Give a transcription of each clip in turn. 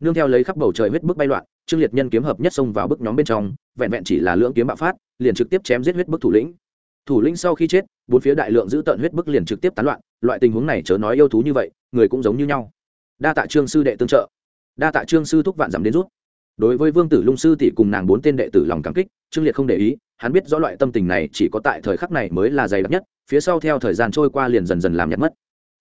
nương theo lấy khắp bầu trời huyết bức bay loạn, trương liệt nhân kiếm hợp nhất xông vào bức nhóm bên trong, vẹn vẹn chỉ là lưỡng kiếm bạo phát, liền trực tiếp chém giết huyết bức thủ lĩnh. Thủ lĩnh sau khi chết, bốn phía đại lượng giữ tận huyết bức liền trực tiếp tán loạn, loại tình huống này chớ nói yêu thú như vậy, người cũng giống như nhau. Đa tạ trương sư đệ tương trợ. Đa tạ trương sư thúc vạn giảm đến rút. Đối với vương tử lung sư tỷ cùng nàng bốn tên đệ tử lòng cảm kích, trương liệt không để ý, hắn biết rõ loại tâm tình này chỉ có tại thời khắc này mới là dày đặc nhất, phía sau theo thời gian trôi qua liền dần dần làm nhạt mất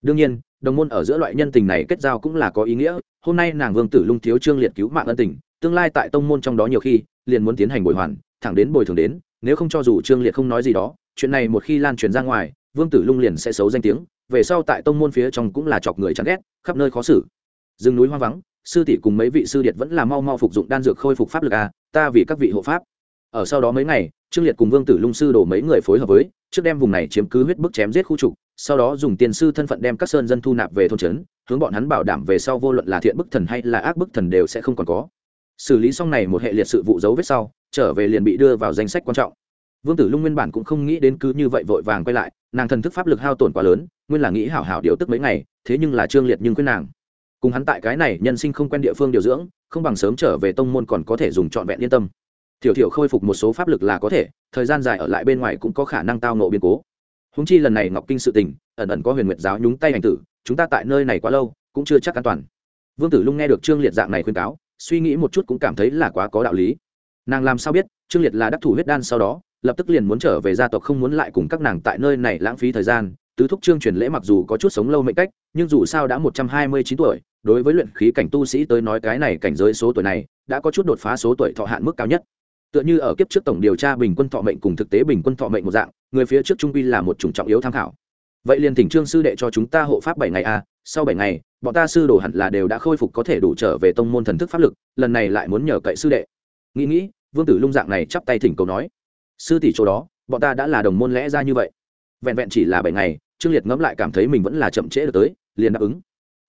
đương nhiên, đồng môn ở giữa loại nhân tình này kết giao cũng là có ý nghĩa. Hôm nay nàng vương tử lung thiếu trương liệt cứu mạng ân tình, tương lai tại tông môn trong đó nhiều khi, liền muốn tiến hành bồi hoàn, thẳng đến bồi thường đến, nếu không cho dù trương liệt không nói gì đó, chuyện này một khi lan truyền ra ngoài, vương tử lung liền sẽ xấu danh tiếng. Về sau tại tông môn phía trong cũng là chọc người chán ghét, khắp nơi khó xử. Rừng núi hoang vắng, sư tỷ cùng mấy vị sư điệt vẫn là mau mau phục dụng đan dược khôi phục pháp lực à ta vì các vị hộ pháp. Ở sau đó mấy ngày, trương liệt cùng vương tử lung sư đổ mấy người phối hợp với trước đem vùng này chiếm cứ huyết bức chém giết khu trục, sau đó dùng tiền sư thân phận đem các sơn dân thu nạp về thôn trấn, hướng bọn hắn bảo đảm về sau vô luận là thiện bức thần hay là ác bức thần đều sẽ không còn có. Xử lý xong này một hệ liệt sự vụ dấu vết sau, trở về liền bị đưa vào danh sách quan trọng. Vương tử lung nguyên bản cũng không nghĩ đến cứ như vậy vội vàng quay lại, nàng thần thức pháp lực hao tổn quá lớn, nguyên là nghĩ hảo hảo điều tức mấy ngày, thế nhưng là trương liệt nhưng khuyên nàng. Cùng hắn tại cái này nhân sinh không quen địa phương điều dưỡng, không bằng sớm trở về tông môn còn có thể dùng trọn vẹn yên tâm thiểu thiểu khôi phục một số pháp lực là có thể, thời gian dài ở lại bên ngoài cũng có khả năng tao nộ biến cố. Húng chi lần này ngọc kinh sự tình, ẩn ẩn có huyền nguyệt giáo nhúng tay hành tử, chúng ta tại nơi này quá lâu, cũng chưa chắc an toàn. Vương tử lung nghe được trương liệt dạng này khuyên cáo, suy nghĩ một chút cũng cảm thấy là quá có đạo lý. Nàng làm sao biết, trương liệt là đắc thủ huyết đan sau đó, lập tức liền muốn trở về gia tộc không muốn lại cùng các nàng tại nơi này lãng phí thời gian. Tứ thúc trương truyền lễ mặc dù có chút sống lâu mệnh cách, nhưng dù sao đã một trăm hai mươi chín tuổi, đối với luyện khí cảnh tu sĩ tới nói cái này cảnh giới số tuổi này, đã có chút đột phá số tuổi thọ hạn mức cao nhất tựa như ở kiếp trước tổng điều tra bình quân thọ mệnh cùng thực tế bình quân thọ mệnh một dạng, người phía trước trung quy là một chủng trọng yếu tham khảo. Vậy liền thỉnh trương sư đệ cho chúng ta hộ pháp bảy ngày a sau bảy ngày, bọn ta sư đồ hẳn là đều đã khôi phục có thể đủ trở về tông môn thần thức pháp lực, lần này lại muốn nhờ cậy sư đệ. Nghĩ nghĩ, vương tử lung dạng này chắp tay thỉnh cầu nói, sư tỷ chỗ đó, bọn ta đã là đồng môn lẽ ra như vậy. Vẹn vẹn chỉ là bảy ngày, trương liệt ngẫm lại cảm thấy mình vẫn là chậm trễ được tới, liền đáp ứng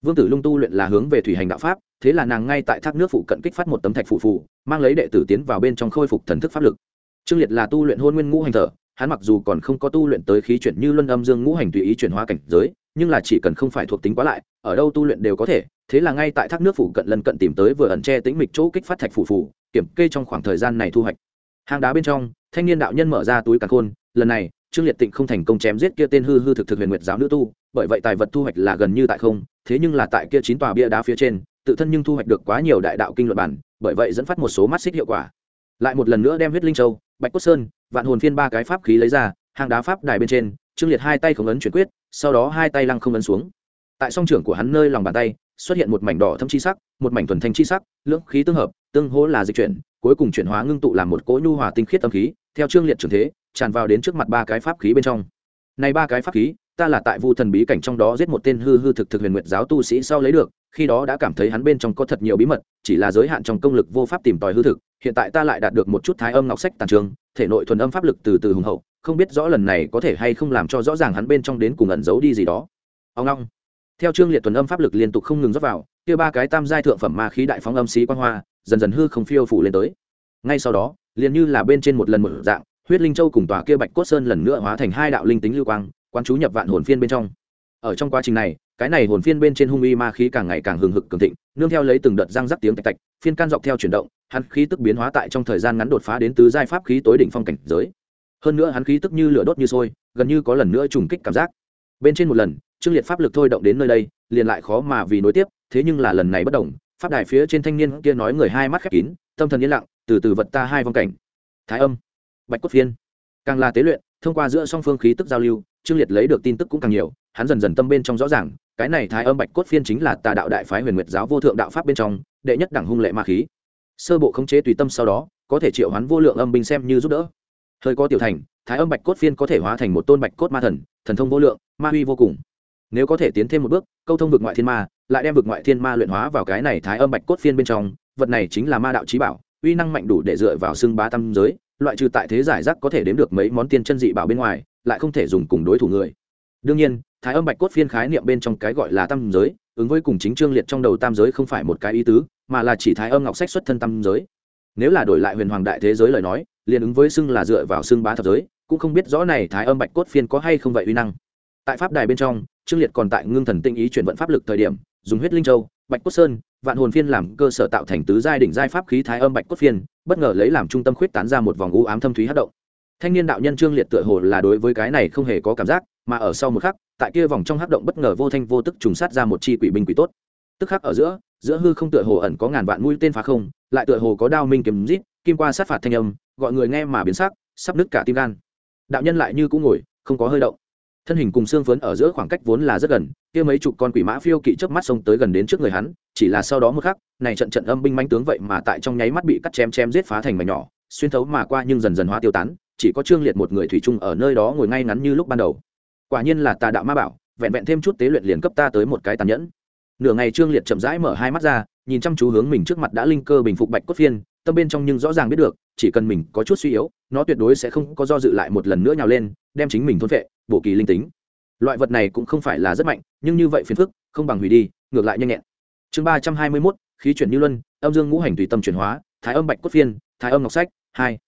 vương tử lung tu luyện là hướng về thủy hành đạo pháp, thế là nàng ngay tại thác nước phụ cận kích phát một tấm thạch phụ phụ mang lấy đệ tử tiến vào bên trong khôi phục thần thức pháp lực. Trương liệt là tu luyện hôn nguyên ngũ hành thở, hắn mặc dù còn không có tu luyện tới khí chuyển như luân âm dương ngũ hành tùy ý chuyển hóa cảnh giới, nhưng là chỉ cần không phải thuộc tính quá lại, ở đâu tu luyện đều có thể, thế là ngay tại thác nước phụ cận lân cận tìm tới vừa ẩn che tĩnh mịch chỗ kích phát thạch phụ phụ kiểm kê trong khoảng thời gian này thu hoạch. Hang đá bên trong, thanh niên đạo nhân mở ra túi càn khôn, lần này, trương liệt tịnh không thành công chém giết kia tên hư hư thực thực huyền nguyệt giáo nữ tu bởi vậy tài vật thu hoạch là gần như tại không, thế nhưng là tại kia chín tòa bia đá phía trên, tự thân nhưng thu hoạch được quá nhiều đại đạo kinh luận bản, bởi vậy dẫn phát một số mắt xích hiệu quả. Lại một lần nữa đem huyết linh châu, bạch cốt sơn, vạn hồn phiên ba cái pháp khí lấy ra hàng đá pháp đài bên trên, trương liệt hai tay không ấn chuyển quyết, sau đó hai tay lăng không ấn xuống. Tại song trưởng của hắn nơi lòng bàn tay, xuất hiện một mảnh đỏ thâm chi sắc, một mảnh thuần thanh chi sắc lưỡng khí tương hợp, tương hỗ là dịch chuyển, cuối cùng chuyển hóa ngưng tụ làm một cỗ nhu hòa tinh khiết tâm khí, theo trương liệt trường thế, tràn vào đến trước mặt ba cái pháp khí bên trong. Này ba cái pháp khí ta là tại vu thần bí cảnh trong đó giết một tên hư hư thực thực huyền nguyệt giáo tu sĩ sau lấy được, khi đó đã cảm thấy hắn bên trong có thật nhiều bí mật, chỉ là giới hạn trong công lực vô pháp tìm tòi hư thực, hiện tại ta lại đạt được một chút thái âm ngọc sách tàn trường, thể nội thuần âm pháp lực từ từ hùng hậu, không biết rõ lần này có thể hay không làm cho rõ ràng hắn bên trong đến cùng ẩn giấu đi gì đó. Ông long, theo trương liệt thuần âm pháp lực liên tục không ngừng rót vào, kia ba cái tam giai thượng phẩm ma khí đại phóng âm xí quan hoa, dần dần hư không phiêu phủ lên tới. Ngay sau đó, liền như là bên trên một lần một dạng, huyết linh châu cùng tòa kia bạch cốt sơn lần nữa hóa thành hai đạo linh tính lưu quang quan chú nhập vạn hồn phiên bên trong. Ở trong quá trình này, cái này hồn phiên bên trên hung uy ma khí càng ngày càng hừng hực cường thịnh, nương theo lấy từng đợt răng rắc tiếng tạch tạch, phiên can dọc theo chuyển động, hắn khí tức biến hóa tại trong thời gian ngắn đột phá đến tứ giai pháp khí tối đỉnh phong cảnh giới. Hơn nữa hắn khí tức như lửa đốt như sôi, gần như có lần nữa trùng kích cảm giác. Bên trên một lần trương liệt pháp lực thôi động đến nơi đây, liền lại khó mà vì nối tiếp, thế nhưng là lần này bất đồng pháp đài phía trên thanh niên kia nói người hai mắt khép kín, tâm thần yên lặng, từ từ vật ta hai vong cảnh. Thái âm, bạch cốt phiên. Càng là tế luyện, thông qua giữa song phương khí tức giao lưu trương liệt lấy được tin tức cũng càng nhiều, hắn dần dần tâm bên trong rõ ràng, cái này thái âm bạch cốt phiên chính là tà đạo đại phái huyền nguyệt giáo vô thượng đạo pháp bên trong, đệ nhất đẳng hung lệ ma khí. Sơ bộ khống chế tùy tâm sau đó, có thể triệu hoán vô lượng âm binh xem như giúp đỡ. Hơi có tiểu thành, thái âm bạch cốt phiên có thể hóa thành một tôn bạch cốt ma thần thần thông vô lượng, ma huy vô cùng. Nếu có thể tiến thêm một bước, câu thông vực ngoại thiên ma, lại đem vực ngoại thiên ma luyện hóa vào cái này thái âm bạch cốt phiên bên trong, vật này chính là ma đạo trí bảo, uy năng mạnh đủ để dựa vào xưng bá tam giới, loại trừ tại thế giải rác có thể đếm được mấy món tiên chân dị bảo bên ngoài lại không thể dùng cùng đối thủ người. Đương nhiên, thái âm bạch cốt phiên khái niệm bên trong cái gọi là tam giới, ứng với cùng chính trương liệt trong đầu tam giới không phải một cái ý tứ, mà là chỉ thái âm ngọc sách xuất thân tam giới. Nếu là đổi lại huyền hoàng đại thế giới lời nói, liền ứng với xưng là dựa vào xưng bá thập giới, cũng không biết rõ này thái âm bạch cốt phiên có hay không vậy uy năng. Tại pháp đài bên trong, trương liệt còn tại ngưng thần tinh ý chuyển vận pháp lực thời điểm, dùng huyết linh châu, bạch cốt sơn, vạn hồn phiên làm cơ sở tạo thành tứ giai đỉnh giai pháp khí thái âm bạch cốt phiên, bất ngờ lấy làm trung tâm khuyết tán ra một vòng u ám thâm thúy hát động thanh niên đạo nhân trương liệt tựa hồ là đối với cái này không hề có cảm giác, mà ở sau một khắc, tại kia vòng trong hắc động bất ngờ vô thanh vô tức trùng sát ra một chi quỷ binh quỷ tốt. Tức khắc ở giữa giữa hư không tựa hồ ẩn có ngàn vạn mũi tên phá không, lại tựa hồ có đao minh kiếm rít, kim qua sát phạt thanh âm, gọi người nghe mà biến sắc, sắp nứt cả tim gan. Đạo nhân lại như cũng ngồi, không có hơi động. Thân hình cùng xương phấn ở giữa khoảng cách vốn là rất gần, kia mấy chục con quỷ mã phiêu kỵ trước mắt xông tới gần đến trước người hắn, chỉ là sau đó một khắc, này trận trận âm binh manh tướng vậy mà tại trong nháy mắt bị cắt chém chém giết phá thành mảnh nhỏ, xuyên thấu mà qua nhưng dần dần hóa tiêu tán chỉ có trương liệt một người thủy chung ở nơi đó ngồi ngay ngắn như lúc ban đầu. Quả nhiên là tà đạo ma bảo, vẹn vẹn thêm chút tế luyện liền cấp ta tới một cái tàn nhẫn. Nửa ngày trương liệt chậm rãi mở hai mắt ra, nhìn chăm chú hướng mình trước mặt đã linh cơ bình phục bạch cốt phiên, tâm bên trong nhưng rõ ràng biết được, chỉ cần mình có chút suy yếu, nó tuyệt đối sẽ không có do dự lại một lần nữa nhào lên, đem chính mình thôn vệ bổ kỳ linh tính. Loại vật này cũng không phải là rất mạnh, nhưng như vậy phiền phức, không bằng hủy đi, ngược lại nhanh nhẹn. Chương ba trăm hai mươi mốt, khí chuyển như luân, âm dương ngũ hành tùy tâm chuyển hóa, thái âm bạch cốt phiên, thái âm ngọc sách, hai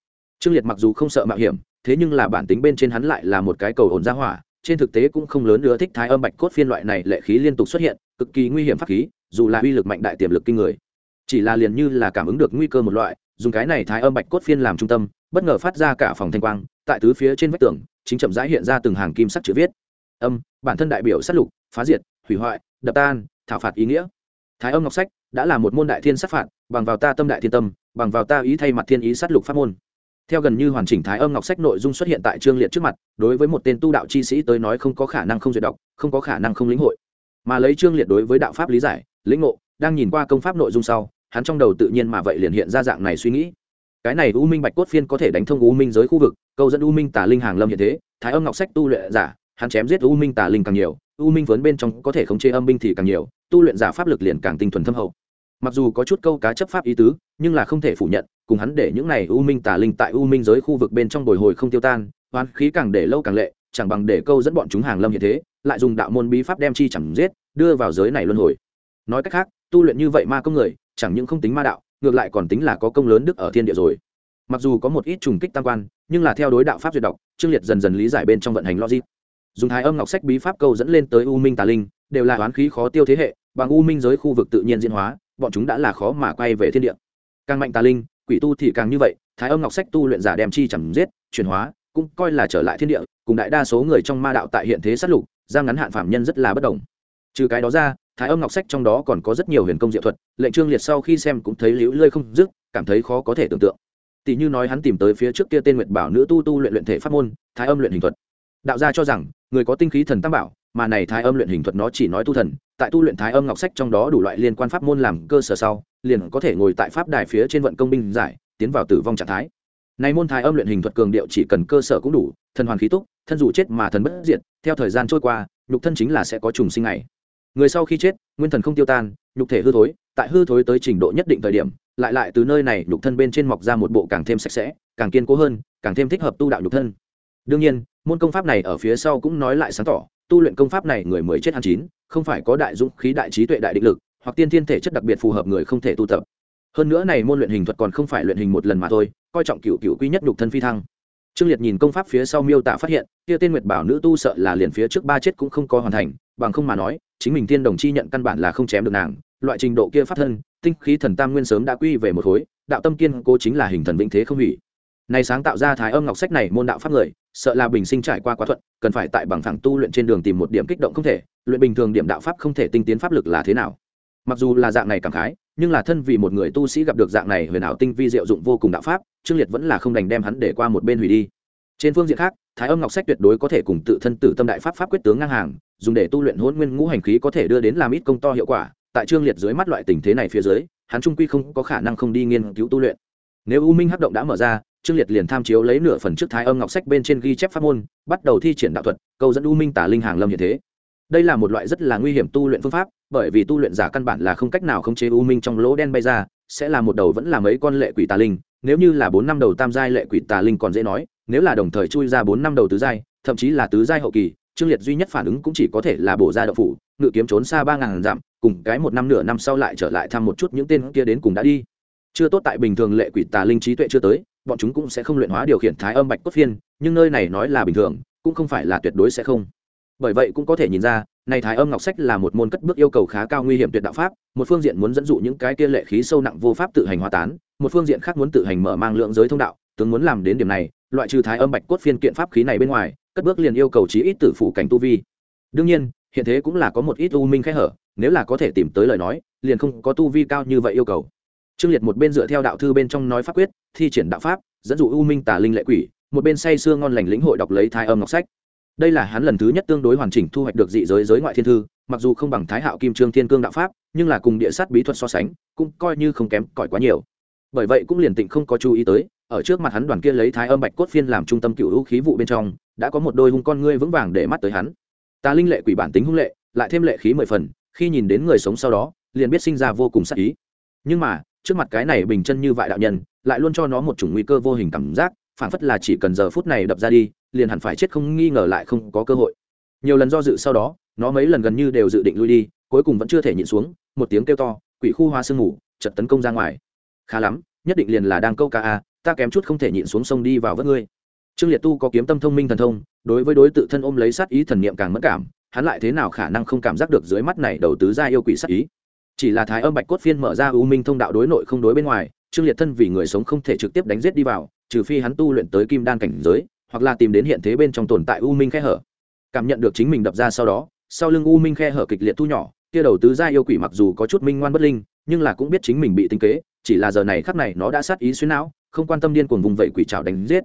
trương liệt mặc dù không sợ mạo hiểm, thế nhưng là bản tính bên trên hắn lại là một cái cầu ổn ra hỏa, trên thực tế cũng không lớn nữa thích thái âm bạch cốt phiên loại này lệ khí liên tục xuất hiện, cực kỳ nguy hiểm pháp khí, dù là uy lực mạnh đại tiềm lực kinh người. Chỉ là liền như là cảm ứng được nguy cơ một loại, dùng cái này thái âm bạch cốt phiên làm trung tâm, bất ngờ phát ra cả phòng thanh quang, tại tứ phía trên vách tường, chính chậm rãi hiện ra từng hàng kim sắc chữ viết. Âm, bản thân đại biểu sát lục, phá diệt, hủy hoại, đập tan, thảo phạt ý nghĩa. Thái âm ngọc sách đã là một môn đại thiên sát phạt, bằng vào ta tâm đại thiên tâm, bằng vào ta ý thay mặt thiên ý sát lục pháp môn theo gần như hoàn chỉnh thái âm ngọc sách nội dung xuất hiện tại trương liệt trước mặt, đối với một tên tu đạo chi sĩ tới nói không có khả năng không duyệt đọc, không có khả năng không lĩnh hội. Mà lấy trương liệt đối với đạo pháp lý giải, lĩnh ngộ, đang nhìn qua công pháp nội dung sau, hắn trong đầu tự nhiên mà vậy liền hiện ra dạng này suy nghĩ. Cái này u minh bạch cốt phiên có thể đánh thông u minh giới khu vực, câu dẫn u minh tả linh hàng lâm hiện thế, thái âm ngọc sách tu luyện giả, hắn chém giết u minh tả linh càng nhiều, u minh vốn bên trong có thể khống chế âm binh thì càng nhiều, tu luyện giả pháp lực liền càng tinh thuần thâm hậu mặc dù có chút câu cá chấp pháp ý tứ, nhưng là không thể phủ nhận, cùng hắn để những này u minh tả linh tại u minh giới khu vực bên trong bồi hồi không tiêu tan, oán khí càng để lâu càng lệ, chẳng bằng để câu dẫn bọn chúng hàng lâm hiện thế, lại dùng đạo môn bí pháp đem chi chẳng giết, đưa vào giới này luân hồi. Nói cách khác, tu luyện như vậy ma công người, chẳng những không tính ma đạo, ngược lại còn tính là có công lớn đức ở thiên địa rồi. Mặc dù có một ít trùng kích tam quan, nhưng là theo đối đạo pháp duyệt đọc trương liệt dần dần lý giải bên trong vận hành logic. Dùng thái âm ngọc sách bí pháp câu dẫn lên tới u minh tà linh, đều là oán khí khó tiêu thế hệ, bằng u minh giới khu vực tự nhiên diễn hóa bọn chúng đã là khó mà quay về thiên địa. Càng mạnh tà linh, quỷ tu thì càng như vậy, thái âm ngọc sách tu luyện giả đem chi chẳng giết, chuyển hóa, cũng coi là trở lại thiên địa, cùng đại đa số người trong ma đạo tại hiện thế sát lục giang ngắn hạn phạm nhân rất là bất đồng. Trừ cái đó ra, thái âm ngọc sách trong đó còn có rất nhiều huyền công diệu thuật, lệnh trương liệt sau khi xem cũng thấy liễu lơi không dứt, cảm thấy khó có thể tưởng tượng. Tỷ như nói hắn tìm tới phía trước kia tên nguyệt bảo nữ tu tu luyện luyện thể pháp môn, thái âm luyện hình thuật. Đạo gia cho rằng, người có tinh khí thần tam bảo, mà này thái âm luyện hình thuật nó chỉ nói tu thần tại tu luyện thái âm ngọc sách trong đó đủ loại liên quan pháp môn làm cơ sở sau, liền có thể ngồi tại pháp đài phía trên vận công binh giải, tiến vào tử vong trạng thái. Này môn thái âm luyện hình thuật cường điệu chỉ cần cơ sở cũng đủ, thần hoàn khí túc, thân dù chết mà thần bất diệt, theo thời gian trôi qua, nhục thân chính là sẽ có trùng sinh ngày. Người sau khi chết, nguyên thần không tiêu tan, nhục thể hư thối, tại hư thối tới trình độ nhất định thời điểm, lại lại từ nơi này nhục thân bên trên mọc ra một bộ càng thêm sạch sẽ, càng kiên cố hơn, càng thêm thích hợp tu đạo nhục thân. Đương nhiên, môn công pháp này ở phía sau cũng nói lại sáng tỏ tu luyện công pháp này người mới chết hắn chín, không phải có đại dũng khí đại trí tuệ đại định lực, hoặc tiên thiên thể chất đặc biệt phù hợp người không thể tu tập. Hơn nữa này môn luyện hình thuật còn không phải luyện hình một lần mà thôi, coi trọng cựu cựu quy nhất nhục thân phi thăng. Trương liệt nhìn công pháp phía sau miêu tả phát hiện, kia tên nguyệt bảo nữ tu sợ là liền phía trước ba chết cũng không có hoàn thành, bằng không mà nói, chính mình tiên đồng chi nhận căn bản là không chém được nàng. Loại trình độ kia phát thân, tinh khí thần tam nguyên sớm đã quy về một khối, đạo tâm kiên cố chính là hình thần vĩnh thế không hủy. Này sáng tạo ra thái âm ngọc sách này môn đạo pháp người sợ là bình sinh trải qua quá thuận, cần phải tại bằng thẳng tu luyện trên đường tìm một điểm kích động không thể, luyện bình thường điểm đạo pháp không thể tinh tiến pháp lực là thế nào. Mặc dù là dạng này cảm khái, nhưng là thân vì một người tu sĩ gặp được dạng này huyền ảo tinh vi diệu dụng vô cùng đạo pháp, trương liệt vẫn là không đành đem hắn để qua một bên hủy đi. Trên phương diện khác, thái âm ngọc sách tuyệt đối có thể cùng tự thân tử tâm đại pháp pháp quyết tướng ngang hàng, dùng để tu luyện hôn nguyên ngũ hành khí có thể đưa đến làm ít công to hiệu quả, tại trương liệt dưới mắt loại tình thế này phía dưới, hắn trung quy không có khả năng không đi nghiên cứu tu luyện. Nếu u minh hắc động đã mở ra trương liệt liền tham chiếu lấy nửa phần trước thái âm ngọc sách bên trên ghi chép pháp môn, bắt đầu thi triển đạo thuật, câu dẫn u minh tả linh hàng lâm như thế. Đây là một loại rất là nguy hiểm tu luyện phương pháp, bởi vì tu luyện giả căn bản là không cách nào khống chế u minh trong lỗ đen bay ra, sẽ là một đầu vẫn là mấy con lệ quỷ tà linh. Nếu như là bốn năm đầu tam giai lệ quỷ tà linh còn dễ nói, nếu là đồng thời chui ra bốn năm đầu tứ giai, thậm chí là tứ giai hậu kỳ, trương liệt duy nhất phản ứng cũng chỉ có thể là bổ ra đậu phủ, ngự kiếm trốn xa ba ngàn dặm, cùng cái một năm nửa năm sau lại trở lại thăm một chút những tên kia đến cùng đã đi. Chưa tốt tại bình thường lệ quỷ tà linh trí tuệ chưa tới bọn chúng cũng sẽ không luyện hóa điều khiển thái âm bạch cốt phiên, nhưng nơi này nói là bình thường, cũng không phải là tuyệt đối sẽ không. Bởi vậy cũng có thể nhìn ra, này thái âm ngọc sách là một môn cất bước yêu cầu khá cao nguy hiểm tuyệt đạo pháp, một phương diện muốn dẫn dụ những cái kia lệ khí sâu nặng vô pháp tự hành hóa tán, một phương diện khác muốn tự hành mở mang lượng giới thông đạo, tướng muốn làm đến điểm này, loại trừ thái âm bạch cốt phiên kiện pháp khí này bên ngoài, cất bước liền yêu cầu chí ít tử phụ cảnh tu vi. Đương nhiên, hiện thế cũng là có một ít u minh khẽ hở, nếu là có thể tìm tới lời nói, liền không có tu vi cao như vậy yêu cầu trương liệt một bên dựa theo đạo thư bên trong nói pháp quyết, thi triển đạo pháp, dẫn dụ u minh tả linh lệ quỷ, một bên say sưa ngon lành lĩnh hội đọc lấy thái âm ngọc sách. Đây là hắn lần thứ nhất tương đối hoàn chỉnh thu hoạch được dị giới giới ngoại thiên thư, mặc dù không bằng thái hạo kim trương thiên cương đạo pháp, nhưng là cùng địa sát bí thuật so sánh, cũng coi như không kém cỏi quá nhiều. Bởi vậy cũng liền tịnh không có chú ý tới, ở trước mặt hắn đoàn kia lấy thái âm bạch cốt phiên làm trung tâm cựu hữu khí vụ bên trong, đã có một đôi hung con ngươi vững vàng để mắt tới hắn. Ta linh lệ quỷ bản tính hung lệ, lại thêm lệ khí mười phần, khi nhìn đến người sống sau đó, liền biết sinh ra vô cùng sắc ý. Nhưng mà trước mặt cái này bình chân như vại đạo nhân, lại luôn cho nó một chủng nguy cơ vô hình cảm giác phản phất là chỉ cần giờ phút này đập ra đi, liền hẳn phải chết không nghi ngờ lại không có cơ hội. Nhiều lần do dự sau đó, nó mấy lần gần như đều dự định lui đi, cuối cùng vẫn chưa thể nhịn xuống, một tiếng kêu to, quỷ khu hoa sương ngủ chật tấn công ra ngoài. Khá lắm, nhất định liền là đang câu ca a, ta kém chút không thể nhịn xuống sông đi vào vớt ngươi. Trương liệt tu có kiếm tâm thông minh thần thông, đối với đối tự thân ôm lấy sát ý thần niệm càng mất cảm, hắn lại thế nào khả năng không cảm giác được dưới mắt này đầu tứ gia yêu quỷ sát ý? Chỉ là thái âm bạch cốt phiên mở ra u minh thông đạo đối nội không đối bên ngoài, trương liệt thân vì người sống không thể trực tiếp đánh giết đi vào, trừ phi hắn tu luyện tới kim đan cảnh giới, hoặc là tìm đến hiện thế bên trong tồn tại u minh khe hở. Cảm nhận được chính mình đập ra sau đó, sau lưng u minh khe hở kịch liệt thu nhỏ, kia đầu tứ gia yêu quỷ mặc dù có chút minh ngoan bất linh, nhưng là cũng biết chính mình bị tinh kế, chỉ là giờ này khắc này nó đã sát ý xuyên não, không quan tâm điên cuồng vùng vẫy quỷ trào đánh giết.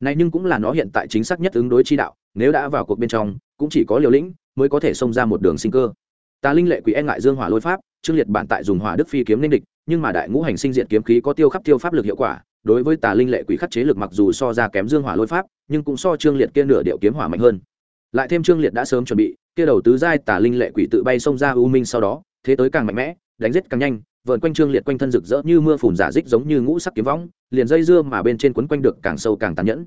Này nhưng cũng là nó hiện tại chính xác nhất ứng đối chi đạo, nếu đã vào cuộc bên trong, cũng chỉ có liều lĩnh mới có thể xông ra một đường sinh cơ. Ta linh lệ quỷ e ngại dương hỏa lôi pháp trương liệt bản tại dùng hỏa đức phi kiếm nên địch, nhưng mà đại ngũ hành sinh diện kiếm khí có tiêu khắp tiêu pháp lực hiệu quả, đối với tà linh lệ quỷ khắc chế lực mặc dù so ra kém dương hỏa lôi pháp, nhưng cũng so trương liệt kia nửa điệu kiếm hỏa mạnh hơn. Lại thêm trương liệt đã sớm chuẩn bị, kia đầu tứ giai tà linh lệ quỷ tự bay xông ra u minh sau đó, thế tới càng mạnh mẽ, đánh giết càng nhanh vợn quanh trương liệt quanh thân rực rỡ như mưa phùn giả dích giống như ngũ sắc kiếm võng, liền dây dưa mà bên trên quấn quanh được càng sâu càng tàn nhẫn.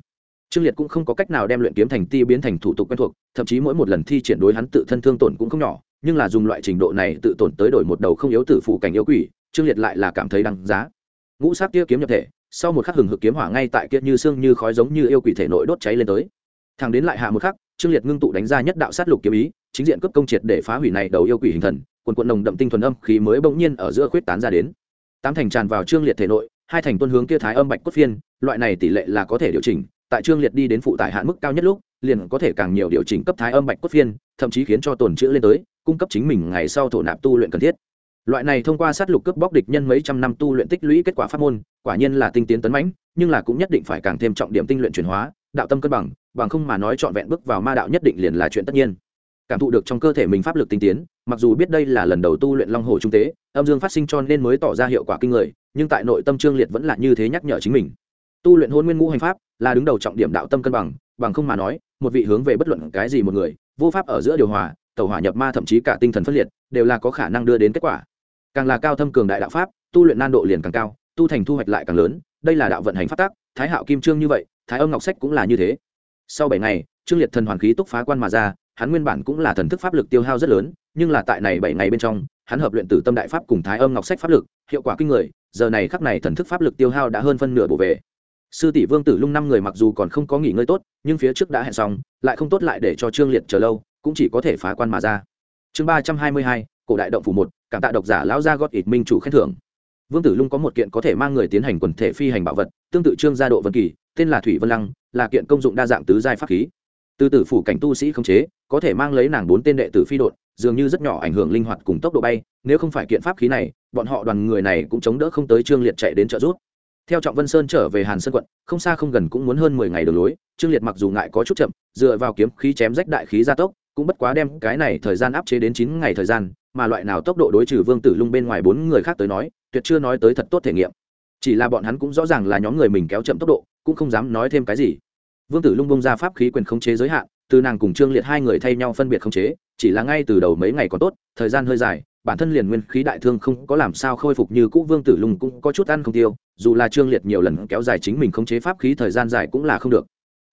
Trương liệt cũng không có cách nào đem luyện kiếm thành ti biến thành thủ tục quen thuộc, thậm chí mỗi một lần thi triển đối hắn tự thân thương tổn cũng không nhỏ nhưng là dùng loại trình độ này tự tổn tới đổi một đầu không yếu tử phụ cảnh yếu quỷ, trương liệt lại là cảm thấy đăng giá. Ngũ sát kia kiếm nhập thể, sau một khắc hừng hực kiếm hỏa ngay tại kia như xương như khói giống như yêu quỷ thể nội đốt cháy lên tới. Thằng đến lại hạ một khắc, trương liệt ngưng tụ đánh ra nhất đạo sát lục kiếm ý, chính diện cấp công triệt để phá hủy này đầu yêu quỷ hình thần quần quận nồng đậm tinh thuần âm khí mới bỗng nhiên ở giữa khuyết tán ra đến. Tám thành tràn vào trương liệt thể nội, hai thành tuân hướng kia thái âm bạch cốt phiên, loại này tỷ lệ là có thể điều chỉnh, tại trương liệt đi đến phụ tải hạn mức cao nhất lúc, liền có thể càng nhiều điều chỉnh cấp thái âm bạch cốt phiên, thậm chí khiến cho tồn chữ lên tới cung cấp chính mình ngày sau thổ nạp tu luyện cần thiết. Loại này thông qua sát lục cướp bóc địch nhân mấy trăm năm tu luyện tích lũy kết quả pháp môn, quả nhiên là tinh tiến tấn mãnh, nhưng là cũng nhất định phải càng thêm trọng điểm tinh luyện chuyển hóa, đạo tâm cân bằng bằng không mà nói trọn vẹn bước vào ma đạo nhất định liền là chuyện tất nhiên. Cảm thụ được trong cơ thể mình pháp lực tinh tiến, mặc dù biết đây là lần đầu tu luyện long hồ trung tế, âm dương phát sinh cho nên mới tỏ ra hiệu quả kinh người, nhưng tại nội tâm trương liệt vẫn là như thế nhắc nhở chính mình. Tu luyện hôn nguyên ngũ hành pháp là đứng đầu trọng điểm đạo tâm cân bằng bằng không mà nói, một vị hướng về bất luận cái gì một người, vô pháp ở giữa điều hòa Tẩu hỏa nhập ma thậm chí cả tinh thần phân liệt, đều là có khả năng đưa đến kết quả. Càng là cao thâm cường đại đạo pháp, tu luyện nan độ liền càng cao, tu thành thu hoạch lại càng lớn. Đây là đạo vận hành phát tác, thái hạo kim trương như vậy, thái âm ngọc sách cũng là như thế. Sau bảy ngày, trương liệt thần hoàn khí túc phá quan mà ra, hắn nguyên bản cũng là thần thức pháp lực tiêu hao rất lớn, nhưng là tại này bảy ngày bên trong, hắn hợp luyện tử tâm đại pháp cùng thái âm ngọc sách pháp lực, hiệu quả kinh người, giờ này khắc này thần thức pháp lực tiêu hao đã hơn phân nửa bổ về. Sư tỷ vương tử lung năm người mặc dù còn không có nghỉ ngơi tốt, nhưng phía trước đã hẹn xong, lại không tốt lại để cho trương liệt chờ lâu cũng chỉ có thể phá quan mà ra. Chương ba trăm hai mươi hai, cổ đại động phủ một, cảm tạ độc giả lão gia gót ít minh chủ khen thưởng. Vương tử lung có một kiện có thể mang người tiến hành quần thể phi hành bảo vật, tương tự trương gia độ vân kỳ, tên là thủy vân lăng, là kiện công dụng đa dạng tứ giai pháp khí. Từ tử phủ cảnh tu sĩ không chế, có thể mang lấy nàng bốn tên đệ tử phi đột dường như rất nhỏ ảnh hưởng linh hoạt cùng tốc độ bay, nếu không phải kiện pháp khí này, bọn họ đoàn người này cũng chống đỡ không tới trương liệt chạy đến trợ rút theo trọng vân sơn trở về hàn sơn quận, không xa không gần cũng muốn hơn mười ngày đường lối, trương liệt mặc dù ngại có chút chậm, dựa vào kiếm khí chém rách đại khí gia tốc cũng bất quá đem cái này thời gian áp chế đến chín ngày thời gian, mà loại nào tốc độ đối trừ vương tử lung bên ngoài bốn người khác tới nói, tuyệt chưa nói tới thật tốt thể nghiệm. Chỉ là bọn hắn cũng rõ ràng là nhóm người mình kéo chậm tốc độ, cũng không dám nói thêm cái gì. Vương tử lung bông ra pháp khí quyền khống chế giới hạn, từ nàng cùng trương liệt hai người thay nhau phân biệt khống chế, chỉ là ngay từ đầu mấy ngày còn tốt, thời gian hơi dài, bản thân liền nguyên khí đại thương không có làm sao khôi phục như cũ, vương tử lung cũng có chút ăn không tiêu, dù là trương liệt nhiều lần kéo dài chính mình khống chế pháp khí thời gian dài cũng là không được.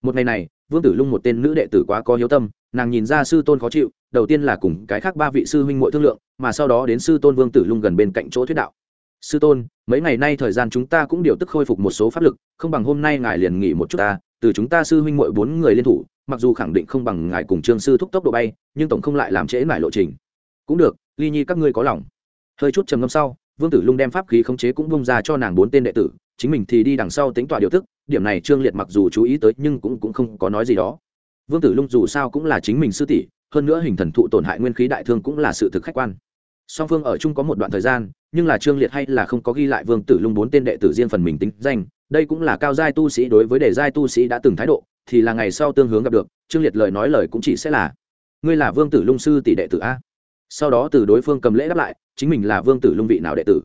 Một ngày này, vương tử lung một tên nữ đệ tử quá có hiếu tâm nàng nhìn ra sư tôn khó chịu đầu tiên là cùng cái khác ba vị sư huynh muội thương lượng mà sau đó đến sư tôn vương tử lung gần bên cạnh chỗ thuyết đạo. Sư tôn mấy ngày nay thời gian chúng ta cũng điều tức khôi phục một số pháp lực không bằng hôm nay ngài liền nghỉ một chút ta từ chúng ta sư huynh muội bốn người liên thủ mặc dù khẳng định không bằng ngài cùng trương sư thúc tốc độ bay nhưng tổng không lại làm trễ mải lộ trình. Cũng được ly nhi các ngươi có lòng. Hơi chút trầm ngâm sau vương tử lung đem pháp khí khống chế cũng bông ra cho nàng bốn tên đệ tử chính mình thì đi đằng sau tính tọa điều tức. điểm này trương liệt mặc dù chú ý tới nhưng cũng, cũng không có nói gì đó vương tử lung dù sao cũng là chính mình sư tỷ, hơn nữa hình thần thụ tổn hại nguyên khí đại thương cũng là sự thực khách quan. Song phương ở chung có một đoạn thời gian, nhưng là trương liệt hay là không có ghi lại vương tử lung bốn tên đệ tử riêng phần mình tính danh. Đây cũng là cao giai tu sĩ đối với đề giai tu sĩ đã từng thái độ, thì là ngày sau tương hướng gặp được. Trương liệt lời nói lời cũng chỉ sẽ là, ngươi là vương tử lung sư tỷ đệ tử a? Sau đó từ đối phương cầm lễ đáp lại, chính mình là vương tử lung vị nào đệ tử?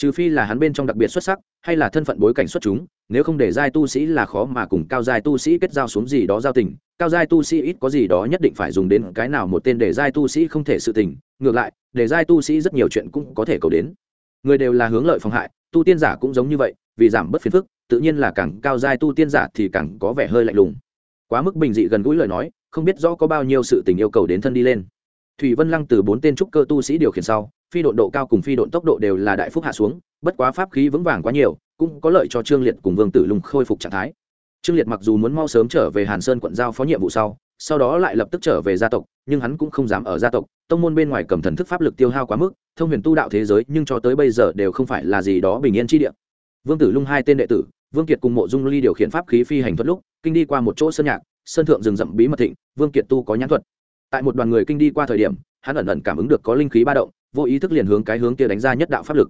Trừ phi là hắn bên trong đặc biệt xuất sắc, hay là thân phận bối cảnh xuất chúng, nếu không để giai tu sĩ là khó mà cùng cao giai tu sĩ kết giao xuống gì đó giao tình. Cao giai tu sĩ ít có gì đó nhất định phải dùng đến cái nào một tên để giai tu sĩ không thể sự tình. Ngược lại, để giai tu sĩ rất nhiều chuyện cũng có thể cầu đến. Người đều là hướng lợi phòng hại, tu tiên giả cũng giống như vậy, vì giảm bớt phiền phức, tự nhiên là càng cao giai tu tiên giả thì càng có vẻ hơi lạnh lùng. Quá mức bình dị gần gũi lời nói, không biết rõ có bao nhiêu sự tình yêu cầu đến thân đi lên. Thủy vân lăng từ bốn tên trúc cơ tu sĩ điều khiển sau phi độn độ cao cùng phi độn tốc độ đều là đại phúc hạ xuống, bất quá pháp khí vững vàng quá nhiều, cũng có lợi cho trương liệt cùng vương tử lùng khôi phục trạng thái. Trương liệt mặc dù muốn mau sớm trở về hàn sơn quận giao phó nhiệm vụ sau sau đó lại lập tức trở về gia tộc, nhưng hắn cũng không dám ở gia tộc, tông môn bên ngoài cầm thần thức pháp lực tiêu hao quá mức, thông huyền tu đạo thế giới nhưng cho tới bây giờ đều không phải là gì đó bình yên chi địa. Vương tử lung hai tên đệ tử, vương kiệt cùng mộ dung ly điều khiển pháp khí phi hành thuật lúc, kinh đi qua một chỗ sơn nhạc, sơn thượng rừng rậm bí mật thịnh, vương kiệt tu có nhãn thuật. Tại một đoàn người kinh đi qua thời điểm, hắn ẩn ẩn cảm ứng được có linh khí ba động vô ý thức liền hướng cái hướng kia đánh ra nhất đạo pháp lực.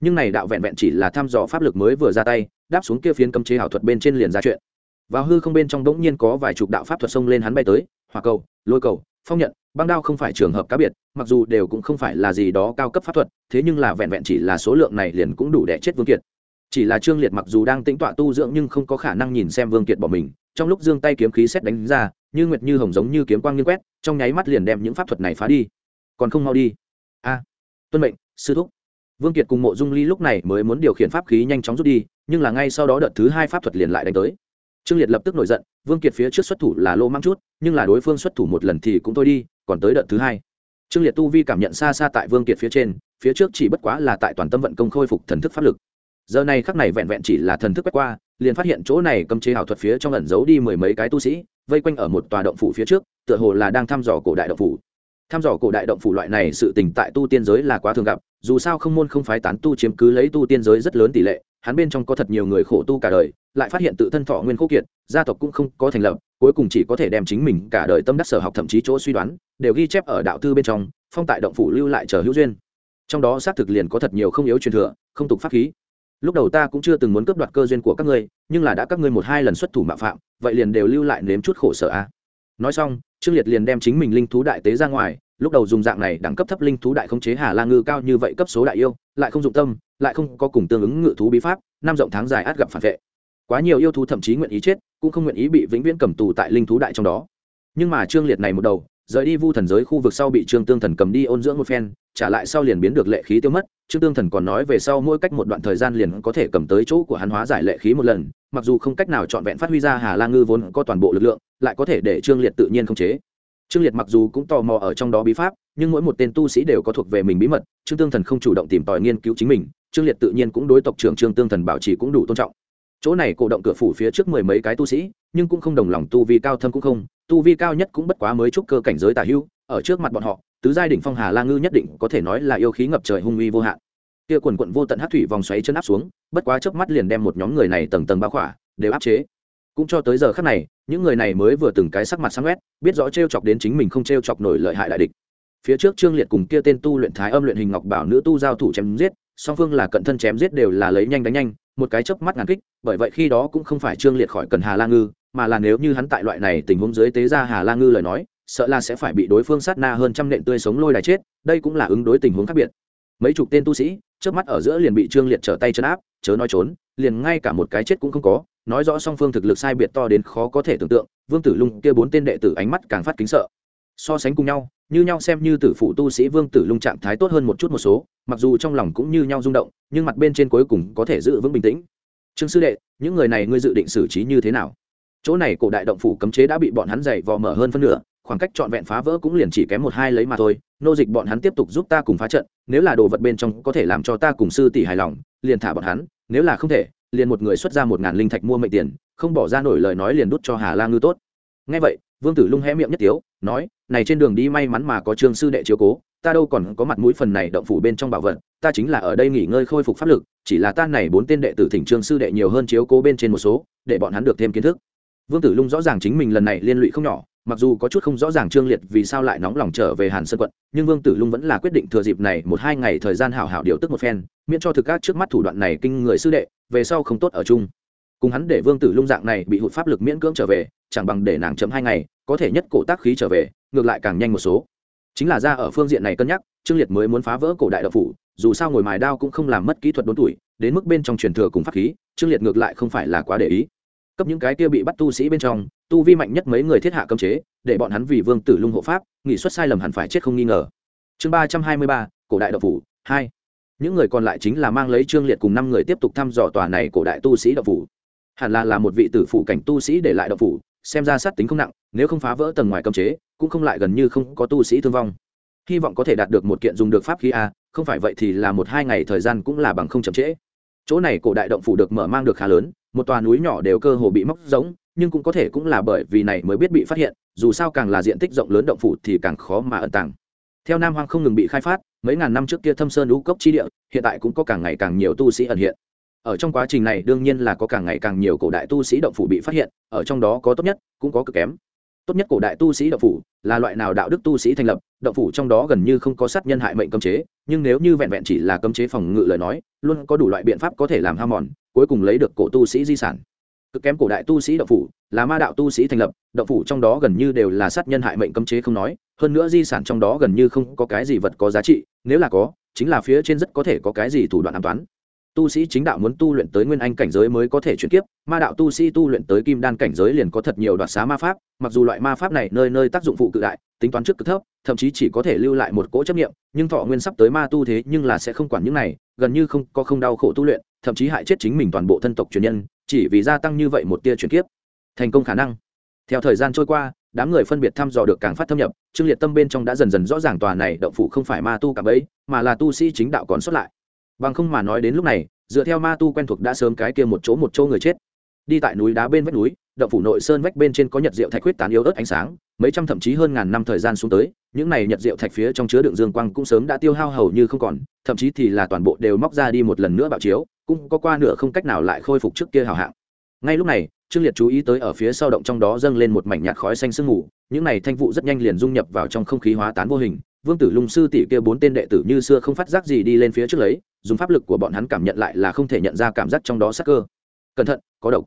Nhưng này đạo vẹn vẹn chỉ là thăm dò pháp lực mới vừa ra tay, đáp xuống kia phiến cấm chế ảo thuật bên trên liền ra chuyện. Vào hư không bên trong đống nhiên có vài chục đạo pháp thuật xông lên hắn bay tới, hỏa cầu, lôi cầu, phong nhận, băng đao không phải trường hợp cá biệt, mặc dù đều cũng không phải là gì đó cao cấp pháp thuật, thế nhưng là vẹn vẹn chỉ là số lượng này liền cũng đủ để chết vương kiệt. Chỉ là trương liệt mặc dù đang tĩnh tọa tu dưỡng nhưng không có khả năng nhìn xem vương kiệt bỏ mình, trong lúc giương tay kiếm khí xét đánh ra, như nguyệt như hồng giống như kiếm quang nghiêng quét, trong nháy mắt liền đem những pháp thuật này phá đi. Còn không mau đi a, tuân mệnh, sư thúc. Vương kiệt cùng mộ dung ly lúc này mới muốn điều khiển pháp khí nhanh chóng rút đi, nhưng là ngay sau đó đợt thứ hai pháp thuật liền lại đánh tới. Trương liệt lập tức nổi giận, vương kiệt phía trước xuất thủ là lô mang chút, nhưng là đối phương xuất thủ một lần thì cũng thôi đi, còn tới đợt thứ hai. Trương liệt tu vi cảm nhận xa xa tại vương kiệt phía trên, phía trước chỉ bất quá là tại toàn tâm vận công khôi phục thần thức pháp lực. Giờ này khắc này vẹn vẹn chỉ là thần thức quét qua, liền phát hiện chỗ này cấm chế ảo thuật phía trong ẩn giấu đi mười mấy cái tu sĩ, vây quanh ở một tòa động phủ phía trước, tựa hồ là đang thăm dò cổ đại động phủ thăm dò cổ đại động phủ loại này sự tình tại tu tiên giới là quá thường gặp, dù sao không môn không phái tán tu chiếm cứ lấy tu tiên giới rất lớn tỷ lệ, hắn bên trong có thật nhiều người khổ tu cả đời, lại phát hiện tự thân thọ nguyên khô kiệt, gia tộc cũng không có thành lập, cuối cùng chỉ có thể đem chính mình cả đời tâm đắc sở học thậm chí chỗ suy đoán, đều ghi chép ở đạo thư bên trong, phong tại động phủ lưu lại chờ hữu duyên. Trong đó xác thực liền có thật nhiều không yếu truyền thừa, không tục pháp khí. Lúc đầu ta cũng chưa từng muốn cướp đoạt cơ duyên của các ngươi, nhưng là đã các ngươi một hai lần xuất thủ mạo phạm, vậy liền đều lưu lại nếm chút khổ sở a nói xong, trương liệt liền đem chính mình linh thú đại tế ra ngoài, lúc đầu dùng dạng này đẳng cấp thấp linh thú đại không chế hà la ngư cao như vậy cấp số đại yêu, lại không dụng tâm, lại không có cùng tương ứng ngự thú bí pháp, năm rộng tháng dài át gặp phản vệ. Quá nhiều yêu thú thậm chí nguyện ý chết, cũng không nguyện ý bị vĩnh viễn cầm tù tại linh thú đại trong đó. Nhưng mà trương liệt này một đầu rời đi vu thần giới khu vực sau bị trương tương thần cầm đi ôn dưỡng một phen, trả lại sau liền biến được lệ khí tiêu mất. Trương tương thần còn nói về sau mỗi cách một đoạn thời gian liền có thể cầm tới chỗ của hắn hóa giải lệ khí một lần, mặc dù không cách nào trọn vẹn phát huy ra hà la ngư vốn có toàn bộ lực lượng, lại có thể để trương liệt tự nhiên không chế. Trương liệt mặc dù cũng tò mò ở trong đó bí pháp, nhưng mỗi một tên tu sĩ đều có thuộc về mình bí mật, trương tương thần không chủ động tìm tòi nghiên cứu chính mình, trương liệt tự nhiên cũng đối tộc trưởng trương tương thần bảo trì cũng đủ tôn trọng. Chỗ này cổ động cửa phủ phía trước mười mấy cái tu sĩ, nhưng cũng không đồng lòng tu vì cao thâm cũng không tu vi cao nhất cũng bất quá mới chúc cơ cảnh giới tả hưu, ở trước mặt bọn họ, tứ giai đỉnh phong hà la ngư nhất định có thể nói là yêu khí ngập trời hung uy vô hạn. Kia quần quận vô tận hát thủy vòng xoáy chân áp xuống, bất quá chớp mắt liền đem một nhóm người này tầng tầng bao khỏa, đều áp chế. Cũng cho tới giờ khắc này, những người này mới vừa từng cái sắc mặt sáng quét, biết rõ t r e o chọc đến chính mình không t r e o chọc nổi lợi hại đại địch. Phía trước trương liệt cùng kia tên tu luyện thái âm luyện hình ngọc bảo nữ tu giao thủ chém giết, song phương là cận thân chém giết đều là lấy nhanh đánh nhanh, một cái chớp mắt ngàn kích, bởi vậy khi đó cũng không phải trương liệt khỏi cần hà la ngư mà là nếu như hắn tại loại này tình huống dưới tế ra hà la ngư lời nói, sợ là sẽ phải bị đối phương sát na hơn trăm nện tươi sống lôi đài chết, đây cũng là ứng đối tình huống khác biệt. Mấy chục tên tu sĩ trước mắt ở giữa liền bị trương liệt trở tay chân áp, chớ nói trốn, liền ngay cả một cái chết cũng không có, nói rõ song phương thực lực sai biệt to đến khó có thể tưởng tượng, vương tử lung kia bốn tên đệ tử ánh mắt càng phát kính sợ. So sánh cùng nhau, như nhau xem như tử phụ tu sĩ vương tử lung trạng thái tốt hơn một chút một số, mặc dù trong lòng cũng như nhau rung động, nhưng mặt bên trên cuối cùng có thể giữ vững bình tĩnh. Trương sư đệ, những người này ngươi dự định xử trí như thế nào? Chỗ này cổ đại động phủ cấm chế đã bị bọn hắn dày vò mở hơn phân nửa, khoảng cách trọn vẹn phá vỡ cũng liền chỉ kém một hai lấy mà thôi. Nô dịch bọn hắn tiếp tục giúp ta cùng phá trận, nếu là đồ vật bên trong có thể làm cho ta cùng sư tỷ hài lòng, liền thả bọn hắn, nếu là không thể, liền một người xuất ra một ngàn linh thạch mua mệnh tiền, không bỏ ra nổi lời nói liền đút cho hà la ngư tốt. Ngay vậy, vương tử lung hé miệng nhất tiếu, nói, này trên đường đi may mắn mà có trương sư đệ chiếu cố, ta đâu còn có mặt mũi phần này động phủ bên trong bảo vật, ta chính là ở đây nghỉ ngơi khôi phục pháp lực, chỉ là ta này bốn tên đệ tử thỉnh trương sư đệ nhiều hơn chiếu cố bên trên một số, để bọn hắn được thêm kiến thức vương tử lung rõ ràng chính mình lần này liên lụy không nhỏ, mặc dù có chút không rõ ràng trương liệt vì sao lại nóng lòng trở về hàn sơn quận, nhưng vương tử lung vẫn là quyết định thừa dịp này một hai ngày thời gian hảo hảo điều tức một phen, miễn cho thực các trước mắt thủ đoạn này kinh người sư đệ, về sau không tốt ở chung. Cùng hắn để vương tử lung dạng này bị hụt pháp lực miễn cưỡng trở về, chẳng bằng để nàng chấm hai ngày, có thể nhất cổ tác khí trở về, ngược lại càng nhanh một số. Chính là ra ở phương diện này cân nhắc, trương liệt mới muốn phá vỡ cổ đại đạo phủ, dù sao ngồi mài đao cũng không làm mất kỹ thuật đốn tuổi, đến mức bên trong truyền thừa cùng pháp khí, trương liệt ngược lại không phải là quá để ý cấp những cái kia bị bắt tu sĩ bên trong, tu vi mạnh nhất mấy người thiết hạ cấm chế, để bọn hắn vì vương tử lung hộ pháp, nghị xuất sai lầm hẳn phải chết không nghi ngờ. Chương ba trăm hai mươi ba, cổ đại độc phủ hai. Những người còn lại chính là mang lấy trương liệt cùng năm người tiếp tục thăm dò tòa này cổ đại tu sĩ độc phủ. Hẳn là là một vị tử phụ cảnh tu sĩ để lại độc phủ, xem ra sát tính không nặng, nếu không phá vỡ tầng ngoài cấm chế, cũng không lại gần như không có tu sĩ thương vong. Hy vọng có thể đạt được một kiện dùng được pháp khí a, không phải vậy thì là một hai ngày thời gian cũng là bằng không chậm trễ chỗ này cổ đại động phủ được mở mang được khá lớn, một tòa núi nhỏ đều cơ hồ bị móc giống nhưng cũng có thể cũng là bởi vì này mới biết bị phát hiện, dù sao càng là diện tích rộng lớn động phủ thì càng khó mà ẩn tàng. Theo nam hoang không ngừng bị khai phát, mấy ngàn năm trước kia thâm sơn lũ cốc chi địa, hiện tại cũng có càng ngày càng nhiều tu sĩ ẩn hiện. Ở trong quá trình này đương nhiên là có càng ngày càng nhiều cổ đại tu sĩ động phủ bị phát hiện, ở trong đó có tốt nhất, cũng có cực kém tốt nhất cổ đại tu sĩ đạo phủ là loại nào đạo đức tu sĩ thành lập đạo phủ trong đó gần như không có sát nhân hại mệnh cấm chế, nhưng nếu như vẹn vẹn chỉ là cấm chế phòng ngự lời nói, luôn có đủ loại biện pháp có thể làm ham mòn, cuối cùng lấy được cổ tu sĩ di sản. Cực kém cổ đại tu sĩ đạo phủ là ma đạo tu sĩ thành lập đạo phủ trong đó gần như đều là sát nhân hại mệnh cấm chế không nói, hơn nữa di sản trong đó gần như không có cái gì vật có giá trị, nếu là có, chính là phía trên rất có thể có cái gì thủ đoạn an toán tu sĩ chính đạo muốn tu luyện tới nguyên anh cảnh giới mới có thể chuyển kiếp, ma đạo tu sĩ tu luyện tới kim đan cảnh giới liền có thật nhiều đoạt xá ma pháp, mặc dù loại ma pháp này nơi nơi tác dụng phụ cự đại, tính toán trước cực thấp, thậm chí chỉ có thể lưu lại một cỗ chấp nghiệm nhưng thọ nguyên sắp tới ma tu thế nhưng là sẽ không quản những này, gần như không, có không đau khổ tu luyện, thậm chí hại chết chính mình toàn bộ thân tộc truyền nhân, chỉ vì gia tăng như vậy một tia chuyển kiếp. Thành công khả năng. Theo thời gian trôi qua, đám người phân biệt thăm dò được càng phát thâm nhập, trương liệt tâm bên trong đã dần dần rõ ràng tòa này động phủ không phải ma tu cả bấy, mà là tu sĩ chính đạo còn xuất lại bằng không mà nói đến lúc này, dựa theo ma tu quen thuộc đã sớm cái kia một chỗ một chỗ người chết. Đi tại núi đá bên vách núi, động phủ nội sơn vách bên trên có nhật diệu thạch huyết tán yếu ớt ánh sáng, mấy trăm thậm chí hơn ngàn năm thời gian xuống tới, những này nhật diệu thạch phía trong chứa đựng dương quang cũng sớm đã tiêu hao hầu như không còn, thậm chí thì là toàn bộ đều móc ra đi một lần nữa bạo chiếu, cũng có qua nửa không cách nào lại khôi phục trước kia hào hạng. Ngay lúc này, trương liệt chú ý tới ở phía sau động trong đó dâng lên một mảnh nhạt khói xanh sương mù, những này thanh vụ rất nhanh liền dung nhập vào trong không khí hóa tán vô hình vương tử lung sư tỷ kia bốn tên đệ tử như xưa không phát giác gì đi lên phía trước lấy, dùng pháp lực của bọn hắn cảm nhận lại là không thể nhận ra cảm giác trong đó sắc cơ. Cẩn thận, có độc.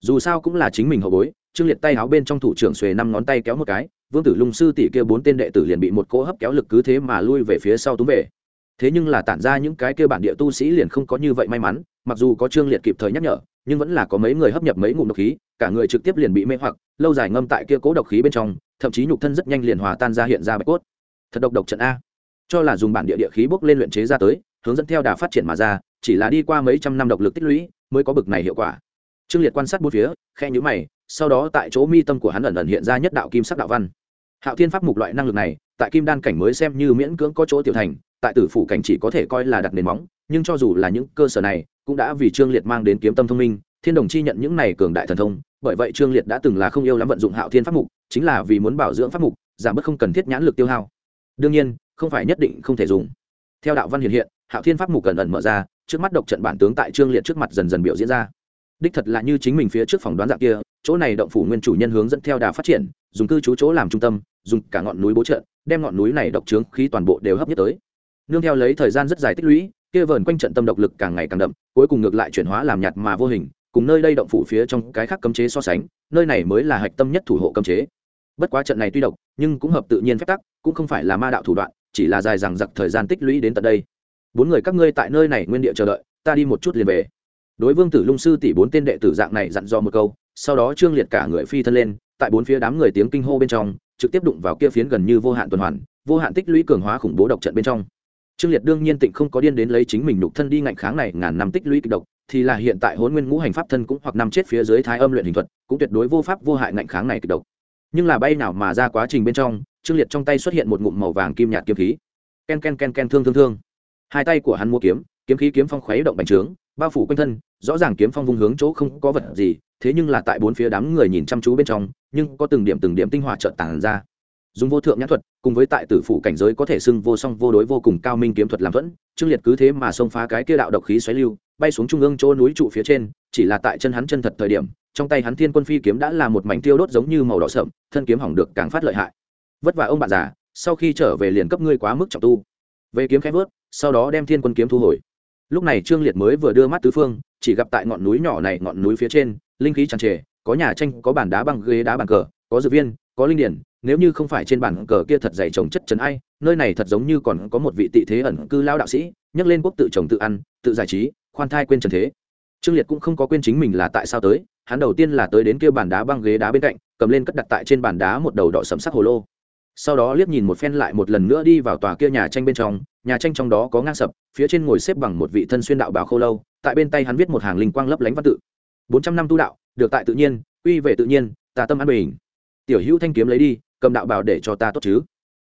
Dù sao cũng là chính mình hậu bối, trương liệt tay áo bên trong thủ trưởng xuề năm ngón tay kéo một cái, vương tử lung sư tỷ kia bốn tên đệ tử liền bị một cỗ hấp kéo lực cứ thế mà lui về phía sau túm về. Thế nhưng là tản ra những cái kia bản địa tu sĩ liền không có như vậy may mắn, mặc dù có trương liệt kịp thời nhắc nhở, nhưng vẫn là có mấy người hấp nhập mấy ngụm độc khí, cả người trực tiếp liền bị mê hoặc, lâu dài ngâm tại kia cố độc khí bên trong, thậm chí nhục thân rất nhanh liền hòa tan ra hiện ra bạch cốt thật độc độc trận a. Cho là dùng bản địa địa khí bốc lên luyện chế ra tới, hướng dẫn theo đà phát triển mà ra, chỉ là đi qua mấy trăm năm độc lực tích lũy, mới có bực này hiệu quả. Trương liệt quan sát bốn phía khe nhữ mày, sau đó tại chỗ mi tâm của hắn ẩn ẩn hiện ra nhất đạo kim sắc đạo văn. Hạo thiên pháp mục loại năng lực này, tại kim đan cảnh mới xem như miễn cưỡng có chỗ tiểu thành, tại tử phủ cảnh chỉ có thể coi là đặt nền móng, nhưng cho dù là những cơ sở này, cũng đã vì trương liệt mang đến kiếm tâm thông minh, thiên đồng chi nhận những này cường đại thần thông, bởi vậy trương liệt đã từng là không yêu lắm vận dụng hạo thiên pháp mục, chính là vì muốn bảo dưỡng pháp mục, giảm bớt không cần thiết nhãn lực tiêu hao đương nhiên, không phải nhất định không thể dùng. Theo đạo văn hiện hiện, hạo thiên pháp mục cần ẩn mở ra, trước mắt độc trận bản tướng tại trương liệt trước mặt dần dần biểu diễn ra. Đích thật là như chính mình phía trước phòng đoán dạng kia, chỗ này động phủ nguyên chủ nhân hướng dẫn theo đà phát triển, dùng cư trú chỗ làm trung tâm, dùng cả ngọn núi bố trận đem ngọn núi này độc trướng khí toàn bộ đều hấp nhất tới. Nương theo lấy thời gian rất dài tích lũy, kia vờn quanh trận tâm độc lực càng ngày càng đậm, cuối cùng ngược lại chuyển hóa làm nhạt mà vô hình, cùng nơi đây động phủ phía trong cái khác cấm chế so sánh, nơi này mới là hạch tâm nhất thủ hộ cấm chế. Bất quá trận này tuy độc, nhưng cũng hợp tự nhiên phép tắc cũng không phải là ma đạo thủ đoạn, chỉ là dài rằng giặc thời gian tích lũy đến tận đây. Bốn người các ngươi tại nơi này nguyên địa chờ đợi, ta đi một chút liền về. Đối vương tử lung sư tỷ bốn tên đệ tử dạng này dặn dò một câu, sau đó trương liệt cả người phi thân lên, tại bốn phía đám người tiếng kinh hô bên trong, trực tiếp đụng vào kia phiến gần như vô hạn tuần hoàn, vô hạn tích lũy cường hóa khủng bố độc trận bên trong. Trương liệt đương nhiên tịnh không có điên đến lấy chính mình nhục thân đi ngạnh kháng này ngàn năm tích lũy kịch độc, thì là hiện tại hôn nguyên ngũ hành pháp thân cũng hoặc nằm chết phía dưới thái âm luyện hình thuật, cũng tuyệt đối vô pháp vô hại ngạnh kháng này kịch độc nhưng là bay nào mà ra quá trình bên trong, trương liệt trong tay xuất hiện một ngụm màu vàng kim nhạt kiếm khí. Ken ken ken ken, thương thương thương. Hai tay của hắn mua kiếm kiếm khí kiếm phong khuấy động bành trướng, bao phủ quanh thân, rõ ràng kiếm phong vung hướng chỗ không có vật gì, thế nhưng là tại bốn phía đám người nhìn chăm chú bên trong, nhưng có từng điểm từng điểm tinh hoa trợn tàn ra. Dùng vô thượng nhãn thuật, cùng với tại tử phụ cảnh giới có thể xưng vô song, vô đối, vô cùng cao minh kiếm thuật làm thuẫn, trương liệt cứ thế mà xông phá cái kia đạo độc khí xoáy lưu, bay xuống trung ương chỗ núi trụ phía trên, chỉ là tại chân hắn chân thật thời điểm trong tay hắn thiên quân phi kiếm đã là một mảnh tiêu đốt giống như màu đỏ sậm, thân kiếm hỏng được càng phát lợi hại. Vất vả ông bạn già, sau khi trở về liền cấp ngươi quá mức trọng tu. Về kiếm khép vớt, sau đó đem thiên quân kiếm thu hồi. Lúc này trương liệt mới vừa đưa mắt tứ phương, chỉ gặp tại ngọn núi nhỏ này, ngọn núi phía trên, linh khí tràn trề, có nhà tranh, có bàn đá bằng ghế đá bàn cờ, có dược viên, có linh điển, nếu như không phải trên bàn cờ kia thật dày trồng chất trấn ai, nơi này thật giống như còn có một vị tị thế ẩn cư lao đạo sĩ nhắc lên quốc tự trồng tự ăn, tự giải trí, khoan thai quên trần thế trương liệt cũng không có quên chính mình là tại sao tới, hắn đầu tiên là tới đến kia bàn đá băng ghế đá bên cạnh, cầm lên cất đặt tại trên bàn đá một đầu đỏ sầm sắc hồ lô. Sau đó liếc nhìn một phen lại một lần nữa đi vào tòa kia nhà tranh bên trong, nhà tranh trong đó có ngang sập, phía trên ngồi xếp bằng một vị thân xuyên đạo bào khô lâu, tại bên tay hắn viết một hàng linh quang lấp lánh văn tự. Bốn trăm năm tu đạo, được tại tự nhiên uy về tự nhiên tà tâm an bình. Tiểu hữu thanh kiếm lấy đi, cầm đạo bào để cho ta tốt chứ.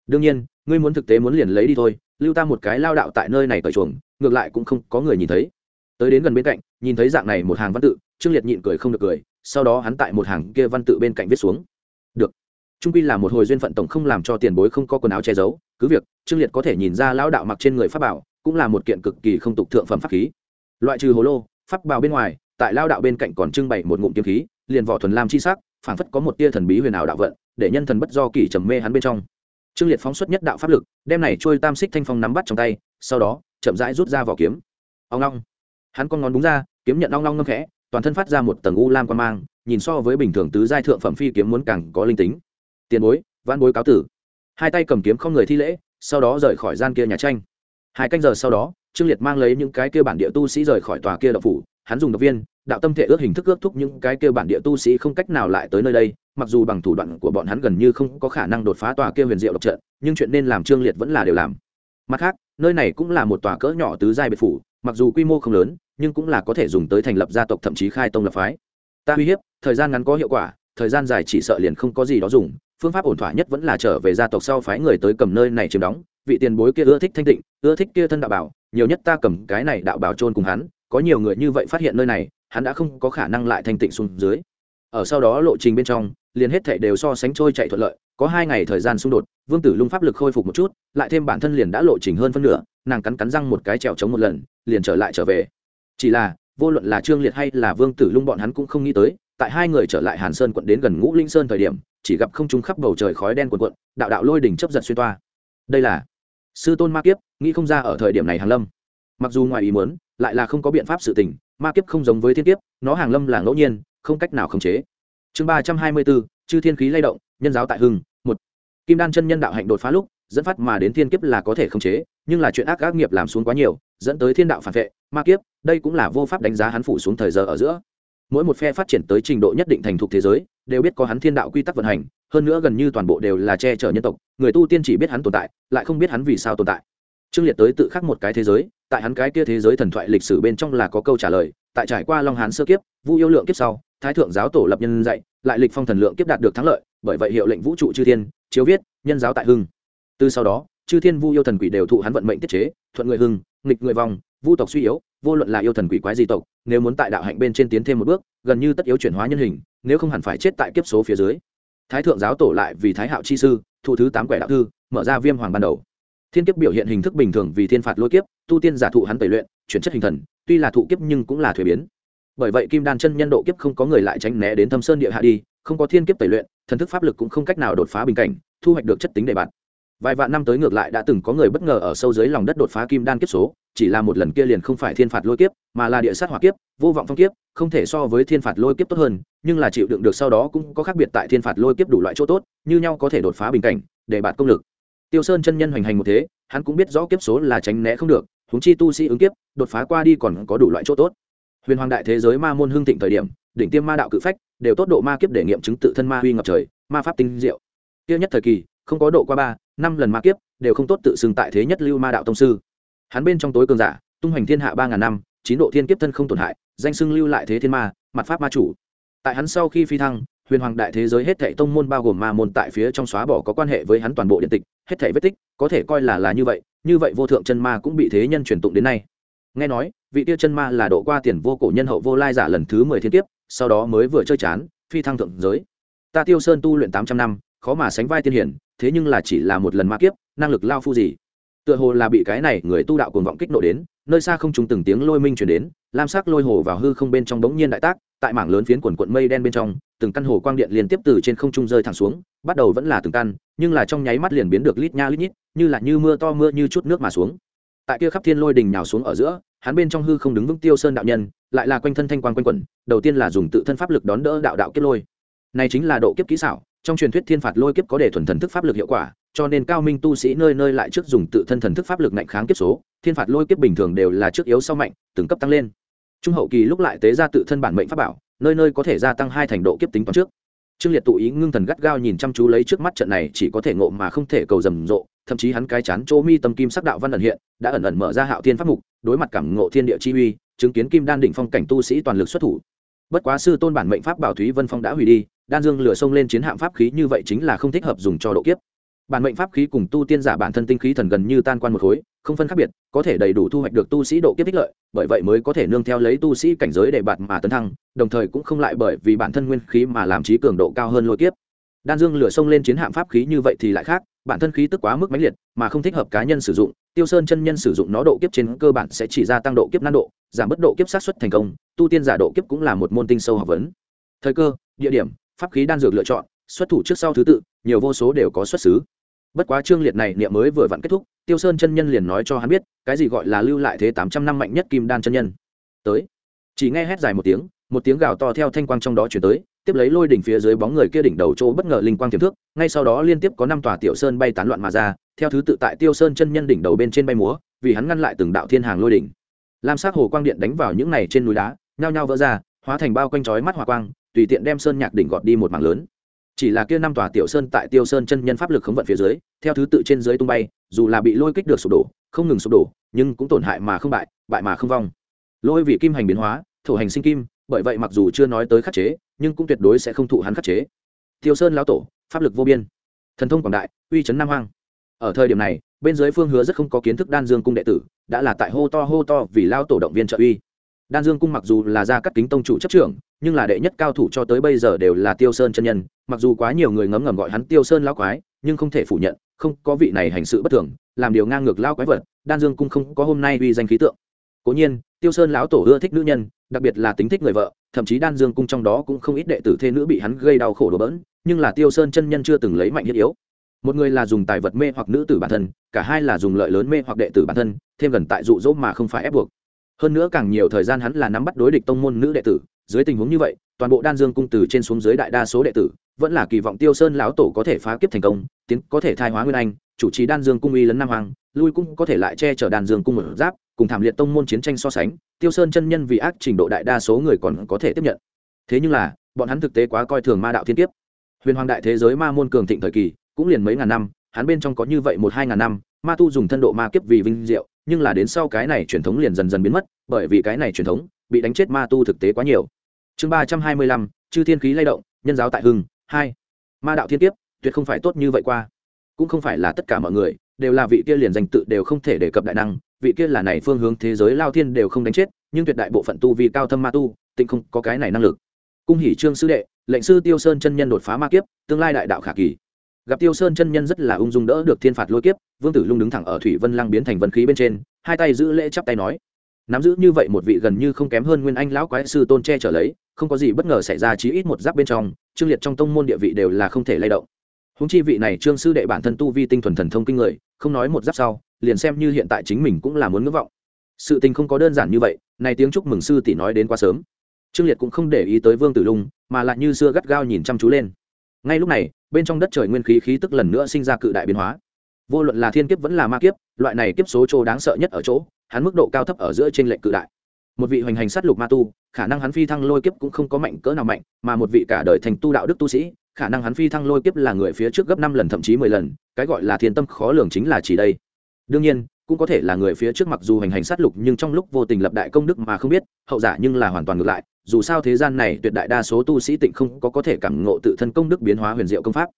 Đương nhiên, ngươi muốn thực tế muốn liền lấy đi thôi, lưu ta một cái lao đạo tại nơi này cởi chuồng, ngược lại cũng không có người nhìn thấy. Tới đến gần bên cạnh nhìn thấy dạng này một hàng văn tự, trương liệt nhịn cười không được cười, sau đó hắn tại một hàng kia văn tự bên cạnh viết xuống. Được. Trung quy là một hồi duyên phận tổng không làm cho tiền bối không có quần áo che giấu, cứ việc, trương liệt có thể nhìn ra lão đạo mặc trên người pháp bảo, cũng là một kiện cực kỳ không tục thượng phẩm pháp khí. Loại trừ hồ lô, pháp bảo bên ngoài, tại lao đạo bên cạnh còn trưng bày một ngụm kiếm khí, liền vỏ thuần lam chi sắc, phảng phất có một tia thần bí huyền ảo đạo vận, để nhân thần bất do kỳ trầm mê hắn bên trong. Trương liệt phóng xuất nhất đạo pháp lực, đem này trôi tam xích thanh phong nắm bắt trong tay, sau đó, chậm rãi rút ra vỏ kiếm. Ông long hắn con ngón đúng ra, kiếm nhận long long ngâm khẽ, toàn thân phát ra một tầng u lam quan mang, nhìn so với bình thường tứ giai thượng phẩm phi kiếm muốn càng có linh tính. Tiền bối văn bối cáo tử. Hai tay cầm kiếm không người thi lễ, sau đó rời khỏi gian kia nhà tranh. Hai canh giờ sau đó, trương liệt mang lấy những cái kia bản địa tu sĩ rời khỏi tòa kia độc phủ, hắn dùng độc viên, đạo tâm thể ước hình thức ước thúc những cái kia bản địa tu sĩ không cách nào lại tới nơi đây, mặc dù bằng thủ đoạn của bọn hắn gần như không có khả năng đột phá tòa kia huyền diệu độc trận, nhưng chuyện nên làm trương liệt vẫn là đều làm. Mặt khác, nơi này cũng là một tòa cỡ nhỏ tứ giai biệt phủ mặc dù quy mô không lớn, nhưng cũng là có thể dùng tới thành lập gia tộc thậm chí khai tông lập phái. Ta uy hiếp, thời gian ngắn có hiệu quả, thời gian dài chỉ sợ liền không có gì đó dùng, phương pháp ổn thỏa nhất vẫn là trở về gia tộc sau phái người tới cầm nơi này chiếm đóng, vị tiền bối kia ưa thích thanh tịnh, ưa thích kia thân đạo bảo, nhiều nhất ta cầm cái này đạo bảo trôn cùng hắn, có nhiều người như vậy phát hiện nơi này, hắn đã không có khả năng lại thanh tịnh xuống dưới. Ở sau đó lộ trình bên trong liền hết thảy đều so sánh trôi chạy thuận lợi có hai ngày thời gian xung đột vương tử lung pháp lực khôi phục một chút lại thêm bản thân liền đã lộ trình hơn phân nửa nàng cắn cắn răng một cái trèo chống một lần liền trở lại trở về. Chỉ là vô luận là trương liệt hay là vương tử lung bọn hắn cũng không nghĩ tới tại hai người trở lại hàn sơn quận đến gần ngũ linh sơn thời điểm chỉ gặp không trung khắp bầu trời khói đen cuộn cuộn, đạo đạo lôi đỉnh chớp giật xuyên toa. Đây là sư tôn ma kiếp nghĩ không ra ở thời điểm này hàng lâm. Mặc dù ngoài ý muốn lại là không có biện pháp sự tình ma kiếp không giống với thiên kiếp nó hàng lâm là ngẫu nhiên không cách nào khống chế chương ba trăm hai mươi bốn chư thiên khí lay động, nhân giáo tại hưng, một. Kim đan chân nhân đạo hạnh đột phá lúc, dẫn phát mà đến thiên kiếp là có thể khống chế, nhưng là chuyện ác ác nghiệp làm xuống quá nhiều, dẫn tới thiên đạo phản vệ, ma kiếp, đây cũng là vô pháp đánh giá hắn phủ xuống thời giờ ở giữa. Mỗi một phe phát triển tới trình độ nhất định thành thục thế giới, đều biết có hắn thiên đạo quy tắc vận hành, hơn nữa gần như toàn bộ đều là che chở nhân tộc, người tu tiên chỉ biết hắn tồn tại, lại không biết hắn vì sao tồn tại. Trương liệt tới tự khắc một cái thế giới, tại hắn cái kia thế giới thần thoại lịch sử bên trong là có câu trả lời, tại trải qua long hán sơ kiếp, vu yêu lượng kiếp sau thái thượng giáo tổ lập nhân dạy, lại lịch phong thần lượng kiếp đạt được thắng lợi, bởi vậy hiệu lệnh vũ trụ chư thiên, chiếu viết, nhân giáo tại hưng. Từ sau đó, chư thiên vu yêu thần quỷ đều thụ hắn vận mệnh tiết chế, thuận người hưng, nghịch người vong, vu tộc suy yếu, vô luận là yêu thần quỷ quái di tộc, nếu muốn tại đạo hạnh bên trên tiến thêm một bước, gần như tất yếu chuyển hóa nhân hình, nếu không hẳn phải chết tại kiếp số phía dưới. Thái thượng giáo tổ lại vì thái hạo chi sư, thụ thứ tám quẻ đạo thư, mở ra viêm hoàng ban đầu. Thiên kiếp biểu hiện hình thức bình thường vì thiên phạt lôi kiếp, tu tiên giả thụ hắn tẩy luyện, chuyển chất hình thần, tuy là thụ kiếp nhưng cũng là thuế biến bởi vậy kim đan chân nhân độ kiếp không có người lại tránh né đến thâm sơn địa hạ đi, không có thiên kiếp tẩy luyện, thần thức pháp lực cũng không cách nào đột phá bình cảnh, thu hoạch được chất tính đề bạt. Vài vạn năm tới ngược lại đã từng có người bất ngờ ở sâu dưới lòng đất đột phá kim đan kiếp số, chỉ là một lần kia liền không phải thiên phạt lôi kiếp, mà là địa sát hỏa kiếp, vô vọng phong kiếp, không thể so với thiên phạt lôi kiếp tốt hơn, nhưng là chịu đựng được sau đó cũng có khác biệt tại thiên phạt lôi kiếp đủ loại chỗ tốt, như nhau có thể đột phá bình cảnh để bạt công lực. Tiêu sơn chân nhân hoành hành một thế, hắn cũng biết rõ kiếp số là tránh né không được húng chi tu sĩ ứng kiếp, đột phá qua đi còn có đủ loại chỗ tốt huyền hoàng đại thế giới ma môn hưng thịnh thời điểm, đỉnh tiêm ma đạo cự phách, đều tốt độ ma kiếp để nghiệm chứng tự thân ma huy ngập trời, ma pháp tinh diệu. Kia nhất thời kỳ, không có độ qua ba, năm lần ma kiếp, đều không tốt tự xưng tại thế nhất lưu ma đạo tông sư. Hắn bên trong tối cường giả, tung hoành thiên hạ ba ngàn năm, chín độ thiên kiếp thân không tổn hại, danh xưng lưu lại thế thiên ma, mặt pháp ma chủ. Tại hắn sau khi phi thăng, huyền hoàng đại thế giới hết thảy tông môn bao gồm ma môn tại phía trong xóa bỏ có quan hệ với hắn toàn bộ điện tịch, hết thảy vết tích, có thể coi là là như vậy như vậy vô thượng chân ma cũng bị thế nhân truyền tụng đến nay nghe nói, vị tiêu chân ma là độ qua tiền vô cổ nhân hậu vô lai giả lần thứ mười thiên kiếp, sau đó mới vừa chơi chán, phi thăng thượng giới. Ta tiêu sơn tu luyện tám trăm năm, khó mà sánh vai tiên hiển, thế nhưng là chỉ là một lần ma kiếp, năng lực lao phu gì? Tựa hồ là bị cái này người tu đạo cuồng vọng kích nộ đến, nơi xa không trùng từng tiếng lôi minh chuyển đến, lam sắc lôi hồ vào hư không bên trong bỗng nhiên đại tác, tại mảng lớn phiến quần quận mây đen bên trong, từng căn hồ quang điện liên tiếp từ trên không trung rơi thẳng xuống, bắt đầu vẫn là từng căn, nhưng là trong nháy mắt liền biến được lít nha lít nhít, như là như mưa to mưa như chút nước mà xuống tại kia khắp thiên lôi đình nhào xuống ở giữa, hắn bên trong hư không đứng vững tiêu sơn đạo nhân, lại là quanh thân thanh quan quanh quẩn, đầu tiên là dùng tự thân pháp lực đón đỡ đạo đạo kiếp lôi. Này chính là độ kiếp kỹ xảo, trong truyền thuyết thiên phạt lôi kiếp có để thuần thần thức pháp lực hiệu quả, cho nên cao minh tu sĩ nơi nơi lại trước dùng tự thân thần thức pháp lực mạnh kháng kiếp số, thiên phạt lôi kiếp bình thường đều là trước yếu sau mạnh, từng cấp tăng lên. Trung hậu kỳ lúc lại tế ra tự thân bản mệnh pháp bảo, nơi nơi có thể gia tăng hai thành độ kiếp tính toán trước trương liệt tụ ý ngưng thần gắt gao nhìn chăm chú lấy trước mắt trận này, chỉ có thể ngộ mà không thể cầu rầm rộ, thậm chí hắn cái chán chỗ mi tâm kim sắc đạo văn ẩn hiện, đã ẩn ẩn mở ra hạo thiên pháp mục, đối mặt cảm ngộ thiên địa chi uy, chứng kiến kim đan đỉnh phong cảnh tu sĩ toàn lực xuất thủ. Bất quá sư tôn bản mệnh pháp bảo thúy vân phong đã hủy đi, đan dương lửa sông lên chiến hạm pháp khí như vậy chính là không thích hợp dùng cho độ kiếp bản mệnh pháp khí cùng tu tiên giả bản thân tinh khí thần gần như tan quan một khối, không phân khác biệt, có thể đầy đủ thu hoạch được tu sĩ độ kiếp ích lợi, bởi vậy mới có thể nương theo lấy tu sĩ cảnh giới để bạt mà tấn thăng, đồng thời cũng không lại bởi vì bản thân nguyên khí mà làm trí cường độ cao hơn lôi kiếp. Đan dương lửa sông lên chiến hạm pháp khí như vậy thì lại khác, bản thân khí tức quá mức mãnh liệt, mà không thích hợp cá nhân sử dụng, tiêu sơn chân nhân sử dụng nó độ kiếp trên cơ bản sẽ chỉ gia tăng độ kiếp nan độ, giảm bất độ kiếp sát xuất thành công, tu tiên giả độ kiếp cũng là một môn tinh sâu học vấn. Thời cơ, địa điểm, pháp khí đan dược lựa chọn, xuất thủ trước sau thứ tự, nhiều vô số đều có xuất xứ bất quá trương liệt này niệm mới vừa vặn kết thúc, tiêu sơn chân nhân liền nói cho hắn biết, cái gì gọi là lưu lại thế tám trăm năm mạnh nhất kim đan chân nhân. Tới. Chỉ nghe hét dài một tiếng một tiếng gào to theo thanh quang trong đó chuyển tới, tiếp lấy lôi đỉnh phía dưới bóng người kia đỉnh đầu chỗ bất ngờ linh quang tiềm thước, ngay sau đó liên tiếp có năm tòa tiểu sơn bay tán loạn mà ra, theo thứ tự tại tiêu sơn chân nhân đỉnh đầu bên trên bay múa, vì hắn ngăn lại từng đạo thiên hàng lôi đỉnh. Lam sắc hồ quang điện đánh vào những này trên núi đá, nhao nhao vỡ ra, hóa thành bao quanh chói mắt hỏa quang, tùy tiện đem sơn nhạc đỉnh gọt đi một mảng lớn chỉ là kia năm tòa tiểu sơn tại tiêu sơn chân nhân pháp lực khống vận phía dưới, theo thứ tự trên dưới tung bay, dù là bị lôi kích được sụp đổ, không ngừng sụp đổ, nhưng cũng tổn hại mà không bại bại mà không vong. Lôi vị kim hành biến hóa, thổ hành sinh kim, bởi vậy mặc dù chưa nói tới khắc chế, nhưng cũng tuyệt đối sẽ không thụ hắn khắc chế. Tiêu sơn lão tổ, pháp lực vô biên. Thần thông quảng đại, uy chấn nam hoang. Ở thời điểm này, bên dưới phương hứa rất không có kiến thức đan dương cung đệ tử, đã là tại hô to hô to vì lao tổ động viên trợ uy. Đan dương cung mặc dù là gia các kính tông chủ chấp trưởng nhưng là đệ nhất cao thủ cho tới bây giờ đều là tiêu sơn chân nhân, mặc dù quá nhiều người ngấm ngầm gọi hắn tiêu sơn lão quái, nhưng không thể phủ nhận, không có vị này hành sự bất thường, làm điều ngang ngược lao quái vật, đan dương cung không có hôm nay uy danh khí tượng. Cố nhiên, tiêu sơn lão tổ ưa thích nữ nhân, đặc biệt là tính thích người vợ, thậm chí đan dương cung trong đó cũng không ít đệ tử thê nữ bị hắn gây đau khổ đổ bỡn, nhưng là tiêu sơn chân nhân chưa từng lấy mạnh thiết yếu. Một người là dùng tài vật mê hoặc nữ tử bản thân, cả hai là dùng lợi lớn mê hoặc đệ tử bản thân, thêm gần tại dụ dỗ mà không phải ép buộc hơn nữa càng nhiều thời gian hắn là nắm bắt đối địch tông môn nữ đệ tử, dưới tình huống như vậy, toàn bộ đan dương cung từ trên xuống dưới đại đa số đệ tử, vẫn là kỳ vọng tiêu sơn lão tổ có thể phá kiếp thành công, tiến có thể thai hóa nguyên anh, chủ trì đan dương cung uy lấn nam hoàng lui cũng có thể lại che chở đan dương cung một giáp, cùng thảm liệt tông môn chiến tranh so sánh, tiêu sơn chân nhân vì ác trình độ đại đa số người còn có thể tiếp nhận. Thế nhưng là, bọn hắn thực tế quá coi thường ma đạo thiên kiếp. Huyền hoàng đại thế giới ma môn cường thịnh thời kỳ, cũng liền mấy ngàn năm, hắn bên trong có như vậy một hai ngàn năm, ma tu dùng thân độ ma kiếp vì vinh diệu nhưng là đến sau cái này truyền thống liền dần dần biến mất, bởi vì cái này truyền thống bị đánh chết ma tu thực tế quá nhiều. Chương ba trăm hai mươi lăm, chư thiên khí lay động, nhân giáo tại hưng, hai. Ma đạo thiên kiếp, tuyệt không phải tốt như vậy qua. Cũng không phải là tất cả mọi người, đều là vị kia liền danh tự đều không thể đề cập đại năng, vị kia là này phương hướng thế giới lao thiên đều không đánh chết, nhưng tuyệt đại bộ phận tu vi cao thâm ma tu, tịnh không có cái này năng lực. Cung hỷ trương sư đệ, lệnh sư tiêu sơn chân nhân đột phá ma kiếp, tương lai đại đạo khả kỳ. Gặp tiêu sơn chân nhân rất là ung dung đỡ được thiên phạt lôi kiếp vương tử lung đứng thẳng ở thủy vân lăng biến thành vân khí bên trên, hai tay giữ lễ chắp tay nói, nắm giữ như vậy một vị gần như không kém hơn nguyên anh lão quái sư tôn che trở lấy, không có gì bất ngờ xảy ra chí ít một giáp bên trong, trương liệt trong tông môn địa vị đều là không thể lay động. Húng chi vị này trương sư đệ bản thân tu vi tinh thuần thần thông kinh người, không nói một giáp sau, liền xem như hiện tại chính mình cũng là muốn ngưỡng vọng. Sự tình không có đơn giản như vậy này tiếng chúc mừng sư tỷ nói đến quá sớm. Trương liệt cũng không để ý tới vương tử lung, mà lại như xưa gắt gao nhìn chăm chú lên. Ngay lúc này, bên trong đất trời nguyên khí khí tức lần nữa sinh ra cự đại biến hóa vô luận là thiên kiếp vẫn là ma kiếp, loại này kiếp số chỗ đáng sợ nhất ở chỗ, hắn mức độ cao thấp ở giữa trên lệnh cự đại. Một vị hoành hành sát lục ma tu, khả năng hắn phi thăng lôi kiếp cũng không có mạnh cỡ nào mạnh, mà một vị cả đời thành tu đạo đức tu sĩ, khả năng hắn phi thăng lôi kiếp là người phía trước gấp năm lần thậm chí mười lần, cái gọi là thiên tâm khó lường chính là chỉ đây. Đương nhiên, cũng có thể là người phía trước mặc dù hành hành sát lục nhưng trong lúc vô tình lập đại công đức mà không biết, hậu giả nhưng là hoàn toàn ngược lại, dù sao thế gian này tuyệt đại đa số tu sĩ tịnh không có có thể cảm ngộ tự thân công đức biến hóa huyền diệu công pháp.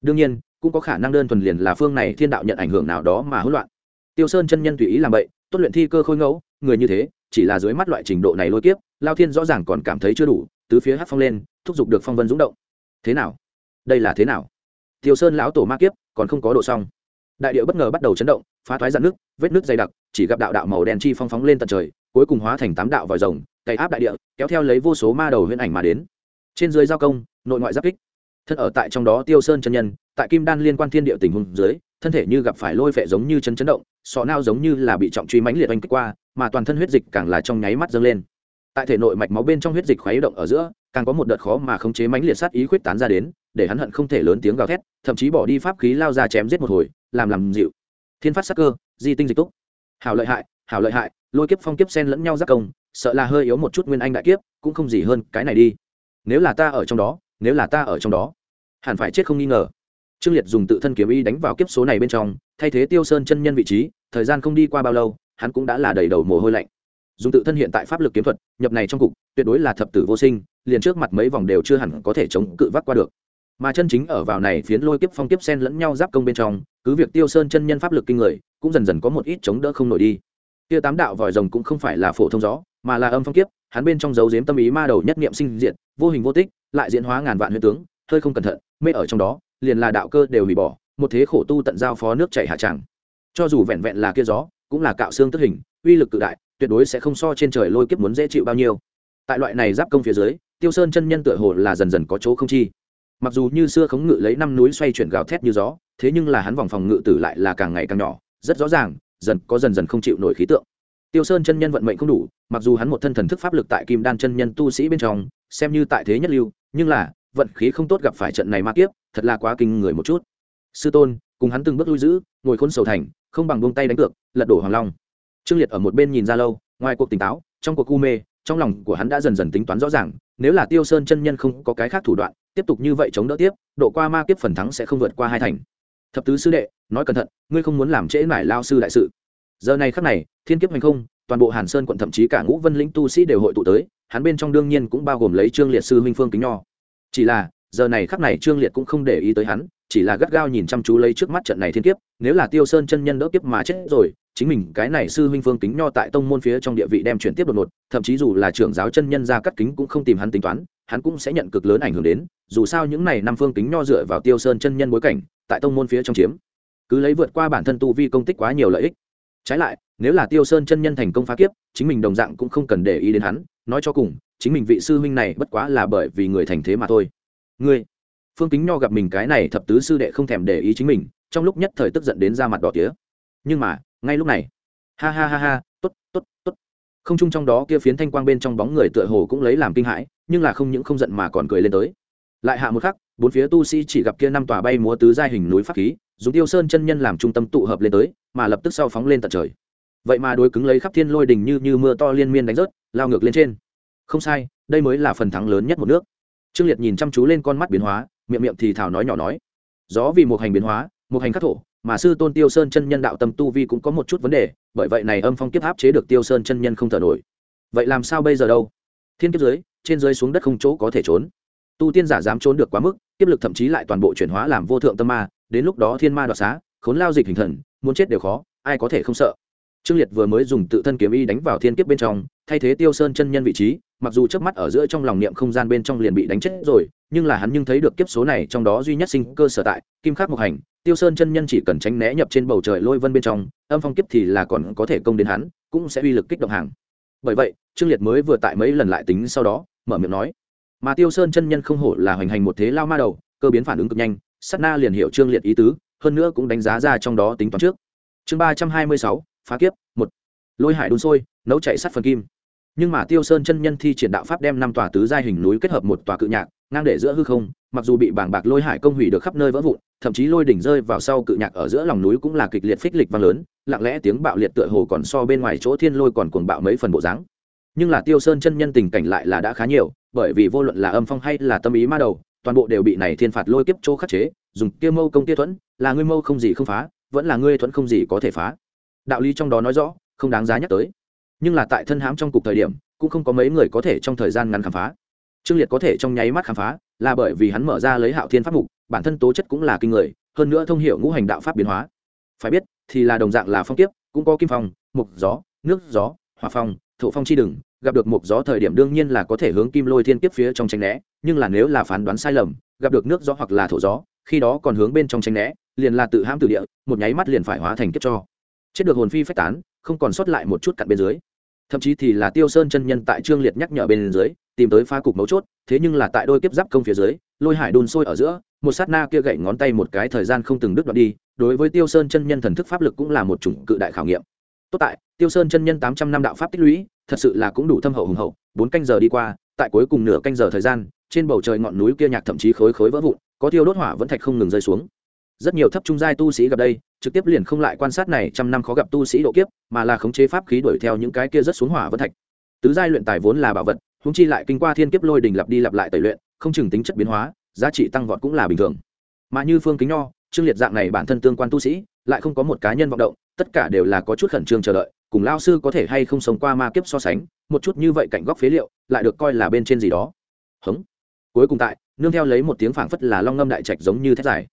Đương nhiên cũng có khả năng đơn thuần liền là phương này thiên đạo nhận ảnh hưởng nào đó mà hỗn loạn. Tiêu sơn chân nhân tùy ý làm vậy tốt luyện thi cơ khôi ngẫu, người như thế, chỉ là dưới mắt loại trình độ này lôi kiếp, lao thiên rõ ràng còn cảm thấy chưa đủ, tứ phía hát phong lên, thúc giục được phong vân rúng động. Thế nào? Đây là thế nào? Tiêu sơn lão tổ ma kiếp, còn không có độ xong. Đại điệu bất ngờ bắt đầu chấn động, phá thoái dạn nước, vết nước dày đặc, chỉ gặp đạo đạo màu đen chi phong phóng lên tận trời, cuối cùng hóa thành tám đạo vòi rồng, cày áp đại địa, kéo theo lấy vô số ma đầu huyễn ảnh mà đến. Trên dưới giao công, nội ngoại giáp kích thân ở tại trong đó tiêu sơn chân nhân, tại kim đan liên quan thiên địa tình huống dưới, thân thể như gặp phải lôi vệ giống như chân chấn động, sọ nao giống như là bị trọng truy mãnh liệt oanh kích qua, mà toàn thân huyết dịch càng là trong nháy mắt dâng lên. Tại thể nội mạch máu bên trong huyết dịch khuấy động ở giữa, càng có một đợt khó mà khống chế mãnh liệt sát ý khuyết tán ra đến, để hắn hận không thể lớn tiếng gào thét, thậm chí bỏ đi pháp khí lao ra chém giết một hồi, làm làm dịu. Thiên phát sắc cơ, di tinh dịch túc. Hảo lợi hại, hảo lợi hại, lôi kiếp phong kiếp sen lẫn nhau giác công, sợ là hơi yếu một chút nguyên anh đại kiếp, cũng không gì hơn cái này đi. Nếu là ta ở trong đó nếu là ta ở trong đó, hẳn phải chết không nghi ngờ. Trương liệt dùng tự thân kiếm y đánh vào kiếp số này bên trong, thay thế tiêu sơn chân nhân vị trí, thời gian không đi qua bao lâu, hắn cũng đã là đầy đầu mồ hôi lạnh. Dùng tự thân hiện tại pháp lực kiếm thuật, nhập này trong cục, tuyệt đối là thập tử vô sinh, liền trước mặt mấy vòng đều chưa hẳn có thể chống cự vác qua được. Mà chân chính ở vào này phiến lôi kiếp phong kiếp sen lẫn nhau giáp công bên trong, cứ việc tiêu sơn chân nhân pháp lực kinh người, cũng dần dần có một ít chống đỡ không nổi đi. Kia tám đạo vòi rồng cũng không phải là phổ thông gió, mà là âm phong kiếp, hắn bên trong dấu diếm tâm ý ma đầu nhất niệm sinh diện vô hình vô tích lại diễn hóa ngàn vạn huyết tướng, hơi không cẩn thận, mê ở trong đó, liền là đạo cơ đều hủy bỏ, một thế khổ tu tận giao phó nước chảy hạ tràng. Cho dù vẹn vẹn là kia gió, cũng là cạo xương tức hình, uy lực cự đại, tuyệt đối sẽ không so trên trời lôi kiếp muốn dễ chịu bao nhiêu. Tại loại này giáp công phía dưới, tiêu sơn chân nhân tựa hồ là dần dần có chỗ không chi. Mặc dù như xưa khống ngự lấy năm núi xoay chuyển gào thét như gió, thế nhưng là hắn vòng phòng ngự tử lại là càng ngày càng nhỏ, rất rõ ràng, dần, có dần dần không chịu nổi khí tượng tiêu sơn chân nhân vận mệnh không đủ, mặc dù hắn một thân thần thức pháp lực tại kim đan chân nhân tu sĩ bên trong, xem như tại thế nhất lưu, nhưng là, vận khí không tốt gặp phải trận này ma kiếp, thật là quá kinh người một chút. Sư tôn, cùng hắn từng bước lui giữ, ngồi khôn sầu thành, không bằng buông tay đánh cược, lật đổ hoàng long. Trương liệt ở một bên nhìn ra lâu, ngoài cuộc tỉnh táo, trong cuộc u mê, trong lòng của hắn đã dần dần tính toán rõ ràng, nếu là tiêu sơn chân nhân không có cái khác thủ đoạn, tiếp tục như vậy chống đỡ tiếp, độ qua ma kiếp phần thắng sẽ không vượt qua hai thành. Thập tứ sư đệ, nói cẩn thận, ngươi không muốn làm trễ mải lao sư đại sự giờ này khắc này, thiên kiếp hành không, toàn bộ hàn sơn quận thậm chí cả ngũ vân lĩnh tu sĩ đều hội tụ tới, hắn bên trong đương nhiên cũng bao gồm lấy trương liệt sư huynh phương kính nho. Chỉ là, giờ này khắc này trương liệt cũng không để ý tới hắn, chỉ là gắt gao nhìn chăm chú lấy trước mắt trận này thiên kiếp, nếu là tiêu sơn chân nhân đỡ kiếp mà chết rồi, chính mình, cái này sư huynh phương kính nho tại tông môn phía trong địa vị đem chuyển tiếp đột ngột, thậm chí dù là trưởng giáo chân nhân ra cắt kính cũng không tìm hắn tính toán, hắn cũng sẽ nhận cực lớn ảnh hưởng đến, dù sao những này năm phương kính nho dựa vào tiêu sơn chân nhân bối cảnh, tại tông môn phía trong chiếm. Cứ lấy vượt qua bản thân tu vi công tích quá nhiều lợi ích trái lại, nếu là tiêu sơn chân nhân thành công phá kiếp, chính mình đồng dạng cũng không cần để ý đến hắn, nói cho cùng, chính mình vị sư huynh này bất quá là bởi vì người thành thế mà thôi. Ngươi, phương kính nho gặp mình cái này thập tứ sư đệ không thèm để ý chính mình, trong lúc nhất thời tức giận đến ra mặt đỏ tía. Nhưng mà, ngay lúc này, ha ha ha ha t ố t t ố t t ố t không chung trong đó kia phiến thanh quang bên trong bóng người tựa hồ cũng lấy làm kinh hãi, nhưng là không những không giận mà còn cười lên tới. Lại hạ một khắc, bốn phía tu sĩ chỉ gặp kia năm tòa bay múa tứ giai hình núi pháp khí dùng tiêu sơn chân nhân làm trung tâm tụ hợp lên tới, mà lập tức sau phóng lên tận trời. Vậy mà đối cứng lấy khắp thiên lôi đình như như mưa to liên miên đánh rớt, lao ngược lên trên. Không sai, đây mới là phần thắng lớn nhất một nước. Trương liệt nhìn chăm chú lên con mắt biến hóa, miệng miệng thì thảo nói nhỏ nói. Gió vì một hành biến hóa, một hành khắc thổ, mà sư tôn tiêu sơn chân nhân đạo tâm tu vi cũng có một chút vấn đề, bởi vậy này âm phong kiếp áp chế được tiêu sơn chân nhân không thở nổi. Vậy làm sao bây giờ đâu? Thiên kiếp dưới, trên dưới xuống đất không chỗ có thể trốn. Tu tiên giả dám trốn được quá mức, kiếp lực thậm chí lại toàn bộ chuyển hóa làm vô thượng tâm ma đến lúc đó thiên ma đoạt xá, khốn lao dịch hình thần, muốn chết đều khó, ai có thể không sợ. Trương liệt vừa mới dùng tự thân kiếm y đánh vào thiên kiếp bên trong, thay thế tiêu sơn chân nhân vị trí, mặc dù trước mắt ở giữa trong lòng niệm không gian bên trong liền bị đánh chết rồi, nhưng là hắn nhưng thấy được kiếp số này trong đó duy nhất sinh cơ sở tại, kim khắc mộc hành, tiêu sơn chân nhân chỉ cần tránh né nhập trên bầu trời lôi vân bên trong, âm phong kiếp thì là còn có thể công đến hắn, cũng sẽ uy lực kích động hàng. Bởi vậy, trương liệt mới vừa tại mấy lần lại tính sau đó, mở miệng nói, mà tiêu sơn chân nhân không hổ là hoành hành một thế lao ma đầu, cơ biến phản ứng cực nhanh sát na liền hiểu trương liệt ý tứ, hơn nữa cũng đánh giá ra trong đó tính toán trước. Chương ba trăm hai mươi sáu, phá kiếp, một. Lôi hải đun sôi, nấu chạy sắt phần kim. Nhưng mà tiêu sơn chân nhân thi triển đạo pháp đem năm tòa tứ giai hình núi kết hợp một tòa cự nhạc, ngang để giữa hư không, mặc dù bị bảng bạc lôi hải công hủy được khắp nơi vỡ vụn, thậm chí lôi đỉnh rơi vào sau cự nhạc ở giữa lòng núi cũng là kịch liệt phích lịch vang lớn, lặng lẽ tiếng bạo liệt tựa hồ còn so bên ngoài chỗ thiên lôi còn cuồng bạo mấy phần bộ dáng. Nhưng là tiêu sơn chân nhân tình cảnh lại là đã khá nhiều, bởi vì vô luận là âm phong hay là tâm ý ma đầu toàn bộ đều bị này thiên phạt lôi kiếp chỗ khắc chế, dùng kia mâu công kia thuẫn, là ngươi mâu không gì không phá, vẫn là ngươi thuẫn không gì có thể phá. Đạo lý trong đó nói rõ, không đáng giá nhắc tới. Nhưng là tại thân hãm trong cục thời điểm, cũng không có mấy người có thể trong thời gian ngắn khám phá. Trương liệt có thể trong nháy mắt khám phá, là bởi vì hắn mở ra lấy hạo thiên pháp mục, bản thân tố chất cũng là kinh người, hơn nữa thông hiểu ngũ hành đạo pháp biến hóa. Phải biết, thì là đồng dạng là phong kiếp, cũng có kim phong, mục gió, nước gió, hỏa phong, thổ phong chi đừng gặp được một gió thời điểm đương nhiên là có thể hướng kim lôi thiên kiếp phía trong tranh né, nhưng là nếu là phán đoán sai lầm, gặp được nước gió hoặc là thổ gió, khi đó còn hướng bên trong tranh né, liền là tự hãm từ địa, một nháy mắt liền phải hóa thành kiếp cho. Chết được hồn phi phách tán, không còn sót lại một chút cặn bên dưới. Thậm chí thì là tiêu sơn chân nhân tại trương liệt nhắc nhở bên dưới, tìm tới pha cục mấu chốt, thế nhưng là tại đôi kiếp giáp công phía dưới, lôi hải đun sôi ở giữa, một sát na kia gậy ngón tay một cái thời gian không từng đứt đoạn đi, đối với tiêu sơn chân nhân thần thức pháp lực cũng là một chủng cự đại khảo nghiệm. Tốt tại, tiêu sơn chân nhân tám trăm năm đạo pháp tích lũy thật sự là cũng đủ thâm hậu hùng hậu, bốn canh giờ đi qua, tại cuối cùng nửa canh giờ thời gian, trên bầu trời ngọn núi kia nhạc thậm chí khối khối vỡ vụn, có tiêu đốt hỏa vẫn thạch không ngừng rơi xuống. Rất nhiều thấp trung giai tu sĩ gặp đây, trực tiếp liền không lại quan sát này trăm năm khó gặp tu sĩ độ kiếp, mà là khống chế pháp khí đuổi theo những cái kia rất xuống hỏa vẫn thạch. Tứ giai luyện tài vốn là bảo vật húng chi lại kinh qua thiên kiếp lôi đình lặp đi lặp lại tẩy luyện, không chừng tính chất biến hóa, giá trị tăng vọt cũng là bình thường. Mà như phương kính nho, trương liệt dạng này bản thân tương quan tu sĩ, lại không có một cá nhân vọng động, tất cả đều là có chút khẩn trương chờ đợi cùng lao sư có thể hay không sống qua ma kiếp so sánh, một chút như vậy cạnh góc phế liệu lại được coi là bên trên gì đó. Hống. Cuối cùng tại, nương theo lấy một tiếng phảng phất là long ngâm đại trạch giống như thét dài.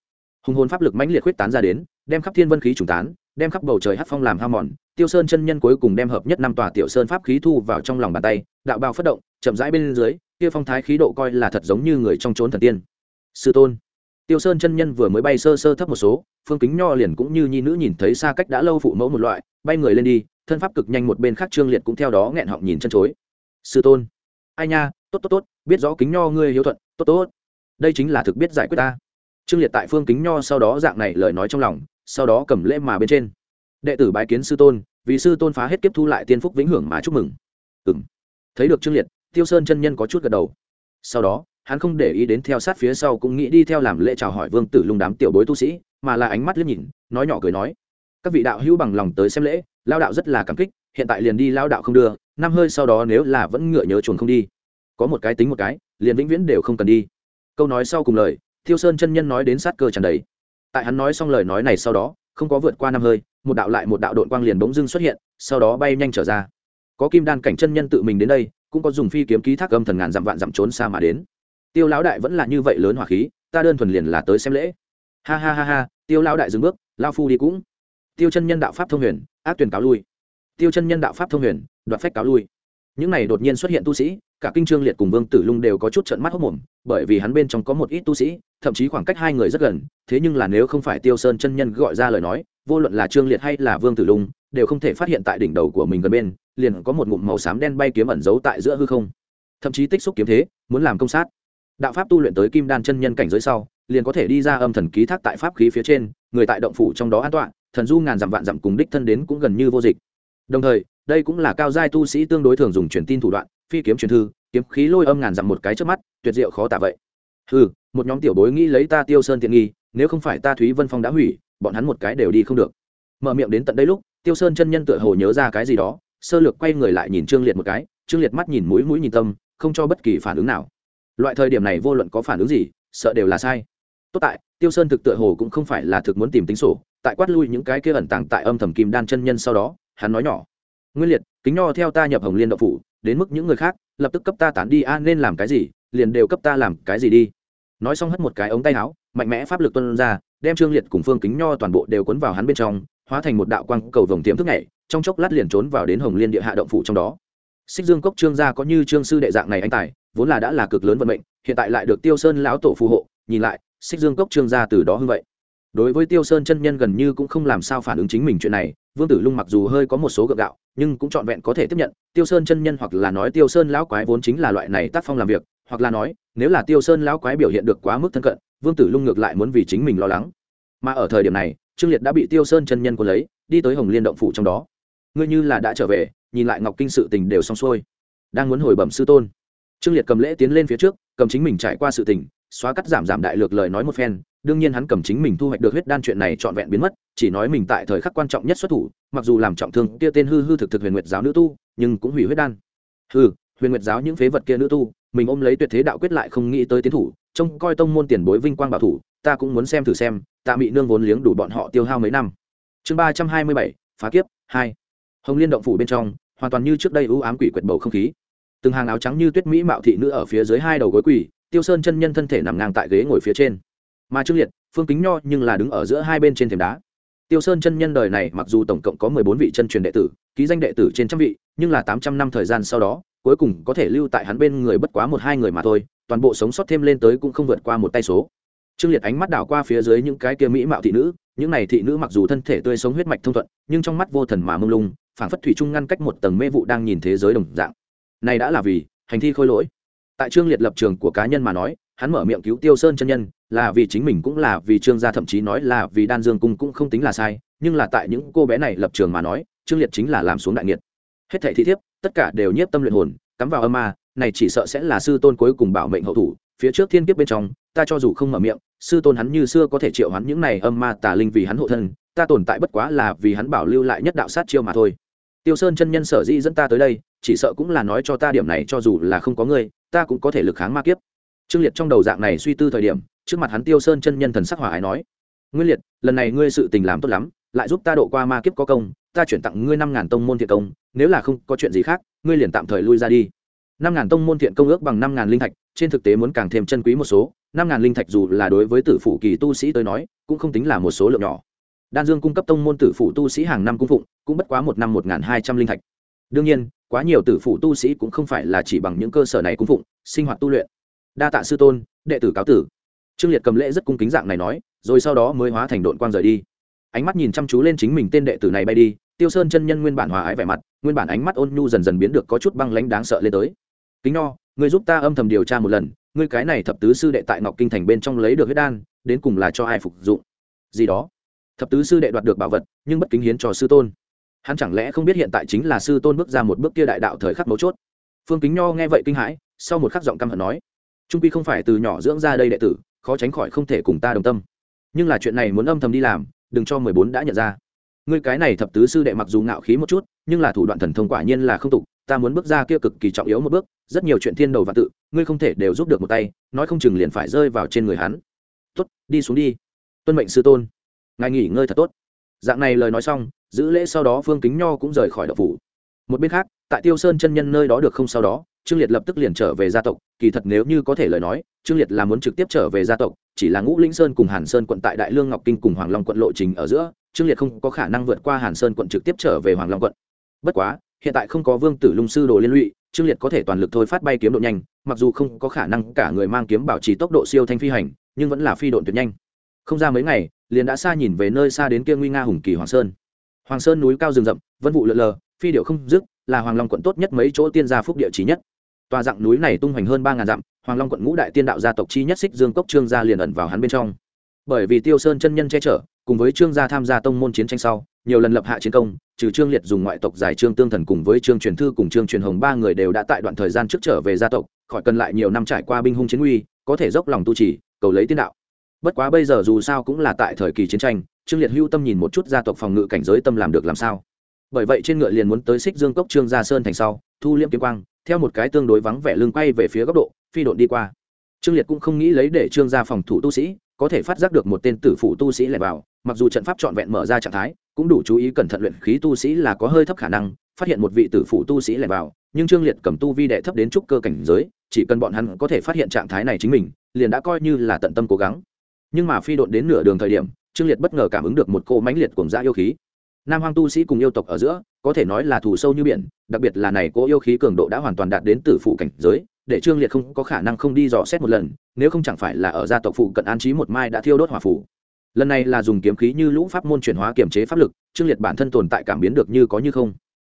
Hùng hồn pháp lực mãnh liệt huyết tán ra đến, đem khắp thiên vân khí trùng tán, đem khắp bầu trời hát phong làm hao mòn, tiêu sơn chân nhân cuối cùng đem hợp nhất năm tòa tiểu sơn pháp khí thu vào trong lòng bàn tay, đạo bao phất động, chậm rãi bên dưới, kia phong thái khí độ coi là thật giống như người trong trốn thần tiên. Sư tôn. Tiêu sơn chân nhân vừa mới bay sơ sơ thấp một số, phương kính nho liền cũng như nhi nữ nhìn thấy xa cách đã lâu phụ mẫu một loại, bay người lên đi thân pháp cực nhanh một bên khác trương liệt cũng theo đó nghẹn họng nhìn chân chối. Sư tôn. Ai nha, tốt tốt tốt, biết rõ kính nho ngươi hiếu thuận, tốt tốt. Đây chính là thực biết giải quyết ta. Trương liệt tại phương kính nho sau đó dạng này lời nói trong lòng, sau đó cầm lễ mà bên trên. Đệ tử bái kiến sư tôn, vì sư tôn phá hết kiếp thu lại tiên phúc vĩnh hưởng mà chúc mừng. Ừ m thấy được trương liệt, tiêu sơn chân nhân có chút gật đầu. Sau đó, hắn không để ý đến theo sát phía sau cũng nghĩ đi theo làm lễ chào hỏi vương tử lung đám tiểu bối tu sĩ, mà là ánh mắt liếc nhìn, nói nhỏ cười nói các vị đạo hữu bằng lòng tới xem lễ, lao đạo rất là cảm kích, hiện tại liền đi lao đạo không đưa, năm hơi sau đó nếu là vẫn ngựa nhớ chuồn không đi. Có một cái tính một cái, liền vĩnh viễn đều không cần đi. Câu nói sau cùng lời, thiêu sơn chân nhân nói đến sát cơ tràn đầy. Tại hắn nói xong lời nói này sau đó, không có vượt qua năm hơi, một đạo lại một đạo đội quang liền bỗng dưng xuất hiện, sau đó bay nhanh trở ra. Có kim đan cảnh chân nhân tự mình đến đây, cũng có dùng phi kiếm ký thác âm thần ngàn dặm vạn dặm trốn xa mà đến. Tiêu lão đại vẫn là như vậy lớn hỏa khí, ta đơn thuần liền là tới xem lễ. Ha ha ha ha, tiêu lão đại dừng bước lao phu đi cũng tiêu chân nhân đạo pháp thông huyền, ác tuyển cáo lui. Tiêu chân nhân đạo pháp thông huyền, đoạt phách cáo lui. Những này đột nhiên xuất hiện tu sĩ, cả kinh trương liệt cùng vương tử lung đều có chút trận mắt hốc mồm, bởi vì hắn bên trong có một ít tu sĩ, thậm chí khoảng cách hai người rất gần, thế nhưng là nếu không phải tiêu sơn chân nhân gọi ra lời nói, vô luận là trương liệt hay là vương tử lung, đều không thể phát hiện tại đỉnh đầu của mình gần bên, liền có một ngụm màu xám đen bay kiếm ẩn giấu tại giữa hư không. Thậm chí tích xúc kiếm thế, muốn làm công sát. Đạo pháp tu luyện tới kim đan chân nhân cảnh giới sau, liền có thể đi ra âm thần ký thác tại pháp khí phía trên, người tại động phủ trong đó an toàn thần du ngàn dặm vạn dặm cùng đích thân đến cũng gần như vô dịch. Đồng thời, đây cũng là cao giai tu sĩ tương đối thường dùng truyền tin thủ đoạn, phi kiếm truyền thư, kiếm khí lôi âm ngàn dặm một cái trước mắt, tuyệt diệu khó tả vậy. Ừ một nhóm tiểu bối nghĩ lấy ta tiêu sơn tiện nghi, nếu không phải ta thúy vân phong đã hủy, bọn hắn một cái đều đi không được. Mở miệng đến tận đây lúc, tiêu sơn chân nhân tựa hồ nhớ ra cái gì đó, sơ lược quay người lại nhìn trương liệt một cái, trương liệt mắt nhìn mũi mũi nhìn tâm, không cho bất kỳ phản ứng nào. Loại thời điểm này vô luận có phản ứng gì, sợ đều là sai. Tốt tại, tiêu sơn thực tựa hồ cũng không phải là thực muốn tìm tính sổ tại quát lui những cái kia ẩn tàng tại âm thầm kim đan chân nhân sau đó, hắn nói nhỏ, nguyên liệt, kính nho theo ta nhập hồng liên đậu phủ, đến mức những người khác, lập tức cấp ta tán đi, a, nên làm cái gì, liền đều cấp ta làm cái gì đi. Nói xong hất một cái ống tay áo, mạnh mẽ pháp lực tuân ra, đem trương liệt cùng phương kính nho toàn bộ đều cuốn vào hắn bên trong, hóa thành một đạo quang cầu vồng tiềm thức nhảy, trong chốc lát liền trốn vào đến hồng liên địa hạ động phủ trong đó. Xích dương cốc trương gia có như trương sư đệ dạng này anh tài, vốn là đã là cực lớn vận mệnh, hiện tại lại được tiêu sơn lão tổ phù hộ, nhìn lại, xích dương cốc trương gia từ đó hư vậy đối với tiêu sơn chân nhân gần như cũng không làm sao phản ứng chính mình chuyện này, vương tử lung mặc dù hơi có một số gượng gạo, nhưng cũng trọn vẹn có thể tiếp nhận, tiêu sơn chân nhân hoặc là nói tiêu sơn lão quái vốn chính là loại này tác phong làm việc, hoặc là nói, nếu là tiêu sơn lão quái biểu hiện được quá mức thân cận, vương tử lung ngược lại muốn vì chính mình lo lắng. Mà ở thời điểm này, trương liệt đã bị tiêu sơn chân nhân quân lấy, đi tới hồng liên động phủ trong đó. Ngươi như là đã trở về, nhìn lại ngọc kinh sự tình đều xong xuôi. Đang muốn hồi bẩm sư tôn. Trương liệt cầm lễ tiến lên phía trước, cầm chính mình trải qua sự tình xóa cắt giảm giảm đại lược lời nói một phen, đương nhiên hắn cầm chính mình thu hoạch được huyết đan chuyện này trọn vẹn biến mất, chỉ nói mình tại thời khắc quan trọng nhất xuất thủ, mặc dù làm trọng thương kia tên hư hư thực thực huyền nguyệt giáo nữ tu, nhưng cũng hủy huyết đan. Hư huyền nguyệt giáo những phế vật kia nữ tu, mình ôm lấy tuyệt thế đạo quyết lại không nghĩ tới tiến thủ, trông coi tông môn tiền bối vinh quang bảo thủ, ta cũng muốn xem thử xem tạ mị nương vốn liếng đủ bọn họ tiêu hao mấy năm. Chương ba trăm hai mươi bảy, phá kiếp, hai. Hồng liên động phủ bên trong, hoàn toàn như trước đây ưu ám quỷ quyệt bầu không khí. Từng hàng áo trắng như tuyết mỹ mạo thị nữ ở phía dưới hai đầu gối quỷ tiêu sơn chân nhân thân thể nằm ngang tại ghế ngồi phía trên. Mà trương liệt, phương kính nho nhưng là đứng ở giữa hai bên trên thềm đá. Tiêu sơn chân nhân đời này mặc dù tổng cộng có mười bốn vị chân truyền đệ tử, ký danh đệ tử trên trăm vị, nhưng là tám trăm năm thời gian sau đó, cuối cùng có thể lưu tại hắn bên người bất quá một hai người mà thôi, toàn bộ sống sót thêm lên tới cũng không vượt qua một tay số. Trương liệt ánh mắt đảo qua phía dưới những cái kia mỹ mạo thị nữ, những này thị nữ mặc dù thân thể tươi sống huyết mạch thông thuận, nhưng trong mắt vô thần mà mông lung, phảng phất thủy chung ngăn cách một tầng mê vụ đang nhìn thế giới đồng dạng. Này đã là vì hành thi khôi lỗi tại trương liệt lập trường của cá nhân mà nói, hắn mở miệng cứu tiêu sơn chân nhân, là vì chính mình cũng là vì trương gia thậm chí nói là vì đan dương cung cũng không tính là sai, nhưng là tại những cô bé này lập trường mà nói, trương liệt chính là làm xuống đại nghiệt. Hết thảy thị thiếp, tất cả đều nhiếp tâm luyện hồn, cắm vào âm ma, này chỉ sợ sẽ là sư tôn cuối cùng bảo mệnh hậu thủ, phía trước thiên kiếp bên trong, ta cho dù không mở miệng, sư tôn hắn như xưa có thể triệu hắn những này âm ma tà linh vì hắn hộ thân, ta tồn tại bất quá là vì hắn bảo lưu lại nhất đạo sát chiêu mà thôi. Tiêu sơn chân nhân sở dĩ dẫn ta tới đây, chỉ sợ cũng là nói cho ta điểm này cho dù là không có ngươi ta cũng có thể lực kháng ma kiếp. Trương liệt trong đầu dạng này suy tư thời điểm, trước mặt hắn tiêu sơn chân nhân thần sắc hỏa ái nói, nguyên liệt, lần này ngươi sự tình làm tốt lắm, lại giúp ta độ qua ma kiếp có công, ta chuyển tặng ngươi năm ngàn tông môn thiện công, nếu là không có chuyện gì khác, ngươi liền tạm thời lui ra đi. Năm ngàn tông môn thiện công ước bằng năm ngàn linh thạch, trên thực tế muốn càng thêm chân quý một số, năm ngàn linh thạch dù là đối với tử phủ kỳ tu sĩ tới nói, cũng không tính là một số lượng nhỏ. Đan dương cung cấp tông môn tử phủ tu sĩ hàng năm cung phụng, cũng bất quá một năm một ngàn hai trăm linh thạch. Đương nhiên quá nhiều tử phủ tu sĩ cũng không phải là chỉ bằng những cơ sở này cung phụng, sinh hoạt tu luyện. Đa tạ sư tôn, đệ tử cáo tử. Trương liệt cầm lễ rất cung kính dạng này nói, rồi sau đó mới hóa thành đội quang rời đi. Ánh mắt nhìn chăm chú lên chính mình tên đệ tử này bay đi, tiêu sơn chân nhân nguyên bản hòa ái vẻ mặt, nguyên bản ánh mắt ôn nhu dần dần biến được có chút băng lãnh đáng sợ lên tới. Kính nho người giúp ta âm thầm điều tra một lần, ngươi cái này thập tứ sư đệ tại ngọc kinh thành bên trong lấy được huyết đan, đến cùng là cho ai phục dụng? Gì đó. Thập tứ sư đệ đoạt được bảo vật, nhưng bất kính hiến cho sư tôn hắn chẳng lẽ không biết hiện tại chính là sư tôn bước ra một bước kia đại đạo thời khắc mấu chốt? Phương kính nho nghe vậy kinh hãi, sau một khắc giọng căm hận nói, trung pi không phải từ nhỏ dưỡng ra đây đệ tử, khó tránh khỏi không thể cùng ta đồng tâm. Nhưng là chuyện này muốn âm thầm đi làm, đừng cho mười bốn đã nhận ra. Ngươi cái này thập tứ sư đệ mặc dù ngạo khí một chút, nhưng là thủ đoạn thần thông quả nhiên là không tục, ta muốn bước ra kia cực kỳ trọng yếu một bước, rất nhiều chuyện thiên đầu và tự, ngươi không thể đều giúp được một tay, nói không chừng liền phải rơi vào trên người hắn. Tốt, đi xuống đi, tuân mệnh sư tôn. Ngài nghỉ ngơi thật tốt. Dạng này lời nói xong giữ lễ sau đó phương kính nho cũng rời khỏi đậu phủ. Một bên khác, tại tiêu sơn chân nhân nơi đó được không sau đó, trương liệt lập tức liền trở về gia tộc, kỳ thật nếu như có thể lời nói, trương liệt là muốn trực tiếp trở về gia tộc, chỉ là ngũ linh sơn cùng hàn sơn quận tại đại lương ngọc kinh cùng hoàng long quận lộ trình ở giữa, trương liệt không có khả năng vượt qua hàn sơn quận trực tiếp trở về hoàng long quận. Bất quá, hiện tại không có vương tử lung sư đồ liên lụy, trương liệt có thể toàn lực thôi phát bay kiếm độ nhanh, mặc dù không có khả năng cả người mang kiếm bảo trì tốc độ siêu thanh phi hành, nhưng vẫn là phi độn tuyệt nhanh. Không ra mấy ngày, liền đã xa nhìn về nơi xa đến kia nguy nga hùng kỳ hoàng sơn hoàng sơn núi cao rừng rậm, vân vụ lượn lờ, phi điệu không dứt, là hoàng long quận tốt nhất mấy chỗ tiên gia phúc địa trí nhất. Tòa dạng núi này tung hoành hơn ba ngàn dặm, hoàng long quận ngũ đại tiên đạo gia tộc chi nhất xích dương cốc trương gia liền ẩn vào hắn bên trong. Bởi vì tiêu sơn chân nhân che chở, cùng với trương gia tham gia tông môn chiến tranh sau, nhiều lần lập hạ chiến công, trừ trương liệt dùng ngoại tộc giải trương tương thần cùng với trương truyền thư cùng trương truyền hồng ba người đều đã tại đoạn thời gian trước trở về gia tộc, khỏi cần lại nhiều năm trải qua binh hung chiến uy có thể dốc lòng tu trì, cầu lấy tiên đạo. Bất quá bây giờ dù sao cũng là tại thời kỳ chiến tranh trương liệt hưu tâm nhìn một chút gia tộc phòng ngự cảnh giới tâm làm được làm sao. Bởi vậy trên ngựa liền muốn tới xích dương cốc trương gia sơn thành sau, thu liễm kiếm quang, theo một cái tương đối vắng vẻ lưng quay về phía góc độ, phi độn đi qua. Trương liệt cũng không nghĩ lấy để trương gia phòng thủ tu sĩ, có thể phát giác được một tên tử phụ tu sĩ lẻn vào, mặc dù trận pháp trọn vẹn mở ra trạng thái, cũng đủ chú ý cẩn thận luyện khí tu sĩ là có hơi thấp khả năng, phát hiện một vị tử phụ tu sĩ lẻn vào, nhưng trương liệt cầm tu vi đệ thấp đến trúc cơ cảnh giới, chỉ cần bọn hắn có thể phát hiện trạng thái này chính mình, liền đã coi như là tận tâm cố gắng. Nhưng mà phi độn đến nửa đường thời điểm trương liệt bất ngờ cảm ứng được một cô mãnh liệt cùng dã yêu khí. Nam hoang tu sĩ cùng yêu tộc ở giữa, có thể nói là thù sâu như biển, đặc biệt là này cô yêu khí cường độ đã hoàn toàn đạt đến tử phụ cảnh giới, để trương liệt không có khả năng không đi dò xét một lần, nếu không chẳng phải là ở gia tộc phụ cận an trí một mai đã thiêu đốt hỏa phủ lần này là dùng kiếm khí như lũ pháp môn chuyển hóa kiểm chế pháp lực, trương liệt bản thân tồn tại cảm biến được như có như không.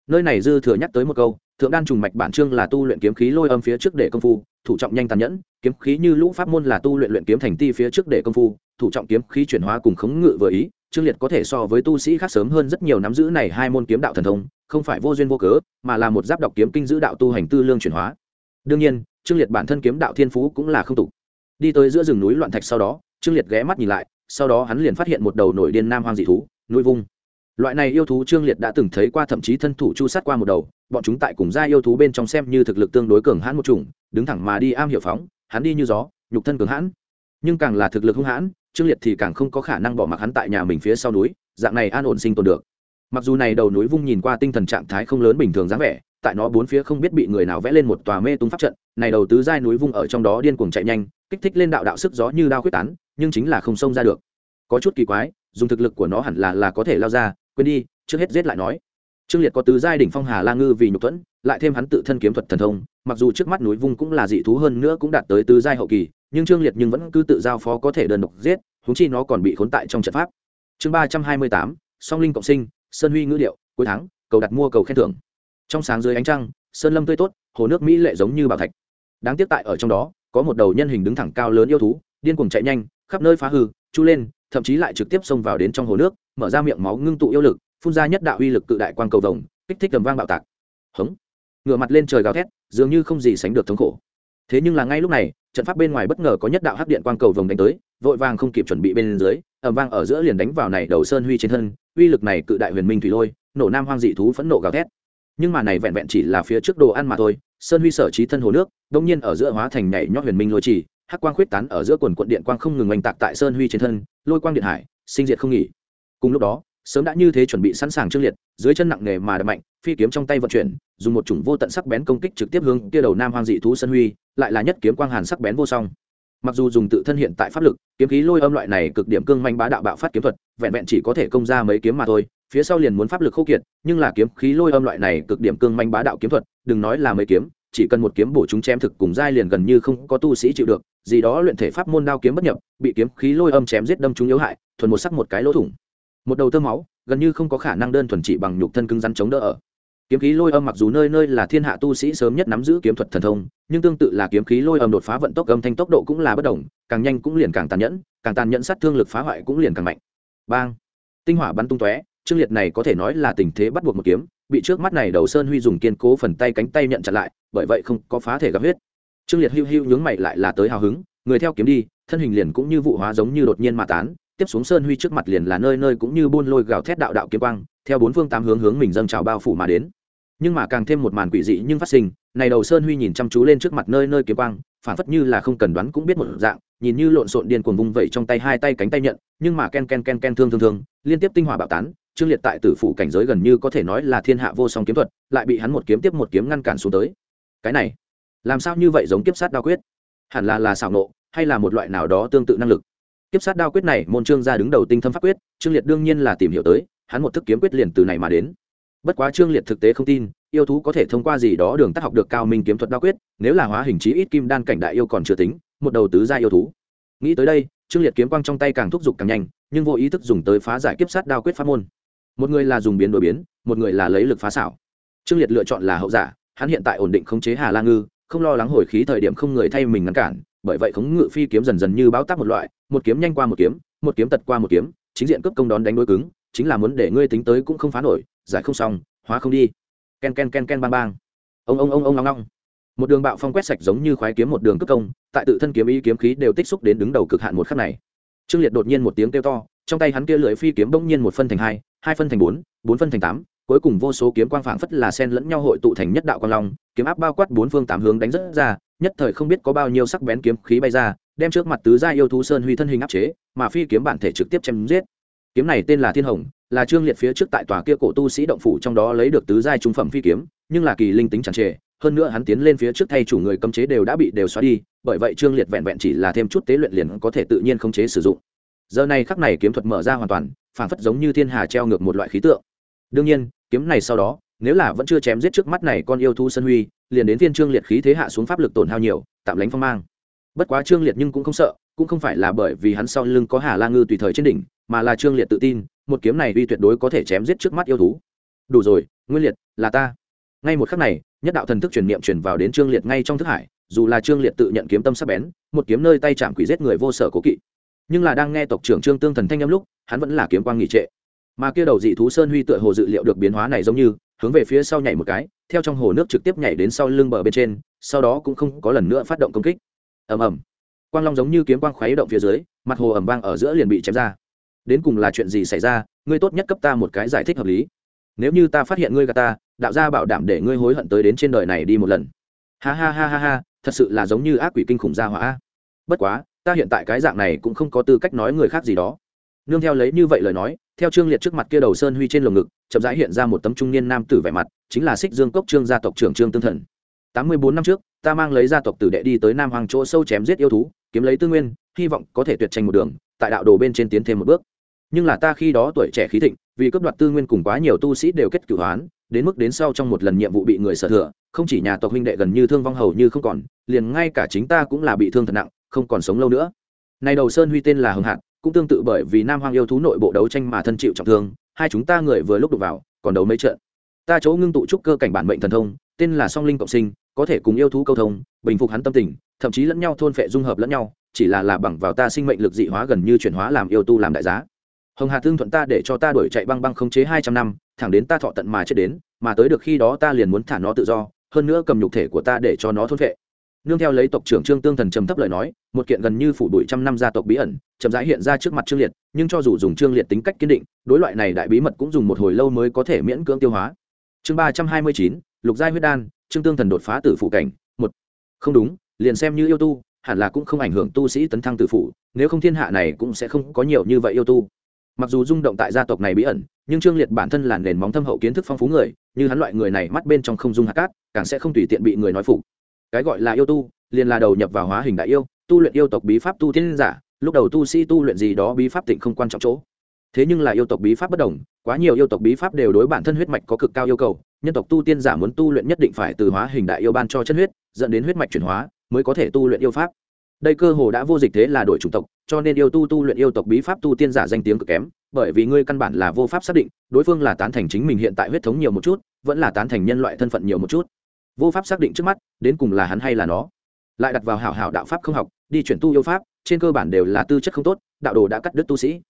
Nơi này dư thừa nhắc tới một câu thượng đan trùng mạch bản trương là tu luyện kiếm khí lôi âm phía trước để công phu, thủ trọng nhanh tàn nhẫn, kiếm khí như lũ pháp môn là tu luyện luyện kiếm thành ti phía trước để công phu, thủ trọng kiếm khí chuyển hóa cùng khống ngự vừa ý trương liệt có thể so với tu sĩ khác sớm hơn rất nhiều nắm giữ này hai môn kiếm đạo thần thông, không phải vô duyên vô cớ, mà là một giáp đọc kiếm kinh giữ đạo tu hành tư lương chuyển hóa. Đương nhiên trương liệt bản thân kiếm đạo thiên phú cũng là không tục. Đi tới giữa rừng núi loạn thạch sau đó trương liệt ghé mắt nhìn lại, sau đó hắn liền phát hiện một đầu nổi điên nam hoang dị thú, núi vung loại này yêu thú trương liệt đã từng thấy qua, thậm chí thân thủ chu sát qua một đầu. Bọn chúng tại cùng gia yêu thú bên trong xem như thực lực tương đối cường hãn một chủng, đứng thẳng mà đi am hiểu phóng, hắn đi như gió, nhục thân cường hãn. Nhưng càng là thực lực hung hãn, trương liệt thì càng không có khả năng bỏ mặc hắn tại nhà mình phía sau núi, dạng này an ổn sinh tồn được. Mặc dù này đầu núi vung nhìn qua tinh thần trạng thái không lớn bình thường dáng vẻ, tại nó bốn phía không biết bị người nào vẽ lên một tòa mê tung pháp trận, này đầu tứ giai núi vung ở trong đó điên cuồng chạy nhanh, kích thích lên đạo đạo sức gió như đao quyết tán, nhưng chính là không xông ra được. Có chút kỳ quái, dùng thực lực của nó hẳn là là có thể lao ra quên đi, trước hết giết lại nói. Trương liệt có tứ giai đỉnh phong hà la ngư vì nhục thuẫn, lại thêm hắn tự thân kiếm thuật thần thông, mặc dù trước mắt núi vung cũng là dị thú hơn nữa cũng đạt tới tứ giai hậu kỳ, nhưng trương liệt nhưng vẫn cứ tự giao phó có thể đơn độc giết húng chi nó còn bị khốn tại trong trận pháp. Chương ba trăm hai mươi tám, song linh cộng sinh, sơn huy ngữ điệu, cuối tháng, cầu đặt mua cầu khen thưởng. Trong sáng dưới ánh trăng, sơn lâm tươi tốt, hồ nước mỹ lệ giống như bảo thạch. Đáng tiếc tại ở trong đó, có một đầu nhân hình đứng thẳng cao lớn yêu thú, điên cuồng chạy nhanh, khắp nơi phá hư, chu lên, thậm chí lại trực tiếp xông vào đến trong hồ nước mở ra miệng máu ngưng tụ yêu lực, phun ra nhất đạo uy lực cự đại quang cầu vồng, kích thích tầm vang bạo tạc. Hống. Ngửa mặt lên trời gào thét, dường như không gì sánh được thống khổ. Thế nhưng là ngay lúc này, trận pháp bên ngoài bất ngờ có nhất đạo hắc điện quang cầu vồng đánh tới, vội vàng không kịp chuẩn bị bên dưới ẩm vang ở giữa liền đánh vào này đầu sơn huy trên thân, uy lực này cự đại huyền minh thủy lôi, nổ nam hoang dị thú phẫn nộ gào thét. Nhưng mà này vẹn vẹn chỉ là phía trước đồ ăn mà thôi, sơn huy sở trí thân hồ nước đông nhiên ở giữa hóa thành nhảy nhót huyền minh lôi trì, hắc quang khuyết tán ở giữa quần quận điện quang không ngừng oanh tạc tại sơn huy trên thân, lôi quang điện hải, sinh diệt không nghỉ cùng lúc đó, sớm đã như thế chuẩn bị sẵn sàng trương liệt, dưới chân nặng nề mà đập mạnh, phi kiếm trong tay vận chuyển, dùng một chủng vô tận sắc bén công kích trực tiếp hướng kia đầu nam hoang dị thú sân huy, lại là nhất kiếm quang hàn sắc bén vô song. Mặc dù dùng tự thân hiện tại pháp lực, kiếm khí lôi âm loại này cực điểm cương manh bá đạo bạo phát kiếm thuật, vẹn vẹn chỉ có thể công ra mấy kiếm mà thôi, phía sau liền muốn pháp lực khô kiệt, nhưng là kiếm khí lôi âm loại này cực điểm cương manh bá đạo kiếm thuật, đừng nói là mấy kiếm, chỉ cần một kiếm bổ chúng chém thực cùng giai liền gần như không có tu sĩ chịu được, gì đó luyện thể pháp môn đao kiếm bất nhập, bị kiếm khí lôi âm chém giết đâm chúng yếu hại, thuần một sắc một cái lỗ thủng một đầu tơ máu, gần như không có khả năng đơn thuần trị bằng nhục thân cứng rắn chống đỡ ở. Kiếm khí lôi âm mặc dù nơi nơi là thiên hạ tu sĩ sớm nhất nắm giữ kiếm thuật thần thông, nhưng tương tự là kiếm khí lôi âm đột phá vận tốc âm thanh tốc độ cũng là bất đồng, càng nhanh cũng liền càng tàn nhẫn, càng tàn nhẫn sát thương lực phá hoại cũng liền càng mạnh. Bang! Tinh hỏa bắn tung tóe trương liệt này có thể nói là tình thế bắt buộc một kiếm, bị trước mắt này đầu sơn huy dùng kiên cố phần tay cánh tay nhận chặn lại, bởi vậy không có phá thể gặp huyết. Trương liệt hưu hưu nhướng mày lại là tới hào hứng, người theo kiếm đi, thân hình liền cũng như vụ hóa giống như đột nhiên mà tán tiếp xuống sơn huy trước mặt liền là nơi nơi cũng như buôn lôi gào thét đạo đạo kiếm quang, theo bốn phương tám hướng hướng mình dâng trào bao phủ mà đến. Nhưng mà càng thêm một màn quỷ dị nhưng phát sinh, này đầu sơn huy nhìn chăm chú lên trước mặt nơi nơi kiếm quang, phản phất như là không cần đoán cũng biết một dạng, nhìn như lộn xộn điên cuồng vung vẩy trong tay hai tay cánh tay nhận, nhưng mà ken ken ken ken thương thương thương, liên tiếp tinh hỏa bạo tán, trương liệt tại tử phủ cảnh giới gần như có thể nói là thiên hạ vô song kiếm thuật, lại bị hắn một kiếm tiếp một kiếm ngăn cản xuống tới. Cái này, làm sao như vậy giống kiếp sát đao quyết? Hẳn là là xảo nộ, hay là một loại nào đó tương tự năng lực? Kiếp sát đao quyết này, môn trương gia đứng đầu tinh thâm pháp quyết, trương liệt đương nhiên là tìm hiểu tới, hắn một thức kiếm quyết liền từ này mà đến. Bất quá trương liệt thực tế không tin, yêu thú có thể thông qua gì đó đường tác học được cao minh kiếm thuật đao quyết, nếu là hóa hình trí ít kim đan cảnh đại yêu còn chưa tính, một đầu tứ gia yêu thú. Nghĩ tới đây, trương liệt kiếm quang trong tay càng thúc giục càng nhanh, nhưng vô ý thức dùng tới phá giải kiếp sát đao quyết pháp môn. Một người là dùng biến đổi biến, một người là lấy lực phá xảo. Trương liệt lựa chọn là hậu giả, hắn hiện tại ổn định khống chế hà la ngư không lo lắng hồi khí thời điểm không người thay mình ngăn cản, bởi vậy khống ngự phi kiếm dần dần như báo tác một loại, một kiếm nhanh qua một kiếm một kiếm tật qua một kiếm, chính diện cấp công đón đánh đối cứng, chính là muốn để ngươi tính tới cũng không phá nổi, giải không xong, hóa không đi. Ken ken ken ken bang bang. Ông ông ông ông long long một đường bạo phong quét sạch giống như khoái kiếm một đường cấp công, tại tự thân kiếm ý kiếm khí đều tích xúc đến đứng đầu cực hạn một khắc này. Trương liệt đột nhiên một tiếng kêu to, trong tay hắn kia lưỡi phi kiếm bỗng nhiên một phân thành hai hai phân thành bốn bốn phân thành tám cuối cùng vô số kiếm quang phảng phất là sen lẫn nhau hội tụ thành nhất đạo quang long, kiếm áp bao quát bốn phương tám hướng đánh rất ra, nhất thời không biết có bao nhiêu sắc bén kiếm khí bay ra, đem trước mặt tứ gia yêu thú sơn huy thân hình áp chế, mà phi kiếm bản thể trực tiếp chém giết. Kiếm này tên là thiên hồng, là trương liệt phía trước tại tòa kia cổ tu sĩ động phủ trong đó lấy được tứ giai trung phẩm phi kiếm, nhưng là kỳ linh tính chẳng trề, hơn nữa hắn tiến lên phía trước thay chủ người cấm chế đều đã bị đều xóa đi, bởi vậy trương liệt vẹn vẹn chỉ là thêm chút tế luyện liền có thể tự nhiên khống chế sử dụng. Giờ này khắc này kiếm thuật mở ra hoàn toàn phản phất giống như thiên hà treo ngược một loại khí tượng. Đương nhiên kiếm này sau đó, nếu là vẫn chưa chém giết trước mắt này con yêu thú sân huy, liền đến thiên trương liệt khí thế hạ xuống pháp lực tổn hao nhiều, tạm lánh phong mang. Bất quá trương liệt nhưng cũng không sợ, cũng không phải là bởi vì hắn sau lưng có hà la ngư tùy thời trên đỉnh, mà là trương liệt tự tin, một kiếm này uy tuyệt đối có thể chém giết trước mắt yêu thú. Đủ rồi, nguyên liệt, là ta. Ngay một khắc này, nhất đạo thần thức truyền niệm truyền vào đến trương liệt ngay trong thức hải, dù là trương liệt tự nhận kiếm tâm sắc bén, một kiếm nơi tay chạm quỷ giết người vô sở cố kỵ. Nhưng là đang nghe tộc trưởng trương tương thần thanh âm lúc, hắn vẫn là kiếm quang nghỉ trệ mà kia đầu dị thú sơn huy tựa hồ dự liệu được biến hóa này giống như, hướng về phía sau nhảy một cái, theo trong hồ nước trực tiếp nhảy đến sau lưng bờ bên trên, sau đó cũng không có lần nữa phát động công kích. Ầm ầm. Quang long giống như kiếm quang khuấy động phía dưới, mặt hồ ẩm vang ở giữa liền bị chém ra. Đến cùng là chuyện gì xảy ra, ngươi tốt nhất cấp ta một cái giải thích hợp lý. Nếu như ta phát hiện ngươi gà ta, đạo gia bảo đảm để ngươi hối hận tới đến trên đời này đi một lần. Ha ha ha ha ha, thật sự là giống như ác quỷ kinh khủng gia hỏa. Bất quá, ta hiện tại cái dạng này cũng không có tư cách nói người khác gì đó nương theo lấy như vậy lời nói, theo trương liệt trước mặt kia đầu sơn huy trên lồng ngực, chậm rãi hiện ra một tấm trung niên nam tử vẻ mặt, chính là xích dương cốc trương gia tộc trưởng trương tương thần. Tám mươi bốn năm trước, ta mang lấy gia tộc tử đệ đi tới nam hoàng chỗ sâu chém giết yêu thú, kiếm lấy tư nguyên, hy vọng có thể tuyệt tranh một đường, tại đạo đồ bên trên tiến thêm một bước. Nhưng là ta khi đó tuổi trẻ khí thịnh, vì cấp đoạt tư nguyên cùng quá nhiều tu sĩ đều kết cửu hoán, đến mức đến sau trong một lần nhiệm vụ bị người sở thừa, không chỉ nhà tộc huynh đệ gần như thương vong hầu như không còn, liền ngay cả chính ta cũng là bị thương thật nặng, không còn sống lâu nữa. Này đầu sơn huy tên là hưng hạt cũng tương tự bởi vì nam hoang yêu thú nội bộ đấu tranh mà thân chịu trọng thương, hai chúng ta người vừa lúc đụng vào, còn đấu mấy trận. Ta chỗ ngưng tụ trúc cơ cảnh bản mệnh thần thông, tên là song linh cộng sinh, có thể cùng yêu thú câu thông, bình phục hắn tâm tình, thậm chí lẫn nhau thôn phệ dung hợp lẫn nhau, chỉ là là bằng vào ta sinh mệnh lực dị hóa gần như chuyển hóa làm yêu tu làm đại giá. Hồng hà thương thuận ta để cho ta đuổi chạy băng băng không chế hai trăm năm, thẳng đến ta thọ tận mà chết đến, mà tới được khi đó ta liền muốn thả nó tự do, hơn nữa cầm nhục thể của ta để cho nó thôn phệ nương theo lấy tộc trưởng trương tương thần trầm thấp lời nói, một kiện gần như phủ bụi trăm năm gia tộc bí ẩn, chậm rãi hiện ra trước mặt trương liệt, nhưng cho dù dùng trương liệt tính cách kiên định, đối loại này đại bí mật cũng dùng một hồi lâu mới có thể miễn cưỡng tiêu hóa. Chương ba trăm hai mươi chín, lục giai huyết đan, trương tương thần đột phá tử phụ cảnh, một. Không đúng, liền xem như yêu tu, hẳn là cũng không ảnh hưởng tu sĩ tấn thăng tử phụ nếu không thiên hạ này cũng sẽ không có nhiều như vậy yêu tu. Mặc dù rung động tại gia tộc này bí ẩn, nhưng trương liệt bản thân là nền móng thâm hậu kiến thức phong phú người, như hắn loại người này mắt bên trong không dung hạt cát, càng sẽ không tùy tiện bị người nói phục cái gọi là yêu tu, liền là đầu nhập vào hóa hình đại yêu, tu luyện yêu tộc bí pháp tu thiên giả, lúc đầu tu sĩ tu luyện gì đó bí pháp tịnh không quan trọng chỗ. Thế nhưng là yêu tộc bí pháp bất đồng, quá nhiều yêu tộc bí pháp đều đối bản thân huyết mạch có cực cao yêu cầu, nhân tộc tu tiên giả muốn tu luyện nhất định phải từ hóa hình đại yêu ban cho chân huyết, dẫn đến huyết mạch chuyển hóa, mới có thể tu luyện yêu pháp. Đây cơ hồ đã vô dịch thế là đổi chủng tộc, cho nên yêu tu tu luyện yêu tộc bí pháp tu tiên giả danh tiếng cực kém, bởi vì ngươi căn bản là vô pháp xác định, đối phương là tán thành chính mình hiện tại huyết thống nhiều một chút, vẫn là tán thành nhân loại thân phận nhiều một chút. Vô pháp xác định trước mắt đến cùng là hắn hay là nó. Lại đặt vào hảo hảo đạo pháp không học, đi chuyển tu yêu pháp, trên cơ bản đều là tư chất không tốt, đạo đồ đã cắt đứt tu sĩ.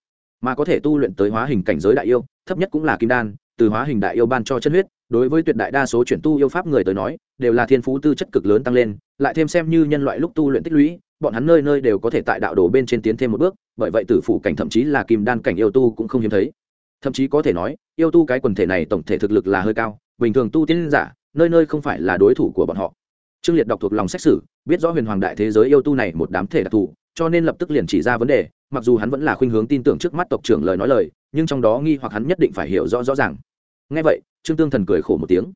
Mà có thể tu luyện tới hóa hình cảnh giới đại yêu, thấp nhất cũng là kim đan, từ hóa hình đại yêu ban cho chân huyết, đối với tuyệt đại đa số chuyển tu yêu pháp người tới nói, đều là thiên phú tư chất cực lớn tăng lên, lại thêm xem như nhân loại lúc tu luyện tích lũy, bọn hắn nơi nơi đều có thể tại đạo đồ bên trên tiến thêm một bước, bởi vậy tử phủ cảnh thậm chí là kim đan cảnh yêu tu cũng không hiếm thấy. Thậm chí có thể nói, yêu tu cái quần thể này tổng thể thực lực là hơi cao, bình thường tu tiên giả, nơi nơi không phải là đối thủ của bọn họ trương liệt đọc thuộc lòng xét xử, biết rõ huyền hoàng đại thế giới yêu tu này một đám thể đặc thù, cho nên lập tức liền chỉ ra vấn đề, mặc dù hắn vẫn là khuynh hướng tin tưởng trước mắt tộc trưởng lời nói lời, nhưng trong đó nghi hoặc hắn nhất định phải hiểu rõ rõ ràng. Ngay vậy, trương tương thần cười khổ một tiếng.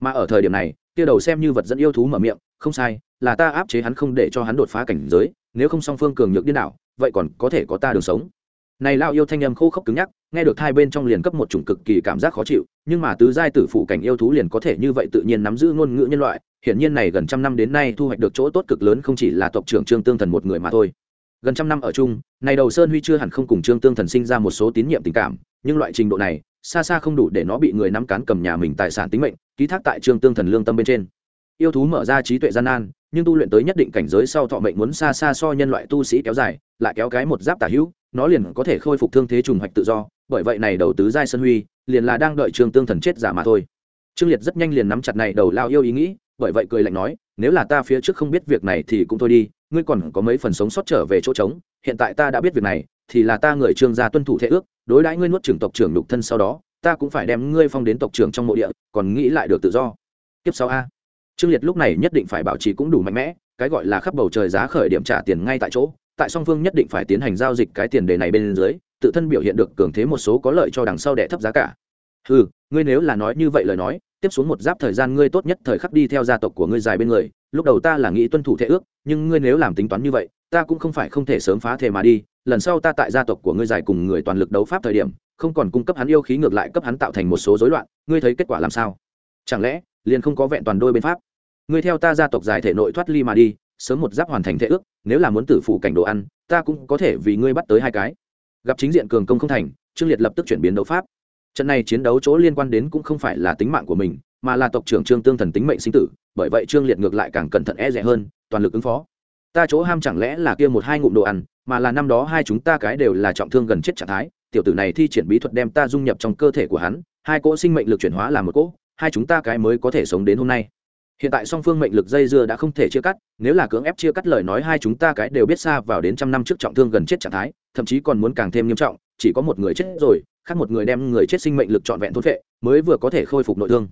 Mà ở thời điểm này, kia đầu xem như vật dẫn yêu thú mở miệng, không sai, là ta áp chế hắn không để cho hắn đột phá cảnh giới, nếu không song phương cường nhược điên đảo, vậy còn có thể có ta đường sống này lao yêu thanh âm khô khốc cứng nhắc, nghe được hai bên trong liền cấp một chủng cực kỳ cảm giác khó chịu, nhưng mà tứ giai tử phụ cảnh yêu thú liền có thể như vậy tự nhiên nắm giữ ngôn ngữ nhân loại, hiển nhiên này gần trăm năm đến nay thu hoạch được chỗ tốt cực lớn không chỉ là tộc trưởng trương tương thần một người mà thôi. Gần trăm năm ở chung, này đầu sơn huy chưa hẳn không cùng trương tương thần sinh ra một số tín nhiệm tình cảm, nhưng loại trình độ này, xa xa không đủ để nó bị người nắm cán cầm nhà mình tài sản tính mệnh, ký thác tại trương tương thần lương tâm bên trên. Yêu thú mở ra trí tuệ gian nan nhưng tu luyện tới nhất định cảnh giới sau thọ mệnh muốn xa xa so nhân loại tu sĩ kéo dài, lại kéo cái một giáp tả hữu, nó liền có thể khôi phục thương thế trùng hoạch tự do, bởi vậy này đầu tứ giai sơn huy, liền là đang đợi trương tương thần chết giả mà thôi. Trương liệt rất nhanh liền nắm chặt này đầu lao yêu ý nghĩ, bởi vậy cười lạnh nói, nếu là ta phía trước không biết việc này thì cũng thôi đi, ngươi còn có mấy phần sống sót trở về chỗ trống, hiện tại ta đã biết việc này, thì là ta người trương gia tuân thủ thể ước, đối đãi ngươi nuốt trưởng tộc trưởng lục thân sau đó, ta cũng phải đem ngươi phong đến tộc trưởng trong mộ địa, còn nghĩ lại được tự do. Tiếp sau a trương liệt lúc này nhất định phải bảo trì cũng đủ mạnh mẽ, cái gọi là khắp bầu trời giá khởi điểm trả tiền ngay tại chỗ, tại song phương nhất định phải tiến hành giao dịch cái tiền đề này bên dưới, tự thân biểu hiện được cường thế một số có lợi cho đằng sau đẻ thấp giá cả. Ừ ngươi nếu là nói như vậy lời nói, tiếp xuống một giáp thời gian ngươi tốt nhất thời khắc đi theo gia tộc của ngươi dài bên người, lúc đầu ta là nghĩ tuân thủ thể ước, nhưng ngươi nếu làm tính toán như vậy, ta cũng không phải không thể sớm phá thề mà đi, lần sau ta tại gia tộc của ngươi dài cùng người toàn lực đấu pháp thời điểm, không còn cung cấp hắn yêu khí ngược lại cấp hắn tạo thành một số rối loạn, ngươi thấy kết quả làm sao? Chẳng lẽ, liền không có vẹn toàn đôi bên pháp? Ngươi theo ta gia tộc giải thể nội thoát ly mà đi, sớm một giáp hoàn thành thể ước, nếu là muốn tử phủ cảnh đồ ăn, ta cũng có thể vì ngươi bắt tới hai cái. Gặp chính diện cường công không thành, trương liệt lập tức chuyển biến đấu pháp. Trận này chiến đấu chỗ liên quan đến cũng không phải là tính mạng của mình, mà là tộc trưởng trương tương thần tính mệnh sinh tử, bởi vậy trương liệt ngược lại càng cẩn thận e rẻ hơn, toàn lực ứng phó. Ta chỗ ham chẳng lẽ là kia một hai ngụm đồ ăn, mà là năm đó hai chúng ta cái đều là trọng thương gần chết trạng thái, tiểu tử này thi triển bí thuật đem ta dung nhập trong cơ thể của hắn, hai cỗ sinh mệnh lực chuyển hóa là một cỗ, hai chúng ta cái mới có thể sống đến hôm nay hiện tại song phương mệnh lực dây dưa đã không thể chia cắt, nếu là cưỡng ép chia cắt lời nói hai chúng ta cái đều biết xa vào đến trăm năm trước trọng thương gần chết trạng thái, thậm chí còn muốn càng thêm nghiêm trọng, chỉ có một người chết rồi, khác một người đem người chết sinh mệnh lực trọn vẹn thôn vệ mới vừa có thể khôi phục nội thương.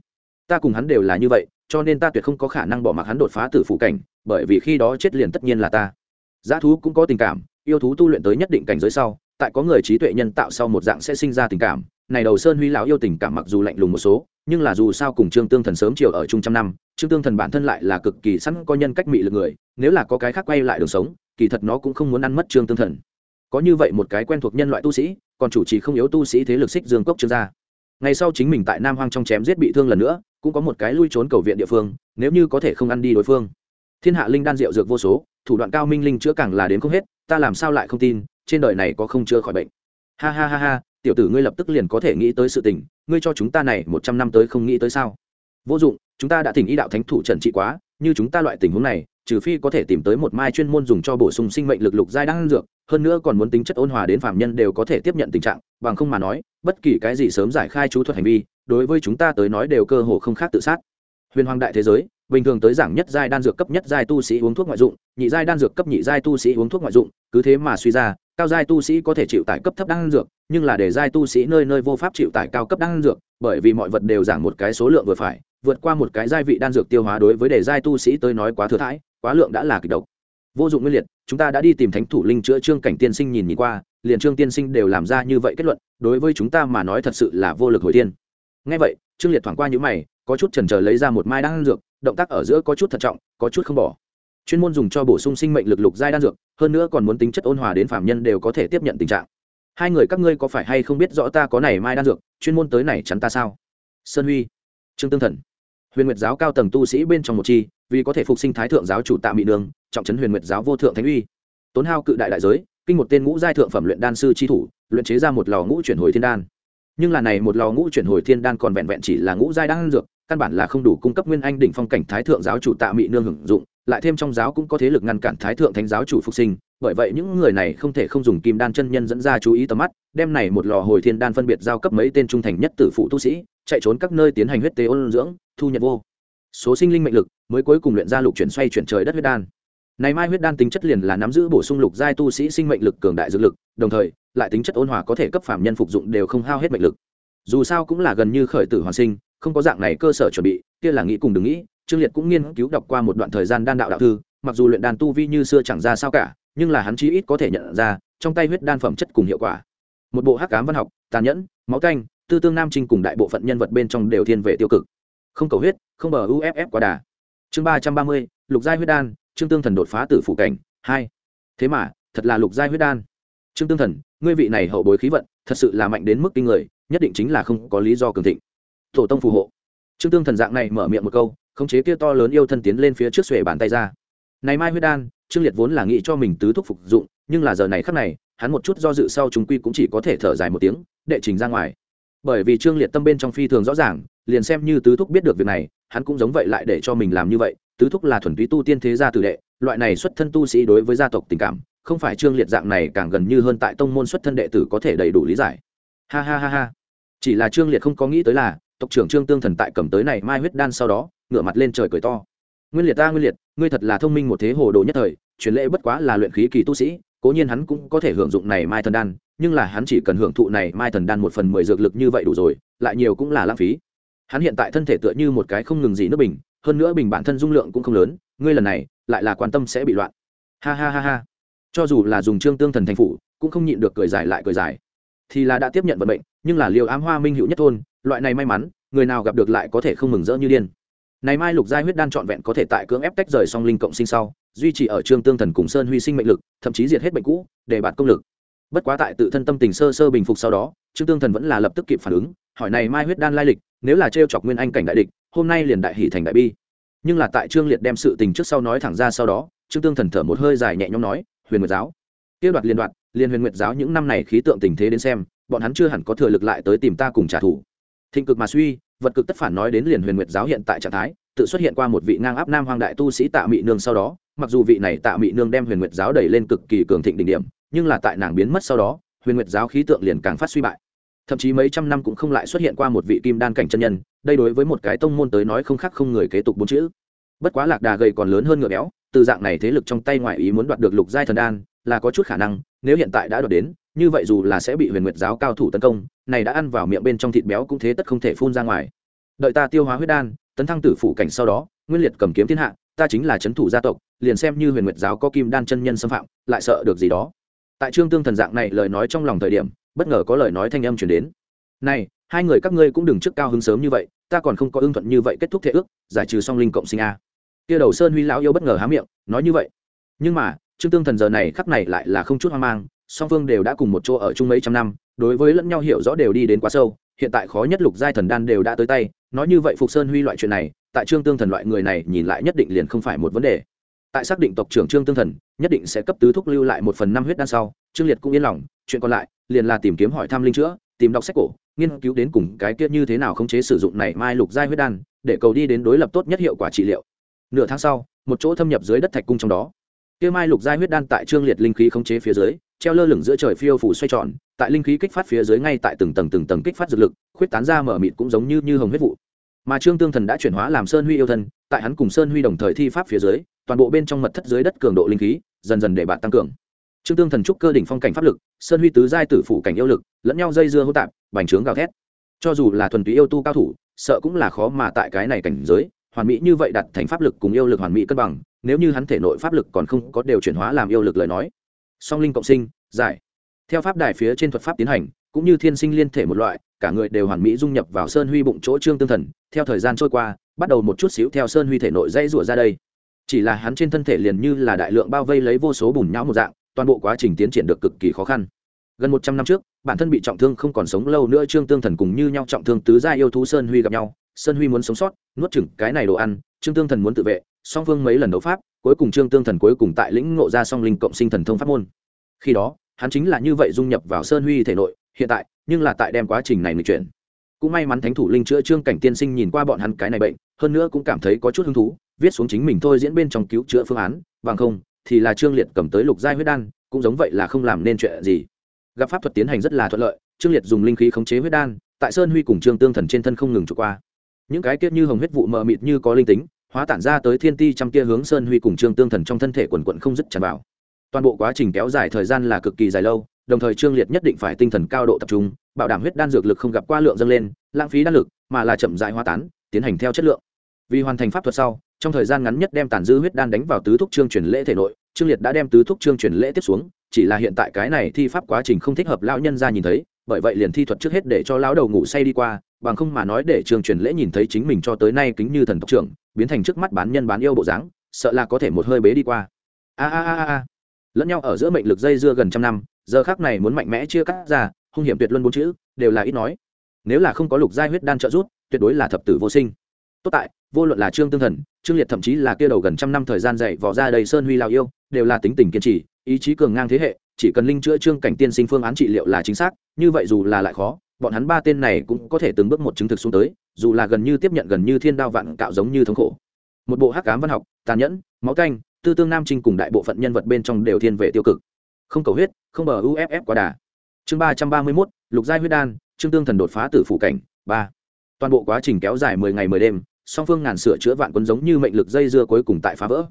Ta cùng hắn đều là như vậy, cho nên ta tuyệt không có khả năng bỏ mặc hắn đột phá từ phủ cảnh, bởi vì khi đó chết liền tất nhiên là ta. Giá thú cũng có tình cảm, yêu thú tu luyện tới nhất định cảnh giới sau, tại có người trí tuệ nhân tạo sau một dạng sẽ sinh ra tình cảm. Này đầu sơn huy lão yêu tình cảm mặc dù lạnh lùng một số nhưng là dù sao cùng trương tương thần sớm chiều ở chung trăm năm, trương tương thần bản thân lại là cực kỳ sẵn có nhân cách mị lực người, nếu là có cái khác quay lại đường sống, kỳ thật nó cũng không muốn ăn mất trương tương thần. Có như vậy một cái quen thuộc nhân loại tu sĩ, còn chủ trì không yếu tu sĩ thế lực xích dương cốc trương gia. Ngày sau chính mình tại nam hoang trong chém giết bị thương lần nữa, cũng có một cái lui trốn cầu viện địa phương, nếu như có thể không ăn đi đối phương. Thiên hạ linh đan rượu dược vô số, thủ đoạn cao minh linh chữa càng là đến không hết, ta làm sao lại không tin, trên đời này có không chữa khỏi bệnh. Ha ha ha ha, tiểu tử ngươi lập tức liền có thể nghĩ tới sự tình ngươi cho chúng ta này một trăm năm tới không nghĩ tới sao? Vô dụng, chúng ta đã thỉnh ý đạo thánh thủ trần trị quá, như chúng ta loại tình huống này, trừ phi có thể tìm tới một mai chuyên môn dùng cho bổ sung sinh mệnh lực lục giai đang dược, hơn nữa còn muốn tính chất ôn hòa đến phạm nhân đều có thể tiếp nhận tình trạng, bằng không mà nói, bất kỳ cái gì sớm giải khai chú thuật hành vi, đối với chúng ta tới nói đều cơ hồ không khác tự sát. Huyền hoàng đại thế giới bình thường tới giảng nhất giai đan dược cấp nhất giai tu sĩ uống thuốc ngoại dụng, nhị giai đan dược cấp nhị giai tu sĩ uống thuốc ngoại dụng, cứ thế mà suy ra, cao giai tu sĩ có thể chịu tải cấp thấp đan dược, nhưng là để giai tu sĩ nơi nơi vô pháp chịu tải cao cấp đan dược, bởi vì mọi vật đều giảng một cái số lượng vừa phải, vượt qua một cái giai vị đan dược tiêu hóa đối với để giai tu sĩ tới nói quá thừa thãi, quá lượng đã là kịch độc. Vô dụng nguyên liệt, chúng ta đã đi tìm thánh thủ linh chữa trương cảnh tiên sinh nhìn nhìn qua, liền trương tiên sinh đều làm ra như vậy kết luận, đối với chúng ta mà nói thật sự là vô lực hồi tiên ngay vậy, trương liệt thoảng qua những mày có chút chần chờ lấy ra một mai đan dược, động tác ở giữa có chút thận trọng, có chút không bỏ. Chuyên môn dùng cho bổ sung sinh mệnh lực lục giai đan dược, hơn nữa còn muốn tính chất ôn hòa đến phạm nhân đều có thể tiếp nhận tình trạng. Hai người các ngươi có phải hay không biết rõ ta có này mai đan dược, chuyên môn tới này chắn ta sao? Sơn huy, trương tương thần. Huyền nguyệt giáo cao tầng tu sĩ bên trong một chi, vì có thể phục sinh thái thượng giáo chủ tạ mỹ nương trọng trấn huyền nguyệt giáo vô thượng thánh uy. Tốn hao cự đại đại giới, kinh một tên ngũ giai thượng phẩm luyện đan sư chi thủ, luyện chế ra một lò ngũ chuyển hồi thiên đan. Nhưng là này một lò ngũ chuyển hồi thiên đan còn vẹn vẹn chỉ là ngũ giai đan dược căn bản là không đủ cung cấp nguyên anh đỉnh phong cảnh thái thượng giáo chủ tạ mỹ nương hưởng dụng, lại thêm trong giáo cũng có thế lực ngăn cản thái thượng thánh giáo chủ phục sinh, bởi vậy những người này không thể không dùng kim đan chân nhân dẫn ra chú ý tầm mắt, đem này một lò hồi thiên đan phân biệt giao cấp mấy tên trung thành nhất tử phụ tu sĩ, chạy trốn các nơi tiến hành huyết tế ôn dưỡng, thu nhận vô số sinh linh mệnh lực, mới cuối cùng luyện ra lục chuyển xoay chuyển trời đất huyết đan. Này mai huyết đan tính chất liền là nắm giữ bổ sung lục giai tu sĩ sinh mệnh lực cường đại dược lực, đồng thời, lại tính chất ôn hòa có thể cấp phạm nhân phục dụng đều không hao hết mệnh lực. Dù sao cũng là gần như khởi tử hoàn sinh không có dạng này cơ sở chuẩn bị, kia là nghĩ cùng đừng nghĩ, trương liệt cũng nghiên cứu đọc qua một đoạn thời gian đan đạo đạo thư, mặc dù luyện đan tu vi như xưa chẳng ra sao cả, nhưng là hắn chí ít có thể nhận ra, trong tay huyết đan phẩm chất cùng hiệu quả. Một bộ hắc cám văn học, tàn nhẫn, máu canh, tư tương nam trinh cùng đại bộ phận nhân vật bên trong đều thiên về tiêu cực. Không cầu huyết, không bờ uff quá đà. Chương ba trăm ba mươi, lục giai huyết đan, trương tương thần đột phá tử phủ cảnh, hai. Thế mà, thật là lục giai huyết đan. Trương tương thần, ngươi vị này hậu bối khí vận, thật sự là mạnh đến mức kinh người, nhất định chính là không có lý do cường thịnh tổ tông phù hộ. Trương tương thần dạng này mở miệng một câu, khống chế kia to lớn yêu thân tiến lên phía trước xuề bàn tay ra. Này mai huyết đan, trương liệt vốn là nghĩ cho mình tứ thúc phục dụng, nhưng là giờ này khắc này, hắn một chút do dự sau chúng quy cũng chỉ có thể thở dài một tiếng, đệ trình ra ngoài. Bởi vì trương liệt tâm bên trong phi thường rõ ràng, liền xem như tứ thúc biết được việc này, hắn cũng giống vậy lại để cho mình làm như vậy, tứ thúc là thuần túy tu tiên thế gia tử đệ, loại này xuất thân tu sĩ đối với gia tộc tình cảm, không phải trương liệt dạng này càng gần như hơn tại tông môn xuất thân đệ tử có thể đầy đủ lý giải. Ha ha ha ha. Chỉ là trương liệt không có nghĩ tới là tộc trưởng trương tương thần tại cầm tới này mai huyết đan sau đó, ngửa mặt lên trời cười to. Nguyên liệt ta, nguyên liệt, ngươi thật là thông minh một thế hồ đồ nhất thời, truyền lễ bất quá là luyện khí kỳ tu sĩ, cố nhiên hắn cũng có thể hưởng dụng này mai thần đan, nhưng là hắn chỉ cần hưởng thụ này mai thần đan một phần mười dược lực như vậy đủ rồi, lại nhiều cũng là lãng phí. Hắn hiện tại thân thể tựa như một cái không ngừng gì nước bình, hơn nữa bình bản thân dung lượng cũng không lớn, ngươi lần này, lại là quan tâm sẽ bị loạn. Ha ha ha ha. Cho dù là dùng trương tương thần thành phủ, cũng không nhịn được cười dài lại cười dài. Thì là đã tiếp nhận vận mệnh, nhưng là liều ám hoa minh hữu nhất thôn loại này may mắn, người nào gặp được lại có thể không mừng rỡ như điên. Này mai lục giai huyết đan trọn vẹn có thể tại cưỡng ép tách rời song linh cộng sinh sau, duy trì ở trương tương thần cùng sơn huy sinh mệnh lực, thậm chí diệt hết bệnh cũ, để bạt công lực. Bất quá tại tự thân tâm tình sơ sơ bình phục sau đó, trương tương thần vẫn là lập tức kịp phản ứng, hỏi này mai huyết đan lai lịch, nếu là trêu chọc nguyên anh cảnh đại địch, hôm nay liền đại hỷ thành đại bi. Nhưng là tại trương liệt đem sự tình trước sau nói thẳng ra sau đó, trương tương thần thở một hơi dài nhẹ nhõm nói, huyền nguyệt giáo. Tiêu đoạt liên đoạt, liên huyền nguyệt giáo những năm này khí tượng tình thế đến xem, bọn hắn chưa hẳn có thừa lực lại tới tìm ta cùng trả thù thịnh cực mà suy, vật cực tất phản nói đến liền huyền nguyệt giáo hiện tại trạng thái, tự xuất hiện qua một vị ngang áp nam hoàng đại tu sĩ tạ mị nương sau đó, mặc dù vị này tạ mị nương đem huyền nguyệt giáo đẩy lên cực kỳ cường thịnh đỉnh điểm, nhưng là tại nàng biến mất sau đó, huyền nguyệt giáo khí tượng liền càng phát suy bại. Thậm chí mấy trăm năm cũng không lại xuất hiện qua một vị kim đan cảnh chân nhân, đây đối với một cái tông môn tới nói không khác không người kế tục bốn chữ. Bất quá lạc đà gầy còn lớn hơn ngựa béo, từ dạng này thế lực trong tay ngoại ý muốn đoạt được lục giai thần đan, là có chút khả năng, nếu hiện tại đã đoạt đến như vậy dù là sẽ bị huyền nguyệt giáo cao thủ tấn công, này đã ăn vào miệng bên trong thịt béo cũng thế tất không thể phun ra ngoài. Đợi ta tiêu hóa huyết đan, tấn thăng tử phủ cảnh sau đó, nguyên liệt cầm kiếm thiên hạ, ta chính là c h ấ n thủ gia tộc, liền xem như huyền nguyệt giáo có kim đan chân nhân xâm phạm, lại sợ được gì đó. Tại trương tương thần dạng này lời nói trong lòng thời điểm, bất ngờ có lời nói thanh âm chuyển đến. Này, hai người các ngươi cũng đừng trước cao hứng sớm như vậy, ta còn không có ưng thuận như vậy kết thúc thể ước, giải trừ song linh cộng sinh a. Kia đầu sơn huy lão yêu bất ngờ há miệng, nói như vậy. Nhưng mà, trương tương thần giờ này khắc này lại là không chút hoang mang song phương đều đã cùng một chỗ ở chung mấy trăm năm, đối với lẫn nhau hiểu rõ đều đi đến quá sâu, hiện tại khó nhất lục giai thần đan đều đã tới tay, nói như vậy phục sơn huy loại chuyện này, tại trương tương thần loại người này nhìn lại nhất định liền không phải một vấn đề. Tại xác định tộc trưởng trương tương thần, nhất định sẽ cấp tứ thúc lưu lại một phần năm huyết đan sau, trương liệt cũng yên lòng, chuyện còn lại, liền là tìm kiếm hỏi thăm linh chữa, tìm đọc sách cổ, nghiên cứu đến cùng cái kia như thế nào khống chế sử dụng này mai lục giai huyết đan, để cầu đi đến đối lập tốt nhất hiệu quả trị liệu. Nửa tháng sau, một chỗ thâm nhập dưới đất thạch cung trong đó. Kia mai lục giai huyết đan tại trương liệt linh khí khống chế phía dưới treo lơ lửng giữa trời phiêu phủ xoay tròn, tại linh khí kích phát phía dưới ngay tại từng tầng từng tầng kích phát dược lực, khuyết tán ra mở mịt cũng giống như như hồng huyết vụ. Mà trương tương thần đã chuyển hóa làm sơn huy yêu thân, tại hắn cùng sơn huy đồng thời thi pháp phía dưới, toàn bộ bên trong mật thất dưới đất cường độ linh khí, dần dần để bạn tăng cường. Trương tương thần trúc cơ đỉnh phong cảnh pháp lực, sơn huy tứ giai tử phủ cảnh yêu lực, lẫn nhau dây dưa hô tạp, bành trướng gào thét. Cho dù là thuần túy yêu tu cao thủ, sợ cũng là khó mà tại cái này cảnh giới, hoàn mỹ như vậy đặt thành pháp lực cùng yêu lực hoàn mỹ cân bằng, nếu như hắn thể nội pháp lực còn không có đều chuyển hóa làm yêu lực lời nói song linh cộng sinh, giải. Theo pháp đài phía trên thuật pháp tiến hành, cũng như thiên sinh liên thể một loại, cả người đều hoàn mỹ dung nhập vào sơn huy bụng chỗ trương tương thần. Theo thời gian trôi qua, bắt đầu một chút xíu theo sơn huy thể nội dây rủa ra đây. Chỉ là hắn trên thân thể liền như là đại lượng bao vây lấy vô số bùn nhão một dạng, toàn bộ quá trình tiến triển được cực kỳ khó khăn. Gần một trăm năm trước, bản thân bị trọng thương không còn sống lâu nữa, trương tương thần cùng như nhau trọng thương tứ gia yêu thú sơn huy gặp nhau. Sơn huy muốn sống sót, nuốt chừng cái này đồ ăn, trương tương thần muốn tự vệ, song phương mấy lần đấu pháp cuối cùng trương tương thần cuối cùng tại lĩnh ngộ ra song linh cộng sinh thần thông pháp môn. Khi đó, hắn chính là như vậy dung nhập vào sơn huy thể nội, hiện tại, nhưng là tại đem quá trình này nghịch chuyển. Cũng may mắn thánh thủ linh chữa trương cảnh tiên sinh nhìn qua bọn hắn cái này bệnh, hơn nữa cũng cảm thấy có chút hứng thú, viết xuống chính mình thôi diễn bên trong cứu chữa phương án, bằng không, thì là trương liệt cầm tới lục giai huyết đan, cũng giống vậy là không làm nên chuyện gì. Gặp pháp thuật tiến hành rất là thuận lợi, trương liệt dùng linh khí khống chế huyết đan, tại sơn huy cùng trương tương thần trên thân không ngừng trục qua. Những cái kiết như hồng huyết vụ mờ mịt như có linh tính hóa tản ra tới thiên ti trăm kia hướng sơn huy cùng trương tương thần trong thân thể quần quận không dứt tràn vào. Toàn bộ quá trình kéo dài thời gian là cực kỳ dài lâu, đồng thời trương liệt nhất định phải tinh thần cao độ tập trung, bảo đảm huyết đan dược lực không gặp qua lượng dâng lên, lãng phí đan lực, mà là chậm dại hóa tán, tiến hành theo chất lượng. Vì hoàn thành pháp thuật sau, trong thời gian ngắn nhất đem tàn dư huyết đan đánh vào tứ thúc trương truyền lễ thể nội, trương liệt đã đem tứ thúc trương truyền lễ tiếp xuống, chỉ là hiện tại cái này thi pháp quá trình không thích hợp lão nhân ra nhìn thấy, bởi vậy liền thi thuật trước hết để cho lão đầu ngủ say đi qua bằng không mà nói để trương truyền lễ nhìn thấy chính mình cho tới nay kính như thần tộc trưởng, biến thành trước mắt bán nhân bán yêu bộ dáng, sợ là có thể một hơi bế đi qua. A a a a lẫn nhau ở giữa mệnh lực dây dưa gần trăm năm, giờ khác này muốn mạnh mẽ chia cắt ra, hung hiểm tuyệt luân bốn chữ, đều là ít nói. Nếu là không có lục giai huyết đan trợ rút tuyệt đối là thập tử vô sinh. Tốt tại, vô luận là trương tương thần, trương liệt thậm chí là kia đầu gần trăm năm thời gian dạy vỏ ra đầy sơn huy lao yêu, đều là tính tình kiên trì, ý chí cường ngang thế hệ, chỉ cần linh chữa trương cảnh tiên sinh phương án trị liệu là chính xác, như vậy dù là lại khó bọn hắn ba tên này cũng có thể từng bước một chứng thực xuống tới, dù là gần như tiếp nhận gần như thiên đao vạn cạo giống như thống khổ. Một bộ hắc cám văn học, tàn nhẫn, máu canh, tư tương nam trinh cùng đại bộ phận nhân vật bên trong đều thiên về tiêu cực. Không cầu huyết, không bờ uff quá đà. Chương ba trăm ba mươi mốt, lục giai huyết đan, trương tương thần đột phá từ phủ cảnh, ba. Toàn bộ quá trình kéo dài mười ngày mười đêm, song phương ngàn sửa chữa vạn quân giống như mệnh lực dây dưa cuối cùng tại phá vỡ.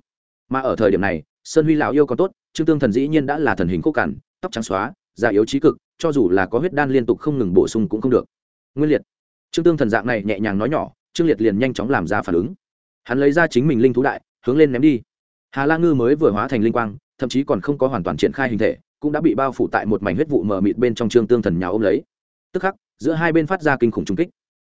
Mà ở thời điểm này, sơn huy lão yêu còn tốt, trương tương thần dĩ nhiên đã là thần hình khúc cằn, tóc trắng xóa già yếu trí cực cho dù là có huyết đan liên tục không ngừng bổ sung cũng không được. Nguyên liệt. Trương tương thần dạng này nhẹ nhàng nói nhỏ, trương liệt liền nhanh chóng làm ra phản ứng. Hắn lấy ra chính mình linh thú đại, hướng lên ném đi. Hà la ngư mới vừa hóa thành linh quang, thậm chí còn không có hoàn toàn triển khai hình thể, cũng đã bị bao phủ tại một mảnh huyết vụ mờ mịt bên trong trương tương thần nhà ôm lấy. Tức khắc, giữa hai bên phát ra kinh khủng trung kích.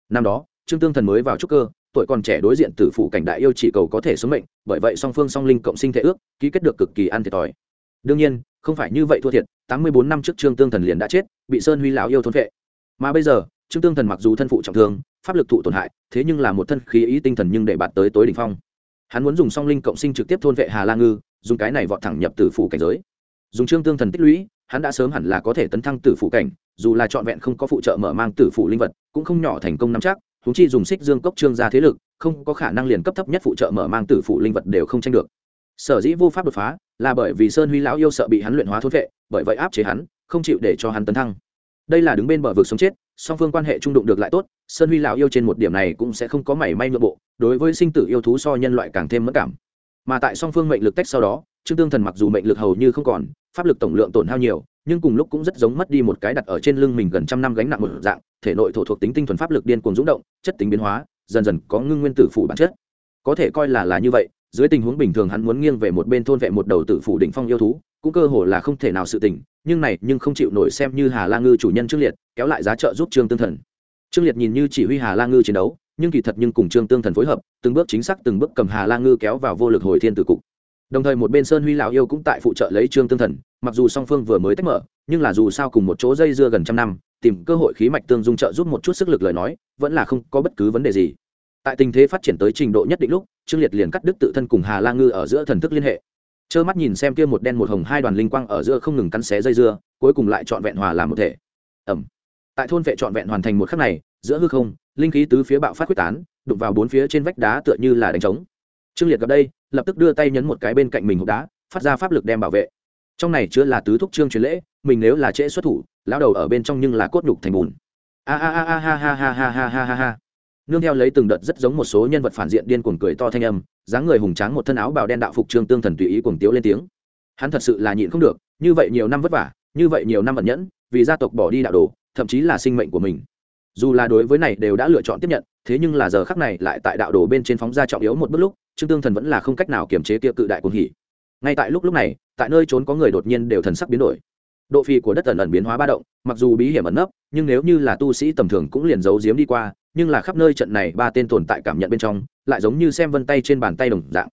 Năm đó, trương tương thần mới vào trúc cơ, tuổi còn trẻ đối diện tử phụ cảnh đại yêu chỉ cầu có thể sống mệnh, bởi vậy song phương song linh cộng sinh thể ước, ký kết được cực kỳ ăn thiệt thòi. Đương nhiên, không phải như vậy thua thiệt tám mươi bốn năm trước trương tương thần liền đã chết, bị sơn huy lão yêu thôn vệ mà bây giờ, trương tương thần mặc dù thân phụ trọng thương, pháp lực thụ tổn hại, thế nhưng là một thân khí ý tinh thần nhưng để bạt tới tối đỉnh phong. Hắn muốn dùng song linh cộng sinh trực tiếp thôn vệ hà la ngư, dùng cái này vọt thẳng nhập tử phủ cảnh giới. Dùng trương tương thần tích lũy, hắn đã sớm hẳn là có thể tấn thăng tử phủ cảnh, dù là trọn vẹn không có phụ trợ mở mang tử phủ linh vật, cũng không nhỏ thành công nắm chắc húng chi dùng xích dương cốc trương ra thế lực, không có khả năng liền cấp thấp nhất phụ trợ mở mang tử phủ linh vật đều không tranh được. Sở dĩ vô pháp đột phá là bởi vì sơn huy lão yêu sợ bị hắn luyện hóa thối vệ, bởi vậy áp chế hắn, không chịu để cho hắn tấn thăng. Đây là đứng bên bờ vực sống chết, song phương quan hệ trung đụng được lại tốt, sơn huy lão yêu trên một điểm này cũng sẽ không có mảy may nội bộ, đối với sinh tử yêu thú so nhân loại càng thêm mất cảm. Mà tại song phương mệnh lực tách sau đó, trương tương thần mặc dù mệnh lực hầu như không còn, pháp lực tổng lượng tổn hao nhiều, nhưng cùng lúc cũng rất giống mất đi một cái đặt ở trên lưng mình gần trăm năm gánh nặng một dạng, thể nội thổ thuộc tính tinh thuần pháp lực điên cuồng rúng động, chất tính biến hóa, dần dần có ngưng nguyên tử phủ bản chất. Có thể coi là là như vậy dưới tình huống bình thường hắn muốn nghiêng về một bên thôn vệ một đầu tử phủ đỉnh phong yêu thú, cũng cơ hồ là không thể nào sự tình, nhưng này nhưng không chịu nổi xem như hà la ngư chủ nhân trương liệt, kéo lại giá trợ giúp trương tương thần. Trương liệt nhìn như chỉ huy hà la ngư chiến đấu, nhưng kỳ thật nhưng cùng trương tương thần phối hợp, từng bước chính xác, từng bước cầm hà la ngư kéo vào vô lực hồi thiên tử cục. Đồng thời một bên sơn huy lão yêu cũng tại phụ trợ lấy trương tương thần, mặc dù song phương vừa mới tách mở, nhưng là dù sao cùng một chỗ dây dưa gần trăm năm, tìm cơ hội khí mạch tương dung trợ giúp một chút sức lực lời nói, vẫn là không có bất cứ vấn đề gì. Tại tình thế phát triển tới trình độ nhất định lúc trương liệt liền cắt đứt tự thân cùng hà la ngư ở giữa thần thức liên hệ. Trơ mắt nhìn xem kia một đen một hồng hai đoàn linh quang ở giữa không ngừng cắn xé dây dưa, cuối cùng lại trọn vẹn hòa làm một thể. Ẩm tại thôn vệ trọn vẹn hoàn thành một khắc này, giữa hư không, linh khí tứ phía bạo phát quyết tán, đụng vào bốn phía trên vách đá tựa như là đánh trống. Trương liệt gặp đây, lập tức đưa tay nhấn một cái bên cạnh mình hộp đá, phát ra pháp lực đem bảo vệ. Trong này chứa là tứ thúc trương truyền lễ, mình nếu là trễ xuất thủ, lão đầu ở bên trong nhưng là cốt nhục thành bùn. A a a a ha ha ha ha ha ha ha ha nương theo lấy từng đợt rất giống một số nhân vật phản diện điên cuồng cười to thanh âm, dáng người hùng tráng một thân áo bào đen đạo phục trương tương thần tùy ý cuồng tiếu lên tiếng. Hắn thật sự là nhịn không được, như vậy nhiều năm vất vả, như vậy nhiều năm ẩn nhẫn, vì gia tộc bỏ đi đạo đồ, thậm chí là sinh mệnh của mình. Dù là đối với này đều đã lựa chọn tiếp nhận, thế nhưng là giờ khắc này lại tại đạo đồ bên trên phóng ra trọng yếu một bước lúc, trương tương thần vẫn là không cách nào kiềm chế kia cự đại cuồng hỉ. Ngay tại lúc lúc này, tại nơi trốn có người đột nhiên đều thần sắc biến đổi. Độ phi của đất ẩn ẩn biến hóa ba động, mặc dù bí hiểm ẩn nấp, nhưng nếu như là tu sĩ tầm thường cũng liền giấu giếm đi qua nhưng là khắp nơi trận này ba tên tồn tại cảm nhận bên trong, lại giống như xem vân tay trên bàn tay đồng dạng.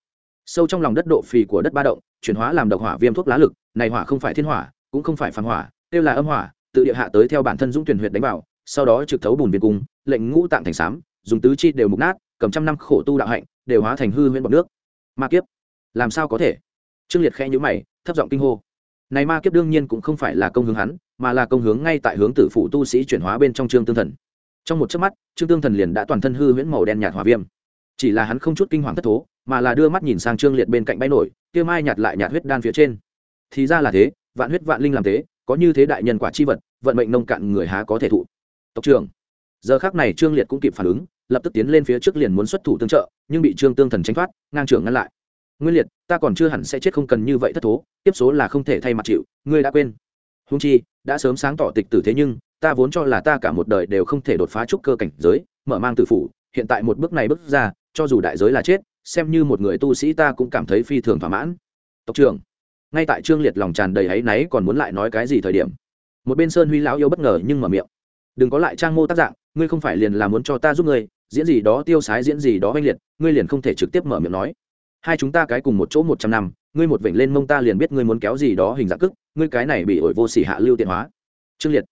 Sâu trong lòng đất độ phì của đất ba động, chuyển hóa làm độc hỏa viêm thuốc lá lực, này hỏa không phải thiên hỏa, cũng không phải phản hỏa, kêu là âm hỏa, tự địa hạ tới theo bản thân dũng tuyển huyệt đánh vào, sau đó trực thấu bùn viên cung, lệnh ngũ tạng thành xám, dùng tứ chi đều mục nát, cầm trăm năm khổ tu đạo hạnh, đều hóa thành hư huyễn bọc nước. Ma kiếp, làm sao có thể? Trương liệt khẽ nhíu mày, thấp giọng kinh hô. Này ma kiếp đương nhiên cũng không phải là công hướng hắn, mà là công hướng ngay tại hướng tử phụ tu sĩ chuyển hóa bên trong trương tương thần trong một chớp mắt, trương tương thần liền đã toàn thân hư huyễn màu đen nhạt hỏa viêm. Chỉ là hắn không chút kinh hoàng thất thố, mà là đưa mắt nhìn sang trương liệt bên cạnh bay nổi, kia mai nhạt lại nhạt huyết đan phía trên. Thì ra là thế, vạn huyết vạn linh làm thế, có như thế đại nhân quả chi vật, vận mệnh nông cạn người há có thể thụ. Tộc trưởng. Giờ khác này trương liệt cũng kịp phản ứng, lập tức tiến lên phía trước liền muốn xuất thủ tương trợ, nhưng bị trương tương thần tranh thoát, ngang trưởng ngăn lại. Nguyên liệt, ta còn chưa hẳn sẽ chết không cần như vậy thất thố, tiếp số là không thể thay mặt chịu, ngươi đã quên. Húng chi, đã sớm sáng tỏ tịch tử thế nhưng ta vốn cho là ta cả một đời đều không thể đột phá trúc cơ cảnh giới, mở mang tử phủ, hiện tại một bước này bước ra, cho dù đại giới là chết, xem như một người tu sĩ ta cũng cảm thấy phi thường thỏa mãn. Tộc trưởng, ngay tại trương liệt lòng tràn đầy áy náy còn muốn lại nói cái gì thời điểm, một bên sơn huy lão yêu bất ngờ nhưng mở miệng. Đừng có lại trang mô tác dạng, ngươi không phải liền là muốn cho ta giúp ngươi, diễn gì đó tiêu sái diễn gì đó oanh liệt, ngươi liền không thể trực tiếp mở miệng nói. Hai chúng ta cái cùng một chỗ một trăm năm, ngươi một vểnh lên mông ta liền biết ngươi muốn kéo gì đó hình dạng cức, ngươi cái này bị ổi vô sỉ hạ lưu tiện hóa. Trương liệt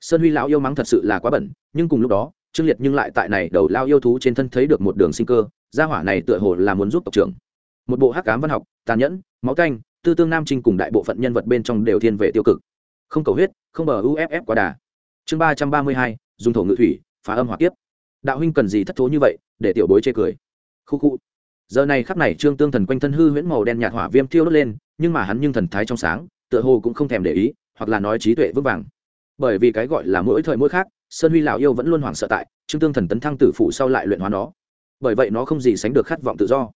sơn huy lão yêu mắng thật sự là quá bẩn, nhưng cùng lúc đó, trương liệt nhưng lại tại này đầu lao yêu thú trên thân thấy được một đường sinh cơ, gia hỏa này tựa hồ là muốn giúp tộc trưởng. Một bộ hắc cám văn học, tàn nhẫn, máu canh, tư tương nam trinh cùng đại bộ phận nhân vật bên trong đều thiên về tiêu cực. Không cầu huyết, không bờ uff quá đà. Chương ba trăm ba mươi hai, dùng thổ ngự thủy, phá âm hỏa tiếp đạo huynh cần gì thất thố như vậy, để tiểu bối chê cười. Khu khu. Giờ này khắp này trương tương thần quanh thân hư huyễn màu đen nhạt hỏa viêm thiêu đốt lên, nhưng mà hắn nhưng thần thái trong sáng, tựa hồ cũng không thèm để ý, hoặc là nói trí tuệ vững vàng bởi vì cái gọi là mỗi thời mỗi khác, sơn huy lão yêu vẫn luôn hoảng sợ tại, trương tương thần tấn thăng tử phụ sau lại luyện hóa nó. Bởi vậy nó không gì sánh được khát vọng tự do.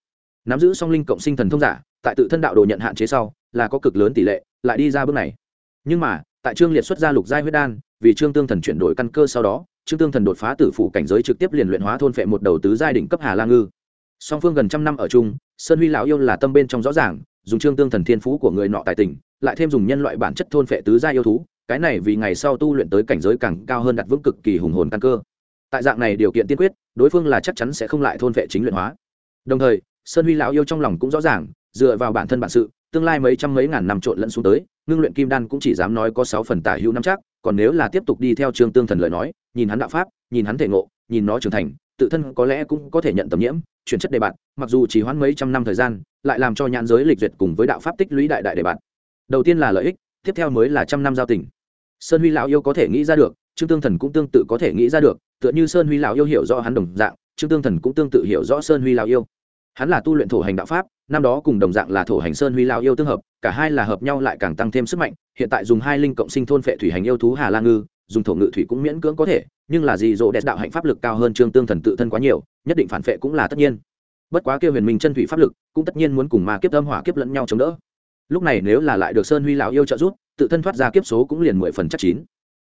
Nắm giữ song linh cộng sinh thần thông giả, tại tự thân đạo đồ nhận hạn chế sau, là có cực lớn tỷ lệ, lại đi ra bước này. Nhưng mà, tại trương liệt xuất gia lục giai huyết đan, vì trương tương thần chuyển đổi căn cơ sau đó, trương tương thần đột phá tử phủ cảnh giới trực tiếp liền luyện hóa thôn phệ một đầu tứ giai đỉnh cấp hà la ngư. Song phương gần trăm năm ở chung, sơn huy lão yêu là tâm bên trong rõ ràng, dùng trương tương thần thiên phú của người nọ tài tình, lại thêm dùng nhân loại bản chất thôn phệ tứ giai yêu thú cái này vì ngày sau tu luyện tới cảnh giới càng cao hơn đặt vững cực kỳ hùng hồn căn cơ. Tại dạng này điều kiện tiên quyết, đối phương là chắc chắn sẽ không lại thôn vệ chính luyện hóa. Đồng thời, sơn huy lão yêu trong lòng cũng rõ ràng, dựa vào bản thân bản sự, tương lai mấy trăm mấy ngàn năm trộn lẫn xuống tới, ngưng luyện kim đan cũng chỉ dám nói có sáu phần tả hữu năm chắc, còn nếu là tiếp tục đi theo trương tương thần lời nói, nhìn hắn đạo pháp, nhìn hắn thể ngộ, nhìn nó trưởng thành, tự thân có lẽ cũng có thể nhận tầm nhiễm, chuyển chất đề bạn mặc dù chỉ hoãn mấy trăm năm thời gian, lại làm cho nhãn giới lịch duyệt cùng với đạo pháp tích lũy đại đại đề bạn đầu tiên là lợi ích, tiếp theo mới là trăm năm giao tình sơn huy lão yêu có thể nghĩ ra được, trương tương thần cũng tương tự có thể nghĩ ra được, tựa như sơn huy lão yêu hiểu rõ hắn đồng dạng, trương tương thần cũng tương tự hiểu rõ sơn huy lão yêu. Hắn là tu luyện thổ hành đạo pháp, năm đó cùng đồng dạng là thổ hành sơn huy lão yêu tương hợp, cả hai là hợp nhau lại càng tăng thêm sức mạnh, hiện tại dùng hai linh cộng sinh thôn phệ thủy hành yêu thú hà la ngư, dùng thổ ngự thủy cũng miễn cưỡng có thể, nhưng là gì dỗ đẹp đạo hạnh pháp lực cao hơn trương tương thần tự thân quá nhiều, nhất định phản phệ cũng là tất nhiên. Bất quá kêu huyền minh chân thủy pháp lực, cũng tất nhiên muốn cùng ma kiếp âm hỏa kiếp lẫn nhau chống đỡ lúc này nếu là lại được sơn huy lão yêu trợ giúp, tự thân thoát ra kiếp số cũng liền mười phần chắc chín.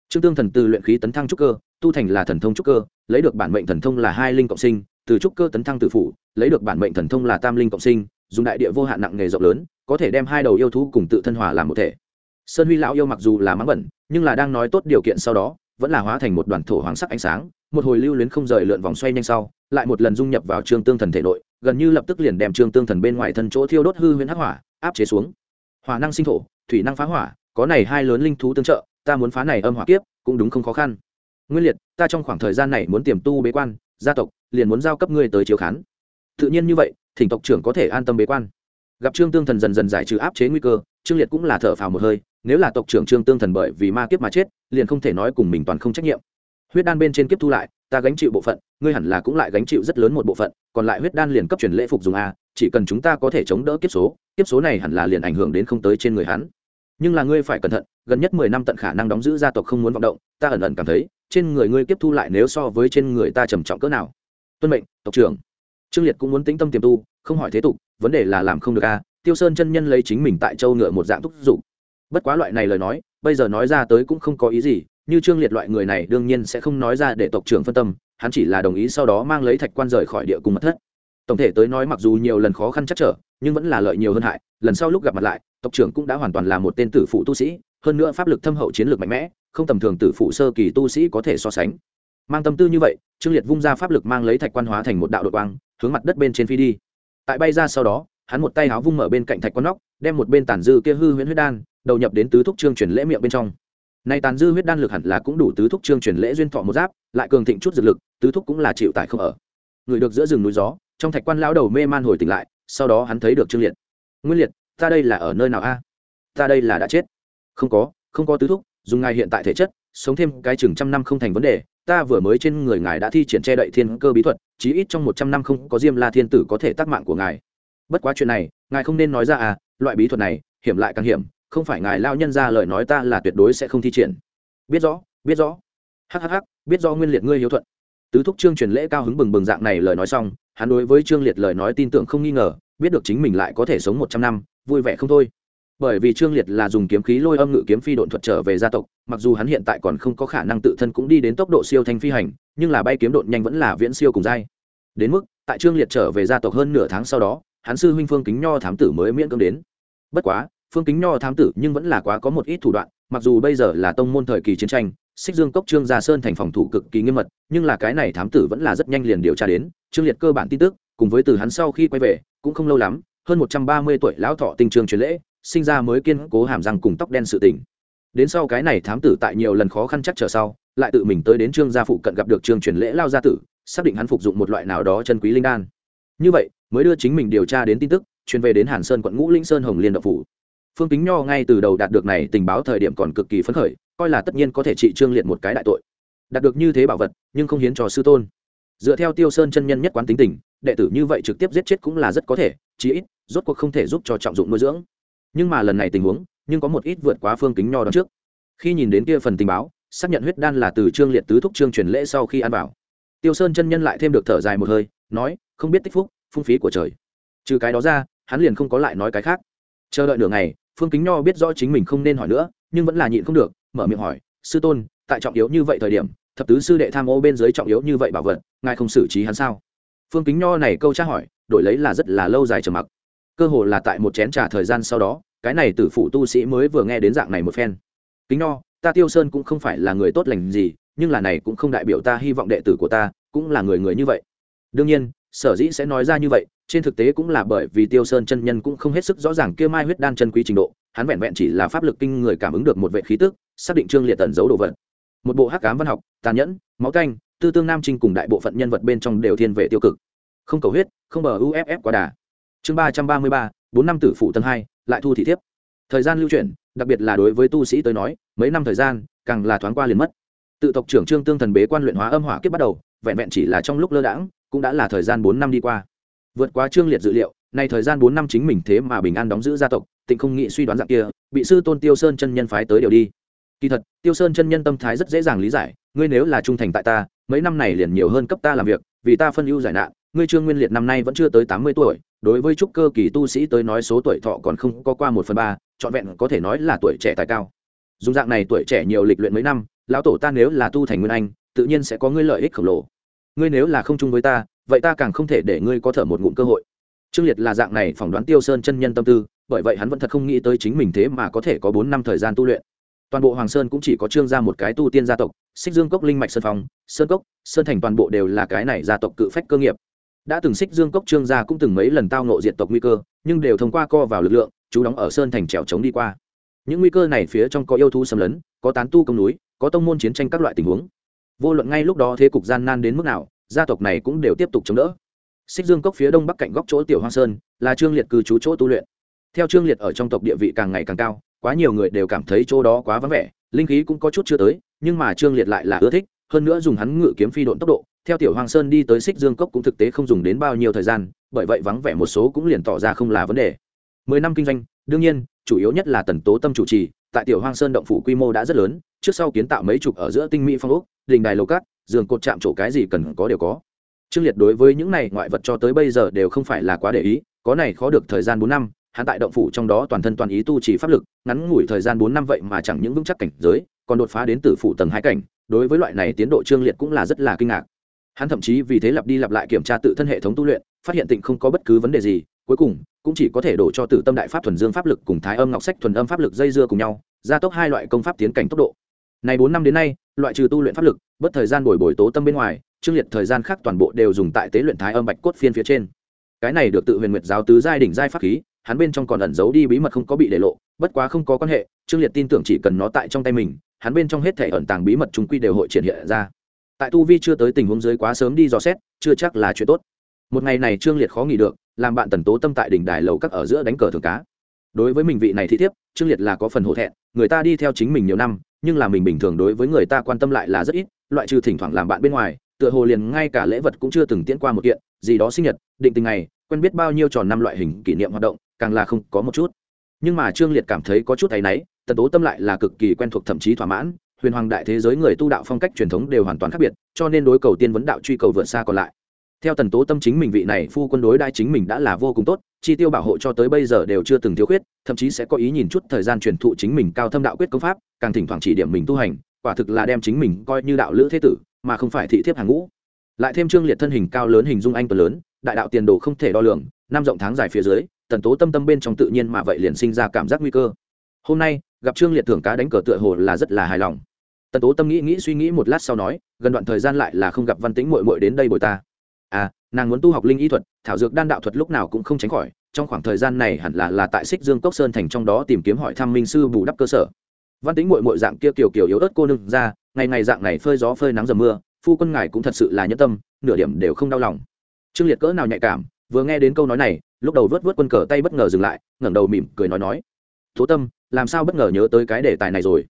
Trương tương thần từ luyện khí tấn thăng trúc cơ, tu thành là thần thông trúc cơ, lấy được bản mệnh thần thông là hai linh cộng sinh, từ trúc cơ tấn thăng tự phủ, lấy được bản mệnh thần thông là tam linh cộng sinh, dùng đại địa vô hạn nặng nghề rộng lớn, có thể đem hai đầu yêu thú cùng tự thân hòa làm một thể. Sơn huy lão yêu mặc dù là mắng bẩn, nhưng là đang nói tốt điều kiện sau đó, vẫn là hóa thành một đoàn thổ hoàng sắc ánh sáng, một hồi lưu luyến không rời lượn vòng xoay nhanh sau, lại một lần dung nhập vào trương tương thần thể nội, gần như lập tức liền đem trương tương thần bên ngoài thân chỗ thiêu đốt hư huyễn hắc hỏa, áp chế xuống hỏa năng sinh thổ, thủy năng phá hỏa, có này hai lớn linh thú tương trợ, ta muốn phá này âm hỏa kiếp, cũng đúng không khó khăn. Nguyên liệt, ta trong khoảng thời gian này muốn tiềm tu bế quan, gia tộc, liền muốn giao cấp ngươi tới chiếu khán. Tự nhiên như vậy, thỉnh tộc trưởng có thể an tâm bế quan. Gặp trương tương thần dần dần giải trừ áp chế nguy cơ, trương liệt cũng là thở phào một hơi, nếu là tộc trưởng trương tương thần bởi vì ma kiếp mà chết, liền không thể nói cùng mình toàn không trách nhiệm. Huyết đan bên trên kiếp thu lại, ta gánh chịu bộ phận, ngươi hẳn là cũng lại gánh chịu rất lớn một bộ phận, còn lại huyết đan liền cấp chuyển lễ phục dùng a chỉ cần chúng ta có thể chống đỡ kiếp số kiếp số này hẳn là liền ảnh hưởng đến không tới trên người hắn. Nhưng là ngươi phải cẩn thận, gần nhất mười năm tận khả năng đóng giữ gia tộc không muốn vọng động, ta ẩn ẩn cảm thấy, trên người ngươi kiếp thu lại nếu so với trên người ta trầm trọng cỡ nào. Tuân mệnh, tộc trưởng. Trương liệt cũng muốn tĩnh tâm tiềm tu, không hỏi thế tục, vấn đề là làm không được a, tiêu sơn chân nhân lấy chính mình tại châu ngựa một dạng thúc giục. Bất quá loại này lời nói, bây giờ nói ra tới cũng không có ý gì, như trương liệt loại người này đương nhiên sẽ không nói ra để tộc trưởng phân tâm, hắn chỉ là đồng ý sau đó mang lấy thạch quan rời khỏi địa cung mật thất tổng thể tới nói mặc dù nhiều lần khó khăn chắc trở, nhưng vẫn là lợi nhiều hơn hại. Lần sau lúc gặp mặt lại, tộc trưởng cũng đã hoàn toàn là một tên tử phụ tu sĩ, hơn nữa pháp lực thâm hậu chiến lược mạnh mẽ, không tầm thường tử phụ sơ kỳ tu sĩ có thể so sánh. Mang tâm tư như vậy, trương liệt vung ra pháp lực mang lấy thạch quan hóa thành một đạo đội quang, hướng mặt đất bên trên phi đi. Tại bay ra sau đó, hắn một tay áo vung mở bên cạnh thạch quan nóc, đem một bên tản dư kia hư huyễn huyết đan, đầu nhập đến tứ thúc trương truyền lễ miệng bên trong. Nay tàn dư huyết đan lực hẳn là cũng đủ tứ thúc trương truyền lễ duyên thọ một giáp, lại cường thịnh chút dược lực, tứ thúc cũng là chịu tại không ở. Người được giữa rừng núi gió trong thạch quan lão đầu mê man hồi tỉnh lại, sau đó hắn thấy được trương liệt. Nguyên liệt, ta đây là ở nơi nào a? Ta đây là đã chết. Không có không có tứ thúc, dùng ngài hiện tại thể chất, sống thêm cái chừng trăm năm không thành vấn đề, ta vừa mới trên người ngài đã thi triển che đậy thiên cơ bí thuật, chí ít trong một trăm năm không có diêm la thiên tử có thể tác mạng của ngài. Bất quá chuyện này, ngài không nên nói ra à loại bí thuật này, hiểm lại càng hiểm, không phải ngài lao nhân ra lời nói ta là tuyệt đối sẽ không thi triển. Biết rõ biết rõ. Hhh biết rõ nguyên liệt ngươi hiếu thuận tứ thúc trương truyền lễ cao hứng bừng bừng dạng này lời nói xong, hắn đối với trương liệt lời nói tin tưởng không nghi ngờ, biết được chính mình lại có thể sống một trăm năm, vui vẻ không thôi. Bởi vì trương liệt là dùng kiếm khí lôi âm ngự kiếm phi độn thuật trở về gia tộc, mặc dù hắn hiện tại còn không có khả năng tự thân cũng đi đến tốc độ siêu thanh phi hành, nhưng là bay kiếm độn nhanh vẫn là viễn siêu cùng dai đến mức, tại trương liệt trở về gia tộc hơn nửa tháng sau đó, hắn sư huynh phương kính nho thám tử mới miễn cưỡng đến. Bất quá, phương kính nho thám tử nhưng vẫn là quá có một ít thủ đoạn, mặc dù bây giờ là tông môn thời kỳ chiến tranh xích dương cốc trương gia sơn thành phòng thủ cực kỳ nghiêm mật, nhưng là cái này thám tử vẫn là rất nhanh liền điều tra đến, trương liệt cơ bản tin tức, cùng với từ hắn sau khi quay về, cũng không lâu lắm, hơn một trăm ba mươi tuổi lão thọ tinh trường truyền lễ, sinh ra mới kiên cố hàm răng cùng tóc đen sự tỉnh. đến sau cái này thám tử tại nhiều lần khó khăn chắc trở sau, lại tự mình tới đến trương gia phụ cận gặp được trương truyền lễ lao gia tử, xác định hắn phục dụng một loại nào đó chân quý linh đan như vậy, mới đưa chính mình điều tra đến tin tức, truyền về đến hàn sơn quận ngũ linh sơn hồng liên đậu phủ phương kính nho ngay từ đầu đạt được này tình báo thời điểm còn cực kỳ phấn khởi coi là tất nhiên có thể trị trương liệt một cái đại tội. Đạt được như thế bảo vật, nhưng không hiến cho sư tôn. Dựa theo tiêu sơn chân nhân nhất quán tính tình, đệ tử như vậy trực tiếp giết chết cũng là rất có thể, chí ít, rốt cuộc không thể giúp cho trọng dụng nuôi dưỡng. Nhưng mà lần này tình huống, nhưng có một ít vượt quá phương kính nho đón trước. Khi nhìn đến kia phần tình báo, xác nhận huyết đan là từ trương liệt tứ thúc trương truyền lễ sau khi ăn vào. Tiêu sơn chân nhân lại thêm được thở dài một hơi, nói, không biết tích phúc, phung phí của trời. Trừ cái đó ra, hắn liền không có lại nói cái khác. Chờ đợi nửa ngày, phương kính nho biết rõ chính mình không nên hỏi nữa, nhưng vẫn là nhịn không được mở miệng hỏi, sư tôn, tại trọng yếu như vậy thời điểm, thập tứ sư đệ tham ô bên dưới trọng yếu như vậy bảo vật, ngài không xử trí hắn sao? Phương kính nho này câu tra hỏi, đổi lấy là rất là lâu dài trầm mặc. Cơ hồ là tại một chén trà thời gian sau đó, cái này tử phụ tu sĩ mới vừa nghe đến dạng này một phen. Kính nho, ta tiêu sơn cũng không phải là người tốt lành gì, nhưng là này cũng không đại biểu ta hy vọng đệ tử của ta cũng là người người như vậy. Đương nhiên sở dĩ sẽ nói ra như vậy, trên thực tế cũng là bởi vì tiêu sơn chân nhân cũng không hết sức rõ ràng kia mai huyết đan chân quý trình độ, hắn vẹn vẹn chỉ là pháp lực kinh người cảm ứng được một vệ khí tức, xác định trương liệt tần giấu đồ vật. Một bộ hắc cám văn học, tàn nhẫn, máu canh, tư tương nam trinh cùng đại bộ phận nhân vật bên trong đều thiên về tiêu cực. Không cầu huyết, không bờ uff quá đà. Chương ba trăm ba mươi ba, bốn năm tử phụ tầng hai, lại thu thị thiếp. Thời gian lưu chuyển, đặc biệt là đối với tu sĩ tới nói, mấy năm thời gian, càng là thoáng qua liền mất. Tự tộc trưởng trương tương thần bế quan luyện hóa âm hỏa kiếp bắt đầu, vẹn vẹn chỉ là trong lúc lơ đãng cũng đã là thời gian bốn năm đi qua. Vượt qua trương liệt dự liệu, nay thời gian bốn năm chính mình thế mà bình an đóng giữ gia tộc, tịnh không nghĩ suy đoán dạng kia, bị sư tôn tiêu sơn chân nhân phái tới điều đi. Kỳ thật, tiêu sơn chân nhân tâm thái rất dễ dàng lý giải, ngươi nếu là trung thành tại ta, mấy năm này liền nhiều hơn cấp ta làm việc, vì ta phân ưu giải nạn, ngươi trương nguyên liệt năm nay vẫn chưa tới tám mươi tuổi, đối với trúc cơ kỳ tu sĩ tới nói số tuổi thọ còn không có qua một phần ba, trọn vẹn có thể nói là tuổi trẻ tài cao. Dùng dạng này tuổi trẻ nhiều lịch luyện mấy năm, lão tổ ta nếu là tu thành nguyên anh, tự nhiên sẽ có ngươi lợi ích khổng lồ ngươi nếu là không chung với ta, vậy ta càng không thể để ngươi có thở một ngụm cơ hội. Trương liệt là dạng này phỏng đoán tiêu sơn chân nhân tâm tư, bởi vậy hắn vẫn thật không nghĩ tới chính mình thế mà có thể có bốn năm thời gian tu luyện. Toàn bộ hoàng sơn cũng chỉ có trương Gia một cái tu tiên gia tộc, xích dương cốc, linh mạch sơn phong, sơn cốc, sơn thành toàn bộ đều là cái này gia tộc cự phách cơ nghiệp. Đã từng xích dương cốc, trương gia cũng từng mấy lần tao nộ diện tộc nguy cơ, nhưng đều thông qua co vào lực lượng, chú đóng ở sơn thành trèo trống đi qua. Những nguy cơ này phía trong có yêu thú xâm lấn, có tán tu công núi, có tông môn chiến tranh các loại tình huống vô luận ngay lúc đó thế cục gian nan đến mức nào, gia tộc này cũng đều tiếp tục chống đỡ. Xích dương cốc phía đông bắc cạnh góc chỗ tiểu hoang sơn là trương liệt cư trú chỗ tu luyện. Theo trương liệt ở trong tộc địa vị càng ngày càng cao, quá nhiều người đều cảm thấy chỗ đó quá vắng vẻ, linh khí cũng có chút chưa tới, nhưng mà trương liệt lại là ưa thích, hơn nữa dùng hắn ngự kiếm phi độn tốc độ, theo tiểu hoàng sơn đi tới xích dương cốc cũng thực tế không dùng đến bao nhiêu thời gian, bởi vậy vắng vẻ một số cũng liền tỏ ra không là vấn đề. Mười năm kinh doanh, đương nhiên, chủ yếu nhất là tần tố tâm chủ trì, tại tiểu hoang sơn động phủ quy mô đã rất lớn, trước sau kiến tạo mấy chục ở giữa tinh mỹ phong ốc đình đài lầu cát, giường cột chạm chỗ cái gì cần có đều có. Trương liệt đối với những này ngoại vật cho tới bây giờ đều không phải là quá để ý, có này khó được thời gian bốn năm, hắn tại động phủ trong đó toàn thân toàn ý tu trì pháp lực, ngắn ngủi thời gian bốn năm vậy mà chẳng những vững chắc cảnh giới, còn đột phá đến từ phủ tầng hai cảnh, đối với loại này tiến độ trương liệt cũng là rất là kinh ngạc. Hắn thậm chí vì thế lặp đi lặp lại kiểm tra tự thân hệ thống tu luyện, phát hiện tịnh không có bất cứ vấn đề gì, cuối cùng cũng chỉ có thể đổ cho tử tâm đại pháp thuần dương pháp lực cùng thái âm ngọc sách thuần âm pháp lực dây dưa cùng nhau, gia tốc hai loại công pháp tiến cảnh tốc độ này bốn năm đến nay, loại trừ tu luyện pháp lực, bất thời gian bồi bồi tố tâm bên ngoài trương liệt thời gian khác toàn bộ đều dùng tại tế luyện thái âm bạch cốt phiên phía trên. Cái này được tự huyền nguyệt giáo tứ giai đỉnh giai pháp khí, hắn bên trong còn ẩn giấu đi bí mật không có bị để lộ, bất quá không có quan hệ trương liệt tin tưởng chỉ cần nó tại trong tay mình, hắn bên trong hết thể ẩn tàng bí mật chúng quy đều hội triển hiện ra. Tại tu vi chưa tới tình huống dưới quá sớm đi dò xét, chưa chắc là chuyện tốt. Một ngày này trương liệt khó nghỉ được, làm bạn tần tố tâm tại đỉnh đài lầu các ở giữa đánh cờ thường cá. Đối với mình vị này thị thiếp trương liệt là có phần hổ thẹn, người ta đi theo chính mình nhiều năm nhưng là mình bình thường đối với người ta quan tâm lại là rất ít, loại trừ thỉnh thoảng làm bạn bên ngoài, tựa hồ liền ngay cả lễ vật cũng chưa từng tiễn qua một kiện, gì đó sinh nhật, định tình ngày, quen biết bao nhiêu tròn năm loại hình kỷ niệm hoạt động, càng là không có một chút. Nhưng mà trương liệt cảm thấy có chút thấy náy, tần tố tâm lại là cực kỳ quen thuộc thậm chí thỏa mãn, huyền hoàng đại thế giới người tu đạo phong cách truyền thống đều hoàn toàn khác biệt, cho nên đối cầu tiên vấn đạo truy cầu vượt xa còn lại theo tần tố tâm chính mình vị này phu quân đối đai chính mình đã là vô cùng tốt, chi tiêu bảo hộ cho tới bây giờ đều chưa từng thiếu khuyết, thậm chí sẽ có ý nhìn chút thời gian truyền thụ chính mình cao thâm đạo quyết công pháp, càng thỉnh thoảng chỉ điểm mình tu hành, quả thực là đem chính mình coi như đạo lữ thế tử, mà không phải thị thiếp hàng ngũ. Lại thêm trương liệt thân hình cao lớn hình dung anh tuần lớn, đại đạo tiền đồ không thể đo lường, năm rộng tháng dài phía dưới, tần tố tâm tâm bên trong tự nhiên mà vậy liền sinh ra cảm giác nguy cơ. Hôm nay, gặp trương liệt thưởng cá đánh cờ tựa hồ là rất là hài lòng. Tần tố tâm nghĩ nghĩ suy nghĩ một lát sau nói, gần đoạn thời gian lại là không gặp văn tĩnh mội mội đến đây bồi ta nàng muốn tu học linh y thuật, thảo dược đan đạo thuật lúc nào cũng không tránh khỏi, trong khoảng thời gian này hẳn là là tại xích dương cốc sơn thành trong đó tìm kiếm hỏi thăm minh sư bù đắp cơ sở. Văn tính mội mội dạng kia kiểu kiểu yếu ớt cô nương ra, ngày ngày dạng này phơi gió phơi nắng dầm mưa, phu quân ngài cũng thật sự là nhẫn tâm, nửa điểm đều không đau lòng. Trương liệt cỡ nào nhạy cảm, vừa nghe đến câu nói này, lúc đầu vớt vớt quân cờ tay bất ngờ dừng lại, ngẩng đầu mỉm cười nói nói, tố tâm, làm sao bất ngờ nhớ tới cái đề tài này rồi?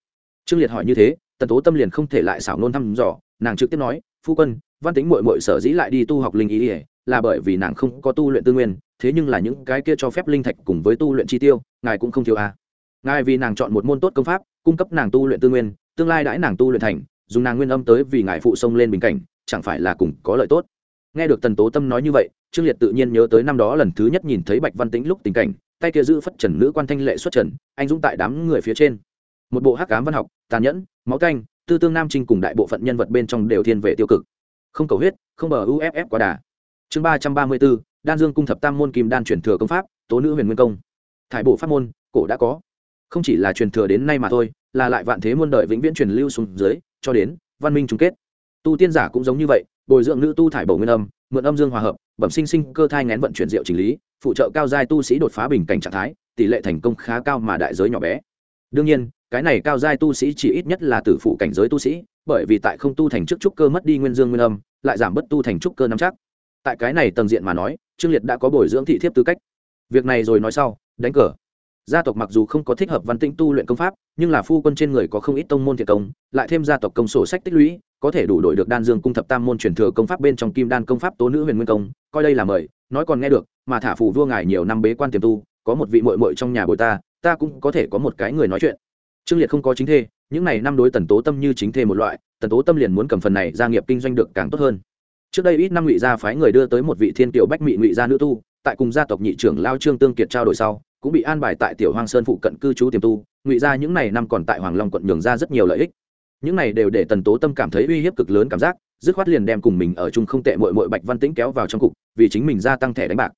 Trương liệt hỏi như thế, tần tố tâm liền không thể lại xảo nôn thăm dò, nàng trực tiếp nói, phu quân văn tính mội mội sở dĩ lại đi tu học linh ý ỉa là bởi vì nàng không có tu luyện tư nguyên, thế nhưng là những cái kia cho phép linh thạch cùng với tu luyện chi tiêu, ngài cũng không thiếu à. ngài vì nàng chọn một môn tốt công pháp, cung cấp nàng tu luyện tư nguyên, tương lai đãi nàng tu luyện thành, dùng nàng nguyên âm tới vì ngài phụ sông lên bình cảnh, chẳng phải là cùng có lợi tốt. Nghe được tần tố tâm nói như vậy, trương liệt tự nhiên nhớ tới năm đó lần thứ nhất nhìn thấy bạch văn tĩnh lúc tình cảnh, tay kia giữ phất trần nữ quan thanh lệ xuất trần, anh dũng tại đám người phía trên. Một bộ hắc cám văn học, tàn nhẫn, máu canh, tư tương nam trinh cùng đại bộ phận nhân vật bên trong đều thiên về tiêu cực không cầu huyết, không bờ uff quá đà. Chương ba trăm ba mươi bốn, đan dương cung thập tam môn kim đan truyền thừa công pháp, tố nữ huyền nguyên công. Thải bộ pháp môn, cổ đã có. Không chỉ là truyền thừa đến nay mà thôi, là lại vạn thế muôn đời vĩnh viễn truyền lưu xuống dưới, cho đến văn minh chung kết. Tu tiên giả cũng giống như vậy, bồi dưỡng nữ tu thải bổ nguyên âm, mượn âm dương hòa hợp, bẩm sinh sinh cơ thai ngén vận chuyển diệu chỉnh lý, phụ trợ cao giai tu sĩ đột phá bình cảnh trạng thái, tỷ lệ thành công khá cao mà đại giới nhỏ bé. Đương nhiên, cái này cao giai tu sĩ chỉ ít nhất là tử phụ cảnh giới tu sĩ bởi vì tại không tu thành trước trúc cơ mất đi nguyên dương nguyên âm, lại giảm bất tu thành trúc cơ nắm chắc. Tại cái này tầng diện mà nói, trương liệt đã có bồi dưỡng thị thiếp tư cách. Việc này rồi nói sau, đánh cờ. Gia tộc mặc dù không có thích hợp văn tĩnh tu luyện công pháp, nhưng là phu quân trên người có không ít tông môn thiệt công, lại thêm gia tộc công sổ sách tích lũy, có thể đủ đổi được đan dương cung thập tam môn truyền thừa công pháp bên trong kim đan công pháp tố nữ huyền nguyên công, coi đây là mời, nói còn nghe được, mà thả phủ vua ngài nhiều năm bế quan tiềm tu, có một vị mội mội trong nhà bồi ta ta cũng có thể có một cái người nói chuyện. Trương liệt không có chính thê những này năm đối tần tố tâm như chính thê một loại, tần tố tâm liền muốn cầm phần này gia nghiệp kinh doanh được càng tốt hơn. Trước đây ít năm ngụy gia phái người đưa tới một vị thiên tiểu bách mị ngụy gia nữ tu, tại cùng gia tộc nhị trưởng lao trương tương kiệt trao đổi sau, cũng bị an bài tại tiểu hoang sơn phụ cận cư trú tiềm tu, ngụy gia những này năm còn tại hoàng long quận nhường ra rất nhiều lợi ích. Những này đều để tần tố tâm cảm thấy uy hiếp cực lớn cảm giác, dứt khoát liền đem cùng mình ở chung không tệ mội mội bạch văn tĩnh kéo vào trong cục, vì chính mình gia tăng thẻ đánh bạc.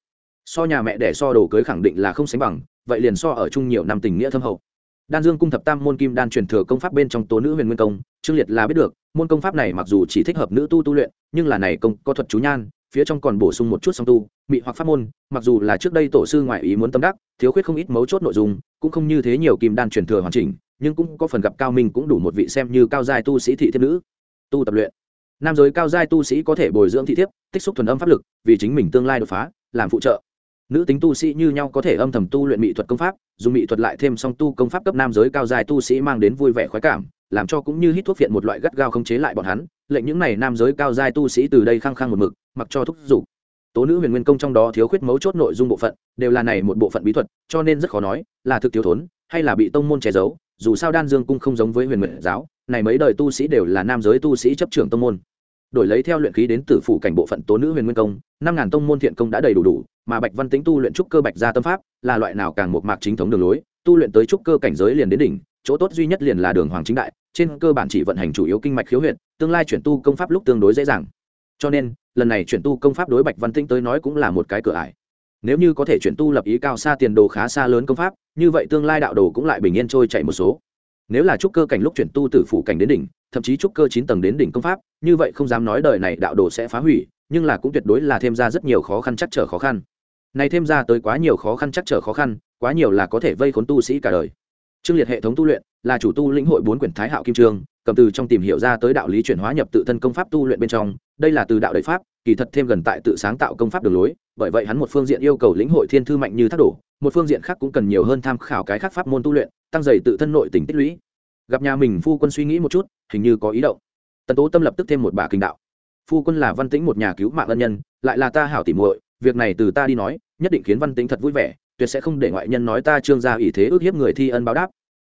So nhà mẹ để so đồ cưới khẳng định là không sánh bằng, vậy liền so ở chung nhiều năm tình nghĩa thâm hậu đan dương cung thập tam môn kim đan truyền thừa công pháp bên trong tố nữ huyền nguyên công, trương liệt là biết được, môn công pháp này mặc dù chỉ thích hợp nữ tu tu luyện, nhưng là này công có thuật chú nhan, phía trong còn bổ sung một chút song tu, mị hoặc pháp môn, mặc dù là trước đây tổ sư ngoại ý muốn tâm đắc, thiếu khuyết không ít mấu chốt nội dung, cũng không như thế nhiều kim đan truyền thừa hoàn chỉnh, nhưng cũng có phần gặp cao minh cũng đủ một vị xem như cao giai tu sĩ thị thiếp nữ. Tu tập luyện. Nam giới cao giai tu sĩ có thể bồi dưỡng thị thiếp, tích xúc thuần âm pháp lực, vì chính mình tương lai đột phá, làm phụ trợ nữ tính tu sĩ như nhau có thể âm thầm tu luyện mỹ thuật công pháp, dùng mỹ thuật lại thêm song tu công pháp cấp nam giới cao dài tu sĩ mang đến vui vẻ khoái cảm, làm cho cũng như hít thuốc viện một loại gắt gao không chế lại bọn hắn. Lệnh những này nam giới cao dài tu sĩ từ đây khăng khăng một mực, mặc cho thúc giục. Tố nữ huyền nguyên công trong đó thiếu khuyết mấu chốt nội dung bộ phận, đều là này một bộ phận bí thuật, cho nên rất khó nói là thực thiếu thốn hay là bị tông môn che giấu, dù sao đan dương cung không giống với huyền nguyện giáo, này mấy đời tu sĩ đều là nam giới tu sĩ chấp trưởng tông môn. Đổi lấy theo luyện khí đến tử phủ cảnh bộ phận tố nữ huyền nguyên công, năm ngàn tông môn thiện công đã đầy đủ đủ mà bạch văn tính tu luyện trúc cơ bạch gia tâm pháp là loại nào càng một mạc chính thống đường lối, tu luyện tới trúc cơ cảnh giới liền đến đỉnh, chỗ tốt duy nhất liền là đường hoàng chính đại, trên cơ bản chỉ vận hành chủ yếu kinh mạch khiếu huyện tương lai chuyển tu công pháp lúc tương đối dễ dàng. Cho nên, lần này chuyển tu công pháp đối bạch văn tĩnh tới nói cũng là một cái cửa ải. Nếu như có thể chuyển tu lập ý cao xa tiền đồ khá xa lớn công pháp, như vậy tương lai đạo đồ cũng lại bình yên trôi chạy một số. Nếu là trúc cơ cảnh lúc chuyển tu từ phủ cảnh đến đỉnh, thậm chí trúc cơ chín tầng đến đỉnh công pháp, như vậy không dám nói đời này đạo đồ sẽ phá hủy, nhưng là cũng tuyệt đối là thêm ra rất nhiều khó khăn chắc trở khó khăn này thêm ra tới quá nhiều khó khăn chắc trở khó khăn, quá nhiều là có thể vây khốn tu sĩ cả đời. Trương liệt hệ thống tu luyện là chủ tu lĩnh hội bốn quyển thái hạo kim trương cầm từ trong tìm hiểu ra tới đạo lý chuyển hóa nhập tự thân công pháp tu luyện bên trong. Đây là từ đạo đầy pháp, kỳ thật thêm gần tại tự sáng tạo công pháp đường lối, bởi vậy hắn một phương diện yêu cầu lĩnh hội thiên thư mạnh như thác đổ, một phương diện khác cũng cần nhiều hơn tham khảo cái khác pháp môn tu luyện, tăng dày tự thân nội tình tích lũy. Gặp nhà mình phu quân suy nghĩ một chút, hình như có ý động. Tần tố tâm lập tức thêm một bà kinh đạo. Phu quân là văn tĩnh một nhà cứu mạng ân nhân, lại là ta hảo tỉ muội việc này từ ta đi nói, nhất định khiến văn tĩnh thật vui vẻ, tuyệt sẽ không để ngoại nhân nói ta trương gia ủy thế ước hiếp người thi ân báo đáp.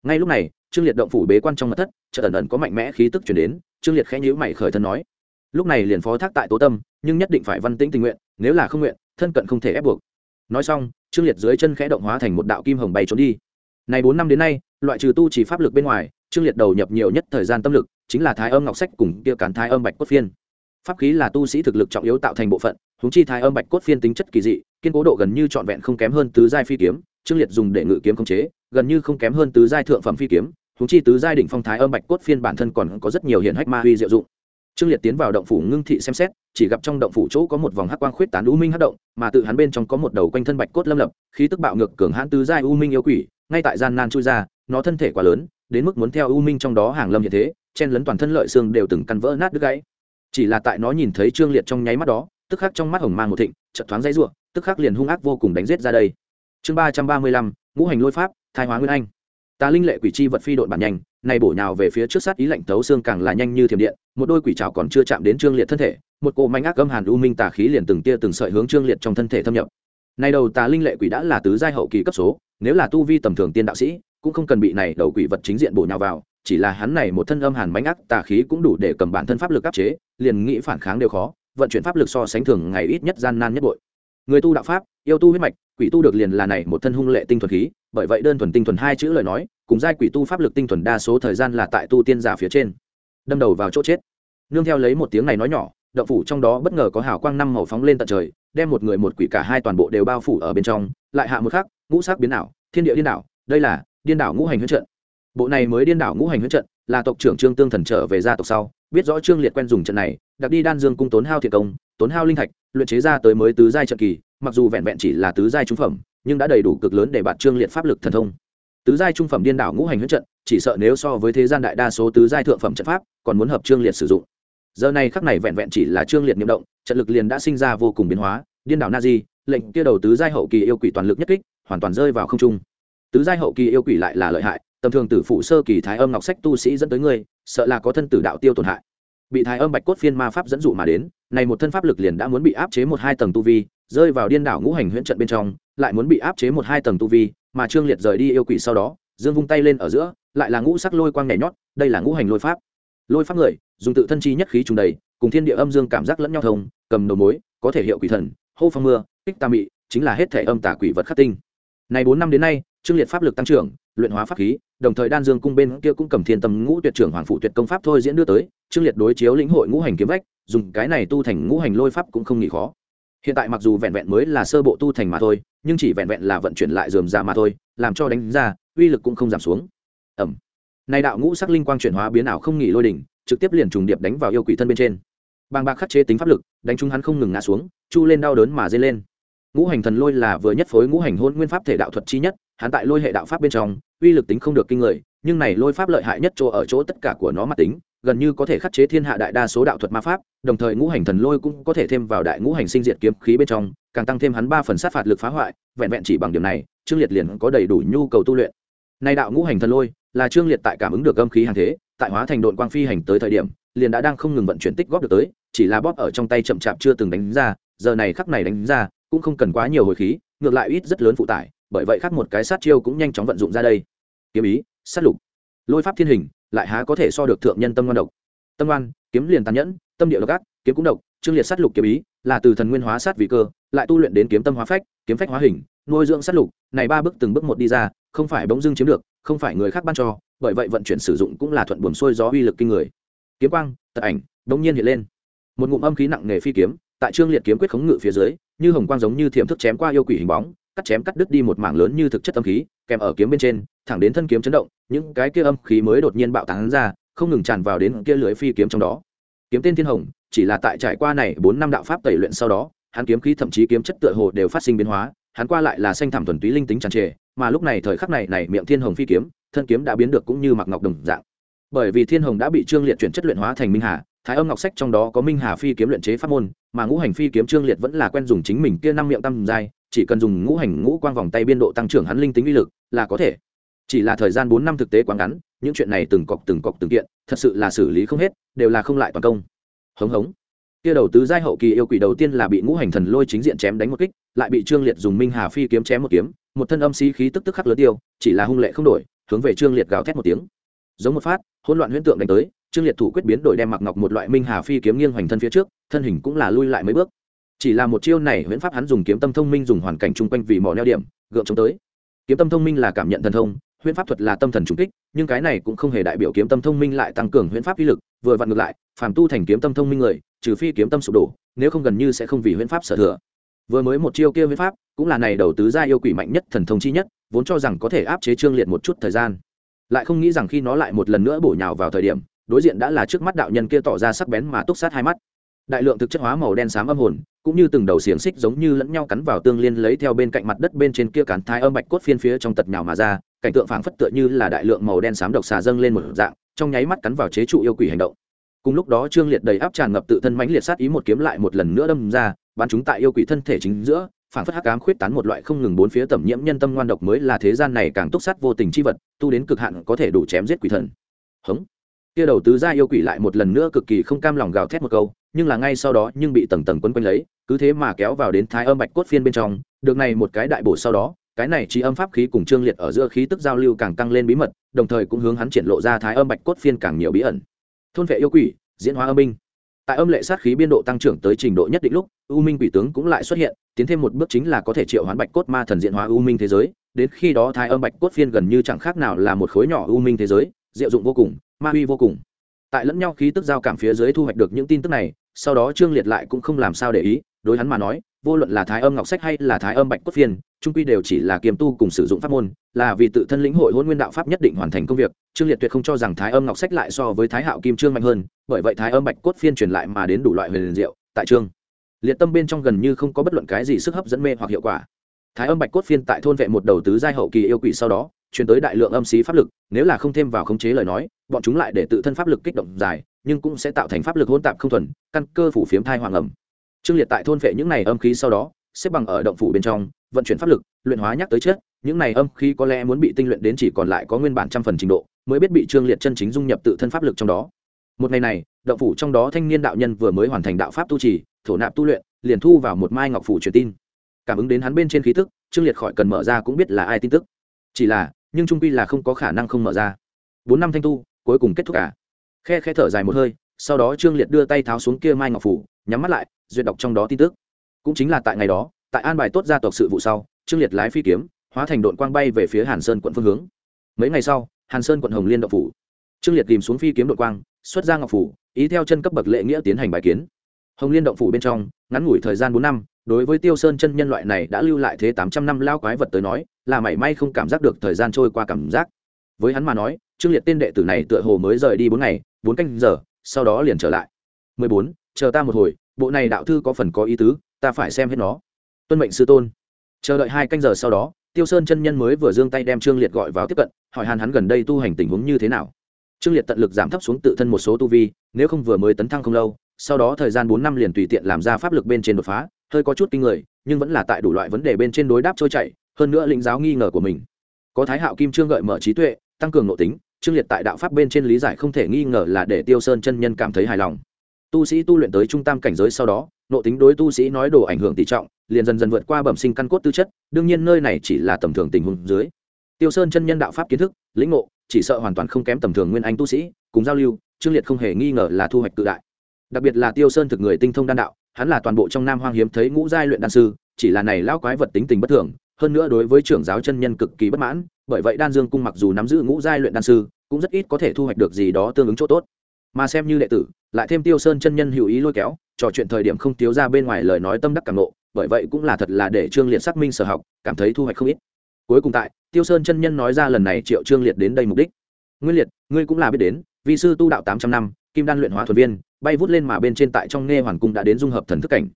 Ngay lúc này, trương liệt động phủ bế quan trong mật thất, chợt ẩn ẩn có mạnh mẽ khí tức chuyển đến, trương liệt khẽ nhíu mày khởi thân nói. Lúc này liền phó thác tại tố tâm, nhưng nhất định phải văn tĩnh tình nguyện, nếu là không nguyện, thân cận không thể ép buộc. Nói xong, trương liệt dưới chân khẽ động hóa thành một đạo kim hồng bay trốn đi. Này bốn năm đến nay, loại trừ tu chỉ pháp lực bên ngoài, trương liệt đầu nhập nhiều nhất thời gian tâm lực, chính là thái âm ngọc sách cùng kia cán thái âm bạch cốt phiên. Pháp khí là tu sĩ thực lực trọng yếu tạo thành bộ phận húng chi thái âm bạch cốt phiên tính chất kỳ dị, kiên cố độ gần như trọn vẹn không kém hơn tứ giai phi kiếm, trương liệt dùng để ngự kiếm khống chế, gần như không kém hơn tứ giai thượng phẩm phi kiếm húng chi tứ giai đỉnh phong thái âm bạch cốt phiên bản thân còn có rất nhiều hiện hách ma huy diệu dụng. Trương liệt tiến vào động phủ ngưng thị xem xét, chỉ gặp trong động phủ chỗ có một vòng hắc quang khuyết tán u minh hắc động, mà tự hắn bên trong có một đầu quanh thân bạch cốt lâm lập, khí tức bạo ngược cường hãn tứ giai u minh yêu quỷ, ngay tại gian nan chui ra, nó thân thể quá lớn, đến mức muốn theo u minh trong đó hàng lâm như thế, chen lấn toàn thân lợi xương đều từng căn vỡ nát đứt gãy. Chỉ là tại nó nhìn thấy trương liệt trong nháy mắt đó tức khắc trong mắt hồng mang một thịnh, chợt thoáng dãy ruộng tức khắc liền hung ác vô cùng đánh giết ra đây. Chương ba trăm ba mươi lăm, ngũ hành lôi pháp, thái hóa nguyên anh. Ta linh lệ quỷ chi vật phi đội bản nhanh này bổ nhào về phía trước sát ý lạnh tấu xương càng là nhanh như thiểm điện, một đôi quỷ trào còn chưa chạm đến trương liệt thân thể, một cỗ manh ác âm hàn u minh tà khí liền từng tia từng sợi hướng trương liệt trong thân thể thâm nhập. Nay đầu tà linh lệ quỷ đã là tứ giai hậu kỳ cấp số, nếu là tu vi tầm thường tiên đạo sĩ, cũng không cần bị này đầu quỷ vật chính diện bổ nhào vào, chỉ là hắn này một thân âm hàn mánh ác tà khí cũng đủ để cầm bản thân pháp lực áp chế, liền nghĩ phản kháng đều khó vận chuyển pháp lực so sánh thường ngày ít nhất gian nan nhất bội. Người tu đạo pháp, yêu tu huyết mạch, quỷ tu được liền là này một thân hung lệ tinh thuần khí, bởi vậy đơn thuần tinh thuần hai chữ lời nói, cùng giai quỷ tu pháp lực tinh thuần đa số thời gian là tại tu tiên giả phía trên. Đâm đầu vào chỗ chết. Nương theo lấy một tiếng này nói nhỏ, động phủ trong đó bất ngờ có hào quang năm màu phóng lên tận trời, đem một người một quỷ cả hai toàn bộ đều bao phủ ở bên trong, lại hạ một khắc, ngũ sắc biến ảo, thiên địa điên đảo, đây là điên đảo ngũ hành huyết trận. Bộ này mới điên đảo ngũ hành huyết trận, là tộc trưởng trương tương thần trở về gia tộc sau, biết rõ trương liệt quen dùng trận này đặc đi đan dương cung tốn hao thiệt công, tốn hao linh thạch, luyện chế ra tới mới tứ giai trận kỳ, mặc dù vẹn vẹn chỉ là tứ giai trung phẩm, nhưng đã đầy đủ cực lớn để bạt trương liệt pháp lực thần thông. Tứ giai trung phẩm điên đảo ngũ hành huyết trận, chỉ sợ nếu so với thế gian đại đa số tứ giai thượng phẩm trận pháp, còn muốn hợp trương liệt sử dụng. Giờ này khắc này vẹn vẹn chỉ là trương liệt niệm động, trận lực liền đã sinh ra vô cùng biến hóa, điên đảo na di lệnh kia đầu tứ giai hậu kỳ yêu quỷ toàn lực nhất kích, hoàn toàn rơi vào không trung. Tứ giai hậu kỳ yêu quỷ lại là lợi hại, tầm thường tử phụ sơ kỳ thái âm ngọc sách tu sĩ dẫn tới ngươi, sợ là có thân tử đạo tiêu tổn hại bị thái âm bạch cốt phiên ma pháp dẫn dụ mà đến, này một thân pháp lực liền đã muốn bị áp chế một hai tầng tu vi, rơi vào điên đảo ngũ hành huyễn trận bên trong, lại muốn bị áp chế một hai tầng tu vi, mà trương liệt rời đi yêu quỷ sau đó, dương vung tay lên ở giữa, lại là ngũ sắc lôi quang nhảy nhót, đây là ngũ hành lôi pháp. Lôi pháp người, dùng tự thân chi nhất khí trùng đầy, cùng thiên địa âm dương cảm giác lẫn nhau thông, cầm đầu mối, có thể hiệu quỷ thần, hô phong mưa, kích tam mị, chính là hết thể âm tả quỷ vật khắc tinh. Này bốn năm đến nay, trương liệt pháp lực tăng trưởng luyện hóa pháp khí, đồng thời đan dương cung bên kia cũng cầm thiên tâm ngũ tuyệt trưởng hoàng phụ tuyệt công pháp thôi diễn đưa tới trương liệt đối chiếu lĩnh hội ngũ hành kiếm vách, dùng cái này tu thành ngũ hành lôi pháp cũng không nghỉ khó. Hiện tại mặc dù vẹn vẹn mới là sơ bộ tu thành mà thôi, nhưng chỉ vẹn vẹn là vận chuyển lại dườm ra mà thôi, làm cho đánh ra, uy lực cũng không giảm xuống. Ẩm. Nay đạo ngũ sắc linh quang chuyển hóa biến ảo không nghỉ lôi đỉnh, trực tiếp liền trùng điệp đánh vào yêu quỷ thân bên trên. Bàng bạc khắc chế tính pháp lực, đánh chúng hắn không ngừng ngã xuống, chu lên đau đớn mà dây lên. Ngũ hành thần lôi là vừa nhất phối ngũ hành hôn nguyên pháp thể đạo thuật chi nhất hắn tại lôi hệ đạo pháp bên trong, uy lực tính không được kinh người, nhưng này lôi pháp lợi hại nhất chỗ ở chỗ tất cả của nó mặt tính, gần như có thể khắc chế thiên hạ đại đa số đạo thuật ma pháp, đồng thời ngũ hành thần lôi cũng có thể thêm vào đại ngũ hành sinh diệt kiếm khí bên trong, càng tăng thêm hắn ba phần sát phạt lực phá hoại, vẹn vẹn chỉ bằng điểm này, trương liệt liền có đầy đủ nhu cầu tu luyện. Nay đạo ngũ hành thần lôi, là trương liệt tại cảm ứng được âm khí hàng thế, tại hóa thành đội quang phi hành tới thời điểm, liền đã đang không ngừng vận chuyển tích góp được tới, chỉ là bóp ở trong tay chậm chạp chưa từng đánh ra, giờ này khắc này đánh ra, cũng không cần quá nhiều hồi khí, ngược lại ít rất lớn phụ tải bởi vậy khắc một cái sát chiêu cũng nhanh chóng vận dụng ra đây. Kiếm ý, sát lục. Lôi pháp thiên hình, lại há có thể so được thượng nhân tâm ngoan độc. Tâm ngoan, kiếm liền tàn nhẫn, tâm địa độc ác, kiếm cũng độc trương liệt sát lục kiếm ý, là từ thần nguyên hóa sát vị cơ, lại tu luyện đến kiếm tâm hóa phách, kiếm phách hóa hình, nuôi dưỡng sát lục, này ba bước từng bước một đi ra, không phải bỗng dưng chiếm được, không phải người khác ban cho, bởi vậy vận chuyển sử dụng cũng là thuận buồm xuôi gió uy lực kinh người. Kiếm quang, tật ảnh đống nhiên hiện lên. Một ngụm âm khí nặng nề phi kiếm, tại trương liệt kiếm quyết khống ngự phía dưới, như hồng quang giống như thiểm thức chém qua yêu quỷ hình bóng cắt chém cắt đứt đi một mảng lớn như thực chất âm khí, kèm ở kiếm bên trên, thẳng đến thân kiếm chấn động, những cái kia âm khí mới đột nhiên bạo tán ra, không ngừng tràn vào đến kia lưới phi kiếm trong đó. Kiếm tên thiên hồng, chỉ là tại trải qua này bốn năm đạo pháp tẩy luyện sau đó, hắn kiếm khí thậm chí kiếm chất tựa hồ đều phát sinh biến hóa, hắn qua lại là xanh thảm thuần túy linh tính tràn trề, mà lúc này thời khắc này này miệng thiên hồng phi kiếm, thân kiếm đã biến được cũng như mặc ngọc đồng dạng. Bởi vì thiên hồng đã bị trương liệt chuyển chất luyện hóa thành minh hà, thái âm ngọc sách trong đó có minh hà phi kiếm luyện chế pháp môn, mà ngũ hành phi kiếm trương liệt vẫn là quen dùng chính mình kia năm miệng tam giai chỉ cần dùng ngũ hành ngũ quang vòng tay biên độ tăng trưởng hắn linh tính uy lực, là có thể. Chỉ là thời gian bốn năm thực tế quá ngắn, những chuyện này từng cọc từng cọc từng kiện, thật sự là xử lý không hết, đều là không lại toàn công. Hống hống. Kia đầu tứ giai hậu kỳ yêu quỷ đầu tiên là bị ngũ hành thần lôi chính diện chém đánh một kích, lại bị trương liệt dùng minh hà phi kiếm chém một kiếm, một thân âm xí khí tức tức khắc lớn tiêu, chỉ là hung lệ không đổi, hướng về trương liệt gào thét một tiếng. Giống một phát, hỗn loạn huyễn tượng đánh tới, trương liệt thủ quyết biến đổi đem mặc ngọc một loại minh hà phi kiếm nghiêng hoành thân phía trước, thân hình cũng là lui lại mấy bước chỉ là một chiêu này huyễn pháp hắn dùng kiếm tâm thông minh dùng hoàn cảnh chung quanh vì mỏ neo điểm, gượng chống tới. Kiếm tâm thông minh là cảm nhận thần thông, huyễn pháp thuật là tâm thần trung kích, nhưng cái này cũng không hề đại biểu kiếm tâm thông minh lại tăng cường huyễn pháp uy lực, vừa vặn ngược lại, phàm tu thành kiếm tâm thông minh người, trừ phi kiếm tâm sụp đổ, nếu không gần như sẽ không vì huyễn pháp sở thừa. Vừa mới một chiêu kia huyễn pháp, cũng là này đầu tứ gia yêu quỷ mạnh nhất thần thông chi nhất, vốn cho rằng có thể áp chế trương liệt một chút thời gian. Lại không nghĩ rằng khi nó lại một lần nữa bổ nhào vào thời điểm, đối diện đã là trước mắt đạo nhân kia tỏ ra sắc bén mà túc sát hai mắt đại lượng thực chất hóa màu đen xám âm hồn, cũng như từng đầu xiềng xích giống như lẫn nhau cắn vào tương liên lấy theo bên cạnh mặt đất bên trên kia cán thai âm bạch cốt phiên phía trong tật nhào mà ra, cảnh tượng phảng phất tựa như là đại lượng màu đen xám độc xà dâng lên một dạng, trong nháy mắt cắn vào chế trụ yêu quỷ hành động. Cùng lúc đó trương liệt đầy áp tràn ngập tự thân mãnh liệt sát ý một kiếm lại một lần nữa đâm ra, bắn chúng tại yêu quỷ thân thể chính giữa, phảng phất hắc ám khuyết tán một loại không ngừng bốn phía tẩm nhiễm nhân tâm ngoan độc mới là thế gian này càng túc sát vô tình chi vật, tu đến cực hạn có thể đủ chém giết quỷ thần. Hống. Kia đầu tứ gia yêu quỷ lại một lần nữa cực kỳ không cam lòng gào thét một câu nhưng là ngay sau đó nhưng bị tầng tầng quấn quanh lấy, cứ thế mà kéo vào đến thái âm bạch cốt phiên bên trong. Được này một cái đại bổ sau đó, cái này trí âm pháp khí cùng trương liệt ở giữa khí tức giao lưu càng tăng lên bí mật, đồng thời cũng hướng hắn triển lộ ra thái âm bạch cốt phiên càng nhiều bí ẩn. Thôn vệ yêu quỷ, diễn hóa âm minh tại âm lệ sát khí biên độ tăng trưởng tới trình độ nhất định lúc, u minh quỷ tướng cũng lại xuất hiện, tiến thêm một bước chính là có thể triệu hoán bạch cốt ma thần diễn hóa u minh thế giới. Đến khi đó thái âm bạch cốt phiên gần như chẳng khác nào là một khối nhỏ u minh thế giới, diệu dụng vô cùng, ma huy vô cùng. Tại lẫn nhau khí tức giao cảm phía dưới thu hoạch được những tin tức này sau đó trương liệt lại cũng không làm sao để ý, đối hắn mà nói, vô luận là thái âm ngọc sách hay là thái âm bạch cốt phiên trung quy đều chỉ là kiềm tu cùng sử dụng pháp môn, là vì tự thân lĩnh hội hôn nguyên đạo pháp nhất định hoàn thành công việc, trương liệt tuyệt không cho rằng thái âm ngọc sách lại so với thái hạo kim trương mạnh hơn, bởi vậy thái âm bạch cốt phiên truyền lại mà đến đủ loại huyền diệu, tại trương liệt tâm bên trong gần như không có bất luận cái gì sức hấp dẫn mê hoặc hiệu quả. Thái âm bạch cốt phiên tại thôn vệ một đầu tứ giai hậu kỳ yêu quỷ sau đó chuyển tới đại lượng âm xí pháp lực, nếu là không thêm vào khống chế lời nói, bọn chúng lại để tự thân pháp lực kích động dài nhưng cũng sẽ tạo thành pháp lực hỗn tạp không thuần, căn cơ phủ phiếm thai hoàng ẩm. Trương liệt tại thôn vệ những này âm khí sau đó, xếp bằng ở động phủ bên trong, vận chuyển pháp lực, luyện hóa nhắc tới chết những này âm khí có lẽ muốn bị tinh luyện đến chỉ còn lại có nguyên bản trăm phần trình độ, mới biết bị trương liệt chân chính dung nhập tự thân pháp lực trong đó. Một ngày này, động phủ trong đó thanh niên đạo nhân vừa mới hoàn thành đạo pháp tu trì, thổ nạp tu luyện, liền thu vào một mai ngọc phủ truyền tin. Cảm ứng đến hắn bên trên khí tức, trương liệt khỏi cần mở ra cũng biết là ai tin tức. Chỉ là, nhưng trung quy là không có khả năng không mở ra. Bốn năm thanh tu, cuối cùng kết thúc cả khe khe thở dài một hơi, sau đó trương liệt đưa tay tháo xuống kia mai ngọc phủ, nhắm mắt lại, duyệt đọc trong đó tin tức. Cũng chính là tại ngày đó, tại an bài tốt gia tộc sự vụ sau, trương liệt lái phi kiếm, hóa thành đội quang bay về phía hàn sơn quận phương hướng. Mấy ngày sau, hàn sơn quận hồng liên đậu phủ. Trương liệt tìm xuống phi kiếm đội quang, xuất ra ngọc phủ, ý theo chân cấp bậc lệ nghĩa tiến hành bài kiến. Hồng liên động phủ bên trong, ngắn ngủi thời gian bốn năm, đối với tiêu sơn chân nhân loại này đã lưu lại thế tám trăm năm lao quái vật tới nói, là mảy may không cảm giác được thời gian trôi qua cảm giác. Với hắn mà nói, trương liệt tên đệ tử này tựa hồ mới rời đi bốn ngày bốn canh giờ, sau đó liền trở lại. mười bốn, chờ ta một hồi, bộ này đạo thư có phần có ý tứ, ta phải xem hết nó. Tuân mệnh sư tôn. Chờ đợi hai canh giờ sau đó, tiêu sơn chân nhân mới vừa giương tay đem trương liệt gọi vào tiếp cận, hỏi hàn hắn gần đây tu hành tình huống như thế nào. Trương liệt tận lực giảm thấp xuống tự thân một số tu vi, nếu không vừa mới tấn thăng không lâu, sau đó thời gian bốn năm liền tùy tiện làm ra pháp lực bên trên đột phá, hơi có chút kinh người, nhưng vẫn là tại đủ loại vấn đề bên trên đối đáp trôi chảy, hơn nữa lĩnh giáo nghi ngờ của mình. Có thái hạo kim trương gợi mở trí tuệ, tăng cường nội tính trương liệt tại đạo pháp bên trên lý giải không thể nghi ngờ là để tiêu sơn chân nhân cảm thấy hài lòng. Tu sĩ tu luyện tới trung tam cảnh giới sau đó nội tính đối tu sĩ nói đồ ảnh hưởng tỷ trọng, liền dần dần vượt qua bẩm sinh căn cốt tư chất, đương nhiên nơi này chỉ là tầm thường tình huống dưới. Tiêu sơn chân nhân đạo pháp kiến thức, lĩnh ngộ, chỉ sợ hoàn toàn không kém tầm thường nguyên anh tu sĩ, cùng giao lưu, trương liệt không hề nghi ngờ là thu hoạch tự đại. Đặc biệt là tiêu sơn thực người tinh thông đan đạo, hắn là toàn bộ trong nam hoang hiếm thấy ngũ giai luyện đan sư, chỉ là này lão quái vật tính tình bất thường, hơn nữa đối với trưởng giáo chân nhân cực kỳ bất mãn bởi vậy đan dương cung mặc dù nắm giữ ngũ giai luyện đan sư, cũng rất ít có thể thu hoạch được gì đó tương ứng chỗ tốt. Mà xem như đệ tử, lại thêm tiêu sơn chân nhân hữu ý lôi kéo, trò chuyện thời điểm không thiếu ra bên ngoài lời nói tâm đắc cảm nộ, bởi vậy cũng là thật là để trương liệt xác minh sở học, cảm thấy thu hoạch không ít. Cuối cùng tại, tiêu sơn chân nhân nói ra lần này triệu trương liệt đến đây mục đích. Nguyên liệt, ngươi cũng là biết đến vì sư tu đạo tám trăm năm, kim đan luyện hóa thuần viên, bay vút lên mà bên trên tại trong nghe hoàn cung đã đến dung hợp thần thức cảnh.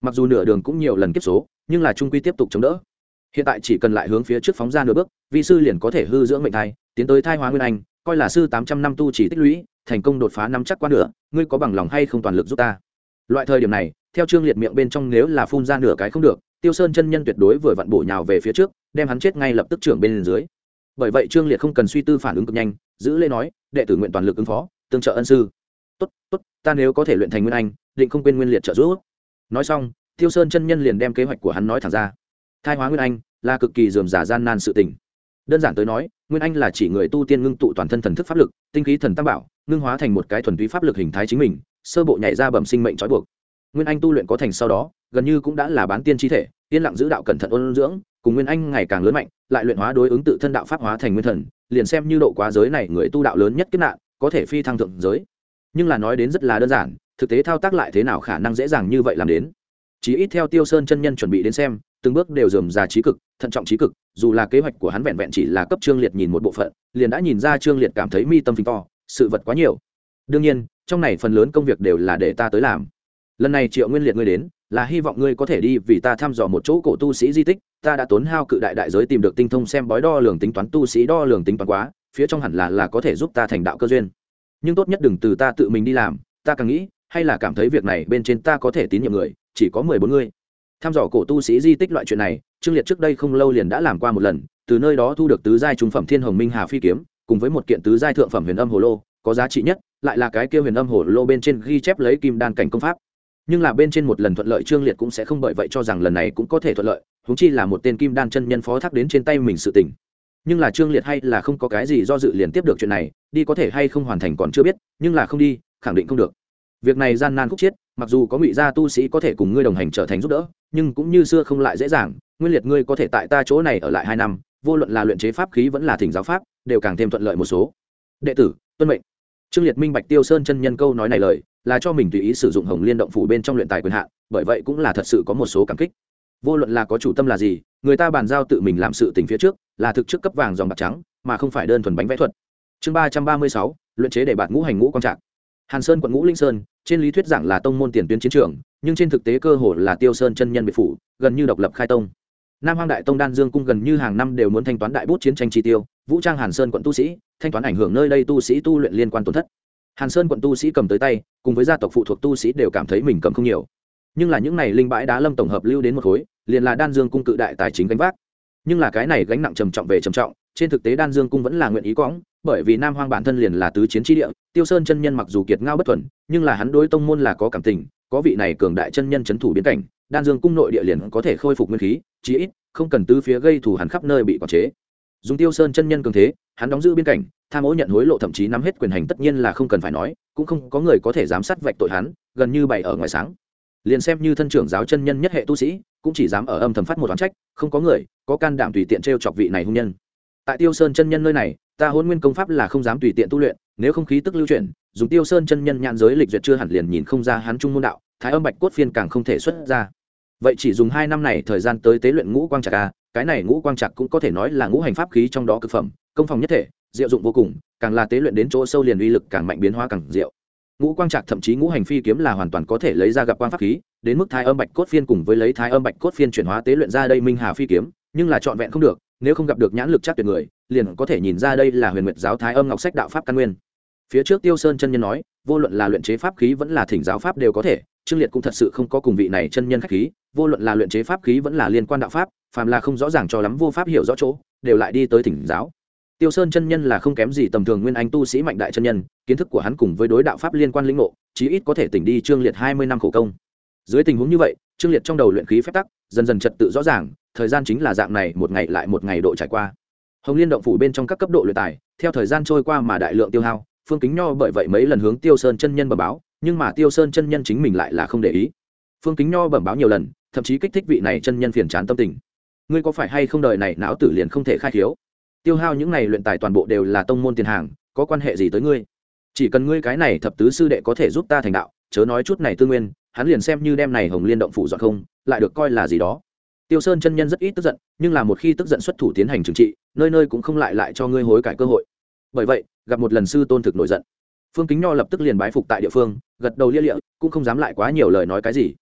Mặc dù nửa đường cũng nhiều lần kiếp số, nhưng là trung quy tiếp tục chống đỡ hiện tại chỉ cần lại hướng phía trước phóng ra nửa bước vị sư liền có thể hư dưỡng mệnh thai, tiến tới thai hóa nguyên anh, coi là sư tám trăm năm tu chỉ tích lũy, thành công đột phá năm chắc qua nửa, ngươi có bằng lòng hay không toàn lực giúp ta? Loại thời điểm này, theo trương liệt miệng bên trong nếu là phun ra nửa cái không được, tiêu sơn chân nhân tuyệt đối vừa vặn bổ nhào về phía trước, đem hắn chết ngay lập tức trưởng bên dưới. Bởi vậy trương liệt không cần suy tư phản ứng cực nhanh, giữ lê nói, đệ tử nguyện toàn lực ứng phó, tương trợ ân sư. Tốt tốt, ta nếu có thể luyện thành nguyên anh, định không quên nguyên liệt trợ giúp. Nói xong, tiêu sơn chân nhân liền đem kế hoạch của hắn nói thẳng ra thai hóa nguyên anh là cực kỳ dườm giả gian nan sự tình. Đơn giản tới nói, nguyên anh là chỉ người tu tiên ngưng tụ toàn thân thần thức pháp lực, tinh khí thần tam bảo, ngưng hóa thành một cái thuần túy pháp lực hình thái chính mình, sơ bộ nhảy ra bẩm sinh mệnh trói buộc. Nguyên anh tu luyện có thành sau đó, gần như cũng đã là bán tiên chi thể, yên lặng giữ đạo cẩn thận ôn dưỡng, cùng nguyên anh ngày càng lớn mạnh, lại luyện hóa đối ứng tự thân đạo pháp hóa thành nguyên thần, liền xem như độ quá giới này người tu đạo lớn nhất kết nạn, có thể phi thăng thượng giới. Nhưng là nói đến rất là đơn giản, thực tế thao tác lại thế nào khả năng dễ dàng như vậy làm đến. Chỉ ít theo tiêu sơn chân nhân chuẩn bị đến xem từng bước đều dườm già trí cực, thận trọng trí cực, dù là kế hoạch của hắn vẹn vẹn chỉ là cấp trương liệt nhìn một bộ phận, liền đã nhìn ra trương liệt cảm thấy mi tâm phình to, sự vật quá nhiều. Đương nhiên, trong này phần lớn công việc đều là để ta tới làm. Lần này triệu nguyên liệt ngươi đến, là hy vọng ngươi có thể đi vì ta thăm dò một chỗ cổ tu sĩ di tích, ta đã tốn hao cự đại đại giới tìm được tinh thông xem bói đo lường tính toán, tu sĩ đo lường tính toán quá, phía trong hẳn là là có thể giúp ta thành đạo cơ duyên. Nhưng tốt nhất đừng từ ta tự mình đi làm, ta càng nghĩ, hay là cảm thấy việc này bên trên ta có thể tín nhiệm người, chỉ có mười bốn người tham dò cổ tu sĩ di tích loại chuyện này, trương liệt trước đây không lâu liền đã làm qua một lần, từ nơi đó thu được tứ giai trung phẩm thiên hồng minh hà phi kiếm, cùng với một kiện tứ giai thượng phẩm huyền âm hồ lô, có giá trị nhất, lại là cái kia huyền âm hồ lô bên trên ghi chép lấy kim đan cảnh công pháp. Nhưng là bên trên một lần thuận lợi trương liệt cũng sẽ không bởi vậy cho rằng lần này cũng có thể thuận lợi húng chi là một tên kim đan chân nhân phó thác đến trên tay mình sự tình. Nhưng là trương liệt hay là không có cái gì do dự liền tiếp được chuyện này, đi có thể hay không hoàn thành còn chưa biết, nhưng là không đi, khẳng định không được. Việc này gian nan khúc chiết, mặc dù có ngụy gia tu sĩ có thể cùng ngươi đồng hành trở thành giúp đỡ nhưng cũng như xưa không lại dễ dàng, nguyên liệt ngươi có thể tại ta chỗ này ở lại hai năm, vô luận là luyện chế pháp khí vẫn là thỉnh giáo pháp, đều càng thêm thuận lợi một số. Đệ tử, tuân mệnh. Trương liệt minh bạch tiêu sơn chân nhân câu nói này lời, là cho mình tùy ý sử dụng hồng liên động phủ bên trong luyện tài quyền hạn, bởi vậy cũng là thật sự có một số cảm kích. Vô luận là có chủ tâm là gì, người ta bàn giao tự mình làm sự tình phía trước, là thực trước cấp vàng dòng bạc trắng, mà không phải đơn thuần bánh vẽ thuật. Chương ba trăm ba mươi sáu, luyện chế để bạt ngũ hành ngũ quan trạng hàn sơn quận ngũ linh sơn, trên lý thuyết giảng là tông môn tiền tuyến chiến trường, nhưng trên thực tế cơ hồ là tiêu sơn chân nhân biệt phủ, gần như độc lập khai tông. Nam hoang đại tông đan dương cung gần như hàng năm đều muốn thanh toán đại bút chiến tranh chi tiêu, vũ trang hàn sơn quận tu sĩ, thanh toán ảnh hưởng nơi đây tu sĩ tu luyện liên quan tổn thất. Hàn sơn quận tu sĩ cầm tới tay, cùng với gia tộc phụ thuộc tu sĩ đều cảm thấy mình cầm không nhiều. Nhưng là những này linh bãi đá lâm tổng hợp lưu đến một khối, liền là đan dương cung cự đại tài chính gánh vác. Nhưng là cái này gánh nặng trầm trọng về trầm trọng, trên thực tế đan dương cung vẫn là nguyện ý quõng bởi vì nam hoang bản thân liền là tứ chiến trí địa, tiêu sơn chân nhân mặc dù kiệt ngao bất thuần, nhưng là hắn đối tông môn là có cảm tình, có vị này cường đại chân nhân c h ấ n thủ biến cảnh, đan dương cung nội địa liền có thể khôi phục nguyên khí, chí ít, không cần tứ phía gây thù hắn khắp nơi bị quản chế. Dùng tiêu sơn chân nhân cường thế, hắn đóng giữ biên cảnh, tham ô nhận hối lộ thậm chí nắm hết quyền hành tất nhiên là không cần phải nói, cũng không có người có thể giám sát vạch tội hắn, gần như bày ở ngoài sáng. Liền xem như thân trưởng giáo chân nhân nhất hệ tu sĩ, cũng chỉ dám ở âm thầm phát một oán trách, không có người có can đảm tùy tiện t chọc vị này hung nhân. Tại tiêu sơn chân nhân nơi này ta hôn nguyên công pháp là không dám tùy tiện tu luyện, nếu không khí tức lưu chuyển, dùng tiêu sơn chân nhân nhãn giới lịch duyệt chưa hẳn liền nhìn không ra hắn trung môn đạo, thái âm bạch cốt phiên càng không thể xuất ra. Vậy chỉ dùng hai năm này thời gian tới tế luyện ngũ quang trạc a cái này ngũ quang trạc cũng có thể nói là ngũ hành pháp khí trong đó cực phẩm, công phòng nhất thể, diệu dụng vô cùng, càng là tế luyện đến chỗ sâu liền uy lực càng mạnh biến hóa càng diệu. Ngũ quang trạc thậm chí ngũ hành phi kiếm là hoàn toàn có thể lấy ra gặp quang pháp khí, đến mức thái âm bạch cốt phiên cùng với lấy thái âm bạch cốt phiên chuyển hóa tế luyện ra đây minh hà phi kiếm, nhưng là trọn vẹn không được nếu không gặp được nhãn lực chắc tuyệt người, liền có thể nhìn ra đây là huyền nguyệt giáo thái âm ngọc sách đạo pháp căn nguyên. Phía trước tiêu sơn chân nhân nói, vô luận là luyện chế pháp khí vẫn là thỉnh giáo pháp đều có thể, trương liệt cũng thật sự không có cùng vị này chân nhân khách khí, vô luận là luyện chế pháp khí vẫn là liên quan đạo pháp, phàm là không rõ ràng cho lắm vô pháp hiểu rõ chỗ, đều lại đi tới thỉnh giáo. Tiêu sơn chân nhân là không kém gì tầm thường nguyên anh tu sĩ mạnh đại chân nhân, kiến thức của hắn cùng với đối đạo pháp liên quan lĩnh ngộ, chí ít có thể tỉnh đi trương liệt hai mươi năm khổ công dưới tình huống như vậy, trương liệt trong đầu luyện khí phép tắc, dần dần trật tự rõ ràng, thời gian chính là dạng này, một ngày lại một ngày độ trải qua. Hồng liên động phủ bên trong các cấp độ luyện tài, theo thời gian trôi qua mà đại lượng tiêu hao, phương kính nho bởi vậy mấy lần hướng tiêu sơn chân nhân bẩm báo, nhưng mà tiêu sơn chân nhân chính mình lại là không để ý. Phương kính nho bẩm báo nhiều lần, thậm chí kích thích vị này chân nhân phiền chán tâm tình. Ngươi có phải hay không đời này não tử liền không thể khai thiếu tiêu hao những này luyện tài toàn bộ đều là tông môn tiền hàng, có quan hệ gì tới ngươi? Chỉ cần ngươi cái này thập tứ sư đệ có thể giúp ta thành đạo, chớ nói chút này tư nguyên hắn liền xem như đem này hồng liên động phủ dọn không, lại được coi là gì đó. Tiêu sơn chân nhân rất ít tức giận, nhưng là một khi tức giận xuất thủ tiến hành trừng trị, nơi nơi cũng không lại lại cho ngươi hối cải cơ hội. Bởi vậy, gặp một lần sư tôn thực nổi giận. Phương kính nho lập tức liền bái phục tại địa phương, gật đầu lia lịa, cũng không dám lại quá nhiều lời nói cái gì.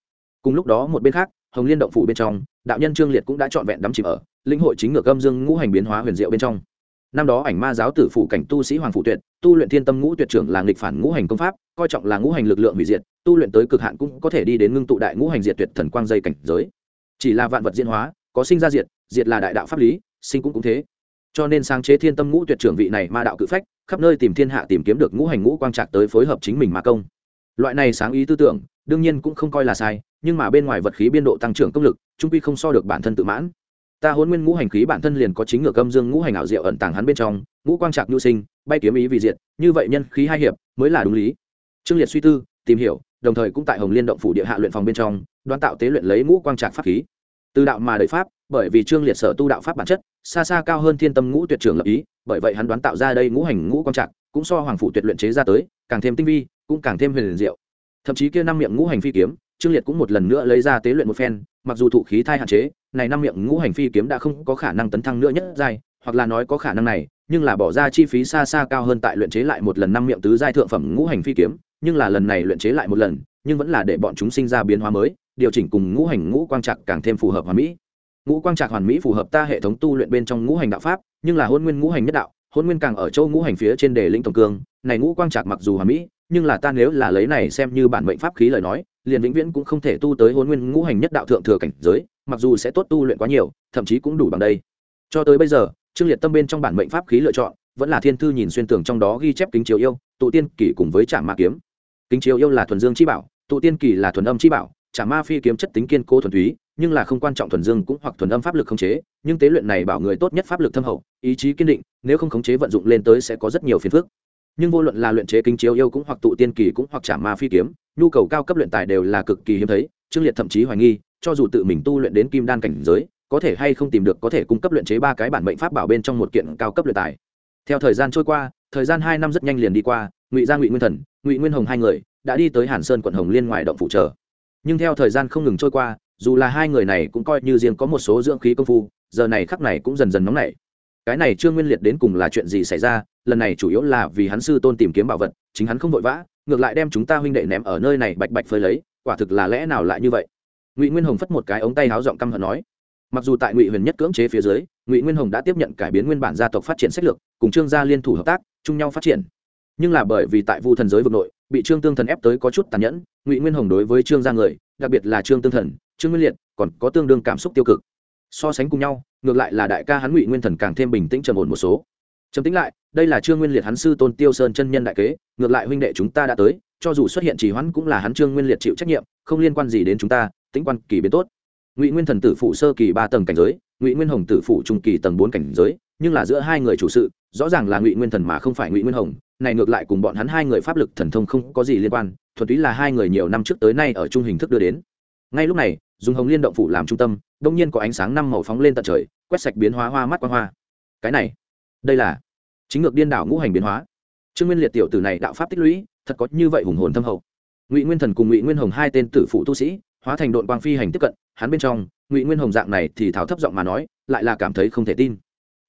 Cùng lúc đó một bên khác, hồng liên động phủ bên trong, đạo nhân trương liệt cũng đã trọn vẹn đắm chìm ở lĩnh hội chính ngược âm dương ngũ hành biến hóa huyền diệu bên trong. Năm đó ảnh ma giáo tử phủ cảnh tu sĩ hoàng phụ tuyệt tu luyện thiên tâm ngũ tuyệt trưởng là nghịch phản ngũ hành công pháp, coi trọng là ngũ hành lực lượng hủy diệt, tu luyện tới cực hạn cũng có thể đi đến ngưng tụ đại ngũ hành diệt tuyệt thần quang dây cảnh giới. Chỉ là vạn vật diễn hóa, có sinh ra diệt diệt là đại đạo pháp lý, sinh cũng cũng thế. Cho nên sáng chế thiên tâm ngũ tuyệt trưởng vị này ma đạo cự phách, khắp nơi tìm thiên hạ tìm kiếm được ngũ hành ngũ quang trạc tới phối hợp chính mình mà công. Loại này sáng ý tư tưởng, đương nhiên cũng không coi là sai, nhưng mà bên ngoài vật khí biên độ tăng trưởng công lực, trung quy không so được bản thân tự mãn. Ta hôn nguyên ngũ hành khí bản thân liền có chính ngược âm dương ngũ hành ảo diệu ẩn tàng hắn bên trong, ngũ quang trạc nhu sinh bay kiếm ý vì diện như vậy nhân khí hai hiệp mới là đúng lý. Trương liệt suy tư, tìm hiểu, đồng thời cũng tại hồng liên động phủ địa hạ luyện phòng bên trong, đoán tạo tế luyện lấy ngũ quang trạc pháp khí. Từ đạo mà đợi pháp, bởi vì trương liệt sở tu đạo pháp bản chất, xa xa cao hơn thiên tâm ngũ tuyệt trường lập ý, bởi vậy hắn đoán tạo ra đây ngũ hành ngũ quang trạc, cũng so hoàng phủ tuyệt luyện chế ra tới, càng thêm tinh vi, cũng càng thêm huyền diệu. Thậm chí kia năm miệng ngũ hành phi kiếm, trương liệt cũng một lần nữa lấy ra tế luyện một phen, mặc dù thụ khí thai hạn chế, này năm miệng ngũ hành phi kiếm đã không có khả năng tấn thăng nữa nhất giai, hoặc là nói có khả năng này nhưng là bỏ ra chi phí xa xa cao hơn tại luyện chế lại một lần năm miệng tứ giai thượng phẩm ngũ hành phi kiếm, nhưng là lần này luyện chế lại một lần, nhưng vẫn là để bọn chúng sinh ra biến hóa mới, điều chỉnh cùng ngũ hành ngũ quang trạc càng thêm phù hợp hoàn mỹ. Ngũ quang trạc hoàn mỹ phù hợp ta hệ thống tu luyện bên trong ngũ hành đạo pháp, nhưng là hôn nguyên ngũ hành nhất đạo, hôn nguyên càng ở châu ngũ hành phía trên đề lĩnh tổng cương, này ngũ quang trạc mặc dù hoàn mỹ, nhưng là ta nếu là lấy này xem như bản mệnh pháp khí lời nói, liền vĩnh viễn cũng không thể tu tới hôn nguyên ngũ hành nhất đạo thượng thừa cảnh giới, mặc dù sẽ tốt tu luyện quá nhiều, thậm chí cũng đủ bằng đây. Cho tới bây giờ trương liệt tâm bên trong bản mệnh pháp khí lựa chọn, vẫn là thiên thư nhìn xuyên tường trong đó ghi chép kính chiếu yêu, tụ tiên kỷ cùng với trạm ma kiếm. Kính chiếu yêu là thuần dương chi bảo, tụ tiên kỷ là thuần âm chi bảo trạm ma phi kiếm chất tính kiên cố thuần túy, nhưng là không quan trọng thuần dương cũng hoặc thuần âm pháp lực khống chế, nhưng tế luyện này bảo người tốt nhất pháp lực thâm hậu, ý chí kiên định, nếu không khống chế vận dụng lên tới sẽ có rất nhiều phiền phức. Nhưng vô luận là luyện chế kính chiếu yêu cũng hoặc tụ tiên kỳ cũng hoặc trả ma phi kiếm, nhu cầu cao cấp luyện tài đều là cực kỳ hiếm thấy, trương liệt thậm chí hoài nghi, cho dù tự mình tu luyện đến kim đan cảnh giới có thể hay không tìm được có thể cung cấp luyện chế ba cái bản mệnh pháp bảo bên trong một kiện cao cấp luyện tài. Theo thời gian trôi qua, thời gian hai năm rất nhanh liền đi qua, ngụy gia, ngụy nguyên thần, ngụy nguyên hồng hai người đã đi tới hàn sơn quận hồng liên ngoài động phụ trợ nhưng theo thời gian không ngừng trôi qua, dù là hai người này cũng coi như riêng có một số dưỡng khí công phu, giờ này khắc này cũng dần dần nóng nảy. Cái này trương nguyên liệt đến cùng là chuyện gì xảy ra? Lần này chủ yếu là vì hắn sư tôn tìm kiếm bảo vật, chính hắn không vội vã, ngược lại đem chúng ta huynh đệ ném ở nơi này bạch bạch phơi lấy, quả thực là lẽ nào lại như vậy? Ngụy nguyên hồng phất một cái ống tay háo giọng căm hận nói mặc dù tại ngụy huyền nhất cưỡng chế phía dưới, ngụy nguyên hồng đã tiếp nhận cải biến nguyên bản gia tộc phát triển sách lược, cùng trương gia liên thủ hợp tác, chung nhau phát triển. Nhưng là bởi vì tại vu thần giới vực nội, bị trương tương thần ép tới có chút tàn nhẫn, ngụy nguyên hồng đối với trương gia người, đặc biệt là trương tương thần, trương nguyên liệt, còn có tương đương cảm xúc tiêu cực. So sánh cùng nhau, ngược lại là đại ca hắn ngụy nguyên thần càng thêm bình tĩnh trầm ổn một số. Trầm tính lại, đây là trương nguyên liệt hắn sư tôn tiêu sơn chân nhân đại kế, ngược lại huynh đệ chúng ta đã tới, cho dù xuất hiện trì hoãn cũng là hắn trương nguyên liệt chịu trách nhiệm, không liên quan gì đến chúng ta tính quan kỳ biến tốt ngụy nguyên thần tử phụ sơ kỳ ba tầng cảnh giới, ngụy nguyên hồng tử phụ trung kỳ tầng bốn cảnh giới, nhưng là giữa hai người chủ sự, rõ ràng là ngụy nguyên thần mà không phải ngụy nguyên hồng, này ngược lại cùng bọn hắn hai người pháp lực thần thông không có gì liên quan, thuần túy là hai người nhiều năm trước tới nay ở chung hình thức đưa đến. Ngay lúc này dùng hồng liên động phủ làm trung tâm, đông nhiên có ánh sáng năm màu phóng lên tận trời, quét sạch biến hóa hoa mắt quang hoa. Cái này, đây là chính ngược điên đảo ngũ hành biến hóa. Trương nguyên liệt tiểu tử này đạo pháp tích lũy, thật có như vậy hùng hồn thâm hậu. Ngụy nguyên thần cùng ngụy nguyên hồng hai tên tử phụ tu sĩ, hóa thành đội quang phi hành tiếp cận hắn bên trong, ngụy nguyên hồng dạng này thì tháo thấp giọng mà nói, lại là cảm thấy không thể tin.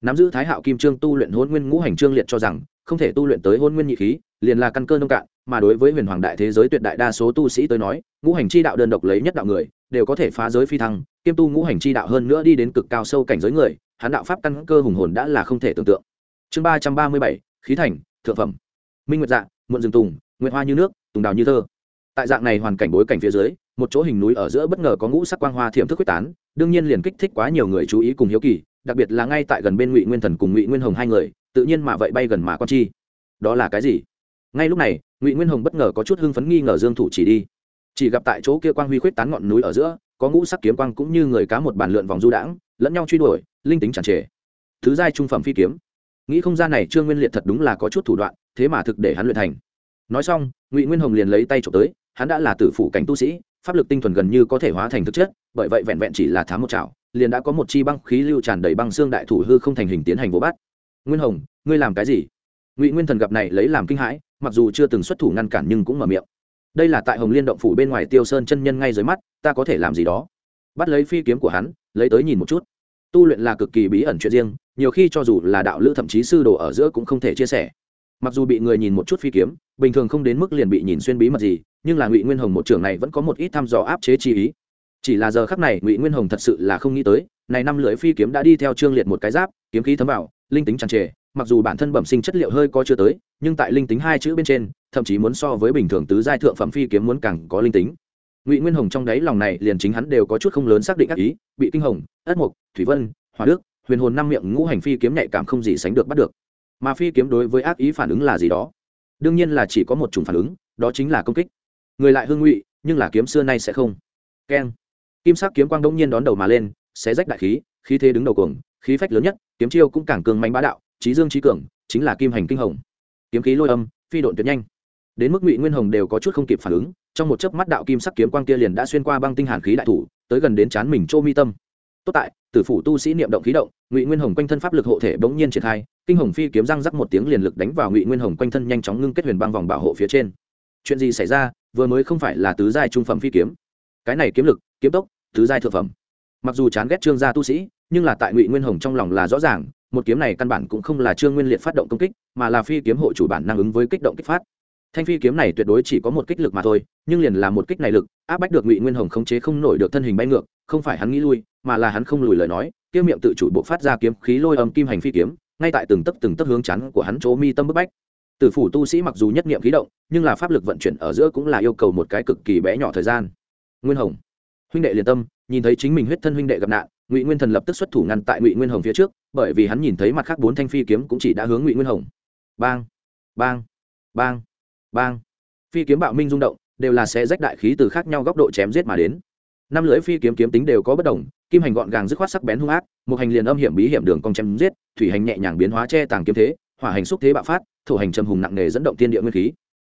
Nắm giữ thái hạo kim trương tu luyện hôn nguyên ngũ hành trương liệt cho rằng, không thể tu luyện tới hôn nguyên nhị khí, liền là căn cơ nông cạn, mà đối với huyền hoàng đại thế giới tuyệt đại đa số tu sĩ tới nói, ngũ hành chi đạo đơn độc lấy nhất đạo người, đều có thể phá giới phi thăng, kiêm tu ngũ hành chi đạo hơn nữa đi đến cực cao sâu cảnh giới người, hắn đạo pháp căn cơ hùng hồn đã là không thể tưởng tượng. Chương ba trăm ba mươi bảy, khí thành, thượng phẩm. Minh nguyệt dạ muộn rừng tùng, nguyệt hoa như nước, tùng đào như thơ. Tại dạng này hoàn cảnh bối cảnh phía dưới một chỗ hình núi ở giữa bất ngờ có ngũ sắc quang hoa thiểm thức quyết tán, đương nhiên liền kích thích quá nhiều người chú ý cùng hiếu kỳ, đặc biệt là ngay tại gần bên ngụy nguyên thần cùng ngụy nguyên hồng hai người, tự nhiên mà vậy bay gần mà con chi. Đó là cái gì? Ngay lúc này, ngụy nguyên hồng bất ngờ có chút hưng phấn nghi ngờ dương thủ chỉ đi. Chỉ gặp tại chỗ kia quang huy khuyết tán ngọn núi ở giữa, có ngũ sắc kiếm quang cũng như người cá một bàn lượn vòng du đãng, lẫn nhau truy đuổi, linh tính tràn trề. Thứ giai trung phẩm phi kiếm. Nghĩ không ra này trương nguyên liệt thật đúng là có chút thủ đoạn, thế mà thực để hắn luyện thành. Nói xong, ngụy nguyên hồng liền lấy tay trộm tới, hắn đã là tử phủ cảnh tu sĩ pháp lực tinh thuần gần như có thể hóa thành thực chất, bởi vậy vẹn vẹn chỉ là thám một chảo, liền đã có một chi băng khí lưu tràn đầy băng xương đại thủ hư không thành hình tiến hành vô bắt nguyên hồng, ngươi làm cái gì? Ngụy nguyên thần gặp này lấy làm kinh hãi, mặc dù chưa từng xuất thủ ngăn cản nhưng cũng mở miệng. Đây là tại hồng liên động phủ bên ngoài tiêu sơn chân nhân ngay dưới mắt, ta có thể làm gì đó? Bắt lấy phi kiếm của hắn, lấy tới nhìn một chút. Tu luyện là cực kỳ bí ẩn chuyện riêng, nhiều khi cho dù là đạo lữ thậm chí sư đồ ở giữa cũng không thể chia sẻ mặc dù bị người nhìn một chút phi kiếm, bình thường không đến mức liền bị nhìn xuyên bí mật gì, nhưng là ngụy nguyên hồng một trưởng này vẫn có một ít thăm dò áp chế chi ý. Chỉ là giờ khắc này, ngụy nguyên hồng thật sự là không nghĩ tới, này năm lưỡi phi kiếm đã đi theo trương liệt một cái giáp, kiếm khí thấm vào, linh tính tràn trề, mặc dù bản thân bẩm sinh chất liệu hơi có chưa tới, nhưng tại linh tính hai chữ bên trên, thậm chí muốn so với bình thường tứ giai thượng phẩm phi kiếm muốn càng có linh tính. Ngụy nguyên hồng trong đáy lòng này liền chính hắn đều có chút không lớn xác định ác ý, bị kinh hồng, ất mục thủy vân hòa đức, huyền hồn năm miệng ngũ hành phi kiếm nhạy cảm không gì sánh được bắt được mà phi kiếm đối với ác ý phản ứng là gì đó. Đương nhiên là chỉ có một chủng phản ứng, đó chính là công kích. Người lại hương ngụy, nhưng là kiếm xưa nay sẽ không. Keng. Kim sắc kiếm quang đông nhiên đón đầu mà lên sẽ rách đại khí khí thế đứng đầu cuồng, khí phách lớn nhất, kiếm chiêu cũng càng cường mạnh bá đạo trí dương trí cường, chính là kim hành kinh hồng. Kiếm khí lôi âm, phi độn tuyệt nhanh. Đến mức ngụy nguyên hồng đều có chút không kịp phản ứng, trong một chớp mắt đạo kim sắc kiếm quang kia liền đã xuyên qua băng tinh hàn khí đại thủ, tới gần đến chán mình chô mi tâm. Tốt tại, tử phủ tu sĩ niệm động khí động, ngụy nguyên hồng quanh thân pháp lực hộ thể bỗng nhiên triển khai kinh hồng phi kiếm răng rắc một tiếng liền lực đánh vào ngụy nguyên hồng quanh thân nhanh chóng ngưng kết huyền băng vòng bảo hộ phía trên. Chuyện gì xảy ra? Vừa mới không phải là tứ giai trung phẩm phi kiếm. Cái này kiếm lực, kiếm tốc, tứ giai thượng phẩm. Mặc dù chán ghét trương gia tu sĩ, nhưng là tại ngụy nguyên hồng trong lòng là rõ ràng, một kiếm này căn bản cũng không là trương nguyên liệt phát động công kích, mà là phi kiếm hộ chủ bản năng ứng với kích động kích phát. Thanh phi kiếm này tuyệt đối chỉ có một kích lực mà thôi, nhưng liền là một kích này lực, áp bách được ngụy nguyên hồng khống chế không nổi được thân hình bay ngược, không phải hắn nghĩ lui, mà là hắn không lùi lời nói, kia miệng tự chủ bộ phát ra kiếm khí lôi âm kim hành phi kiếm ngay tại từng tấc từng tấc hướng chắn của hắn chỗ mi tâm bức bách. Tử phủ tu sĩ mặc dù nhất niệm khí động, nhưng là pháp lực vận chuyển ở giữa cũng là yêu cầu một cái cực kỳ bé nhỏ thời gian. Nguyên hồng. Huynh đệ liền tâm, nhìn thấy chính mình huyết thân huynh đệ gặp nạn, ngụy nguyên thần lập tức xuất thủ ngăn tại ngụy nguyên hồng phía trước, bởi vì hắn nhìn thấy mặt khác bốn thanh phi kiếm cũng chỉ đã hướng ngụy nguyên hồng. Bang bang bang bang. Phi kiếm bạo minh rung động, đều là sẽ rách đại khí từ khác nhau góc độ chém giết mà đến. Năm lưỡi phi kiếm kiếm tính đều có bất đồng kim hành gọn gàng dứt khoát sắc bén hung ác, một hành liền âm hiểm bí hiểm đường cong chém giết, thủy hành nhẹ nhàng biến hóa che tàng kiếm thế, hỏa hành xúc thế bạo phát, thổ hành trầm hùng nặng nề dẫn động tiên địa nguyên khí.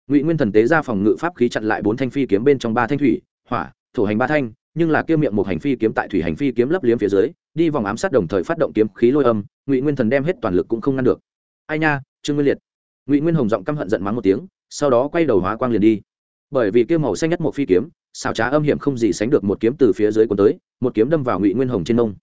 Ngụy nguyên thần tế ra phòng ngự pháp khí chặn lại bốn thanh phi kiếm bên trong ba thanh thủy, hỏa, thổ hành ba thanh, nhưng là kia miệng một hành phi kiếm tại thủy hành phi kiếm lấp liếm phía dưới, đi vòng ám sát đồng thời phát động kiếm khí lôi âm, ngụy nguyên thần đem hết toàn lực cũng không ngăn được. Ai nha, trương nguyên liệt. Ngụy nguyên hồng giọng căm hận giận mắng một tiếng, sau đó quay đầu hóa quang liền đi. Bởi vì kia màu xanh nhất một phi kiếm xảo trá âm hiểm không gì sánh được một kiếm từ phía dưới cuốn tới, một kiếm đâm vào ngụy nguyên hồng trên nông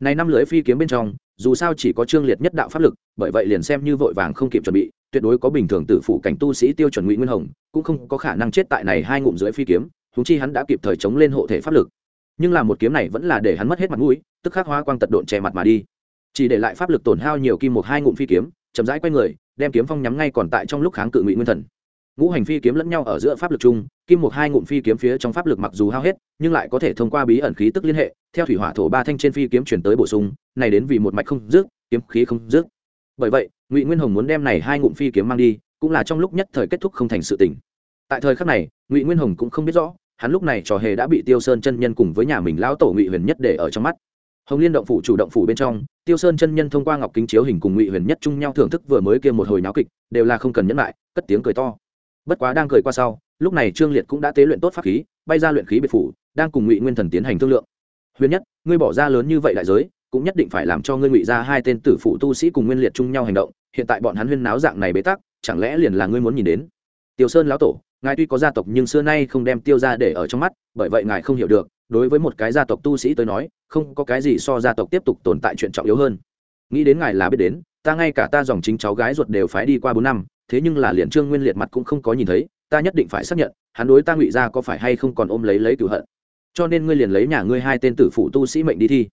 này năm lưỡi phi kiếm bên trong, dù sao chỉ có trương liệt nhất đạo pháp lực, bởi vậy liền xem như vội vàng không kịp chuẩn bị, tuyệt đối có bình thường tử phụ cảnh tu sĩ tiêu chuẩn ngụy nguyên hồng, cũng không có khả năng chết tại này hai ngụm dưới phi kiếm thúng chi hắn đã kịp thời chống lên hộ thể pháp lực. Nhưng là một kiếm này vẫn là để hắn mất hết mặt mũi, tức khắc hóa quang tật độn che mặt mà đi. Chỉ để lại pháp lực tổn hao nhiều kim một hai ngụm phi kiếm, chậm rãi quay người, đem kiếm phong nhắm ngay còn tại trong lúc kháng cự ngụy nguyên thần. Ngũ hành phi kiếm lẫn nhau ở giữa pháp lực chung kim một hai ngụm phi kiếm phía trong pháp lực mặc dù hao hết, nhưng lại có thể thông qua bí ẩn khí tức liên hệ, theo thủy hỏa thổ ba thanh trên phi kiếm chuyển tới bổ sung, này đến vì một mạch không rước, kiếm khí không rước. Bởi vậy, ngụy nguyên hồng muốn đem này hai ngụm phi kiếm mang đi, cũng là trong lúc nhất thời kết thúc không thành sự tình. Tại thời khắc này, ngụy nguyên hồng cũng không biết rõ, hắn lúc này trò hề đã bị tiêu sơn chân nhân cùng với nhà mình lão tổ ngụy huyền nhất để ở trong mắt. Hồng liên động phủ chủ động phủ bên trong, tiêu sơn chân nhân thông qua ngọc kính chiếu hình cùng ngụy huyền nhất chung nhau thưởng thức vừa mới kia một hồi náo kịch, đều là không cần nhẫn lại, cất tiếng cười to. Bất quá đang cười qua sau lúc này trương liệt cũng đã tế luyện tốt pháp khí, bay ra luyện khí biệt phủ, đang cùng ngụy nguyên thần tiến hành thương lượng. Huyền nhất, ngươi bỏ ra lớn như vậy đại giới, cũng nhất định phải làm cho ngươi ngụy ra hai tên tử phụ tu sĩ cùng nguyên liệt chung nhau hành động, hiện tại bọn hắn huyên náo dạng này bế tắc, chẳng lẽ liền là ngươi muốn nhìn đến? Tiêu sơn lão tổ, ngài tuy có gia tộc nhưng xưa nay không đem tiêu ra để ở trong mắt, bởi vậy ngài không hiểu được, đối với một cái gia tộc tu sĩ tới nói, không có cái gì so gia tộc tiếp tục tồn tại chuyện trọng yếu hơn. Nghĩ đến ngài là biết đến, ta ngay cả ta dòng chính cháu gái ruột đều phái đi qua bốn năm, thế nhưng là liền trương nguyên liệt mặt cũng không có nhìn thấy ta nhất định phải xác nhận, hắn đối ta ngụy ra có phải hay không còn ôm lấy lấy cửu hận. Cho nên ngươi liền lấy nhà ngươi hai tên tử phụ tu sĩ mệnh đi thi.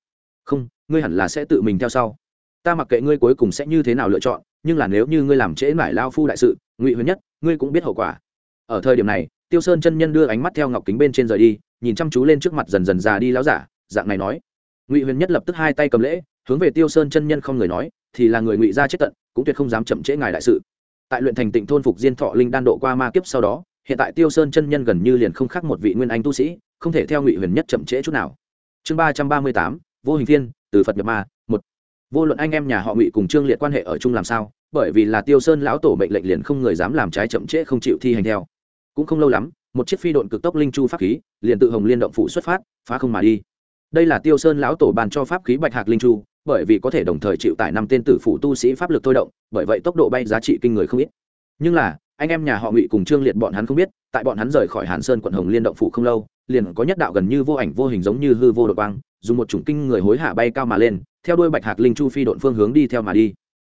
Không, ngươi hẳn là sẽ tự mình theo sau. Ta mặc kệ ngươi cuối cùng sẽ như thế nào lựa chọn, nhưng là nếu như ngươi làm trễ mải lao phu đại sự, ngụy huyền nhất, ngươi cũng biết hậu quả. Ở thời điểm này, tiêu sơn chân nhân đưa ánh mắt theo ngọc kính bên trên rời đi, nhìn chăm chú lên trước mặt dần dần già đi láo giả, dạng này nói. Ngụy huyền nhất lập tức hai tay cầm lễ, hướng về tiêu sơn chân nhân không người nói, thì là người ngụy gia chết tận, cũng tuyệt không dám chậm trễ ngài đại sự tại luyện thành tịnh thôn phục diên thọ linh đan độ qua ma kiếp sau đó, hiện tại tiêu sơn chân nhân gần như liền không khác một vị nguyên anh tu sĩ, không thể theo ngụy huyền nhất chậm trễ chút nào. Chương ba trăm ba mươi tám, vô hình thiên, từ phật nhập ma, một. Vô luận anh em nhà họ ngụy cùng trương liệt quan hệ ở chung làm sao, bởi vì là tiêu sơn lão tổ mệnh lệnh liền không người dám làm trái chậm trễ không chịu thi hành theo. Cũng không lâu lắm, một chiếc phi độn cực tốc linh chu pháp khí, liền tự hồng liên động phủ xuất phát, phá không mà đi. Đây là tiêu sơn lão tổ bàn cho pháp khí bạch hạc linh chu bởi vì có thể đồng thời chịu tải năm tên tử phụ tu sĩ pháp lực thôi động bởi vậy tốc độ bay giá trị kinh người không ít. Nhưng là anh em nhà họ ngụy cùng trương liệt bọn hắn không biết tại bọn hắn rời khỏi hàn sơn quận hồng liên động phủ không lâu liền có nhất đạo gần như vô ảnh vô hình giống như hư vô đột băng, dùng một chủng kinh người hối hạ bay cao mà lên theo đuôi bạch hạc linh chu phi độn phương hướng đi theo mà đi.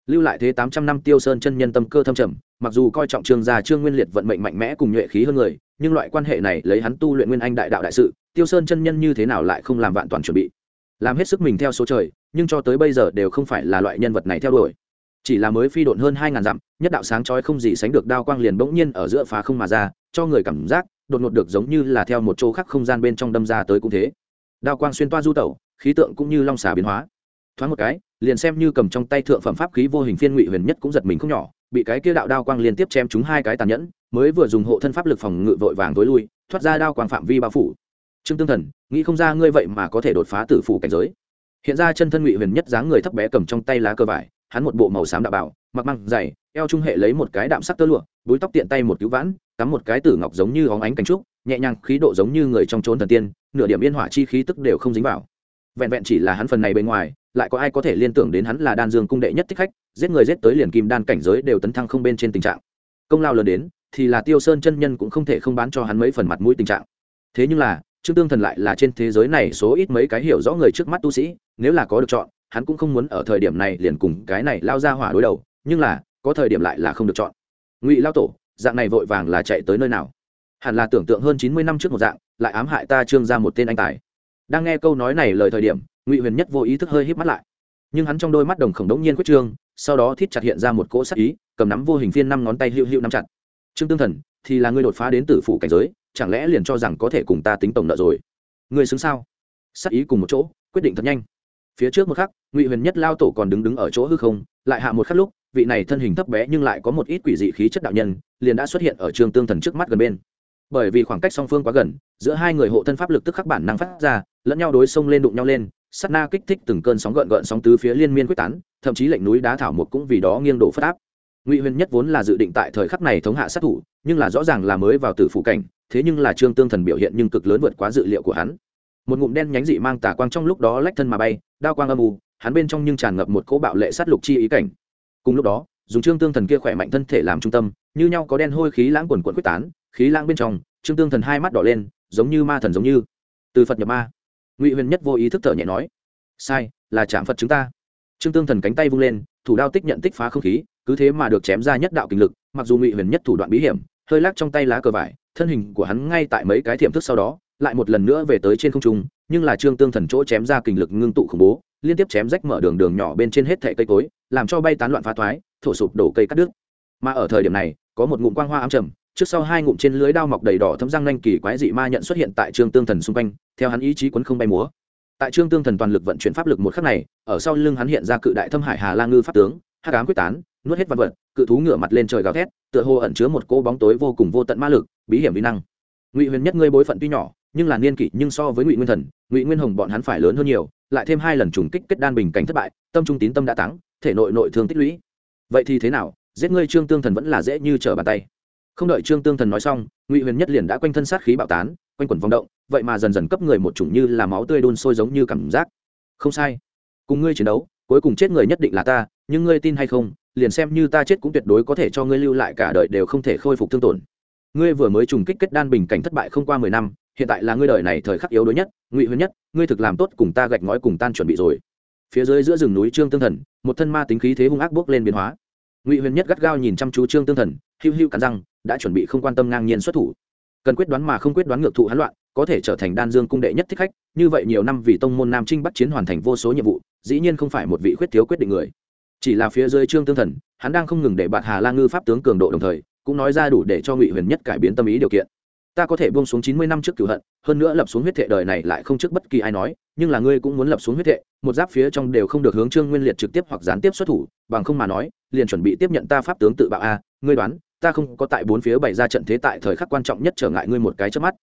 Lưu lại thế tám trăm năm tiêu sơn chân nhân tâm cơ thâm trầm mặc dù coi trọng trương gia trương nguyên liệt vận mệnh mạnh mẽ cùng nhuệ khí hơn người nhưng loại quan hệ này lấy hắn tu luyện nguyên anh đại đạo đại sự tiêu sơn chân nhân như thế nào lại không làm vạn toàn chuẩn bị. Làm hết sức mình theo số trời nhưng cho tới bây giờ đều không phải là loại nhân vật này theo đuổi. Chỉ là mới phi độn hơn hai ngàn dặm, nhất đạo sáng chói không gì sánh được đao quang liền bỗng nhiên ở giữa phá không mà ra, cho người cảm giác, đột ngột được giống như là theo một chỗ khác không gian bên trong đâm ra tới cũng thế. Đao quang xuyên toa du tẩu, khí tượng cũng như long xà biến hóa. Thoáng một cái, liền xem như cầm trong tay thượng phẩm pháp khí vô hình phiên ngụy huyền nhất cũng giật mình không nhỏ, bị cái kia đạo đao quang liên tiếp chém chúng hai cái tàn nhẫn, mới vừa dùng hộ thân pháp lực phòng ngự vội vàng tối lui, thoát ra đao quang phạm vi bao phủ. Trương tương thần, nghĩ không ra ngươi vậy mà có thể đột phá tử phủ cảnh giới hiện ra chân thân ngụy huyền nhất dáng người thấp bé cầm trong tay lá cơ vải, hắn một bộ màu xám đạo bảo, mặc măng dày eo trung hệ lấy một cái đạm sắc tơ lụa, búi tóc tiện tay một cứu vãn, cắm một cái tử ngọc giống như óng ánh cánh trúc, nhẹ nhàng khí độ giống như người trong trốn thần tiên, nửa điểm yên hỏa chi khí tức đều không dính vào. Vẹn vẹn chỉ là hắn phần này bên ngoài, lại có ai có thể liên tưởng đến hắn là đan dương cung đệ nhất thích khách, giết người giết tới liền kim đan cảnh giới đều tấn thăng không bên trên tình trạng. Công lao lớn đến, thì là tiêu sơn chân nhân cũng không thể không bán cho hắn mấy phần mặt mũi tình trạng. Thế nhưng là trương tương thần lại là trên thế giới này số ít mấy cái hiểu rõ người trước mắt tu sĩ, nếu là có được chọn, hắn cũng không muốn ở thời điểm này liền cùng cái này lao ra hỏa đối đầu, nhưng là, có thời điểm lại là không được chọn. Ngụy lao tổ, dạng này vội vàng là chạy tới nơi nào? Hẳn là tưởng tượng hơn chín mươi năm trước một dạng, lại ám hại ta trương ra một tên anh tài. Đang nghe câu nói này lời thời điểm, ngụy huyền nhất vô ý thức hơi hít mắt lại. Nhưng hắn trong đôi mắt đồng khổng đống nhiên quyết trương, sau đó thiết chặt hiện ra một cỗ sắc ý, cầm nắm vô hình phiên năm ngón tay hữu hữu nắm chặt. Trương tương thần, thì là người đột phá đến tử phủ cảnh giới chẳng lẽ liền cho rằng có thể cùng ta tính tổng nợ rồi? Người xứng sao? Sắc ý cùng một chỗ, quyết định thật nhanh. Phía trước một khắc, ngụy huyền nhất lao tổ còn đứng đứng ở chỗ hư không, lại hạ một khắc lúc, vị này thân hình thấp bé nhưng lại có một ít quỷ dị khí chất đạo nhân, liền đã xuất hiện ở trường tương thần trước mắt gần bên. Bởi vì khoảng cách song phương quá gần, giữa hai người hộ thân pháp lực tức khắc bản năng phát ra, lẫn nhau đối xông lên đụng nhau lên sắt na kích thích từng cơn sóng gợn gợn sóng tứ phía liên miên quyết tán, thậm chí lệnh núi đá thảo một cũng vì đó nghiêng đổ phát áp. Ngụy huyền nhất vốn là dự định tại thời khắc này thống hạ sát thủ, nhưng là rõ ràng là mới vào tử phủ cảnh thế nhưng là trương tương thần biểu hiện nhưng cực lớn vượt quá dự liệu của hắn. Một ngụm đen nhánh dị mang tà quang trong lúc đó lách thân mà bay, đao quang âm u, hắn bên trong nhưng tràn ngập một cỗ bạo lệ sát lục chi ý cảnh. Cùng lúc đó, dùng trương tương thần kia khỏe mạnh thân thể làm trung tâm, như nhau có đen hôi khí lãng quần quận quyết tán, khí lãng bên trong, trương tương thần hai mắt đỏ lên, giống như ma thần giống như. Từ phật nhập ma. Ngụy huyền nhất vô ý thức thở nhẹ nói, sai, là chạm phật chúng ta. Trương tương thần cánh tay vung lên, thủ đao tích nhận tích phá không khí, cứ thế mà được chém ra nhất đạo kinh lực, mặc dù ngụy huyền nhất thủ đoạn bí hiểm, hơi lắc trong tay lá cờ vải thân hình của hắn ngay tại mấy cái thiểm thức sau đó, lại một lần nữa về tới trên không trung, nhưng là trương tương thần chỗ chém ra kình lực ngưng tụ khủng bố, liên tiếp chém rách mở đường đường nhỏ bên trên hết thẻ cây cối, làm cho bay tán loạn phá thoái, thổ sụp đổ cây cắt đứt. Mà ở thời điểm này, có một ngụm quang hoa ám trầm, trước sau hai ngụm trên lưới đao mọc đầy đỏ thấm răng nanh kỳ quái dị ma nhận xuất hiện tại trương tương thần xung quanh, theo hắn ý chí quấn không bay múa. Tại trương tương thần toàn lực vận chuyển pháp lực một khắc này, ở sau lưng hắn hiện ra cự đại thâm hải hà la ngư pháp tướng hắc ám quyết tán, nuốt hết văn vật, cự thú ngửa mặt lên trời gào thét, tựa hồ ẩn chứa một cô bóng tối vô cùng vô tận ma lực, bí hiểm vi năng. Ngụy huyền nhất ngươi bối phận tuy nhỏ, nhưng là niên kỷ, nhưng so với ngụy nguyên thần, ngụy nguyên hồng bọn hắn phải lớn hơn nhiều, lại thêm hai lần trùng kích kết đan bình cảnh thất bại, tâm trung tín tâm đã tắng thể nội nội thương tích lũy. Vậy thì thế nào? Giết ngươi trương tương thần vẫn là dễ như trở bàn tay. Không đợi trương tương thần nói xong, ngụy huyền nhất liền đã quanh thân sát khí bạo tán, quanh quẩn vòng động, vậy mà dần dần cấp người một chủng như là máu tươi đun sôi giống như cảm giác. Không sai. Cùng ngươi chiến đấu cuối cùng chết người nhất định là ta, nhưng ngươi tin hay không, liền xem như ta chết cũng tuyệt đối có thể cho ngươi lưu lại cả đời đều không thể khôi phục thương tổn. Ngươi vừa mới trùng kích kết đan bình cảnh thất bại không qua mười năm, hiện tại là ngươi đời này thời khắc yếu đuối nhất, ngụy huyền nhất, ngươi thực làm tốt cùng ta gạch ngói cùng tan chuẩn bị rồi. Phía dưới giữa rừng núi trương tương thần, một thân ma tính khí thế hung ác bốc lên biến hóa. Ngụy huyền nhất gắt gao nhìn chăm chú trương tương thần, hiu hiu cắn răng, đã chuẩn bị không quan tâm ngang nhiên xuất thủ. Cần quyết đoán mà không quyết đoán ngược thụ hắn loạn có thể trở thành đan dương cung đệ nhất thích khách, như vậy nhiều năm vì tông môn nam trinh bắt chiến hoàn thành vô số nhiệm vụ, dĩ nhiên không phải một vị khuyết thiếu quyết định người. Chỉ là phía dưới trương tương thần, hắn đang không ngừng để bạt hà la ngư pháp tướng cường độ đồng thời, cũng nói ra đủ để cho ngụy huyền nhất cải biến tâm ý điều kiện. Ta có thể buông xuống chín mươi năm trước cửu hận, hơn nữa lập xuống huyết thệ đời này lại không trước bất kỳ ai nói, nhưng là ngươi cũng muốn lập xuống huyết thệ, một giáp phía trong đều không được hướng trương nguyên liệt trực tiếp hoặc gián tiếp xuất thủ, bằng không mà nói, liền chuẩn bị tiếp nhận ta pháp tướng tự bạo a, ngươi đoán, ta không có tại bốn phía bày ra trận thế tại thời khắc quan trọng nhất trở ngại ngươi một cái trước mắt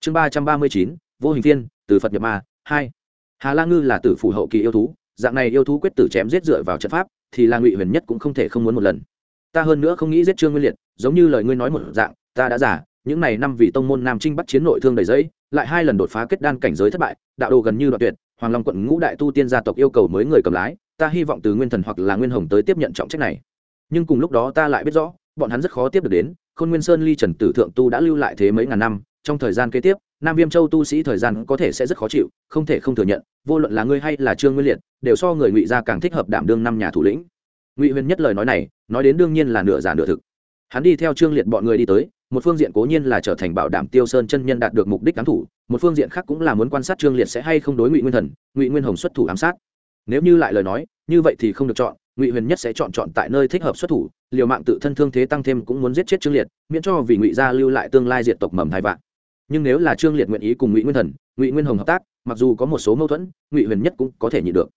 chương ba trăm ba mươi chín vô hình Thiên, từ phật nhập ma hai. Hà la ngư là tử phủ hậu kỳ yêu thú dạng này yêu thú quyết tử chém giết dựa vào trận pháp thì là ngụy huyền nhất cũng không thể không muốn một lần. Ta hơn nữa không nghĩ giết trương nguyên liệt giống như lời ngươi nói một dạng ta đã giả những này năm vì tông môn nam trinh bắt chiến nội thương đầy giấy lại hai lần đột phá kết đan cảnh giới thất bại đạo đồ gần như đoạn tuyệt hoàng long quận ngũ đại tu tiên gia tộc yêu cầu mới người cầm lái ta hy vọng từ nguyên thần hoặc là nguyên hồng tới tiếp nhận trọng trách này. Nhưng cùng lúc đó ta lại biết rõ bọn hắn rất khó tiếp được đến khôn nguyên sơn ly trần tử thượng tu đã lưu lại thế mấy ngàn năm trong thời gian kế tiếp, nam viêm châu tu sĩ thời gian có thể sẽ rất khó chịu, không thể không thừa nhận, vô luận là ngươi hay là trương nguyên liệt, đều so người ngụy gia càng thích hợp đảm đương năm nhà thủ lĩnh. Ngụy huyền nhất lời nói này, nói đến đương nhiên là nửa giả nửa thực. Hắn đi theo trương liệt bọn người đi tới, một phương diện cố nhiên là trở thành bảo đảm tiêu sơn chân nhân đạt được mục đích ám thủ, một phương diện khác cũng là muốn quan sát trương liệt sẽ hay không đối ngụy nguyên thần, ngụy nguyên hồng xuất thủ ám sát. Nếu như lại lời nói, như vậy thì không được chọn, ngụy huyền nhất sẽ chọn chọn tại nơi thích hợp xuất thủ, liều mạng tự thân thương thế tăng thêm cũng muốn giết chết trương liệt, miễn cho vì ngụy gia lưu lại tương lai diệt tộc mầm thai vạn nhưng nếu là trương liệt nguyện ý cùng ngụy nguyên thần, ngụy nguyên hồng hợp tác, mặc dù có một số mâu thuẫn, ngụy huyền nhất cũng có thể nhịn được.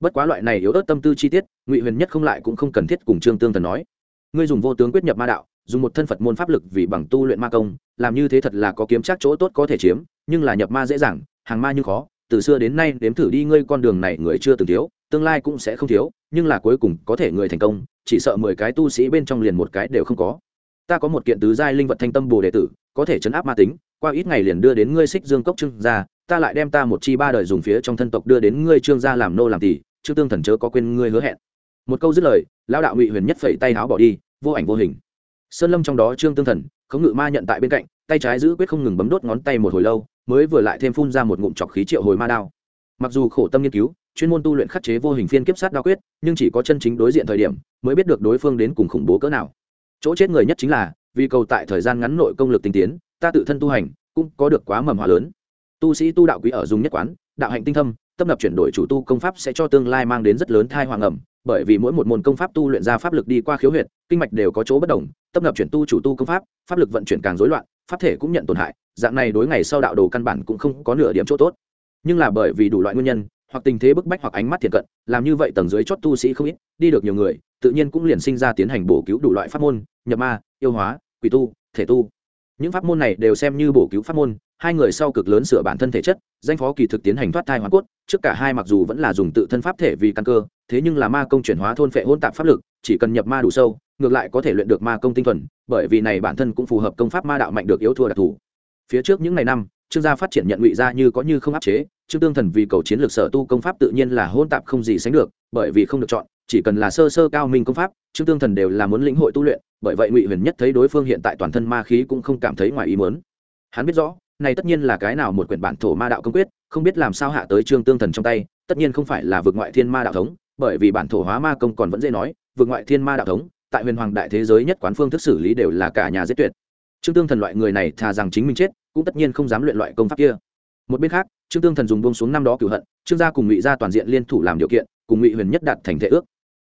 Bất quá loại này yếu ớt tâm tư chi tiết, ngụy huyền nhất không lại cũng không cần thiết cùng trương tương thần nói. Ngươi dùng vô tướng quyết nhập ma đạo, dùng một thân phật môn pháp lực vì bằng tu luyện ma công, làm như thế thật là có kiếm chắc chỗ tốt có thể chiếm, nhưng là nhập ma dễ dàng, hàng ma như khó, từ xưa đến nay đếm thử đi ngươi con đường này người chưa từng thiếu, tương lai cũng sẽ không thiếu, nhưng là cuối cùng có thể người thành công, chỉ sợ mười cái tu sĩ bên trong liền một cái đều không có. Ta có một kiện tứ giai linh vật thanh tâm bồ đệ tử, có thể chấn áp ma tính qua ít ngày liền đưa đến ngươi xích dương cốc trương gia, ta lại đem ta một chi ba đời dùng phía trong thân tộc đưa đến ngươi trương gia làm nô làm tỷ trương tương thần chớ có quên ngươi hứa hẹn. Một câu dứt lời, lão đạo ngụy huyền nhất phẩy tay áo bỏ đi, vô ảnh vô hình. Sơn lâm trong đó trương tương thần, khống ngự ma nhận tại bên cạnh, tay trái giữ quyết không ngừng bấm đốt ngón tay một hồi lâu, mới vừa lại thêm phun ra một ngụm chọc khí triệu hồi ma đao. Mặc dù khổ tâm nghiên cứu, chuyên môn tu luyện khắc chế vô hình phiên kiếp sát đao quyết, nhưng chỉ có chân chính đối diện thời điểm, mới biết được đối phương đến cùng khủng bố cỡ nào. Chỗ chết người nhất chính là, vì cầu tại thời gian ngắn nội công lực tinh tiến ta tự thân tu hành cũng có được quá mầm hòa lớn. Tu sĩ tu đạo quý ở dùng nhất quán, đạo hạnh tinh thâm, tâm lập chuyển đổi chủ tu công pháp sẽ cho tương lai mang đến rất lớn thai hoàng ẩm, bởi vì mỗi một môn công pháp tu luyện ra pháp lực đi qua khiếu huyệt, kinh mạch đều có chỗ bất đồng, tâm lập chuyển tu chủ tu công pháp pháp lực vận chuyển càng rối loạn, pháp thể cũng nhận tổn hại, dạng này đối ngày sau đạo đồ căn bản cũng không có nửa điểm chỗ tốt. Nhưng là bởi vì đủ loại nguyên nhân, hoặc tình thế bức bách hoặc ánh mắt thiện cận, làm như vậy tầng dưới chót tu sĩ không ít, đi được nhiều người, tự nhiên cũng liền sinh ra tiến hành bổ cứu đủ loại pháp môn, nhập ma, yêu hóa, quỷ tu, thể tu những pháp môn này đều xem như bổ cứu pháp môn, hai người sau cực lớn sửa bản thân thể chất, danh phó kỳ thực tiến hành thoát thai hóa cốt, trước cả hai mặc dù vẫn là dùng tự thân pháp thể vì căn cơ, thế nhưng là ma công chuyển hóa thôn phệ hôn tạp pháp lực, chỉ cần nhập ma đủ sâu, ngược lại có thể luyện được ma công tinh thuần, bởi vì này bản thân cũng phù hợp công pháp ma đạo mạnh được yếu thua đặc thù. Phía trước những ngày năm, trương gia phát triển nhận ngụy ra như có như không áp chế, trương tương thần vì cầu chiến lược sở tu công pháp tự nhiên là hôn tạp không gì sánh được, bởi vì không được chọn chỉ cần là sơ sơ cao minh công pháp, trương tương thần đều là muốn lĩnh hội tu luyện, bởi vậy ngụy huyền nhất thấy đối phương hiện tại toàn thân ma khí cũng không cảm thấy ngoài ý muốn. Hắn biết rõ, này tất nhiên là cái nào một quyển bản thổ ma đạo công quyết, không biết làm sao hạ tới trương tương thần trong tay, tất nhiên không phải là vượt ngoại thiên ma đạo thống, bởi vì bản thổ hóa ma công còn vẫn dễ nói vượt ngoại thiên ma đạo thống, tại huyền hoàng đại thế giới nhất quán phương thức xử lý đều là cả nhà giết tuyệt. Trương tương thần loại người này thà rằng chính mình chết, cũng tất nhiên không dám luyện loại công pháp kia. Một bên khác, trương tương thần dùng buông xuống năm đó cửu hận, trương gia cùng ngụy gia toàn diện liên thủ làm điều kiện, cùng ngụy huyền nhất đạt thành thể ước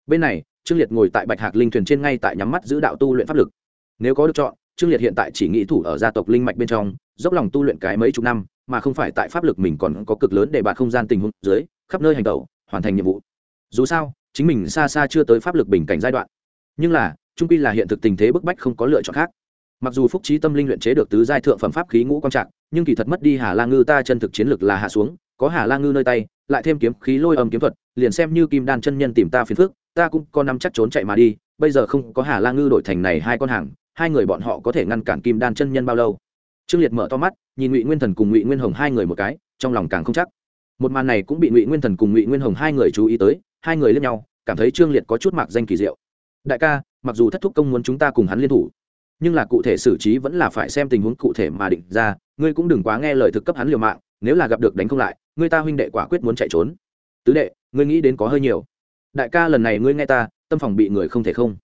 bên này, trương liệt ngồi tại bạch hạc linh thuyền trên ngay tại nhắm mắt giữ đạo tu luyện pháp lực. Nếu có được chọn, trương liệt hiện tại chỉ nghĩ thủ ở gia tộc linh mạch bên trong, dốc lòng tu luyện cái mấy chục năm, mà không phải tại pháp lực mình còn có cực lớn để bạt không gian tình huống dưới, khắp nơi hành tẩu, hoàn thành nhiệm vụ. Dù sao, chính mình xa xa chưa tới pháp lực bình cảnh giai đoạn. Nhưng là trung quy là hiện thực tình thế bức bách không có lựa chọn khác. Mặc dù phúc trí tâm linh luyện chế được tứ giai thượng phẩm pháp khí ngũ quan trạng, nhưng kỳ thật mất đi hà la ngư ta chân thực chiến lực là hạ xuống, có hà la ngư nơi tay, lại thêm kiếm khí lôi âm kiếm thuật, liền xem như kim đan chân nhân tìm ta phiền phước ta cũng có năm chắc trốn chạy mà đi, bây giờ không có hà la ngư đổi thành này hai con hàng, hai người bọn họ có thể ngăn cản kim đan chân nhân bao lâu? Trương liệt mở to mắt, nhìn ngụy nguyên thần cùng ngụy nguyên hồng hai người một cái, trong lòng càng không chắc. Một màn này cũng bị ngụy nguyên thần cùng ngụy nguyên hồng hai người chú ý tới, hai người lên nhau, cảm thấy trương liệt có chút mạc danh kỳ diệu. Đại ca, mặc dù thất thúc công muốn chúng ta cùng hắn liên thủ, nhưng là cụ thể xử trí vẫn là phải xem tình huống cụ thể mà định ra, ngươi cũng đừng quá nghe lời thực cấp hắn liều mạng, nếu là gặp được đánh không lại, ngươi ta huynh đệ quả quyết muốn chạy trốn. Tứ đệ, ngươi nghĩ đến có hơi nhiều đại ca lần này ngươi nghe ta, tâm phòng bị người không thể không.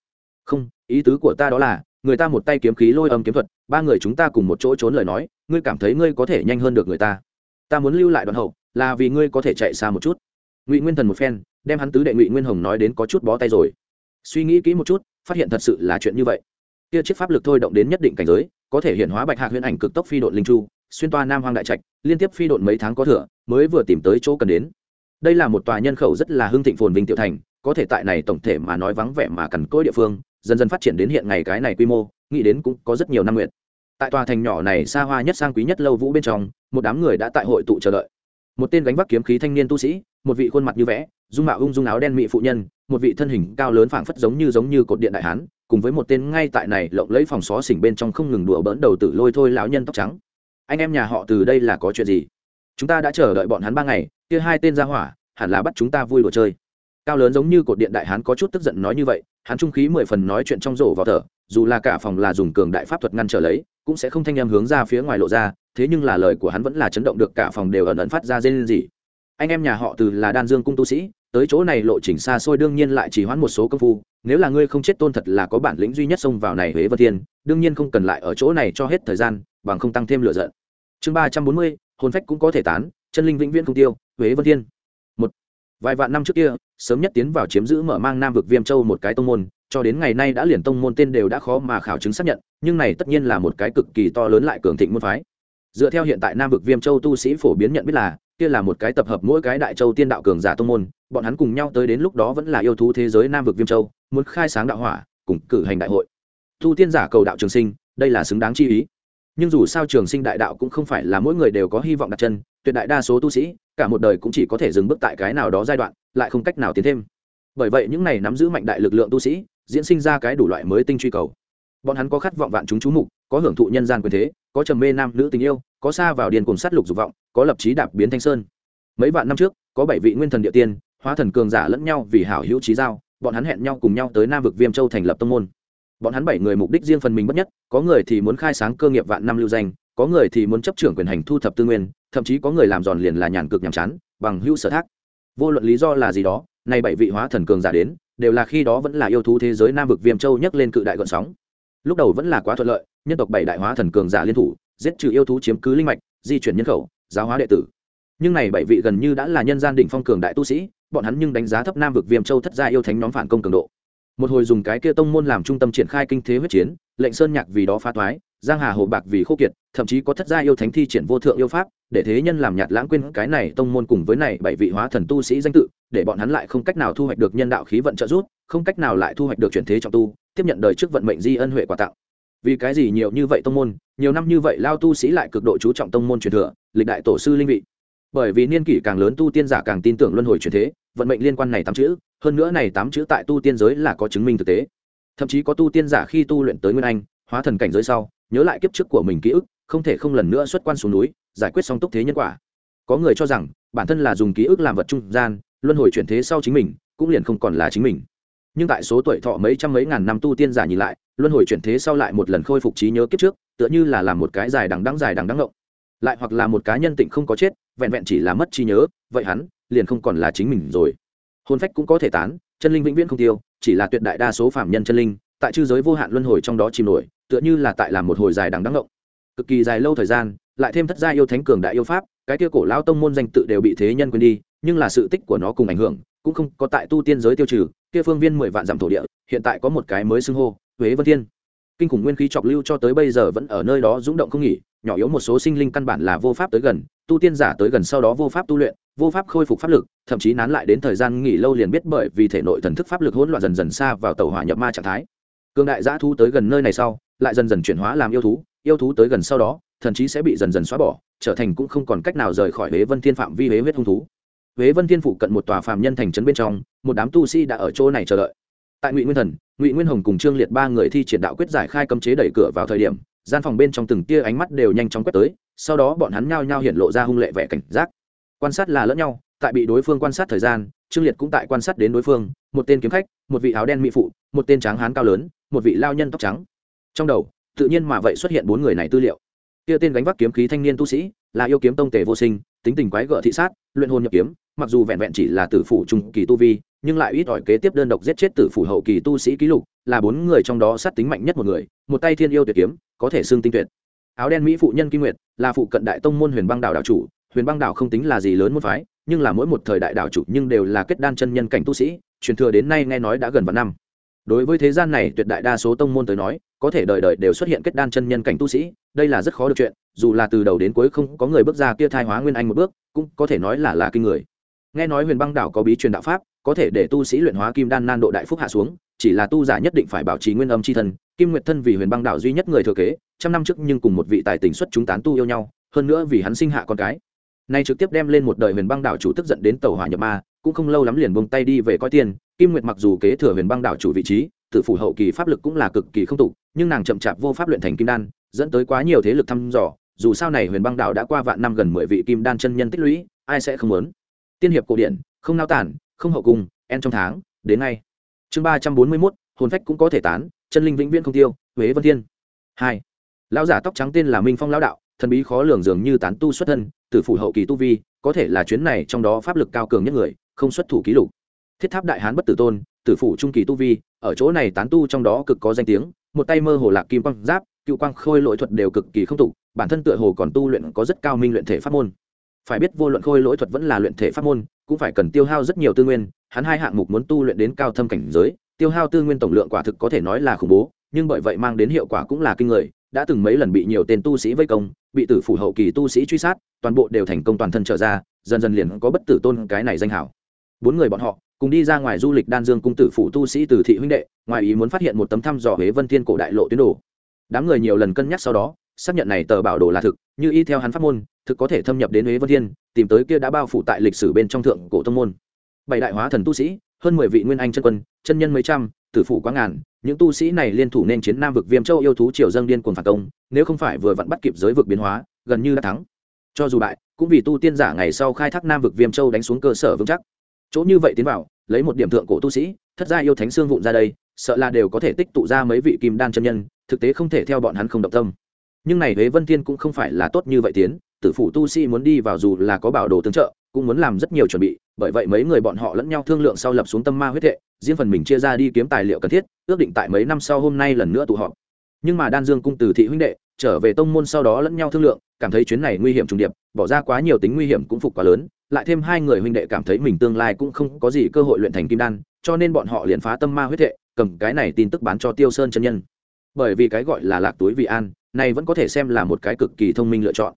Không, ý tứ của ta đó là, người ta một tay kiếm khí lôi âm kiếm thuật, ba người chúng ta cùng một chỗ trốn lời nói, ngươi cảm thấy ngươi có thể nhanh hơn được người ta. Ta muốn lưu lại đoạn hậu, là vì ngươi có thể chạy xa một chút. Ngụy nguyên thần một phen, đem hắn tứ đệ ngụy nguyên hồng nói đến có chút bó tay rồi. Suy nghĩ kỹ một chút, phát hiện thật sự là chuyện như vậy. Kia chiếc pháp lực thôi động đến nhất định cảnh giới, có thể hiện hóa bạch hạc huyễn ảnh cực tốc phi độn linh chu, xuyên toa nam hoang đại trạch, liên tiếp phi độn mấy tháng có thừa, mới vừa tìm tới chỗ cần đến đây là một tòa nhân khẩu rất là hưng thịnh phồn vinh tiểu thành, có thể tại này tổng thể mà nói vắng vẻ mà cằn cỗi địa phương, dần dần phát triển đến hiện ngày cái này quy mô, nghĩ đến cũng có rất nhiều năm nguyện. Tại tòa thành nhỏ này xa hoa nhất sang quý nhất lâu vũ bên trong, một đám người đã tại hội tụ chờ đợi. Một tên gánh vác kiếm khí thanh niên tu sĩ, một vị khuôn mặt như vẽ, dung mạo ung dung áo đen mị phụ nhân, một vị thân hình cao lớn phảng phất giống như giống như cột điện đại hán, cùng với một tên ngay tại này lộng lấy phòng xó xỉnh bên trong không ngừng đùa bỡn đầu tử lôi thôi lão nhân tóc trắng. Anh em nhà họ từ đây là có chuyện gì? Chúng ta đã chờ đợi bọn hắn ba ngày, kia hai tên ra hỏa, hẳn là bắt chúng ta vui đùa chơi. Cao lớn giống như cột điện đại hán có chút tức giận nói như vậy, hắn trung khí mười phần nói chuyện trong rổ vào thở, dù là cả phòng là dùng cường đại pháp thuật ngăn trở lấy, cũng sẽ không thanh em hướng ra phía ngoài lộ ra, thế nhưng là lời của hắn vẫn là chấn động được cả phòng đều ẩn ẩn phát ra dây gì anh em nhà họ từ là đan dương cung tu sĩ, tới chỗ này lộ trình xa xôi đương nhiên lại chỉ hoãn một số công phu, nếu là ngươi không chết tôn thật là có bản lĩnh duy nhất xông vào này huế vân thiên, đương nhiên không cần lại ở chỗ này cho hết thời gian, bằng không tăng thêm lửa giận. Chương ba trăm bốn mươi hồn phách cũng có thể tán, chân linh vĩnh viễn không tiêu, huế vân thiên. Một, vài vạn năm trước kia, sớm nhất tiến vào chiếm giữ mở mang nam vực viêm châu một cái tông môn, cho đến ngày nay đã liền tông môn tên đều đã khó mà khảo chứng xác nhận, nhưng này tất nhiên là một cái cực kỳ to lớn lại cường thịnh môn phái. Dựa theo hiện tại nam vực viêm châu tu sĩ phổ biến nhận biết là, kia là một cái tập hợp mỗi cái đại châu tiên đạo cường giả tông môn, bọn hắn cùng nhau tới đến lúc đó vẫn là yêu thú thế giới nam vực viêm châu, muốn khai sáng đạo hỏa, cùng cử hành đại hội. Thu tiên giả cầu đạo trường sinh, đây là xứng đáng chi ý nhưng dù sao trường sinh đại đạo cũng không phải là mỗi người đều có hy vọng đặt chân, tuyệt đại đa số tu sĩ, cả một đời cũng chỉ có thể dừng bước tại cái nào đó giai đoạn, lại không cách nào tiến thêm. Bởi vậy những này nắm giữ mạnh đại lực lượng tu sĩ, diễn sinh ra cái đủ loại mới tinh truy cầu. Bọn hắn có khát vọng vạn chúng chú mục, có hưởng thụ nhân gian quyền thế, có trầm mê nam nữ tình yêu, có xa vào điền cùng sát lục dục vọng, có lập trí đạp biến thanh sơn. Mấy vạn năm trước, có bảy vị nguyên thần địa tiên, hóa thần cường giả lẫn nhau vì hảo hữu trí giao, bọn hắn hẹn nhau cùng nhau tới nam vực viêm châu thành lập tông môn bọn hắn bảy người mục đích riêng phần mình bất nhất, có người thì muốn khai sáng cơ nghiệp vạn năm lưu danh, có người thì muốn chấp trưởng quyền hành thu thập tư nguyên, thậm chí có người làm giòn liền là nhàn cực nhàm chán, bằng hữu sở thác. Vô luận lý do là gì đó, nay bảy vị hóa thần cường giả đến, đều là khi đó vẫn là yêu thú thế giới nam vực viêm châu nhấc lên cự đại gọn sóng. Lúc đầu vẫn là quá thuận lợi, nhân tộc bảy đại hóa thần cường giả liên thủ, giết trừ yêu thú chiếm cứ linh mạch, di chuyển nhân khẩu, giáo hóa đệ tử. Nhưng này bảy vị gần như đã là nhân gian đỉnh phong cường đại tu sĩ, bọn hắn nhưng đánh giá thấp nam vực viêm châu thất gia yêu thánh nhóm phản công cường độ một hồi dùng cái kia tông môn làm trung tâm triển khai kinh thế huyết chiến, lệnh sơn nhạc vì đó phá thoái giang hà hồ bạc vì khô kiệt, thậm chí có thất gia yêu thánh thi triển vô thượng yêu pháp, để thế nhân làm nhạt lãng quên cái này tông môn cùng với này bảy vị hóa thần tu sĩ danh tự, để bọn hắn lại không cách nào thu hoạch được nhân đạo khí vận trợ giúp, không cách nào lại thu hoạch được chuyển thế trọng tu, tiếp nhận đời trước vận mệnh di ân huệ quà tặng. Vì cái gì nhiều như vậy tông môn, nhiều năm như vậy lao tu sĩ lại cực độ chú trọng tông môn truyền thừa, lịch đại tổ sư linh vị bởi vì niên kỷ càng lớn tu tiên giả càng tin tưởng luân hồi truyền thế, vận mệnh liên quan này tám chữ, hơn nữa này tám chữ tại tu tiên giới là có chứng minh thực tế. Thậm chí có tu tiên giả khi tu luyện tới nguyên anh, hóa thần cảnh giới sau, nhớ lại kiếp trước của mình ký ức, không thể không lần nữa xuất quan xuống núi, giải quyết xong túc thế nhân quả. Có người cho rằng, bản thân là dùng ký ức làm vật trung gian, luân hồi chuyển thế sau chính mình, cũng liền không còn là chính mình. Nhưng tại số tuổi thọ mấy trăm mấy ngàn năm tu tiên giả nhìn lại, luân hồi chuyển thế sau lại một lần khôi phục trí nhớ kiếp trước, tựa như là làm một cái dài đằng đắng dài đằng đắng ngộng. Lại hoặc là một cá nhân tịnh không có chết vẹn vẹn chỉ là mất trí nhớ, vậy hắn liền không còn là chính mình rồi. Hôn phách cũng có thể tán, chân linh vĩnh viễn không tiêu, chỉ là tuyệt đại đa số phạm nhân chân linh, tại chư giới vô hạn luân hồi trong đó chìm nổi, tựa như là tại làm một hồi dài đằng đắng động cực kỳ dài lâu thời gian, lại thêm thất gia yêu thánh cường đại yêu pháp, cái kia cổ lao tông môn danh tự đều bị thế nhân quên đi, nhưng là sự tích của nó cùng ảnh hưởng, cũng không có tại tu tiên giới tiêu trừ, kia phương viên mười vạn dặm thổ địa, hiện tại có một cái mới xưng hô, huế vân thiên kinh khủng nguyên khí chọc lưu cho tới bây giờ vẫn ở nơi đó rung động không nghỉ, nhỏ yếu một số sinh linh căn bản là vô pháp tới gần, tu tiên giả tới gần sau đó vô pháp tu luyện, vô pháp khôi phục pháp lực, thậm chí nán lại đến thời gian nghỉ lâu liền biết bởi vì thể nội thần thức pháp lực hỗn loạn dần dần xa vào tàu hỏa nhập ma trạng thái. Cương đại giã thu tới gần nơi này sau, lại dần dần chuyển hóa làm yêu thú yêu thú tới gần sau đó, thần chí sẽ bị dần dần xóa bỏ, trở thành cũng không còn cách nào rời khỏi huế vân thiên phạm vi huế huyết hung thú. Huế vân thiên phụ cận một tòa phàm nhân thành trấn bên trong, một đám tu sĩ đã ở chỗ này chờ đợi tại ngụy nguyên thần, ngụy nguyên hồng cùng trương liệt ba người thi triển đạo quyết giải khai cấm chế đẩy cửa vào thời điểm, gian phòng bên trong từng tia ánh mắt đều nhanh chóng quét tới, sau đó bọn hắn nhao nhao hiện lộ ra hung lệ vẻ cảnh giác. Quan sát là lẫn nhau, tại bị đối phương quan sát thời gian, trương liệt cũng tại quan sát đến đối phương, một tên kiếm khách, một vị áo đen mỹ phụ, một tên tráng hán cao lớn, một vị lao nhân tóc trắng. Trong đầu, tự nhiên mà vậy xuất hiện bốn người này tư liệu. Kia tên gánh vác kiếm khí thanh niên tu sĩ, là yêu kiếm tông tề vô sinh, tính tình quái gợ thị sát, luyện hồn nhập kiếm mặc dù vẹn vẹn chỉ là tử phủ trung kỳ tu vi, nhưng lại ít ỏi kế tiếp đơn độc giết chết tử phủ hậu kỳ tu sĩ ký lục, là bốn người trong đó sát tính mạnh nhất một người, một tay thiên yêu tuyệt kiếm, có thể xương tinh tuyệt. Áo đen mỹ phụ nhân kim nguyệt, là phụ cận đại tông môn huyền băng đảo đạo chủ, huyền băng đảo không tính là gì lớn môn phái, nhưng là mỗi một thời đại đạo chủ nhưng đều là kết đan chân nhân cảnh tu sĩ, truyền thừa đến nay nghe nói đã gần vạn năm. Đối với thế gian này tuyệt đại đa số tông môn tới nói, có thể đời đời đều xuất hiện kết đan chân nhân cảnh tu sĩ, đây là rất khó được chuyện, dù là từ đầu đến cuối không có người bước ra kia thai hóa nguyên anh một bước, cũng có thể nói là là kinh người nghe nói huyền băng đảo có bí truyền đạo pháp, có thể để tu sĩ luyện hóa kim đan nan độ đại phúc hạ xuống, chỉ là tu giả nhất định phải bảo trì nguyên âm c h i thân, kim nguyệt thân vì huyền băng đảo duy nhất người thừa kế, trăm năm trước nhưng cùng một vị tài tình xuất chúng tán tu yêu nhau, hơn nữa vì hắn sinh hạ con cái. Nay trực tiếp đem lên một đời huyền băng đảo chủ tức giận đến tàu hỏa nhập ma, cũng không lâu lắm liền bông tay đi về coi tiền, kim nguyệt mặc dù kế thừa huyền băng đảo chủ vị trí, tự phủ hậu kỳ pháp lực cũng là cực kỳ không tục nhưng nàng chậm chạp vô pháp luyện thành kim đan, dẫn tới quá nhiều thế lực thăm dò, dù sao này huyền băng đảo đã qua vạn năm gần mười vị kim đan chân nhân tích lũy, ai sẽ không muốn? Tiên hiệp cổ điển, không nao tản, không hậu cung, en trong tháng, đến ngay. Chương ba trăm bốn mươi mốt, hồn phách cũng có thể tán, chân linh vĩnh viễn không tiêu, huế vân thiên. Hai. Lão giả tóc trắng tên là minh phong lão đạo, thần bí khó lường dường như tán tu xuất thân, tử phủ hậu kỳ tu vi, có thể là chuyến này trong đó pháp lực cao cường nhất người, không xuất thủ ký lục. Thiết tháp đại hán bất tử tôn, tử phủ trung kỳ tu vi, ở chỗ này tán tu trong đó cực có danh tiếng, một tay mơ hồ lạc kim quang giáp, cựu quang khôi lỗi thuật đều cực kỳ không tục bản thân tựa hồ còn tu luyện có rất cao minh luyện thể pháp môn phải biết vô luận khôi lỗi thuật vẫn là luyện thể pháp môn, cũng phải cần tiêu hao rất nhiều tư nguyên, hắn hai hạng mục muốn tu luyện đến cao thâm cảnh giới, tiêu hao tư nguyên tổng lượng quả thực có thể nói là khủng bố, nhưng bởi vậy mang đến hiệu quả cũng là kinh người, đã từng mấy lần bị nhiều tên tu sĩ vây công, bị tử phủ hậu kỳ tu sĩ truy sát, toàn bộ đều thành công toàn thân trở ra, dần dần liền có bất tử tôn cái này danh hảo. Bốn người bọn họ cùng đi ra ngoài du lịch đan dương cung tử phủ tu sĩ từ thị huynh đệ, ngoài ý muốn phát hiện một tấm thăm dò huế vân thiên cổ đại lộ tuyến đồ. Đám người nhiều lần cân nhắc sau đó, xác nhận này tờ bảo đồ là thực như y theo hắn pháp môn, thực có thể thâm nhập đến huế vân thiên, tìm tới kia đã bao phủ tại lịch sử bên trong thượng cổ tông môn. Bảy đại hóa thần tu sĩ, hơn mười vị nguyên anh chân quân, chân nhân mấy trăm, tử phủ quá ngàn, những tu sĩ này liên thủ nên chiến nam vực viêm châu yêu thú triều dâng điên cuồng phản công, nếu không phải vừa vặn bắt kịp giới vực biến hóa, gần như đã thắng. Cho dù bại, cũng vì tu tiên giả ngày sau khai thác nam vực viêm châu đánh xuống cơ sở vững chắc. Chỗ như vậy tiến vào, lấy một điểm thượng cổ tu sĩ, thất gia yêu thánh xương vụn ra đây, sợ là đều có thể tích tụ ra mấy vị kim đan chân nhân, thực tế không thể theo bọn hắn không động tâm nhưng này huế vân thiên cũng không phải là tốt như vậy tiến. Tử phủ tu sĩ muốn đi vào dù là có bảo đồ tương trợ, cũng muốn làm rất nhiều chuẩn bị. Bởi vậy mấy người bọn họ lẫn nhau thương lượng sau lập xuống tâm ma huyết hệ riêng phần mình chia ra đi kiếm tài liệu cần thiết, ước định tại mấy năm sau hôm nay lần nữa tụ họp. Nhưng mà đan dương cung từ thị huynh đệ, trở về tông môn sau đó lẫn nhau thương lượng, cảm thấy chuyến này nguy hiểm trùng điệp, bỏ ra quá nhiều tính nguy hiểm cũng phục quá lớn, lại thêm hai người huynh đệ cảm thấy mình tương lai cũng không có gì cơ hội luyện thành kim đan, cho nên bọn họ liền phá tâm ma huyết hệ cầm cái này tin tức bán cho tiêu sơn chân nhân. Bởi vì cái gọi là lạc túi vị an này vẫn có thể xem là một cái cực kỳ thông minh lựa chọn.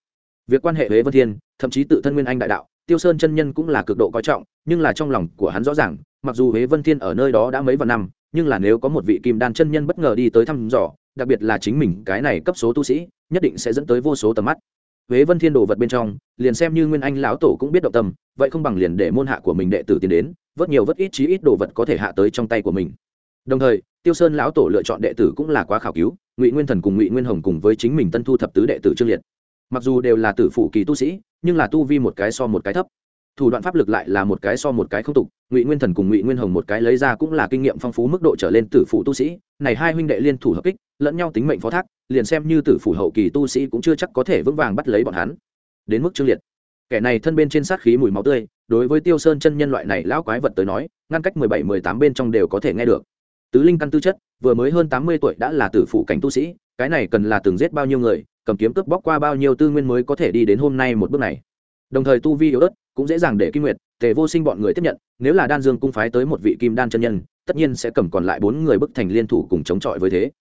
Việc quan hệ huế vân thiên, thậm chí tự thân nguyên anh đại đạo, tiêu sơn chân nhân cũng là cực độ coi trọng, nhưng là trong lòng của hắn rõ ràng, mặc dù huế vân thiên ở nơi đó đã mấy vạn năm, nhưng là nếu có một vị kim đan chân nhân bất ngờ đi tới thăm dò, đặc biệt là chính mình, cái này cấp số tu sĩ, nhất định sẽ dẫn tới vô số tầm mắt. Huế vân thiên đồ vật bên trong, liền xem như nguyên anh lão tổ cũng biết động tâm, vậy không bằng liền để môn hạ của mình đệ tử tiến đến, vớt nhiều vớt ít chí ít đồ vật có thể hạ tới trong tay của mình. Đồng thời, tiêu sơn lão tổ lựa chọn đệ tử cũng là quá khảo cứu ngụy nguyên thần cùng ngụy nguyên hồng cùng với chính mình tân thu thập tứ đệ tử trương liệt. Mặc dù đều là tử phụ kỳ tu sĩ, nhưng là tu vi một cái so một cái thấp. Thủ đoạn pháp lực lại là một cái so một cái không tục, ngụy nguyên thần cùng ngụy nguyên hồng một cái lấy ra cũng là kinh nghiệm phong phú mức độ trở lên tử phụ tu sĩ, này hai huynh đệ liên thủ hợp kích, lẫn nhau tính mệnh phó thác, liền xem như tử phụ hậu kỳ tu sĩ cũng chưa chắc có thể vững vàng bắt lấy bọn hắn. Đến mức trương liệt. Kẻ này thân bên trên sát khí mùi máu tươi, đối với tiêu sơn chân nhân loại này lão quái vật tới nói, ngăn cách mười bảy, mười tám bên trong đều có thể nghe được tứ linh căn tư chất, vừa mới hơn tám mươi tuổi đã là tử phụ cảnh tu sĩ, cái này cần là từng giết bao nhiêu người, cầm kiếm cướp bóc qua bao nhiêu tư nguyên mới có thể đi đến hôm nay một bước này. Đồng thời tu vi yếu ớt, cũng dễ dàng để kim nguyệt, tề vô sinh bọn người tiếp nhận, nếu là đan dương cung phái tới một vị kim đan chân nhân, tất nhiên sẽ cầm còn lại bốn người bức thành liên thủ cùng chống chọi với thế.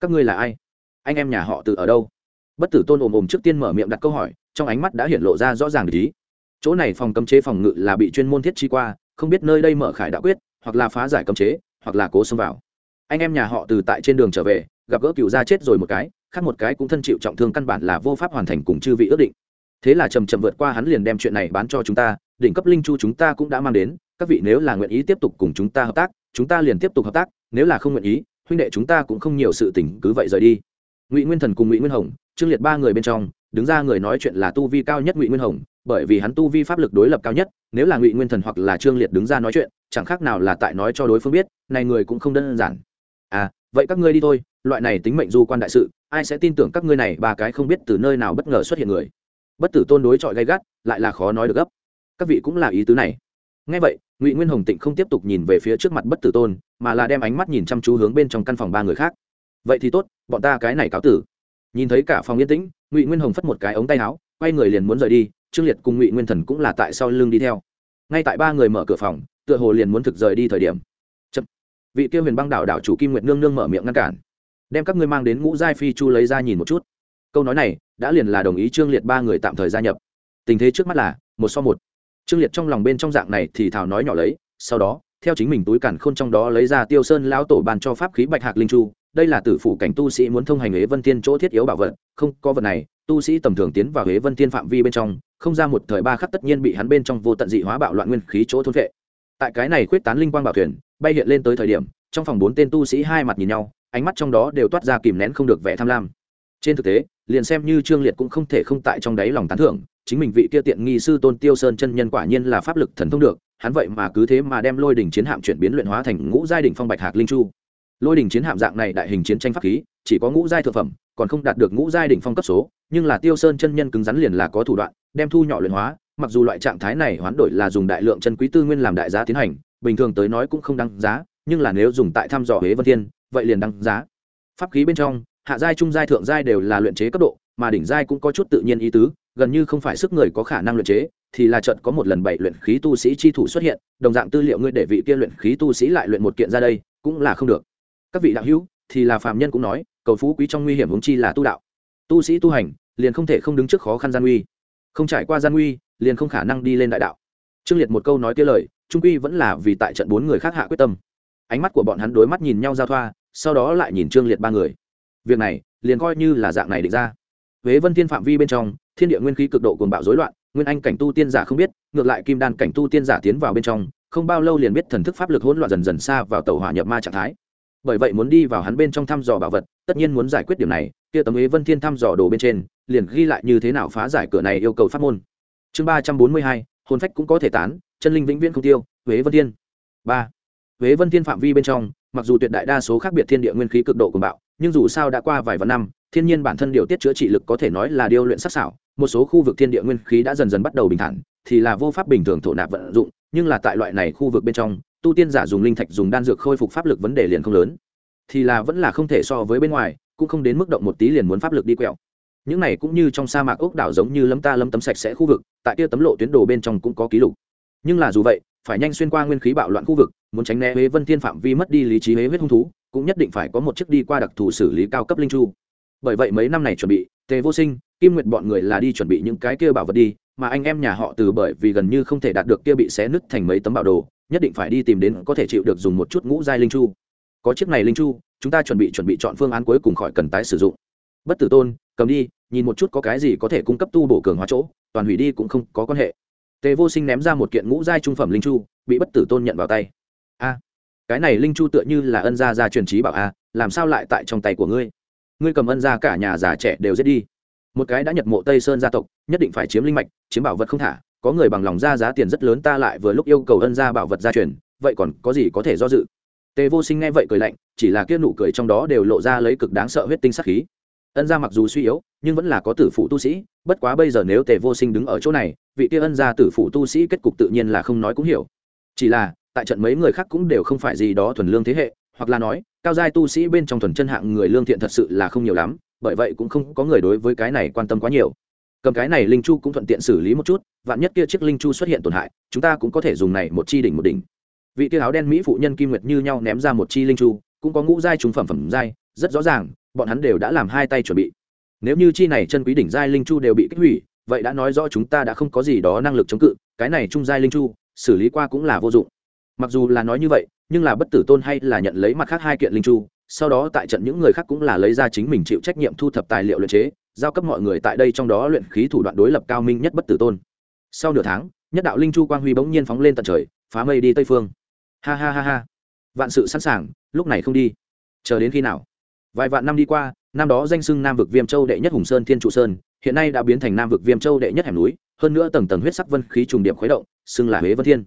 Các ngươi là ai? Anh em nhà họ từ ở đâu? Bất tử tôn ồm ồm trước tiên mở miệng đặt câu hỏi, trong ánh mắt đã hiện lộ ra rõ ràng lý. chỗ này phòng cấm chế phòng ngự là bị chuyên môn thiết chi qua, không biết nơi đây mở khải đạo quyết, hoặc là phá giải cấm chế hoặc là cố xông vào. Anh em nhà họ từ tại trên đường trở về, gặp gỡ cựu gia chết rồi một cái, khác một cái cũng thân chịu trọng thương căn bản là vô pháp hoàn thành cùng chư vị ước định. Thế là trầm chậm vượt qua hắn liền đem chuyện này bán cho chúng ta, đỉnh cấp linh chu chúng ta cũng đã mang đến, các vị nếu là nguyện ý tiếp tục cùng chúng ta hợp tác, chúng ta liền tiếp tục hợp tác, nếu là không nguyện ý, huynh đệ chúng ta cũng không nhiều sự tình, cứ vậy rời đi. Ngụy nguyên thần cùng ngụy nguyên hồng, trương liệt ba người bên trong, đứng ra người nói chuyện là tu vi cao nhất ngụy nguyên hồng, bởi vì hắn tu vi pháp lực đối lập cao nhất, nếu là ngụy nguyên thần hoặc là trương liệt đứng ra nói chuyện chẳng khác nào là tại nói cho đối phương biết, này người cũng không đơn giản. À vậy các ngươi đi thôi, loại này tính mệnh du quan đại sự, ai sẽ tin tưởng các ngươi này ba cái không biết từ nơi nào bất ngờ xuất hiện người? Bất tử tôn đối chọi gay gắt, lại là khó nói được gấp. Các vị cũng là ý tứ này. Ngay vậy, ngụy nguyên hồng tịnh không tiếp tục nhìn về phía trước mặt bất tử tôn, mà là đem ánh mắt nhìn chăm chú hướng bên trong căn phòng ba người khác. Vậy thì tốt, bọn ta cái này cáo tử. Nhìn thấy cả phòng yên tĩnh, ngụy nguyên hồng phất một cái ống tay áo, quay người liền muốn rời đi, trương liệt cùng ngụy nguyên thần cũng là tại sau lưng đi theo ngay tại ba người mở cửa phòng, tựa hồ liền muốn thực rời đi thời điểm. Chập. vị kia huyền băng đảo đảo chủ kim nguyệt nương nương mở miệng ngăn cản. Đem các ngươi mang đến ngũ giai phi chu lấy ra nhìn một chút. Câu nói này đã liền là đồng ý trương liệt ba người tạm thời gia nhập. Tình thế trước mắt là một so một. Trương liệt trong lòng bên trong dạng này thì thảo nói nhỏ lấy, sau đó, theo chính mình túi cản khôn trong đó lấy ra tiêu sơn lão tổ bàn cho pháp khí bạch hạc linh chu. Đây là tử phủ cảnh tu sĩ muốn thông hành huế vân thiên chỗ thiết yếu bảo vật, không, có vật này, tu sĩ tầm thường tiến vào huế vân thiên phạm vi bên trong không ra một thời ba khắc tất nhiên bị hắn bên trong vô tận dị hóa bạo loạn nguyên khí chỗ thôn vệ. Tại cái này quyết tán linh quang bảo thuyền, bay hiện lên tới thời điểm, trong phòng bốn tên tu sĩ hai mặt nhìn nhau, ánh mắt trong đó đều toát ra kìm nén không được vẻ tham lam. Trên thực tế, liền xem như trương liệt cũng không thể không tại trong đáy lòng tán thưởng, chính mình vị kia tiện nghi sư tôn tiêu sơn chân nhân quả nhiên là pháp lực thần thông được, hắn vậy mà cứ thế mà đem lôi đỉnh chiến hạm chuyển biến luyện hóa thành ngũ giai đỉnh phong bạch hạc linh chu. Lôi đỉnh chiến hạm dạng này đại hình chiến tranh pháp khí, chỉ có ngũ giai thượng phẩm, còn không đạt được ngũ giai đỉnh phong cấp số, nhưng là tiêu sơn chân nhân cứng rắn liền là có thủ đoạn đem thu nhỏ luyện hóa, mặc dù loại trạng thái này hoán đổi là dùng đại lượng chân quý tư nguyên làm đại giá tiến hành, bình thường tới nói cũng không đăng giá, nhưng là nếu dùng tại thăm dò huế vân thiên, vậy liền đăng giá. Pháp khí bên trong, hạ giai, trung giai, thượng giai đều là luyện chế cấp độ, mà đỉnh giai cũng có chút tự nhiên ý tứ, gần như không phải sức người có khả năng luyện chế, thì là trận có một lần bảy luyện khí tu sĩ chi thủ xuất hiện, đồng dạng tư liệu ngươi để vị kia luyện khí tu sĩ lại luyện một kiện ra đây, cũng là không được. Các vị đạo hữu, thì là phàm nhân cũng nói, cầu phú quý trong nguy hiểm hướng chi là tu đạo. Tu sĩ tu hành, liền không thể không đứng trước khó khăn gian nguy không trải qua gian nguy, liền không khả năng đi lên đại đạo. Trương liệt một câu nói kia lời, trung quy vẫn là vì tại trận bốn người khác hạ quyết tâm. Ánh mắt của bọn hắn đối mắt nhìn nhau giao thoa, sau đó lại nhìn trương liệt ba người. Việc này, liền coi như là dạng này định ra. Huế vân thiên phạm vi bên trong, thiên địa nguyên khí cực độ cuồng bạo rối loạn, nguyên anh cảnh tu tiên giả không biết, ngược lại kim đan cảnh tu tiên giả tiến vào bên trong, không bao lâu liền biết thần thức pháp lực hỗn loạn dần dần xa vào tàu hỏa nhập ma trạng thái. Bởi vậy muốn đi vào hắn bên trong thăm dò bảo vật, tất nhiên muốn giải quyết điểm này kia tấm ế vân thiên thăm dò đồ bên trên, liền ghi lại như thế nào phá giải cửa này yêu cầu pháp môn. Chương ba trăm bốn mươi hai, hồn phách cũng có thể tán, chân linh vĩnh viễn không tiêu huế vân thiên. Ba huế vân thiên phạm vi bên trong, mặc dù tuyệt đại đa số khác biệt thiên địa nguyên khí cực độ cùng bạo, nhưng dù sao đã qua vài vạn năm, thiên nhiên bản thân điều tiết chữa trị lực có thể nói là điêu luyện sắc xảo một số khu vực thiên địa nguyên khí đã dần dần bắt đầu bình thản, thì là vô pháp bình thường thổ nạp vận dụng, nhưng là tại loại này khu vực bên trong, tu tiên giả dùng linh thạch dùng đan dược khôi phục pháp lực vấn đề liền không lớn. Thì là vẫn là không thể so với bên ngoài cũng không đến mức động một tí liền muốn pháp lực đi quẹo. Những này cũng như trong sa mạc ốc đảo giống như lấm ta lấm tấm sạch sẽ khu vực, tại kia tấm lộ tuyến đồ bên trong cũng có ký lục. Nhưng là dù vậy, phải nhanh xuyên qua nguyên khí bạo loạn khu vực, muốn tránh né huế vân thiên phạm vi mất đi lý trí huế huyết hung thú, cũng nhất định phải có một chiếc đi qua đặc thù xử lý cao cấp linh chu. Bởi vậy mấy năm này chuẩn bị, tề vô sinh, kim nguyệt bọn người là đi chuẩn bị những cái kia bảo vật đi, mà anh em nhà họ từ bởi vì gần như không thể đạt được kia bị xé nứt thành mấy tấm bảo đồ, nhất định phải đi tìm đến có thể chịu được dùng một chút ngũ giai linh chu. Có chiếc này linh chu chúng ta chuẩn bị chuẩn bị chọn phương án cuối cùng khỏi cần tái sử dụng. Bất tử tôn, cầm đi, nhìn một chút có cái gì có thể cung cấp tu bổ cường hóa chỗ, toàn hủy đi cũng không có quan hệ. Tề vô sinh ném ra một kiện ngũ giai trung phẩm linh chu, bị bất tử tôn nhận vào tay. A, cái này linh chu tựa như là ân gia gia truyền trí bảo a, làm sao lại tại trong tay của ngươi? Ngươi cầm ân gia cả nhà già trẻ đều giết đi. Một cái đã nhập mộ tây sơn gia tộc, nhất định phải chiếm linh mạch, chiếm bảo vật không thả. Có người bằng lòng ra giá tiền rất lớn ta lại vừa lúc yêu cầu ân gia bảo vật gia truyền, vậy còn có gì có thể do dự? Tề vô sinh nghe vậy cười lạnh, chỉ là kia nụ cười trong đó đều lộ ra lấy cực đáng sợ huyết tinh sắc khí. Ân gia mặc dù suy yếu, nhưng vẫn là có tử phụ tu sĩ, bất quá bây giờ nếu tề vô sinh đứng ở chỗ này, vị kia ân gia tử phụ tu sĩ kết cục tự nhiên là không nói cũng hiểu. Chỉ là, tại trận mấy người khác cũng đều không phải gì đó thuần lương thế hệ, hoặc là nói, cao giai tu sĩ bên trong thuần chân hạng người lương thiện thật sự là không nhiều lắm, bởi vậy cũng không có người đối với cái này quan tâm quá nhiều. Cầm cái này linh chu cũng thuận tiện xử lý một chút, vạn nhất kia chiếc linh chu xuất hiện tổn hại, chúng ta cũng có thể dùng này một chi đỉnh một đỉnh vị kia áo đen mỹ phụ nhân kim nguyệt như nhau ném ra một chi linh chu, cũng có ngũ giai trùng phẩm phẩm giai, rất rõ ràng, bọn hắn đều đã làm hai tay chuẩn bị. Nếu như chi này chân quý đỉnh giai linh chu đều bị kích hủy, vậy đã nói rõ chúng ta đã không có gì đó năng lực chống cự, cái này trung giai linh chu, xử lý qua cũng là vô dụng. Mặc dù là nói như vậy, nhưng là bất tử tôn hay là nhận lấy mặt khác hai kiện linh chu, sau đó tại trận những người khác cũng là lấy ra chính mình chịu trách nhiệm thu thập tài liệu luyện chế, giao cấp mọi người tại đây trong đó luyện khí thủ đoạn đối lập cao minh nhất bất tử tôn. Sau nửa tháng, nhất đạo linh chu quang huy bỗng nhiên phóng lên tận trời, phá mây đi tây phương ha ha ha ha. Vạn sự sẵn sàng, lúc này không đi. Chờ đến khi nào? Vài vạn năm đi qua, năm đó danh sưng nam vực viêm châu đệ nhất hùng sơn thiên trụ sơn, hiện nay đã biến thành nam vực viêm châu đệ nhất hẻm núi, hơn nữa tầng tầng huyết sắc vân khí trùng điểm khuấy động, xưng là huế vân thiên.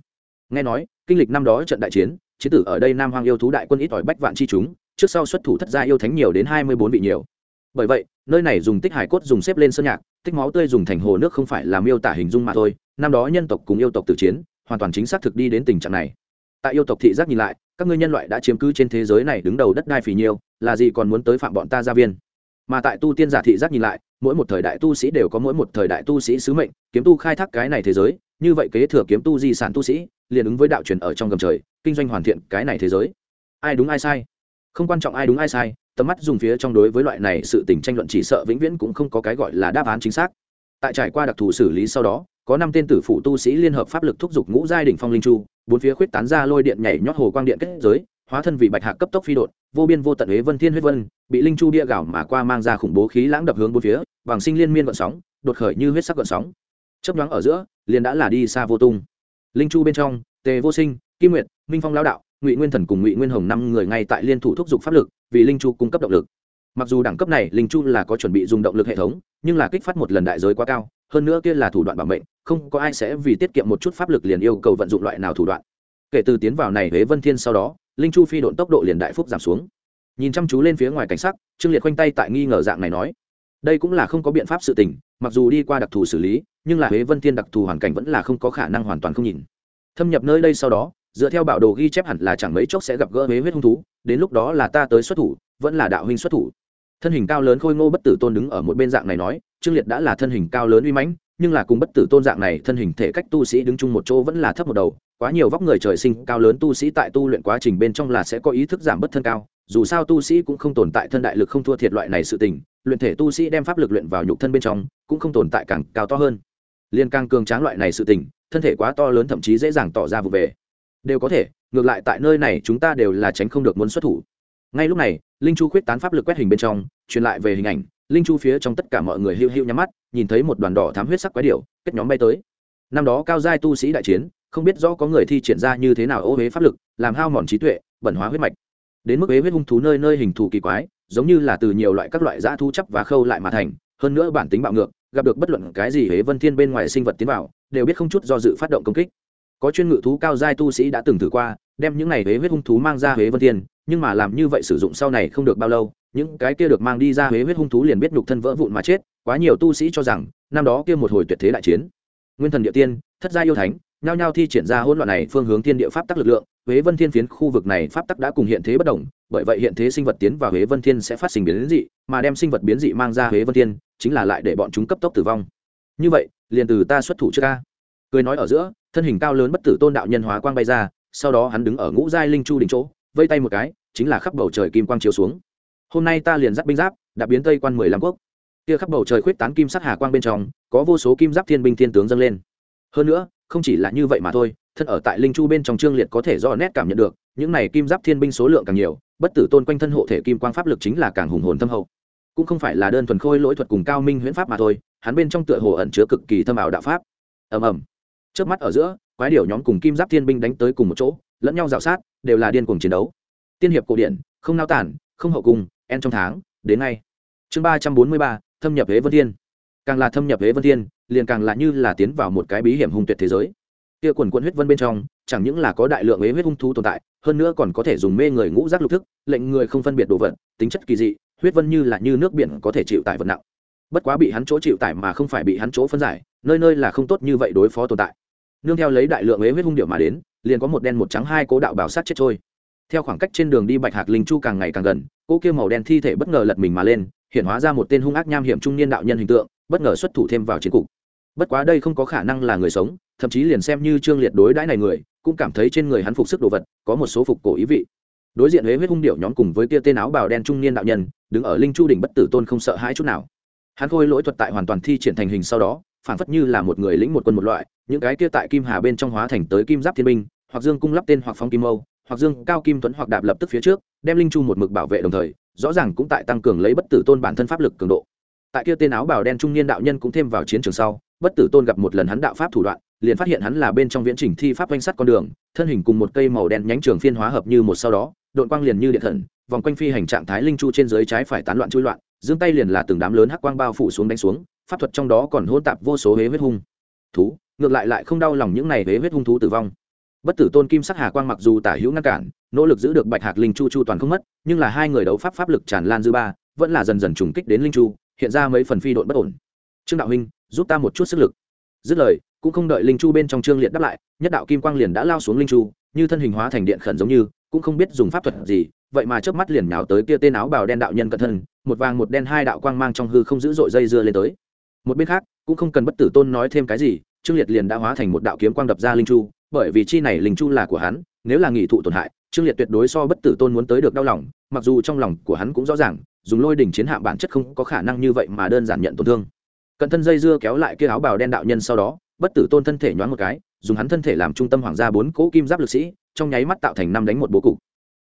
Nghe nói, kinh lịch năm đó trận đại chiến chiến tử ở đây nam hoang yêu thú đại quân ít ỏi bách vạn chi chúng, trước sau xuất thủ thất gia yêu thánh nhiều đến hai mươi bốn vị nhiều. Bởi vậy, nơi này dùng tích hải cốt dùng xếp lên sơn nhạc, tích máu tươi dùng thành hồ nước không phải là miêu tả hình dung mà thôi, năm đó nhân tộc cùng yêu tộc tử chiến, hoàn toàn chính xác thực đi đến tình trạng này tại yêu tộc thị giác nhìn lại, các ngươi nhân loại đã chiếm cứ trên thế giới này đứng đầu đất đai phì nhiêu là gì còn muốn tới phạm bọn ta gia viên? Mà tại tu tiên giả thị giác nhìn lại, mỗi một thời đại tu sĩ đều có mỗi một thời đại tu sĩ sứ mệnh, kiếm tu khai thác cái này thế giới, như vậy kế thừa kiếm tu di sản tu sĩ, liền ứng với đạo truyền ở trong gầm trời, kinh doanh hoàn thiện cái này thế giới. Ai đúng ai sai? Không quan trọng ai đúng ai sai, tầm mắt dùng phía trong đối với loại này sự tình tranh luận chỉ sợ vĩnh viễn cũng không có cái gọi là đáp án chính xác. Tại trải qua đặc thù xử lý sau đó có năm tên tử phụ tu sĩ liên hợp pháp lực thúc giục ngũ giai đỉnh phong linh chu, bốn phía khuyết tán ra lôi điện nhảy nhót hồ quang điện kết giới, hóa thân vị bạch hạc cấp tốc phi đột, vô biên vô tận huế vân thiên huyết vân, bị linh chu bia gào mà qua mang ra khủng bố khí lãng đập hướng bốn phía, vàng sinh liên miên gợn sóng, đột khởi như huyết sắc gợn sóng. Chấp nhoáng ở giữa, liền đã là đi xa vô tung. Linh chu bên trong, tề vô sinh, kim nguyệt, minh phong lão đạo, ngụy nguyên thần cùng ngụy nguyên hồng năm người ngay tại liên thủ thúc giục pháp lực, vì linh chu cung cấp động lực. Mặc dù đẳng cấp này linh chu là có chuẩn bị dùng động lực hệ thống, nhưng là kích phát một lần đại giới quá cao, hơn nữa kia là thủ đoạn bảo mệnh không có ai sẽ vì tiết kiệm một chút pháp lực liền yêu cầu vận dụng loại nào thủ đoạn. Kể từ tiến vào này huế vân thiên sau đó, linh chu phi độn tốc độ liền đại phúc giảm xuống. Nhìn chăm chú lên phía ngoài cảnh sắc, trương liệt khoanh tay tại nghi ngờ dạng này nói, đây cũng là không có biện pháp sự tình, mặc dù đi qua đặc thù xử lý, nhưng là huế vân thiên đặc thù hoàn cảnh vẫn là không có khả năng hoàn toàn không nhìn. Thâm nhập nơi đây sau đó, dựa theo bảo đồ ghi chép hẳn là chẳng mấy chốc sẽ gặp gỡ huế huyết hung thú, đến lúc đó là ta tới xuất thủ, vẫn là đạo huynh xuất thủ. Thân hình cao lớn khôi ngô bất tử tôn đứng ở một bên dạng này nói, trương liệt đã là thân hình cao lớn uy mãnh nhưng là cùng bất tử tôn dạng này thân hình thể cách tu sĩ đứng chung một chỗ vẫn là thấp một đầu, quá nhiều vóc người trời sinh, cao lớn tu sĩ tại tu luyện quá trình bên trong là sẽ có ý thức giảm bất thân cao, dù sao tu sĩ cũng không tồn tại thân đại lực không thua thiệt loại này sự tình, luyện thể tu sĩ đem pháp lực luyện vào nhục thân bên trong, cũng không tồn tại càng cao to hơn. Liên càng cường tráng loại này sự tình, thân thể quá to lớn thậm chí dễ dàng tỏ ra vụ về. Đều có thể, ngược lại tại nơi này chúng ta đều là tránh không được muốn xuất thủ. Ngay lúc này, linh chu khuyết tán pháp lực quét hình bên trong, truyền lại về hình ảnh linh chu phía trong tất cả mọi người hiu hiu nhắm mắt nhìn thấy một đoàn đỏ thám huyết sắc quái điệu, kết nhóm bay tới. Năm đó cao giai tu sĩ đại chiến không biết rõ có người thi triển ra như thế nào ô huế pháp lực làm hao mòn trí tuệ bẩn hóa huyết mạch. Đến mức huế huyết hung thú nơi nơi hình thù kỳ quái giống như là từ nhiều loại các loại dã thu chấp và khâu lại mà thành hơn nữa bản tính bạo ngược gặp được bất luận cái gì huế vân thiên bên ngoài sinh vật tiến vào đều biết không chút do dự phát động công kích. Có chuyên ngự thú cao giai tu sĩ đã từng thử qua đem những này huế huyết hung thú mang ra huế vân thiên nhưng mà làm như vậy sử dụng sau này không được bao lâu, những cái kia được mang đi ra huế huyết hung thú liền biết nhục thân vỡ vụn mà chết, quá nhiều tu sĩ cho rằng, năm đó kia một hồi tuyệt thế đại chiến. Nguyên thần địa tiên, thất gia yêu thánh, nhao nhao thi triển ra hỗn loạn này phương hướng thiên địa pháp tắc lực lượng, huế vân thiên phiến khu vực này pháp tắc đã cùng hiện thế bất đồng, bởi vậy hiện thế sinh vật tiến vào huế vân thiên sẽ phát sinh biến dị, mà đem sinh vật biến dị mang ra huế vân thiên, chính là lại để bọn chúng cấp tốc tử vong. Như vậy, liền từ ta xuất thủ trước ca. Cười nói ở giữa, thân hình cao lớn bất tử tôn đạo nhân hóa quang bay ra, sau đó hắn đứng ở ngũ giai linh chu đỉnh chỗ, vây tay một cái chính là khắp bầu trời kim quang chiếu xuống. Hôm nay ta liền dắt binh giáp, đã biến tây quan mười lăm quốc. Kia khắp bầu trời khuyết tán kim sắc hà quang bên trong, có vô số kim giáp thiên binh thiên tướng dâng lên. Hơn nữa, không chỉ là như vậy mà thôi, thân ở tại linh chu bên trong trương liệt có thể do nét cảm nhận được, những này kim giáp thiên binh số lượng càng nhiều, bất tử tôn quanh thân hộ thể kim quang pháp lực chính là càng hùng hồn thâm hậu. Cũng không phải là đơn thuần khôi lỗi thuật cùng cao minh huyễn pháp mà thôi, hắn bên trong tựa hồ ẩn chứa cực kỳ thâm ảo đạo pháp. Ầm ầm. Trước mắt ở giữa, quái điểu nhóm cùng kim giáp thiên binh đánh tới cùng một chỗ, lẫn nhau rào sát, đều là điên cuồng chiến đấu tiên hiệp cổ điển, không nao tản, không hậu cung, en trong tháng, đến nay chương ba trăm bốn mươi ba, thâm nhập hế vân thiên. Càng là thâm nhập hế vân thiên, liền càng là như là tiến vào một cái bí hiểm hung tuyệt thế giới. Kia quần quận huyết vân bên trong, chẳng những là có đại lượng ế huyết hung thú tồn tại, hơn nữa còn có thể dùng mê người ngũ giác lục thức, lệnh người không phân biệt đồ vật, tính chất kỳ dị, huyết vân như là như nước biển có thể chịu tải vật nặng. Bất quá bị hắn chỗ chịu tải mà không phải bị hắn chỗ phân giải, nơi nơi là không tốt như vậy đối phó tồn tại. Nương theo lấy đại lượng ế huyết hung điệu mà đến, liền có một đen một trắng hai cố đạo bảo sát chết trôi theo khoảng cách trên đường đi bạch hạc linh chu càng ngày càng gần, cỗ kia màu đen thi thể bất ngờ lật mình mà lên, hiện hóa ra một tên hung ác nham hiểm trung niên đạo nhân hình tượng, bất ngờ xuất thủ thêm vào chiến cục. Bất quá đây không có khả năng là người sống, thậm chí liền xem như trương liệt đối đãi này người, cũng cảm thấy trên người hắn phục sức đồ vật, có một số phục cổ ý vị. Đối diện huế huyết hung điệu nhóm cùng với kia tên áo bào đen trung niên đạo nhân, đứng ở linh chu đỉnh bất tử tôn không sợ hãi chút nào. Hắn khôi lỗi thuật tại hoàn toàn thi triển thành hình sau đó phản phất như là một người lĩnh một quân một loại, những cái kia tại kim hà bên trong hóa thành tới kim giáp thiên binh, hoặc dương cung lắp tên hoặc phong kim âu hoặc dương cao kim tuấn hoặc đạp lập tức phía trước, đem linh chu một mực bảo vệ đồng thời, rõ ràng cũng tại tăng cường lấy bất tử tôn bản thân pháp lực cường độ. Tại kia tên áo bào đen trung niên đạo nhân cũng thêm vào chiến trường sau, bất tử tôn gặp một lần hắn đạo pháp thủ đoạn, liền phát hiện hắn là bên trong viễn trình thi pháp oanh sắt con đường, thân hình cùng một cây màu đen nhánh trường phiên hóa hợp như một sau đó đội quang liền như điện thần, vòng quanh phi hành trạng thái linh chu trên dưới trái phải tán loạn chui loạn, giương tay liền là từng đám lớn hắc quang bao phủ xuống đánh xuống, pháp thuật trong đó còn hôn tạp vô số huế huyết hung thú, ngược lại lại không đau lòng những này huế huyết hung thú tử vong bất tử tôn kim sắc hà quang mặc dù tả hữu ngăn cản, nỗ lực giữ được bạch hạc linh chu chu toàn không mất, nhưng là hai người đấu pháp pháp lực tràn lan dư ba, vẫn là dần dần trùng kích đến linh chu, hiện ra mấy phần phi độn bất ổn. Trương đạo huynh, giúp ta một chút sức lực. Dứt lời, cũng không đợi linh chu bên trong trương liệt đáp lại, nhất đạo kim quang liền đã lao xuống linh chu, như thân hình hóa thành điện khẩn giống như, cũng không biết dùng pháp thuật gì, vậy mà chớp mắt liền nhào tới kia tên áo bào đen đạo nhân cẩn thân, một vàng một đen hai đạo quang mang trong hư không giữ dội dây dưa lên tới. Một bên khác, cũng không cần bất tử tôn nói thêm cái gì, trương liệt liền đã hóa thành một đạo kiếm quang đập ra linh chu bởi vì chi này linh chu là của hắn, nếu là nghị thụ tổn hại, trương liệt tuyệt đối so bất tử tôn muốn tới được đau lòng, mặc dù trong lòng của hắn cũng rõ ràng, dùng lôi đỉnh chiến hạ bản chất không có khả năng như vậy mà đơn giản nhận tổn thương. Cận thân dây dưa kéo lại kia áo bào đen đạo nhân sau đó, bất tử tôn thân thể nhoáng một cái, dùng hắn thân thể làm trung tâm hoàng gia bốn cỗ kim giáp lực sĩ, trong nháy mắt tạo thành năm đánh một bố cục.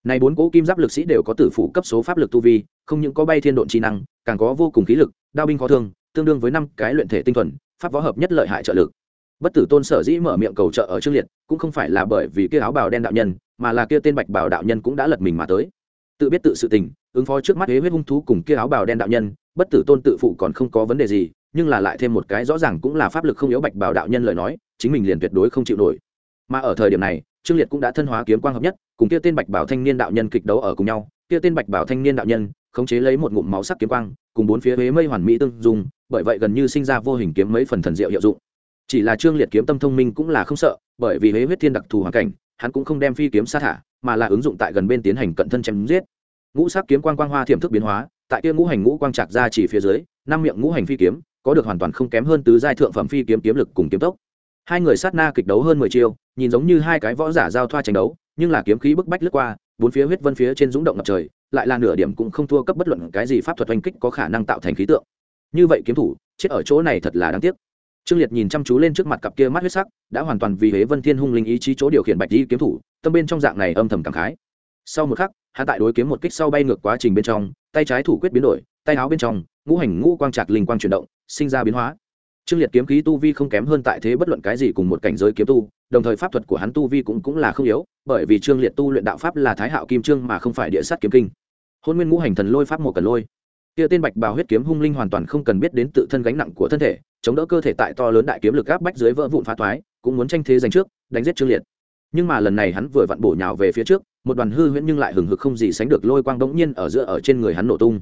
Này bốn cỗ kim giáp lực sĩ đều có tử phụ cấp số pháp lực tu vi, không những có bay thiên độn trí năng, càng có vô cùng khí lực, đao binh khó thương, tương đương với năm cái luyện thể tinh thuần, pháp võ hợp nhất lợi hại trợ lực bất tử tôn sở dĩ mở miệng cầu trợ ở trương liệt, cũng không phải là bởi vì kia áo bào đen đạo nhân, mà là kia tên bạch bảo đạo nhân cũng đã lật mình mà tới. Tự biết tự sự tình, ứng phó trước mắt huế huyết hung thú cùng kia áo bào đen đạo nhân, bất tử tôn tự phụ còn không có vấn đề gì, nhưng là lại thêm một cái rõ ràng cũng là pháp lực không yếu bạch bảo đạo nhân lời nói, chính mình liền tuyệt đối không chịu nổi. Mà ở thời điểm này, trương liệt cũng đã thân hóa kiếm quang hợp nhất, cùng kia tên bạch bảo thanh niên đạo nhân kịch đấu ở cùng nhau, kia tên bạch bảo thanh niên đạo nhân, khống chế lấy một ngụm máu sắc kiếm quang, cùng bốn phía huế mây hoàn mỹ tương dùng bởi vậy gần như sinh ra vô hình kiếm mấy phần thần diệu hiệu dụng chỉ là trương liệt kiếm tâm thông minh cũng là không sợ, bởi vì huế huyết thiên đặc thù hoàn cảnh, hắn cũng không đem phi kiếm sát thả, mà là ứng dụng tại gần bên tiến hành cận thân chém giết. Ngũ sắc kiếm quang quang hoa thiểm thức biến hóa, tại kia ngũ hành ngũ quang trạc ra chỉ phía dưới, năm miệng ngũ hành phi kiếm, có được hoàn toàn không kém hơn tứ giai thượng phẩm phi kiếm kiếm lực cùng kiếm tốc. Hai người sát na kịch đấu hơn mười chiêu, nhìn giống như hai cái võ giả giao thoa tranh đấu, nhưng là kiếm khí bức bách lướt qua, bốn phía huyết vân phía trên dũng động ngập trời, lại là nửa điểm cũng không thua cấp bất luận cái gì pháp thuật oanh kích có khả năng tạo thành khí tượng. Như vậy kiếm thủ, chết ở chỗ này thật là đáng tiếc trương liệt nhìn chăm chú lên trước mặt cặp kia mắt huyết sắc, đã hoàn toàn vì huế vân thiên hung linh ý chí chỗ điều khiển bạch di kiếm thủ, tâm bên trong dạng này âm thầm cảm khái. Sau một khắc, hắn tại đối kiếm một kích sau bay ngược quá trình bên trong, tay trái thủ quyết biến đổi, tay áo bên trong, ngũ hành ngũ quang trạc linh quang chuyển động, sinh ra biến hóa. Trương liệt kiếm khí tu vi không kém hơn tại thế bất luận cái gì cùng một cảnh giới kiếm tu, đồng thời pháp thuật của hắn tu vi cũng cũng là không yếu, bởi vì trương liệt tu luyện đạo pháp là thái hạo kim trương mà không phải địa sát kiếm kinh. Hôn nguyên ngũ hành thần lôi pháp một cần lôi kia tên bạch bào huyết kiếm hung linh hoàn toàn không cần biết đến tự thân gánh nặng của thân thể, chống đỡ cơ thể tại to lớn đại kiếm lực áp bách dưới vỡ vụn phá thoái cũng muốn tranh thế giành trước, đánh giết trương liệt. Nhưng mà lần này hắn vừa vặn bổ nhào về phía trước, một đoàn hư huyễn nhưng lại hừng hực không gì sánh được lôi quang đống nhiên ở giữa ở trên người hắn nổ tung.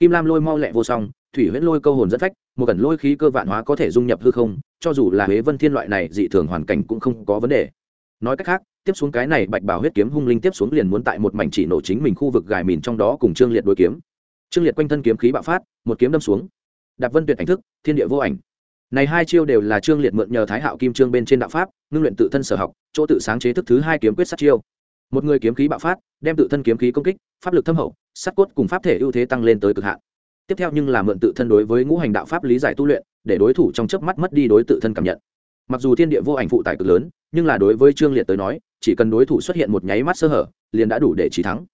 Kim lam lôi mau lẹ vô song, thủy huyễn lôi câu hồn dẫn phách, một cần lôi khí cơ vạn hóa có thể dung nhập hư không, cho dù là huế vân thiên loại này dị thường hoàn cảnh cũng không có vấn đề. Nói cách khác, tiếp xuống cái này bạch bảo huyết kiếm hung linh tiếp xuống liền muốn tại một mảnh chỉ nổ chính mình khu vực gài mìn trong đó cùng trương liệt đối kiếm trương liệt quanh thân kiếm khí bạo phát, một kiếm đâm xuống. Đạp vân tuyệt ảnh thức, thiên địa vô ảnh. Này hai chiêu đều là trương liệt mượn nhờ thái hạo kim trương bên trên đạo pháp, ngưng luyện tự thân sở học, chỗ tự sáng chế thức thứ hai kiếm quyết sát chiêu. Một người kiếm khí bạo phát, đem tự thân kiếm khí công kích, pháp lực thâm hậu, sát cốt cùng pháp thể ưu thế tăng lên tới cực hạn. Tiếp theo nhưng là mượn tự thân đối với ngũ hành đạo pháp lý giải tu luyện, để đối thủ trong chớp mắt mất đi đối tự thân cảm nhận. Mặc dù thiên địa vô ảnh phụ tải cực lớn, nhưng là đối với trương liệt tới nói, chỉ cần đối thủ xuất hiện một nháy mắt sơ hở, liền đã đủ để trí thắng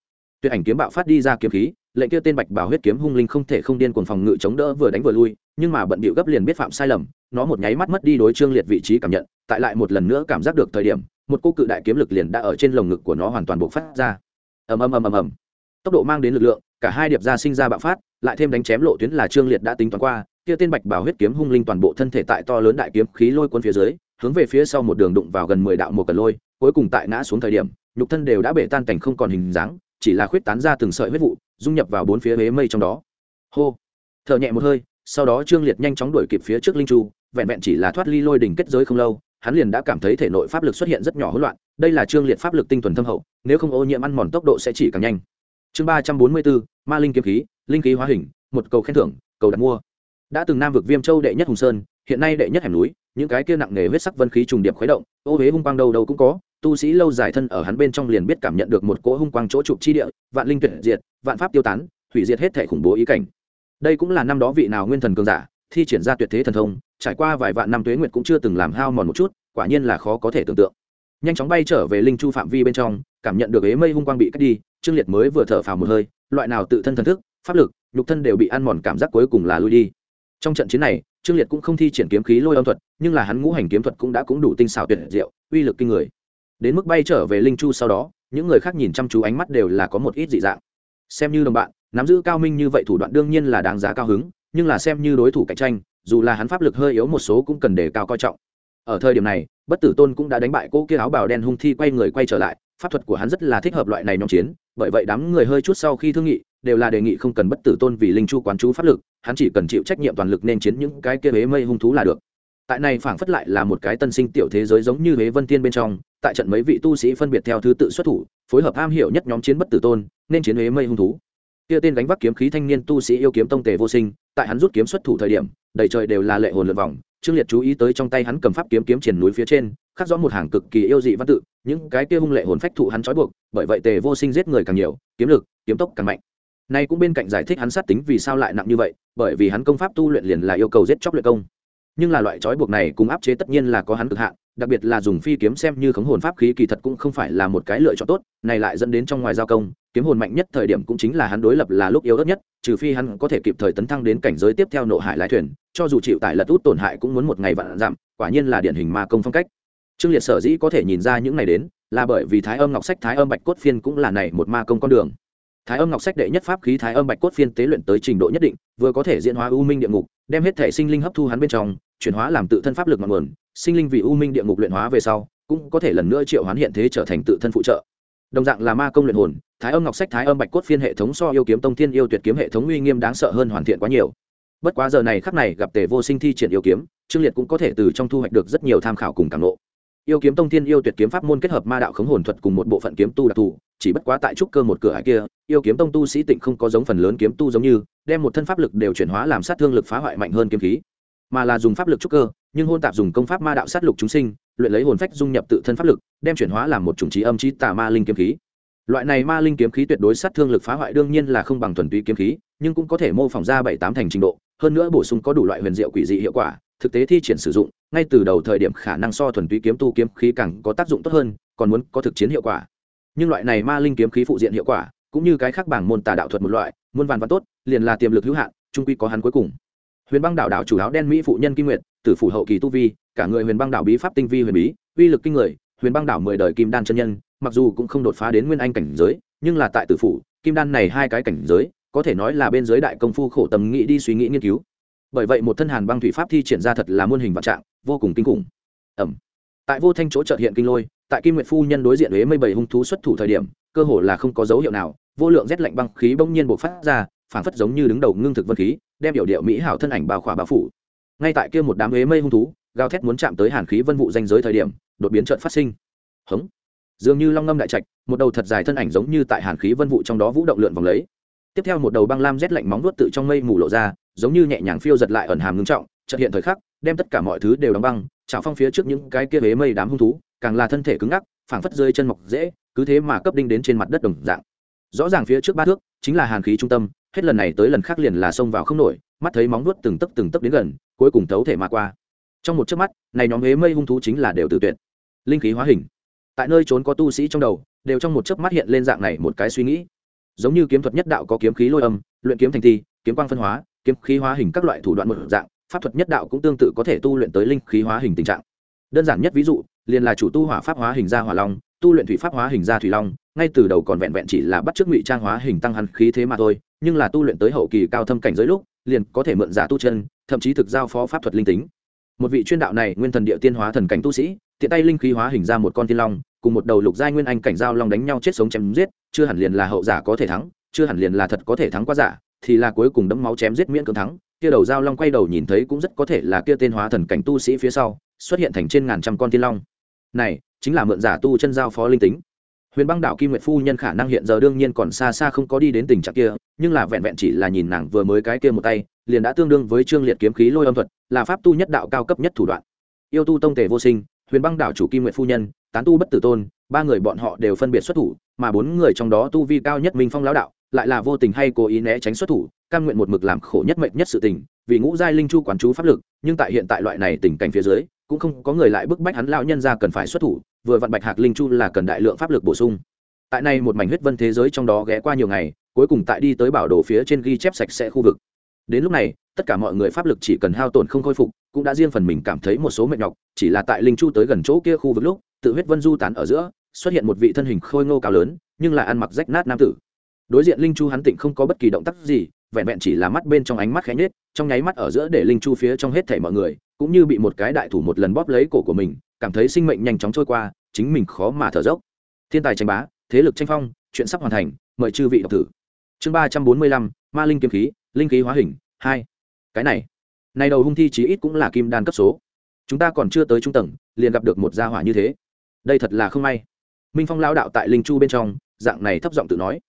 tuyệt ảnh kiếm bạo phát đi ra kiếm khí, lệnh kia tên bạch bảo huyết kiếm hung linh không thể không điên cuồng phòng ngự chống đỡ vừa đánh vừa lui, nhưng mà bận bịu gấp liền biết phạm sai lầm, nó một nháy mắt mất đi đối trương liệt vị trí cảm nhận, tại lại một lần nữa cảm giác được thời điểm, một cô cự đại kiếm lực liền đã ở trên lồng ngực của nó hoàn toàn bộc phát ra. Ầm ầm ầm ầm ầm. Tốc độ mang đến lực lượng, cả hai điệp ra sinh ra bạo phát, lại thêm đánh chém lộ tuyến là trương liệt đã tính toán qua, kia tên bạch bảo huyết kiếm hung linh toàn bộ thân thể tại to lớn đại kiếm khí lôi cuốn phía dưới, hướng về phía sau một đường đụng vào gần mười đạo một cần lôi, cuối cùng tại ngã xuống thời điểm, nhục thân đều đã bể tan cảnh không còn hình dáng chỉ là khuyết tán ra từng sợi huyết vụ, dung nhập vào bốn phía huế mây trong đó. Hô. Thở nhẹ một hơi, sau đó trương liệt nhanh chóng đuổi kịp phía trước linh chu, vẹn vẹn chỉ là thoát ly lôi đỉnh kết giới không lâu, hắn liền đã cảm thấy thể nội pháp lực xuất hiện rất nhỏ hỗn loạn, đây là trương liệt pháp lực tinh thuần thâm hậu, nếu không ô nhiễm ăn mòn tốc độ sẽ chỉ càng nhanh. Chương ba trăm bốn mươi bốn, ma linh kiếm khí, linh khí hóa hình, một cầu khen thưởng, cầu đặt mua. Đã từng nam vực viêm châu đệ nhất hùng sơn, hiện nay đệ nhất hẻm núi, những cái kia nặng nề huyết sắc vân khí trùng điệp khuấy động, ô huế hung quang đâu đâu cũng có tu sĩ lâu dài thân ở hắn bên trong liền biết cảm nhận được một cỗ hung quang chỗ trục chi địa, vạn linh tuyệt diệt, vạn pháp tiêu tán, hủy diệt hết thể khủng bố ý cảnh. Đây cũng là năm đó vị nào nguyên thần cường giả, thi triển ra tuyệt thế thần thông, trải qua vài vạn năm tuế nguyệt cũng chưa từng làm hao mòn một chút, quả nhiên là khó có thể tưởng tượng. Nhanh chóng bay trở về linh chu phạm vi bên trong, cảm nhận được ế mây hung quang bị cắt đi, trương liệt mới vừa thở phào một hơi, loại nào tự thân thần thức, pháp lực, nhục thân đều bị ăn mòn cảm giác cuối cùng là lui đi. Trong trận chiến này, trương liệt cũng không thi triển kiếm khí lôi âm thuật, nhưng là hắn ngũ hành kiếm thuật cũng đã cũng đủ tinh xảo tuyệt diệu, uy lực kinh người đến mức bay trở về linh chu sau đó, những người khác nhìn chăm chú ánh mắt đều là có một ít dị dạng. Xem như đồng bạn, nắm giữ cao minh như vậy thủ đoạn đương nhiên là đáng giá cao hứng, nhưng là xem như đối thủ cạnh tranh, dù là hắn pháp lực hơi yếu một số cũng cần đề cao coi trọng. Ở thời điểm này, bất tử tôn cũng đã đánh bại cô kia áo bào đen hung thi quay người quay trở lại, pháp thuật của hắn rất là thích hợp loại này nhóm chiến, bởi vậy đám người hơi chút sau khi thương nghị, đều là đề nghị không cần bất tử tôn vì linh chu quán chú pháp lực, hắn chỉ cần chịu trách nhiệm toàn lực nên chiến những cái kia bế mây hung thú là được tại này phảng phất lại là một cái tân sinh tiểu thế giới giống như huế vân tiên bên trong, tại trận mấy vị tu sĩ phân biệt theo thứ tự xuất thủ, phối hợp am hiểu nhất nhóm chiến bất tử tôn, nên chiến huế mây hung thú. Kia tên gánh vác kiếm khí thanh niên tu sĩ yêu kiếm tông tề vô sinh, tại hắn rút kiếm xuất thủ thời điểm, đầy trời đều là lệ hồn lượt vòng, trương liệt chú ý tới trong tay hắn cầm pháp kiếm kiếm triển núi phía trên, khắc rõ một hàng cực kỳ yêu dị văn tự, những cái kia hung lệ hồn phách thụ hắn trói buộc, bởi vậy tề vô sinh giết người càng nhiều, kiếm lực, kiếm tốc càng mạnh. Nay cũng bên cạnh giải thích hắn sát tính vì sao lại nặng như vậy, bởi vì hắn công pháp tu luyện liền là yêu cầu giết chóc luyện công nhưng là loại trói buộc này cùng áp chế tất nhiên là có hắn cực hạn, đặc biệt là dùng phi kiếm xem như khống hồn pháp khí kỳ thật cũng không phải là một cái lựa chọn tốt, này lại dẫn đến trong ngoài giao công, kiếm hồn mạnh nhất thời điểm cũng chính là hắn đối lập là lúc yếu ớt nhất, trừ phi hắn có thể kịp thời tấn thăng đến cảnh giới tiếp theo nộ hải lái thuyền, cho dù chịu tải lật út tổn hại cũng muốn một ngày vạn giảm, quả nhiên là điển hình ma công phong cách. Trương liệt sở dĩ có thể nhìn ra những này đến, là bởi vì thái âm ngọc sách thái âm bạch cốt phiên cũng là này một ma công con đường thái âm ngọc sách đệ nhất pháp khí thái âm bạch cốt phiên tế luyện tới trình độ nhất định, vừa có thể diễn hóa u minh địa ngục, đem hết thể sinh linh hấp thu hắn bên trong, chuyển hóa làm tự thân pháp lực ngọn nguồn, sinh linh vì u minh địa ngục luyện hóa về sau, cũng có thể lần nữa triệu hoán hiện thế trở thành tự thân phụ trợ. Đồng dạng là ma công luyện hồn, thái âm ngọc sách thái âm bạch cốt phiên hệ thống so yêu kiếm tông thiên yêu tuyệt kiếm hệ thống uy nghiêm đáng sợ hơn hoàn thiện quá nhiều. Bất quá giờ này khắc này gặp tề vô sinh thi triển yêu kiếm, trương liệt cũng có thể từ trong thu hoạch được rất nhiều tham khảo cùng cảm lộ yêu kiếm tông thiên, yêu tuyệt kiếm pháp môn kết hợp ma đạo khống hồn thuật cùng một bộ phận kiếm tu đặc thù, chỉ bất quá tại trúc cơ một cửa hải kia, yêu kiếm tông tu sĩ tịnh không có giống phần lớn kiếm tu giống như, đem một thân pháp lực đều chuyển hóa làm sát thương lực phá hoại mạnh hơn kiếm khí. Mà là dùng pháp lực trúc cơ, nhưng hôn tạp dùng công pháp ma đạo sát lục chúng sinh, luyện lấy hồn phách dung nhập tự thân pháp lực, đem chuyển hóa làm một chủng trí âm trí tà ma linh kiếm khí. Loại này ma linh kiếm khí tuyệt đối sát thương lực phá hoại đương nhiên là không bằng thuần túy kiếm khí, nhưng cũng có thể mô phỏng ra bảy tám thành trình độ, hơn nữa bổ sung có đủ loại huyền diệu quỷ dị hiệu quả thực tế thi triển sử dụng, ngay từ đầu thời điểm khả năng so thuần túy kiếm tu kiếm khí càng có tác dụng tốt hơn, còn muốn có thực chiến hiệu quả. Nhưng loại này ma linh kiếm khí phụ diện hiệu quả, cũng như cái khác bảng môn tà đạo thuật một loại muôn vàn văn tốt, liền là tiềm lực hữu hạn, trung quy có hắn cuối cùng. Huyền băng đảo đảo chủ áo đen mỹ phụ nhân kim nguyệt, tử phủ hậu kỳ tu vi, cả người huyền băng đảo bí pháp tinh vi huyền bí, uy lực kinh người, huyền băng đảo mười đời kim đan chân nhân, mặc dù cũng không đột phá đến nguyên anh cảnh giới, nhưng là tại tử phủ, kim đan này hai cái cảnh giới, có thể nói là bên giới đại công phu khổ tầm nghĩ đi suy nghĩ nghiên cứu bởi vậy một thân hàn băng thủy pháp thi triển ra thật là muôn hình vạn trạng, vô cùng kinh khủng. Ẩm. Tại vô thanh chỗ trợt hiện kinh lôi, tại kim nguyệt phu nhân đối diện huế mây bảy hung thú xuất thủ thời điểm, cơ hồ là không có dấu hiệu nào, vô lượng rét lạnh băng khí bỗng nhiên bộc phát ra, phảng phất giống như đứng đầu ngưng thực vân khí, đem biểu điệu mỹ hảo thân ảnh bao khỏa bao phủ. Ngay tại kia một đám huế mây hung thú, gào thét muốn chạm tới hàn khí vân vụ danh giới thời điểm, đột biến trợn phát sinh. Hống. Dường như long ngâm đại trạch, một đầu thật dài thân ảnh giống như tại hàn khí vân vụ trong đó vũ động lượn vòng lấy. Tiếp theo một đầu băng lam rét lạnh móng vuốt tự trong mây mù lộ ra giống như nhẹ nhàng phiêu giật lại ẩn hàm ngưng trọng, chợt hiện thời khắc, đem tất cả mọi thứ đều đóng băng, chảo phong phía trước những cái kia huế mây đám hung thú, càng là thân thể cứng ngắc, phảng phất rơi chân mọc dễ cứ thế mà cấp đinh đến trên mặt đất đồng dạng. Rõ ràng phía trước ba thước, chính là hàn khí trung tâm, hết lần này tới lần khác liền là xông vào không nổi, mắt thấy móng nuốt từng tấc từng tấc đến gần, cuối cùng thấu thể mà qua. Trong một chớp mắt, này nhóm huế mây hung thú chính là đều tự tuyệt. Linh khí hóa hình. Tại nơi trốn có tu sĩ trong đầu, đều trong một chớp mắt hiện lên dạng này một cái suy nghĩ. Giống như kiếm thuật nhất đạo có kiếm khí lôi âm, luyện kiếm thành thi, kiếm quang phân hóa kiếm khí hóa hình các loại thủ đoạn một dạng, pháp thuật nhất đạo cũng tương tự có thể tu luyện tới linh khí hóa hình tình trạng. Đơn giản nhất ví dụ, liền là chủ tu hỏa pháp hóa hình ra hỏa long, tu luyện thủy pháp hóa hình ra thủy long, ngay từ đầu còn vẹn vẹn chỉ là bắt chước ngụy trang hóa hình tăng hẳn khí thế mà thôi, nhưng là tu luyện tới hậu kỳ cao thâm cảnh giới lúc, liền có thể mượn giả tu chân, thậm chí thực giao phó pháp thuật linh tính. Một vị chuyên đạo này nguyên thần địa tiên hóa thần cảnh tu sĩ, tiện tay linh khí hóa hình ra một con thiên long, cùng một đầu lục giai nguyên anh cảnh giao long đánh nhau chết sống chém giết, chưa hẳn liền là hậu giả có thể thắng, chưa hẳn liền là thật có thể thắng qua giả thì là cuối cùng đấm máu chém giết miễn cưỡng thắng. Kia đầu giao long quay đầu nhìn thấy cũng rất có thể là kia tên hóa thần cảnh tu sĩ phía sau, xuất hiện thành trên ngàn trăm con thiên long. Này, chính là mượn giả tu chân giao phó linh tính. Huyền băng đạo kim nguyệt phu nhân khả năng hiện giờ đương nhiên còn xa xa không có đi đến tình trạng kia, nhưng là vẹn vẹn chỉ là nhìn nàng vừa mới cái kia một tay, liền đã tương đương với trương liệt kiếm khí lôi âm thuật, là pháp tu nhất đạo cao cấp nhất thủ đoạn. Yêu tu tông tề vô sinh, huyền băng đạo chủ kim nguyệt phu nhân, tán tu bất tử tôn, ba người bọn họ đều phân biệt xuất thủ, mà bốn người trong đó tu vi cao nhất minh phong lão đạo lại là vô tình hay cố ý né tránh xuất thủ, cam nguyện một mực làm khổ nhất mệnh nhất sự tình, vì ngũ giai linh chu quán chú pháp lực, nhưng tại hiện tại loại này tình cảnh phía dưới, cũng không có người lại bức bách hắn lão nhân ra cần phải xuất thủ, vừa vặn bạch hạc linh chu là cần đại lượng pháp lực bổ sung. Tại này một mảnh huyết vân thế giới trong đó ghé qua nhiều ngày, cuối cùng tại đi tới bảo đồ phía trên ghi chép sạch sẽ khu vực. Đến lúc này, tất cả mọi người pháp lực chỉ cần hao tổn không khôi phục, cũng đã riêng phần mình cảm thấy một số mệt nhọc, chỉ là tại linh chu tới gần chỗ kia khu vực lúc, tự huyết vân du tán ở giữa, xuất hiện một vị thân hình khôi ngô cao lớn, nhưng lại ăn mặc rách nát nam tử đối diện linh chu hắn tịnh không có bất kỳ động tác gì, vẹn vẹn chỉ là mắt bên trong ánh mắt khẽ nhết trong nháy mắt ở giữa để linh chu phía trong hết thảy mọi người, cũng như bị một cái đại thủ một lần bóp lấy cổ của mình, cảm thấy sinh mệnh nhanh chóng trôi qua, chính mình khó mà thở dốc. Thiên tài tranh bá, thế lực tranh phong, chuyện sắp hoàn thành, mời chư vị đọc thử. Chương ba trăm bốn mươi lăm, ma linh kiếm khí, linh khí hóa hình, hai. Cái này này đầu hung thi chí ít cũng là kim đan cấp số. Chúng ta còn chưa tới trung tầng, liền gặp được một gia hỏa như thế. Đây thật là không may. Minh phong lao đạo tại linh chu bên trong, dạng này thấp giọng tự nói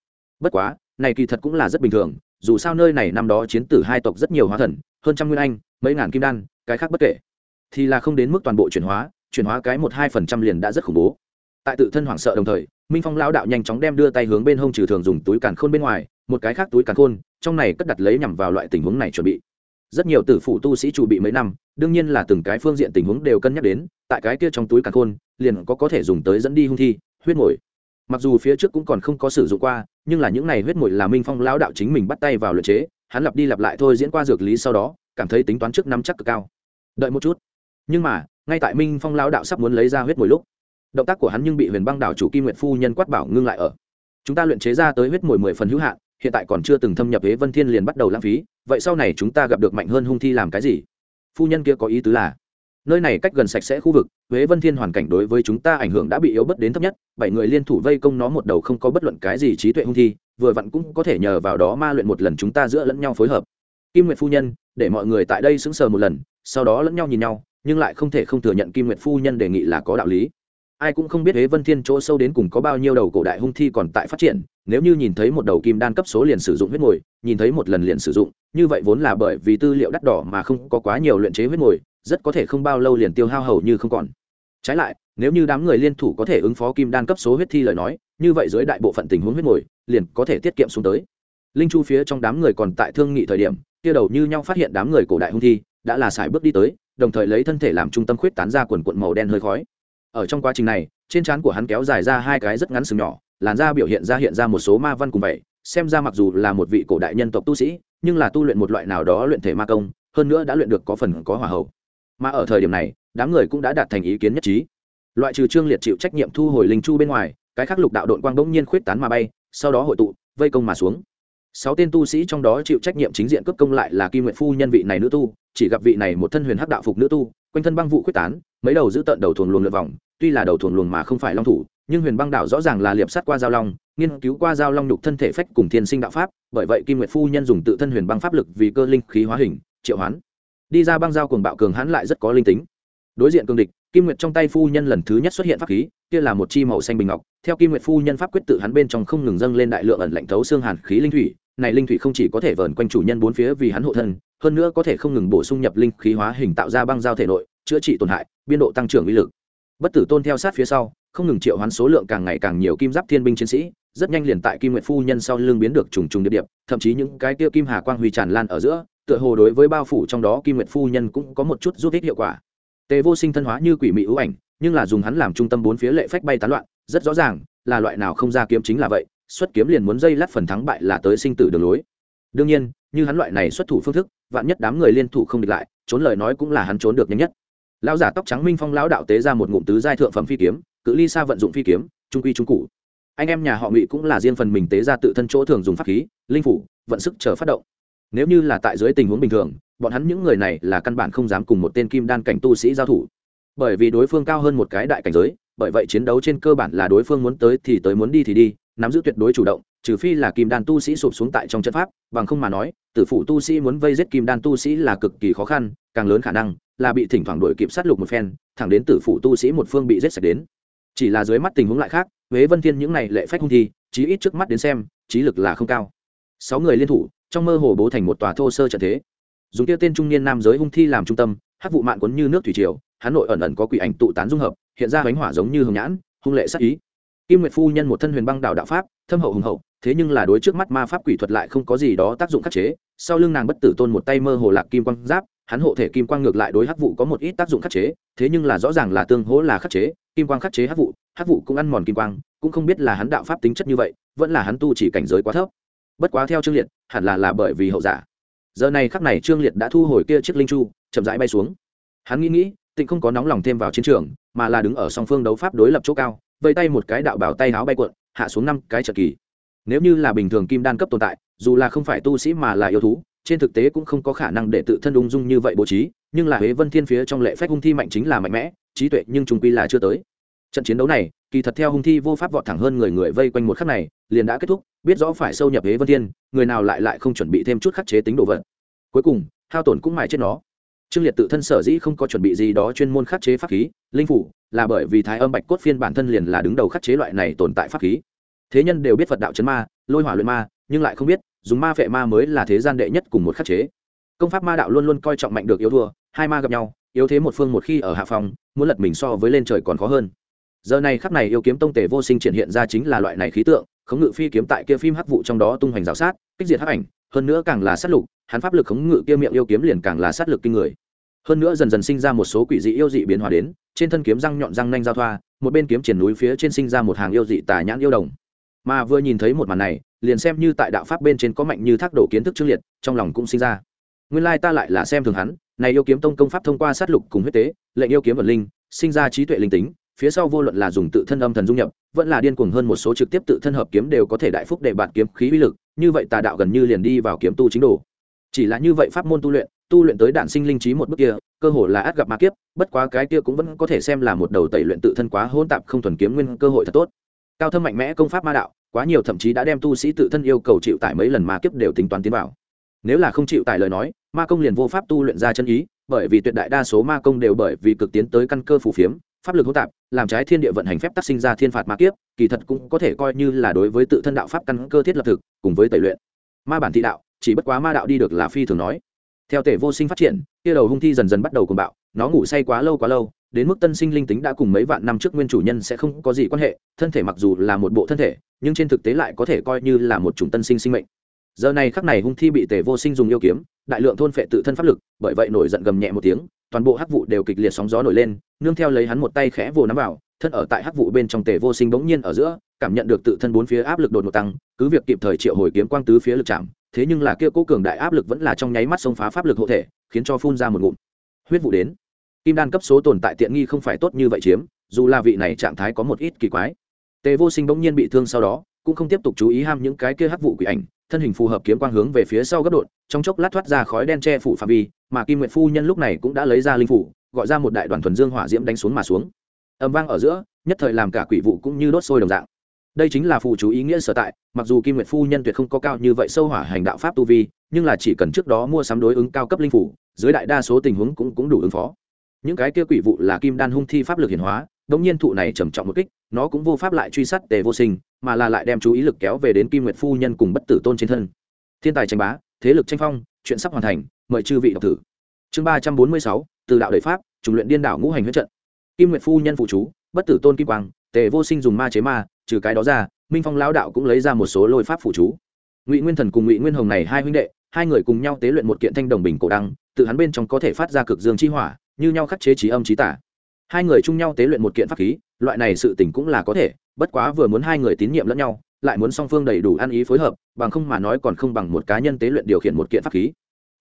bất quá, này kỳ thật cũng là rất bình thường, dù sao nơi này năm đó chiến tử hai tộc rất nhiều hóa thần, hơn trăm nguyên anh, mấy ngàn kim đan, cái khác bất kể. Thì là không đến mức toàn bộ chuyển hóa chuyển hóa cái một hai phần trăm liền đã rất khủng bố. Tại tự thân hoảng sợ đồng thời, minh phong lao đạo nhanh chóng đem đưa tay hướng bên hông trừ thường dùng túi càn khôn bên ngoài, một cái khác túi càn khôn, trong này cất đặt lấy nhằm vào loại tình huống này chuẩn bị. Rất nhiều tử phụ tu sĩ chủ bị mấy năm, đương nhiên là từng cái phương diện tình huống đều cân nhắc đến, tại cái kia trong túi càn khôn, liền có có thể dùng tới dẫn đi hung thi, huyết mồi. Mặc dù phía trước cũng còn không có sử dụng qua nhưng là những này huyết mùi là minh phong lão đạo chính mình bắt tay vào luyện chế, hắn lặp đi lặp lại thôi diễn qua dược lý sau đó, cảm thấy tính toán trước năm chắc cực cao. Đợi một chút. Nhưng mà, ngay tại minh phong lão đạo sắp muốn lấy ra huyết mùi lúc, động tác của hắn nhưng bị huyền băng đảo chủ kim nguyệt phu nhân quát bảo ngưng lại ở. Chúng ta luyện chế ra tới huyết mùi mười phần hữu hạn, hiện tại còn chưa từng thâm nhập huế vân thiên liền bắt đầu lãng phí, vậy sau này chúng ta gặp được mạnh hơn hung thi làm cái gì? Phu nhân kia có ý tứ là nơi này cách gần sạch sẽ khu vực, huế vân thiên hoàn cảnh đối với chúng ta ảnh hưởng đã bị yếu bất đến thấp nhất, bảy người liên thủ vây công nó một đầu không có bất luận cái gì trí tuệ hung thi, vừa vặn cũng có thể nhờ vào đó ma luyện một lần chúng ta giữa lẫn nhau phối hợp. Kim nguyệt phu nhân, để mọi người tại đây sững sờ một lần, sau đó lẫn nhau nhìn nhau, nhưng lại không thể không thừa nhận kim nguyệt phu nhân đề nghị là có đạo lý. Ai cũng không biết huế vân thiên chỗ sâu đến cùng có bao nhiêu đầu cổ đại hung thi còn tại phát triển, nếu như nhìn thấy một đầu kim đan cấp số liền sử dụng huyết ngồi nhìn thấy một lần liền sử dụng, như vậy vốn là bởi vì tư liệu đắt đỏ mà không có quá nhiều luyện chế huyết ngồi rất có thể không bao lâu liền tiêu hao hầu như không còn. Trái lại, nếu như đám người liên thủ có thể ứng phó kim đan cấp số huyết thi lời nói, như vậy dưới đại bộ phận tình huống huyết ngồi liền có thể tiết kiệm xuống tới. Linh chu phía trong đám người còn tại thương nghị thời điểm, kia đầu như nhau phát hiện đám người cổ đại hung thi, đã là xài bước đi tới, đồng thời lấy thân thể làm trung tâm khuyết tán ra quần cuộn màu đen hơi khói. Ở trong quá trình này, trên trán của hắn kéo dài ra hai cái rất ngắn sừng nhỏ, làn da biểu hiện ra hiện ra một số ma văn cùng vậy, xem ra mặc dù là một vị cổ đại nhân tộc tu sĩ, nhưng là tu luyện một loại nào đó luyện thể ma công, hơn nữa đã luyện được có phần có hỏa hậu mà ở thời điểm này, đám người cũng đã đạt thành ý kiến nhất trí. Loại trừ trương liệt chịu trách nhiệm thu hồi linh chu bên ngoài, cái khác lục đạo đội quang bỗng nhiên khuyết tán mà bay, sau đó hội tụ, vây công mà xuống. Sáu tên tu sĩ trong đó chịu trách nhiệm chính diện cấp công lại là kim nguyện phu nhân vị này nữ tu, chỉ gặp vị này một thân huyền hắc đạo phục nữ tu, quanh thân băng vụ khuyết tán, mấy đầu giữ tận đầu thuồng luồng lượt vòng, tuy là đầu thuồng luồng mà không phải long thủ, nhưng huyền băng đạo rõ ràng là liệp sát qua giao long, nghiên cứu qua giao long nhục thân thể phách cùng thiên sinh đạo pháp, bởi vậy kim nguyệt phu nhân dùng tự thân huyền băng pháp lực vì cơ linh khí hóa hình, triệu hoán đi ra băng giao cuồng bạo cường hãn lại rất có linh tính. Đối diện cường địch, kim nguyệt trong tay phu nhân lần thứ nhất xuất hiện pháp khí, kia là một chi màu xanh bình ngọc. Theo kim nguyệt phu nhân pháp quyết tự hắn bên trong không ngừng dâng lên đại lượng ẩn lạnh thấu xương hàn khí linh thủy. Này linh thủy không chỉ có thể vờn quanh chủ nhân bốn phía vì hắn hộ thân, hơn nữa có thể không ngừng bổ sung nhập linh khí hóa hình tạo ra băng giao thể nội, chữa trị tổn hại, biên độ tăng trưởng uy lực. Bất tử tôn theo sát phía sau, không ngừng triệu hoán số lượng càng ngày càng nhiều kim giáp thiên binh chiến sĩ, rất nhanh liền tại kim nguyệt phu nhân sau lưng biến được trùng trùng điệp điệp, thậm chí những cái kia kim hà quang huy tràn lan ở giữa tựa hồ đối với bao phủ trong đó kim nguyệt phu nhân cũng có một chút giúp ích hiệu quả. Tề vô sinh thân hóa như quỷ mị ưu ảnh, nhưng là dùng hắn làm trung tâm bốn phía lệ phách bay tán loạn, rất rõ ràng, là loại nào không ra kiếm chính là vậy, xuất kiếm liền muốn dây lát phần thắng bại là tới sinh tử đường lối. Đương nhiên, như hắn loại này xuất thủ phương thức, vạn nhất đám người liên thủ không địch lại, trốn lời nói cũng là hắn trốn được nhanh nhất. Lão giả tóc trắng minh phong lão đạo tế ra một ngụm tứ giai thượng phẩm phi kiếm, cự ly xa vận dụng phi kiếm, trung quy trung cụ anh em nhà họ ngụy cũng là riêng phần mình tế ra tự thân chỗ thường dùng pháp khí, linh phủ, vận sức chờ phát động nếu như là tại dưới tình huống bình thường, bọn hắn những người này là căn bản không dám cùng một tên kim đan cảnh tu sĩ giao thủ. Bởi vì đối phương cao hơn một cái đại cảnh giới, bởi vậy chiến đấu trên cơ bản là đối phương muốn tới thì tới muốn đi thì đi, nắm giữ tuyệt đối chủ động, trừ phi là kim đan tu sĩ sụp xuống tại trong trận pháp, bằng không mà nói, tử phụ tu sĩ muốn vây giết kim đan tu sĩ là cực kỳ khó khăn, càng lớn khả năng là bị thỉnh thoảng đuổi kịp sát lục một phen, thẳng đến tử phụ tu sĩ một phương bị giết sạch đến. Chỉ là dưới mắt tình huống lại khác, huế vân thiên những này lệ phách hung thi, chí ít trước mắt đến xem trí lực là không cao. Sáu người liên thủ trong mơ hồ bố thành một tòa thô sơ trận thế. Dùng tiêu tên trung niên nam giới hung thi làm trung tâm, hắc vụ mạn quấn như nước thủy triều, hắn nội ẩn ẩn có quỷ ảnh tụ tán dung hợp, hiện ra bánh hỏa giống như hồng nhãn, hung lệ sắc ý. Kim nguyệt phu nhân một thân huyền băng đạo đạo pháp, thâm hậu hùng hậu, thế nhưng là đối trước mắt ma pháp quỷ thuật lại không có gì đó tác dụng khắc chế. Sau lưng nàng bất tử tôn một tay mơ hồ lạc kim quang giáp, hắn hộ thể kim quang ngược lại đối hắc vụ có một ít tác dụng khắc chế, thế nhưng là rõ ràng là tương hỗ là khắc chế, kim quang khắc chế hắc vụ hắc vụ cũng ăn mòn kim quang, cũng không biết là hắn đạo pháp tính chất như vậy, vẫn là hắn tu chỉ cảnh giới quá thấp bất quá theo trương liệt, hẳn là là bởi vì hậu giả. Giờ này khắc này trương liệt đã thu hồi kia chiếc linh chu, chậm rãi bay xuống. Hắn nghĩ nghĩ, tịnh không có nóng lòng thêm vào chiến trường, mà là đứng ở song phương đấu pháp đối lập chỗ cao, vây tay một cái đạo bảo tay áo bay cuộn, hạ xuống năm cái trợ kỳ. Nếu như là bình thường kim đan cấp tồn tại, dù là không phải tu sĩ mà là yêu thú, trên thực tế cũng không có khả năng để tự thân ung dung như vậy bố trí, nhưng là huế vân thiên phía trong lệ phép hung thi mạnh chính là mạnh mẽ, trí tuệ nhưng trung quy là chưa tới. Trận chiến đấu này kỳ thật theo hung thi vô pháp vọt thẳng hơn người người vây quanh một khắc này, liền đã kết thúc, biết rõ phải sâu nhập hế vân thiên, người nào lại lại không chuẩn bị thêm chút khắc chế tính đồ vật. Cuối cùng, hao tổn cũng mài chết nó. Trương liệt tự thân sở dĩ không có chuẩn bị gì đó chuyên môn khắc chế pháp khí, linh phủ, là bởi vì thái âm bạch cốt phiên bản thân liền là đứng đầu khắc chế loại này tồn tại pháp khí. Thế nhân đều biết phật đạo chấn ma, lôi hỏa luyện ma, nhưng lại không biết, dùng ma phệ ma mới là thế gian đệ nhất cùng một khắc chế. Công pháp ma đạo luôn luôn coi trọng mạnh được yếu thua, hai ma gặp nhau, yếu thế một phương một khi ở hạ phòng, muốn lật mình so với lên trời còn khó hơn giờ này khắp này yêu kiếm tông tề vô sinh triển hiện ra chính là loại này khí tượng, khống ngự phi kiếm tại kia phim hắc vụ trong đó tung hoành rào sát, kích diệt hắc ảnh, hơn nữa càng là sát lục, hắn pháp lực khống ngự kia miệng yêu kiếm liền càng là sát lực kinh người. Hơn nữa dần dần sinh ra một số quỷ dị yêu dị biến hóa đến, trên thân kiếm răng nhọn răng nanh giao thoa, một bên kiếm triển núi phía trên sinh ra một hàng yêu dị tà nhãn yêu đồng. Mà vừa nhìn thấy một màn này, liền xem như tại đạo pháp bên trên có mạnh như thác đổ kiến thức trương liệt, trong lòng cũng sinh ra. Nguyên lai ta lại là xem thường hắn, này yêu kiếm tông công pháp thông qua sát lục cùng huyết tế, lệnh yêu kiếm vật linh, sinh ra trí tuệ linh tính phía sau vô luận là dùng tự thân âm thần dung nhập, vẫn là điên cuồng hơn một số trực tiếp tự thân hợp kiếm đều có thể đại phúc để bạn kiếm khí uy lực, như vậy tà đạo gần như liền đi vào kiếm tu chính đồ. Chỉ là như vậy pháp môn tu luyện tu luyện tới đạn sinh linh trí một bước kia, cơ hội là át gặp ma kiếp, bất quá cái kia cũng vẫn có thể xem là một đầu tẩy luyện tự thân quá hôn tạp không thuần kiếm nguyên cơ hội thật tốt. Cao thâm mạnh mẽ công pháp ma đạo, quá nhiều thậm chí đã đem tu sĩ tự thân yêu cầu chịu tải mấy lần ma kiếp đều tính toán tiến vào. Nếu là không chịu tải lời nói, ma công liền vô pháp tu luyện ra chân ý, bởi vì tuyệt đại đa số ma công đều bởi vì cực tiến tới căn cơ phù phiếm pháp lực hỗn tạp, làm trái thiên địa vận hành phép tác sinh ra thiên phạt ma kiếp, kỳ thật cũng có thể coi như là đối với tự thân đạo pháp căn cơ thiết lập thực, cùng với tẩy luyện. Ma bản thị đạo, chỉ bất quá ma đạo đi được là phi thường nói. Theo tể vô sinh phát triển, kia đầu hung thi dần dần bắt đầu cùng bạo, nó ngủ say quá lâu quá lâu, đến mức tân sinh linh tính đã cùng mấy vạn năm trước nguyên chủ nhân sẽ không có gì quan hệ, thân thể mặc dù là một bộ thân thể, nhưng trên thực tế lại có thể coi như là một chủng tân sinh sinh mệnh. Giờ này khắc này hung thi bị tề vô sinh dùng yêu kiếm, đại lượng thôn phệ tự thân pháp lực, bởi vậy nổi giận gầm nhẹ một tiếng toàn bộ hắc vụ đều kịch liệt sóng gió nổi lên, nương theo lấy hắn một tay khẽ vồ nắm vào, thân ở tại hắc vụ bên trong tề vô sinh bỗng nhiên ở giữa, cảm nhận được tự thân bốn phía áp lực đột ngột tăng, cứ việc kịp thời triệu hồi kiếm quang tứ phía lực chạm, thế nhưng là kia cố cường đại áp lực vẫn là trong nháy mắt xông phá pháp lực hộ thể, khiến cho phun ra một ngụm. Huyết vụ đến. Kim đan cấp số tồn tại tiện nghi không phải tốt như vậy chiếm, dù là vị này trạng thái có một ít kỳ quái. Tề vô sinh bỗng nhiên bị thương sau đó, cũng không tiếp tục chú ý ham những cái kia hắc vụ quỷ ảnh thân hình phù hợp kiếm quang hướng về phía sau gấp đột, trong chốc lát thoát ra khói đen che phủ phạm vi, mà kim nguyện phu nhân lúc này cũng đã lấy ra linh phủ, gọi ra một đại đoàn thuần dương hỏa diễm đánh xuống mà xuống. Âm vang ở giữa, nhất thời làm cả quỷ vụ cũng như đốt sôi đồng dạng. Đây chính là phù chú ý nghĩa sở tại, mặc dù kim nguyệt phu nhân tuyệt không có cao như vậy sâu hỏa hành đạo pháp tu vi, nhưng là chỉ cần trước đó mua sắm đối ứng cao cấp linh phủ, dưới đại đa số tình huống cũng cũng đủ ứng phó. Những cái kia quỷ vụ là kim đan hung thi pháp lực hiển hóa đống nhiên thụ này trầm trọng một kích, nó cũng vô pháp lại truy sát tề vô sinh, mà là lại đem chú ý lực kéo về đến kim nguyệt phu nhân cùng bất tử tôn trên thân. Thiên tài tranh bá, thế lực tranh phong, chuyện sắp hoàn thành, mời chư vị đọc thử. Chương ba trăm bốn mươi sáu, từ đạo đời pháp, trùng luyện điên đảo ngũ hành huyết trận. Kim nguyệt phu nhân phụ chú, bất tử tôn kim quang, tề vô sinh dùng ma chế ma, trừ cái đó ra, minh phong lão đạo cũng lấy ra một số lôi pháp phụ chú. Ngụy nguyên thần cùng ngụy nguyên hồng này hai huynh đệ, hai người cùng nhau tế luyện một kiện thanh đồng bình cổ đăng, tự hắn bên trong có thể phát ra cực dương chi hỏa, như nhau khắc chế trí âm trí tả hai người chung nhau tế luyện một kiện pháp khí, loại này sự tình cũng là có thể, bất quá vừa muốn hai người tín nhiệm lẫn nhau, lại muốn song phương đầy đủ ăn ý phối hợp, bằng không mà nói còn không bằng một cá nhân tế luyện điều khiển một kiện pháp khí.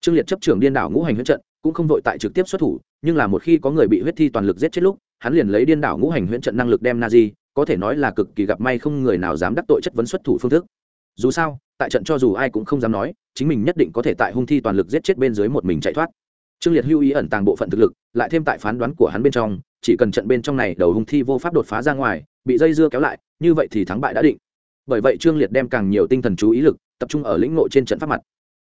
Trương liệt chấp trưởng điên đảo ngũ hành huyết trận, cũng không vội tại trực tiếp xuất thủ, nhưng là một khi có người bị huyết thi toàn lực giết chết lúc, hắn liền lấy điên đảo ngũ hành huyễn trận năng lực đem na di có thể nói là cực kỳ gặp may không người nào dám đắc tội chất vấn xuất thủ phương thức. Dù sao, tại trận cho dù ai cũng không dám nói, chính mình nhất định có thể tại hung thi toàn lực giết chết bên dưới một mình chạy thoát. Trương liệt hưu ý ẩn tàng bộ phận thực lực, lại thêm tại phán đoán của hắn bên trong chỉ cần trận bên trong này đầu hung thi vô pháp đột phá ra ngoài, bị dây dưa kéo lại, như vậy thì thắng bại đã định. Bởi vậy trương liệt đem càng nhiều tinh thần chú ý lực tập trung ở lĩnh ngộ trên trận pháp mặt.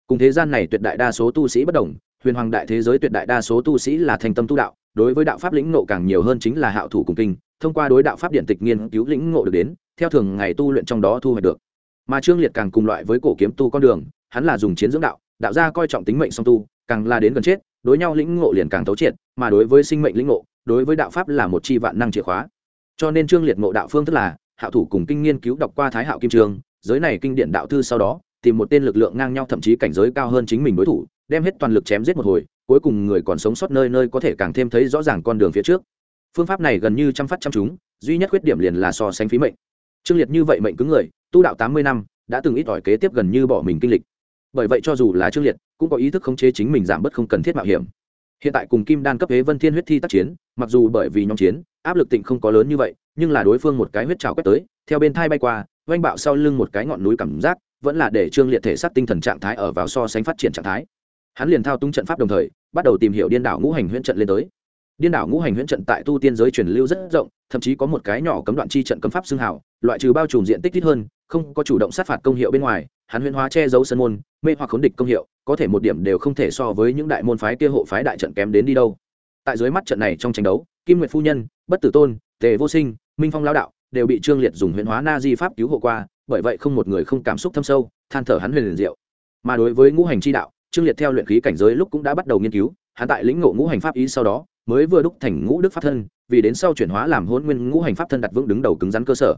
Cùng thế gian này tuyệt đại đa số tu sĩ bất đồng, huyền hoàng đại thế giới tuyệt đại đa số tu sĩ là thành tâm tu đạo, đối với đạo pháp lĩnh ngộ càng nhiều hơn chính là hạo thủ cùng kinh, thông qua đối đạo pháp điện tịch nghiên cứu lĩnh ngộ được đến, theo thường ngày tu luyện trong đó thu hoạch được. Mà trương liệt càng cùng loại với cổ kiếm tu con đường, hắn là dùng chiến dưỡng đạo đạo gia coi trọng tính mệnh song tu, càng là đến gần chết, đối nhau lĩnh ngộ liền càng thấu triệt, mà đối với sinh mệnh lĩnh ngộ đối với đạo pháp là một chi vạn năng chìa khóa. Cho nên trương liệt ngộ đạo phương tức là, hạo thủ cùng kinh nghiên cứu đọc qua thái hạo kim trường, giới này kinh điển đạo thư sau đó, tìm một tên lực lượng ngang nhau thậm chí cảnh giới cao hơn chính mình đối thủ, đem hết toàn lực chém giết một hồi, cuối cùng người còn sống sót nơi nơi có thể càng thêm thấy rõ ràng con đường phía trước. Phương pháp này gần như chăm phát chăm chúng duy nhất khuyết điểm liền là so sánh phí mệnh. Trương liệt như vậy mệnh cứng người, tu đạo tám mươi năm, đã từng ít ỏi kế tiếp gần như bỏ mình kinh lịch. Bởi vậy cho dù là trương liệt, cũng có ý thức khống chế chính mình giảm bớt không cần thiết mạo hiểm hiện tại cùng kim đan cấp hế vân thiên huyết thi tác chiến, mặc dù bởi vì nhóm chiến, áp lực tịnh không có lớn như vậy, nhưng là đối phương một cái huyết trào quét tới, theo bên thai bay qua oanh bạo sau lưng một cái ngọn núi cảm giác, vẫn là để trương liệt thể sát tinh thần trạng thái ở vào so sánh phát triển trạng thái. Hắn liền thao tung trận pháp đồng thời, bắt đầu tìm hiểu điên đảo ngũ hành huyễn trận lên tới điên đảo ngũ hành huyễn trận tại tu tiên giới truyền lưu rất rộng, thậm chí có một cái nhỏ cấm đoạn chi trận cấm pháp xương hảo loại trừ bao trùm diện tích ít hơn, không có chủ động sát phạt công hiệu bên ngoài, hắn huyễn hóa che giấu sân môn, mê hoặc khốn địch công hiệu, có thể một điểm đều không thể so với những đại môn phái kia hộ phái đại trận kém đến đi đâu. Tại dưới mắt trận này trong tranh đấu, kim nguyệt phu nhân, bất tử tôn, tề vô sinh, minh phong lao đạo đều bị trương liệt dùng huyễn hóa na di pháp cứu hộ qua, bởi vậy không một người không cảm xúc thâm sâu, than thở hắn huyền liền diệu. Mà đối với ngũ hành chi đạo, trương liệt theo luyện khí cảnh giới lúc cũng đã bắt đầu nghiên cứu, hắn tại lĩnh ngộ ngũ hành pháp ý sau đó mới vừa đúc thành ngũ đức pháp thân, vì đến sau chuyển hóa làm hôn nguyên ngũ hành pháp thân đặt vững đứng đầu cứng rắn cơ sở.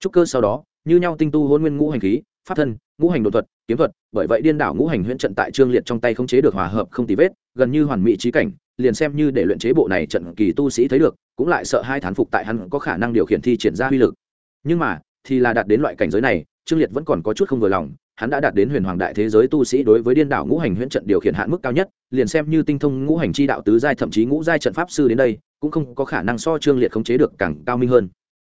Trúc cơ sau đó, như nhau tinh tu hôn nguyên ngũ hành khí, pháp thân, ngũ hành đột thuật, kiếm thuật, bởi vậy điên đảo ngũ hành huyễn trận tại trương liệt trong tay không chế được hòa hợp không tì vết, gần như hoàn mỹ trí cảnh, liền xem như để luyện chế bộ này trận kỳ tu sĩ thấy được, cũng lại sợ hai thán phục tại hắn có khả năng điều khiển thi triển ra uy lực. Nhưng mà, thì là đạt đến loại cảnh giới này, trương liệt vẫn còn có chút không vừa lòng hắn đã đạt đến huyền hoàng đại thế giới tu sĩ đối với điên đảo ngũ hành huyễn trận điều khiển hạn mức cao nhất, liền xem như tinh thông ngũ hành chi đạo tứ giai thậm chí ngũ giai trận pháp sư đến đây, cũng không có khả năng so trương liệt khống chế được càng cao minh hơn.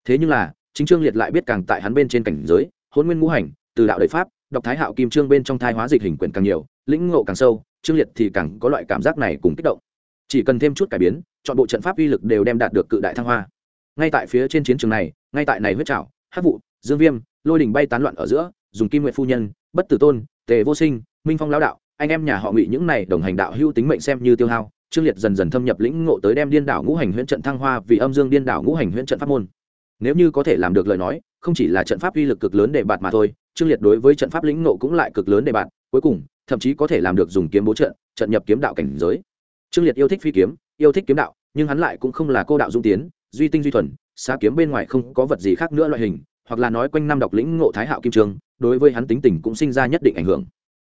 Thế nhưng là, chính trương liệt lại biết càng tại hắn bên trên cảnh giới, hôn nguyên ngũ hành, từ đạo đầy pháp đọc thái hạo kim trương bên trong thai hóa dịch hình quyển càng nhiều, lĩnh ngộ càng sâu, trương liệt thì càng có loại cảm giác này cùng kích động. Chỉ cần thêm chút cải biến, chọn bộ trận pháp uy lực đều đem đạt được cự đại thăng hoa. Ngay tại phía trên chiến trường này, ngay tại này huyết trảo hát vụ, dương viêm, lôi đình bay tán loạn ở giữa dùng kim nguyện phu nhân, bất tử tôn, tề vô sinh, minh phong lão đạo, anh em nhà họ ngụy những này đồng hành đạo hưu tính mệnh xem như tiêu hao, trương liệt dần dần thâm nhập lĩnh ngộ tới đem điên đảo ngũ hành huyễn trận thăng hoa vì âm dương điên đảo ngũ hành huyễn trận pháp môn. Nếu như có thể làm được lời nói, không chỉ là trận pháp uy lực cực lớn để bạt mà thôi, trương liệt đối với trận pháp lĩnh ngộ cũng lại cực lớn để bạt, cuối cùng, thậm chí có thể làm được dùng kiếm bố trận trận nhập kiếm đạo cảnh giới. Trương liệt yêu thích phi kiếm, yêu thích kiếm đạo, nhưng hắn lại cũng không là cô đạo dung tiến, duy tinh duy thuần xa kiếm bên ngoài không có vật gì khác nữa loại hình hoặc là nói quanh năm đọc lĩnh ngộ thái hạo kim trương, đối với hắn tính tình cũng sinh ra nhất định ảnh hưởng.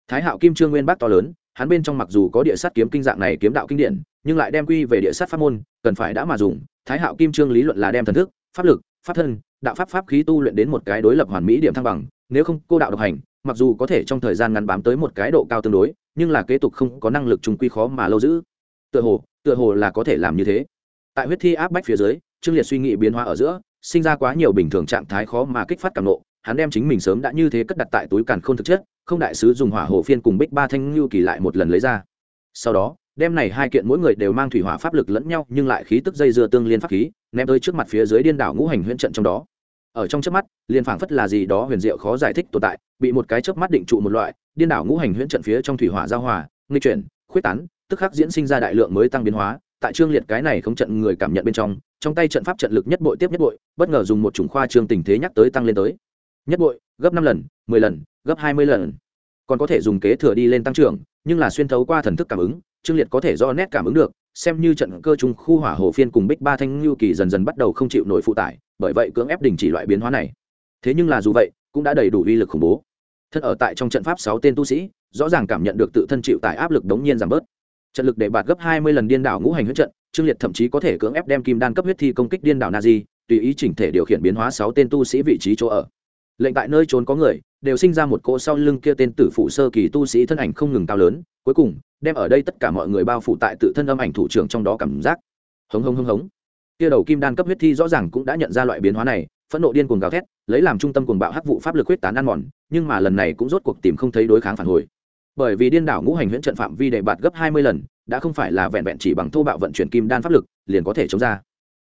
Thái hạo kim trương nguyên bác to lớn, hắn bên trong mặc dù có địa sát kiếm kinh dạng này kiếm đạo kinh điển, nhưng lại đem quy về địa sát pháp môn, cần phải đã mà dùng. Thái hạo kim trương lý luận là đem thần thức, pháp lực, pháp thân, đạo pháp pháp khí tu luyện đến một cái đối lập hoàn mỹ điểm thăng bằng, nếu không cô đạo độc hành, mặc dù có thể trong thời gian ngắn bám tới một cái độ cao tương đối, nhưng là kế tục không có năng lực trùng quy khó mà lâu giữ. Tựa hồ tựa hồ là có thể làm như thế. Tại huyết thi áp bách phía dưới, trương liệt suy nghĩ biến hóa ở giữa sinh ra quá nhiều bình thường trạng thái khó mà kích phát cảm nộ, hắn đem chính mình sớm đã như thế cất đặt tại túi càn k h ô n thực chất, không đại sứ dùng hỏa hồ phiên cùng bích ba thanh ngưu kỳ lại một lần lấy ra. Sau đó, đem này hai kiện mỗi người đều mang thủy hỏa pháp lực lẫn nhau, nhưng lại khí tức dây dưa tương liên pháp khí, ném tới trước mặt phía dưới điên đảo ngũ hành huyễn trận trong đó. Ở trong chớp mắt, liền phảng phất là gì đó huyền diệu khó giải thích tồn tại, bị một cái chớp mắt định trụ một loại, điên đảo ngũ hành huyễn trận phía trong thủy hỏa giao hòa, nghịch chuyển, khuyết tán, tức khắc diễn sinh ra đại lượng mới tăng biến hóa, tại trương liệt cái này không trận người cảm nhận bên trong trong tay trận pháp trận lực nhất bội tiếp nhất bội, bất ngờ dùng một chủng khoa trương tình thế nhắc tới tăng lên tới. Nhất bội, gấp năm lần, mười lần, gấp hai mươi lần. Còn có thể dùng kế thừa đi lên tăng trưởng, nhưng là xuyên thấu qua thần thức cảm ứng, trương liệt có thể do nét cảm ứng được, xem như trận cơ trung khu hỏa hồ phiên cùng bích ba thanh lưu kỳ dần dần bắt đầu không chịu nổi phụ tải, bởi vậy cưỡng ép đình chỉ loại biến hóa này. Thế nhưng là dù vậy, cũng đã đầy đủ uy lực khủng bố. Thân ở tại trong trận pháp sáu tên tu sĩ, rõ ràng cảm nhận được tự thân chịu tải áp lực đống nhiên giảm bớt. Trận lực để bạt gấp hai mươi lần điên đảo ngũ hành huyết trận trương liệt thậm chí có thể cưỡng ép đem kim đan cấp huyết thi công kích điên đảo na di tùy ý chỉnh thể điều khiển biến hóa sáu tên tu sĩ vị trí chỗ ở. Lệnh tại nơi trốn có người, đều sinh ra một cỗ sau lưng kia tên tử phụ sơ kỳ tu sĩ thân ảnh không ngừng cao lớn, cuối cùng, đem ở đây tất cả mọi người bao phủ tại tự thân âm ảnh thủ trưởng trong đó cảm giác. Hống hống hống hống. Kia đầu kim đan cấp huyết thi rõ ràng cũng đã nhận ra loại biến hóa này, phẫn nộ điên cuồng gào thét, lấy làm trung tâm cuồng bạo hắc vụ pháp lực huyết tán ăn mòn, nhưng mà lần này cũng rốt cuộc tìm không thấy đối kháng phản hồi. Bởi vì điên đảo ngũ hành huyễn trận phạm vi đề bạt gấp hai mươi lần đã không phải là vẹn vẹn chỉ bằng thô bạo vận chuyển kim đan pháp lực, liền có thể chống ra.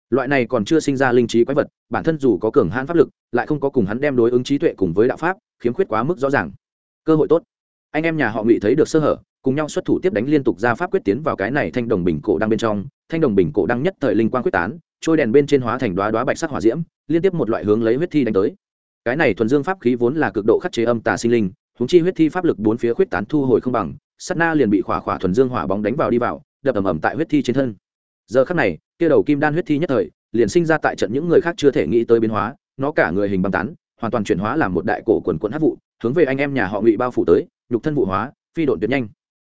Loại này còn chưa sinh ra linh trí quái vật, bản thân dù có cường hãn pháp lực, lại không có cùng hắn đem đối ứng trí tuệ cùng với đạo pháp, khiếm khuyết quá mức rõ ràng. Cơ hội tốt. Anh em nhà họ ngụy thấy được sơ hở, cùng nhau xuất thủ tiếp đánh liên tục ra pháp quyết tiến vào cái này thanh đồng bình cổ đang bên trong. Thanh đồng bình cổ đang nhất thời linh quang quyết tán, trôi đèn bên trên hóa thành đoá đoá bạch sắc hỏa diễm, liên tiếp một loại hướng lấy huyết thi đánh tới. Cái này thuần dương pháp khí vốn là cực độ khắc chế âm tà sinh linh húng chi huyết thi pháp lực bốn phía khuyết tán thu hồi không bằng sắt na liền bị khỏa khỏa thuần dương hỏa bóng đánh vào đi vào, đập ầm ầm tại huyết thi trên thân. Giờ khắc này, kia đầu kim đan huyết thi nhất thời, liền sinh ra tại trận những người khác chưa thể nghĩ tới biến hóa, nó cả người hình băng tán, hoàn toàn chuyển hóa làm một đại cổ quần quận hát vụ, hướng về anh em nhà họ ngụy bao phủ tới, nhục thân vụ hóa, phi độn tuyệt nhanh.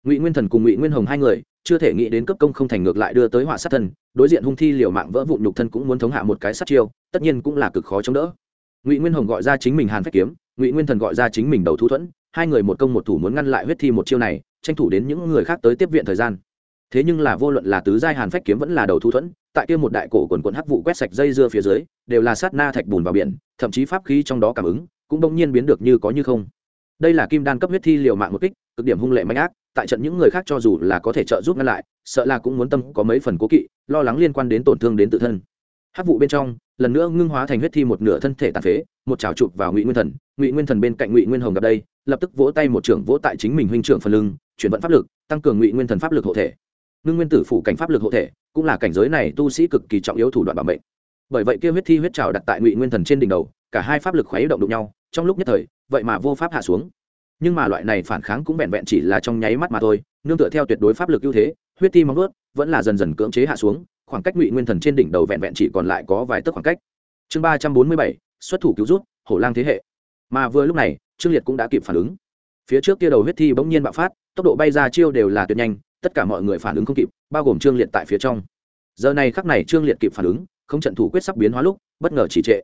Ngụy nguyên thần cùng ngụy nguyên hồng hai người, chưa thể nghĩ đến cấp công không thành ngược lại đưa tới họa sát thân, đối diện hung thi liều mạng vỡ vụn nhục thân cũng muốn thống hạ một cái sát chiêu, tất nhiên cũng là cực khó chống đỡ. Ngụy nguyên hồng gọi ra chính mình hàn phách kiếm, ngụy nguyên thần gọi ra chính mình đầu thu thuẫn hai người một công một thủ muốn ngăn lại huyết thi một chiêu này, tranh thủ đến những người khác tới tiếp viện thời gian. Thế nhưng là vô luận là tứ giai hàn phách kiếm vẫn là đầu thu thuẫn, tại kia một đại cổ quần quần hắc vụ quét sạch dây dưa phía dưới, đều là sát na thạch bùn vào biển, thậm chí pháp khí trong đó cảm ứng, cũng đông nhiên biến được như có như không. Đây là kim đan cấp huyết thi liều mạng một kích, cực điểm hung lệ mạnh ác, tại trận những người khác cho dù là có thể trợ giúp ngăn lại, sợ là cũng muốn tâm có mấy phần cố kỵ, lo lắng liên quan đến tổn thương đến tự thân. Hắc vụ bên trong, lần nữa ngưng hóa thành huyết thi một nửa thân thể tàn phế, một trào chụp vào ngụy nguyên thần ngụy nguyên thần bên cạnh ngụy nguyên hồng gặp đây, lập tức vỗ tay một trưởng vỗ tại chính mình huynh trưởng phần lưng, chuyển vận pháp lực, tăng cường ngụy nguyên thần pháp lực hộ thể. Ngưng nguyên tử phủ cảnh pháp lực hộ thể, cũng là cảnh giới này tu sĩ cực kỳ trọng yếu thủ đoạn bảo mệnh. Bởi vậy kia huyết thi huyết trào đặt tại ngụy nguyên thần trên đỉnh đầu, cả hai pháp lực khuấy động đụng nhau, trong lúc nhất thời, vậy mà vô pháp hạ xuống. Nhưng mà loại này phản kháng cũng vẹn vẹn chỉ là trong nháy mắt mà thôi, nương tựa theo tuyệt đối pháp lực ưu thế, huyết thi móng ướt vẫn là dần dần cưỡng chế hạ xuống, khoảng cách ngụy nguyên thần trên đỉnh đầu vẹn vẹn chỉ còn lại có vài tấc khoảng cách. Chương ba trăm bốn mươi bảy, xuất thủ cứu rút hổ lang thế hệ mà vừa lúc này, trương liệt cũng đã kịp phản ứng. Phía trước kia đầu huyết thi bỗng nhiên bạo phát, tốc độ bay ra chiêu đều là tuyệt nhanh, tất cả mọi người phản ứng không kịp, bao gồm trương liệt tại phía trong. Giờ này khắc này trương liệt kịp phản ứng, không trận thủ quyết sắp biến hóa lúc, bất ngờ chỉ trệ.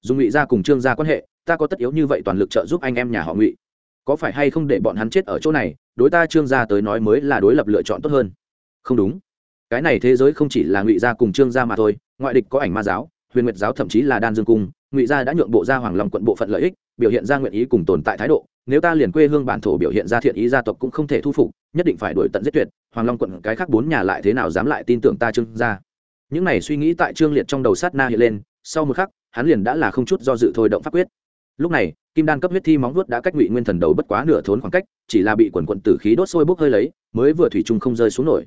Dùng ngụy ra cùng trương gia quan hệ, ta có tất yếu như vậy toàn lực trợ giúp anh em nhà họ ngụy. Có phải hay không để bọn hắn chết ở chỗ này, đối ta trương gia tới nói mới là đối lập lựa chọn tốt hơn. Không đúng. Cái này thế giới không chỉ là ngụy gia cùng trương gia mà thôi, ngoại địch có ảnh ma giáo, huyền nguyệt giáo thậm chí là đan dương cung, ngụy gia đã nhượng bộ gia hoàng lòng quận bộ phận lợi ích biểu hiện ra nguyện ý cùng tồn tại thái độ, nếu ta liền quê hương bản thổ biểu hiện ra thiện ý gia tộc cũng không thể thu phục, nhất định phải đổi tận giết tuyệt, hoàng long quận cái khác bốn nhà lại thế nào dám lại tin tưởng ta trương gia? Những này suy nghĩ tại trương liệt trong đầu sát na hiện lên, sau một khắc, hắn liền đã là không chút do dự thôi động pháp quyết. Lúc này, kim đan cấp huyết thi móng vuốt đã cách ngụy nguyên thần đầu bất quá nửa thốn khoảng cách, chỉ là bị quần quận tử khí đốt sôi bốc hơi lấy, mới vừa thủy chung không rơi xuống nổi.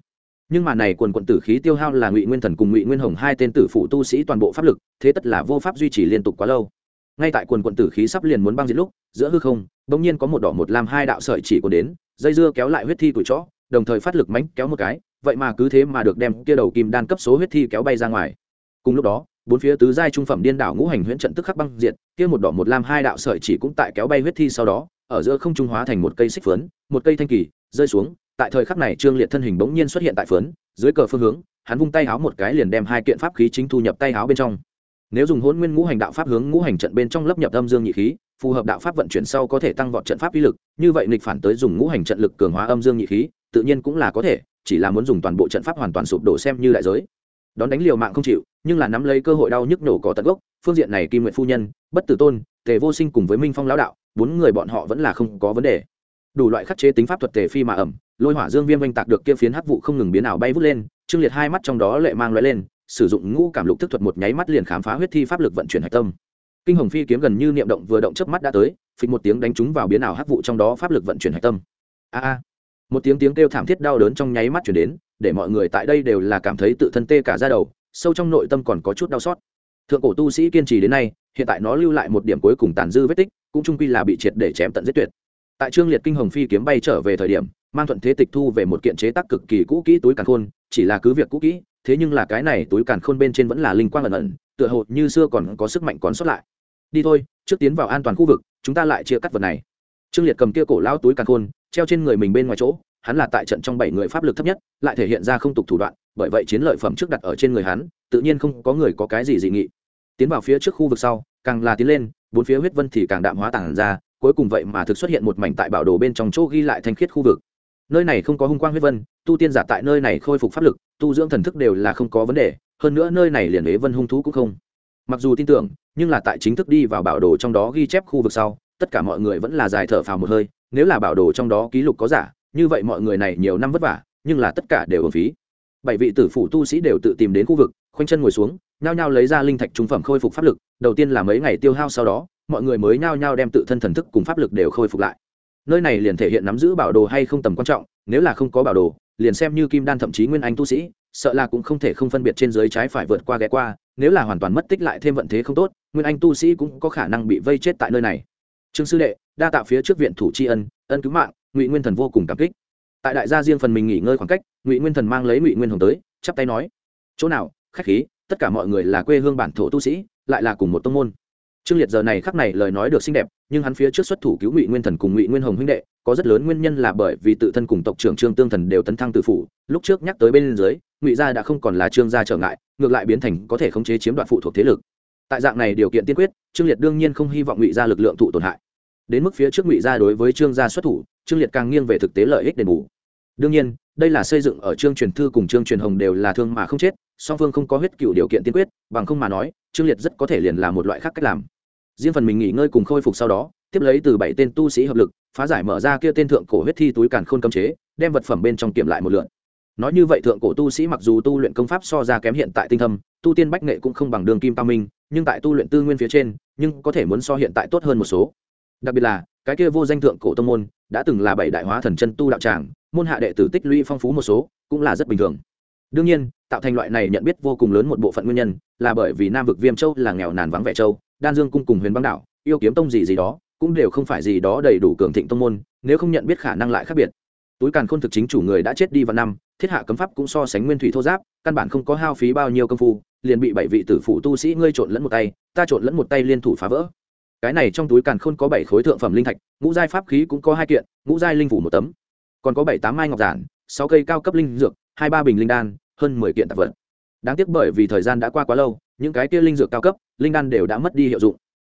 Nhưng mà này quần quận tử khí tiêu hao là ngụy nguyên thần cùng ngụy nguyên hồng hai tên tử phụ tu sĩ toàn bộ pháp lực, thế tất là vô pháp duy trì liên tục quá lâu ngay tại quần quận tử khí sắp liền muốn băng diệt lúc, giữa hư không, bỗng nhiên có một đỏ một lam hai đạo sợi chỉ của đến, dây dưa kéo lại huyết thi tuổi chó, đồng thời phát lực mánh kéo một cái, vậy mà cứ thế mà được đem kia đầu kim đan cấp số huyết thi kéo bay ra ngoài. Cùng lúc đó, bốn phía tứ giai trung phẩm điên đảo ngũ hành huyễn trận tức khắc băng diệt, kia một đỏ một lam hai đạo sợi chỉ cũng tại kéo bay huyết thi sau đó, ở giữa không trung hóa thành một cây xích phấn, một cây thanh kỳ, rơi xuống, tại thời khắc này trương liệt thân hình bỗng nhiên xuất hiện tại phấn, dưới cờ phương hướng, hắn vung tay háo một cái liền đem hai kiện pháp khí chính thu nhập tay háo bên trong nếu dùng hôn nguyên ngũ hành đạo pháp hướng ngũ hành trận bên trong lấp nhập âm dương nhị khí, phù hợp đạo pháp vận chuyển sau có thể tăng vọt trận pháp uy lực, như vậy nghịch phản tới dùng ngũ hành trận lực cường hóa âm dương nhị khí, tự nhiên cũng là có thể, chỉ là muốn dùng toàn bộ trận pháp hoàn toàn sụp đổ xem như đại giới. Đón đánh liều mạng không chịu, nhưng là nắm lấy cơ hội đau nhức nổ cỏ tận gốc, phương diện này kim nguyện phu nhân, bất tử tôn, tề vô sinh cùng với minh phong lão đạo, bốn người bọn họ vẫn là không có vấn đề. Đủ loại khắc chế tính pháp thuật tề phi mà ẩm, lôi hỏa dương viêm oanh tạc được kia phiến hắc vụ không ngừng biến ảo bay vút lên, trương liệt hai mắt trong đó lệ mang loại lên sử dụng ngũ cảm lục thức thuật một nháy mắt liền khám phá huyết thi pháp lực vận chuyển hạch tâm. Kinh hồng phi kiếm gần như niệm động vừa động chớp mắt đã tới, phịch một tiếng đánh trúng vào biến ảo hắc vụ trong đó pháp lực vận chuyển hạch tâm. A a. Một tiếng tiếng kêu thảm thiết đau đớn trong nháy mắt chuyển đến, để mọi người tại đây đều là cảm thấy tự thân tê cả ra đầu, sâu trong nội tâm còn có chút đau xót. Thượng cổ tu sĩ kiên trì đến nay, hiện tại nó lưu lại một điểm cuối cùng tàn dư vết tích, cũng trung quy là bị triệt để chém tận giết tuyệt. Tại trương liệt kinh hồng phi kiếm bay trở về thời điểm, mang thuận thế tịch thu về một kiện chế tác cực kỳ cũ kỹ túi càn khôn, chỉ là cứ việc cũ kỹ thế nhưng là cái này túi càn khôn bên trên vẫn là linh quang ẩn ẩn, tựa hồ như xưa còn có sức mạnh còn sót lại. Đi thôi, trước tiến vào an toàn khu vực, chúng ta lại chia cắt vật này. Trương liệt cầm kia cổ lao túi càn khôn, treo trên người mình bên ngoài chỗ, hắn là tại trận trong bảy người pháp lực thấp nhất, lại thể hiện ra không tục thủ đoạn, bởi vậy chiến lợi phẩm trước đặt ở trên người hắn, tự nhiên không có người có cái gì dị nghị. Tiến vào phía trước khu vực sau, càng là tiến lên, bốn phía huyết vân thì càng đạm hóa tản ra, cuối cùng vậy mà thực xuất hiện một mảnh tại bảo đồ bên trong chỗ ghi lại thanh khiết khu vực nơi này không có hung quang huyết vân, tu tiên giả tại nơi này khôi phục pháp lực, tu dưỡng thần thức đều là không có vấn đề, hơn nữa nơi này liền ế vân hung thú cũng không. Mặc dù tin tưởng, nhưng là tại chính thức đi vào bảo đồ trong đó ghi chép khu vực sau, tất cả mọi người vẫn là dài thở phào một hơi, nếu là bảo đồ trong đó ký lục có giả, như vậy mọi người này nhiều năm vất vả, nhưng là tất cả đều ở phí. Bảy vị tử phủ tu sĩ đều tự tìm đến khu vực, khoanh chân ngồi xuống, nhao nhao lấy ra linh thạch trung phẩm khôi phục pháp lực, đầu tiên là mấy ngày tiêu hao sau đó, mọi người mới nhao nhao đem tự thân thần thức cùng pháp lực đều khôi phục lại nơi này liền thể hiện nắm giữ bảo đồ hay không tầm quan trọng, nếu là không có bảo đồ, liền xem như kim đan thậm chí nguyên anh tu sĩ, sợ là cũng không thể không phân biệt trên dưới trái phải vượt qua ghé qua, nếu là hoàn toàn mất tích lại thêm vận thế không tốt, nguyên anh tu sĩ cũng có khả năng bị vây chết tại nơi này. Trương sư đệ, đa tạo phía trước viện thủ tri ân ân cứu mạng, ngụy nguyên thần vô cùng cảm kích. Tại đại gia riêng phần mình nghỉ ngơi khoảng cách, ngụy nguyên thần mang lấy ngụy nguyên hồng tới, chắp tay nói, chỗ nào, khách khí, tất cả mọi người là quê hương bản thổ tu sĩ, lại là cùng một tông môn trương liệt giờ này khắc này lời nói được xinh đẹp, nhưng hắn phía trước xuất thủ cứu ngụy nguyên thần cùng ngụy nguyên hồng huynh đệ, có rất lớn nguyên nhân là bởi vì tự thân cùng tộc trưởng trương tương thần đều tấn thăng tự phủ. Lúc trước nhắc tới bên dưới, ngụy gia đã không còn là trương gia trở ngại, ngược lại biến thành có thể khống chế chiếm đoạt phụ thuộc thế lực. Tại dạng này điều kiện tiên quyết, trương liệt đương nhiên không hy vọng ngụy gia lực lượng thụ tổn hại. Đến mức phía trước ngụy gia đối với trương gia xuất thủ, trương liệt càng nghiêng về thực tế lợi ích đền bù. Đương nhiên, đây là xây dựng ở trương truyền thư cùng trương truyền hồng đều là thương mà không chết, song phương không có huyết cựu điều kiện tiên quyết, bằng không mà nói, trương liệt rất có thể liền là một loại khác cách làm riêng phần mình nghỉ ngơi cùng khôi phục sau đó, tiếp lấy từ bảy tên tu sĩ hợp lực, phá giải mở ra kia tên thượng cổ huyết thi túi càn khôn cấm chế, đem vật phẩm bên trong kiểm lại một lượn nói như vậy thượng cổ tu sĩ mặc dù tu luyện công pháp so ra kém hiện tại tinh thâm, tu tiên bách nghệ cũng không bằng đường kim tam minh, nhưng tại tu luyện tư nguyên phía trên, nhưng có thể muốn so hiện tại tốt hơn một số. Đặc biệt là, cái kia vô danh thượng cổ tông môn, đã từng là bảy đại hóa thần chân tu đạo tràng, môn hạ đệ tử tích lũy phong phú một số, cũng là rất bình thường. Đương nhiên, tạo thành loại này nhận biết vô cùng lớn một bộ phận nguyên nhân, là bởi vì nam vực viêm châu là nghèo nàn vắng vẻ châu đan dương cung cùng huyền băng đảo, yêu kiếm tông gì gì đó, cũng đều không phải gì đó đầy đủ cường thịnh tông môn, nếu không nhận biết khả năng lại khác biệt. Túi càn khôn thực chính chủ người đã chết đi vào năm, thiết hạ cấm pháp cũng so sánh nguyên thủy thô giáp, căn bản không có hao phí bao nhiêu công phu, liền bị bảy vị tử phụ tu sĩ ngươi trộn lẫn một tay, ta trộn lẫn một tay liên thủ phá vỡ. Cái này trong túi càn khôn có bảy khối thượng phẩm linh thạch, ngũ giai pháp khí cũng có hai kiện, ngũ giai linh phủ một tấm. Còn có bảy tám mai ngọc giản, sáu cây cao cấp linh dược, hai ba bình linh đan, hơn mười kiện tạp vật. Đáng tiếc bởi vì thời gian đã qua quá lâu, những cái kia linh dược cao cấp linh đan đều đã mất đi hiệu dụng.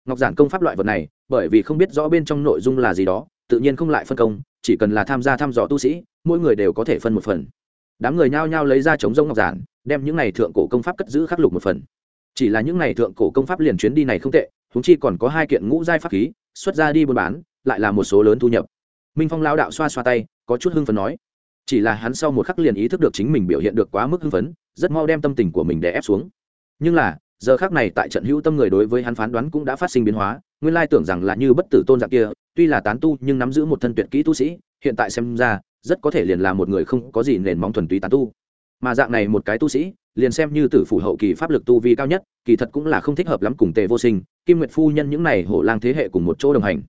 Ngọc giản công pháp loại vật này, bởi vì không biết rõ bên trong nội dung là gì đó, tự nhiên không lại phân công, chỉ cần là tham gia thăm dò tu sĩ, mỗi người đều có thể phân một phần. Đám người nhao nhao lấy ra chống rông ngọc giản, đem những này thượng cổ công pháp cất giữ khắc lục một phần. Chỉ là những này thượng cổ công pháp liền chuyến đi này không tệ húng chi còn có hai kiện ngũ giai pháp khí, xuất ra đi buôn bán, lại là một số lớn thu nhập. Minh phong lao đạo xoa xoa tay, có chút hưng phấn nói. Chỉ là hắn sau một khắc liền ý thức được chính mình biểu hiện được quá mức hưng phấn, rất mau đem tâm tình của mình đè ép xuống. Nhưng là giờ khác này tại trận hữu tâm người đối với hắn phán đoán cũng đã phát sinh biến hóa, nguyên lai tưởng rằng là như bất tử tôn dạng kia, tuy là tán tu nhưng nắm giữ một thân tuyệt kỹ tu sĩ, hiện tại xem ra, rất có thể liền là một người không có gì nền móng thuần túy tán tu. Mà dạng này một cái tu sĩ, liền xem như tử phủ hậu kỳ pháp lực tu vi cao nhất, kỳ thật cũng là không thích hợp lắm cùng tề vô sinh, kim nguyệt phu nhân những này hổ lang thế hệ cùng một chỗ đồng hành.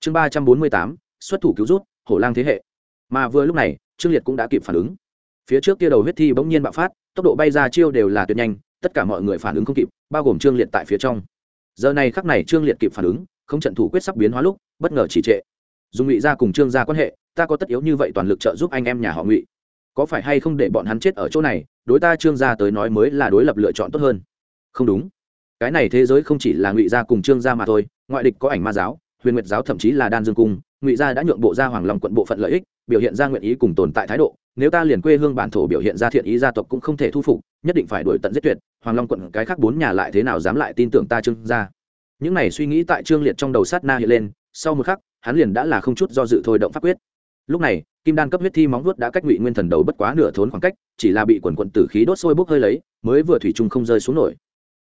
Chương ba trăm bốn mươi tám, xuất thủ cứu rút, hổ lang thế hệ. Mà vừa lúc này, trương liệt cũng đã kịp phản ứng. Phía trước kia đầu huyết thi bỗng nhiên bạo phát, tốc độ bay ra chiêu đều là tuyệt nhanh tất cả mọi người phản ứng không kịp, bao gồm trương liệt tại phía trong. Giờ này khắc này trương liệt kịp phản ứng, không trận thủ quyết sắp biến hóa lúc, bất ngờ chỉ trệ. Dùng ngụy ra cùng trương gia quan hệ, ta có tất yếu như vậy toàn lực trợ giúp anh em nhà họ ngụy. Có phải hay không để bọn hắn chết ở chỗ này, đối ta trương gia tới nói mới là đối lập lựa chọn tốt hơn. Không đúng. Cái này thế giới không chỉ là ngụy gia cùng trương gia mà thôi, ngoại địch có ảnh ma giáo huyền nguyệt giáo thậm chí là đan dương cung, ngụy gia đã nhượng bộ ra hoàng lòng quận bộ phận lợi ích, biểu hiện ra nguyện ý cùng tồn tại thái độ. Nếu ta liền quê hương bản thổ biểu hiện ra thiện ý gia tộc cũng không thể thu phục, nhất định phải đuổi tận giết tuyệt. Hoàng long quận cái khác bốn nhà lại thế nào dám lại tin tưởng ta trương gia? Những này suy nghĩ tại trương liệt trong đầu sát na hiện lên, sau một khắc, hắn liền đã là không chút do dự thôi động pháp quyết. Lúc này, kim đan cấp huyết thi móng vuốt đã cách ngụy nguyên thần đầu bất quá nửa thốn khoảng cách, chỉ là bị quần quận tử khí đốt sôi bốc hơi lấy, mới vừa thủy chung không rơi xuống nổi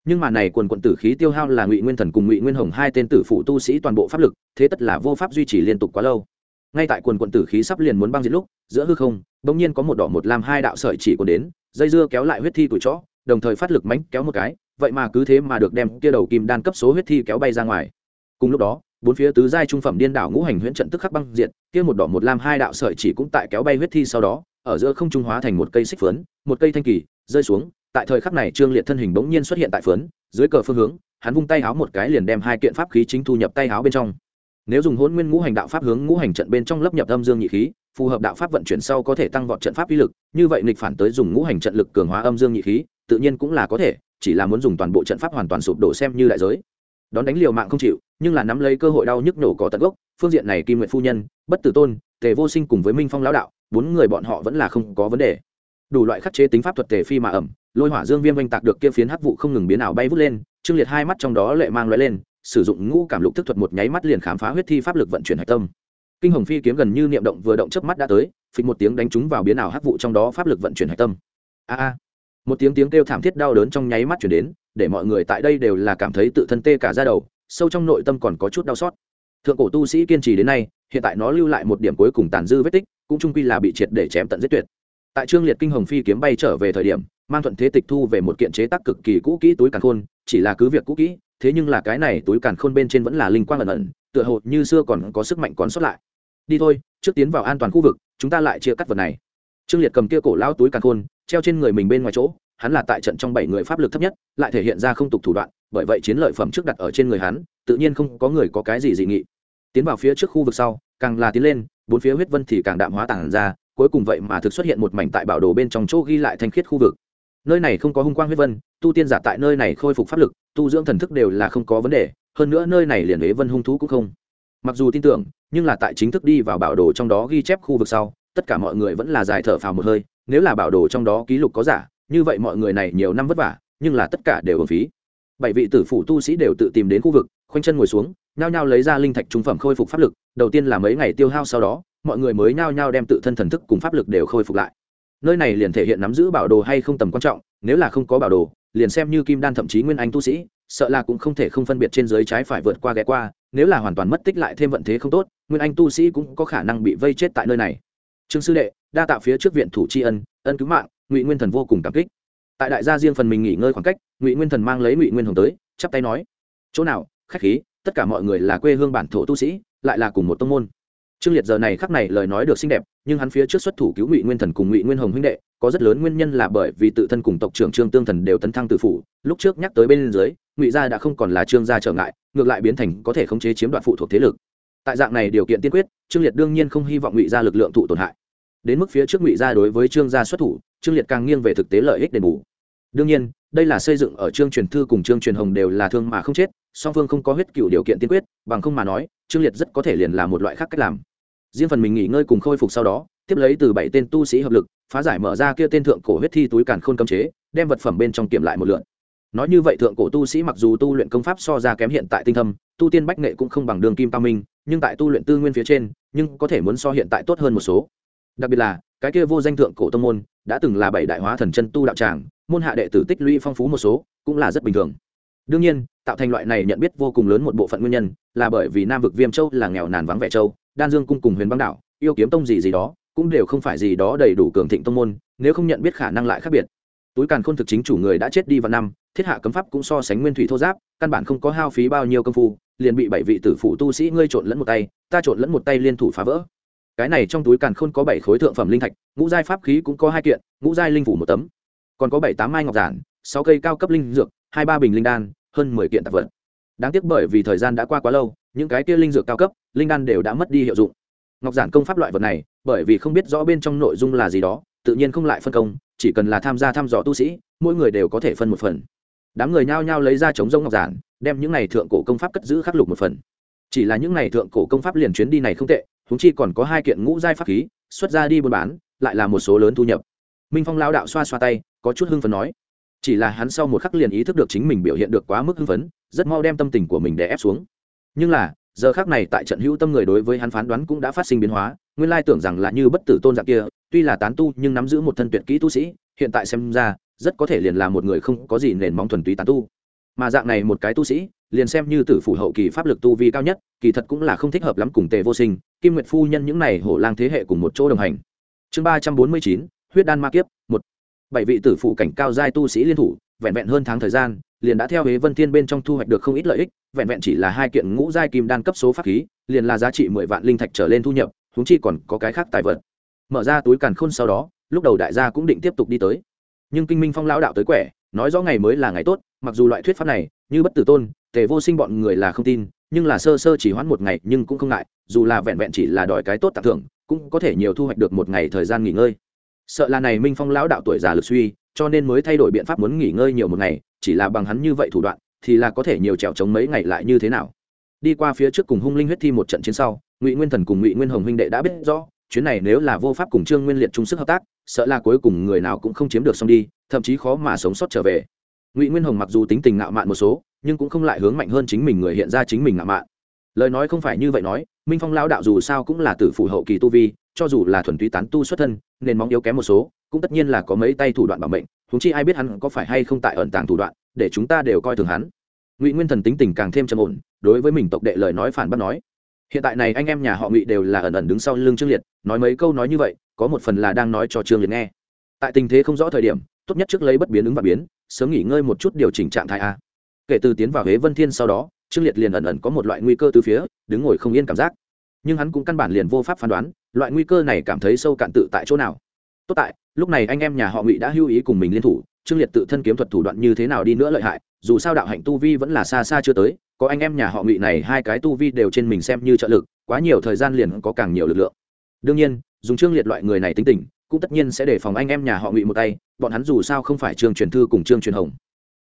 nhưng mà này quần quận tử khí tiêu hao là ngụy nguyên thần cùng ngụy nguyên hồng hai tên tử phụ tu sĩ toàn bộ pháp lực, thế tất là vô pháp duy trì liên tục quá lâu. Ngay tại quần quận tử khí sắp liền muốn băng diệt lúc, giữa hư không, bỗng nhiên có một đỏ một lam hai đạo sợi chỉ còn đến, dây dưa kéo lại huyết thi tuổi chó, đồng thời phát lực mánh kéo một cái, vậy mà cứ thế mà được đem kia đầu kim đan cấp số huyết thi kéo bay ra ngoài. Cùng lúc đó, bốn phía tứ giai trung phẩm điên đảo ngũ hành huyễn trận tức khắc băng diệt, kia một đỏ một lam hai đạo sợi chỉ cũng tại kéo bay huyết thi sau đó, ở giữa không trung hóa thành một cây xích phấn, một cây thanh kỳ, rơi xuống tại thời khắc này trương liệt thân hình bỗng nhiên xuất hiện tại phớn dưới cờ phương hướng, hắn vung tay háo một cái liền đem hai kiện pháp khí chính thu nhập tay háo bên trong. Nếu dùng hôn nguyên ngũ hành đạo pháp hướng ngũ hành trận bên trong lấp nhập âm dương nhị khí, phù hợp đạo pháp vận chuyển sau có thể tăng vọt trận pháp uy lực, như vậy nghịch phản tới dùng ngũ hành trận lực cường hóa âm dương nhị khí, tự nhiên cũng là có thể, chỉ là muốn dùng toàn bộ trận pháp hoàn toàn sụp đổ xem như đại giới. Đón đánh liều mạng không chịu, nhưng là nắm lấy cơ hội đau nhức nổ có tận gốc, phương diện này kim nguyện phu nhân, bất tử tôn, tề vô sinh cùng với minh phong lão đạo, bốn người bọn họ vẫn là không có vấn đề đủ loại khắc chế tính pháp thuật tề phi mà ẩm, lôi hỏa dương viêm oanh tạc được kia phiến hắc vụ không ngừng biến ảo bay vút lên, trương liệt hai mắt trong đó lệ mang loại lên, sử dụng ngũ cảm lục thức thuật một nháy mắt liền khám phá huyết thi pháp lực vận chuyển hạch tâm. Kinh hồng phi kiếm gần như niệm động vừa động chớp mắt đã tới, phịch một tiếng đánh trúng vào biến ảo hắc vụ trong đó pháp lực vận chuyển hạch tâm. A a. Một tiếng tiếng kêu thảm thiết đau đớn trong nháy mắt chuyển đến, để mọi người tại đây đều là cảm thấy tự thân tê cả ra đầu, sâu trong nội tâm còn có chút đau xót. Thượng cổ tu sĩ kiên trì đến nay, hiện tại nó lưu lại một điểm cuối cùng tàn dư vết tích, cũng trung quy là bị triệt để chém tận giết tuyệt tại trương liệt kinh hồng phi kiếm bay trở về thời điểm, mang thuận thế tịch thu về một kiện chế tác cực kỳ cũ kỹ túi càn khôn, chỉ là cứ việc cũ kỹ, thế nhưng là cái này túi càn khôn bên trên vẫn là linh quang ẩn ẩn, tựa hồ như xưa còn có sức mạnh còn sót lại. Đi thôi, trước tiến vào an toàn khu vực, chúng ta lại chia cắt vật này. Trương liệt cầm kia cổ lao túi càn khôn, treo trên người mình bên ngoài chỗ, hắn là tại trận trong bảy người pháp lực thấp nhất, lại thể hiện ra không tục thủ đoạn, bởi vậy chiến lợi phẩm trước đặt ở trên người hắn, tự nhiên không có người có cái gì dị nghị. Tiến vào phía trước khu vực sau, càng là tiến lên, bốn phía huyết vân thì càng đạm hóa tảng ra cuối cùng vậy mà thực xuất hiện một mảnh tại bảo đồ bên trong chỗ ghi lại thanh khiết khu vực. Nơi này không có hung quang huyết vân, tu tiên giả tại nơi này khôi phục pháp lực, tu dưỡng thần thức đều là không có vấn đề, hơn nữa nơi này liền ế vân hung thú cũng không. Mặc dù tin tưởng, nhưng là tại chính thức đi vào bảo đồ trong đó ghi chép khu vực sau, tất cả mọi người vẫn là dài thở phào một hơi, nếu là bảo đồ trong đó ký lục có giả, như vậy mọi người này nhiều năm vất vả, nhưng là tất cả đều ở phí. Bảy vị tử phủ tu sĩ đều tự tìm đến khu vực, khoanh chân ngồi xuống, nhao nhao lấy ra linh thạch trung phẩm khôi phục pháp lực, đầu tiên là mấy ngày tiêu hao sau đó mọi người mới nhao nhao đem tự thân thần thức cùng pháp lực đều khôi phục lại. Nơi này liền thể hiện nắm giữ bảo đồ hay không tầm quan trọng, nếu là không có bảo đồ, liền xem như kim đan thậm chí nguyên anh tu sĩ, sợ là cũng không thể không phân biệt trên dưới trái phải vượt qua ghé qua, nếu là hoàn toàn mất tích lại thêm vận thế không tốt, nguyên anh tu sĩ cũng có khả năng bị vây chết tại nơi này. Trương sư đệ, đa tạo phía trước viện thủ tri ân ân cứu mạng, ngụy nguyên thần vô cùng cảm kích. Tại đại gia riêng phần mình nghỉ ngơi khoảng cách, ngụy nguyên thần mang lấy ngụy nguyên hồng tới, chắp tay nói, chỗ nào, khách khí, tất cả mọi người là quê hương bản thổ tu sĩ, lại là cùng một tông môn trương liệt giờ này khắc này lời nói được xinh đẹp, nhưng hắn phía trước xuất thủ cứu ngụy nguyên thần cùng ngụy nguyên hồng huynh đệ, có rất lớn nguyên nhân là bởi vì tự thân cùng tộc trưởng trương tương thần đều tấn thăng tự phủ. Lúc trước nhắc tới bên dưới, ngụy gia đã không còn là trương gia trở ngại, ngược lại biến thành có thể khống chế chiếm đoạt phụ thuộc thế lực. Tại dạng này điều kiện tiên quyết, trương liệt đương nhiên không hy vọng ngụy gia lực lượng thụ tổn hại. Đến mức phía trước ngụy gia đối với trương gia xuất thủ, trương liệt càng nghiêng về thực tế lợi ích đền bù. Đương nhiên, đây là xây dựng ở trương truyền thư cùng trương truyền hồng đều là thương mà không chết, song phương không có huyết cựu điều kiện tiên quyết, bằng không mà nói, trương liệt rất có thể liền là một loại khác cách làm riêng phần mình nghỉ ngơi cùng khôi phục sau đó, tiếp lấy từ bảy tên tu sĩ hợp lực, phá giải mở ra kia tên thượng cổ huyết thi túi càn khôn cấm chế, đem vật phẩm bên trong kiểm lại một lượn nói như vậy thượng cổ tu sĩ mặc dù tu luyện công pháp so ra kém hiện tại tinh thâm, tu tiên bách nghệ cũng không bằng đường kim cao minh, nhưng tại tu luyện tư nguyên phía trên, nhưng có thể muốn so hiện tại tốt hơn một số. Đặc biệt là, cái kia vô danh thượng cổ tông môn, đã từng là bảy đại hóa thần chân tu đạo tràng, môn hạ đệ tử tích lũy phong phú một số, cũng là rất bình thường. Đương nhiên, tạo thành loại này nhận biết vô cùng lớn một bộ phận nguyên nhân, là bởi vì nam vực viêm châu là nghèo nàn vắng vẻ châu đan dương cung cùng huyền băng đảo, yêu kiếm tông gì gì đó, cũng đều không phải gì đó đầy đủ cường thịnh tông môn, nếu không nhận biết khả năng lại khác biệt. Túi càn khôn thực chính chủ người đã chết đi vào năm, thiết hạ cấm pháp cũng so sánh nguyên thủy thô giáp, căn bản không có hao phí bao nhiêu công phu, liền bị bảy vị tử phụ tu sĩ ngươi trộn lẫn một tay, ta trộn lẫn một tay liên thủ phá vỡ. Cái này trong túi càn khôn có bảy khối thượng phẩm linh thạch, ngũ giai pháp khí cũng có hai kiện, ngũ giai linh phủ một tấm, còn có bảy tám mai ngọc giản, sáu cây cao cấp linh dược, hai ba bình linh đan, hơn mười kiện tạp vật đáng tiếc bởi vì thời gian đã qua quá lâu, những cái kia linh dược cao cấp, linh đan đều đã mất đi hiệu dụng. Ngọc giản công pháp loại vật này, bởi vì không biết rõ bên trong nội dung là gì đó, tự nhiên không lại phân công, chỉ cần là tham gia thăm dò tu sĩ, mỗi người đều có thể phân một phần. Đám người nhao nhao lấy ra chống rông ngọc giản, đem những này thượng cổ công pháp cất giữ khắc lục một phần. Chỉ là những này thượng cổ công pháp liền chuyến đi này không tệ húng chi còn có hai kiện ngũ giai pháp khí, xuất ra đi buôn bán, lại là một số lớn thu nhập. Minh phong lao đạo xoa xoa tay, có chút hưng phấn nói. Chỉ là hắn sau một khắc liền ý thức được chính mình biểu hiện được quá mức hưng phấn rất mau đem tâm tình của mình để ép xuống. Nhưng là, giờ khác này tại trận hữu tâm người đối với hắn phán đoán cũng đã phát sinh biến hóa, nguyên lai tưởng rằng là như bất tử tôn dạng kia, tuy là tán tu nhưng nắm giữ một thân tuyệt kỹ tu sĩ, hiện tại xem ra, rất có thể liền là một người không có gì nền móng thuần túy tán tu. Mà dạng này một cái tu sĩ, liền xem như tử phủ hậu kỳ pháp lực tu vi cao nhất, kỳ thật cũng là không thích hợp lắm cùng tề vô sinh, kim nguyệt phu nhân những này hổ lang thế hệ cùng một chỗ đồng hành. Chương ba trăm bốn mươi chín, huyết đan ma kiếp, một. Bảy vị tử phụ cảnh cao giai tu sĩ liên thủ, vẹn vẹn hơn tháng thời gian liền đã theo Hế vân thiên bên trong thu hoạch được không ít lợi ích, vẹn vẹn chỉ là hai kiện ngũ giai kim đan cấp số pháp khí, liền là giá trị mười vạn linh thạch trở lên thu nhập, huống chi còn có cái khác tài vật. Mở ra túi càn khôn sau đó, lúc đầu đại gia cũng định tiếp tục đi tới. Nhưng kinh minh phong lão đạo tới quẻ, nói rõ ngày mới là ngày tốt, mặc dù loại thuyết pháp này, như bất tử tôn, tề vô sinh bọn người là không tin, nhưng là sơ sơ chỉ hoãn một ngày nhưng cũng không ngại, dù là vẹn vẹn chỉ là đòi cái tốt tặng thưởng, cũng có thể nhiều thu hoạch được một ngày thời gian nghỉ ngơi. Sợ là này minh phong lão đạo tuổi già lực suy cho nên mới thay đổi biện pháp muốn nghỉ ngơi nhiều một ngày, chỉ là bằng hắn như vậy thủ đoạn, thì là có thể nhiều trèo trống mấy ngày lại như thế nào. Đi qua phía trước cùng hung linh huyết thi một trận chiến sau, ngụy nguyên thần cùng ngụy nguyên hồng huynh đệ đã biết rõ, chuyến này nếu là vô pháp cùng trương nguyên liệt chung sức hợp tác, sợ là cuối cùng người nào cũng không chiếm được xong đi, thậm chí khó mà sống sót trở về. Ngụy nguyên hồng mặc dù tính tình ngạo mạn một số, nhưng cũng không lại hướng mạnh hơn chính mình người hiện ra chính mình ngạo mạn. Lời nói không phải như vậy nói, minh phong lao đạo dù sao cũng là tử phủ hậu kỳ tu vi cho dù là thuần túy tán tu xuất thân nên móng yếu kém một số, cũng tất nhiên là có mấy tay thủ đoạn bảo mệnh húng chi ai biết hắn có phải hay không tại ẩn tàng thủ đoạn, để chúng ta đều coi thường hắn. Ngụy nguyên thần tính tình càng thêm trầm ổn, đối với mình tộc đệ lời nói phản bác nói, hiện tại này anh em nhà họ ngụy đều là ẩn ẩn đứng sau lưng trương liệt, nói mấy câu nói như vậy, có một phần là đang nói cho trương liệt nghe. Tại tình thế không rõ thời điểm, tốt nhất trước lấy bất biến ứng và biến, sớm nghỉ ngơi một chút điều chỉnh trạng thái a. Kể từ tiến vào huế vân thiên sau đó, trương liệt liền ẩn ẩn có một loại nguy cơ từ phía, đứng ngồi không yên cảm giác nhưng hắn cũng căn bản liền vô pháp phán đoán, loại nguy cơ này cảm thấy sâu cạn tự tại chỗ nào. Tốt tại, lúc này anh em nhà họ ngụy đã hưu ý cùng mình liên thủ, trương liệt tự thân kiếm thuật thủ đoạn như thế nào đi nữa lợi hại, dù sao đạo hạnh tu vi vẫn là xa xa chưa tới, có anh em nhà họ ngụy này hai cái tu vi đều trên mình xem như trợ lực, quá nhiều thời gian liền có càng nhiều lực lượng. Đương nhiên, dùng trương liệt loại người này tính tình, cũng tất nhiên sẽ để phòng anh em nhà họ ngụy một tay, bọn hắn dù sao không phải trương truyền thư cùng trương truyền hồng.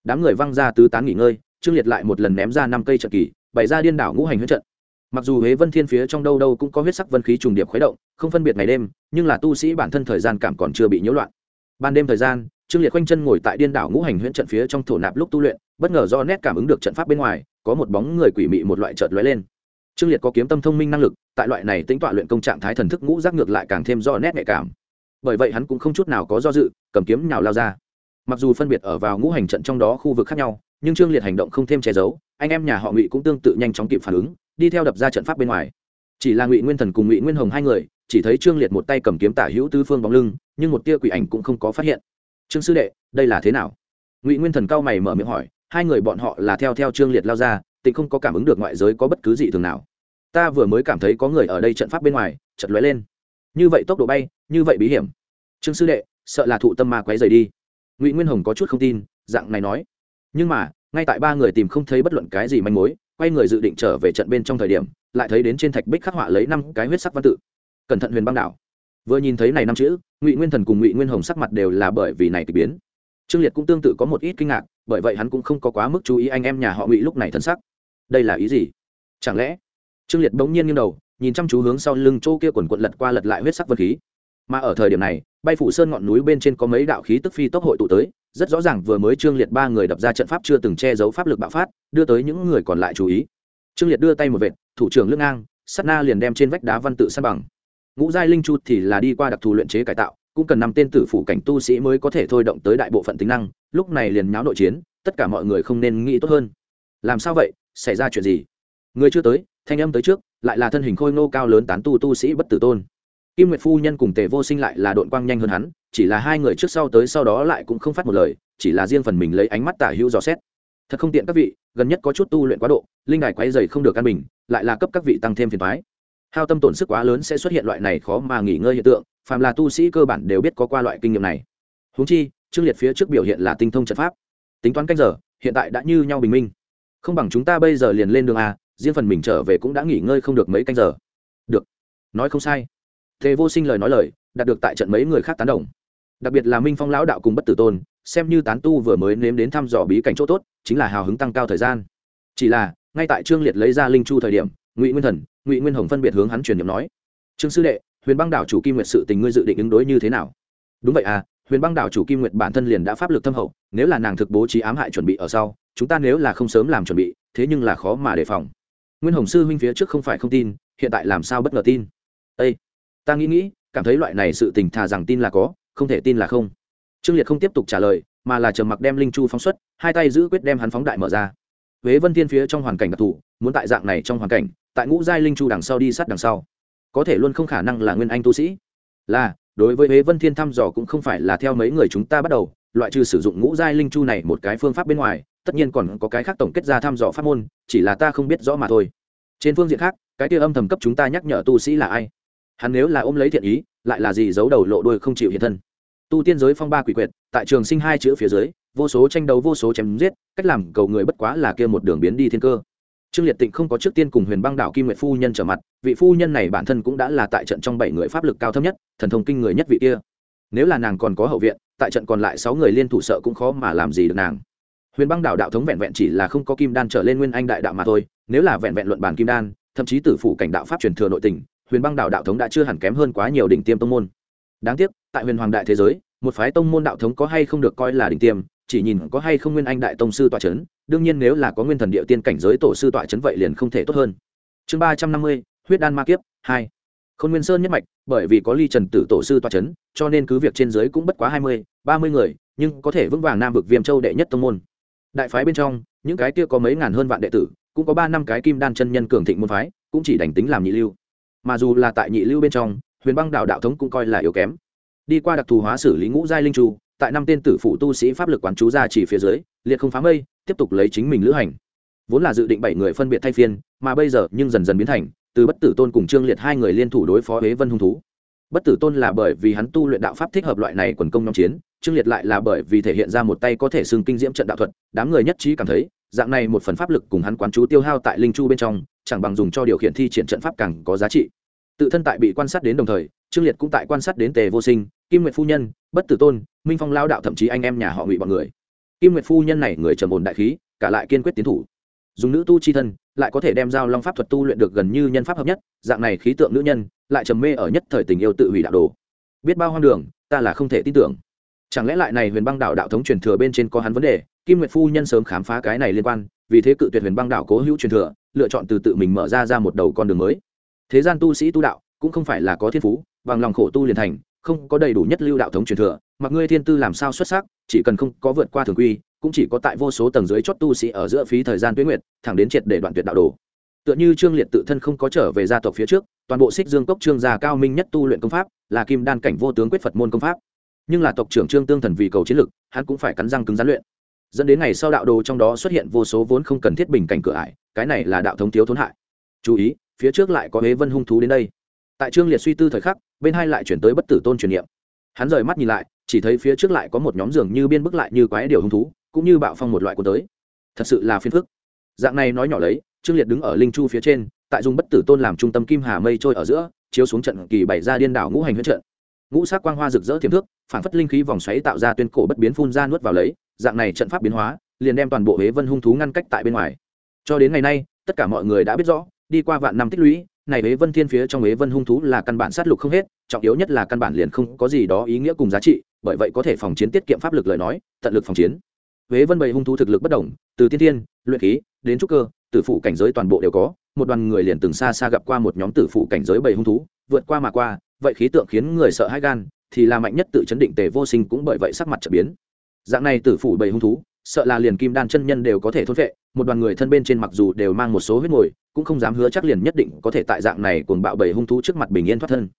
Đám người văng ra tứ tán nghỉ ngơi, trương liệt lại một lần ném ra năm cây trận kỳ, bày ra điên đảo ngũ hành huyết trận mặc dù huế vân thiên phía trong đâu đâu cũng có huyết sắc vân khí trùng điệp khuấy động, không phân biệt ngày đêm, nhưng là tu sĩ bản thân thời gian cảm còn chưa bị nhiễu loạn. Ban đêm thời gian, trương liệt quanh chân ngồi tại điên đảo ngũ hành huyễn trận phía trong thổ nạp lúc tu luyện, bất ngờ do nét cảm ứng được trận pháp bên ngoài, có một bóng người quỷ mị một loại chợt lóe lên. Trương liệt có kiếm tâm thông minh năng lực, tại loại này tính tọa luyện công trạng thái thần thức ngũ giác ngược lại càng thêm do nét nhạy cảm. Bởi vậy hắn cũng không chút nào có do dự, cầm kiếm nhào lao ra. Mặc dù phân biệt ở vào ngũ hành trận trong đó khu vực khác nhau, nhưng trương liệt hành động không thêm che giấu, anh em nhà họ ngụy cũng tương tự nhanh chóng kịp phản ứng đi theo đập ra trận pháp bên ngoài. Chỉ là ngụy nguyên thần cùng ngụy nguyên hồng hai người, chỉ thấy trương liệt một tay cầm kiếm tả hữu tư phương bóng lưng, nhưng một tia quỷ ảnh cũng không có phát hiện. Trương sư đệ, đây là thế nào? Ngụy nguyên thần cao mày mở miệng hỏi, hai người bọn họ là theo theo trương liệt lao ra, tịnh không có cảm ứng được ngoại giới có bất cứ gì thường nào. Ta vừa mới cảm thấy có người ở đây trận pháp bên ngoài chật lóe lên. Như vậy tốc độ bay, như vậy bí hiểm. Trương sư đệ, sợ là thụ tâm ma quấy rời đi. Ngụy nguyên hồng có chút không tin, dạng này nói. Nhưng mà, ngay tại ba người tìm không thấy bất luận cái gì manh mối quay người dự định trở về trận bên trong thời điểm, lại thấy đến trên thạch bích khắc họa lấy năm cái huyết sắc văn tự. Cẩn thận huyền băng đảo. Vừa nhìn thấy này năm chữ, ngụy nguyên thần cùng ngụy nguyên hồng sắc mặt đều là bởi vì này k ỳ biến. Trương liệt cũng tương tự có một ít kinh ngạc, bởi vậy hắn cũng không có quá mức chú ý anh em nhà họ ngụy lúc này thân sắc. Đây là ý gì? Chẳng lẽ? Trương liệt bỗng nhiên nghiêng đầu, nhìn chăm chú hướng sau lưng chỗ kia quần quận lật qua lật lại huyết sắc vật khí. Mà ở thời điểm này bay phủ sơn ngọn núi bên trên có mấy đạo khí tức phi tốc hội tụ tới, rất rõ ràng vừa mới trương liệt ba người đập ra trận pháp chưa từng che giấu pháp lực bạo phát, đưa tới những người còn lại chú ý. Trương liệt đưa tay một vệt, thủ trưởng lưng ngang, sắt na liền đem trên vách đá văn tự san bằng. Ngũ giai linh chu thì là đi qua đặc thù luyện chế cải tạo, cũng cần năm tên tử phủ cảnh tu sĩ mới có thể thôi động tới đại bộ phận tính năng, lúc này liền nháo nội chiến, tất cả mọi người không nên nghĩ tốt hơn. Làm sao vậy? Xảy ra chuyện gì? Người chưa tới, thanh âm tới trước, lại là thân hình khôi ngô cao lớn tán tu tu sĩ bất tử tôn kim nguyệt phu nhân cùng tề vô sinh lại là đội quang nhanh hơn hắn, chỉ là hai người trước sau tới sau đó lại cũng không phát một lời, chỉ là riêng phần mình lấy ánh mắt tả hữu dò xét. Thật không tiện các vị, gần nhất có chút tu luyện quá độ, linh đài quấy dày không được căn bình, lại là cấp các vị tăng thêm phiền thoái hao tâm tổn sức quá lớn sẽ xuất hiện loại này khó mà nghỉ ngơi hiện tượng, phàm là tu sĩ cơ bản đều biết có qua loại kinh nghiệm này. Húng chi trương liệt phía trước biểu hiện là tinh thông trận pháp. Tính toán cách giờ, hiện tại đã như nhau bình minh. Không bằng chúng ta bây giờ liền lên đường a, riêng phần mình trở về cũng đã nghỉ ngơi không được mấy canh giờ. Được. Nói không sai thế vô sinh lời nói lời, đạt được tại trận mấy người khác tán đồng. Đặc biệt là minh phong lão đạo cùng bất tử tôn, xem như tán tu vừa mới nếm đến thăm dò bí cảnh chỗ tốt, chính là hào hứng tăng cao thời gian. Chỉ là, ngay tại trương liệt lấy ra linh chu thời điểm, ngụy nguyên thần, ngụy nguyên hồng phân biệt hướng hắn truyền nhậm nói, trương sư đệ, huyền băng đảo chủ kim nguyệt sự tình ngươi dự định ứng đối như thế nào? Đúng vậy à huyền băng đảo chủ kim nguyệt bản thân liền đã pháp lực thâm hậu, nếu là nàng thực bố trí ám hại chuẩn bị ở sau, chúng ta nếu là không sớm làm chuẩn bị, thế nhưng là khó mà đề phòng. Nguyên hồng sư huynh phía trước không phải không tin, hiện tại làm sao bất ngờ tin? Ây ta nghĩ nghĩ, cảm thấy loại này sự tình thà rằng tin là có, không thể tin là không. Trương liệt không tiếp tục trả lời, mà là trầm mặc đem linh chu phóng xuất, hai tay giữ quyết đem hắn phóng đại mở ra. Huế vân thiên phía trong hoàn cảnh đặc thù, muốn tại dạng này trong hoàn cảnh, tại ngũ giai linh chu đằng sau đi sát đằng sau. Có thể luôn không khả năng là nguyên anh tu sĩ. Là, đối với huế vân thiên thăm dò cũng không phải là theo mấy người chúng ta bắt đầu, loại trừ sử dụng ngũ giai linh chu này một cái phương pháp bên ngoài, tất nhiên còn có cái khác tổng kết ra thăm dò pháp môn, chỉ là ta không biết rõ mà thôi. Trên phương diện khác, cái kia âm thầm cấp chúng ta nhắc nhở tu sĩ là ai? Hắn nếu là ôm lấy thiện ý, lại là gì giấu đầu lộ đuôi không chịu hiện thân. Tu tiên giới phong ba quỷ quyệt, tại trường sinh hai chữ phía dưới, vô số tranh đấu vô số chém giết, cách làm cầu người bất quá là kia một đường biến đi thiên cơ. Trương liệt tịnh không có trước tiên cùng huyền băng đạo kim nguyệt phu nhân trở mặt, vị phu nhân này bản thân cũng đã là tại trận trong bảy người pháp lực cao thấp nhất, thần thông kinh người nhất vị kia. Nếu là nàng còn có hậu viện, tại trận còn lại sáu người liên thủ sợ cũng khó mà làm gì được nàng. Huyền băng đạo đạo thống vẹn vẹn chỉ là không có kim đan trở lên nguyên anh đại đạo mà thôi, nếu là vẹn vẹn luận bàn kim đan, thậm chí tử phủ cảnh đạo pháp truyền thừa nội tình huyền băng đạo đạo thống đã chưa hẳn kém hơn quá nhiều đỉnh tiêm tông môn. Đáng tiếc, tại huyền hoàng đại thế giới, một phái tông môn đạo thống có hay không được coi là đỉnh tiêm, chỉ nhìn có hay không nguyên anh đại tông sư tọa chấn, đương nhiên nếu là có nguyên thần địa tiên cảnh giới tổ sư tọa chấn vậy liền không thể tốt hơn. Chương ba trăm năm mươi, huyết đan ma kiếp, hai. Khôn nguyên sơn nhất mạch, bởi vì có ly trần tử tổ sư tọa chấn, cho nên cứ việc trên giới cũng bất quá hai mươi, ba mươi người, nhưng có thể vững vàng nam vực viêm châu đệ nhất tông môn. Đại phái bên trong, những cái kia có mấy ngàn hơn vạn đệ tử, cũng có ba năm cái kim đan chân nhân cường thịnh môn phái, cũng chỉ đành tính làm nhị lưu mà dù là tại nhị lưu bên trong, huyền băng đạo đạo thống cũng coi là yếu kém. Đi qua đặc thù hóa xử lý ngũ giai linh chu, tại năm tên tử phụ tu sĩ pháp lực quán chú ra chỉ phía dưới, liệt không phá mây, tiếp tục lấy chính mình lữ hành. Vốn là dự định bảy người phân biệt thay phiên, mà bây giờ nhưng dần dần biến thành, từ bất tử tôn cùng trương liệt hai người liên thủ đối phó huế vân hung thú. Bất tử tôn là bởi vì hắn tu luyện đạo pháp thích hợp loại này quần công nhóm chiến, trương liệt lại là bởi vì thể hiện ra một tay có thể xưng kinh diễm trận đạo thuật, đám người nhất trí cảm thấy, dạng này một phần pháp lực cùng hắn quán chú tiêu hao tại linh chu bên trong, chẳng bằng dùng cho điều khiển thi triển trận pháp càng có giá trị tự thân tại bị quan sát đến đồng thời, trương liệt cũng tại quan sát đến tề vô sinh, kim nguyệt phu nhân, bất tử tôn, minh phong lao đạo thậm chí anh em nhà họ ngụy bọn người. Kim nguyệt phu nhân này người trầm ổn đại khí, cả lại kiên quyết tiến thủ. Dùng nữ tu chi thân, lại có thể đem giao long pháp thuật tu luyện được gần như nhân pháp hợp nhất, dạng này khí tượng nữ nhân, lại trầm mê ở nhất thời tình yêu tự hủy đạo đồ. Biết bao hoang đường, ta là không thể tin tưởng. Chẳng lẽ lại này huyền băng đạo đạo thống truyền thừa bên trên có hắn vấn đề? Kim nguyệt phu nhân sớm khám phá cái này liên quan, vì thế cự tuyệt huyền băng đạo cố hữu truyền thừa, lựa chọn từ tự mình mở ra ra một đầu con đường mới thế gian tu sĩ tu đạo cũng không phải là có thiên phú, bằng lòng khổ tu liền thành, không có đầy đủ nhất lưu đạo thống truyền thừa, mặc ngươi thiên tư làm sao xuất sắc, chỉ cần không có vượt qua thường quy, cũng chỉ có tại vô số tầng dưới chót tu sĩ ở giữa phí thời gian tuyến nguyệt, thẳng đến triệt để đoạn tuyệt đạo đồ. Tựa như trương liệt tự thân không có trở về gia tộc phía trước, toàn bộ xích dương cốc trương gia cao minh nhất tu luyện công pháp, là kim đan cảnh vô tướng quyết phật môn công pháp. Nhưng là tộc trưởng trương tương thần vì cầu chiến lực, hắn cũng phải cắn răng cứng rắn luyện. Dẫn đến ngày sau đạo đồ trong đó xuất hiện vô số vốn không cần thiết bình cảnh cửa ải, cái này là đạo thống thiếu thốn hại. Chú ý phía trước lại có huế vân hung thú đến đây. Tại trương liệt suy tư thời khắc, bên hai lại chuyển tới bất tử tôn truyền niệm. Hắn rời mắt nhìn lại, chỉ thấy phía trước lại có một nhóm giường như biên bức lại như quái điều hung thú, cũng như bạo phong một loại của tới. Thật sự là phiền phức. Dạng này nói nhỏ lấy, trương liệt đứng ở linh chu phía trên, tại dùng bất tử tôn làm trung tâm kim hà mây trôi ở giữa, chiếu xuống trận kỳ bảy ra điên đảo ngũ hành huyết trận. Ngũ sắc quang hoa rực rỡ thiềm thước, phản phất linh khí vòng xoáy tạo ra tuyên cổ bất biến phun ra nuốt vào lấy, dạng này trận pháp biến hóa, liền đem toàn bộ huế vân hung thú ngăn cách tại bên ngoài. Cho đến ngày nay, tất cả mọi người đã biết rõ đi qua vạn năm tích lũy, này ế vân thiên phía trong ế vân hung thú là căn bản sát lục không hết, trọng yếu nhất là căn bản liền không có gì đó ý nghĩa cùng giá trị, bởi vậy có thể phòng chiến tiết kiệm pháp lực lời nói, tận lực phòng chiến. Ế vân bầy hung thú thực lực bất đồng, từ tiên thiên, luyện khí, đến trúc cơ, tử phụ cảnh giới toàn bộ đều có, một đoàn người liền từng xa xa gặp qua một nhóm tử phụ cảnh giới bầy hung thú, vượt qua mà qua, vậy khí tượng khiến người sợ hãi gan, thì là mạnh nhất tự chấn định tề vô sinh cũng bởi vậy sắc mặt trở biến. Dạng này tử phụ bầy hung thú sợ là liền kim đan chân nhân đều có thể thôn vệ một đoàn người thân bên trên mặc dù đều mang một số huyết ngồi, cũng không dám hứa chắc liền nhất định có thể tại dạng này cuồng bạo bảy hung thú trước mặt bình yên thoát thân.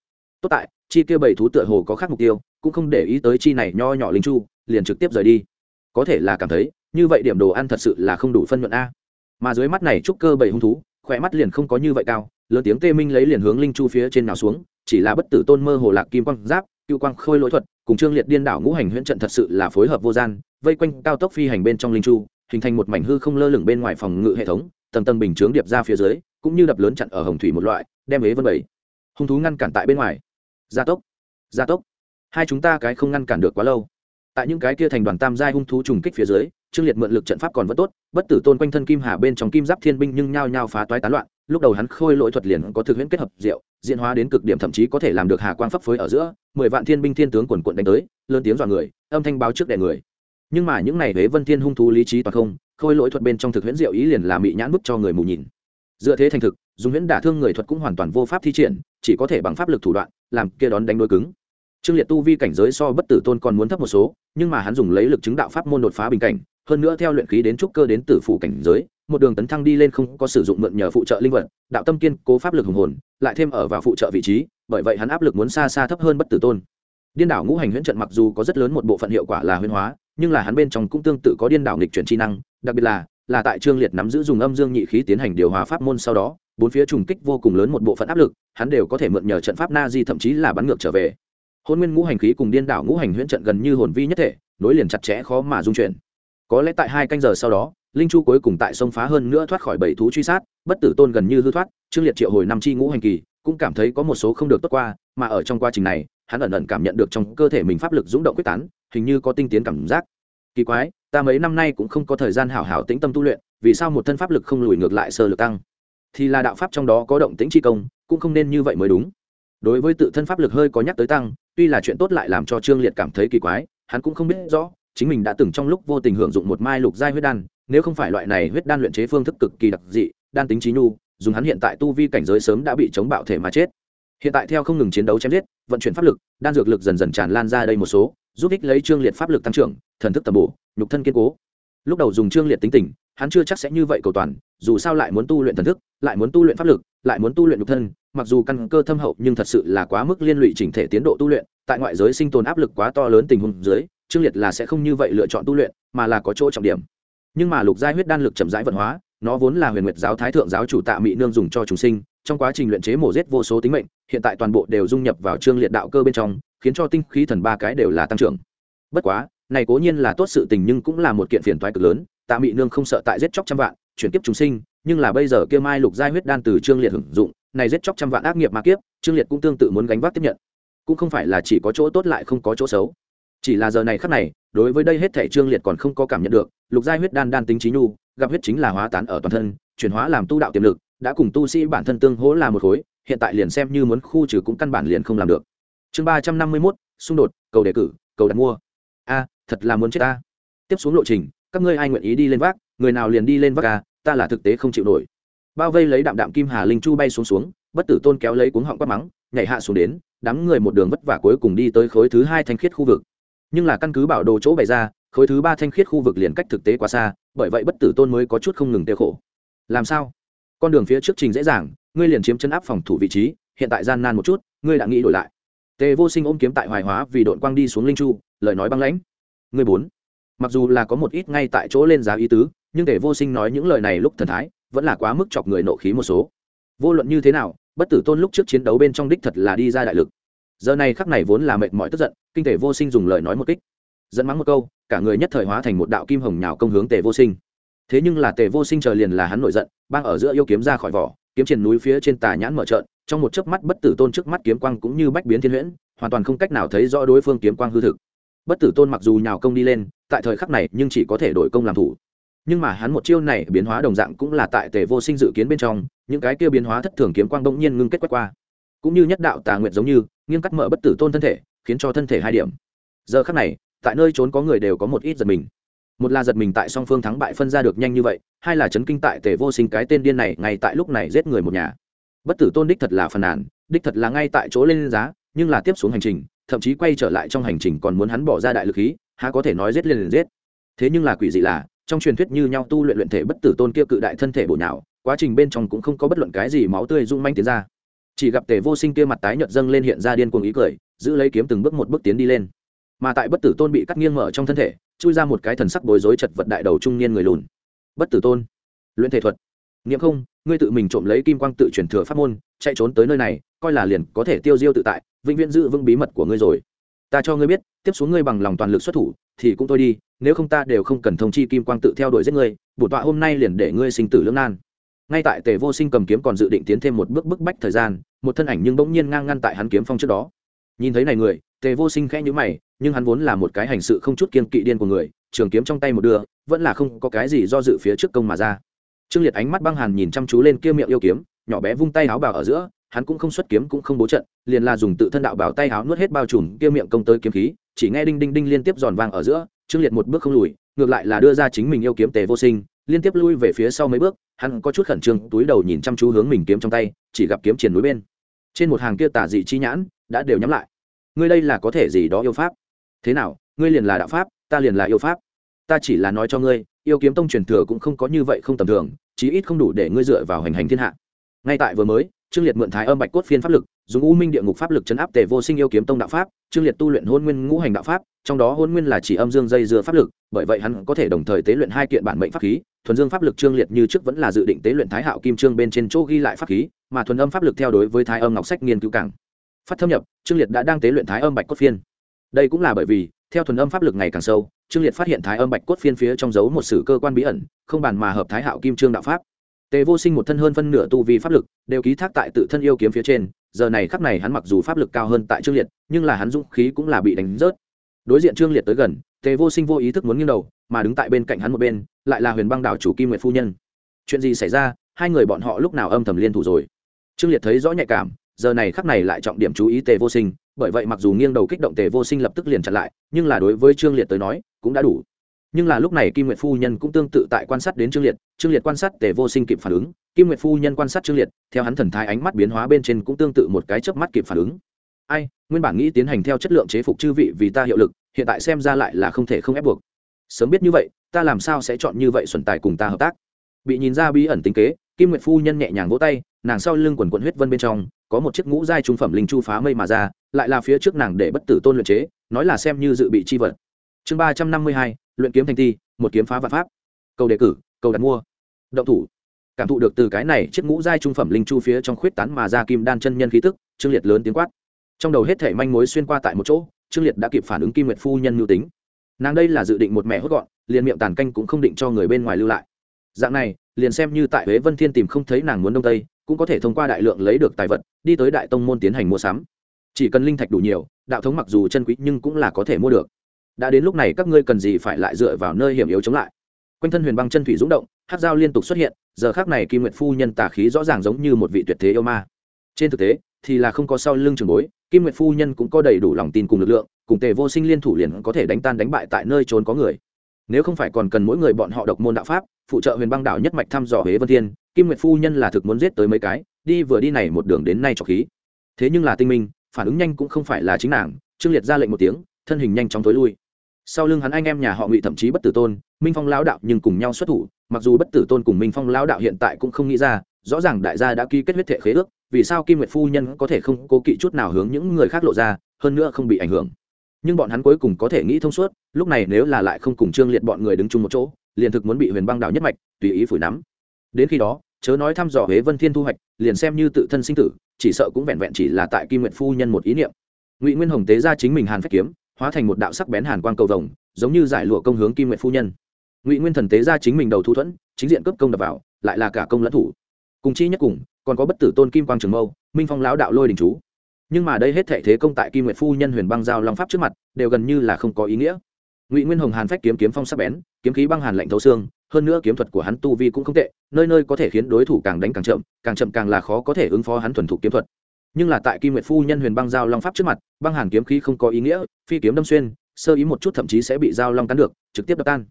Tốt tại chi kia bảy thú tựa hồ có khác mục tiêu cũng không để ý tới chi này nho nhỏ linh chu liền trực tiếp rời đi. Có thể là cảm thấy như vậy điểm đồ ăn thật sự là không đủ phân nhuận a. Mà dưới mắt này trúc cơ bảy hung thú khỏe mắt liền không có như vậy cao lớn tiếng tê minh lấy liền hướng linh chu phía trên nào xuống chỉ là bất tử tôn mơ hồ lạc kim quang giáp cựu quang khôi lỗi thuật cùng trương liệt điên đảo ngũ hành huyễn trận thật sự là phối hợp vô gian vây quanh cao tốc phi hành bên trong linh chu, hình thành một mảnh hư không lơ lửng bên ngoài phòng ngự hệ thống, tầng tầng bình chướng điệp ra phía dưới, cũng như đập lớn chặn ở hồng thủy một loại, đem ế vân bảy hung thú ngăn cản tại bên ngoài. Gia tốc gia tốc. Hai chúng ta cái không ngăn cản được quá lâu. Tại những cái kia thành đoàn tam giai hung thú trùng kích phía dưới, trương liệt mượn lực trận pháp còn vẫn tốt, bất tử tôn quanh thân kim hà bên trong kim giáp thiên binh nhưng nhao nhao phá toái tán loạn, lúc đầu hắn khôi lỗi thuật liền có thực huyễn kết hợp diệu diễn hóa đến cực điểm thậm chí có thể làm được hà quang phấp phới ở giữa, mười vạn thiên binh thiên tướng quần quận đánh tới, lớn tiếng dọa người, âm thanh báo trước đè người nhưng mà những này huế vân thiên hung thú lý trí toàn không, khôi lỗi thuật bên trong thực huyễn diệu ý liền là mị nhãn bức cho người mù nhìn. Dựa thế thành thực, dùng huyễn đả thương người thuật cũng hoàn toàn vô pháp thi triển, chỉ có thể bằng pháp lực thủ đoạn, làm kia đón đánh đôi cứng. Trương liệt tu vi cảnh giới so bất tử tôn còn muốn thấp một số, nhưng mà hắn dùng lấy lực chứng đạo pháp môn đột phá bình cảnh, hơn nữa theo luyện khí đến trúc cơ đến tử phủ cảnh giới, một đường tấn thăng đi lên không có sử dụng mượn nhờ phụ trợ linh vật, đạo tâm kiên cố pháp lực hùng hồn, lại thêm ở vào phụ trợ vị trí, bởi vậy hắn áp lực muốn xa xa thấp hơn bất tử tôn. Điên đảo ngũ hành huyễn trận mặc dù có rất lớn một bộ phận hiệu quả là huyễn hóa nhưng là hắn bên trong cũng tương tự có điên đảo nghịch chuyển chi năng, đặc biệt là là tại trương liệt nắm giữ dùng âm dương nhị khí tiến hành điều hòa pháp môn sau đó, bốn phía trùng kích vô cùng lớn một bộ phận áp lực, hắn đều có thể mượn nhờ trận pháp na di thậm chí là bắn ngược trở về. Hôn nguyên ngũ hành khí cùng điên đảo ngũ hành huyễn trận gần như hồn vi nhất thể, nối liền chặt chẽ khó mà dung chuyển. Có lẽ tại hai canh giờ sau đó, linh chu cuối cùng tại sông phá hơn nữa thoát khỏi bảy thú truy sát, bất tử tôn gần như hư thoát, trương liệt triệu hồi năm chi ngũ hành kỳ, cũng cảm thấy có một số không được tốt qua, mà ở trong quá trình này, hắn ẩn ẩn cảm nhận được trong cơ thể mình pháp lực rung động quyết tán hình như có tinh tiến cảm giác. Kỳ quái, ta mấy năm nay cũng không có thời gian hảo hảo tĩnh tâm tu luyện, vì sao một thân pháp lực không lùi ngược lại sơ lực tăng? Thì là đạo pháp trong đó có động tĩnh chi công, cũng không nên như vậy mới đúng. Đối với tự thân pháp lực hơi có nhắc tới tăng, tuy là chuyện tốt lại làm cho trương liệt cảm thấy kỳ quái, hắn cũng không biết rõ, chính mình đã từng trong lúc vô tình hưởng dụng một mai lục giai huyết đan, nếu không phải loại này huyết đan luyện chế phương thức cực kỳ đặc dị, đan tính trí nhu, dùng hắn hiện tại tu vi cảnh giới sớm đã bị chống bạo thể mà chết. Hiện tại theo không ngừng chiến đấu chém giết, vận chuyển pháp lực, đan dược lực dần dần tràn lan ra đây một số giúp ích lấy trương liệt pháp lực tăng trưởng, thần thức tầm bổ, nhục thân kiên cố. Lúc đầu dùng trương liệt tính tình, hắn chưa chắc sẽ như vậy cầu toàn, dù sao lại muốn tu luyện thần thức, lại muốn tu luyện pháp lực, lại muốn tu luyện nhục thân, mặc dù căn cơ thâm hậu nhưng thật sự là quá mức liên lụy chỉnh thể tiến độ tu luyện, tại ngoại giới sinh tồn áp lực quá to lớn tình huống dưới, trương liệt là sẽ không như vậy lựa chọn tu luyện, mà là có chỗ trọng điểm. Nhưng mà lục giai huyết đan lực chậm rãi vận hóa, nó vốn là huyền nguyệt giáo thái thượng giáo chủ tạ mỹ nương dùng cho chúng sinh trong quá trình luyện chế mổ giết vô số tính mệnh, hiện tại toàn bộ đều dung nhập vào trương liệt đạo cơ bên trong, khiến cho tinh khí thần ba cái đều là tăng trưởng. Bất quá, này cố nhiên là tốt sự tình nhưng cũng là một kiện phiền toái cực lớn, tạ mỹ nương không sợ tại giết chóc trăm vạn, chuyển kiếp chúng sinh, nhưng là bây giờ kia mai lục giai huyết đan từ trương liệt hưởng dụng, này giết chóc trăm vạn ác nghiệp mà kiếp, trương liệt cũng tương tự muốn gánh vác tiếp nhận. Cũng không phải là chỉ có chỗ tốt lại không có chỗ xấu. Chỉ là giờ này khắc này, đối với đây hết thể trương liệt còn không có cảm nhận được, lục giai huyết đan đan tính trí nhu, gặp huyết chính là hóa tán ở toàn thân, chuyển hóa làm tu đạo tiềm lực đã cùng tu sĩ bản thân tương hỗ là một khối, hiện tại liền xem như muốn khu trừ cũng căn bản liền không làm được. Chương ba trăm năm mươi mốt, xung đột, cầu đề cử, cầu đặt mua. A, thật là muốn chết ta. Tiếp xuống lộ trình, các ngươi ai nguyện ý đi lên vác, người nào liền đi lên vác à ta là thực tế không chịu nổi. Bao vây lấy đạm đạm kim hà linh chu bay xuống xuống, bất tử tôn kéo lấy cuống họng quát mắng, nhảy hạ xuống đến, đám người một đường vất vả cuối cùng đi tới khối thứ hai thanh khiết khu vực. Nhưng là căn cứ bảo đồ chỗ bày ra, khối thứ ba thanh khiết khu vực liền cách thực tế quá xa, bởi vậy bất tử tôn mới có chút không ngừng tiêu khổ. Làm sao? Con đường phía trước trình dễ dàng, ngươi liền chiếm chân áp phòng thủ vị trí, hiện tại gian nan một chút, ngươi đã nghĩ đổi lại. Tề vô sinh ôm kiếm tại hoài hóa vì đội quang đi xuống linh chu, lời nói băng lãnh. Ngươi bốn. Mặc dù là có một ít ngay tại chỗ lên giá ý tứ, nhưng tề vô sinh nói những lời này lúc thần thái, vẫn là quá mức chọc người nộ khí một số. Vô luận như thế nào, bất tử tôn lúc trước chiến đấu bên trong đích thật là đi ra đại lực. Giờ này khắc này vốn là mệt mỏi tức giận, kinh tề vô sinh dùng lời nói một kích. Dẫn mắng một câu, cả người nhất thời hóa thành một đạo kim hồng nhào công hướng tề vô sinh thế nhưng là tề vô sinh chờ liền là hắn nổi giận bang ở giữa yêu kiếm ra khỏi vỏ, kiếm trên núi phía trên tà nhãn mở trợn, trong một chớp mắt bất tử tôn trước mắt kiếm quang cũng như bách biến thiên huyễn, hoàn toàn không cách nào thấy rõ đối phương kiếm quang hư thực. Bất tử tôn mặc dù nhào công đi lên, tại thời khắc này nhưng chỉ có thể đổi công làm thủ. Nhưng mà hắn một chiêu này biến hóa đồng dạng cũng là tại tề vô sinh dự kiến bên trong, những cái kia biến hóa thất thường kiếm quang bỗng nhiên ngưng kết quét qua. Cũng như nhất đạo tà nguyện giống như, nghiêng cắt mở bất tử tôn thân thể, khiến cho thân thể hai điểm. Giờ khắc này, tại nơi trốn có người đều có một ít giật mình một là giật mình tại song phương thắng bại phân ra được nhanh như vậy, hai là chấn kinh tại tề vô sinh cái tên điên này ngay tại lúc này giết người một nhà. Bất tử tôn đích thật là phần nàn, đích thật là ngay tại chỗ lên giá, nhưng là tiếp xuống hành trình, thậm chí quay trở lại trong hành trình còn muốn hắn bỏ ra đại lực khí, há có thể nói giết liền liền giết. Thế nhưng là quỷ dị là, trong truyền thuyết như nhau tu luyện luyện thể bất tử tôn kia cự đại thân thể bổ nhào, quá trình bên trong cũng không có bất luận cái gì máu tươi rung manh tiến ra. Chỉ gặp tề vô sinh kia mặt tái nhợt dâng lên hiện ra điên cuồng ý cười, giữ lấy kiếm từng bước một bước tiến đi lên mà tại bất tử tôn bị cắt nghiêng mở trong thân thể, chui ra một cái thần sắc bối rối chật vật đại đầu trung niên người lùn. Bất tử tôn, luyện thể thuật. Nghiệm không, ngươi tự mình trộm lấy kim quang tự truyền thừa pháp môn, chạy trốn tới nơi này, coi là liền có thể tiêu diêu tự tại, vĩnh viễn giữ vững bí mật của ngươi rồi. Ta cho ngươi biết, tiếp xuống ngươi bằng lòng toàn lực xuất thủ, thì cũng thôi đi, nếu không ta đều không cần thông chi kim quang tự theo đuổi giết ngươi, bổn tọa hôm nay liền để ngươi sinh tử lưỡng nan. Ngay tại tề vô sinh cầm kiếm còn dự định tiến thêm một bước bức bách thời gian, một thân ảnh nhưng bỗng nhiên ngang ngăn tại hắn kiếm phong trước đó nhìn thấy này người, tề vô sinh khẽ nhữ mày, nhưng hắn vốn là một cái hành sự không chút kiên kỵ điên của người, trường kiếm trong tay một đưa, vẫn là không có cái gì do dự phía trước công mà ra. Trương liệt ánh mắt băng hàn nhìn chăm chú lên kia miệng yêu kiếm, nhỏ bé vung tay áo bào ở giữa, hắn cũng không xuất kiếm cũng không bố trận, liền là dùng tự thân đạo bảo tay áo nuốt hết bao trùm kia miệng công tới kiếm khí, chỉ nghe đinh đinh đinh liên tiếp giòn vang ở giữa, trương liệt một bước không lùi, ngược lại là đưa ra chính mình yêu kiếm tề vô sinh, liên tiếp lui về phía sau mấy bước, hắn có chút khẩn trương, túi đầu nhìn chăm chú hướng mình kiếm trong tay, chỉ gặp kiếm triển núi bên. Trên một hàng kia tả dị chi nhãn đã đều nhắm lại. Ngươi đây là có thể gì đó yêu pháp? Thế nào, ngươi liền là đạo pháp, ta liền là yêu pháp. Ta chỉ là nói cho ngươi, yêu kiếm tông truyền thừa cũng không có như vậy không tầm thường, chí ít không đủ để ngươi dựa vào hành hành thiên hạ. Ngay tại vừa mới, trương liệt mượn thái âm bạch cốt phiên pháp lực, dùng u minh địa ngục pháp lực chấn áp tề vô sinh yêu kiếm tông đạo pháp, trương liệt tu luyện hôn nguyên ngũ hành đạo pháp, trong đó hôn nguyên là chỉ âm dương dây dưa pháp lực, bởi vậy hắn có thể đồng thời tế luyện hai kiện bản mệnh pháp khí, thuần dương pháp lực trương liệt như trước vẫn là dự định tế luyện thái hạo kim trương bên trên chỗ ghi lại pháp khí, mà thuần âm pháp lực theo đối với thái âm ngọc sách nghiên cứu cảng phát thâm nhập, trương liệt đã đang tế luyện thái âm bạch cốt phiên. Đây cũng là bởi vì, theo thuần âm pháp lực ngày càng sâu, trương liệt phát hiện thái âm bạch cốt phiên phía trong dấu một sử cơ quan bí ẩn, không bàn mà hợp thái hạo kim trương đạo pháp. Tề vô sinh một thân hơn phân nửa tu vi pháp lực, đều ký thác tại tự thân yêu kiếm phía trên, giờ này khắc này hắn mặc dù pháp lực cao hơn tại trương liệt, nhưng là hắn dũng khí cũng là bị đánh rớt. Đối diện trương liệt tới gần, tề vô sinh vô ý thức muốn nghiêng đầu, mà đứng tại bên cạnh hắn một bên, lại là huyền băng đảo chủ kim nguyệt phu nhân. Chuyện gì xảy ra? Hai người bọn họ lúc nào âm thầm liên thủ rồi? Trương liệt thấy rõ nhạy cảm giờ này khắc này lại trọng điểm chú ý tề vô sinh, bởi vậy mặc dù nghiêng đầu kích động tề vô sinh lập tức liền chặn lại, nhưng là đối với trương liệt tới nói, cũng đã đủ. Nhưng là lúc này kim nguyệt phu nhân cũng tương tự tại quan sát đến trương liệt trương liệt quan sát tề vô sinh kịp phản ứng, kim nguyệt phu nhân quan sát trương liệt, theo hắn thần thái ánh mắt biến hóa bên trên cũng tương tự một cái chớp mắt kịp phản ứng. Ai, nguyên bản nghĩ tiến hành theo chất lượng chế phục chư vị vì ta hiệu lực, hiện tại xem ra lại là không thể không ép buộc. Sớm biết như vậy, ta làm sao sẽ chọn như vậy xuẩn tài cùng ta hợp tác? Bị nhìn ra bí ẩn tính kế, kim nguyệt phu nhân nhẹ nhàng vỗ tay, nàng sau lưng quần quận huyết vân bên trong có một chiếc ngũ giai trung phẩm linh chu phá mây mà ra, lại là phía trước nàng để bất tử tôn luyện chế, nói là xem như dự bị chi vật. Chương ba trăm năm mươi hai, luyện kiếm thành ti một kiếm phá vạn pháp. Cầu đề cử cầu đặt mua. Động thủ. Cảm thụ được từ cái này chiếc ngũ giai trung phẩm linh chu phía trong khuyết tán mà ra kim đan chân nhân khí tức, trương liệt lớn tiếng quát. Trong đầu hết thảy manh mối xuyên qua tại một chỗ, trương liệt đã kịp phản ứng kim nguyệt phu nhân mưu tính. Nàng đây là dự định một mẹ hốt gọn, liền miệng tàn canh cũng không định cho người bên ngoài lưu lại. Dạng này, liền xem như tại huế vân thiên tìm không thấy nàng muốn đông tây cũng có thể thông qua đại lượng lấy được tài vật, đi tới đại tông môn tiến hành mua sắm. Chỉ cần linh thạch đủ nhiều, đạo thống mặc dù chân quý nhưng cũng là có thể mua được. Đã đến lúc này các ngươi cần gì phải lại dựa vào nơi hiểm yếu chống lại? Quanh thân huyền băng chân thủy rúng động hát dao liên tục xuất hiện, giờ khác này kim nguyệt phu nhân tà khí rõ ràng giống như một vị tuyệt thế yêu ma. Trên thực tế, thì là không có sau lưng trường bối, kim nguyệt phu nhân cũng có đầy đủ lòng tin cùng lực lượng, cùng tề vô sinh liên thủ liền có thể đánh tan đánh bại tại nơi trốn có người. Nếu không phải còn cần mỗi người bọn họ độc môn đạo pháp, phụ trợ huyền băng đạo nhất mạch thăm dò huế vân thiên kim nguyệt phu nhân là thực muốn giết tới mấy cái, đi vừa đi này một đường đến nay cho khí. Thế nhưng là tinh minh, phản ứng nhanh cũng không phải là chính nàng, trương liệt ra lệnh một tiếng, thân hình nhanh chóng tối lui. Sau lưng hắn anh em nhà họ ngụy thậm chí bất tử tôn, minh phong lao đạo nhưng cùng nhau xuất thủ, mặc dù bất tử tôn cùng minh phong lao đạo hiện tại cũng không nghĩ ra, rõ ràng đại gia đã ký kết huyết thệ khế ước, vì sao kim nguyệt phu nhân có thể không cố kỵ chút nào hướng những người khác lộ ra, hơn nữa không bị ảnh hưởng. Nhưng bọn hắn cuối cùng có thể nghĩ thông suốt, lúc này nếu là lại không cùng trương liệt bọn người đứng chung một chỗ, liền thực muốn bị huyền băng đảo nhất mạch, tùy ý phủi nắm. Đến khi đó chớ nói thăm dò huế vân thiên thu hoạch, liền xem như tự thân sinh tử, chỉ sợ cũng vẹn vẹn chỉ là tại kim nguyệt phu nhân một ý niệm. Ngụy nguyên hồng tế ra chính mình hàn phách kiếm, hóa thành một đạo sắc bén hàn quang cầu vồng, giống như giải lụa công hướng kim nguyệt phu nhân. Ngụy nguyên thần tế ra chính mình đầu thu thuẫn, chính diện cấp công đập vào, lại là cả công lẫn thủ. Cùng chi nhất cùng, còn có bất tử tôn kim quang trường mâu, minh phong lão đạo lôi đình chú. Nhưng mà đây hết thể thế công tại kim nguyệt phu nhân huyền băng giao long pháp trước mặt, đều gần như là không có ý nghĩa. Ngụy nguyên hồng hàn phách kiếm kiếm phong sắc bén, kiếm khí băng hàn lạnh thấu xương hơn nữa kiếm thuật của hắn tu vi cũng không tệ, nơi nơi có thể khiến đối thủ càng đánh càng chậm càng chậm càng là khó có thể ứng phó hắn thuần thục kiếm thuật. Nhưng là tại kim nguyệt phu nhân huyền băng giao long pháp trước mặt, băng hàn kiếm khí không có ý nghĩa, phi kiếm đâm xuyên, sơ ý một chút thậm chí sẽ bị giao long cắn được, trực tiếp đập tan.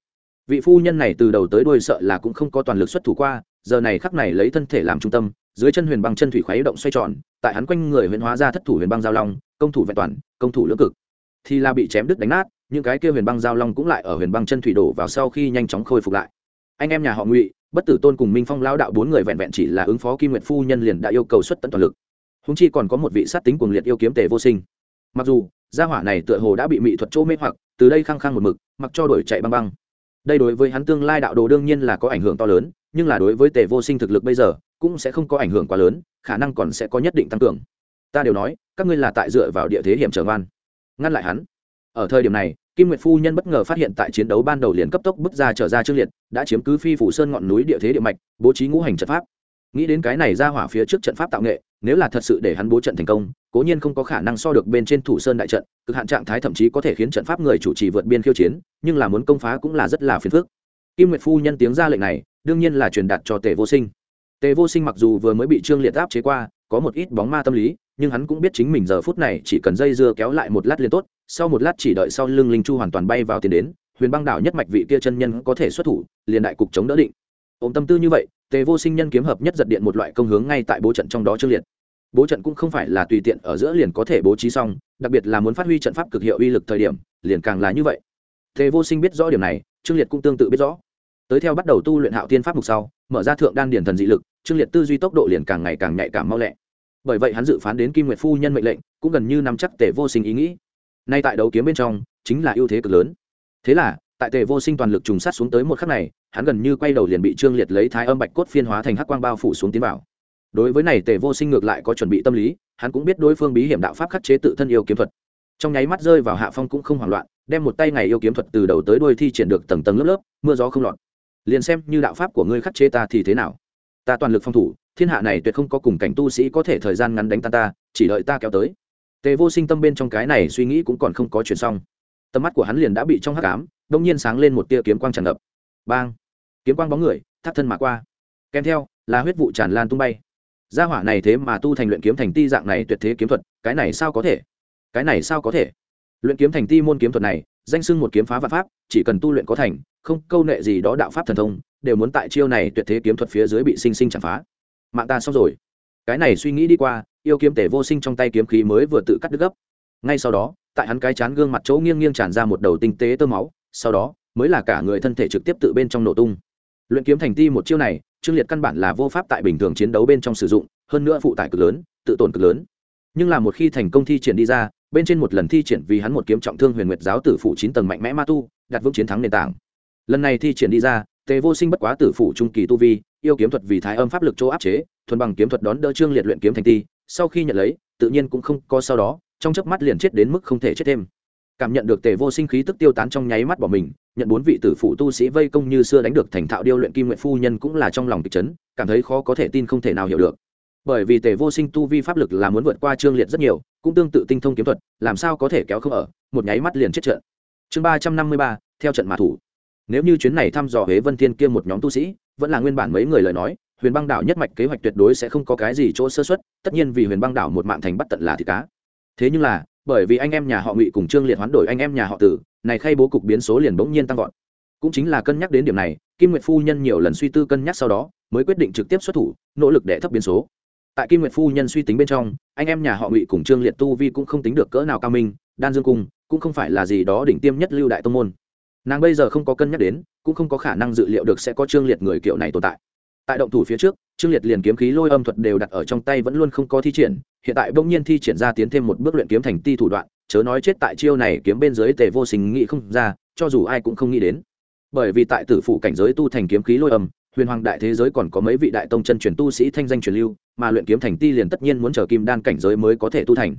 Vị phu nhân này từ đầu tới đuôi sợ là cũng không có toàn lực xuất thủ qua, giờ này khắc này lấy thân thể làm trung tâm, dưới chân huyền băng chân thủy khuấy động xoay tròn, tại hắn quanh người huyền hóa ra thất thủ huyền băng giao long, công thủ vẹn toàn, công thủ lưỡng cực. Thì là bị chém đứt đánh nát, những cái kia huyền băng giao long cũng lại ở huyền băng chân thủy đổ vào sau khi nhanh chóng khôi phục lại anh em nhà họ ngụy bất tử tôn cùng minh phong lao đạo bốn người vẹn vẹn chỉ là ứng phó kim nguyệt phu nhân liền đã yêu cầu xuất tận toàn lực húng chi còn có một vị sát tính cuồng liệt yêu kiếm tề vô sinh mặc dù gia hỏa này tựa hồ đã bị mỹ thuật chỗ mê hoặc từ đây khăng khăng một mực mặc cho đổi chạy băng băng đây đối với hắn tương lai đạo đồ đương nhiên là có ảnh hưởng to lớn nhưng là đối với tề vô sinh thực lực bây giờ cũng sẽ không có ảnh hưởng quá lớn khả năng còn sẽ có nhất định tăng cường ta đều nói các ngươi là tại dựa vào địa thế hiểm trở ngoan ngăn lại hắn ở thời điểm này kim nguyệt phu nhân bất ngờ phát hiện tại chiến đấu ban đầu liền cấp tốc bước ra trở ra trương liệt, đã chiếm cứ phi phủ sơn ngọn núi địa thế địa mạch, bố trí ngũ hành trận pháp. Nghĩ đến cái này ra hỏa phía trước trận pháp tạo nghệ, nếu là thật sự để hắn bố trận thành công, cố nhiên không có khả năng so được bên trên thủ sơn đại trận, cực hạn trạng thái thậm chí có thể khiến trận pháp người chủ trì vượt biên khiêu chiến, nhưng là muốn công phá cũng là rất là phiền phức. Kim nguyệt phu nhân tiếng ra lệnh này, đương nhiên là truyền đạt cho tề vô sinh. Tề vô sinh mặc dù vừa mới bị trương liệt áp chế qua có một ít bóng ma tâm lý, nhưng hắn cũng biết chính mình giờ phút này chỉ cần dây dưa kéo lại một lát liền tốt, sau một lát chỉ đợi sau lưng linh chu hoàn toàn bay vào tiền đến, huyền băng đảo nhất mạch vị kia chân nhân có thể xuất thủ, liền đại cục chống đỡ định. Ôm tâm tư như vậy, tề vô sinh nhân kiếm hợp nhất giật điện một loại công hướng ngay tại bố trận trong đó trương liệt. Bố trận cũng không phải là tùy tiện ở giữa liền có thể bố trí xong, đặc biệt là muốn phát huy trận pháp cực hiệu uy lực thời điểm, liền càng là như vậy. Tề vô sinh biết rõ điểm này, trương liệt cũng tương tự biết rõ tới theo bắt đầu tu luyện hạo tiên pháp mục sau, mở ra thượng đan điển thần dị lực trương liệt tư duy tốc độ liền càng ngày càng nhạy cảm mau lẹ. Bởi vậy hắn dự phán đến kim nguyệt phu nhân mệnh lệnh, cũng gần như nắm chắc tề vô sinh ý nghĩ. Nay tại đấu kiếm bên trong, chính là ưu thế cực lớn. Thế là, tại tề vô sinh toàn lực trùng sát xuống tới một khắc này, hắn gần như quay đầu liền bị trương liệt lấy thái âm bạch cốt phiên hóa thành hắc quang bao phủ xuống tiến vào. Đối với này tề vô sinh ngược lại có chuẩn bị tâm lý, hắn cũng biết đối phương bí hiểm đạo pháp khắc chế tự thân yêu kiếm thuật. Trong nháy mắt rơi vào hạ phong cũng không hoảng loạn, đem một tay ngày yêu kiếm thuật từ đầu tới đuôi thi triển được tầng tầng lớp lớp, mưa gió không lọt liền xem như đạo pháp của ngươi khắc chế ta thì thế nào? Ta toàn lực phòng thủ, thiên hạ này tuyệt không có cùng cảnh tu sĩ có thể thời gian ngắn đánh ta ta, chỉ đợi ta kéo tới. Tề vô sinh tâm bên trong cái này suy nghĩ cũng còn không có chuyện xong. Tầm mắt của hắn liền đã bị trong hắc ám, đông nhiên sáng lên một tia kiếm quang tràn ngập. Bang! Kiếm quang bóng người, thắt thân mà qua. Kèm theo, là huyết vụ tràn lan tung bay. Gia hỏa này thế mà tu thành luyện kiếm thành ti dạng này tuyệt thế kiếm thuật, cái này sao có thể? Cái này sao có thể? Luyện kiếm thành ti môn kiếm thuật này, danh sưng một kiếm phá vạn pháp, chỉ cần tu luyện có thành không, câu nệ gì đó đạo pháp thần thông, đều muốn tại chiêu này tuyệt thế kiếm thuật phía dưới bị sinh sinh chạm phá. Mạng ta xong rồi. Cái này suy nghĩ đi qua, yêu kiếm tể vô sinh trong tay kiếm khí mới vừa tự cắt đứt gấp. Ngay sau đó, tại hắn cái chán gương mặt chỗ nghiêng nghiêng tràn ra một đầu tinh tế tơ máu, sau đó, mới là cả người thân thể trực tiếp tự bên trong nổ tung. Luyện kiếm thành ti một chiêu này, trương liệt căn bản là vô pháp tại bình thường chiến đấu bên trong sử dụng, hơn nữa phụ tải cực lớn, tự tổn cực lớn. Nhưng là một khi thành công thi triển đi ra, bên trên một lần thi triển vì hắn một kiếm trọng thương huyền nguyệt giáo tử phụ chín tầng mạnh mẽ ma tu, đặt vững chiến thắng nền tảng lần này thi triển đi ra, tề vô sinh bất quá tử phụ trung kỳ tu vi, yêu kiếm thuật vì thái âm pháp lực chỗ áp chế, thuần bằng kiếm thuật đón đỡ trương liệt luyện kiếm thành ti sau khi nhận lấy, tự nhiên cũng không có sau đó, trong chớp mắt liền chết đến mức không thể chết thêm. Cảm nhận được tề vô sinh khí tức tiêu tán trong nháy mắt bỏ mình, nhận bốn vị tử phụ tu sĩ vây công như xưa đánh được thành thạo điêu luyện kim nguyện phu nhân cũng là trong lòng kịch chấn, cảm thấy khó có thể tin không thể nào hiểu được. Bởi vì tề vô sinh tu vi pháp lực là muốn vượt qua trương liệt rất nhiều, cũng tương tự tinh thông kiếm thuật, làm sao có thể kéo không ở, một nháy mắt liền chết trận. Chương ba trăm năm mươi ba, theo trận mã thủ nếu như chuyến này thăm dò huế vân thiên kia một nhóm tu sĩ, vẫn là nguyên bản mấy người lời nói, huyền băng đảo nhất mạch kế hoạch tuyệt đối sẽ không có cái gì chỗ sơ xuất tất nhiên vì huyền băng đảo một mạng thành bắt tận là thịt cá. Thế nhưng là, bởi vì anh em nhà họ ngụy cùng trương liệt hoán đổi anh em nhà họ tử, này khay bố cục biến số liền bỗng nhiên tăng vọt. Cũng chính là cân nhắc đến điểm này, kim nguyệt phu nhân nhiều lần suy tư cân nhắc sau đó, mới quyết định trực tiếp xuất thủ, nỗ lực để thấp biến số. Tại kim nguyệt phu nhân suy tính bên trong, anh em nhà họ ngụy cùng trương liệt tu vi cũng không tính được cỡ nào cao minh, đan dương cung cũng không phải là gì đó đỉnh tiêm nhất lưu đại tông môn nàng bây giờ không có cân nhắc đến, cũng không có khả năng dự liệu được sẽ có trương liệt người kiểu này tồn tại. Tại động thủ phía trước, trương liệt liền kiếm khí lôi âm thuật đều đặt ở trong tay vẫn luôn không có thi triển, hiện tại bỗng nhiên thi triển ra tiến thêm một bước luyện kiếm thành ti thủ đoạn, chớ nói chết tại chiêu này kiếm bên dưới tề vô sinh nghĩ không ra, cho dù ai cũng không nghĩ đến. Bởi vì tại tử phụ cảnh giới tu thành kiếm khí lôi âm, huyền hoàng đại thế giới còn có mấy vị đại tông chân truyền tu sĩ thanh danh truyền lưu, mà luyện kiếm thành ti liền tất nhiên muốn chờ kim đan cảnh giới mới có thể tu thành.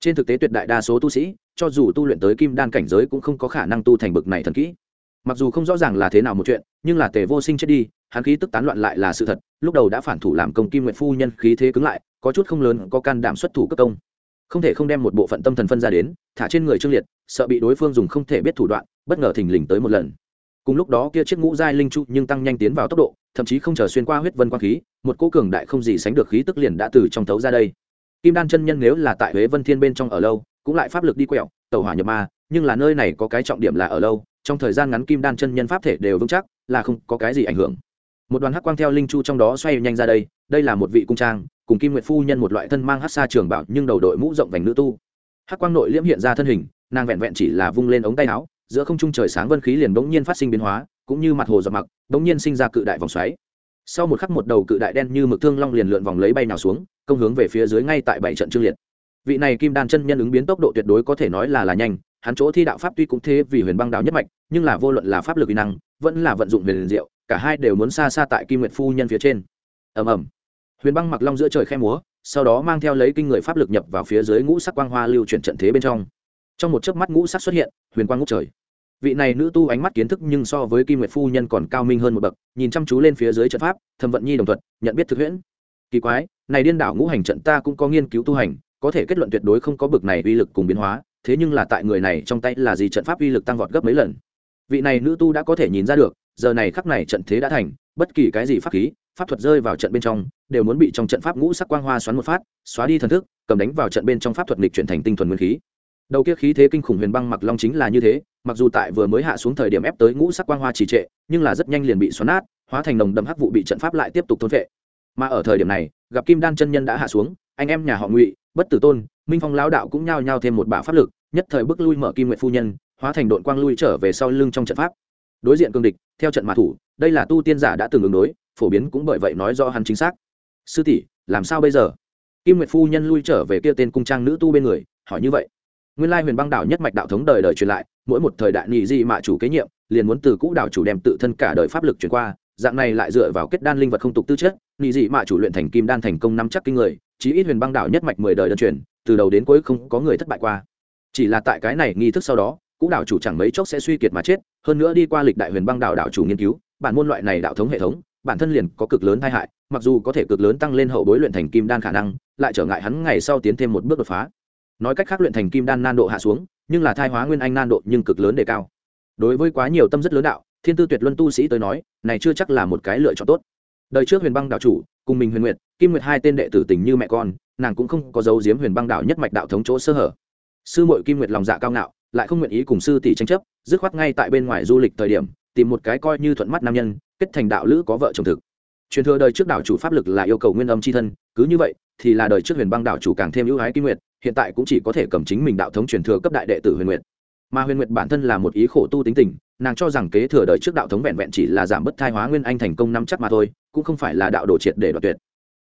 Trên thực tế tuyệt đại đa số tu sĩ cho dù tu luyện tới kim đan cảnh giới cũng không có khả năng tu thành bực này thần kỹ. Mặc dù không rõ ràng là thế nào một chuyện, nhưng là tề vô sinh chết đi, hắn khí tức tán loạn lại là sự thật, lúc đầu đã phản thủ làm công kim nguyện phu nhân khí thế cứng lại, có chút không lớn, có can đảm xuất thủ cấp công. Không thể không đem một bộ phận tâm thần phân ra đến, thả trên người trương liệt, sợ bị đối phương dùng không thể biết thủ đoạn, bất ngờ thình lình tới một lần. Cùng lúc đó kia chiếc ngũ giai linh trụ nhưng tăng nhanh tiến vào tốc độ, thậm chí không chờ xuyên qua huyết vân quang khí, một cô cường đại không gì sánh được khí tức liền đã từ trong thấu ra đây. Kim đan chân nhân nếu là tại huế vân thiên bên trong ở lâu cũng lại pháp lực đi quẹo, tàu hỏa nhập ma, nhưng là nơi này có cái trọng điểm là ở lâu, trong thời gian ngắn kim đan chân nhân pháp thể đều vững chắc, là không có cái gì ảnh hưởng. Một đoàn hắc quang theo linh chu trong đó xoay nhanh ra đây đây là một vị cung trang, cùng kim nguyệt phu nhân một loại thân mang hắc xa trường bảo, nhưng đầu đội mũ rộng vành nữ tu. Hắc quang nội liễm hiện ra thân hình, nàng vẹn vẹn chỉ là vung lên ống tay áo, giữa không trung trời sáng vân khí liền bỗng nhiên phát sinh biến hóa, cũng như mặt hồ giọt mặc, bỗng nhiên sinh ra cự đại vòng xoáy. Sau một khắc một đầu cự đại đen như mực thương long liền lượn vòng lấy bay nào xuống, công hướng về phía dưới ngay tại bảy trận trương liệt vị này kim đan chân nhân ứng biến tốc độ tuyệt đối có thể nói là là nhanh, hắn chỗ thi đạo pháp tuy cũng thế vì huyền băng đạo nhất mạch, nhưng là vô luận là pháp lực uy năng, vẫn là vận dụng huyền diệu, cả hai đều muốn xa xa tại kim nguyệt phu nhân phía trên. Ầm ầm. Huyền băng mặc long giữa trời khe múa, sau đó mang theo lấy kinh người pháp lực nhập vào phía dưới ngũ sắc quang hoa lưu chuyển trận thế bên trong. Trong một chớp mắt ngũ sắc xuất hiện, huyền quang ngút trời. Vị này nữ tu ánh mắt kiến thức nhưng so với kim nguyệt phu nhân còn cao minh hơn một bậc, nhìn chăm chú lên phía dưới trận pháp thẩm vận nhi đồng thuận, nhận biết thực huyễn. Kỳ quái, này điên đảo ngũ hành trận ta cũng có nghiên cứu tu hành có thể kết luận tuyệt đối không có bực này uy lực cùng biến hóa, thế nhưng là tại người này trong tay là gì trận pháp uy lực tăng vọt gấp mấy lần. Vị này nữ tu đã có thể nhìn ra được, giờ này khắc này trận thế đã thành, bất kỳ cái gì pháp khí, pháp thuật rơi vào trận bên trong, đều muốn bị trong trận pháp ngũ sắc quang hoa xoắn một phát, xóa đi thần thức, cầm đánh vào trận bên trong pháp thuật nghịch chuyển thành tinh thuần nguyên khí. Đầu kia khí thế kinh khủng huyền băng mặc long chính là như thế, mặc dù tại vừa mới hạ xuống thời điểm ép tới ngũ sắc quang hoa trì trệ, nhưng là rất nhanh liền bị xoắn nát, hóa thành nồng đậm hắc vụ bị trận pháp lại tiếp tục thôn vệ mà ở thời điểm này, gặp kim đan chân nhân đã hạ xuống, anh em nhà họ ngụy bất tử tôn, minh phong lão đạo cũng nhao nhao thêm một bả pháp lực, nhất thời bước lui mở kim nguyện phu nhân, hóa thành đội quang lui trở về sau lưng trong trận pháp. Đối diện cương địch, theo trận mã thủ, đây là tu tiên giả đã từng ứng đối, phổ biến cũng bởi vậy nói do hắn chính xác. Sư tỷ, làm sao bây giờ? Kim nguyệt phu nhân lui trở về kia tên cung trang nữ tu bên người, hỏi như vậy. Nguyên lai huyền băng đảo nhất mạch đạo thống đời đời truyền lại, mỗi một thời đại nhị di mạ chủ kế nhiệm, liền muốn từ cũ đảo chủ đem tự thân cả đời pháp lực truyền qua, dạng này lại dựa vào kết đan linh vật không tục tư chất, nhị dị mạ chủ luyện thành kim đan thành công nắm chắc kinh người chí ít huyền băng đảo nhất mạch mười đời đơn truyền, từ đầu đến cuối không có người thất bại qua. Chỉ là tại cái này nghi thức sau đó, cũ đảo chủ chẳng mấy chốc sẽ suy kiệt mà chết, hơn nữa đi qua lịch đại huyền băng đảo đảo chủ nghiên cứu, bản môn loại này đạo thống hệ thống, bản thân liền có cực lớn tai hại, mặc dù có thể cực lớn tăng lên hậu bối luyện thành kim đan khả năng, lại trở ngại hắn ngày sau tiến thêm một bước đột phá. Nói cách khác luyện thành kim đan nan độ hạ xuống, nhưng là thai hóa nguyên anh nan độ nhưng cực lớn đề cao. Đối với quá nhiều tâm rất lớn đạo, thiên tư tuyệt luân tu sĩ tới nói, này chưa chắc là một cái lựa chọn tốt. Đời trước huyền băng đạo chủ cùng mình huyền nguyệt, kim nguyệt hai tên đệ tử tình như mẹ con, nàng cũng không có dấu diếm huyền băng đạo nhất mạch đạo thống chỗ sơ hở. Sư muội kim nguyệt lòng dạ cao ngạo, lại không nguyện ý cùng sư tỷ tranh chấp, dứt khoát ngay tại bên ngoài du lịch thời điểm, tìm một cái coi như thuận mắt nam nhân, kết thành đạo lữ có vợ chồng thực. Truyền thừa đời trước đạo chủ pháp lực là yêu cầu nguyên âm c h i thân, cứ như vậy, thì là đời trước huyền băng đạo chủ càng thêm ưu ái kim nguyệt, hiện tại cũng chỉ có thể cầm chính mình đạo thống truyền thừa cấp đại đệ tử huyền nguyệt. Mà huyền nguyệt bản thân là một ý khổ tu tính tình, nàng cho rằng kế thừa đời trước đạo thống vẹn vẹn chỉ là giảm bớt thai hóa nguyên anh thành công năm chắc mà thôi cũng không phải là đạo đồ triệt để đoạt tuyệt.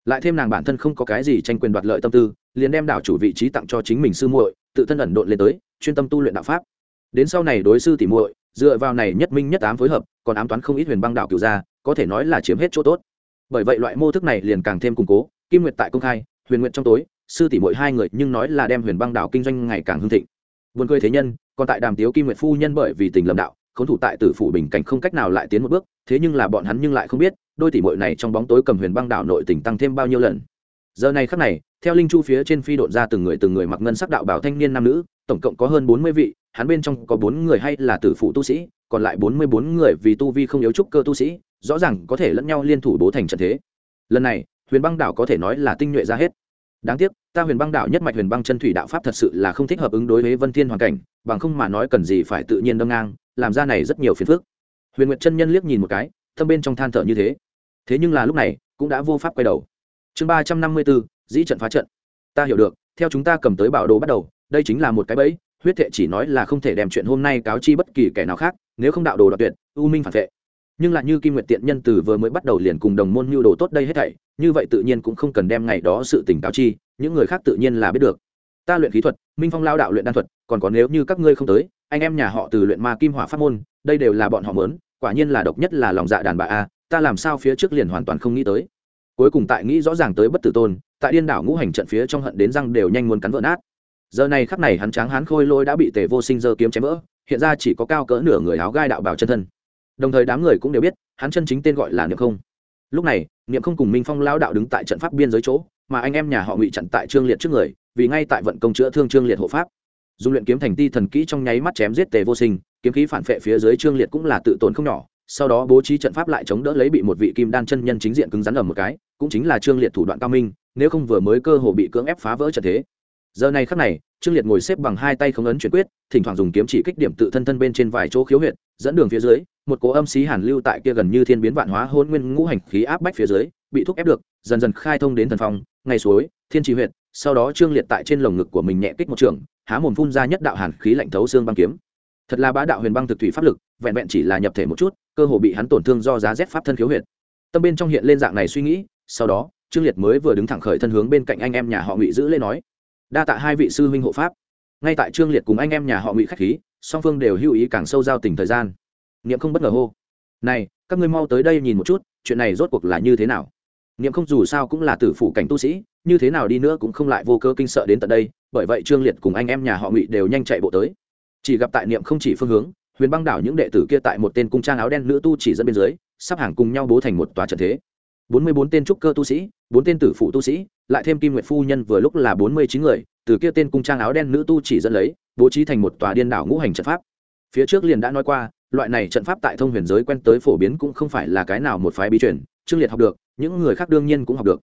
Lại thêm nàng bản thân không có cái gì tranh quyền đoạt lợi tâm tư, liền đem đảo chủ vị trí tặng cho chính mình sư muội, tự thân ẩn độn lên tới, chuyên tâm tu luyện đạo pháp. Đến sau này đối sư tỉ muội, dựa vào này nhất minh nhất ám phối hợp, còn ám toán không ít huyền băng đạo cửu gia, có thể nói là chiếm hết chỗ tốt. Bởi vậy loại mô thức này liền càng thêm củng cố, kim nguyệt tại công khai, huyền nguyện trong tối, sư tỷ muội hai người nhưng nói là đem huyền băng đạo kinh doanh ngày càng hưng thịnh. Buồn cười thế nhân, còn tại đàm tiếu kim nguyệt phu nhân bởi vì tình lầm đạo khốn thủ tại tử phủ bình cảnh không cách nào lại tiến một bước, thế nhưng là bọn hắn nhưng lại không biết, đôi tỷ muội này trong bóng tối cầm huyền băng đạo nội tình tăng thêm bao nhiêu lần. Giờ này khắc này, theo linh chu phía trên phi độn ra từng người từng người mặc ngân sắc đạo bảo thanh niên nam nữ, tổng cộng có hơn bốn mươi vị, hắn bên trong có bốn người hay là tử phụ tu sĩ, còn lại bốn mươi bốn người vì tu vi không yếu trúc cơ tu sĩ, rõ ràng có thể lẫn nhau liên thủ bố thành trận thế. Lần này, huyền băng đảo có thể nói là tinh nhuệ ra hết. Đáng tiếc, ta huyền băng đảo nhất mạch huyền băng chân thủy đạo pháp thật sự là không thích hợp ứng đối với vân thiên hoàn cảnh, bằng không mà nói cần gì phải tự nhiên đâm ngang làm ra này rất nhiều phiền phức. Huyền nguyệt chân nhân liếc nhìn một cái, thâm bên trong than thở như thế. Thế nhưng là lúc này, cũng đã vô pháp quay đầu. Chương ba trăm năm mươi bốn dĩ trận phá trận. Ta hiểu được, theo chúng ta cầm tới bảo đồ bắt đầu, đây chính là một cái bẫy, huyết thệ chỉ nói là không thể đem chuyện hôm nay cáo chi bất kỳ kẻ nào khác, nếu không đạo đồ đoạt tuyệt, u minh phản vệ. Nhưng lại như kim nguyệt tiện nhân từ vừa mới bắt đầu liền cùng đồng môn mưu đồ tốt đây hết thảy, như vậy tự nhiên cũng không cần đem ngày đó sự tình cáo chi, những người khác tự nhiên là biết được. Ta luyện khí thuật, minh phong lao đạo luyện đan thuật, còn có nếu như các ngươi không tới anh em nhà họ từ luyện ma kim hỏa pháp môn, đây đều là bọn họ mớn quả nhiên là độc nhất là lòng dạ đàn bà a, ta làm sao phía trước liền hoàn toàn không nghĩ tới. Cuối cùng tại nghĩ rõ ràng tới bất tử tôn, tại điên đảo ngũ hành trận phía trong hận đến răng đều nhanh muốn cắn vỡ nát. Giờ này khắp này hắn tráng hắn khôi lôi đã bị tề vô sinh giơ kiếm chém vỡ, hiện ra chỉ có cao cỡ nửa người áo gai đạo bảo chân thân. Đồng thời đám người cũng đều biết, hắn chân chính tên gọi là niệm không. Lúc này, niệm không cùng minh phong lao đạo đứng tại trận pháp biên giới chỗ, mà anh em nhà họ ngụy chặn tại trương liệt trước người, vì ngay tại vận công chữa thương trương liệt hộ pháp dùng luyện kiếm thành ti thần kỹ trong nháy mắt chém giết tề vô sinh, kiếm khí phản phệ phía dưới trương liệt cũng là tự tổn không nhỏ, sau đó bố trí trận pháp lại chống đỡ lấy bị một vị kim đan chân nhân chính diện cứng rắn ở một cái, cũng chính là trương liệt thủ đoạn cao minh, nếu không vừa mới cơ hồ bị cưỡng ép phá vỡ trận thế. Giờ này khắc này, trương liệt ngồi xếp bằng hai tay không ấn chuyển quyết, thỉnh thoảng dùng kiếm chỉ kích điểm tự thân thân bên trên vài chỗ khiếu huyệt, dẫn đường phía dưới, một cố âm xí hàn lưu tại kia gần như thiên biến vạn hóa hôn nguyên ngũ hành khí áp bách phía dưới, bị thúc ép được, dần dần khai thông đến thần phong, ngày suối, thiên trì huyệt, sau đó trương liệt tại trên lồng ngực của mình nhẹ kích một trường há mồm phun ra nhất đạo hàn khí lạnh thấu xương băng kiếm. Thật là bá đạo huyền băng thực thủy pháp lực, vẹn vẹn chỉ là nhập thể một chút, cơ hồ bị hắn tổn thương do giá rét pháp thân khiếu huyệt. Tâm bên trong hiện lên dạng này suy nghĩ, sau đó, trương liệt mới vừa đứng thẳng khởi thân hướng bên cạnh anh em nhà họ ngụy giữ lên nói, đa tạ hai vị sư huynh hộ pháp. Ngay tại trương liệt cùng anh em nhà họ ngụy khách khí, song phương đều hữu ý càng sâu giao tình thời gian. Niệm không bất ngờ hô, này, các ngươi mau tới đây nhìn một chút, chuyện này rốt cuộc là như thế nào? Niệm không dù sao cũng là tử phủ cảnh tu sĩ, như thế nào đi nữa cũng không lại vô cơ kinh sợ đến tận đây, bởi vậy trương liệt cùng anh em nhà họ ngụy đều nhanh chạy bộ tới. Chỉ gặp tại niệm không chỉ phương hướng, huyền băng đảo những đệ tử kia tại một tên cung trang áo đen nữ tu chỉ dẫn bên dưới, sắp hàng cùng nhau bố thành một tòa trận thế. Bốn mươi bốn tên trúc cơ tu sĩ, bốn tên tử phụ tu sĩ, lại thêm kim nguyệt phu nhân vừa lúc là bốn mươi chín người, từ kia tên cung trang áo đen nữ tu chỉ dẫn lấy, bố trí thành một tòa điên đảo ngũ hành trận pháp. Phía trước liền đã nói qua, loại này trận pháp tại thông huyền giới quen tới phổ biến cũng không phải là cái nào một phái bí truyền trương liệt học được, những người khác đương nhiên cũng học được.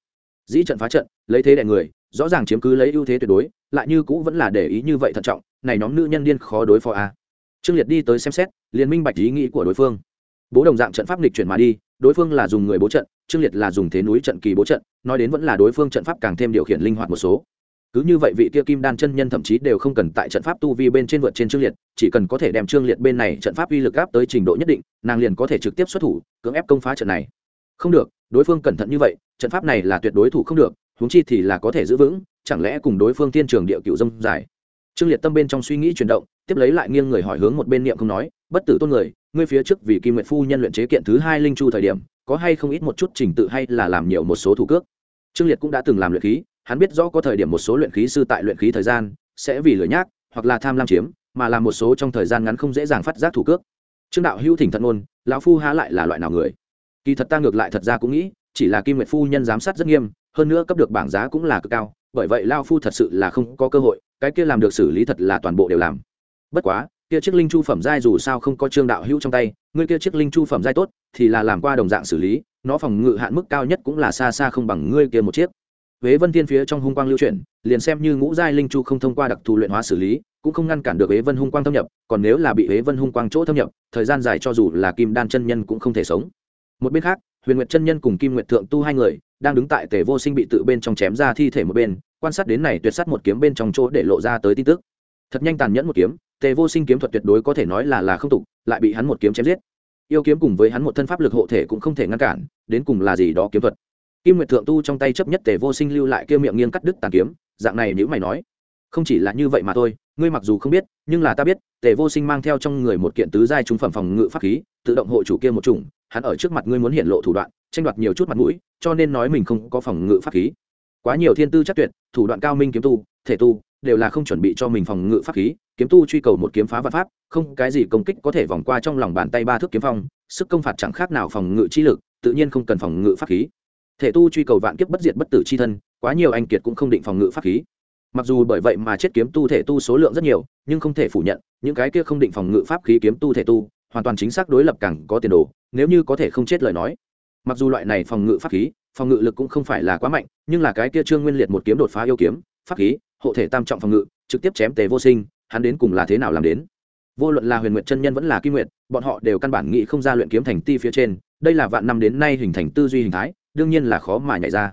Dĩ trận phá trận, lấy thế đẻ người, rõ ràng chiếm cứ lấy ưu thế tuyệt đối, lại như cũ vẫn là để ý như vậy thận trọng, này nhóm nữ nhân điên khó đối phó a. Trương liệt đi tới xem xét, liền minh bạch ý nghĩ của đối phương. Bố đồng dạng trận pháp lịch chuyển mà đi, đối phương là dùng người bố trận, trương liệt là dùng thế núi trận kỳ bố trận, nói đến vẫn là đối phương trận pháp càng thêm điều khiển linh hoạt một số. Cứ như vậy vị kia kim đan chân nhân thậm chí đều không cần tại trận pháp tu vi bên trên vượt trên trương liệt, chỉ cần có thể đem trương liệt bên này trận pháp uy lực áp tới trình độ nhất định, nàng liền có thể trực tiếp xuất thủ, cưỡng ép công phá trận này không được, đối phương cẩn thận như vậy, trận pháp này là tuyệt đối thủ không được, huống chi thì là có thể giữ vững, chẳng lẽ cùng đối phương thiên trường địa cựu dông dài? Trương liệt tâm bên trong suy nghĩ chuyển động, tiếp lấy lại nghiêng người hỏi hướng một bên niệm không nói, bất tử tôn người, ngươi phía trước vì kim nguyện phu nhân luyện chế kiện thứ hai linh chu thời điểm, có hay không ít một chút trình tự hay là làm nhiều một số thủ cước? Trương liệt cũng đã từng làm luyện khí, hắn biết rõ có thời điểm một số luyện khí sư tại luyện khí thời gian, sẽ vì lười nhác, hoặc là tham lam chiếm, mà làm một số trong thời gian ngắn không dễ dàng phát giác thủ cước. Trương đạo hữu thỉnh thận ôn lão phu há lại là loại nào người? Kỳ thật ta ngược lại thật ra cũng nghĩ chỉ là kim nguyệt phu nhân giám sát rất nghiêm hơn nữa cấp được bảng giá cũng là cực cao bởi vậy lao phu thật sự là không có cơ hội cái kia làm được xử lý thật là toàn bộ đều làm bất quá kia chiếc linh chu phẩm giai dù sao không có trương đạo hữu trong tay ngươi kia chiếc linh chu phẩm giai tốt thì là làm qua đồng dạng xử lý nó phòng ngự hạn mức cao nhất cũng là xa xa không bằng ngươi kia một chiếc Huế Vân Thiên phía trong hung quang lưu chuyển, liền xem như ngũ giai linh chu không thông qua đặc thù luyện hóa xử lý, cũng không ngăn cản được Huế Vân hung quang thâm nhập, còn nếu là bị Huế Vân hung quang chỗ thâm nhập, thời gian dài cho dù là Kim Đan chân nhân cũng không thể sống. Một bên khác, Huyền Nguyệt chân nhân cùng Kim Nguyệt thượng tu hai người, đang đứng tại Tề Vô Sinh bị tự bên trong chém ra thi thể một bên, quan sát đến này tuyệt sát một kiếm bên trong chỗ để lộ ra tới tin tức. Thật nhanh tàn nhẫn một kiếm, Tề Vô Sinh kiếm thuật tuyệt đối có thể nói là là không tục, lại bị hắn một kiếm chém giết. Yêu kiếm cùng với hắn một thân pháp lực hộ thể cũng không thể ngăn cản, đến cùng là gì đó kiếm thuật kim nguyệt thượng tu trong tay chấp nhất tề vô sinh lưu lại kêu miệng nghiêng cắt đứt tàn kiếm dạng này nếu mày nói không chỉ là như vậy mà thôi, ngươi mặc dù không biết, nhưng là ta biết, tề vô sinh mang theo trong người một kiện tứ giai trung phẩm phòng ngự pháp khí, tự động hộ chủ kia một chủng, hắn ở trước mặt ngươi muốn hiện lộ thủ đoạn, tranh đoạt nhiều chút mặt mũi, cho nên nói mình không có phòng ngự pháp khí. Quá nhiều thiên tư chắc tuyệt, thủ đoạn cao minh kiếm tu, thể tu, đều là không chuẩn bị cho mình phòng ngự pháp khí, kiếm tu truy cầu một kiếm phá vạn pháp, không cái gì công kích có thể vòng qua trong lòng bàn tay ba thước kiếm phong, sức công phạt chẳng khác nào phòng ngự chi lực, tự nhiên không cần phòng ngự pháp khí. Thể tu truy cầu vạn kiếp bất diệt bất tử c h i thân, quá nhiều anh kiệt cũng không định phòng ngự pháp khí mặc dù bởi vậy mà chết kiếm tu thể tu số lượng rất nhiều, nhưng không thể phủ nhận, những cái kia không định phòng ngự pháp khí kiếm tu thể tu, hoàn toàn chính xác đối lập càng có tiền đồ, nếu như có thể không chết lời nói. Mặc dù loại này phòng ngự pháp khí, phòng ngự lực cũng không phải là quá mạnh, nhưng là cái kia trương nguyên liệt một kiếm đột phá yêu kiếm, pháp khí, hộ thể tam trọng phòng ngự, trực tiếp chém tề vô sinh, hắn đến cùng là thế nào làm đến? Vô luận là huyền nguyệt chân nhân vẫn là kim nguyệt, bọn họ đều căn bản nghĩ không ra luyện kiếm thành ti phía trên, đây là vạn năm đến nay hình thành tư duy hình thái, đương nhiên là khó mà nhảy ra.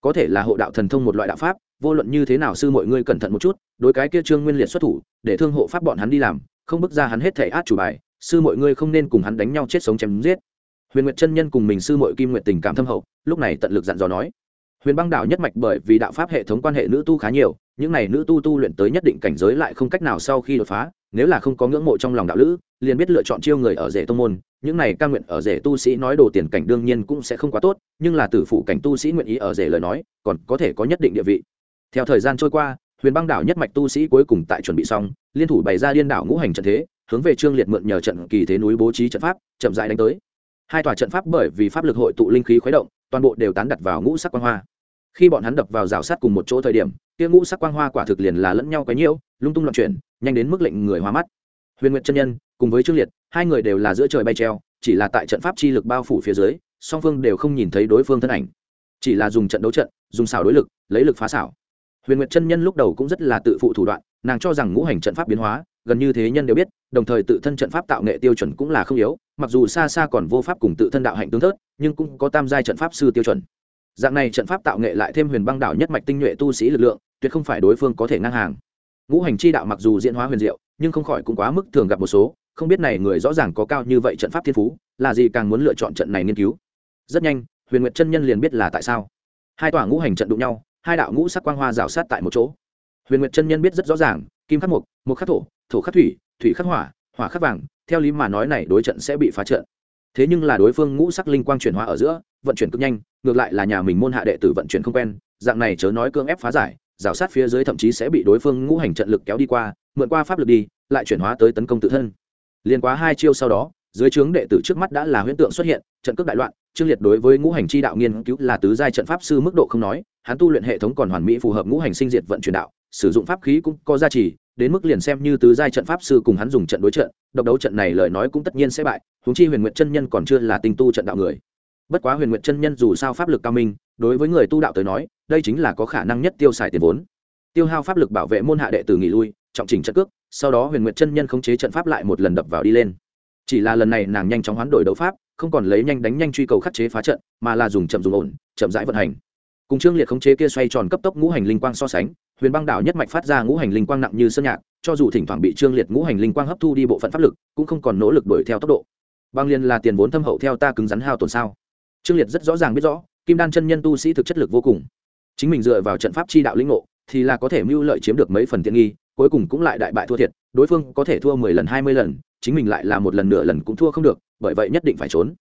Có thể là hộ đạo thần thông một loại đạo pháp vô luận như thế nào sư mọi ngươi cẩn thận một chút, đối cái kia trương nguyên liệt xuất thủ, để thương hộ pháp bọn hắn đi làm, không bước ra hắn hết thể át chủ bài, sư mọi ngươi không nên cùng hắn đánh nhau chết sống chém giết. Huyền nguyệt chân nhân cùng mình sư mội kim nguyệt tình cảm thâm hậu, lúc này tận lực dặn dò nói. Huyền băng đạo nhất mạch bởi vì đạo pháp hệ thống quan hệ nữ tu khá nhiều, những này nữ tu tu luyện tới nhất định cảnh giới lại không cách nào sau khi đột phá, nếu là không có ngưỡng mộ trong lòng đạo lữ, liền biết lựa chọn chiêu người ở rể tông môn, những này ca nguyện ở rể tu sĩ nói đồ tiền cảnh đương nhiên cũng sẽ không quá tốt, nhưng là tử phụ cảnh tu sĩ nguyện ý ở rể lời nói, còn có thể có nhất định địa vị theo thời gian trôi qua, huyền băng đảo nhất mạch tu sĩ cuối cùng tại chuẩn bị xong, liên thủ bày ra điên đảo ngũ hành trận thế, hướng về trương liệt mượn nhờ trận kỳ thế núi bố trí trận pháp, chậm dại đánh tới. Hai tòa trận pháp bởi vì pháp lực hội tụ linh khí khuấy động, toàn bộ đều tán đặt vào ngũ sắc quang hoa. Khi bọn hắn đập vào rào sát cùng một chỗ thời điểm, kia ngũ sắc quang hoa quả thực liền là lẫn nhau cái nhiễu, lung tung loạn chuyển, nhanh đến mức lệnh người hoa mắt. Huyền nguyệt chân nhân, cùng với trương liệt, hai người đều là giữa trời bay treo, chỉ là tại trận pháp chi lực bao phủ phía dưới, song phương đều không nhìn thấy đối phương thân ảnh. Chỉ là dùng trận đấu trận, dùng xảo đối lực, lấy lực phá xảo huyền nguyệt chân nhân lúc đầu cũng rất là tự phụ thủ đoạn, nàng cho rằng ngũ hành trận pháp biến hóa, gần như thế nhân đều biết, đồng thời tự thân trận pháp tạo nghệ tiêu chuẩn cũng là không yếu, mặc dù xa xa còn vô pháp cùng tự thân đạo hạnh tương thớt, nhưng cũng có tam giai trận pháp sư tiêu chuẩn. Dạng này trận pháp tạo nghệ lại thêm huyền băng đạo nhất mạch tinh nhuệ tu sĩ lực lượng, tuyệt không phải đối phương có thể ngang hàng. Ngũ hành chi đạo mặc dù diễn hóa huyền diệu, nhưng không khỏi cũng quá mức thường gặp một số, không biết này người rõ ràng có cao như vậy trận pháp thiên phú, là gì càng muốn lựa chọn trận này nghiên cứu. Rất nhanh, huyền nguyệt chân nhân liền biết là tại sao. Hai tòa ngũ hành trận đụng nhau hai đạo ngũ sắc quang hoa rào sát tại một chỗ. Huyền nguyệt chân nhân biết rất rõ ràng, kim khắc mục mục khắc thổ thổ khắc thủy thủy khắc hỏa hỏa khắc vàng, theo lý mà nói này đối trận sẽ bị phá trận. Thế nhưng là đối phương ngũ sắc linh quang chuyển hóa ở giữa, vận chuyển cực nhanh, ngược lại là nhà mình môn hạ đệ tử vận chuyển không quen, dạng này chớ nói cương ép phá giải, rào sát phía dưới thậm chí sẽ bị đối phương ngũ hành trận lực kéo đi qua, mượn qua pháp lực đi, lại chuyển hóa tới tấn công tự thân. Liên quá hai chiêu sau đó, dưới trướng đệ tử trước mắt đã là huyễn tượng xuất hiện, trận cước đại loạn trương liệt đối với ngũ hành chi đạo nghiên cứu là tứ giai trận pháp sư mức độ không nói, hắn tu luyện hệ thống còn hoàn mỹ phù hợp ngũ hành sinh diệt vận chuyển đạo, sử dụng pháp khí cũng có giá trị đến mức liền xem như tứ giai trận pháp sư cùng hắn dùng trận đối trận, độc đấu trận này lời nói cũng tất nhiên sẽ bại, huống chi huyền nguyện chân nhân còn chưa là tinh tu trận đạo người. Bất quá huyền nguyện chân nhân dù sao pháp lực cao minh, đối với người tu đạo tới nói, đây chính là có khả năng nhất tiêu xài tiền vốn. Tiêu hao pháp lực bảo vệ môn hạ đệ tử nghỉ lui, trọng chỉnh trận cước, sau đó huyền nguyện chân nhân khống chế trận pháp lại một lần đập vào đi lên. Chỉ là lần này nàng nhanh chóng hoán đổi đấu pháp không còn lấy nhanh đánh nhanh truy cầu khắc chế phá trận, mà là dùng chậm dùng ổn, chậm rãi vận hành. Cùng trương liệt khống chế kia xoay tròn cấp tốc ngũ hành linh quang so sánh, huyền băng đảo nhất mạch phát ra ngũ hành linh quang nặng như sơn nhạc, cho dù thỉnh thoảng bị trương liệt ngũ hành linh quang hấp thu đi bộ phận pháp lực, cũng không còn nỗ lực đuổi theo tốc độ. Băng liên là tiền vốn thâm hậu theo ta cứng rắn hao tổn sao? Trương liệt rất rõ ràng biết rõ, kim đan chân nhân tu sĩ thực chất lực vô cùng. Chính mình dựa vào trận pháp chi đạo linh ngộ, thì là có thể mưu lợi chiếm được mấy phần tiện nghi, cuối cùng cũng lại đại bại thua thiệt, đối phương có thể thua mười lần, hai mươi lần, chính mình lại là một lần nửa lần cũng thua không được bởi vậy nhất định phải trốn.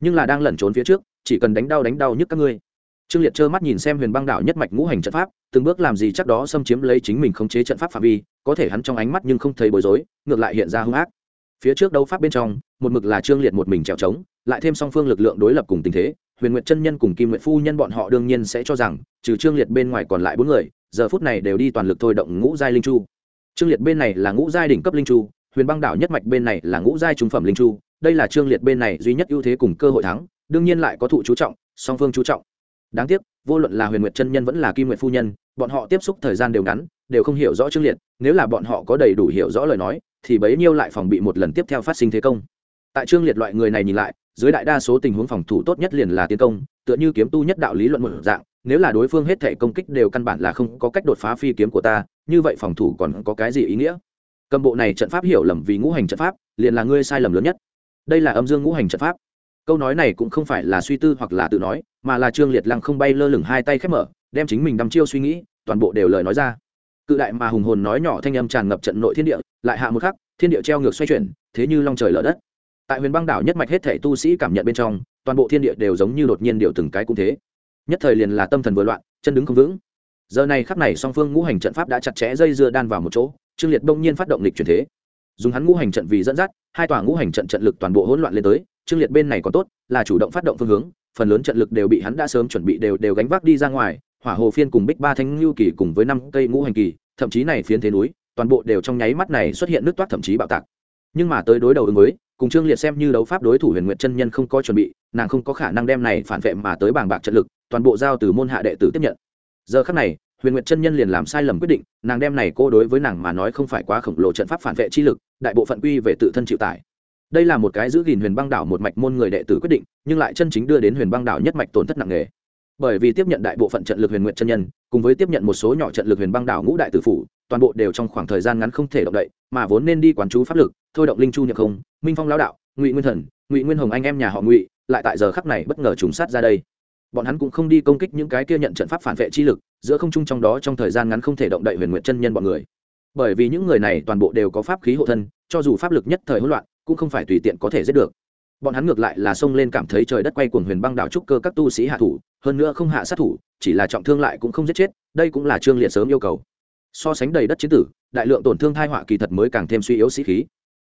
Nhưng là đang lẩn trốn phía trước, chỉ cần đánh đau đánh đau nhức các ngươi. Trương liệt trơ mắt nhìn xem huyền băng đảo nhất mạch ngũ hành trận pháp, từng bước làm gì chắc đó xâm chiếm lấy chính mình khống chế trận pháp phạm vi, có thể hắn trong ánh mắt nhưng không thấy bối rối, ngược lại hiện ra hung ác. Phía trước đấu pháp bên trong, một mực là trương liệt một mình trèo trống, lại thêm song phương lực lượng đối lập cùng tình thế, huyền nguyệt chân nhân cùng kim nguyệt phu nhân bọn họ đương nhiên sẽ cho rằng, trừ trương liệt bên ngoài còn lại bốn người, giờ phút này đều đi toàn lực thôi động ngũ giai linh chu. Trương liệt bên này là ngũ giai đỉnh cấp linh chu, huyền băng đảo nhất mạch bên này là ngũ giai trung phẩm linh chu đây là trương liệt bên này duy nhất ưu thế cùng cơ hội thắng, đương nhiên lại có thụ chú trọng, song phương chú trọng. Đáng tiếc, vô luận là huyền nguyệt chân nhân vẫn là kim nguyệt phu nhân, bọn họ tiếp xúc thời gian đều ngắn, đều không hiểu rõ trương liệt, nếu là bọn họ có đầy đủ hiểu rõ lời nói, thì bấy nhiêu lại phòng bị một lần tiếp theo phát sinh thế công. Tại trương liệt loại người này nhìn lại, dưới đại đa số tình huống phòng thủ tốt nhất liền là tiến công, tựa như kiếm tu nhất đạo lý luận một dạng, nếu là đối phương hết thể công kích đều căn bản là không có cách đột phá phi kiếm của ta, như vậy phòng thủ còn có cái gì ý nghĩa? Cầm bộ này trận pháp hiểu lầm vì ngũ hành trận pháp, liền là ngươi sai lầm lớn nhất đây là âm dương ngũ hành trận pháp. Câu nói này cũng không phải là suy tư hoặc là tự nói, mà là trương liệt lăng không bay lơ lửng hai tay khép mở, đem chính mình đăm chiêu suy nghĩ, toàn bộ đều lời nói ra. Cự đại mà hùng hồn nói nhỏ thanh âm tràn ngập trận nội thiên địa, lại hạ một khắc, thiên địa treo ngược xoay chuyển, thế như long trời lở đất. Tại huyền băng đảo nhất mạch hết thể tu sĩ cảm nhận bên trong, toàn bộ thiên địa đều giống như đột nhiên điệu từng cái cũng thế. Nhất thời liền là tâm thần vừa loạn, chân đứng không vững. Giờ này khắc này song phương ngũ hành trận pháp đã chặt chẽ dây dưa đan vào một chỗ, trương liệt đông nhiên phát động lịch chuyển thế dùng hắn ngũ hành trận vì dẫn dắt, hai tòa ngũ hành trận trận lực toàn bộ hỗn loạn lên tới, trương liệt bên này còn tốt, là chủ động phát động phương hướng, phần lớn trận lực đều bị hắn đã sớm chuẩn bị đều đều gánh vác đi ra ngoài, hỏa hồ phiên cùng bích ba thanh lưu kỳ cùng với năm cây ngũ hành kỳ, thậm chí này phiến thế núi, toàn bộ đều trong nháy mắt này xuất hiện nước toát thậm chí bạo tạc. Nhưng mà tới đối đầu ứng với, cùng trương liệt xem như đấu pháp đối thủ huyền nguyện chân nhân không có chuẩn bị, nàng không có khả năng đem này phản vệ mà tới bảng bạc trận lực, toàn bộ giao từ môn hạ đệ tử tiếp nhận. Giờ khắc này huyền nguyệt chân nhân liền làm sai lầm quyết định, nàng đem này cô đối với nàng mà nói không phải quá khổng lồ trận pháp phản vệ chi lực, đại bộ phận quy về tự thân chịu tải. Đây là một cái giữ gìn huyền băng đảo một mạch môn người đệ tử quyết định, nhưng lại chân chính đưa đến huyền băng đảo nhất mạch tổn thất nặng nề. Bởi vì tiếp nhận đại bộ phận trận lực huyền nguyện chân nhân, cùng với tiếp nhận một số nhỏ trận lực huyền băng đảo ngũ đại tử phủ, toàn bộ đều trong khoảng thời gian ngắn không thể động đậy, mà vốn nên đi quán chú pháp lực, thôi động linh chu nhập không, minh phong lão đạo, ngụy nguyên thần, ngụy nguyên hồng anh em nhà họ ngụy, lại tại giờ khắc này bất ngờ trùng sát ra đây bọn hắn cũng không đi công kích những cái kia nhận trận pháp phản vệ chi lực, giữa không trung trong đó trong thời gian ngắn không thể động đậy huyền nguyện chân nhân bọn người. Bởi vì những người này toàn bộ đều có pháp khí hộ thân, cho dù pháp lực nhất thời hỗn loạn, cũng không phải tùy tiện có thể giết được. Bọn hắn ngược lại là xông lên cảm thấy trời đất quay cuồng huyền băng đảo trúc cơ các tu sĩ hạ thủ, hơn nữa không hạ sát thủ, chỉ là trọng thương lại cũng không giết chết, đây cũng là trương liệt sớm yêu cầu. So sánh đầy đất chiến tử, đại lượng tổn thương thai họa kỳ thật mới càng thêm suy yếu sĩ khí.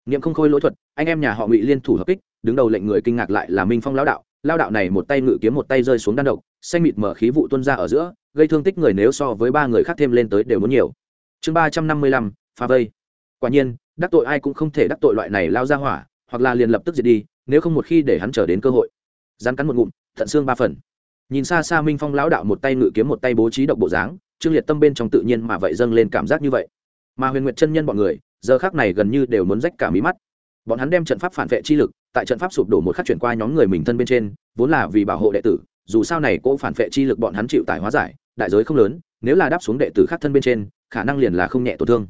Niệm không khôi lỗi thuật, anh em nhà họ ngụy liên thủ hợp kích, đứng đầu lệnh người kinh ngạc lại là minh phong lão đạo lao đạo này một tay ngự kiếm một tay rơi xuống đan độc, xanh mịt mở khí vụ tuân ra ở giữa, gây thương tích người nếu so với ba người khác thêm lên tới đều muốn nhiều. Chương ba trăm năm mươi lăm pha vây. Quả nhiên, đắc tội ai cũng không thể đắc tội loại này lao ra hỏa, hoặc là liền lập tức diệt đi, nếu không một khi để hắn trở đến cơ hội. Rắn cắn một ngụm, thận xương ba phần. Nhìn xa xa minh phong lão đạo một tay ngự kiếm một tay bố trí độc bộ dáng, trương liệt tâm bên trong tự nhiên mà vậy dâng lên cảm giác như vậy. Mà huyền nguyệt chân nhân bọn người, giờ khác này gần như đều muốn rách cả mí mắt. Bọn hắn đem trận pháp phản vệ chi lực tại trận pháp sụp đổ một khắc chuyển qua nhóm người mình thân bên trên, vốn là vì bảo hộ đệ tử, dù sao này cô phản vệ chi lực bọn hắn chịu tải hóa giải, đại giới không lớn, nếu là đáp xuống đệ tử khác thân bên trên, khả năng liền là không nhẹ tổn thương.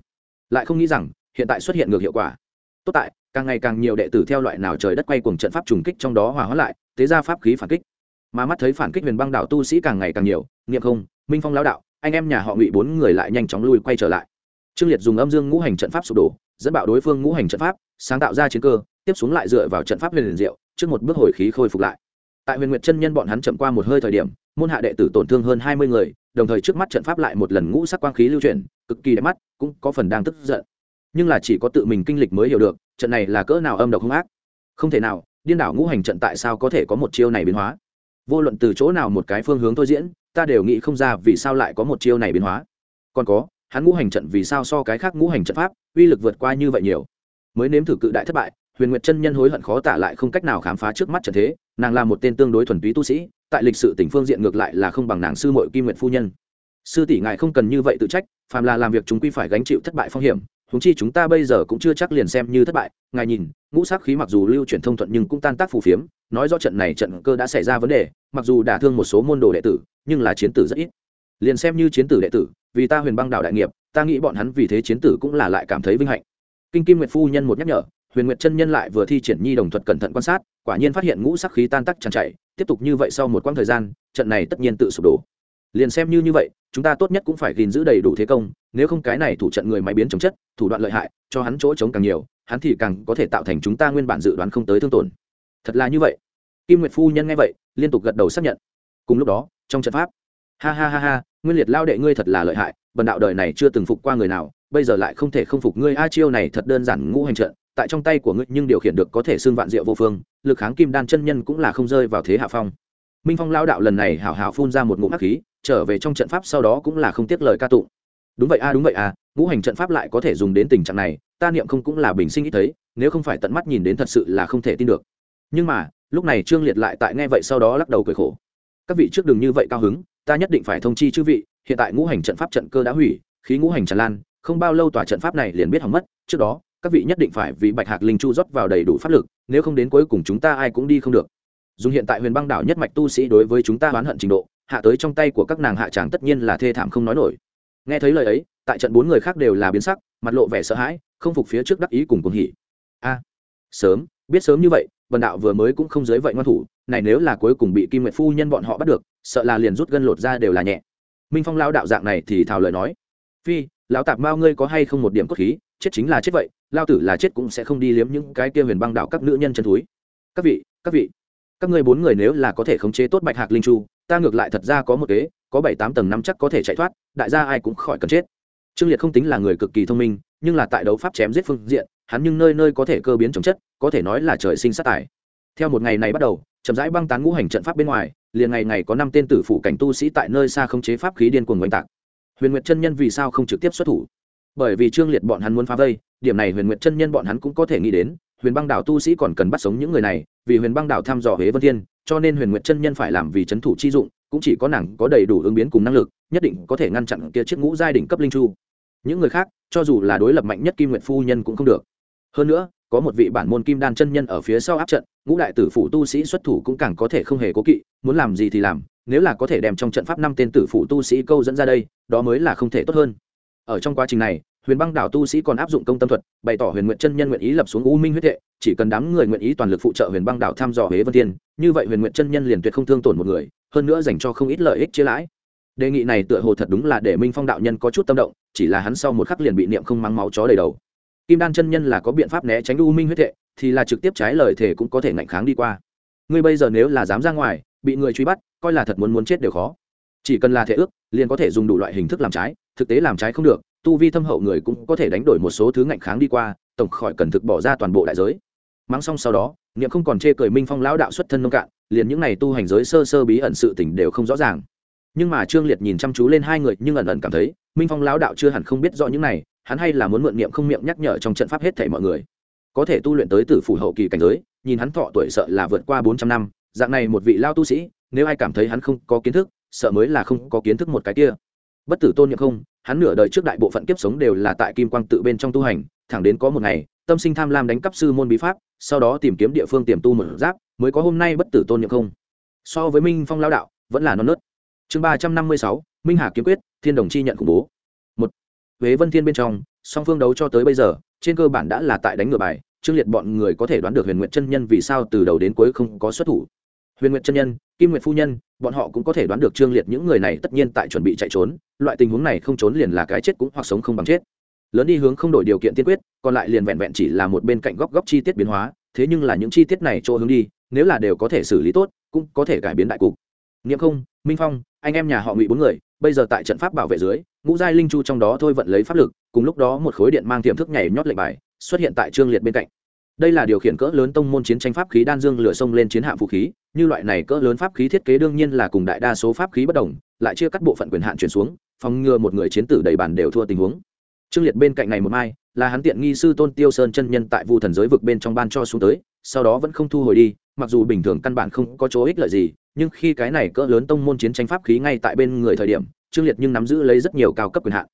Lại không nghĩ rằng, hiện tại xuất hiện ngược hiệu quả. Tốt tại, càng ngày càng nhiều đệ tử theo loại nào trời đất quay cùng trận pháp trùng kích trong đó hòa hóa lại, tế ra pháp khí phản kích. Mà mắt thấy phản kích huyền băng đạo tu sĩ càng ngày càng nhiều nghiệm không, minh phong lao đạo, anh em nhà họ ngụy bốn người lại nhanh chóng lui quay trở lại. Trương liệt dùng âm dương ngũ hành trận pháp sụp đổ, dẫn bạo đối phương ngũ hành trận pháp, sáng tạo ra chiến cơ tiếp xuống lại dựa vào trận pháp huyền liền diệu, trước một bước hồi khí khôi phục lại. Tại huyền nguyệt chân nhân bọn hắn chậm qua một hơi thời điểm, môn hạ đệ tử tổn thương hơn hai mươi người, đồng thời trước mắt trận pháp lại một lần ngũ sắc quang khí lưu chuyển, cực kỳ đẹp mắt, cũng có phần đang tức giận. Nhưng là chỉ có tự mình kinh lịch mới hiểu được, trận này là cỡ nào âm độc hung ác. Không thể nào, điên đảo ngũ hành trận tại sao có thể có một chiêu này biến hóa? Vô luận từ chỗ nào một cái phương hướng thôi diễn, ta đều nghĩ không ra vì sao lại có một chiêu này biến hóa. Còn có, hắn ngũ hành trận vì sao so cái khác ngũ hành trận pháp uy lực vượt qua như vậy nhiều? Mới nếm thử cự đại thất bại huyền nguyệt chân nhân hối hận khó tả lại không cách nào khám phá trước mắt trận thế, nàng là một tên tương đối thuần túy tu sĩ, tại lịch sử tỉnh phương diện ngược lại là không bằng nàng sư mội kim nguyện phu nhân. Sư tỷ ngài không cần như vậy tự trách, phàm là làm việc chúng quy phải gánh chịu thất bại phong hiểm húng chi chúng ta bây giờ cũng chưa chắc liền xem như thất bại. Ngài nhìn, ngũ sắc khí mặc dù lưu chuyển thông thuận nhưng cũng tan tác phù phiếm, nói do trận này trận cơ đã xảy ra vấn đề, mặc dù đả thương một số môn đồ đệ tử, nhưng là chiến tử rất ít. Liền xem như chiến tử đệ tử, vì ta huyền băng đảo đại nghiệp, ta nghĩ bọn hắn vì thế chiến tử cũng là lại cảm thấy vinh hạnh. Kinh kim nguyệt phu nhân một nhắc nhở huyền nguyệt chân nhân lại vừa thi triển nhi đồng thuật cẩn thận quan sát, quả nhiên phát hiện ngũ sắc khí tan tắc tràn chảy tiếp tục như vậy sau một quãng thời gian, trận này tất nhiên tự sụp đổ. Liền xem như như vậy, chúng ta tốt nhất cũng phải gìn giữ đầy đủ thế công, nếu không cái này thủ trận người máy biến chống chất, thủ đoạn lợi hại, cho hắn chỗ chống càng nhiều, hắn thì càng có thể tạo thành chúng ta nguyên bản dự đoán không tới thương tổn. Thật là như vậy. Kim nguyệt phu nhân nghe vậy, liên tục gật đầu xác nhận. Cùng lúc đó, trong trận pháp, ha ha ha ha, nguyên liệt lao đệ ngươi thật là lợi hại, bần đạo đời này chưa từng phục qua người nào, bây giờ lại không thể không phục ngươi, a chiêu này thật đơn giản ngũ hành trận tại trong tay của ngươi nhưng điều khiển được có thể xương vạn diệu vô phương, lực kháng kim đan chân nhân cũng là không rơi vào thế hạ phong. Minh phong lao đạo lần này hảo hảo phun ra một ngụm hắc khí, trở về trong trận pháp sau đó cũng là không tiếc lời ca tụng. Đúng vậy a, đúng vậy a, ngũ hành trận pháp lại có thể dùng đến tình trạng này, ta niệm không cũng là bình sinh ít thấy, nếu không phải tận mắt nhìn đến thật sự là không thể tin được. Nhưng mà, lúc này trương liệt lại tại nghe vậy sau đó lắc đầu cười khổ. Các vị trước đừng như vậy cao hứng, ta nhất định phải thông chi chư vị, hiện tại ngũ hành trận pháp trận cơ đã hủy, khí ngũ hành tràn lan, không bao lâu tòa trận pháp này liền biết hỏng mất, trước đó các vị nhất định phải vì bạch hạc linh chu rót vào đầy đủ pháp lực, nếu không đến cuối cùng chúng ta ai cũng đi không được. Dùng hiện tại huyền băng đảo nhất mạch tu sĩ đối với chúng ta oán hận trình độ, hạ tới trong tay của các nàng hạ tràng tất nhiên là thê thảm không nói nổi. Nghe thấy lời ấy, tại trận bốn người khác đều là biến sắc, mặt lộ vẻ sợ hãi, không phục phía trước đắc ý cùng cùng hỉ. A, sớm, biết sớm như vậy vần đạo vừa mới cũng không dưới vậy ngoan thủ, này nếu là cuối cùng bị kim nguyệt phu nhân bọn họ bắt được, sợ là liền rút gân lột ra đều là nhẹ. Minh phong lao đạo dạng này thì thảo lời nói. Phi, lão tạp mao ngươi có hay không một điểm cốt khí? Chết chính là chết vậy, lao tử là chết cũng sẽ không đi liếm những cái kia huyền băng đạo các nữ nhân chân túi các vị các vị, các ngươi bốn người nếu là có thể khống chế tốt bạch hạc linh chu, ta ngược lại thật ra có một kế, có bảy tám tầng năm chắc có thể chạy thoát, đại gia ai cũng khỏi cần chết. Trương liệt không tính là người cực kỳ thông minh, nhưng là tại đấu pháp chém giết phương diện, hắn nhưng nơi nơi có thể cơ biến chống chất, có thể nói là trời sinh sát tài. Theo một ngày này bắt đầu, chậm rãi băng tán ngũ hành trận pháp bên ngoài, liền ngày ngày có năm tên tử phủ cảnh tu sĩ tại nơi xa khống chế pháp khí điên cuồng oanh tạc. Huyền nguyệt chân nhân vì sao không trực tiếp xuất thủ? Bởi vì trương liệt bọn hắn muốn phá vây, điểm này huyền nguyệt chân nhân bọn hắn cũng có thể nghĩ đến, huyền băng đảo tu sĩ còn cần bắt sống những người này, vì huyền băng đảo thăm dò huế vân thiên, cho nên huyền nguyệt chân nhân phải làm vì c h ấ n thủ chi dụng, cũng chỉ có nàng có đầy đủ ứng biến cùng năng lực, nhất định có thể ngăn chặn kia chiếc ngũ giai đỉnh cấp linh chu. Những người khác, cho dù là đối lập mạnh nhất kim nguyệt phu nhân cũng không được. Hơn nữa, có một vị bản môn kim đan chân nhân ở phía sau áp trận, ngũ đại tử phủ tu sĩ xuất thủ cũng càng có thể không hề cố kỵ, muốn làm gì thì làm, nếu là có thể đem trong trận pháp năm tên tử phụ tu sĩ câu dẫn ra đây, đó mới là không thể tốt hơn ở trong quá trình này, huyền băng đảo tu sĩ còn áp dụng công tâm thuật, bày tỏ huyền nguyện chân nhân nguyện ý lập xuống u minh huyết hệ chỉ cần đám người nguyện ý toàn lực phụ trợ huyền băng đảo thăm dò huế vân tiên như vậy huyền nguyện chân nhân liền tuyệt không thương tổn một người, hơn nữa dành cho không ít lợi ích chia lãi. Đề nghị này tựa hồ thật đúng là để minh phong đạo nhân có chút tâm động, chỉ là hắn sau một khắc liền bị niệm không mắng máu chó đầy đầu. Kim đan chân nhân là có biện pháp né tránh u minh huyết hệ thì là trực tiếp trái lời thể cũng có thể ngạnh kháng đi qua. Ngươi bây giờ nếu là dám ra ngoài, bị người truy bắt, coi là thật muốn muốn chết đều khó. Chỉ cần là thể ước, liền có thể dùng đủ loại hình thức làm trái thực tế làm trái không được, tu vi thâm hậu người cũng có thể đánh đổi một số thứ ngạnh kháng đi qua, tổng khỏi cần thực bỏ ra toàn bộ đại giới. Mắng xong sau đó, niệm không còn chê cười minh phong lão đạo xuất thân nông cạn, liền những n à y tu hành giới sơ sơ bí ẩn sự tình đều không rõ ràng. Nhưng mà trương liệt nhìn chăm chú lên hai người, nhưng ẩn ẩn cảm thấy, minh phong lão đạo chưa hẳn không biết rõ những này, hắn hay là muốn mượn niệm không miệng nhắc nhở trong trận pháp hết thảy mọi người. Có thể tu luyện tới từ phủ hậu kỳ cảnh giới, nhìn hắn thọ tuổi sợ là vượt qua bốn trăm năm, dạng này một vị lao tu sĩ, nếu ai cảm thấy hắn không có kiến thức, sợ mới là không có kiến thức một cái kia bất tử tôn nhược không, hắn nửa đời trước đại bộ phận kiếp sống đều là tại kim quang tự bên trong tu hành, thẳng đến có một ngày, tâm sinh tham lam đánh cắp sư môn bí pháp, sau đó tìm kiếm địa phương tiềm tu một giáp, mới có hôm nay bất tử tôn nhược không. So với minh phong lao đạo, vẫn là non nớt. Chương ba trăm năm mươi sáu, minh hà kiếm quyết, thiên đồng chi nhận khủng bố. Một, huế vân thiên bên trong, song phương đấu cho tới bây giờ, trên cơ bản đã là tại đánh ngựa bài, trương liệt bọn người có thể đoán được huyền nguyện chân nhân vì sao từ đầu đến cuối không có xuất thủ. Huyền nguyện chân nhân kim Nguyệt phu nhân, bọn họ cũng có thể đoán được trương liệt những người này tất nhiên tại chuẩn bị chạy trốn, loại tình huống này không trốn liền là cái chết cũng hoặc sống không bằng chết. Lớn đi hướng không đổi điều kiện tiên quyết, còn lại liền vẹn vẹn chỉ là một bên cạnh góc góc chi tiết biến hóa, thế nhưng là những chi tiết này chỗ hướng đi, nếu là đều có thể xử lý tốt, cũng có thể cải biến đại cục. Nghiệm không, minh phong, anh em nhà họ ngụy bốn người, bây giờ tại trận pháp bảo vệ dưới, ngũ giai linh chu trong đó thôi vận lấy pháp lực, cùng lúc đó một khối điện mang tiềm thức nhảy nhót lệnh bài, xuất hiện tại trương liệt bên cạnh đây là điều khiển cỡ lớn tông môn chiến tranh pháp khí đan dương lửa sông lên chiến hạm vũ khí, như loại này cỡ lớn pháp khí thiết kế đương nhiên là cùng đại đa số pháp khí bất đồng, lại chia cắt bộ phận quyền hạn chuyển xuống, phòng ngừa một người chiến tử đầy bàn đều thua tình huống. Trương liệt bên cạnh này một mai, là hắn tiện nghi sư tôn tiêu sơn chân nhân tại vu thần giới vực bên trong ban cho xuống tới, sau đó vẫn không thu hồi đi, mặc dù bình thường căn bản không có chỗ ích lợi gì, nhưng khi cái này cỡ lớn tông môn chiến tranh pháp khí ngay tại bên người thời điểm, trương liệt nhưng nắm giữ lấy rất nhiều cao cấp quyền hạn.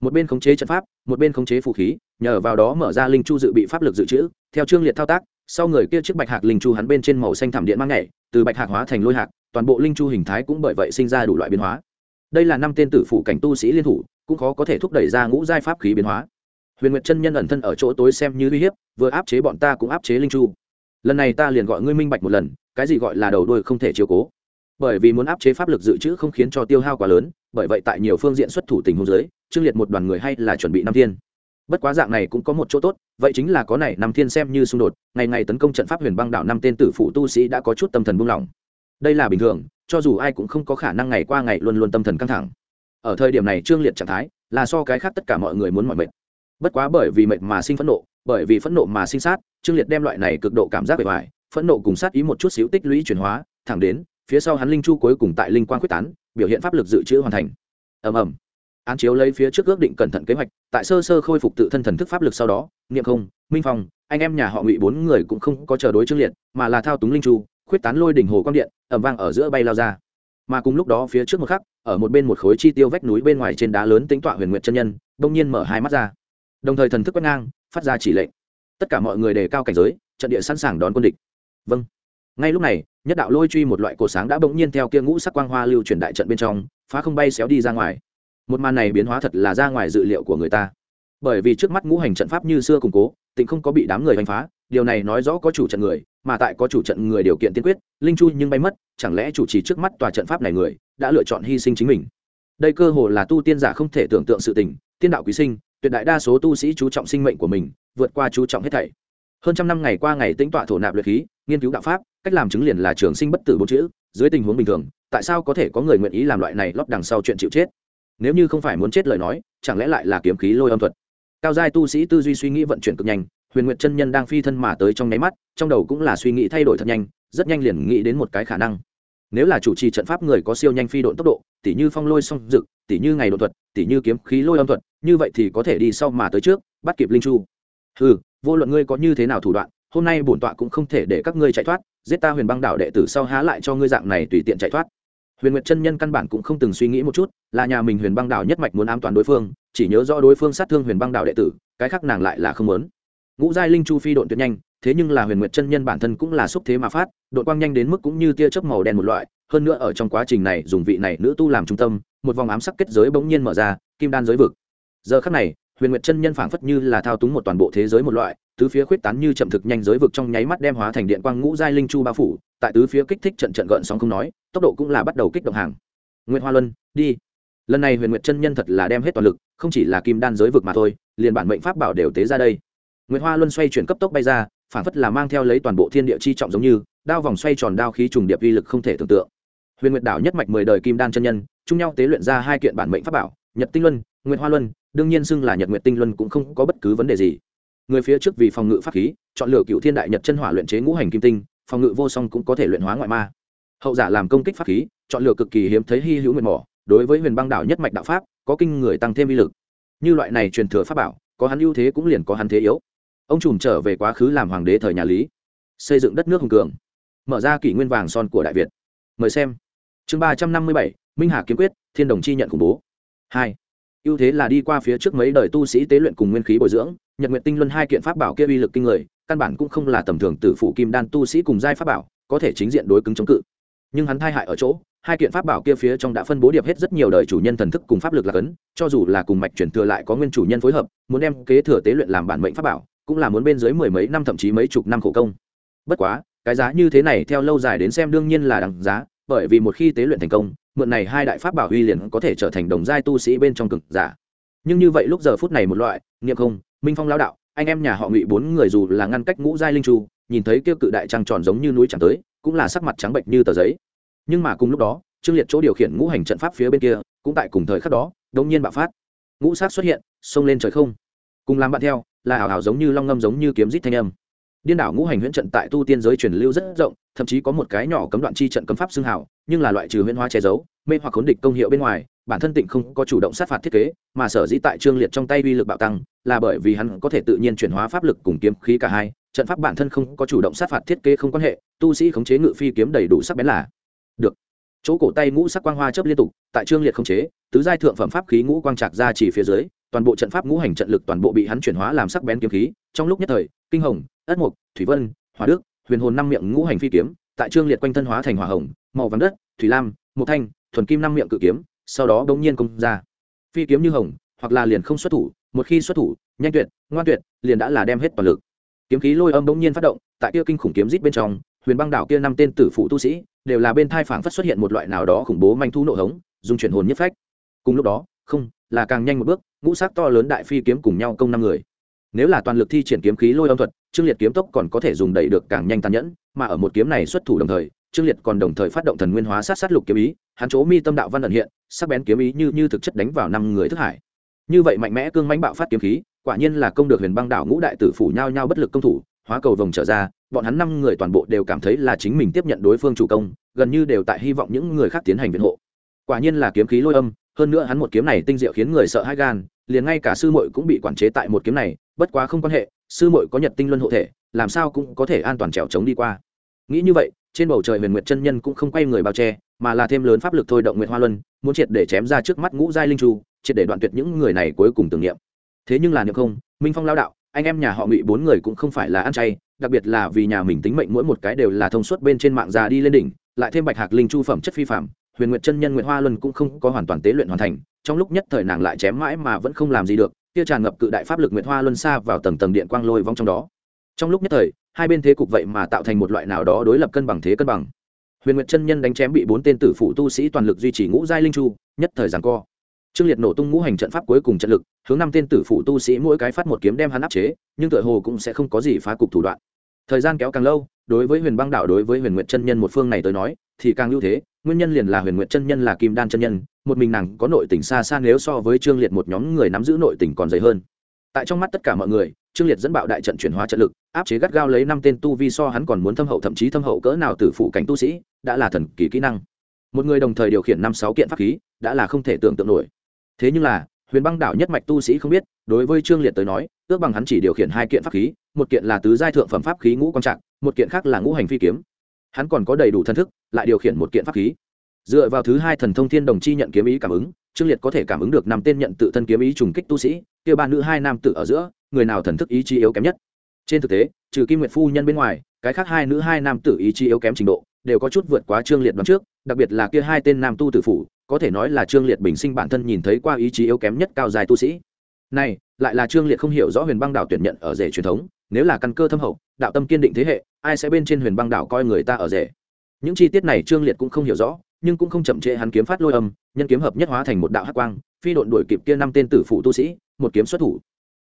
Một bên khống chế trận pháp, một bên khống chế vũ khí nhờ vào đó mở ra linh chu dự bị pháp lực dự trữ, theo trương liệt thao tác, sau người kia chiếc bạch hạc linh chu hắn bên trên màu xanh thảm điện mang nhảy, từ bạch hạc hóa thành lôi hạc, toàn bộ linh chu hình thái cũng bởi vậy sinh ra đủ loại biến hóa. Đây là năm tên tử phụ cảnh tu sĩ liên thủ, cũng khó có thể thúc đẩy ra ngũ giai pháp khí biến hóa. Huyền nguyệt chân nhân ẩn thân ở chỗ tối xem như uy hiếp, vừa áp chế bọn ta cũng áp chế linh chu. Lần này ta liền gọi ngươi minh bạch một lần, cái gì gọi là đầu đuôi không thể chiếu cố. Bởi vì muốn áp chế pháp lực dự trữ không khiến cho tiêu hao quá lớn, bởi vậy tại nhiều phương diện xuất thủ tình huống giới trương liệt một đoàn người hay là chuẩn bị năm thiên bất quá dạng này cũng có một chỗ tốt, vậy chính là có này, năm thiên xem như xung đột, ngày ngày tấn công trận pháp huyền băng đảo năm tên tử phụ tu sĩ đã có chút tâm thần buông lỏng. Đây là bình thường, cho dù ai cũng không có khả năng ngày qua ngày luôn luôn tâm thần căng thẳng. Ở thời điểm này trương liệt trạng thái là so cái khác tất cả mọi người muốn mọi mệt. Bất quá bởi vì mệt mà sinh phẫn nộ, bởi vì phẫn nộ mà sinh sát, trương liệt đem loại này cực độ cảm giác bề ngoài, phẫn nộ cùng sát ý một chút xíu tích lũy chuyển hóa, thẳng đến, phía sau hắn linh chu cuối cùng tại linh quang quyết tán, biểu hiện pháp lực dự trữ hoàn thành. Ầm ầm án chiếu lấy phía trước ước định cẩn thận kế hoạch, tại sơ sơ khôi phục tự thân thần thức pháp lực sau đó, niệm không, minh phong, anh em nhà họ ngụy bốn người cũng không có chờ đối trương liệt, mà là thao túng linh chu, khuyết tán lôi đỉnh hồ quang điện ẩm vang ở giữa bay lao ra. Mà cùng lúc đó phía trước một khắc, ở một bên một khối chi tiêu vách núi bên ngoài trên đá lớn tính tọa huyền nguyện chân nhân đông nhiên mở hai mắt ra. Đồng thời thần thức quét ngang, phát ra chỉ lệnh. Tất cả mọi người đề cao cảnh giới, trận địa sẵn sàng đón quân địch. Vâng. Ngay lúc này, nhất đạo lôi truy một loại cổ sáng đã bỗng nhiên theo kia ngũ sắc quang hoa lưu truyền đại trận bên trong, phá không bay xéo đi ra ngoài một màn này biến hóa thật là ra ngoài dự liệu của người ta. Bởi vì trước mắt ngũ hành trận pháp như xưa củng cố, tịnh không có bị đám người đánh phá, điều này nói rõ có chủ trận người, mà tại có chủ trận người điều kiện tiên quyết, linh chu nhưng bay mất, chẳng lẽ chủ trì trước mắt tòa trận pháp này người, đã lựa chọn hy sinh chính mình? Đây cơ hồ là tu tiên giả không thể tưởng tượng sự tình, tiên đạo quý sinh, tuyệt đại đa số tu sĩ chú trọng sinh mệnh của mình, vượt qua chú trọng hết thảy. Hơn trăm năm ngày qua ngày tĩnh tọa thổ nạp luyện khí, nghiên cứu đạo pháp, cách làm chứng liền là trường sinh bất tử bốn chữ, dưới tình huống bình thường, tại sao có thể có người nguyện ý làm loại này lót đằng sau chuyện chịu chết? Nếu như không phải muốn chết lời nói, chẳng lẽ lại là kiếm khí lôi âm thuật? Cao giai tu sĩ tư duy suy nghĩ vận chuyển cực nhanh, huyền nguyệt chân nhân đang phi thân mà tới trong nháy mắt, trong đầu cũng là suy nghĩ thay đổi thật nhanh, rất nhanh liền nghĩ đến một cái khả năng. Nếu là chủ trì trận pháp người có siêu nhanh phi độn tốc độ, tỉ như phong lôi song dực, tỉ như ngày độ thuật, tỉ như kiếm khí lôi âm thuật, như vậy thì có thể đi sau mà tới trước, bắt kịp linh chu. Ừ vô luận ngươi có như thế nào thủ đoạn, hôm nay bổn tọa cũng không thể để các ngươi chạy thoát, giết ta huyền băng đảo đệ tử sau há lại cho ngươi dạng này tùy tiện chạy thoát huyền nguyệt chân nhân căn bản cũng không từng suy nghĩ một chút, là nhà mình huyền băng đảo nhất mạch muốn ám toàn đối phương, chỉ nhớ rõ đối phương sát thương huyền băng đảo đệ tử, cái khác nàng lại là không muốn. Ngũ giai linh chu phi độn tuyệt nhanh, thế nhưng là huyền nguyệt chân nhân bản thân cũng là xúc thế mà phát đội quang nhanh đến mức cũng như tia chớp màu đen một loại, hơn nữa ở trong quá trình này dùng vị này nữ tu làm trung tâm, một vòng ám sắc kết giới bỗng nhiên mở ra, kim đan giới vực. Giờ khắc này huyền nguyệt chân nhân phảng phất như là thao túng một toàn bộ thế giới một loại, tứ phía khuyết tán như chậm thực nhanh giới vực trong nháy mắt đem hóa thành điện quang ngũ giai linh chu bao phủ, tại tứ phía kích thích trận trận gợn sóng không nói, tốc độ cũng là bắt đầu kích động hàng. Nguyễn hoa luân, đi. Lần này huyền nguyệt chân nhân thật là đem hết toàn lực, không chỉ là kim đan giới vực mà thôi, liền bản mệnh pháp bảo đều tế ra đây. Nguyễn hoa luân xoay chuyển cấp tốc bay ra, phảng phất là mang theo lấy toàn bộ thiên địa chi trọng giống như, đao vòng xoay tròn đao khí trùng điệp uy lực không thể tưởng tượng. Huyền nguyệt đảo nhất mạch mười đời kim đan chân nhân, chung nhau tế luyện ra hai kiện bản mệnh pháp bảo, nhật tinh luân, nguyệt hoa luân đương nhiên xưng là nhật nguyệt tinh luân cũng không có bất cứ vấn đề gì. Người phía trước vì phòng ngự pháp khí, chọn lựa cựu thiên đại nhật chân hỏa luyện chế ngũ hành kim tinh, phòng ngự vô song cũng có thể luyện hóa ngoại ma. Hậu giả làm công kích pháp khí, chọn lựa cực kỳ hiếm thấy hy hữu nguyện mỏ đối với huyền băng đảo nhất mạch đạo pháp, có kinh người tăng thêm uy lực. Như loại này truyền thừa pháp bảo, có hắn ưu thế cũng liền có hắn thế yếu. Ông trùm trở về quá khứ làm hoàng đế thời nhà lý. Xây dựng đất nước hùng cường. Mở ra kỷ nguyên vàng son của đại việt. Mời xem. Chương ba trăm năm mươi bảy, minh hà kiếm quyết, thiên đồng chi nhận khủng bố. Hai ưu thế là đi qua phía trước mấy đời tu sĩ tế luyện cùng nguyên khí bồi dưỡng, nhật nguyện tinh luân hai kiện pháp bảo kia uy lực kinh người, căn bản cũng không là tầm thường tử phụ kim đan tu sĩ cùng giai pháp bảo, có thể chính diện đối cứng chống cự. Nhưng hắn thai hại ở chỗ, hai kiện pháp bảo kia phía trong đã phân bố điệp hết rất nhiều đời chủ nhân thần thức cùng pháp lực là cấn, cho dù là cùng mạch chuyển thừa lại có nguyên chủ nhân phối hợp, muốn đem kế thừa tế luyện làm bản mệnh pháp bảo, cũng là muốn bên dưới mười mấy năm thậm chí mấy chục năm khổ công. Bất quá, cái giá như thế này theo lâu dài đến xem đương nhiên là đằng giá, bởi vì một khi tế luyện thành công mượn này hai đại pháp bảo huy liền có thể trở thành đồng giai tu sĩ bên trong cực giả. Nhưng như vậy lúc giờ phút này một loại, nghiệm không, minh phong lao đạo, anh em nhà họ ngụy bốn người dù là ngăn cách ngũ giai linh tru nhìn thấy kêu cự đại trăng tròn giống như núi chẳng tới, cũng là sắc mặt trắng bệnh như tờ giấy. Nhưng mà cùng lúc đó, trương liệt chỗ điều khiển ngũ hành trận pháp phía bên kia, cũng tại cùng thời khắc đó đông nhiên bạo phát. Ngũ sát xuất hiện, xông lên trời không. Cùng làm bạn theo, là ảo ảo giống như long ngâm giống như kiếm rít thanh âm điên đảo ngũ hành huyễn trận tại tu tiên giới truyền lưu rất rộng, thậm chí có một cái nhỏ cấm đoạn chi trận cấm pháp xưng hảo nhưng là loại trừ huyễn hóa che giấu, mê hoặc khốn địch công hiệu bên ngoài, bản thân tịnh không có chủ động sát phạt thiết kế, mà sở dĩ tại trương liệt trong tay uy lực bạo tăng, là bởi vì hắn có thể tự nhiên chuyển hóa pháp lực cùng kiếm khí cả hai, trận pháp bản thân không có chủ động sát phạt thiết kế không quan hệ, tu sĩ khống chế ngự phi kiếm đầy đủ sắc bén là được. Chỗ cổ tay ngũ sắc quang hoa chớp liên tục, tại trương liệt khống chế, tứ giai thượng phẩm pháp khí ngũ quang trạc ra chỉ phía dưới toàn bộ trận pháp ngũ hành trận lực toàn bộ bị hắn chuyển hóa làm sắc bén kiếm khí, trong lúc nhất thời, kinh hồng, ất mục thủy vân, hỏa đức, huyền hồn năm miệng ngũ hành phi kiếm, tại trương liệt quanh thân hóa thành hỏa hồng, màu vàng đất, thủy lam, mộc thanh, thuần kim năm miệng cự kiếm, sau đó bỗng nhiên công ra. Phi kiếm như hồng, hoặc là liền không xuất thủ, một khi xuất thủ, nhanh tuyệt, ngoan tuyệt, liền đã là đem hết toàn lực. Kiếm khí lôi âm bỗng nhiên phát động, tại kia kinh khủng kiếm rít bên trong, huyền băng đảo kia năm tên tử phụ tu sĩ, đều là bên thai phảng phất xuất hiện một loại nào đó khủng bố manh thu nộ hống, dùng chuyển hồn nhất phách. Cùng lúc đó, không, là càng nhanh một bước ngũ sắc to lớn đại phi kiếm cùng nhau công năm người. Nếu là toàn lực thi triển kiếm khí lôi âm thuật, trương liệt kiếm tốc còn có thể dùng đẩy được càng nhanh tàn nhẫn, mà ở một kiếm này xuất thủ đồng thời, trương liệt còn đồng thời phát động thần nguyên hóa sát sát lục kiếm ý, hắn chỗ mi tâm đạo văn ẩn hiện, sắc bén kiếm ý như như thực chất đánh vào năm người thức hải. Như vậy mạnh mẽ cương mãnh bạo phát kiếm khí, quả nhiên là công được huyền băng đảo ngũ đại tử phủ nhau nhau bất lực công thủ, hóa cầu vòng trở ra, bọn hắn năm người toàn bộ đều cảm thấy là chính mình tiếp nhận đối phương chủ công, gần như đều tại hy vọng những người khác tiến hành viện hộ. Quả nhiên là kiếm khí lôi âm, hơn nữa hắn một kiếm này tinh diệu khiến người sợ hãi gan liền ngay cả sư muội cũng bị quản chế tại một kiếm này, bất quá không quan hệ, sư muội có nhật tinh luân hộ thể, làm sao cũng có thể an toàn trèo trống đi qua. Nghĩ như vậy, trên bầu trời huyền nguyệt chân nhân cũng không quay người bao che, mà là thêm lớn pháp lực thôi động nguyệt hoa luân, muốn triệt để chém ra trước mắt ngũ giai linh chu, triệt để đoạn tuyệt những người này cuối cùng tưởng niệm. Thế nhưng là niệm không, minh phong lao đạo, anh em nhà họ ngụy bốn người cũng không phải là ăn chay, đặc biệt là vì nhà mình tính mệnh mỗi một cái đều là thông suốt bên trên mạng già đi lên đỉnh, lại thêm bạch hạc linh chu phẩm chất phi phạm huyền nguyệt chân nhân nguyệt hoa luân cũng không có hoàn toàn tế luyện hoàn thành, trong lúc nhất thời nàng lại chém mãi mà vẫn không làm gì được, kia tràn ngập cự đại pháp lực nguyệt hoa luân xa vào tầng tầng điện quang lôi vong trong đó. Trong lúc nhất thời, hai bên thế cục vậy mà tạo thành một loại nào đó đối lập cân bằng thế cân bằng. Huyền nguyệt chân nhân đánh chém bị bốn tên tử phụ tu sĩ toàn lực duy trì ngũ giai linh chu, nhất thời giằng co. Trương liệt nổ tung ngũ hành trận pháp cuối cùng trận lực, hướng năm tên tử phụ tu sĩ mỗi cái phát một kiếm đem hắn áp chế, nhưng tựa hồ cũng sẽ không có gì phá cục thủ đoạn. Thời gian kéo càng lâu, đối với huyền băng đạo, đối với huyền nguyệt chân nhân một phương này tới nói thì càng ưu thế, nguyên nhân liền là huyền nguyệt chân nhân là kim đan chân nhân, một mình nàng có nội tình xa xa nếu so với trương liệt một nhóm người nắm giữ nội tình còn dày hơn. Tại trong mắt tất cả mọi người, trương liệt dẫn bạo đại trận chuyển hóa trận lực, áp chế gắt gao lấy năm tên tu vi so hắn còn muốn thâm hậu thậm chí thâm hậu cỡ nào từ phụ cảnh tu sĩ, đã là thần kỳ kỹ năng. Một người đồng thời điều khiển năm sáu kiện pháp khí, đã là không thể tưởng tượng nổi. Thế nhưng là, huyền băng đảo nhất mạch tu sĩ không biết, đối với trương liệt tới nói, ước bằng hắn chỉ điều khiển hai kiện pháp khí, một kiện là tứ giai thượng phẩm pháp khí ngũ quan trạng, một kiện khác là ngũ hành phi kiếm hắn còn có đầy đủ thân thức, lại điều khiển một kiện pháp khí. Dựa vào thứ hai thần thông thiên đồng chi nhận kiếm ý cảm ứng, trương liệt có thể cảm ứng được năm tên nhận tự thân kiếm ý trùng kích tu sĩ, kia ba nữ hai nam tự ở giữa, người nào thần thức ý chí yếu kém nhất? Trên thực tế, trừ kim nguyệt phu nhân bên ngoài, cái khác hai nữ hai nam tử ý chí yếu kém trình độ đều có chút vượt quá trương liệt đoán trước, đặc biệt là kia hai tên nam tu tử phủ, có thể nói là trương liệt bình sinh bản thân nhìn thấy qua ý chí yếu kém nhất cao dài tu sĩ. Này, lại là trương liệt không hiểu rõ huyền băng đảo tuyển nhận ở rể truyền thống nếu là căn cơ thâm hậu, đạo tâm kiên định thế hệ, ai sẽ bên trên huyền băng đảo coi người ta ở rể? Những chi tiết này trương liệt cũng không hiểu rõ, nhưng cũng không chậm trễ hắn kiếm phát lôi âm, nhân kiếm hợp nhất hóa thành một đạo hắc quang, phi độn đuổi kịp kia năm tên tử phụ tu sĩ, một kiếm xuất thủ.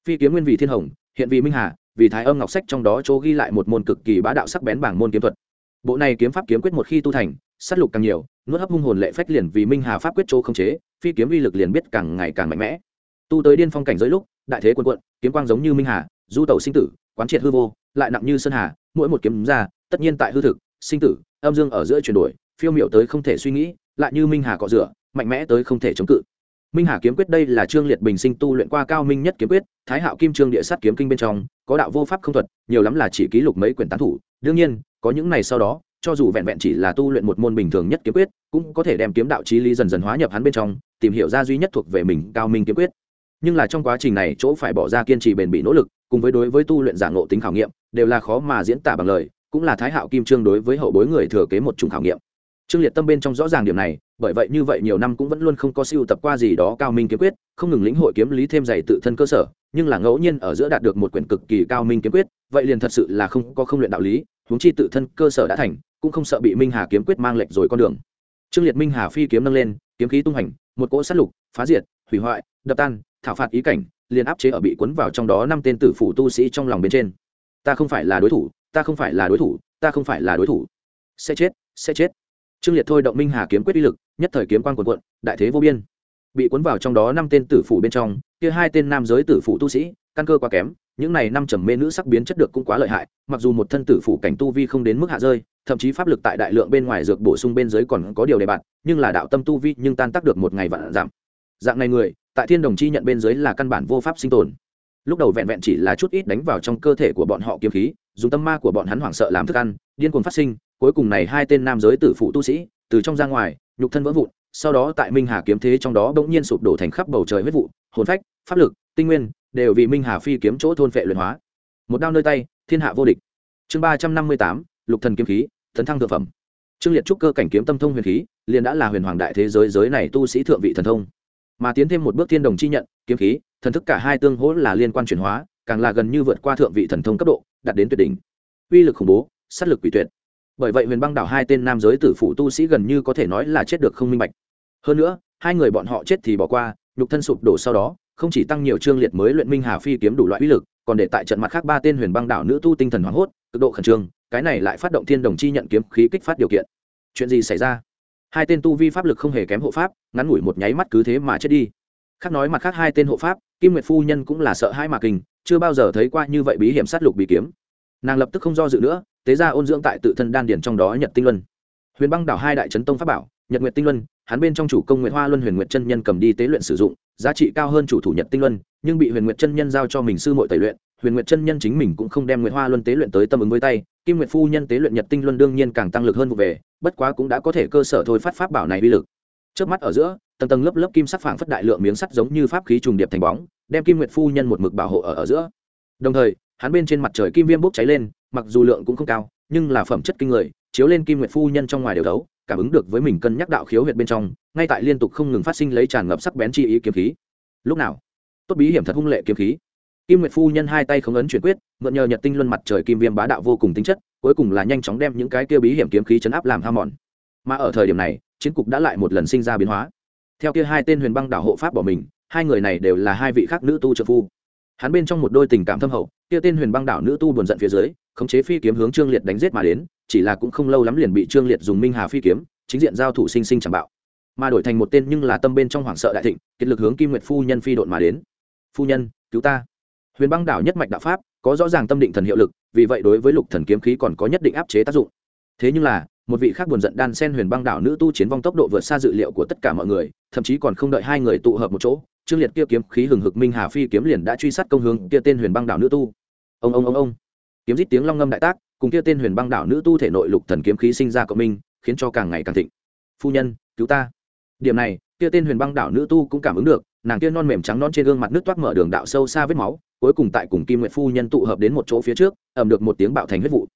Phi kiếm nguyên vị thiên hồng, hiện vì minh hà, vì thái âm ngọc sách trong đó chỗ ghi lại một môn cực kỳ bá đạo sắc bén bảng môn kiếm thuật. Bộ này kiếm pháp kiếm quyết một khi tu thành, sát lục càng nhiều, nuốt hấp hung hồn lệ phách liền vì minh hà pháp quyết chỗ không chế, phi kiếm uy lực liền biết càng ngày càng mạnh mẽ. Tu tới điên phong cảnh giới lúc, đại thế quân quận kiếm quang giống như minh hà, du tẩu sinh tử quán triệt hư vô, lại nặng như sơn hà, mỗi một kiếm ra, tất nhiên tại hư thực, sinh tử, âm dương ở giữa chuyển đổi, phiêu miệu tới không thể suy nghĩ, lại như minh hà cọ rửa, mạnh mẽ tới không thể chống cự. Minh hà kiếm quyết đây là trương liệt bình sinh tu luyện qua cao minh nhất kiếm quyết, thái hạo kim trương địa sát kiếm kinh bên trong, có đạo vô pháp không thuật, nhiều lắm là chỉ ký lục mấy quyển tán thủ. Đương nhiên, có những này sau đó, cho dù vẹn vẹn chỉ là tu luyện một môn bình thường nhất kiếm quyết, cũng có thể đem kiếm đạo trí lý dần dần hóa nhập hắn bên trong, tìm hiểu ra duy nhất thuộc về mình cao minh kiếm quyết. Nhưng là trong quá trình này, chỗ phải bỏ ra kiên trì bền bỉ nỗ lực cùng với đối với tu luyện giảng ngộ tính khảo nghiệm, đều là khó mà diễn tả bằng lời, cũng là thái hạo kim trương đối với hậu bối người thừa kế một chủng khảo nghiệm. Trương liệt tâm bên trong rõ ràng điểm này, bởi vậy như vậy nhiều năm cũng vẫn luôn không có siêu tập qua gì đó cao minh kiếm quyết, không ngừng lĩnh hội kiếm lý thêm dày tự thân cơ sở, nhưng là ngẫu nhiên ở giữa đạt được một quyển cực kỳ cao minh kiếm quyết, vậy liền thật sự là không có không luyện đạo lý, huống chi tự thân cơ sở đã thành, cũng không sợ bị minh hà kiếm quyết mang lệch rồi con đường. Trương liệt minh hà phi kiếm nâng lên, kiếm khí tung hành một cỗ sát lục, phá diệt, hủy hoại, đập tan, thảo phạt ý cảnh liền áp chế ở bị cuốn vào trong đó năm tên tử phủ tu sĩ trong lòng bên trên. Ta không phải là đối thủ, ta không phải là đối thủ, ta không phải là đối thủ. Sẽ chết sẽ chết. Trương liệt thôi động minh hà kiếm quyết uy lực, nhất thời kiếm quan quần quận đại thế vô biên. Bị cuốn vào trong đó năm tên tử phủ bên trong, kia hai tên nam giới tử phủ tu sĩ, căn cơ quá kém, những này năm trầm mê nữ sắc biến chất được cũng quá lợi hại, mặc dù một thân tử phủ cảnh tu vi không đến mức hạ rơi, thậm chí pháp lực tại đại lượng bên ngoài dược bổ sung bên dưới còn có điều đề bạt, nhưng là đạo tâm tu vi nhưng tan tác được một ngày vạn giảm. Dạng này người tại thiên đồng chi nhận bên dưới là căn bản vô pháp sinh tồn. Lúc đầu vẹn vẹn chỉ là chút ít đánh vào trong cơ thể của bọn họ kiếm khí, dùng tâm ma của bọn hắn hoảng sợ làm thức ăn, điên cuồng phát sinh, cuối cùng này hai tên nam giới tử phụ tu sĩ, từ trong ra ngoài, nhục thân vỡ vụn, sau đó tại minh hà kiếm thế trong đó bỗng nhiên sụp đổ thành khắp bầu trời huyết vụ, hồn phách, pháp lực, tinh nguyên, đều vì minh hà phi kiếm chỗ thôn phệ luyện hóa. Một đao nơi tay, thiên hạ vô địch. Chương ba trăm năm mươi tám, lục thần kiếm khí, thần thăng thượng phẩm. Trương liệt trúc cơ cảnh kiếm tâm thông huyền khí, liền đã là huyền hoàng đại thế giới giới này tu sĩ thượng vị thần thông mà tiến thêm một bước thiên đồng chi nhận, kiếm khí, thần thức cả hai tương hỗ là liên quan chuyển hóa, càng là gần như vượt qua thượng vị thần thông cấp độ, đạt đến tuyệt đỉnh. Uy lực khủng bố, sát lực quỷ tuyệt. Bởi vậy huyền băng đảo hai tên nam giới tử phụ tu sĩ gần như có thể nói là chết được không minh bạch. Hơn nữa, hai người bọn họ chết thì bỏ qua, nhục thân sụp đổ sau đó, không chỉ tăng nhiều trương liệt mới luyện minh hà phi kiếm đủ loại uy lực, còn để tại trận mặt khác ba tên huyền băng đảo nữ tu tinh thần hoảng hốt, cực độ khẩn trương, cái này lại phát động thiên đồng chi nhận kiếm khí kích phát điều kiện. Chuyện gì xảy ra? Hai tên tu vi pháp lực không hề kém hộ pháp, ngắn ngủi một nháy mắt cứ thế mà chết đi. Khác nói mặt khác hai tên hộ pháp, kim nguyệt phu nhân cũng là sợ hai mà kinh, chưa bao giờ thấy qua như vậy bí hiểm sát lục bị kiếm. Nàng lập tức không do dự nữa, tế ra ôn dưỡng tại tự thân đan điển trong đó nhật tinh luân. Huyền băng đảo hai đại trấn tông pháp bảo, nhật nguyệt tinh luân, hắn bên trong chủ công nguyệt hoa luân huyền nguyệt chân nhân cầm đi tế luyện sử dụng, giá trị cao hơn chủ thủ nhật tinh luân, nhưng bị huyền nguyệt chân nhân giao cho mình sư muội tẩy luyện, huyền nguyệt chân nhân chính mình cũng không đem nguyệt hoa luân tế luyện tới tâm ứng với tay kim nguyệt phu nhân tế luyện nhật tinh luân đương nhiên càng tăng lực hơn vụ về, bất quá cũng đã có thể cơ sở thôi phát pháp bảo này uy lực. Trước mắt ở giữa, tầng tầng lớp lớp kim sắc phảng phất đại lượng miếng sắt giống như pháp khí trùng điệp thành bóng, đem kim nguyệt phu nhân một mực bảo hộ ở ở giữa. Đồng thời, hắn bên trên mặt trời kim viêm bốc cháy lên, mặc dù lượng cũng không cao, nhưng là phẩm chất kinh người, chiếu lên kim nguyệt phu nhân trong ngoài đều đấu, cảm ứng được với mình cân nhắc đạo khiếu huyệt bên trong, ngay tại liên tục không ngừng phát sinh lấy tràn ngập sắc bén chi ý kiếm khí. Lúc nào? Tốt bí hiểm thật hung lệ kiếm khí kim nguyệt phu nhân hai tay không ấn chuyển quyết, mượn nhờ nhật tinh luân mặt trời kim viêm bá đạo vô cùng tính chất, cuối cùng là nhanh chóng đem những cái kia bí hiểm kiếm khí chấn áp làm hao mòn. Mà ở thời điểm này, chiến cục đã lại một lần sinh ra biến hóa. Theo kia hai tên huyền băng đảo hộ pháp bỏ mình, hai người này đều là hai vị khác nữ tu trợ phu. Hắn bên trong một đôi tình cảm thâm hậu, kia tên huyền băng đảo nữ tu buồn giận phía dưới, khống chế phi kiếm hướng trương liệt đánh giết mà đến, chỉ là cũng không lâu lắm liền bị trương liệt dùng minh hà phi kiếm, chính diện giao thủ sinh sinh chẳng bạo. Mà đổi thành một tên nhưng là tâm bên trong hoảng sợ đại thịnh kết lực hướng kim nguyệt phu nhân phi độn mà đến. Phu nhân, cứu ta huyền băng đảo nhất mạch đạo pháp, có rõ ràng tâm định thần hiệu lực, vì vậy đối với lục thần kiếm khí còn có nhất định áp chế tác dụng. Thế nhưng là, một vị khác buồn giận đan sen huyền băng đảo nữ tu chiến vong tốc độ vượt xa dự liệu của tất cả mọi người, thậm chí còn không đợi hai người tụ hợp một chỗ, trương liệt kia kiếm khí hừng hực minh hà phi kiếm liền đã truy sát công hướng kia tên huyền băng đảo nữ tu. Ông ông ông ông. Kiếm rít tiếng long ngâm đại tác, cùng kia tên huyền băng đảo nữ tu thể nội lục thần kiếm khí sinh ra cộng minh, khiến cho càng ngày càng thịnh. Phu nhân, cứu ta. Điểm này, kia tên huyền băng đảo nữ tu cũng cảm ứng được, nàng kia non mềm trắng non trên gương mặt nước toát mở đường đạo sâu xa vết máu cuối cùng tại cùng kim nguyệt phu nhân tụ hợp đến một chỗ phía trước ẩm được một tiếng bạo thành huyết vụ.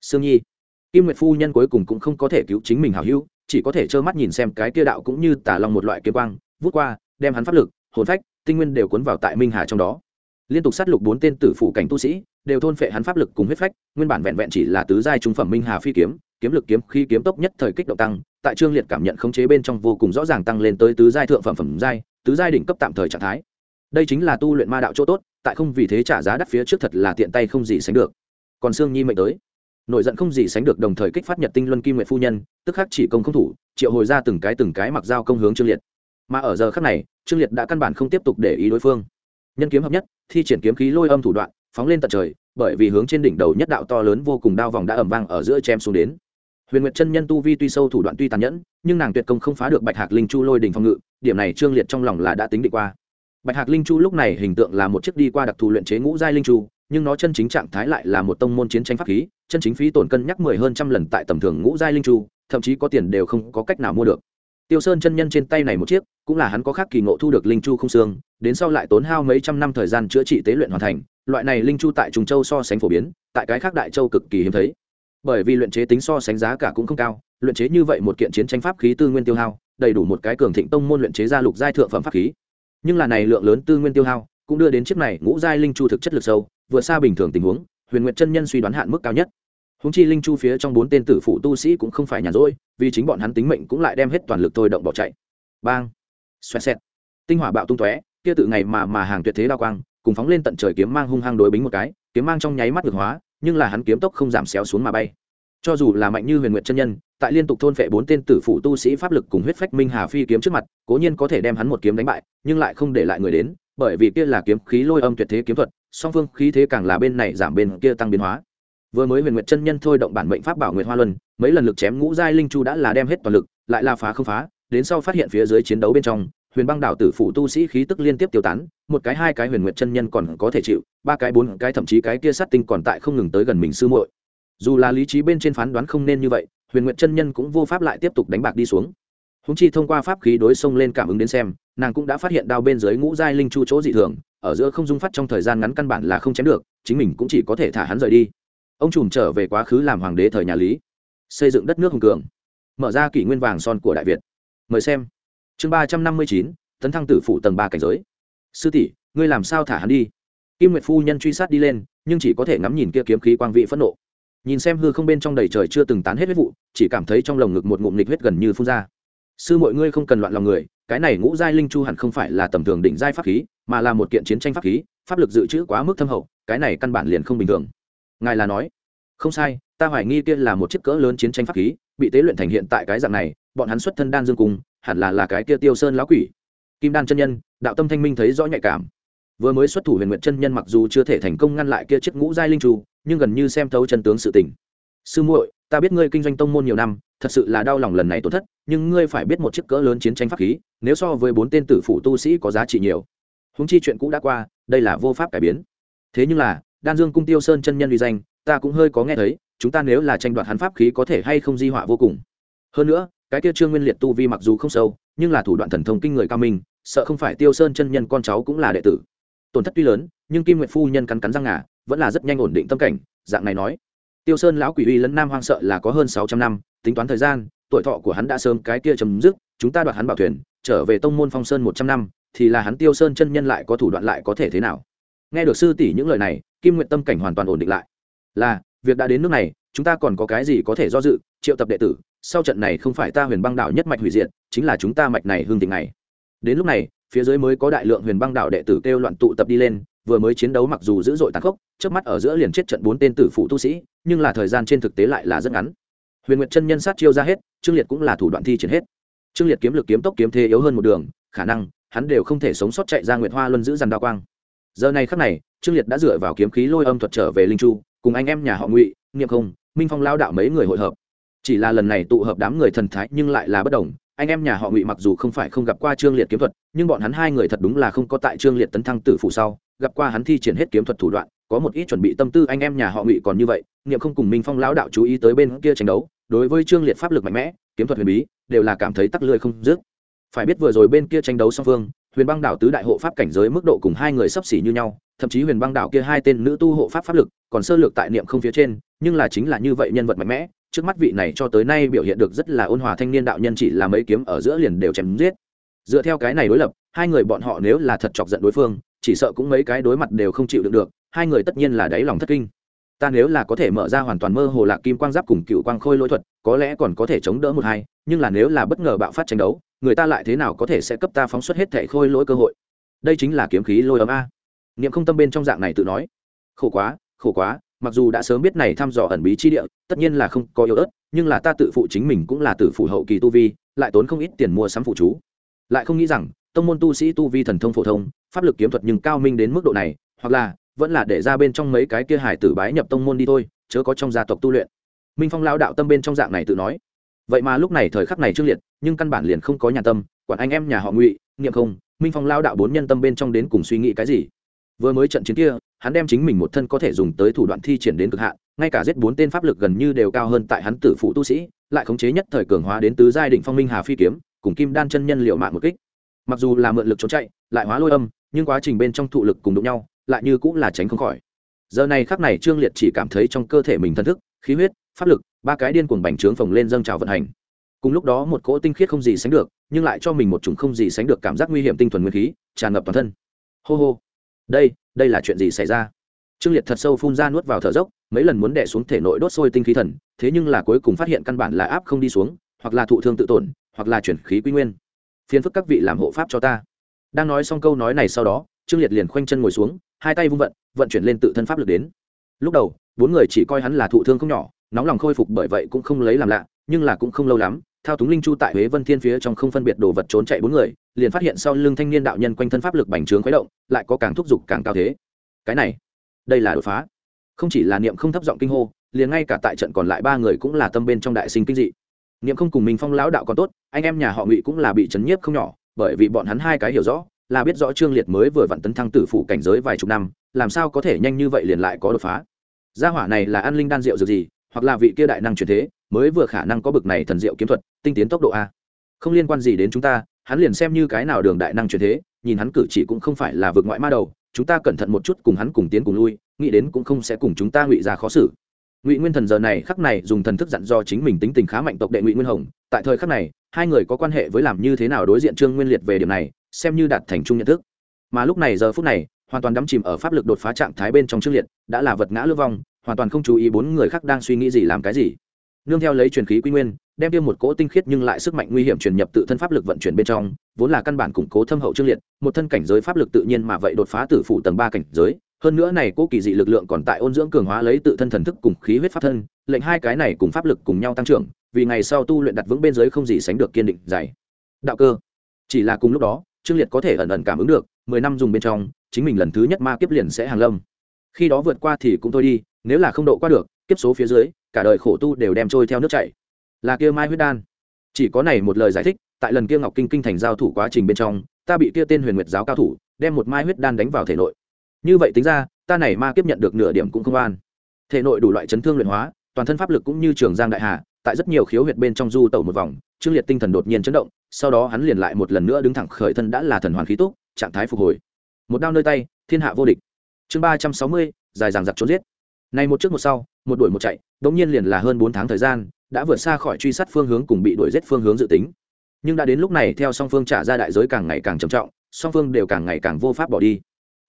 Sương nhi, kim nguyệt phu nhân cuối cùng cũng không có thể cứu chính mình hảo hữu, chỉ có thể trơ mắt nhìn xem cái kia đạo cũng như tả lòng một loại kiếm quang, vút qua, đem hắn pháp lực, hồn phách, tinh nguyên đều cuốn vào tại minh hà trong đó. Liên tục sát lục bốn tên tử phủ cảnh tu sĩ, đều thôn phệ hắn pháp lực cùng huyết phách, nguyên bản vẹn vẹn chỉ là tứ giai trung phẩm minh hà phi kiếm kiếm lực kiếm khi kiếm tốc nhất thời kích động tăng, tại trương liệt cảm nhận khống chế bên trong vô cùng rõ ràng tăng lên tới tứ giai thượng phẩm phẩm giai, tứ giai đỉnh cấp tạm thời trạng thái đây chính là tu luyện ma đạo chỗ tốt, tại không vì thế trả giá đắt phía trước thật là tiện tay không gì sánh được. Còn sương nhi mệnh tới. Nổi giận không gì sánh được đồng thời kích phát nhật tinh luân kim nguyện phu nhân, tức khắc chỉ công không thủ, triệu hồi ra từng cái từng cái mặc dao công hướng trương liệt. Mà ở giờ khắc này, trương liệt đã căn bản không tiếp tục để ý đối phương. Nhân kiếm hợp nhất, thi triển kiếm khí lôi âm thủ đoạn, phóng lên tận trời, bởi vì hướng trên đỉnh đầu nhất đạo to lớn vô cùng đao vòng đã ẩm vang ở giữa chém xuống đến. Huyền nguyệt chân nhân tu vi tuy sâu thủ đoạn tuy tàn nhẫn, nhưng nàng tuyệt công không phá được bạch hạc linh chu lôi đỉnh phòng ngự, điểm này trương liệt trong lòng là đã tính định qua bạch hạc linh chu lúc này hình tượng là một chiếc đi qua đặc thù luyện chế ngũ giai linh chu, nhưng nó chân chính trạng thái lại là một tông môn chiến tranh pháp khí, chân chính phí tổn cân nhắc mười hơn trăm lần tại tầm thường ngũ giai linh chu, thậm chí có tiền đều không có cách nào mua được. Tiêu sơn chân nhân trên tay này một chiếc, cũng là hắn có khác kỳ ngộ thu được linh chu không xương, đến sau lại tốn hao mấy trăm năm thời gian chữa trị tế luyện hoàn thành, loại này linh chu tại trùng châu so sánh phổ biến, tại cái khác đại châu cực kỳ hiếm thấy. Bởi vì luyện chế tính so sánh giá cả cũng không cao, luyện chế như vậy một kiện chiến tranh pháp khí tư nguyên tiêu hao, đầy đủ một cái cường thịnh tông môn luyện chế ra lục giai thượng phẩm pháp khí nhưng là này lượng lớn tư nguyên tiêu hao, cũng đưa đến chiếc này ngũ giai linh chu thực chất lực sâu, vượt xa bình thường tình huống, huyền nguyệt chân nhân suy đoán hạn mức cao nhất. Húng chi linh chu phía trong bốn tên tử phụ tu sĩ cũng không phải nhàn rỗi, vì chính bọn hắn tính mệnh cũng lại đem hết toàn lực thôi động bỏ chạy. Bang! Xoẹt xẹt. Tinh hỏa bạo tung tóe, kia tự ngày mà mà hàng tuyệt thế đa quang, cùng phóng lên tận trời kiếm mang hung hăng đối bính một cái, kiếm mang trong nháy mắt ngược hóa, nhưng là hắn kiếm tốc không giảm xéo xuống mà bay. Cho dù là mạnh như huyền nguyệt chân nhân tại liên tục thôn phệ bốn tên tử phụ tu sĩ pháp lực cùng huyết phách minh hà phi kiếm trước mặt, cố nhiên có thể đem hắn một kiếm đánh bại, nhưng lại không để lại người đến, bởi vì kia là kiếm khí lôi âm tuyệt thế kiếm thuật, song phương khí thế càng là bên này giảm bên kia tăng biến hóa. Vừa mới huyền nguyệt chân nhân thôi động bản mệnh pháp bảo nguyệt hoa luân, mấy lần lực chém ngũ giai linh chu đã là đem hết toàn lực, lại là phá không phá, đến sau phát hiện phía dưới chiến đấu bên trong, huyền băng đảo tử phụ tu sĩ khí tức liên tiếp tiêu tán, một cái hai cái huyền nguyệt chân nhân còn có thể chịu, ba cái bốn cái thậm chí cái kia sát tinh còn tại không ngừng tới gần mình sư muội. Dù là lý trí bên trên phán đoán không nên như vậy huyền nguyệt chân nhân cũng vô pháp lại tiếp tục đánh bạc đi xuống. Húng chi thông qua pháp khí đối xông lên cảm ứng đến xem, nàng cũng đã phát hiện đao bên dưới ngũ giai linh chu chỗ dị thường, ở giữa không dung phát trong thời gian ngắn căn bản là không chém được, chính mình cũng chỉ có thể thả hắn rời đi. Ông trùm trở về quá khứ làm hoàng đế thời nhà lý. Xây dựng đất nước hùng cường. Mở ra kỷ nguyên vàng son của đại việt. Mời xem. Chương ba trăm năm mươi chín, tấn thăng tử phụ tầng ba cảnh giới. Sư tỷ, ngươi làm sao thả hắn đi? Kim nguyệt phu nhân truy sát đi lên, nhưng chỉ có thể ngắm nhìn kia kiếm khí quang vị phẫn nộ nhìn xem hư không bên trong đầy trời chưa từng tán hết huyết vụ, chỉ cảm thấy trong lồng ngực một ngụm nghịch huyết gần như phun ra. Sư mọi ngươi không cần loạn lòng người, cái này ngũ giai linh chu hẳn không phải là tầm thường đỉnh giai pháp khí, mà là một kiện chiến tranh pháp khí, pháp lực dự trữ quá mức thâm hậu, cái này căn bản liền không bình thường. Ngài là nói, không sai, ta hoài nghi kia là một chiếc cỡ lớn chiến tranh pháp khí, bị tế luyện thành hiện tại cái dạng này, bọn hắn xuất thân đan dương cung hẳn là là cái kia tiêu sơn lão quỷ. Kim đan chân nhân, đạo tâm thanh minh thấy rõ nhạy cảm vừa mới xuất thủ huyền nguyện chân nhân mặc dù chưa thể thành công ngăn lại kia chiếc ngũ giai linh trù, nhưng gần như xem thấu chân tướng sự tình. Sư muội, ta biết ngươi kinh doanh tông môn nhiều năm, thật sự là đau lòng lần này tổn thất, nhưng ngươi phải biết một chiếc cỡ lớn chiến tranh pháp khí, nếu so với bốn tên tử phụ tu sĩ có giá trị nhiều. Húng chi chuyện cũ đã qua, đây là vô pháp cải biến. Thế nhưng là, đan dương cung tiêu sơn chân nhân uy danh, ta cũng hơi có nghe thấy, chúng ta nếu là tranh đoạt hắn pháp khí có thể hay không di họa vô cùng. Hơn nữa, cái kia trương nguyên liệt tu vi mặc dù không sâu, nhưng là thủ đoạn thần thông kinh người cao minh, sợ không phải tiêu sơn chân nhân con cháu cũng là đệ tử tổn thất tuy lớn, nhưng kim nguyệt phu nhân cắn cắn răng ngà, vẫn là rất nhanh ổn định tâm cảnh, dạng này nói. Tiêu sơn lão quỷ uy lẫn nam hoang sợ là có hơn sáu trăm năm, tính toán thời gian, tuổi thọ của hắn đã sớm cái kia chấm dứt, chúng ta đoạt hắn bảo thuyền, trở về tông môn phong sơn một trăm năm, thì là hắn tiêu sơn chân nhân lại có thủ đoạn lại có thể thế nào? Nghe được sư tỷ những lời này, kim nguyện tâm cảnh hoàn toàn ổn định lại. Là, việc đã đến nước này, chúng ta còn có cái gì có thể do dự, triệu tập đệ tử, sau trận này không phải ta huyền băng đạo nhất mạch hủy diệt, chính là chúng ta mạch này hương tình này. Đến lúc này phía dưới mới có đại lượng huyền băng đạo đệ tử kêu loạn tụ tập đi lên, vừa mới chiến đấu mặc dù dữ dội tàn khốc, trước mắt ở giữa liền chết trận bốn tên tử phụ tu sĩ, nhưng là thời gian trên thực tế lại là rất ngắn. Huyền nguyệt chân nhân sát chiêu ra hết, trương liệt cũng là thủ đoạn thi triển hết. Trương liệt kiếm lực kiếm tốc kiếm thế yếu hơn một đường, khả năng, hắn đều không thể sống sót chạy ra nguyệt hoa luân giữ dằn đao quang. Giờ này khắc này, trương liệt đã dựa vào kiếm khí lôi âm thuật trở về linh chu, cùng anh em nhà họ ngụy, niệm không, minh phong lao đạo mấy người hội hợp. Chỉ là lần này tụ hợp đám người thần thái nhưng lại là bất đồng anh em nhà họ ngụy mặc dù không phải không gặp qua trương liệt kiếm thuật nhưng bọn hắn hai người thật đúng là không có tại trương liệt tấn thăng tử phủ sau gặp qua hắn thi triển hết kiếm thuật thủ đoạn có một ít chuẩn bị tâm tư anh em nhà họ ngụy còn như vậy niệm không cùng minh phong lão đạo chú ý tới bên kia tranh đấu đối với trương liệt pháp lực mạnh mẽ kiếm thuật huyền bí đều là cảm thấy tắc lưỡi không dứt phải biết vừa rồi bên kia tranh đấu song phương huyền băng đảo tứ đại hộ pháp cảnh giới mức độ cùng hai người sấp xỉ như nhau thậm chí huyền băng đảo kia hai tên nữ tu hộ pháp pháp lực còn sơ lược tại niệm không phía trên nhưng là chính là như vậy nhân vật mạnh mẽ trước mắt vị này cho tới nay biểu hiện được rất là ôn hòa thanh niên đạo nhân chỉ là mấy kiếm ở giữa liền đều chém giết. Dựa theo cái này đối lập, hai người bọn họ nếu là thật chọc giận đối phương, chỉ sợ cũng mấy cái đối mặt đều không chịu đựng được, hai người tất nhiên là đáy lòng thất kinh. Ta nếu là có thể mở ra hoàn toàn mơ hồ lạc kim quang giáp cùng cựu quang khôi lỗi thuật, có lẽ còn có thể chống đỡ một hai, nhưng là nếu là bất ngờ bạo phát tranh đấu, người ta lại thế nào có thể sẽ cấp ta phóng xuất hết thẻ khôi lỗi cơ hội? Đây chính là kiếm khí lôi ấm a. Niệm không tâm bên trong dạng này tự nói. Khổ quá khổ quá mặc dù đã sớm biết này thăm dò ẩn bí chi địa, tất nhiên là không có yếu ớt, nhưng là ta tự phụ chính mình cũng là tử phụ hậu kỳ tu vi, lại tốn không ít tiền mua sắm phụ chú. Lại không nghĩ rằng, tông môn tu sĩ tu vi thần thông phổ thông, pháp lực kiếm thuật nhưng cao minh đến mức độ này, hoặc là, vẫn là để ra bên trong mấy cái kia hải tử bái nhập tông môn đi thôi, chớ có trong gia tộc tu luyện. Minh phong lao đạo tâm bên trong dạng này tự nói. Vậy mà lúc này thời khắc này trương liệt, nhưng căn bản liền không có nhà tâm, quản anh em nhà họ ngụy nghiệm không, minh phong lao đạo bốn nhân tâm bên trong đến cùng suy nghĩ cái gì? Vừa mới trận chiến kia hắn đem chính mình một thân có thể dùng tới thủ đoạn thi triển đến cực hạn, ngay cả giết bốn tên pháp lực gần như đều cao hơn tại hắn tử phụ tu sĩ, lại khống chế nhất thời cường hóa đến tứ giai đỉnh phong minh hà phi kiếm, cùng kim đan chân nhân liệu mạng một kích. Mặc dù là mượn lực trốn chạy, lại hóa lôi âm, nhưng quá trình bên trong thụ lực cùng đụng nhau, lại như cũng là tránh không khỏi. Giờ này khắc này trương liệt chỉ cảm thấy trong cơ thể mình thân thức, khí huyết, pháp lực, ba cái điên cuồng bành trướng phồng lên dâng trào vận hành. Cùng lúc đó một cỗ tinh khiết không gì sánh được, nhưng lại cho mình một chủng không gì sánh được cảm giác nguy hiểm tinh thuần nguyên khí, tràn ngập toàn thân. Hô hô. Đây đây là chuyện gì xảy ra? Trương liệt thật sâu phun ra nuốt vào thở dốc, mấy lần muốn đẻ xuống thể nội đốt sôi tinh khí thần, thế nhưng là cuối cùng phát hiện căn bản là áp không đi xuống, hoặc là thụ thương tự tổn, hoặc là chuyển khí quy nguyên. Phiền phức các vị làm hộ pháp cho ta. Đang nói xong câu nói này sau đó, trương liệt liền khoanh chân ngồi xuống, hai tay vung vận vận chuyển lên tự thân pháp lực đến. Lúc đầu, bốn người chỉ coi hắn là thụ thương không nhỏ, nóng lòng khôi phục bởi vậy cũng không lấy làm lạ, nhưng là cũng không lâu lắm thao túng linh chu tại huế vân thiên phía trong không phân biệt đồ vật trốn chạy bốn người, liền phát hiện sau lưng thanh niên đạo nhân quanh thân pháp lực bành trướng khuấy động, lại có càng thúc giục càng cao thế. Cái này, đây là đột phá. Không chỉ là niệm không thấp giọng kinh hô, liền ngay cả tại trận còn lại ba người cũng là tâm bên trong đại sinh kinh dị. Niệm không cùng mình phong lão đạo còn tốt, anh em nhà họ ngụy cũng là bị chấn nhiếp không nhỏ, bởi vì bọn hắn hai cái hiểu rõ, là biết rõ trương liệt mới vừa vặn tấn thăng tử phủ cảnh giới vài chục năm, làm sao có thể nhanh như vậy liền lại có đột phá. Gia hỏa này là an linh đan rượu dược gì, hoặc là vị kia đại năng truyền thế mới vừa khả năng có bực này thần diệu kiếm thuật, tinh tiến tốc độ a. Không liên quan gì đến chúng ta, hắn liền xem như cái nào đường đại năng truyền thế, nhìn hắn cử chỉ cũng không phải là vượt ngoại ma đầu, chúng ta cẩn thận một chút cùng hắn cùng tiến cùng lui, nghĩ đến cũng không sẽ cùng chúng ta ngụy ra khó xử. Ngụy nguyên thần giờ này khắc này dùng thần thức dặn do chính mình tính tình khá mạnh tộc đệ ngụy nguyên hồng, tại thời khắc này, hai người có quan hệ với làm như thế nào đối diện trương nguyên liệt về điểm này, xem như đạt thành chung nhận thức. Mà lúc này giờ phút này, hoàn toàn đắm chìm ở pháp lực đột phá trạng thái bên trong trương liệt, đã là vật ngã lưu vong, hoàn toàn không chú ý bốn người khác đang suy nghĩ gì làm cái gì nương theo lấy truyền khí quy nguyên, đem tiêm một cỗ tinh khiết nhưng lại sức mạnh nguy hiểm truyền nhập tự thân pháp lực vận chuyển bên trong, vốn là căn bản củng cố thâm hậu trương liệt, một thân cảnh giới pháp lực tự nhiên mà vậy đột phá tử phủ tầng ba cảnh giới, hơn nữa này cỗ kỳ dị lực lượng còn tại ôn dưỡng cường hóa lấy tự thân thần thức cùng khí huyết pháp thân, lệnh hai cái này cùng pháp lực cùng nhau tăng trưởng, vì ngày sau tu luyện đặt vững bên dưới không gì sánh được kiên định dày đạo cơ. Chỉ là cùng lúc đó trương liệt có thể ẩn ẩn cảm ứng được, mười năm dùng bên trong, chính mình lần thứ nhất ma kiếp liền sẽ hàng lâm. Khi đó vượt qua thì cũng thôi đi, nếu là không độ qua được, kiếp số phía dưới cả đời khổ tu đều đem trôi theo nước chảy. Là kia mai huyết đan. Chỉ có này một lời giải thích, tại lần kia ngọc kinh kinh thành giao thủ quá trình bên trong, ta bị kia tên huyền nguyệt giáo cao thủ đem một mai huyết đan đánh vào thể nội. Như vậy tính ra, ta này ma kiếp nhận được nửa điểm cũng không an. Thể nội đủ loại chấn thương luyện hóa, toàn thân pháp lực cũng như trường giang đại hà, tại rất nhiều khiếu huyệt bên trong du tẩu một vòng, trương liệt tinh thần đột nhiên chấn động, sau đó hắn liền lại một lần nữa đứng thẳng khởi thân đã là thần hoàn khí túc, trạng thái phục hồi. Một đao nơi tay, thiên hạ vô địch. Chương ba trăm sáu mươi, dài dằng giặc trốn giết. Này một trước một sau một đuổi một chạy, đống nhiên liền là hơn bốn tháng thời gian, đã vượt xa khỏi truy sát phương hướng cùng bị đuổi giết phương hướng dự tính. Nhưng đã đến lúc này, theo song phương trả ra đại giới càng ngày càng trầm trọng, song phương đều càng ngày càng vô pháp bỏ đi.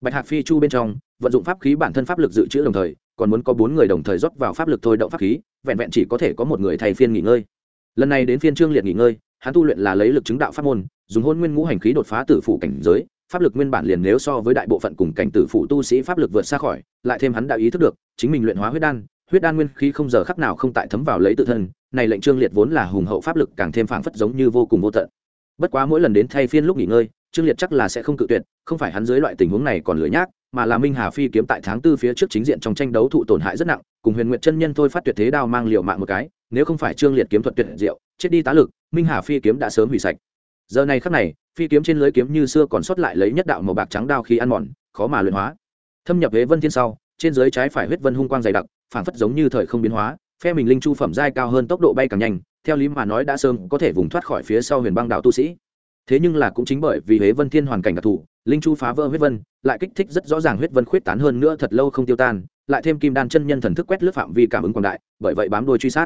Bạch hạc phi chu bên trong, vận dụng pháp khí bản thân pháp lực dự trữ đồng thời, còn muốn có bốn người đồng thời rót vào pháp lực thôi động pháp khí, vẹn vẹn chỉ có thể có một người thay phiên nghỉ ngơi. Lần này đến phiên trương liệt nghỉ ngơi, hắn tu luyện là lấy lực chứng đạo pháp môn, dùng hôn nguyên ngũ hành khí đột phá tử phủ cảnh giới, pháp lực nguyên bản liền nếu so với đại bộ phận cùng cảnh tử phủ tu sĩ pháp lực vượt xa khỏi, lại thêm hắn đã ý thức được, chính mình luyện hóa huyết đan huyết đan nguyên khí không giờ khắc nào không tại thấm vào lấy tự thân, này lệnh trương liệt vốn là hùng hậu pháp lực càng thêm phảng phất giống như vô cùng vô tận. Bất quá mỗi lần đến thay phiên lúc nghỉ ngơi, trương liệt chắc là sẽ không cự tuyệt, không phải hắn dưới loại tình huống này còn lười nhác, mà là minh hà phi kiếm tại tháng tư phía trước chính diện trong tranh đấu thụ tổn hại rất nặng, cùng huyền nguyện chân nhân thôi phát tuyệt thế đao mang liều mạng một cái, nếu không phải trương liệt kiếm thuật tuyệt diệu, chết đi tá lực, minh hà phi kiếm đã sớm hủy sạch. Giờ này khắc này, phi kiếm trên lưới kiếm như xưa còn sót lại lấy nhất đạo màu bạc trắng đao khi ăn mòn, khó mà luyện hóa. Thâm nhập huế vân thiên sau trên dưới trái phải huyết vân hung quang dày đặc, phảng phất giống như thời không biến hóa, phe mình linh chu phẩm giai cao hơn tốc độ bay càng nhanh, theo lý mà nói đã sớm có thể vùng thoát khỏi phía sau huyền băng đạo tu sĩ. Thế nhưng là cũng chính bởi vì huế vân thiên hoàn cảnh đặc thù, linh chu phá vỡ huyết vân, lại kích thích rất rõ ràng huyết vân khuyết tán hơn nữa thật lâu không tiêu tan, lại thêm kim đan chân nhân thần thức quét lướt phạm vi cảm ứng quảng đại, bởi vậy bám đôi truy sát.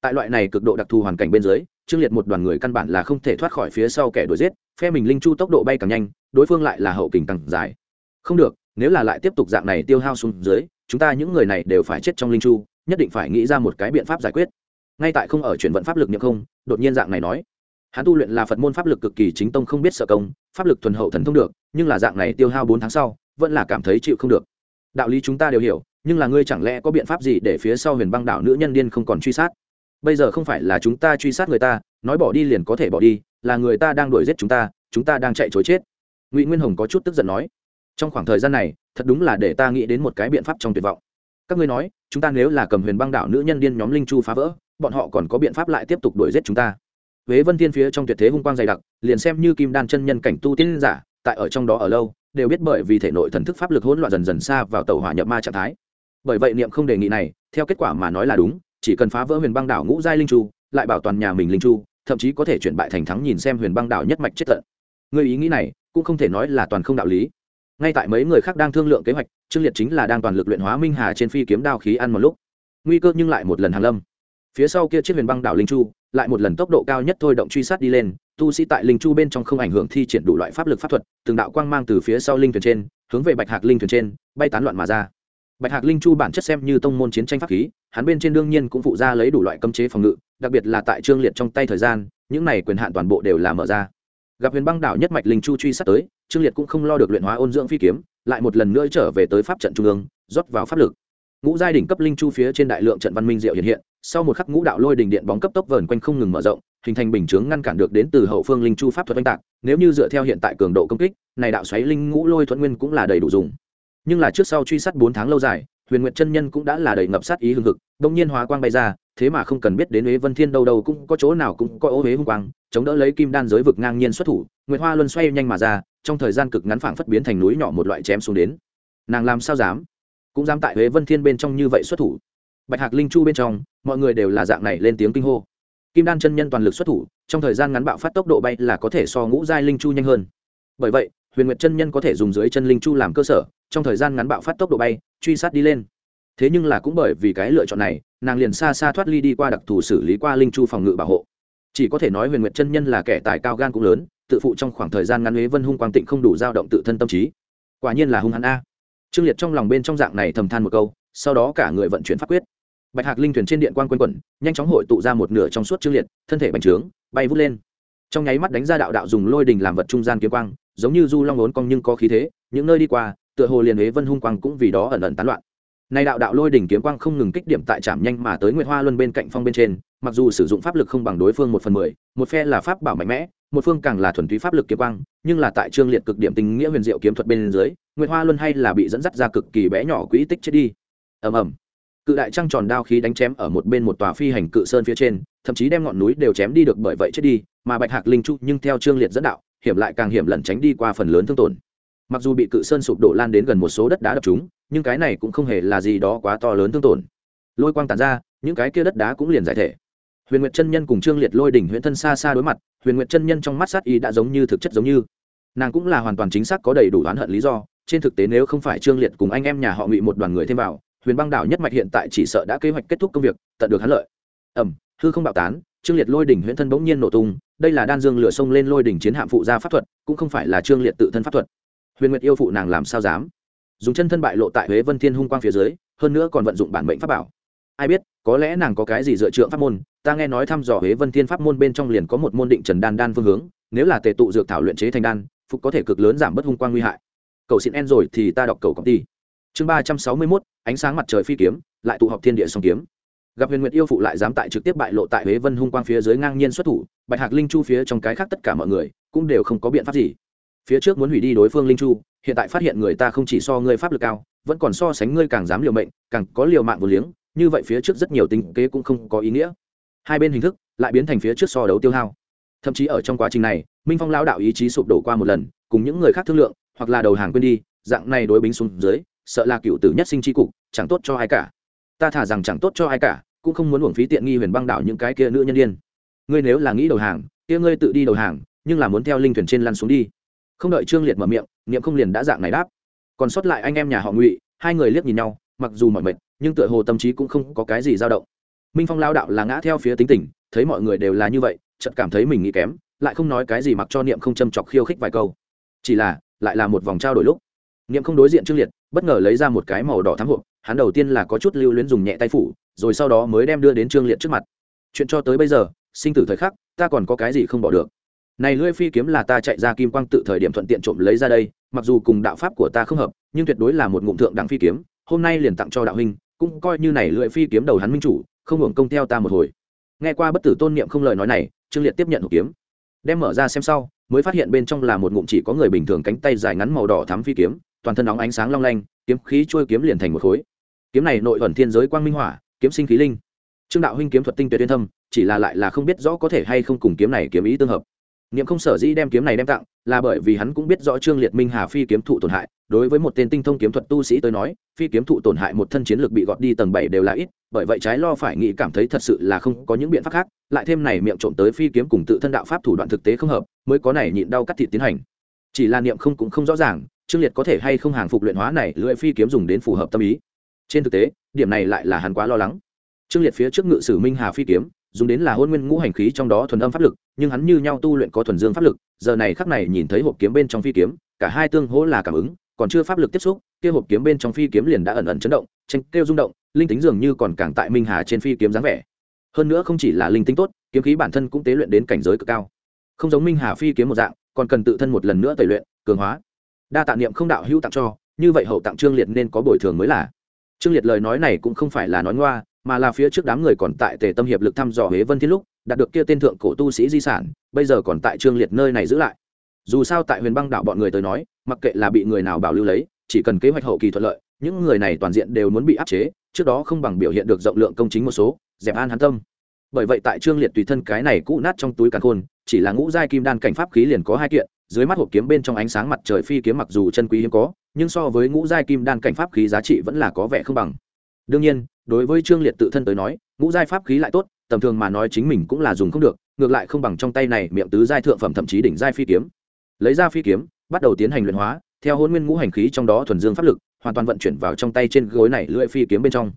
Tại loại này cực độ đặc thù hoàn cảnh bên dưới, trương liệt một đoàn người căn bản là không thể thoát khỏi phía sau kẻ đuổi giết, phe mình linh chu tốc độ bay càng nhanh, đối phương lại là hậu kình càng dài. Không được nếu là lại tiếp tục dạng này tiêu hao xuống dưới, chúng ta những người này đều phải chết trong linh chu, nhất định phải nghĩ ra một cái biện pháp giải quyết. Ngay tại không ở chuyển vận pháp lực nhậm không, đột nhiên dạng này nói. Hắn tu luyện là phật môn pháp lực cực kỳ chính tông không biết sợ công, pháp lực thuần hậu thần thông được, nhưng là dạng này tiêu hao bốn tháng sau, vẫn là cảm thấy chịu không được. Đạo lý chúng ta đều hiểu, nhưng là ngươi chẳng lẽ có biện pháp gì để phía sau huyền băng đảo nữ nhân điên không còn truy sát? Bây giờ không phải là chúng ta truy sát người ta, nói bỏ đi liền có thể bỏ đi, là người ta đang đuổi giết chúng ta chúng ta đang chạy chối chết. Ngụy nguyên hồng có chút tức giận nói trong khoảng thời gian này, thật đúng là để ta nghĩ đến một cái biện pháp trong tuyệt vọng. Các ngươi nói, chúng ta nếu là cầm huyền băng đảo nữ nhân điên nhóm linh chu phá vỡ, bọn họ còn có biện pháp lại tiếp tục đuổi giết chúng ta. Huế vân thiên phía trong tuyệt thế hung quang dày đặc, liền xem như kim đan chân nhân cảnh tu tiên giả, tại ở trong đó ở lâu, đều biết bởi vì thể nội thần thức pháp lực hỗn loạn dần dần xa vào tàu hỏa nhập ma trạng thái. Bởi vậy niệm không đề nghị này, theo kết quả mà nói là đúng, chỉ cần phá vỡ huyền băng đảo ngũ giai linh chu, lại bảo toàn nhà mình linh chu, thậm chí có thể chuyển bại thành thắng nhìn xem huyền băng đảo nhất mạch chết tận. Người ý nghĩ này, cũng không thể nói là toàn không đạo lý ngay tại mấy người khác đang thương lượng kế hoạch, trương liệt chính là đang toàn lực luyện hóa minh hà trên phi kiếm đao khí ăn một lúc. Nguy cơ nhưng lại một lần hàng lâm. Phía sau kia chiếc huyền băng đảo linh chu, lại một lần tốc độ cao nhất thôi động truy sát đi lên, tu sĩ tại linh chu bên trong không ảnh hưởng thi triển đủ loại pháp lực pháp thuật, từng đạo quang mang từ phía sau linh thuyền trên, hướng về bạch hạc linh thuyền trên, bay tán loạn mà ra. Bạch hạc linh chu bản chất xem như tông môn chiến tranh pháp khí, hắn bên trên đương nhiên cũng phụ ra lấy đủ loại cấm chế phòng ngự, đặc biệt là tại trương liệt trong tay thời gian, những này quyền hạn toàn bộ đều là mở ra gặp huyền băng đảo nhất mạch linh chu truy sát tới, trương liệt cũng không lo được luyện hóa ôn dưỡng phi kiếm, lại một lần nữa trở về tới pháp trận trung ương, rót vào pháp lực. Ngũ giai đỉnh cấp linh chu phía trên đại lượng trận văn minh diệu hiện hiện, sau một khắc ngũ đạo lôi đỉnh điện bóng cấp tốc vờn quanh không ngừng mở rộng, hình thành bình chướng ngăn cản được đến từ hậu phương linh chu pháp thuật oanh tạc, nếu như dựa theo hiện tại cường độ công kích, này đạo xoáy linh ngũ lôi thuận nguyên cũng là đầy đủ dùng. Nhưng là trước sau truy sát bốn tháng lâu dài huyền nguyệt chân nhân cũng đã là đầy ngập sát ý hưng hực, đông nhiên hóa quang bay ra, thế mà không cần biết đến huế vân thiên đâu đâu cũng có chỗ nào cũng có ô huế hung quang, chống đỡ lấy kim đan giới vực ngang nhiên xuất thủ, nguyệt hoa luân xoay nhanh mà ra, trong thời gian cực ngắn phảng phất biến thành núi nhỏ một loại chém xuống đến. Nàng làm sao dám? Cũng dám tại huế vân thiên bên trong như vậy xuất thủ. Bạch hạc linh chu bên trong, mọi người đều là dạng này lên tiếng kinh hô. Kim đan chân nhân toàn lực xuất thủ, trong thời gian ngắn bạo phát tốc độ bay là có thể so ngũ giai linh chu nhanh hơn. Bởi vậy huyền nguyệt chân nhân có thể dùng dưới chân linh chu làm cơ sở, trong thời gian ngắn bạo phát tốc độ bay, truy sát đi lên. Thế nhưng là cũng bởi vì cái lựa chọn này, nàng liền xa xa thoát ly đi qua đặc thù xử lý qua linh chu phòng ngự bảo hộ. Chỉ có thể nói huyền nguyệt chân nhân là kẻ tài cao gan cũng lớn, tự phụ trong khoảng thời gian ngắn huế vân hung quang tịnh không đủ dao động tự thân tâm trí. Quả nhiên là hung hắn a. Trương liệt trong lòng bên trong dạng này thầm than một câu, sau đó cả người vận chuyển pháp quyết. Bạch hạc linh thuyền trên điện quan quân quẩn, nhanh chóng hội tụ ra một nửa trong suốt trương liệt, thân thể bành trướng, bay vút lên. Trong nháy mắt đánh ra đạo đạo dùng lôi đình làm vật trung gian kiếm quang giống như du long ốn cong nhưng có khí thế, những nơi đi qua, tựa hồ liền huế vân hung quang cũng vì đó ẩn ẩn tán loạn. Nay đạo đạo lôi đỉnh kiếm quang không ngừng kích điểm tại trạm nhanh mà tới nguyệt hoa luân bên cạnh phong bên trên, mặc dù sử dụng pháp lực không bằng đối phương một phần mười, một phe là pháp bảo mạnh mẽ, một phương càng là thuần túy pháp lực kiếm quang, nhưng là tại trương liệt cực điểm tình nghĩa huyền diệu kiếm thuật bên dưới, nguyệt hoa luân hay là bị dẫn dắt ra cực kỳ bé nhỏ quỹ tích chết đi. Ầm ầm. Cự đại trăng tròn đao khí đánh chém ở một bên một tòa phi hành cự sơn phía trên, thậm chí đem ngọn núi đều chém đi được bởi vậy chết đi, mà bạch hạc linh chu nhưng theo trương liệt dẫn đạo hiểm lại càng hiểm lẩn tránh đi qua phần lớn thương tổn. Mặc dù bị cự sơn sụp đổ lan đến gần một số đất đá đập chúng nhưng cái này cũng không hề là gì đó quá to lớn thương tổn. Lôi quang tàn ra, những cái kia đất đá cũng liền giải thể. Huyền nguyệt chân nhân cùng trương liệt lôi đỉnh Huyền thân xa xa đối mặt, huyền nguyệt chân nhân trong mắt sát y đã giống như thực chất giống như. Nàng cũng là hoàn toàn chính xác có đầy đủ oán hận lý do, trên thực tế nếu không phải trương liệt cùng anh em nhà họ ngụy một đoàn người thêm vào, huyền băng đảo nhất mạch hiện tại chỉ sợ đã kế hoạch kết thúc công việc, tận được hắn lợi. Ẩm hư không bạo tán trương liệt lôi đỉnh huyễn thân bỗng nhiên nổ tung, đây là đan dương lửa sông lên lôi đỉnh chiến hạm phụ gia pháp thuật, cũng không phải là trương liệt tự thân pháp thuật. Huyền nguyệt yêu phụ nàng làm sao dám? Dùng chân thân bại lộ tại huế vân thiên hung quang phía dưới, hơn nữa còn vận dụng bản mệnh pháp bảo. Ai biết, có lẽ nàng có cái gì dựa trượng pháp môn, ta nghe nói thăm dò huế vân thiên pháp môn bên trong liền có một môn định trần đan đan phương hướng, nếu là tề tụ dược thảo luyện chế thành đan, phục có thể cực lớn giảm bớt hung quang nguy hại. Cầu xin en rồi thì ta đọc cầu công ty. Chương ba trăm sáu mươi mốt, ánh sáng mặt trời phi kiếm, lại tụ họp thiên địa song kiếm gặp huyền nguyệt yêu phụ lại dám tại trực tiếp bại lộ tại huế vân hung quang phía dưới ngang nhiên xuất thủ, bạch hạc linh chu phía trong cái khác tất cả mọi người cũng đều không có biện pháp gì. phía trước muốn hủy đi đối phương linh chu, hiện tại phát hiện người ta không chỉ so ngươi pháp lực cao, vẫn còn so sánh ngươi càng dám liều mệnh, càng có liều mạng vô liếng, như vậy phía trước rất nhiều tính kế cũng không có ý nghĩa. hai bên hình thức lại biến thành phía trước so đấu tiêu hao. thậm chí ở trong quá trình này, minh phong lao đạo ý chí sụp đổ qua một lần, cùng những người khác thương lượng, hoặc là đầu hàng quên đi, dạng này đối bính xuống dưới, sợ là cựu tử nhất sinh tri cục, chẳng tốt cho ai cả ta thả rằng chẳng tốt cho ai cả, cũng không muốn uổng phí tiện nghi huyền băng đảo những cái kia nữ nhân điên. Ngươi nếu là nghĩ đầu hàng, kia ngươi tự đi đầu hàng, nhưng là muốn theo linh thuyền trên lăn xuống đi. Không đợi trương liệt mở miệng, niệm không liền đã dạng này đáp. Còn sót lại anh em nhà họ ngụy, hai người liếc nhìn nhau, mặc dù mọi mệt, nhưng tựa hồ tâm trí cũng không có cái gì dao động. Minh phong lao đạo là ngã theo phía tính tình, thấy mọi người đều là như vậy, chợt cảm thấy mình nghĩ kém, lại không nói cái gì mặc cho niệm không châm chọc khiêu khích vài câu. Chỉ là, lại là một vòng trao đổi lúc, niệm không đối diện trương liệt, bất ngờ lấy ra một cái màu đỏ thắm hộp hắn đầu tiên là có chút lưu luyến dùng nhẹ tay phủ, rồi sau đó mới đem đưa đến trương liệt trước mặt. Chuyện cho tới bây giờ, sinh tử thời khắc, ta còn có cái gì không bỏ được? Này lưỡi phi kiếm là ta chạy ra kim quang tự thời điểm thuận tiện trộm lấy ra đây, mặc dù cùng đạo pháp của ta không hợp, nhưng tuyệt đối là một ngụm thượng đẳng phi kiếm, hôm nay liền tặng cho đạo huynh, cũng coi như này lưỡi phi kiếm đầu hắn minh chủ, không hưởng công theo ta một hồi. Nghe qua bất tử tôn niệm không lời nói này, trương liệt tiếp nhận hộp kiếm, đem mở ra xem sau, mới phát hiện bên trong là một ngụm chỉ có người bình thường cánh tay dài ngắn màu đỏ thắm phi kiếm, toàn thân nóng ánh sáng long lanh, kiếm khí trôi kiếm liền thành một khối kiếm này nội thuần thiên giới quang minh hỏa, kiếm sinh khí linh. Trương đạo huynh kiếm thuật tinh tuyệt tuyên thâm, chỉ là lại là không biết rõ có thể hay không cùng kiếm này kiếm ý tương hợp. Niệm không sở dĩ đem kiếm này đem tặng, là bởi vì hắn cũng biết rõ trương liệt minh hà phi kiếm thụ tổn hại, đối với một tên tinh thông kiếm thuật tu sĩ tới nói, phi kiếm thụ tổn hại một thân chiến lược bị gọt đi tầng bảy đều là ít, bởi vậy trái lo phải nghĩ cảm thấy thật sự là không có những biện pháp khác, lại thêm này miệng trộm tới phi kiếm cùng tự thân đạo pháp thủ đoạn thực tế không hợp, mới có này nhịn đau cắt thịt tiến hành. Chỉ là niệm không cũng không rõ ràng, trương liệt có thể hay không hàng phục luyện hóa này lưỡi phi kiếm dùng đến phù hợp tâm ý trên thực tế, điểm này lại là hắn quá lo lắng. Trương liệt phía trước ngự sử minh hà phi kiếm, dùng đến là hôn nguyên ngũ hành khí trong đó thuần âm pháp lực, nhưng hắn như nhau tu luyện có thuần dương pháp lực, giờ này khắc này nhìn thấy hộp kiếm bên trong phi kiếm, cả hai tương hỗ là cảm ứng, còn chưa pháp lực tiếp xúc, kia hộp kiếm bên trong phi kiếm liền đã ẩn ẩn chấn động, tranh kêu rung động, linh tính dường như còn càng tại minh hà trên phi kiếm dáng vẻ. Hơn nữa không chỉ là linh tính tốt, kiếm khí bản thân cũng tế luyện đến cảnh giới cực cao. Không giống minh hà phi kiếm một dạng, còn cần tự thân một lần nữa tẩy luyện, cường hóa. Đa tạ niệm không đạo hữu tặng cho, như vậy hậu tặng trương liệt nên có bồi thường mới là trương liệt lời nói này cũng không phải là nói ngoa, mà là phía trước đám người còn tại tề tâm hiệp lực thăm dò huế vân thiên lúc, đạt được kia tên thượng cổ tu sĩ di sản, bây giờ còn tại trương liệt nơi này giữ lại. Dù sao tại huyền băng đạo bọn người tới nói, mặc kệ là bị người nào bảo lưu lấy, chỉ cần kế hoạch hậu kỳ thuận lợi, những người này toàn diện đều muốn bị áp chế, trước đó không bằng biểu hiện được rộng lượng công chính một số, dẹp an hắn tâm. Bởi vậy tại trương liệt tùy thân cái này cũ nát trong túi càn khôn, chỉ là ngũ giai kim đan cảnh pháp khí liền có hai kiện dưới mắt hộp kiếm bên trong ánh sáng mặt trời phi kiếm mặc dù chân quý hiếm có, nhưng so với ngũ giai kim đan cảnh pháp khí giá trị vẫn là có vẻ không bằng. Đương nhiên, đối với trương liệt tự thân tới nói, ngũ giai pháp khí lại tốt, tầm thường mà nói chính mình cũng là dùng không được, ngược lại không bằng trong tay này miệng tứ giai thượng phẩm thậm chí đỉnh giai phi kiếm. Lấy ra phi kiếm, bắt đầu tiến hành luyện hóa, theo hôn nguyên ngũ hành khí trong đó thuần dương pháp lực, hoàn toàn vận chuyển vào trong tay trên gối này lưỡi phi kiếm bên trong.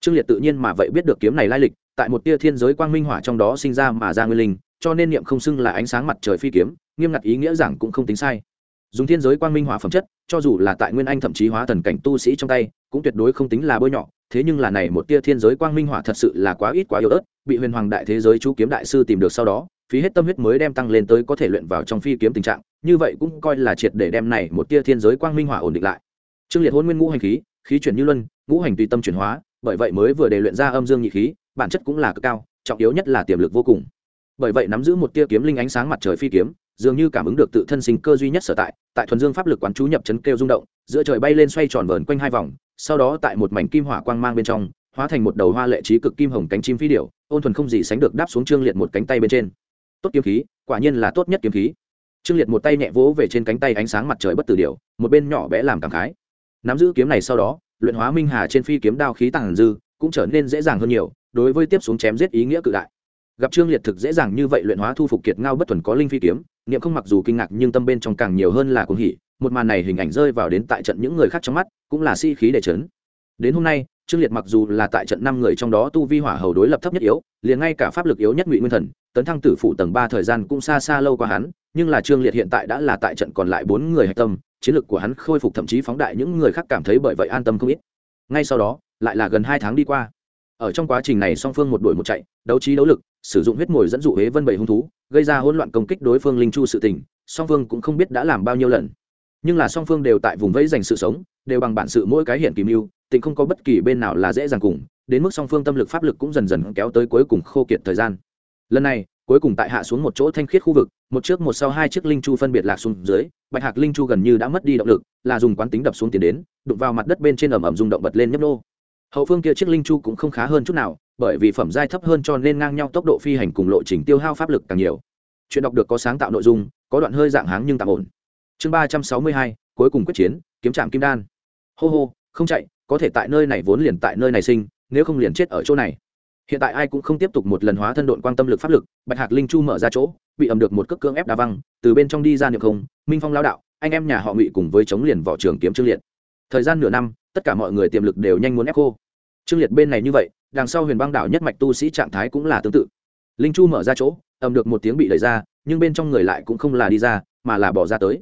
Trương liệt tự nhiên mà vậy biết được kiếm này lai lịch tại một tia thiên giới quang minh hỏa trong đó sinh ra mà ra nguyên linh, cho nên niệm không xưng là ánh sáng mặt trời phi kiếm, nghiêm ngặt ý nghĩa rằng cũng không tính sai. Dùng thiên giới quang minh hỏa phẩm chất, cho dù là tại nguyên anh thậm chí hóa thần cảnh tu sĩ trong tay, cũng tuyệt đối không tính là bôi nhọ. Thế nhưng là này một tia thiên giới quang minh hỏa thật sự là quá ít quá yếu ớt, bị huyền hoàng đại thế giới chú kiếm đại sư tìm được sau đó, phí hết tâm huyết mới đem tăng lên tới có thể luyện vào trong phi kiếm tình trạng, như vậy cũng coi là triệt để đem này một tia thiên giới quang minh hỏa ổn định lại. Trương liệt hôn nguyên ngũ hành khí khí chuyển như luân, ngũ hành tùy tâm chuyển hóa, bởi vậy mới vừa để luyện ra âm dương nhị khí bản chất cũng là cực cao, trọng yếu nhất là tiềm lực vô cùng. Bởi vậy nắm giữ một tia kiếm linh ánh sáng mặt trời phi kiếm, dường như cảm ứng được tự thân sinh cơ duy nhất sở tại tại thuần dương pháp lực quán chú nhập chấn kêu rung động, giữa trời bay lên xoay tròn vờn quanh hai vòng, sau đó tại một mảnh kim hỏa quang mang bên trong, hóa thành một đầu hoa lệ trí cực kim hồng cánh chim phi điểu, ôn thuần không gì sánh được đáp xuống trương liệt một cánh tay bên trên. Tốt kiếm khí, quả nhiên là tốt nhất kiếm khí. Trương liệt một tay nhẹ vỗ về trên cánh tay ánh sáng mặt trời bất tử điểu, một bên nhỏ bé làm cảm khái. Nắm giữ kiếm này sau đó, luyện hóa minh hà trên phi kiếm đao khí tàng dư, cũng trở nên dễ dàng hơn nhiều đối với tiếp xuống chém giết ý nghĩa cự đại. Gặp trương liệt thực dễ dàng như vậy luyện hóa thu phục kiệt ngao bất thuần có linh phi kiếm, niệm không mặc dù kinh ngạc nhưng tâm bên trong càng nhiều hơn là cuồng hỉ, một màn này hình ảnh rơi vào đến tại trận những người khác trong mắt, cũng là si khí để chấn. Đến hôm nay, trương liệt mặc dù là tại trận năm người trong đó tu vi hỏa hầu đối lập thấp nhất yếu, liền ngay cả pháp lực yếu nhất ngụy nguyên thần, tấn thăng tử phụ tầng ba thời gian cũng xa xa lâu qua hắn, nhưng là trương liệt hiện tại đã là tại trận còn lại bốn người hạch tâm, chiến lược của hắn khôi phục thậm chí phóng đại, những người khác cảm thấy bởi vậy an tâm không ít. Ngay sau đó, lại là gần hai tháng đi qua ở trong quá trình này song phương một đuổi một chạy, đấu trí đấu lực, sử dụng huyết mồi dẫn dụ huế vân bảy hung thú, gây ra hỗn loạn công kích đối phương linh chu sự tình, song phương cũng không biết đã làm bao nhiêu lần. Nhưng là song phương đều tại vùng vẫy dành sự sống, đều bằng bản sự mỗi cái hiện kìm mưu, tình không có bất kỳ bên nào là dễ dàng cùng, đến mức song phương tâm lực pháp lực cũng dần dần kéo tới cuối cùng khô kiệt thời gian. Lần này, cuối cùng tại hạ xuống một chỗ thanh khiết khu vực, một trước một sau hai chiếc linh chu phân biệt lạc xuống dưới, bạch hạc linh chu gần như đã mất đi động lực, là dùng quán tính đập xuống tiền đến, đụng vào mặt đất bên trên ẩm ẩm rung động bật lên nhấp nô hậu phương kia chiếc linh chu cũng không khá hơn chút nào, bởi vì phẩm giai thấp hơn cho nên ngang nhau tốc độ phi hành cùng lộ trình tiêu hao pháp lực càng nhiều. Chuyện đọc được có sáng tạo nội dung, có đoạn hơi dạng háng nhưng tạm ổn. Chương ba trăm sáu mươi hai, cuối cùng quyết chiến, kiếm trạm kim đan. Hô hô, không chạy, có thể tại nơi này vốn liền tại nơi này sinh, nếu không liền chết ở chỗ này. Hiện tại ai cũng không tiếp tục một lần hóa thân độn quang tâm lực pháp lực, bạch hạc linh chu mở ra chỗ, bị ẩm được một cước cưỡng ép đá văng, từ bên trong đi ra niệm không, minh phong lao đạo, anh em nhà họ ngụy cùng với chống liền võ trường kiếm trương liệt. Thời gian nửa năm tất cả mọi người tiềm lực đều nhanh muốn ép khô. Trương liệt bên này như vậy, đằng sau huyền băng đảo nhất mạch tu sĩ trạng thái cũng là tương tự. Linh chu mở ra chỗ, ầm được một tiếng bị đẩy ra, nhưng bên trong người lại cũng không là đi ra, mà là bỏ ra tới.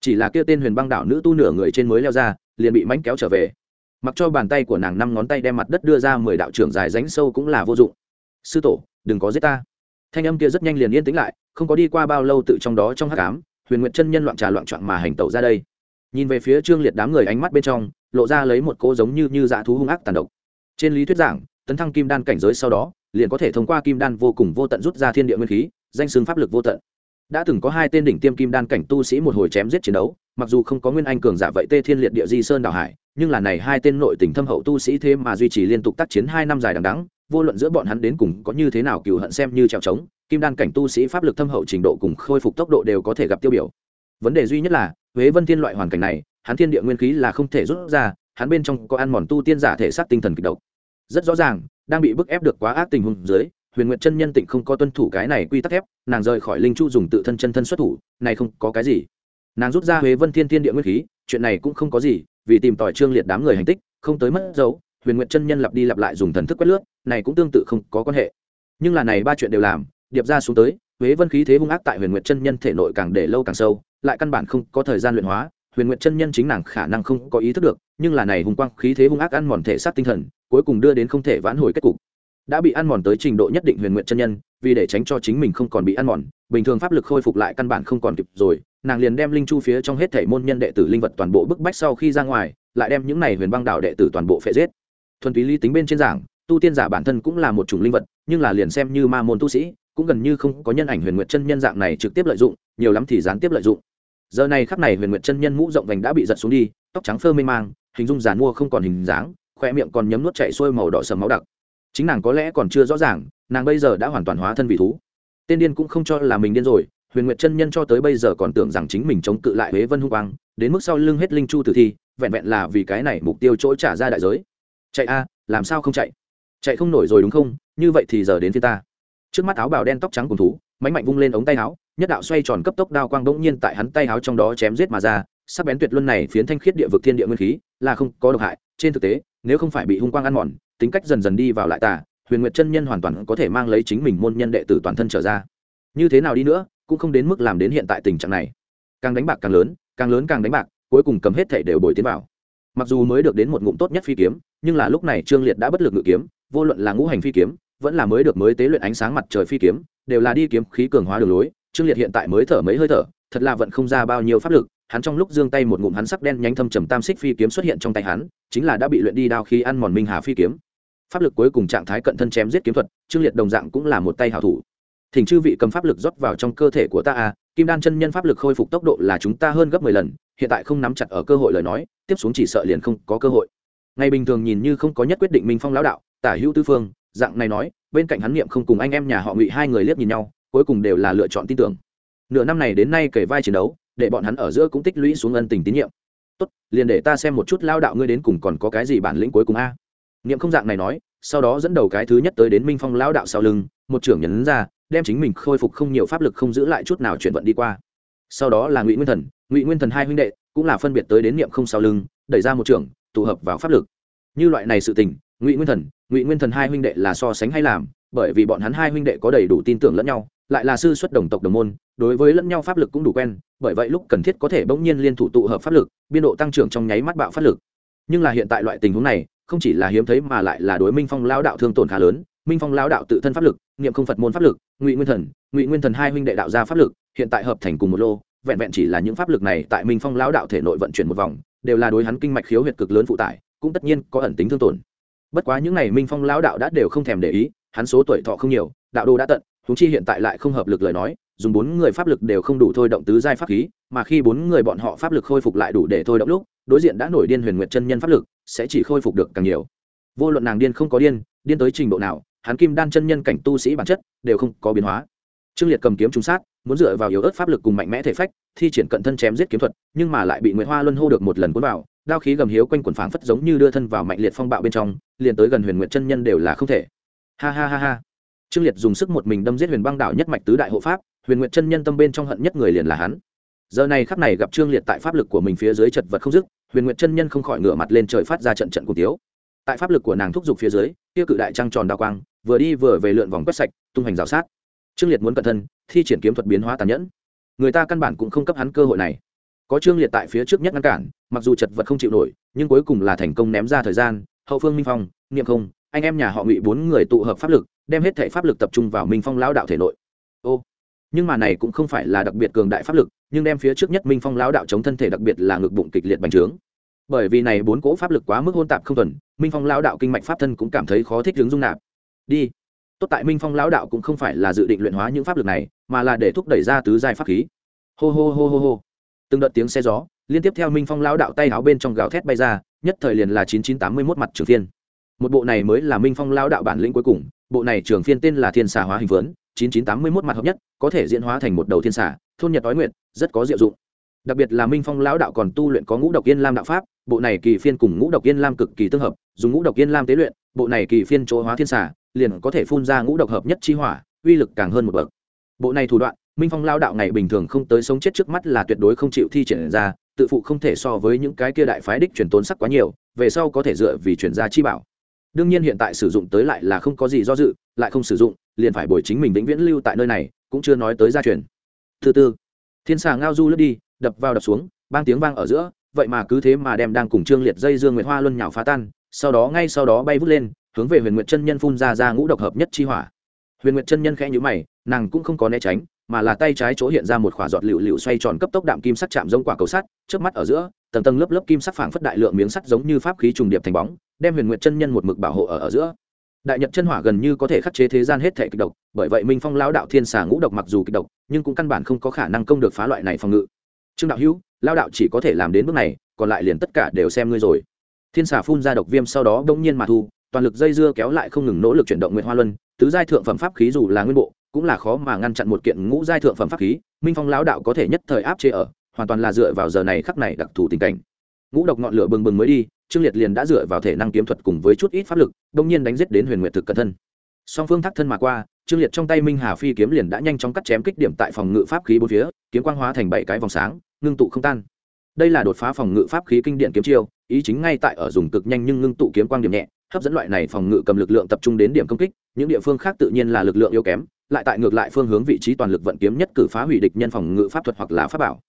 Chỉ là kia tên huyền băng đảo nữ tu nửa người trên mới leo ra, liền bị mánh kéo trở về. Mặc cho bàn tay của nàng năm ngón tay đem mặt đất đưa ra mười đạo trưởng dài ránh sâu cũng là vô dụng. Sư tổ, đừng có giết ta. Thanh âm kia rất nhanh liền yên tĩnh lại, không có đi qua bao lâu tự trong đó trong hát cám huyền nguyện chân nhân loạn trà loạn trọn mà hành tẩu ra đây. Nhìn về phía trương liệt đám người ánh mắt bên trong lộ ra lấy một cô giống như như dã thú hung ác tàn độc. Trên lý thuyết giảng, tấn thăng kim đan cảnh giới sau đó, liền có thể thông qua kim đan vô cùng vô tận rút ra thiên địa nguyên khí, danh xưng pháp lực vô tận. Đã từng có hai tên đỉnh tiêm kim đan cảnh tu sĩ một hồi chém giết chiến đấu, mặc dù không có nguyên anh cường giả vậy tê thiên liệt địa di sơn đào hải, nhưng là này hai tên nội tình thâm hậu tu sĩ thế mà duy trì liên tục tác chiến hai năm dài đằng đẵng, vô luận giữa bọn hắn đến cùng có như thế nào cừu hận xem như trèo trống, kim đan cảnh tu sĩ pháp lực thâm hậu trình độ cùng khôi phục tốc độ đều có thể gặp tiêu biểu. Vấn đề duy nhất là, huế vân thiên loại hoàn cảnh này hắn thiên địa nguyên khí là không thể rút ra, hắn bên trong có ăn mòn tu tiên giả thể xác tinh thần kịch độc. Rất rõ ràng, đang bị bức ép được quá ác tình huống dưới, huyền nguyện chân nhân tịnh không có tuân thủ cái này quy tắc thép, nàng rời khỏi linh chu dùng tự thân chân thân xuất thủ, này không có cái gì. Nàng rút ra huế vân thiên thiên địa nguyên khí, chuyện này cũng không có gì, vì tìm tòi trương liệt đám người hành tích, không tới mất dấu, huyền nguyện chân nhân lặp đi lặp lại dùng thần thức quét lướt, này cũng tương tự không có quan hệ. Nhưng là này ba chuyện đều làm, điệp ra xuống tới, huế vân khí thế hung ác tại huyền nguyện chân nhân thể nội càng để lâu càng sâu, lại căn bản không có thời gian luyện hóa huyền nguyện chân nhân chính nàng khả năng không có ý thức được, nhưng là này hùng quang khí thế hung ác ăn mòn thể xác tinh thần, cuối cùng đưa đến không thể vãn hồi kết cục. Đã bị ăn mòn tới trình độ nhất định huyền nguyện chân nhân, vì để tránh cho chính mình không còn bị ăn mòn, bình thường pháp lực khôi phục lại căn bản không còn kịp rồi, nàng liền đem linh chu phía trong hết thể môn nhân đệ tử linh vật toàn bộ bức bách sau khi ra ngoài, lại đem những này huyền băng đạo đệ tử toàn bộ phệ giết. Thuần túy lý tính bên trên giảng, tu tiên giả bản thân cũng là một chủng linh vật, nhưng là liền xem như ma môn tu sĩ, cũng gần như không có nhân ảnh huyền nguyệt chân nhân dạng này trực tiếp lợi dụng, nhiều lắm thì gián tiếp lợi dụng giờ này khắc này huyền nguyệt chân nhân mũ rộng vành đã bị giật xuống đi, tóc trắng phơ mê mang, hình dung giàn mua không còn hình dáng khoe miệng còn nhấm nuốt chạy xuôi màu đỏ sầm máu đặc. Chính nàng có lẽ còn chưa rõ ràng, nàng bây giờ đã hoàn toàn hóa thân vị thú. Tên điên cũng không cho là mình điên rồi, huyền nguyệt chân nhân cho tới bây giờ còn tưởng rằng chính mình chống cự lại huế vân hung quang, đến mức sau lưng hết linh chu tử thi, vẹn vẹn là vì cái này mục tiêu chỗ trả ra đại giới. Chạy a, làm sao không chạy? Chạy không nổi rồi đúng không? Như vậy thì giờ đến phía ta. Trước mắt áo bào đen tóc trắng cùng thú mánh mạnh vung lên ống tay áo nhất đạo xoay tròn cấp tốc đao quang bỗng nhiên tại hắn tay háo trong đó chém giết mà ra, sắc bén tuyệt luân này phiến thanh khiết địa vực thiên địa nguyên khí, là không có độc hại, trên thực tế, nếu không phải bị hung quang ăn mòn, tính cách dần dần đi vào lại tà, huyền nguyệt chân nhân hoàn toàn có thể mang lấy chính mình môn nhân đệ tử toàn thân trở ra. Như thế nào đi nữa, cũng không đến mức làm đến hiện tại tình trạng này. Càng đánh bạc càng lớn càng lớn càng đánh bạc, cuối cùng cầm hết thể đều bồi tiến vào. Mặc dù mới được đến một ngụm tốt nhất phi kiếm, nhưng là lúc này trương liệt đã bất lực ngự kiếm, vô luận là ngũ hành phi kiếm, vẫn là mới được mới tế luyện ánh sáng mặt trời phi kiếm, đều là đi kiếm khí cường hóa đường lối trương liệt hiện tại mới thở mấy hơi thở, thật là vẫn không ra bao nhiêu pháp lực, hắn trong lúc giương tay một ngụm hắn sắc đen nhánh thâm trầm tam xích phi kiếm xuất hiện trong tay hắn, chính là đã bị luyện đi đao khí ăn mòn minh hà phi kiếm. Pháp lực cuối cùng trạng thái cận thân chém giết kiếm thuật, trương liệt đồng dạng cũng là một tay hảo thủ. Thỉnh chư vị cầm pháp lực rót vào trong cơ thể của ta a, kim đan chân nhân pháp lực khôi phục tốc độ là chúng ta hơn gấp mười lần, hiện tại không nắm chặt ở cơ hội lời nói, tiếp xuống chỉ sợ liền không có cơ hội. Ngày bình thường nhìn như không có nhất quyết định minh phong lão đạo, tả hữu tư phương, dạng này nói, bên cạnh hắn niệm không cùng anh em nhà họ ngụy hai người liếc nhìn nhau cuối cùng đều là lựa chọn tin tưởng. Nửa năm này đến nay kể vai chiến đấu, để bọn hắn ở giữa cũng tích lũy xuống ân tình tín nhiệm. Tốt, liền để ta xem một chút lao đạo ngươi đến cùng còn có cái gì bản lĩnh cuối cùng a. Niệm không dạng này nói, sau đó dẫn đầu cái thứ nhất tới đến minh phong lao đạo sau lưng, một trưởng nhấn ra, đem chính mình khôi phục không nhiều pháp lực không giữ lại chút nào chuyển vận đi qua. Sau đó là ngụy nguyên thần, ngụy nguyên thần hai huynh đệ, cũng là phân biệt tới đến niệm không sau lưng, đẩy ra một trưởng, tụ hợp vào pháp lực. Như loại này sự tình, ngụy nguyên thần, ngụy nguyên thần hai huynh đệ là so sánh hay làm, bởi vì bọn hắn hai huynh đệ có đầy đủ tin tưởng lẫn nhau lại là sư xuất đồng tộc đồng môn, đối với lẫn nhau pháp lực cũng đủ quen, bởi vậy lúc cần thiết có thể bỗng nhiên liên thủ tụ hợp pháp lực, biên độ tăng trưởng trong nháy mắt bạo phát lực. Nhưng là hiện tại loại tình huống này, không chỉ là hiếm thấy mà lại là đối minh phong lao đạo thương tổn khá lớn, minh phong lao đạo tự thân pháp lực, niệm không phật môn pháp lực, ngụy nguyên thần, ngụy nguyên thần hai huynh đệ đạo gia pháp lực, hiện tại hợp thành cùng một lô, vẹn vẹn chỉ là những pháp lực này tại minh phong lao đạo thể nội vận chuyển một vòng, đều là đối hắn kinh mạch khiếu huyệt cực lớn phụ tải, cũng tất nhiên có ẩn tính thương tổn. Bất quá những n à y minh phong lao đạo đã đều không thèm để ý, hắn số tuổi thọ không nhiều, đạo đồ đã tận huống chi hiện tại lại không hợp lực lời nói, dùng bốn người pháp lực đều không đủ thôi động tứ giai pháp khí, mà khi bốn người bọn họ pháp lực khôi phục lại đủ để thôi động lúc, đối diện đã nổi điên huyền nguyệt chân nhân pháp lực, sẽ chỉ khôi phục được càng nhiều. Vô luận nàng điên không có điên điên tới trình độ nào, hắn kim đan chân nhân cảnh tu sĩ bản chất đều không có biến hóa. Trương liệt cầm kiếm trúng sát, muốn dựa vào yếu ớt pháp lực cùng mạnh mẽ thể phách, thi triển cận thân chém giết kiếm thuật, nhưng mà lại bị nguyễn hoa luân hô được một lần cuốn vào, đao khí gầm hiếu quanh quần phảng phất giống như đưa thân vào mạnh liệt phong bạo bên trong, liền tới gần huyền nguyệt chân nhân đều là không thể. Ha ha ha ha trương liệt dùng sức một mình đâm giết huyền băng đảo nhất mạch tứ đại hộ pháp, huyền nguyệt chân nhân tâm bên trong hận nhất người liền là hắn. Giờ này khắc này gặp trương liệt tại pháp lực của mình phía dưới chật vật không dứt, huyền nguyệt chân nhân không khỏi ngửa mặt lên trời phát ra trận trận cùng tiếu. Tại pháp lực của nàng thúc giục phía dưới, kia cự đại trăng tròn đa quang, vừa đi vừa về lượn vòng quét sạch, tung hành rào sát. Trương liệt muốn cẩn thân thi triển kiếm thuật biến hóa tàn nhẫn. Người ta căn bản cũng không cấp hắn cơ hội này. Có trương liệt tại phía trước nhất ngăn cản, mặc dù chật vật không chịu nổi, nhưng cuối cùng là thành công ném ra thời gian, hậu phương minh phong, niệm không anh em nhà họ ngụy bốn người tụ hợp pháp lực đem hết thể pháp lực tập trung vào minh phong lão đạo thể nội ô nhưng mà này cũng không phải là đặc biệt cường đại pháp lực nhưng đem phía trước nhất minh phong lão đạo chống thân thể đặc biệt là ngực bụng kịch liệt bành trướng bởi vì này bốn cỗ pháp lực quá mức hôn tạp không thuần minh phong lão đạo kinh mạch pháp thân cũng cảm thấy khó thích ứng dung nạp đi tốt tại minh phong lão đạo cũng không phải là dự định luyện hóa những pháp lực này mà là để thúc đẩy ra tứ giai pháp khí hô hô hô hô hô từng đợt tiếng xe gió liên tiếp theo minh phong lão đạo tay áo bên trong gào thét bay ra nhất thời liền là chín chín tám mươi mốt mặt trường thiên một bộ này mới là minh phong lão đạo bản lĩnh cuối cùng, bộ này trường phiên tên là thiên xà hóa hình vớn chín chín tám mươi mốt mặt hợp nhất, có thể diễn hóa thành một đầu thiên xà, thôn nhật đói nguyện rất có diệu dụng. Đặc biệt là minh phong lão đạo còn tu luyện có ngũ độc yên lam đạo pháp, bộ này kỳ phiên cùng ngũ độc yên lam cực kỳ tương hợp, dùng ngũ độc yên lam tế luyện, bộ này kỳ phiên chỗ hóa thiên xà, liền có thể phun ra ngũ độc hợp nhất chi hỏa, uy lực càng hơn một bậc. Bộ này thủ đoạn, minh phong lao đạo ngày bình thường không tới sống chết trước mắt là tuyệt đối không chịu thi triển ra, tự phụ không thể so với những cái kia đại phái đích truyền tốn sắc quá nhiều, về sau có thể dựa vì chuyển gia chi bảo đương nhiên hiện tại sử dụng tới lại là không có gì do dự, lại không sử dụng, liền phải bồi chính mình vĩnh viễn lưu tại nơi này, cũng chưa nói tới gia truyền. Thứ tư, thiên xà ngao du lướt đi, đập vào đập xuống, bang tiếng vang ở giữa, vậy mà cứ thế mà đem đang cùng trương liệt dây dương nguyệt hoa luân nhào phá tan, sau đó ngay sau đó bay vút lên, hướng về huyền nguyệt chân nhân phun ra ra ngũ độc hợp nhất chi hỏa. Huyền nguyệt chân nhân khẽ nhữ mày, nàng cũng không có né tránh, mà là tay trái chỗ hiện ra một khỏa giọt lựu lựu xoay tròn cấp tốc đạm kim sắc chạm giống quả cầu sắt trước mắt ở giữa tầng tầng lớp lớp kim sắc phảng phất đại lượng miếng sắt giống như pháp khí trùng điệp thành bóng, đem huyền nguyệt chân nhân một mực bảo hộ ở ở giữa. Đại nhật chân hỏa gần như có thể khắc chế thế gian hết thể kịch độc, bởi vậy minh phong lão đạo thiên xà ngũ độc mặc dù kịch độc, nhưng cũng căn bản không có khả năng công được phá loại này phòng ngự. Trương đạo hữu, lão đạo chỉ có thể làm đến bước này, còn lại liền tất cả đều xem ngươi rồi. Thiên xà phun ra độc viêm sau đó bỗng nhiên mà thu, toàn lực dây dưa kéo lại không ngừng nỗ lực chuyển động nguyệt hoa luân, tứ giai thượng phẩm pháp khí dù là nguyên bộ, cũng là khó mà ngăn chặn một kiện ngũ giai thượng phẩm pháp khí, minh phong lão đạo có thể nhất thời áp chế ở hoàn toàn là dựa vào giờ này khắc này đặc thù tình cảnh. Ngũ độc ngọn lửa bừng bừng mới đi, trương liệt liền đã dựa vào thể năng kiếm thuật cùng với chút ít pháp lực đông nhiên đánh giết đến huyền nguyệt thực cẩn thân. Song phương thác thân mà qua, trương liệt trong tay minh hà phi kiếm liền đã nhanh chóng cắt chém kích điểm tại phòng ngự pháp khí bốn phía, kiếm quang hóa thành bảy cái vòng sáng, ngưng tụ không tan. Đây là đột phá phòng ngự pháp khí kinh điện kiếm chiêu, ý chính ngay tại ở dùng cực nhanh nhưng ngưng tụ kiếm quang điểm nhẹ, hấp dẫn loại này phòng ngự cầm lực lượng tập trung đến điểm công kích, những địa phương khác tự nhiên là lực lượng yếu kém, lại tại ngược lại phương hướng vị trí toàn lực vận kiếm nhất cử phá hủy địch nhân phòng ngự pháp thuật hoặc là pháp bảo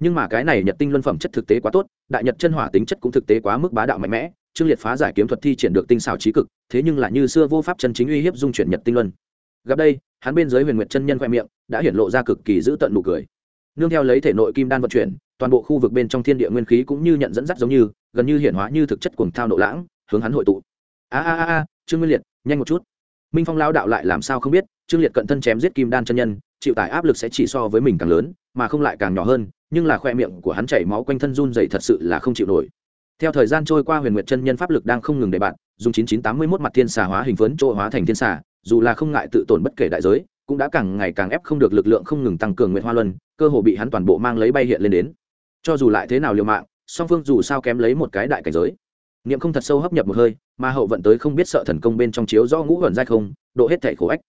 nhưng mà cái này nhật tinh luân phẩm chất thực tế quá tốt, đại nhật chân hỏa tính chất cũng thực tế quá mức bá đạo mạnh mẽ, trương liệt phá giải kiếm thuật thi triển được tinh xảo trí cực, thế nhưng là như xưa vô pháp chân chính uy hiếp dung chuyển nhật tinh luân. Gặp đây, hắn bên dưới huyền nguyệt chân nhân khoe miệng đã hiển lộ ra cực kỳ giữ tận nụ cười. Nương theo lấy thể nội kim đan vận chuyển, toàn bộ khu vực bên trong thiên địa nguyên khí cũng như nhận dẫn dắt giống như, gần như hiển hóa như thực chất cuồng thao nộ lãng, hướng hắn hội tụ. A a a a, trương nguyên liệt, nhanh một chút. Minh phong lao đạo lại làm sao không biết, trương liệt cận thân chém giết kim đan chân nhân, chịu tải áp lực sẽ chỉ so với mình càng lớn, mà không lại càng nhỏ hơn nhưng là khoe miệng của hắn chảy máu quanh thân run dày thật sự là không chịu nổi. Theo thời gian trôi qua huyền nguyệt chân nhân pháp lực đang không ngừng để bạn dùng chín chín tám mươi mốt mặt thiên xà hóa hình phấn, chỗ hóa thành thiên xà, dù là không ngại tự tổn bất kể đại giới, cũng đã càng ngày càng ép không được lực lượng không ngừng tăng cường nguyệt hoa luân, cơ hồ bị hắn toàn bộ mang lấy bay hiện lên đến. Cho dù lại thế nào liều mạng, song phương dù sao kém lấy một cái đại cảnh giới. Niệm không thật sâu hấp nhập một hơi, mà hậu vận tới không biết sợ thần công bên trong chiếu do ngũ huyền dai không, độ hết thể khổ ách.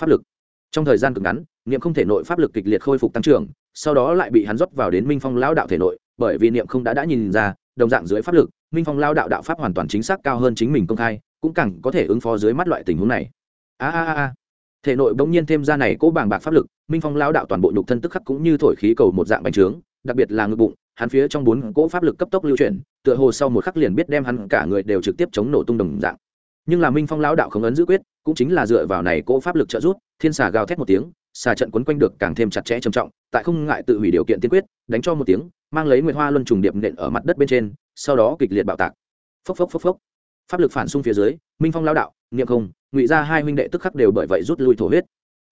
Pháp lực. Trong thời gian cực ngắn, niệm không thể nội pháp lực kịch liệt khôi phục tăng trưởng sau đó lại bị hắn rót vào đến minh phong lao đạo thể nội bởi vì niệm không đã đã nhìn ra đồng dạng dưới pháp lực minh phong lao đạo đạo pháp hoàn toàn chính xác cao hơn chính mình công khai cũng càng có thể ứng phó dưới mắt loại tình huống này. A a a thể nội bỗng nhiên thêm ra này cố bàng bạc pháp lực minh phong lao đạo toàn bộ nhục thân tức khắc cũng như thổi khí cầu một dạng bành trướng đặc biệt là ngực bụng hắn phía trong bốn cỗ pháp lực cấp tốc lưu chuyển tựa hồ sau một khắc liền biết đem hắn cả người đều trực tiếp chống nổ tung đồng dạng. Nhưng là minh phong lão đạo không ấn giữ quyết cũng chính là dựa vào này cỗ pháp lực trợ giúp, thiên xà gào thét một tiếng xà trận quấn quanh được càng thêm chặt chẽ trầm trọng, tại không ngại tự hủy điều kiện tiên quyết, đánh cho một tiếng, mang lấy nguyệt hoa luân trùng điệp nện ở mặt đất bên trên, sau đó kịch liệt bạo tạc. Phốc phốc phốc phốc. Pháp lực phản xung phía dưới, minh phong lão đạo, niệm không, ngụy ra hai huynh đệ tức khắc đều bởi vậy rút lui thổ huyết.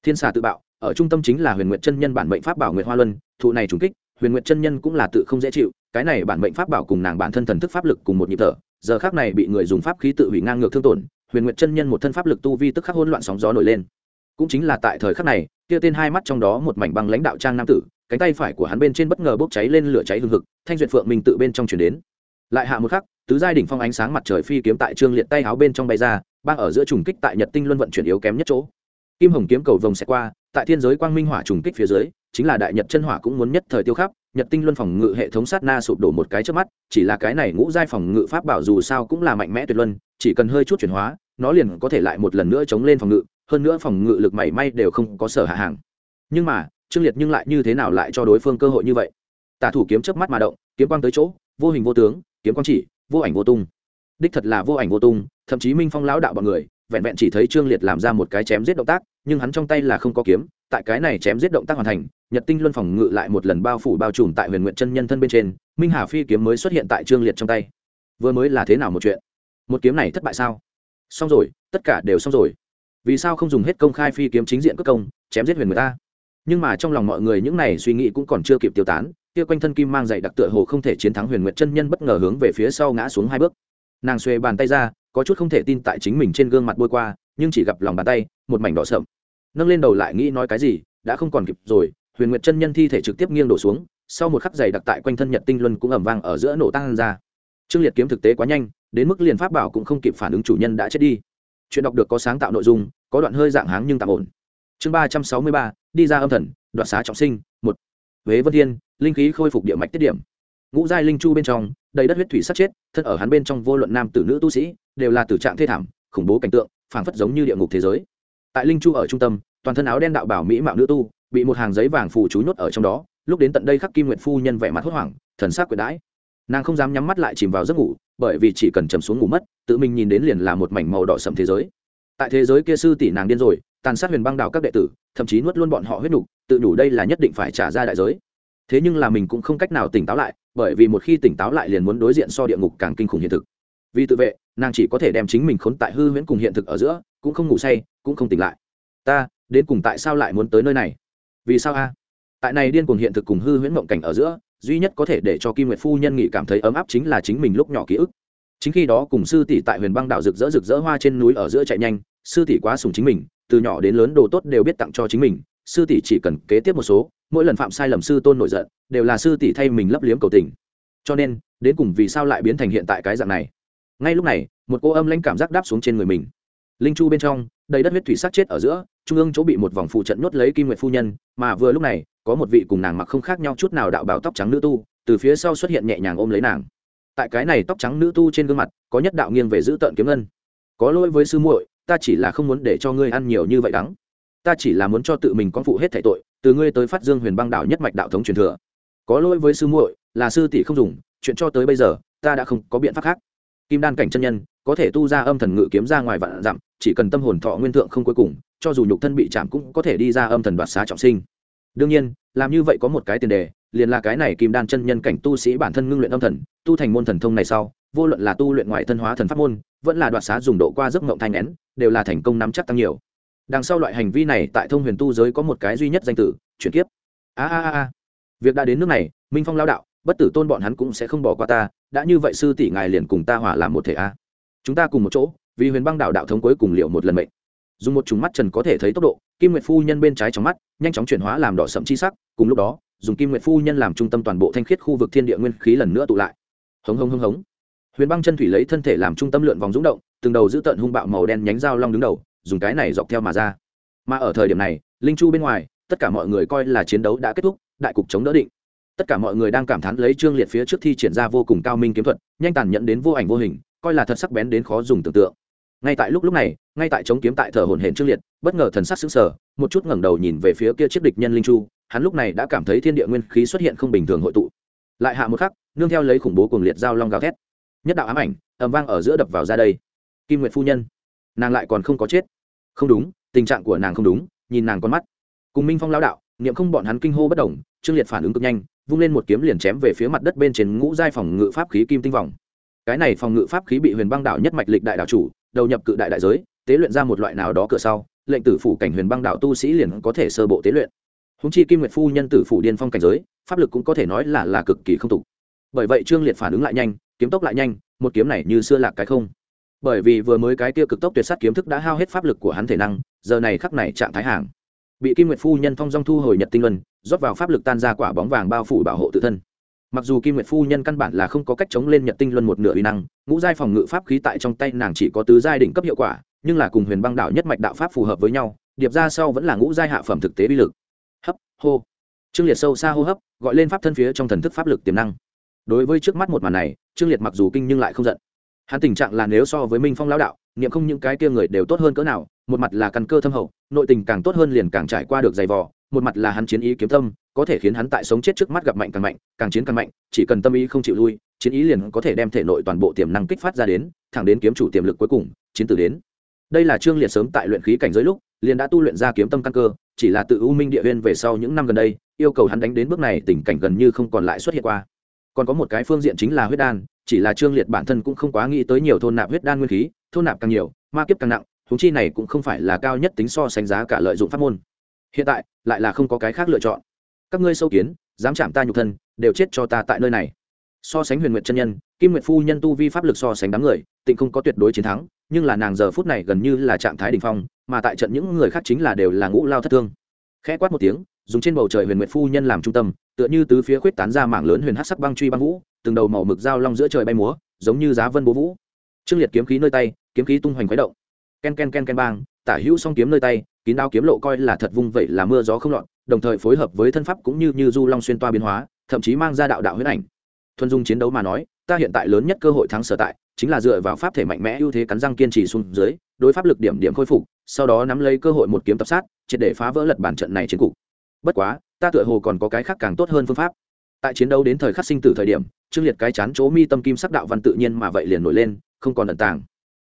Thiên xà tự bạo, ở trung tâm chính là huyền nguyệt chân nhân bản mệnh pháp bảo nguyệt hoa luân, thụ này trùng kích, huyền nguyệt chân nhân cũng là tự không dễ chịu, cái này bản mệnh pháp bảo cùng nàng bản thân thần thức pháp lực cùng một nhịp thở, giờ khác này bị người dùng pháp khí tự hủy ngang ngược thương tổn, huyền nguyệt chân nhân một thân pháp lực tu vi tức khắc hỗn loạn sóng gió nổi lên. Cũng chính là tại thời khắc này kia tên hai mắt trong đó một mảnh băng lãnh đạo trang nam tử, cánh tay phải của hắn bên trên bất ngờ bốc cháy lên lửa cháy hừng hực, thanh duyệt phượng mình tự bên trong chuyển đến. Lại hạ một khắc, tứ giai đỉnh phong ánh sáng mặt trời phi kiếm tại trương liệt tay áo bên trong bay ra, băng ở giữa trùng kích tại nhật tinh luân vận chuyển yếu kém nhất chỗ. Kim hồng kiếm cầu vồng xẹt qua, tại thiên giới quang minh hỏa trùng kích phía dưới, chính là đại nhật chân hỏa cũng muốn nhất thời tiêu khắp, nhật tinh luân phòng ngự hệ thống sát na sụp đổ một cái trước mắt, chỉ là cái này ngũ giai phòng ngự pháp bảo dù sao cũng là mạnh mẽ tuyệt luân, chỉ cần hơi chút chuyển hóa, nó liền có thể lại một lần nữa chống lên phòng ngự hơn nữa phòng ngự lực mảy may đều không có sở hạ hàng. Nhưng mà, trương liệt nhưng lại như thế nào lại cho đối phương cơ hội như vậy? Tả thủ kiếm chớp mắt mà động, kiếm quang tới chỗ, vô hình vô tướng, kiếm quang chỉ, vô ảnh vô tung. Đích thật là vô ảnh vô tung, thậm chí minh phong lão đạo bọn người, vẹn vẹn chỉ thấy trương liệt làm ra một cái chém giết động tác, nhưng hắn trong tay là không có kiếm, tại cái này chém giết động tác hoàn thành, nhật tinh luân phòng ngự lại một lần bao phủ bao trùm tại huyền nguyện chân nhân thân bên trên, minh hà phi kiếm mới xuất hiện tại trương liệt trong tay. Vừa mới là thế nào một chuyện? Một kiếm này thất bại sao? Xong rồi, tất cả đều xong rồi vì sao không dùng hết công khai phi kiếm chính diện cất công, chém giết huyền người ta? Nhưng mà trong lòng mọi người những này suy nghĩ cũng còn chưa kịp tiêu tán, kia quanh thân kim mang dày đặc tựa hồ không thể chiến thắng huyền nguyệt chân nhân bất ngờ hướng về phía sau ngã xuống hai bước. Nàng xuê bàn tay ra, có chút không thể tin tại chính mình trên gương mặt bôi qua, nhưng chỉ gặp lòng bàn tay, một mảnh đỏ sậm. Nâng lên đầu lại nghĩ nói cái gì, đã không còn kịp rồi, huyền nguyệt chân nhân thi thể trực tiếp nghiêng đổ xuống, sau một khắc dày đặc tại quanh thân nhật tinh luân cũng ẩm vang ở giữa nổ tăng ra. Trương liệt kiếm thực tế quá nhanh, đến mức liền pháp bảo cũng không kịp phản ứng chủ nhân đã chết đi chuyện đọc được có sáng tạo nội dung, có đoạn hơi dạng háng nhưng tạm ổn. Chương ba trăm sáu mươi ba, đi ra âm thần đoạn xá trọng sinh, một. Huế vân thiên, linh khí khôi phục địa mạch tiết điểm. Ngũ giai linh chu bên trong, đầy đất huyết thủy sát chết, thân ở hắn bên trong vô luận nam tử nữ tu sĩ, đều là tử trạng thê thảm, khủng bố cảnh tượng, phảng phất giống như địa ngục thế giới. Tại linh chu ở trung tâm, toàn thân áo đen đạo bảo mỹ mạo nữ tu, bị một hàng giấy vàng phủ chú nhốt ở trong đó, lúc đến tận đây khắc kim nguyệt phu nhân vẻ mặt hốt hoảng, thần sắc quyệt đãi. Nàng không dám nhắm mắt lại chìm vào giấc ngủ bởi vì chỉ cần chầm xuống ngủ mất tự mình nhìn đến liền là một mảnh màu đỏ sầm thế giới. Tại thế giới kia sư tỷ nàng điên rồi tàn sát huyền băng đào các đệ tử thậm chí nuốt luôn bọn họ huyết nhục, tự đủ đây là nhất định phải trả ra đại giới. Thế nhưng là mình cũng không cách nào tỉnh táo lại bởi vì một khi tỉnh táo lại liền muốn đối diện so địa ngục càng kinh khủng hiện thực. Vì tự vệ nàng chỉ có thể đem chính mình khốn tại hư huyễn cùng hiện thực ở giữa cũng không ngủ say cũng không tỉnh lại. Ta đến cùng tại sao lại muốn tới nơi này? Vì sao a? Tại này điên cùng hiện thực cùng hư huyễn mộng cảnh ở giữa duy nhất có thể để cho kim nguyệt phu nhân nghị cảm thấy ấm áp chính là chính mình lúc nhỏ ký ức. Chính khi đó cùng sư tỷ tại huyền băng đạo rực rỡ rực rỡ hoa trên núi ở giữa chạy nhanh, sư tỷ quá sùng chính mình, từ nhỏ đến lớn đồ tốt đều biết tặng cho chính mình, sư tỷ chỉ cần kế tiếp một số, mỗi lần phạm sai lầm sư tôn nổi giận, đều là sư tỷ thay mình lấp liếm cầu tình. Cho nên, đến cùng vì sao lại biến thành hiện tại cái dạng này? Ngay lúc này, một cô âm lãnh cảm giác đáp xuống trên người mình. Linh chu bên trong, đầy đất huyết thủy sát chết ở giữa, trung ương chỗ bị một vòng phụ trận nhốt lấy kim nguyệt phu nhân, mà vừa lúc này có một vị cùng nàng mặc không khác nhau chút nào đạo bảo tóc trắng nữ tu, từ phía sau xuất hiện nhẹ nhàng ôm lấy nàng. Tại cái này tóc trắng nữ tu trên gương mặt, có nhất đạo nghiêng về giữ tợn kiếm ngân. Có lỗi với sư muội, ta chỉ là không muốn để cho ngươi ăn nhiều như vậy đắng. Ta chỉ là muốn cho tự mình con phụ hết thảy tội, từ ngươi tới phát dương huyền băng đạo nhất mạch đạo thống truyền thừa. Có lỗi với sư muội, là sư tỷ không dùng, chuyện cho tới bây giờ, ta đã không có biện pháp khác. Kim đan cảnh chân nhân, có thể tu ra âm thần ngự kiếm ra ngoài vạn dặm, chỉ cần tâm hồn thọ nguyên thượng không cuối cùng, cho dù nhục thân bị chạm cũng có thể đi ra âm thần đoạt xá trọng sinh đương nhiên, làm như vậy có một cái tiền đề, liền là cái này kim đan chân nhân cảnh tu sĩ bản thân ngưng luyện âm thần, tu thành môn thần thông này sau, vô luận là tu luyện ngoại thân hóa thần pháp môn, vẫn là đoạt xá dùng độ qua giấc mộng thanh nén, đều là thành công nắm chắc tăng nhiều. Đằng sau loại hành vi này, tại thông huyền tu giới có một cái duy nhất danh tử, chuyển kiếp. A a a việc đã đến nước này, minh phong lao đạo, bất tử tôn bọn hắn cũng sẽ không bỏ qua ta, đã như vậy sư tỷ ngài liền cùng ta hỏa làm một thể a. Chúng ta cùng một chỗ, vì huyền băng đạo đạo thống cuối cùng liệu một lần mệnh dùng một trùng mắt trần có thể thấy tốc độ, kim nguyệt phu nhân bên trái trong mắt, nhanh chóng chuyển hóa làm đỏ sậm chi sắc, cùng lúc đó, dùng kim nguyệt phu nhân làm trung tâm toàn bộ thanh khiết khu vực thiên địa nguyên khí lần nữa tụ lại. Hống hống hống hống. Huyền băng chân thủy lấy thân thể làm trung tâm lượn vòng rúng động, từng đầu giữ tận hung bạo màu đen nhánh dao long đứng đầu, dùng cái này dọc theo mà ra. Mà ở thời điểm này, linh chu bên ngoài, tất cả mọi người coi là chiến đấu đã kết thúc, đại cục chống đỡ định. Tất cả mọi người đang cảm thán lấy trương liệt phía trước thi triển ra vô cùng cao minh kiếm thuật, nhanh tàn nhận đến vô ảnh vô hình, coi là thật sắc bén đến khó dùng tưởng tượng ngay tại lúc lúc này, ngay tại chống kiếm tại thờ hồn hển trương liệt, bất ngờ thần sắc xứng sở một chút ngẩng đầu nhìn về phía kia chiếc địch nhân linh chu, hắn lúc này đã cảm thấy thiên địa nguyên khí xuất hiện không bình thường hội tụ. Lại hạ một khắc, nương theo lấy khủng bố cuồng liệt giao long gào thét. Nhất đạo ám ảnh, ầm vang ở giữa đập vào ra đây. Kim nguyệt phu nhân, nàng lại còn không có chết. Không đúng, tình trạng của nàng không đúng, nhìn nàng con mắt. Cùng minh phong lao đạo, niệm không bọn hắn kinh hô bất đồng trương liệt phản ứng cực nhanh, vung lên một kiếm liền chém về phía mặt đất bên trên ngũ giai phòng ngự pháp khí kim tinh vòng. Cái này phòng ngự pháp khí bị huyền băng đạo nhất mạch lịch đại đạo chủ đầu nhập cự đại đại giới, tế luyện ra một loại nào đó cửa sau, lệnh tử phủ cảnh huyền băng đạo tu sĩ liền có thể sơ bộ tế luyện. Húng chi kim nguyệt phu nhân tử phủ điên phong cảnh giới, pháp lực cũng có thể nói là là cực kỳ không tục. Bởi vậy trương liệt phản ứng lại nhanh, kiếm tốc lại nhanh, một kiếm này như xưa lạc cái không. Bởi vì vừa mới cái kia cực tốc tuyệt sát kiếm thức đã hao hết pháp lực của hắn thể năng, giờ này khắc này trạng thái hàng. Bị kim nguyệt phu nhân phong dong thu hồi nhật tinh luân, rót vào pháp lực tan ra quả bóng vàng bao phủ bảo hộ tự thân mặc dù kim nguyệt phu nhân căn bản là không có cách chống lên nhật tinh luân một nửa uy năng, ngũ giai phòng ngự pháp khí tại trong tay nàng chỉ có tứ giai đỉnh cấp hiệu quả, nhưng là cùng huyền băng đạo nhất mạch đạo pháp phù hợp với nhau, điệp ra sau vẫn là ngũ giai hạ phẩm thực tế bi lực. Hấp, hô. Trương liệt sâu xa hô hấp, gọi lên pháp thân phía trong thần thức pháp lực tiềm năng. Đối với trước mắt một màn này, trương liệt mặc dù kinh nhưng lại không giận. Hắn tình trạng là nếu so với minh phong lão đạo, niệm không những cái kia người đều tốt hơn cỡ nào, một mặt là căn cơ thâm hậu, nội tình càng tốt hơn liền càng trải qua được dày vò một mặt là hắn chiến ý kiếm tâm, có thể khiến hắn tại sống chết trước mắt gặp mạnh càng mạnh, càng chiến càng mạnh, chỉ cần tâm ý không chịu lui, chiến ý liền có thể đem thể nội toàn bộ tiềm năng kích phát ra đến, thẳng đến kiếm chủ tiềm lực cuối cùng, chiến tử đến. Đây là trương liệt sớm tại luyện khí cảnh giới lúc, liền đã tu luyện ra kiếm tâm căn cơ, chỉ là tự u minh địa huyên về sau những năm gần đây, yêu cầu hắn đánh đến bước này tình cảnh gần như không còn lại xuất hiện qua. Còn có một cái phương diện chính là huyết đan, chỉ là trương liệt bản thân cũng không quá nghĩ tới nhiều thôn nạp huyết đan nguyên khí, thôn nạp càng nhiều, ma kiếp càng nặng húng chi này cũng không phải là cao nhất tính so sánh giá cả lợi dụng pháp môn hiện tại, lại là không có cái khác lựa chọn. Các ngươi sâu kiến, dám chạm ta nhục thân, đều chết cho ta tại nơi này. So sánh huyền nguyệt chân nhân, kim nguyệt phu nhân tu vi pháp lực so sánh đám người, tịnh không có tuyệt đối chiến thắng, nhưng là nàng giờ phút này gần như là trạng thái đ ỉ n h phong, mà tại trận những người khác chính là đều là ngũ lao thất thương. Khẽ quát một tiếng, dùng trên bầu trời huyền nguyệt phu nhân làm trung tâm, tựa như tứ phía khuyết tán ra mảng lớn huyền hát sắc băng truy băng vũ, từng đầu màu mực dao long giữa trời bay múa, giống như giá vân bố vũ. Trương liệt kiếm khí nơi tay, kiếm khí tung hoành khuấy động. Ken ken ken ken bang tả hữu song kiếm nơi tay, kín đao kiếm lộ coi là thật vung vậy là mưa gió không lọt, đồng thời phối hợp với thân pháp cũng như như du long xuyên toa biến hóa, thậm chí mang ra đạo đạo huyết ảnh. Thuần dung chiến đấu mà nói, ta hiện tại lớn nhất cơ hội thắng sở tại, chính là dựa vào pháp thể mạnh mẽ ưu thế cắn răng kiên trì xuống dưới, đối pháp lực điểm điểm khôi phục, sau đó nắm lấy cơ hội một kiếm tập sát, triệt để phá vỡ lật bản trận này chiến cục. Bất quá, ta tựa hồ còn có cái khác càng tốt hơn phương pháp. Tại chiến đấu đến thời khắc sinh tử thời điểm, trương liệt cái chán chỗ mi tâm kim sắc đạo văn tự nhiên mà vậy liền nổi lên, không còn ẩn tàng.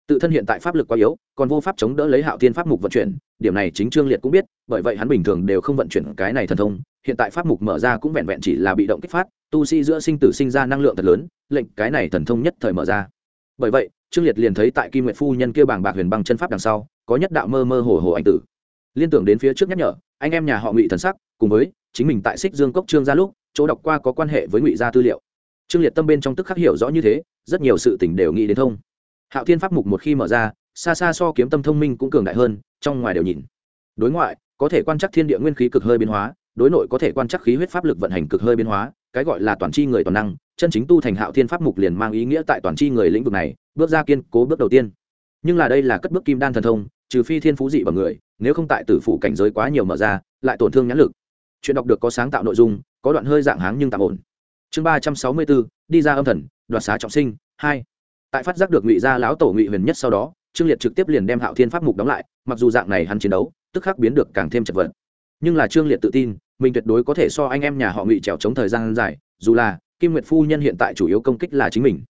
Tự thân hiện tại pháp lực quá yếu còn vô pháp chống đỡ lấy hạo thiên pháp mục vận chuyển, điểm này chính trương liệt cũng biết, bởi vậy hắn bình thường đều không vận chuyển cái này thần thông, hiện tại pháp mục mở ra cũng vẹn vẹn chỉ là bị động kích phát, tu sĩ giữa sinh tử sinh ra năng lượng thật lớn, lệnh cái này thần thông nhất thời mở ra. Bởi vậy, trương liệt liền thấy tại kim nguyện phu nhân kia bảng bạc huyền băng chân pháp đằng sau, có nhất đạo mơ mơ hồ hồ anh tử. Liên tưởng đến phía trước nhắc nhở, anh em nhà họ ngụy thần sắc, cùng với chính mình tại xích dương cốc trương gia lúc, chỗ đọc qua có quan hệ với ngụy gia tư liệu. Trương liệt tâm bên trong tức khắc hiểu rõ như thế, rất nhiều sự tình đều nghĩ đến thông. Hạo thiên pháp mục một khi mở ra xa xa so kiếm tâm thông minh cũng cường đại hơn, trong ngoài đều nhìn. Đối ngoại, có thể quan trắc thiên địa nguyên khí cực hơi biến hóa, đối nội có thể quan trắc khí huyết pháp lực vận hành cực hơi biến hóa, cái gọi là toàn chi người toàn năng, chân chính tu thành hạo thiên pháp mục liền mang ý nghĩa tại toàn chi người lĩnh vực này, bước ra kiên cố bước đầu tiên. Nhưng là đây là cất bước kim đan thần thông, trừ phi thiên phú dị bằng người, nếu không tại tử phụ cảnh giới quá nhiều mở ra, lại tổn thương nhãn lực. Chuyện đọc được có sáng tạo nội dung, có đoạn hơi dạng háng nhưng tạm ổn. Chương ba trăm sáu mươi bốn, đi ra âm thần, đoạt xá trọng sinh, hai. Tại phát giác được ngụy gia lão tổ ngụy huyền nhất sau đó trương liệt trực tiếp liền đem hạo thiên pháp mục đóng lại, mặc dù dạng này hắn chiến đấu, tức khắc biến được càng thêm chật vật. Nhưng là trương liệt tự tin, mình tuyệt đối có thể so anh em nhà họ ngụy trèo chống thời gian dài, dù là kim nguyệt phu nhân hiện tại chủ yếu công kích là chính mình.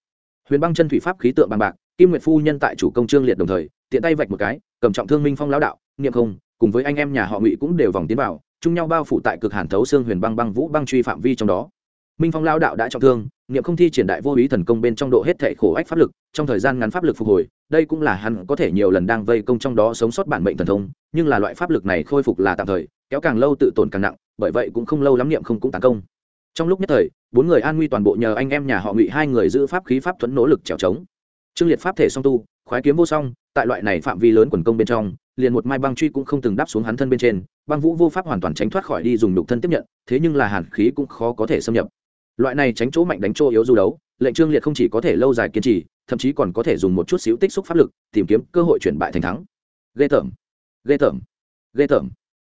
Huyền băng chân thủy pháp khí tượng bằng bạc, kim nguyệt phu nhân tại chủ công trương liệt đồng thời, tiện tay vạch một cái, cầm trọng thương minh phong lão đạo, niệm không, cùng với anh em nhà họ ngụy cũng đều vòng tiến vào, chung nhau bao phủ tại cực hàn thấu xương huyền băng băng vũ băng truy phạm vi trong đó. Minh phong lao đạo đã trọng thương, niệm không thi triển đại vô ý thần công bên trong độ hết thể khổ ách pháp lực, trong thời gian ngắn pháp lực phục hồi đây cũng là hắn có thể nhiều lần đang vây công trong đó sống sót bản mệnh thần thông, nhưng là loại pháp lực này khôi phục là tạm thời, kéo càng lâu tự tổn càng nặng, bởi vậy cũng không lâu lắm niệm không cũng tấn công. Trong lúc nhất thời, bốn người an nguy toàn bộ nhờ anh em nhà họ ngụy hai người giữ pháp khí pháp thuẫn nỗ lực trèo trống. Trương liệt pháp thể song tu, khoái kiếm vô song, tại loại này phạm vi lớn quần công bên trong, liền một mai băng truy cũng không từng đáp xuống hắn thân bên trên, băng vũ vô pháp hoàn toàn tránh thoát khỏi đi dùng đục thân tiếp nhận, thế nhưng là hàn khí cũng khó có thể xâm nhập. Loại này tránh chỗ mạnh đánh chỗ yếu du đấu, lệnh trương liệt không chỉ có thể lâu dài kiên trì thậm chí còn có thể dùng một chút xíu tích xúc pháp lực tìm kiếm cơ hội chuyển bại thành thắng. Ghê tởm. Ghê tởm. Ghê tởm.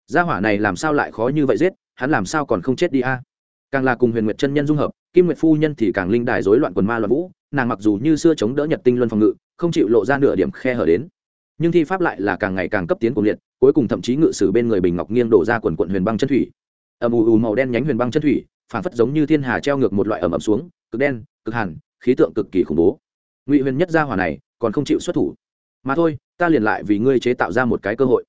Gia hỏa này làm sao lại khó như vậy giết, hắn làm sao còn không chết đi a? Càng là cùng huyền nguyệt chân nhân dung hợp, kim nguyệt phu nhân thì càng linh đài rối loạn quần ma loạn vũ, nàng mặc dù như xưa chống đỡ nhật tinh luân phòng ngự, không chịu lộ ra nửa điểm khe hở đến. Nhưng thi pháp lại là càng ngày càng cấp tiến cuồng liệt, cuối cùng thậm chí ngự sử bên người bình ngọc nghiêng đổ ra quần quận huyền băng chân thủy. Ầm ù ù màu đen nhánh huyền băng chân thủy phản phất giống như thiên hà treo ngược một loại ẩm ẩm xuống, cực đen, cực hàn, khí tượng cực kỳ khủng bố ngụy huyền nhất gia hỏa này còn không chịu xuất thủ mà thôi ta liền lại vì ngươi chế tạo ra một cái cơ hội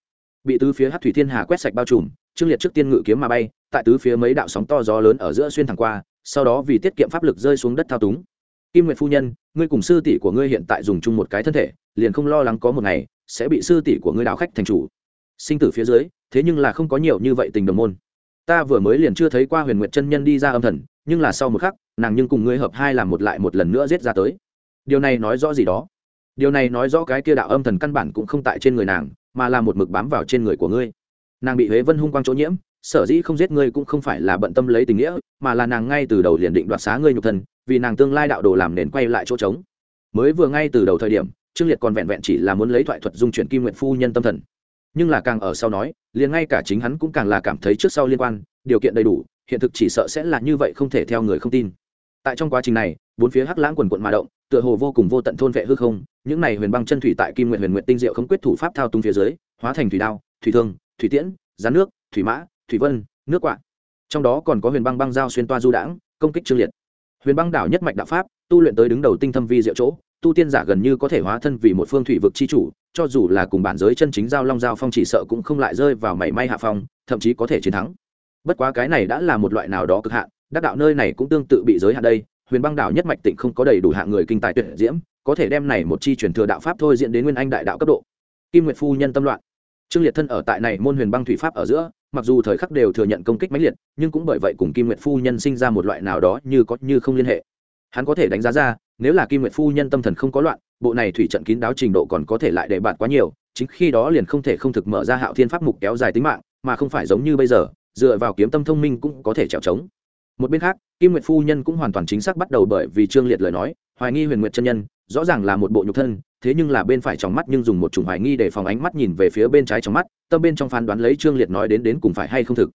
bị tứ phía hát thủy thiên hà quét sạch bao trùm trương liệt trước tiên ngự kiếm mà bay tại tứ phía mấy đạo sóng to gió lớn ở giữa xuyên thẳng qua sau đó vì tiết kiệm pháp lực rơi xuống đất thao túng kim nguyệt phu nhân ngươi cùng sư tỷ của ngươi hiện tại dùng chung một cái thân thể liền không lo lắng có một ngày sẽ bị sư tỷ của ngươi đạo khách thành chủ sinh tử phía dưới thế nhưng là không có nhiều như vậy tình đồng môn ta vừa mới liền chưa thấy qua huyền nguyệt chân nhân đi ra âm thần nhưng là sau một khắc nàng nhưng cùng ngươi hợp hai làm một lại một lần nữa giết ra tới điều này nói rõ gì đó? Điều này nói rõ cái kia đạo âm thần căn bản cũng không tại trên người nàng, mà là một mực bám vào trên người của ngươi. Nàng bị huế vân hung quang chỗ nhiễm, sở dĩ không giết ngươi cũng không phải là bận tâm lấy tình nghĩa, mà là nàng ngay từ đầu liền định đoạt xá ngươi nhục thần vì nàng tương lai đạo đồ làm nền quay lại chỗ trống. Mới vừa ngay từ đầu thời điểm, trương liệt còn vẹn vẹn chỉ là muốn lấy thoại thuật dung chuyển kim nguyện phu nhân tâm thần. Nhưng là càng ở sau nói, liền ngay cả chính hắn cũng càng là cảm thấy trước sau liên quan, điều kiện đầy đủ, hiện thực chỉ sợ sẽ là như vậy không thể theo người không tin. Tại trong quá trình này, bốn phía hắc lãng quần quận mà động tựa hồ vô cùng vô tận thôn vệ hư không, những này huyền băng chân thủy tại kim nguyện huyền nguyện tinh diệu không quyết thủ pháp thao túng phía dưới, hóa thành thủy đao, thủy thương, thủy tiễn rán nước, thủy mã, thủy vân, nước quạ. Trong đó còn có huyền băng băng giao xuyên toa du đãng, công kích trương liệt. Huyền băng đảo nhất mạch đạo pháp, tu luyện tới đứng đầu tinh thâm vi diệu chỗ, tu tiên giả gần như có thể hóa thân vì một phương thủy vực chi chủ, cho dù là cùng bản giới chân chính giao long giao phong chỉ sợ cũng không lại rơi vào mảy may hạ phong, thậm chí có thể chiến thắng. Bất quá cái này đã là một loại nào đó cực hạn, đắc đạo nơi này cũng tương tự bị giới hạn đây huyền băng đảo nhất mạch tịnh không có đầy đủ hạng người kinh tài tuyệt diễm, có thể đem này một chi truyền thừa đạo pháp thôi diễn đến nguyên anh đại đạo cấp độ. Kim nguyệt phu nhân tâm loạn. Trương liệt thân ở tại này môn huyền băng thủy pháp ở giữa, mặc dù thời khắc đều thừa nhận công kích mãnh liệt, nhưng cũng bởi vậy cùng kim nguyệt phu nhân sinh ra một loại nào đó như có như không liên hệ. Hắn có thể đánh giá ra, nếu là kim nguyệt phu nhân tâm thần không có loạn, bộ này thủy trận kín đáo trình độ còn có thể lại để bạt quá nhiều, chính khi đó liền không thể không thực mở ra hạo thiên pháp mục kéo dài tính mạng, mà không phải giống như bây giờ, dựa vào kiếm tâm thông minh cũng có thể trèo trống một bên khác, kim nguyệt phu nhân cũng hoàn toàn chính xác bắt đầu bởi vì trương liệt lời nói, hoài nghi huyền nguyệt chân nhân, rõ ràng là một bộ nhục thân, thế nhưng là bên phải trong mắt nhưng dùng một chủng hoài nghi để phòng ánh mắt nhìn về phía bên trái trong mắt, tâm bên trong phán đoán lấy trương liệt nói đến đến cùng phải hay không thực.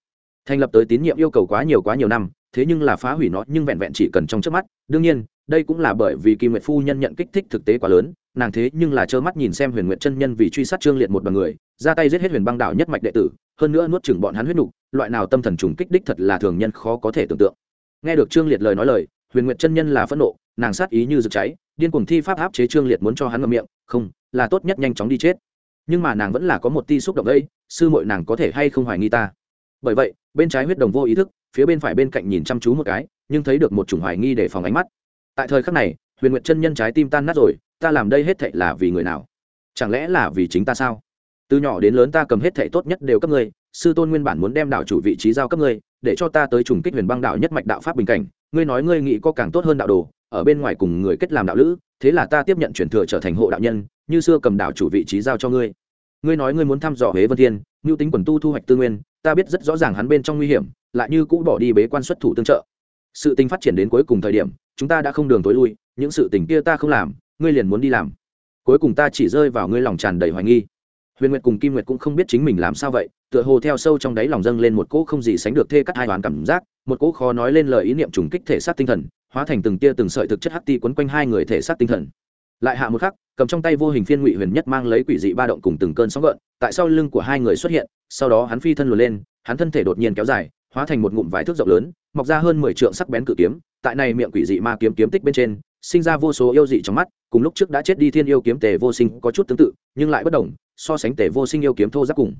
Thành lập tới tín nhiệm yêu cầu quá nhiều quá nhiều năm, thế nhưng là phá hủy nó nhưng vẹn vẹn chỉ cần trong trước mắt. Đương nhiên, đây cũng là bởi vì kim nguyệt phu nhân nhận kích thích thực tế quá lớn, nàng thế nhưng là trơ mắt nhìn xem huyền nguyệt chân nhân vì truy sát trương liệt một đoàn người, ra tay giết hết huyền băng đạo nhất mạch đệ tử, hơn nữa nuốt chừng bọn hắn huyết nục loại nào tâm thần trùng kích đích thật là thường nhân khó có thể tưởng tượng. Nghe được trương liệt lời nói lời, huyền nguyệt chân nhân là phẫn nộ, nàng sát ý như rực cháy, điên cuồng thi pháp áp chế trương liệt muốn cho hắn ngậm miệng, không, là tốt nhất nhanh chóng đi chết. Nhưng mà nàng vẫn là có một ti xúc động đây, sư muội nàng có thể hay không hoài nghi ta? Bởi vậy, bên trái huyết đồng vô ý thức, phía bên phải bên cạnh nhìn chăm chú một cái, nhưng thấy được một chủng hoài nghi để phòng ánh mắt. Tại thời khắc này, huyền nguyệt chân nhân trái tim tan nát rồi, ta làm đây hết thệ là vì người nào? Chẳng lẽ là vì chính ta sao? Từ nhỏ đến lớn ta cầm hết thệ tốt nhất đều cấp ngươi sư tôn nguyên bản muốn đem đảo chủ vị trí giao cấp ngươi, để cho ta tới trùng kích huyền băng đạo nhất mạch đạo pháp bình cảnh. Ngươi nói ngươi nghĩ có càng tốt hơn đạo đồ, ở bên ngoài cùng người kết làm đạo lữ, thế là ta tiếp nhận truyền thừa trở thành hộ đạo nhân, như xưa cầm đảo chủ vị trí giao cho ngươi. Ngươi nói ngươi muốn thăm dò huế vân thiên mưu tính quần tu thu hoạch tư nguyên, ta biết rất rõ ràng hắn bên trong nguy hiểm, lại như cũ bỏ đi bế quan xuất thủ tương trợ. Sự tình phát triển đến cuối cùng thời điểm, chúng ta đã không đường tối lui, những sự tình kia ta không làm, ngươi liền muốn đi làm. Cuối cùng ta chỉ rơi vào ngươi lòng tràn đầy hoài nghi huyền nguyệt cùng kim nguyệt cũng không biết chính mình làm sao vậy, tựa hồ theo sâu trong đáy lòng dâng lên một cỗ không gì sánh được thê cắt hai đoán cảm giác, một cỗ khó nói lên lời ý niệm trùng kích thể xác tinh thần, hóa thành từng tia từng sợi thực chất hắc ti quấn quanh hai người thể xác tinh thần. Lại hạ một khắc, cầm trong tay vô hình phiên ngụy huyền nhất mang lấy quỷ dị ba động cùng từng cơn sóng gợn, tại sau lưng của hai người xuất hiện, sau đó hắn phi thân lùi lên, hắn thân thể đột nhiên kéo dài, hóa thành một ngụm vải thước rộng lớn, mọc ra hơn mười trượng sắc bén cự kiếm, tại này miệng quỷ dị ma kiếm kiếm tích bên trên, sinh ra vô số yêu dị trong mắt, cùng lúc trước đã chết đi thiên yêu kiếm tề vô sinh có chút tương tự, nhưng lại bất đồng so sánh tề vô sinh yêu kiếm thô giáp cùng.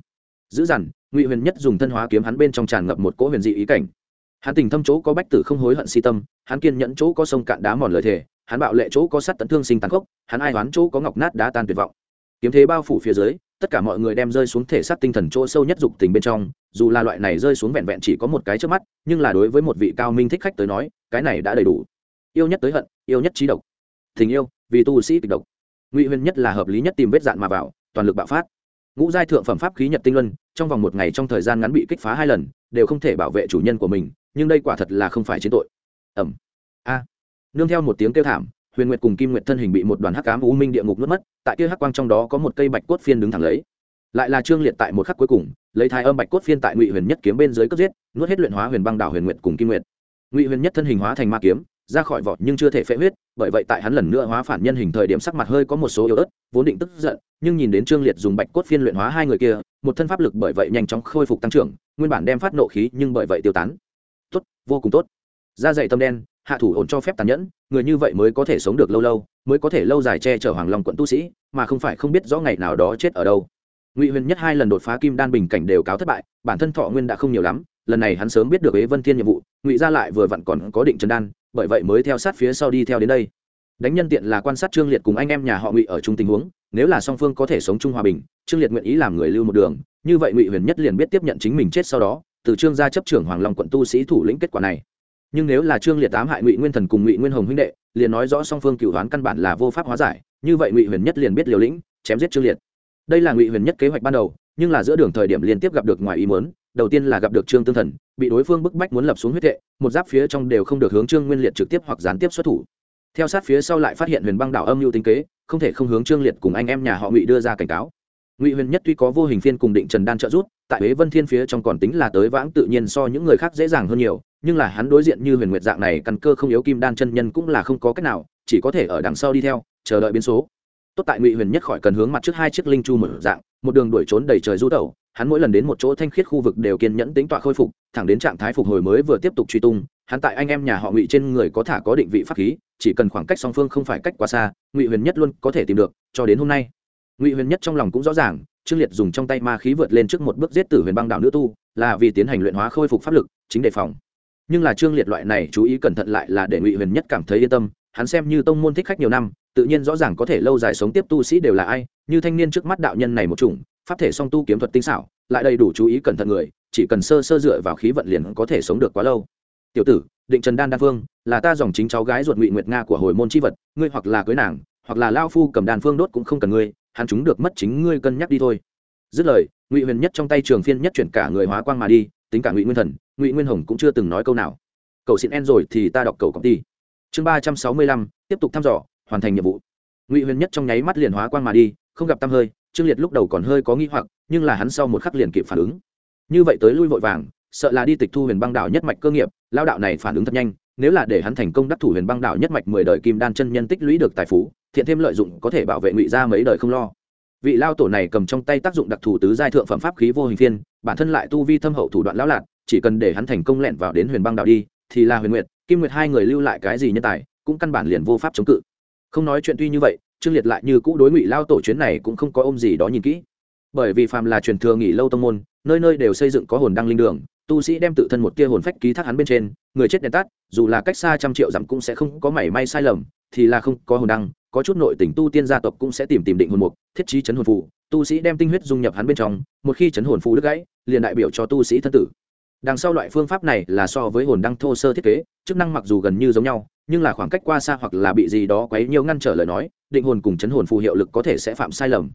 Dữ dằn, ngụy huyền nhất dùng thân hóa kiếm hắn bên trong tràn ngập một cỗ huyền dị ý cảnh. Hắn tình thâm chỗ có bách tử không hối hận si tâm, hắn kiên nhẫn chỗ có sông cạn đá mòn lời thề, hắn bạo lệ chỗ có sắt tận thương sinh tàn khốc, hắn ai oán chỗ có ngọc nát đá tan tuyệt vọng. Kiếm thế bao phủ phía dưới, tất cả mọi người đem rơi xuống thể xác tinh thần chỗ sâu nhất dục tình bên trong, dù là loại này rơi xuống vẹn vẹn chỉ có một cái trước mắt, nhưng là đối với một vị cao minh thích khách tới nói, cái này đã đầy đủ. Yêu nhất tới hận, yêu nhất trí độc. Tình yêu, vì tu sĩ kịch độc. Ngụy huyền nhất là hợp lý nhất tìm vết dạn mà vào toàn lực bạo phát. Ngũ giai thượng phẩm pháp khí nhật tinh luân, trong vòng một ngày trong thời gian ngắn bị kích phá hai lần, đều không thể bảo vệ chủ nhân của mình, nhưng đây quả thật là không phải chiến tội. Ẩm a. Nương theo một tiếng kêu thảm, huyền nguyệt cùng kim nguyệt thân hình bị một đoàn hắc cám u minh địa ngục nuốt mất, tại kia hắc quang trong đó có một cây bạch cốt phiên đứng thẳng lấy. Lại là trương liệt tại một khắc cuối cùng, lấy thái âm bạch cốt phiên tại ngụy huyền nhất kiếm bên dưới cất giết, nuốt hết luyện hóa huyền băng đảo huyền nguyệt cùng kim nguyệt. Ngụy huyền nhất thân hình hóa thành ma kiếm ra khỏi vỏ nhưng chưa thể phệ huyết, bởi vậy tại hắn lần nữa hóa phản nhân hình thời điểm sắc mặt hơi có một số yếu ớt, vốn định tức giận, nhưng nhìn đến trương liệt dùng bạch cốt phiên luyện hóa hai người kia, một thân pháp lực bởi vậy nhanh chóng khôi phục tăng trưởng, nguyên bản đem phát nộ khí nhưng bởi vậy tiêu tán. Tốt, vô cùng tốt. Da dày tâm đen, hạ thủ ổn cho phép tàn nhẫn, người như vậy mới có thể sống được lâu lâu, mới có thể lâu dài che chở hoàng long quận tu sĩ, mà không phải không biết rõ ngày nào đó chết ở đâu. Ngụy huyền nhất hai lần đột phá kim đan bình cảnh đều cáo thất bại, bản thân thọ nguyên đã không nhiều lắm, lần này hắn sớm biết được ế vân thiên nhiệm vụ, ngụy ra lại vừa vặn còn có định trần đan bởi vậy mới theo sát phía sau đi theo đến đây. Đánh nhân tiện là quan sát trương liệt cùng anh em nhà họ ngụy ở chung tình huống, nếu là song phương có thể sống chung hòa bình, trương liệt nguyện ý làm người lưu một đường, như vậy ngụy huyền nhất liền biết tiếp nhận chính mình chết sau đó, từ trương gia chấp trưởng hoàng long quận tu sĩ thủ lĩnh kết quả này. Nhưng nếu là trương liệt tám hại ngụy nguyên thần cùng ngụy nguyên hồng huynh đệ, liền nói rõ song phương cựu đoán căn bản là vô pháp hóa giải, như vậy ngụy huyền nhất liền biết liều lĩnh, chém giết trương liệt. Đây là ngụy huyền nhất kế hoạch ban đầu, nhưng là giữa đường thời điểm liên tiếp gặp được ngoài ý muốn đầu tiên là gặp được trương tương thần, bị đối phương bức bách muốn lập xuống huyết hệ, một giáp phía trong đều không được hướng trương nguyên liệt trực tiếp hoặc gián tiếp xuất thủ. Theo sát phía sau lại phát hiện huyền băng đảo âm mưu tính kế, không thể không hướng trương liệt cùng anh em nhà họ ngụy đưa ra cảnh cáo. Ngụy huyền nhất tuy có vô hình phiên cùng định trần đan trợ rút tại huế vân thiên phía trong còn tính là tới vãng tự nhiên so những người khác dễ dàng hơn nhiều, nhưng là hắn đối diện như huyền nguyệt dạng này căn cơ không yếu kim đan chân nhân cũng là không có cách nào, chỉ có thể ở đằng sau đi theo, chờ đợi biến số. Tốt tại ngụy huyền nhất khỏi cần hướng mặt trước hai chiếc linh chu mở dạng, một đường đuổi trốn đầy trời du tẩu hắn mỗi lần đến một chỗ thanh khiết khu vực đều kiên nhẫn tính tọa khôi phục, thẳng đến trạng thái phục hồi mới vừa tiếp tục truy tung, hắn tại anh em nhà họ ngụy trên người có thả có định vị pháp khí, chỉ cần khoảng cách song phương không phải cách quá xa, ngụy huyền nhất luôn có thể tìm được, cho đến hôm nay. Ngụy huyền nhất trong lòng cũng rõ ràng, trương liệt dùng trong tay ma khí vượt lên trước một bước giết tử huyền băng đảo nữ tu, là vì tiến hành luyện hóa khôi phục pháp lực, chính đề phòng. Nhưng là trương liệt loại này chú ý cẩn thận lại là để ngụy huyền nhất cảm thấy yên tâm, hắn xem như tông môn thích khách nhiều năm, tự nhiên rõ ràng có thể lâu dài sống tiếp tu sĩ đều là ai, như thanh niên trước mắt đạo nhân này một chủng pháp thể song tu kiếm thuật tinh xảo, lại đầy đủ chú ý cẩn thận người, chỉ cần sơ sơ dựa vào khí vận liền có thể sống được quá lâu. Tiểu tử, định trần đan đan phương là ta dòng chính cháu gái ruột ngụy nguyệt nga của hồi môn c h i vật, ngươi hoặc là cưới nàng, hoặc là lao phu cầm đàn phương đốt cũng không cần ngươi, hắn chúng được mất chính ngươi cân nhắc đi thôi. Dứt lời, ngụy huyền nhất trong tay trường phiên nhất chuyển cả người hóa quang mà đi, tính cả ngụy nguyên thần, ngụy nguyên hồng cũng chưa từng nói câu nào. Cậu xin en rồi thì ta đọc cầu công ty chương ba trăm sáu mươi lăm, tiếp tục thăm dò, hoàn thành nhiệm vụ. Ngụy huyền nhất trong nháy mắt liền hóa quang mà đi, không gặp tăm hơi trương liệt lúc đầu còn hơi có nghi hoặc, nhưng là hắn sau một khắc liền kịp phản ứng. Như vậy tới lui vội vàng, sợ là đi tịch thu huyền băng đạo nhất mạch cơ nghiệp, lao đạo này phản ứng thật nhanh, nếu là để hắn thành công đắc thủ huyền băng đạo nhất mạch mười đời kim đan chân nhân tích lũy được tài phú, thiện thêm lợi dụng có thể bảo vệ ngụy ra mấy đời không lo. Vị lao tổ này cầm trong tay tác dụng đặc thù tứ giai thượng phẩm pháp khí vô hình phiên, bản thân lại tu vi thâm hậu thủ đoạn lão lạc chỉ cần để hắn thành công lẹn vào đến huyền băng đạo đi, thì là huyền nguyệt, kim nguyệt hai người lưu lại cái gì nhân tài, cũng căn bản liền vô pháp chống cự. Không nói chuyện tuy như vậy trương liệt lại như cũ đối ngụy lao tổ chuyến này cũng không có ôm gì đó nhìn kỹ. Bởi vì phàm là truyền thừa nghỉ lâu tông môn, nơi nơi đều xây dựng có hồn đăng linh đường, tu sĩ đem tự thân một tia hồn phách ký thác hắn bên trên, người chết đèn tắt, dù là cách xa trăm triệu dặm cũng sẽ không có mảy may sai lầm, thì là không có hồn đăng, có chút nội tình tu tiên gia tộc cũng sẽ tìm tìm định hồn mục, thiết trí chấn hồn phù, tu sĩ đem tinh huyết dung nhập hắn bên trong, một khi chấn hồn phù đứt gãy, liền đại biểu cho tu sĩ thân tử. Đằng sau loại phương pháp này là so với hồn đăng thô sơ thiết kế, chức năng mặc dù gần như giống nhau, nhưng là khoảng cách qua xa hoặc là bị gì đó quấy nhiều ngăn trở lời nói định hồn cùng chấn hồn phù hiệu lực có thể sẽ phạm sai lầm.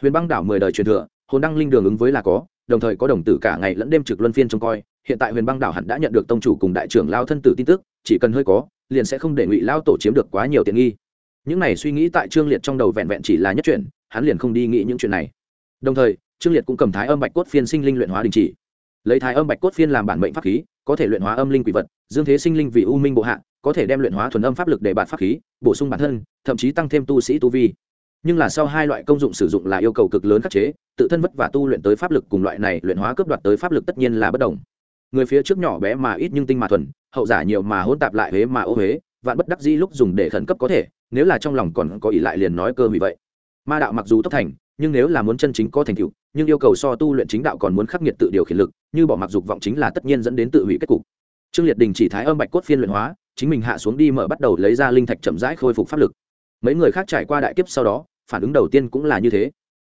Huyền băng đảo mười đời truyền thừa, hồn đăng linh đường ứng với là có, đồng thời có đồng tử cả ngày lẫn đêm trực luân phiên trông coi. Hiện tại huyền băng đảo hẳn đã nhận được tông chủ cùng đại trưởng lao thân tử tin tức, chỉ cần hơi có, liền sẽ không để ngụy lao tổ chiếm được quá nhiều tiện nghi. Những này suy nghĩ tại trương liệt trong đầu vẹn vẹn chỉ là nhất chuyện, hắn liền không đi nghĩ những chuyện này. Đồng thời, trương liệt cũng cầm thái âm bạch cốt phiên sinh linh luyện hóa đình chỉ. Lấy thái âm bạch cốt phiên làm bản mệnh pháp khí, có thể luyện hóa âm linh quỷ vật, dương thế sinh linh vì u minh bộ hạ có thể đem luyện hóa thuần âm pháp lực để bạn pháp khí, bổ sung bản thân, thậm chí tăng thêm tu sĩ tu vi. Nhưng là sau hai loại công dụng sử dụng là yêu cầu cực lớn khắc chế, tự thân vất và tu luyện tới pháp lực cùng loại này luyện hóa cướp đoạt tới pháp lực tất nhiên là bất đồng. Người phía trước nhỏ bé mà ít nhưng tinh mà thuần, hậu giả nhiều mà hỗn tạp lại huế mà ô huế, vạn bất đắc dĩ lúc dùng để khẩn cấp có thể, nếu là trong lòng còn có ỷ lại liền nói cơ vì vậy. Ma đạo mặc dù tốc thành, nhưng nếu là muốn chân chính có thành tựu, nhưng yêu cầu so tu luyện chính đạo còn muốn khắc nghiệt tự điều khiển lực, như bỏ mặc dục vọng chính là tất nhiên dẫn đến tự hủy kết cục trương liệt đình chỉ thái âm bạch cốt phiên luyện hóa, chính mình hạ xuống đi mở bắt đầu lấy ra linh thạch chậm rãi khôi phục pháp lực. Mấy người khác trải qua đại kiếp sau đó, phản ứng đầu tiên cũng là như thế.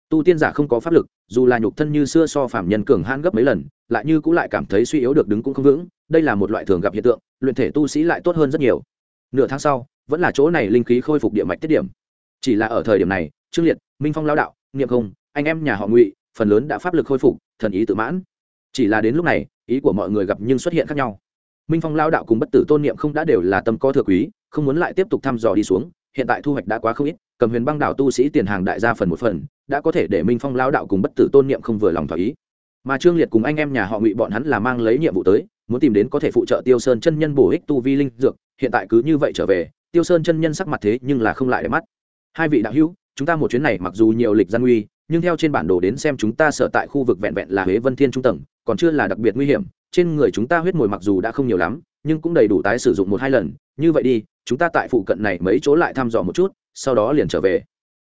Tu tiên giả không có pháp lực, dù là nhục thân như xưa so phạm nhân cường han gấp mấy lần, lại như cũng lại cảm thấy suy yếu được đứng cũng không vững, đây là một loại thường gặp hiện tượng, luyện thể tu sĩ lại tốt hơn rất nhiều. Nửa tháng sau, vẫn là chỗ này linh khí khôi phục địa mạch tiết điểm. Chỉ là ở thời điểm này, trương liệt, minh phong lao đạo, niệm không, anh em nhà họ ngụy, phần lớn đã pháp lực khôi phục, thần ý tự mãn. Chỉ là đến lúc này, ý của mọi người gặp nhưng xuất hiện khác nhau minh phong lao đạo cùng bất tử tôn niệm không đã đều là tâm có thừa quý, không muốn lại tiếp tục thăm dò đi xuống, hiện tại thu hoạch đã quá không ít, cầm huyền băng đảo tu sĩ tiền hàng đại gia phần một phần, đã có thể để minh phong lao đạo cùng bất tử tôn niệm không vừa lòng thỏa ý. Mà trương liệt cùng anh em nhà họ ngụy bọn hắn là mang lấy nhiệm vụ tới, muốn tìm đến có thể phụ trợ tiêu sơn chân nhân bổ ích tu vi linh dược, hiện tại cứ như vậy trở về, tiêu sơn chân nhân sắc mặt thế nhưng là không lại để mắt. Hai vị đạo hữu, chúng ta một chuyến này mặc dù nhiều lịch gian nguy, nhưng theo trên bản đồ đến xem chúng ta sở tại khu vực vẹn vẹn là huế vân thiên trung tầng, còn chưa là đặc biệt nguy hiểm trên người chúng ta huyết mồi mặc dù đã không nhiều lắm, nhưng cũng đầy đủ tái sử dụng một hai lần. Như vậy đi, chúng ta tại phụ cận này mấy chỗ lại thăm dò một chút, sau đó liền trở về.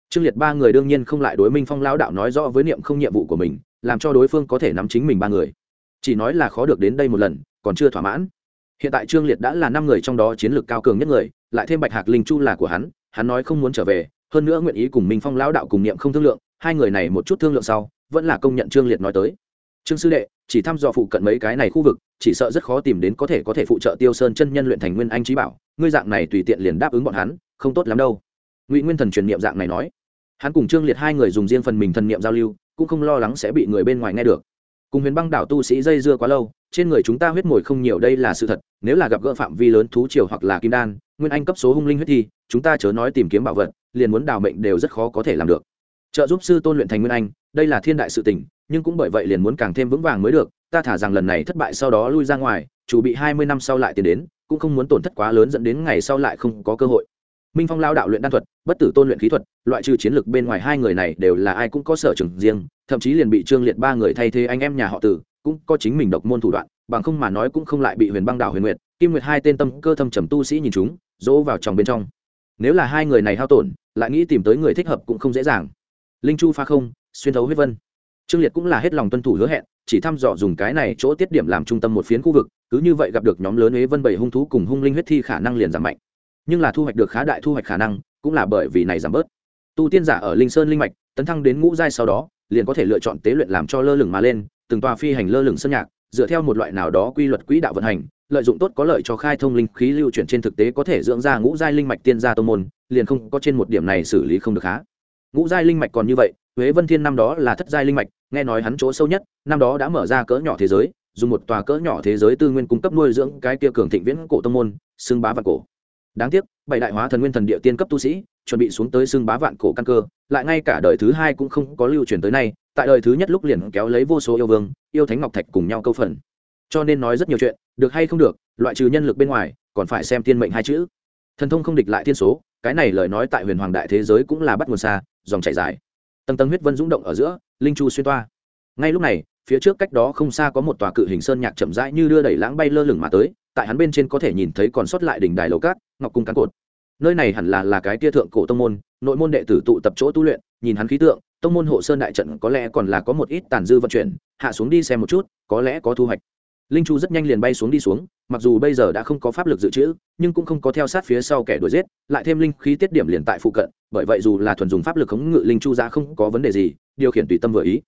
Trương liệt ba người đương nhiên không lại đối minh phong lao đạo nói rõ với niệm không nhiệm vụ của mình, làm cho đối phương có thể nắm chính mình ba người. Chỉ nói là khó được đến đây một lần, còn chưa thỏa mãn. Hiện tại trương liệt đã là năm người trong đó chiến lược cao cường nhất người, lại thêm bạch hạc linh chu là của hắn hắn nói không muốn trở về, hơn nữa nguyện ý cùng minh phong lão đạo cùng niệm không thương lượng, hai người này một chút thương lượng sau, vẫn là công nhận trương liệt nói tới trương sư đệ, chỉ thăm dò phụ cận mấy cái này khu vực, chỉ sợ rất khó tìm đến có thể có thể phụ trợ tiêu sơn chân nhân luyện thành nguyên anh trí bảo. Ngươi dạng này tùy tiện liền đáp ứng bọn hắn, không tốt lắm đâu. Ngụy nguyên thần truyền niệm dạng này nói. Hắn cùng trương liệt hai người dùng riêng phần mình thần niệm giao lưu, cũng không lo lắng sẽ bị người bên ngoài nghe được. Cùng huyền băng đảo tu sĩ dây dưa quá lâu, trên người chúng ta huyết mồi không nhiều, đây là sự thật. Nếu là gặp gỡ phạm vi lớn thú triều hoặc là kim đan, nguyên anh cấp số hung linh huyết thi, chúng ta chớ nói tìm kiếm bảo vật, liền muốn đào mệnh đều rất khó có thể làm được trợ giúp sư tôn luyện thành nguyên anh, đây là thiên đại sự tình, nhưng cũng bởi vậy liền muốn càng thêm vững vàng mới được, ta thả rằng lần này thất bại sau đó lui ra ngoài, chủ bị hai mươi năm sau lại tiến đến, cũng không muốn tổn thất quá lớn dẫn đến ngày sau lại không có cơ hội. Minh phong lao đạo luyện đan thuật, bất tử tôn luyện khí thuật, loại trừ chiến lược bên ngoài hai người này đều là ai cũng có sở trường riêng, thậm chí liền bị trương liệt ba người thay thế anh em nhà họ tử, cũng có chính mình độc môn thủ đoạn, bằng không mà nói cũng không lại bị huyền băng đảo huyền nguyệt, kim nguyệt hai tên tâm cơ thâm trầm tu sĩ nhìn chúng, dỗ vào trong bên trong. Nếu là hai người này hao tổn, lại nghĩ tìm tới người thích hợp cũng không dễ dàng linh chu pha không, xuyên thấu huyết vân. Trương liệt cũng là hết lòng tuân thủ hứa hẹn, chỉ thăm dò dùng cái này chỗ tiết điểm làm trung tâm một phiến khu vực, cứ như vậy gặp được nhóm lớn huế vân bảy hung thú cùng hung linh huyết thi khả năng liền giảm mạnh. Nhưng là thu hoạch được khá đại thu hoạch khả năng, cũng là bởi vì này giảm bớt. Tu tiên giả ở linh sơn linh mạch, tấn thăng đến ngũ giai sau đó, liền có thể lựa chọn tế luyện làm cho lơ lửng mà lên, từng tòa phi hành lơ lửng sơn nhạc, dựa theo một loại nào đó quy luật quỹ đạo vận hành, lợi dụng tốt có lợi cho khai thông linh khí lưu chuyển trên thực tế có thể dưỡng ra ngũ giai linh mạch tiên gia tô môn, liền không có trên một điểm này xử lý không được khá ngũ giai linh mạch còn như vậy, huế vân thiên năm đó là thất giai linh mạch, nghe nói hắn chỗ sâu nhất, năm đó đã mở ra cỡ nhỏ thế giới, dùng một tòa cỡ nhỏ thế giới tư nguyên cung cấp nuôi dưỡng cái kia cường thịnh viễn cổ tông môn, xưng bá vạn cổ. Đáng tiếc, bảy đại hóa thần nguyên thần địa tiên cấp tu sĩ, chuẩn bị xuống tới xưng bá vạn cổ căn cơ, lại ngay cả đời thứ hai cũng không có lưu truyền tới nay, tại đời thứ nhất lúc liền kéo lấy vô số yêu vương, yêu thánh ngọc thạch cùng nhau câu phần. Cho nên nói rất nhiều chuyện, được hay không được, loại trừ nhân lực bên ngoài, còn phải xem tiên mệnh hai chữ. Thần thông không địch lại thiên số cái này lời nói tại huyền hoàng đại thế giới cũng là bắt nguồn xa, dòng chảy dài. Tầng tầng huyết vân rung động ở giữa, linh chu xuyên toa. Ngay lúc này, phía trước cách đó không xa có một tòa cự hình sơn nhạc chậm rãi như đưa đẩy lãng bay lơ lửng mà tới, tại hắn bên trên có thể nhìn thấy còn sót lại đỉnh đài lầu cát, ngọc cung cán cột. Nơi này hẳn là là cái tia thượng cổ tông môn, nội môn đệ tử tụ tập chỗ tu luyện, nhìn hắn khí tượng, tông môn hộ sơn đại trận có lẽ còn là có một ít tàn dư vận chuyển, hạ xuống đi xem một chút, có lẽ có thu hoạch linh chu rất nhanh liền bay xuống đi xuống, mặc dù bây giờ đã không có pháp lực dự trữ, nhưng cũng không có theo sát phía sau kẻ đuổi giết, lại thêm linh khí tiết điểm liền tại phụ cận, bởi vậy dù là thuần dùng pháp lực khống ngự linh chu ra không có vấn đề gì, điều khiển tùy tâm vừa ý.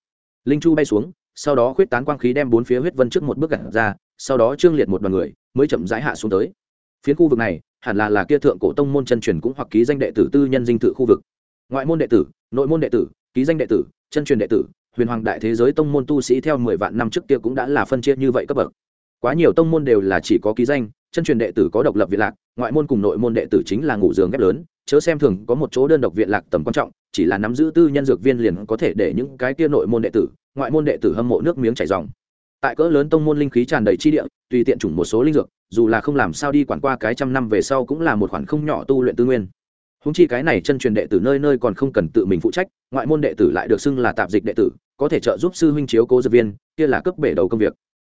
Linh chu bay xuống, sau đó khuyết tán quang khí đem bốn phía huyết vân trước một bước gặt ra, sau đó trương liệt một đoàn người mới chậm rãi hạ xuống tới. Phiến khu vực này, hẳn là là kia thượng cổ tông môn chân truyền cũng hoặc ký danh đệ tử tư nhân dinh thự khu vực. Ngoại môn đệ tử, nội môn đệ tử, ký danh đệ tử, chân truyền đệ tử huyền hoàng đại thế giới tông môn tu sĩ theo mười vạn năm trước kia cũng đã là phân chia như vậy cấp bậc. Quá nhiều tông môn đều là chỉ có ký danh, chân truyền đệ tử có độc lập viện lạc, ngoại môn cùng nội môn đệ tử chính là ngủ giường ghép lớn, chớ xem thường, có một chỗ đơn độc viện lạc tầm quan trọng, chỉ là nắm giữ tư nhân dược viên liền có thể để những cái kia nội môn đệ tử, ngoại môn đệ tử hâm mộ nước miếng chảy dòng. Tại cỡ lớn tông môn linh khí tràn đầy chi địa, tùy tiện chủng một số linh dược, dù là không làm sao đi quản qua cái trăm năm về sau cũng là một khoản không nhỏ tu luyện tư nguyên húng chi cái này chân truyền đệ tử nơi nơi còn không cần tự mình phụ trách, ngoại môn đệ tử lại được xưng là tạp dịch đệ tử, có thể trợ giúp sư huynh chiếu cố dược viên, kia là cấp bể đầu công việc.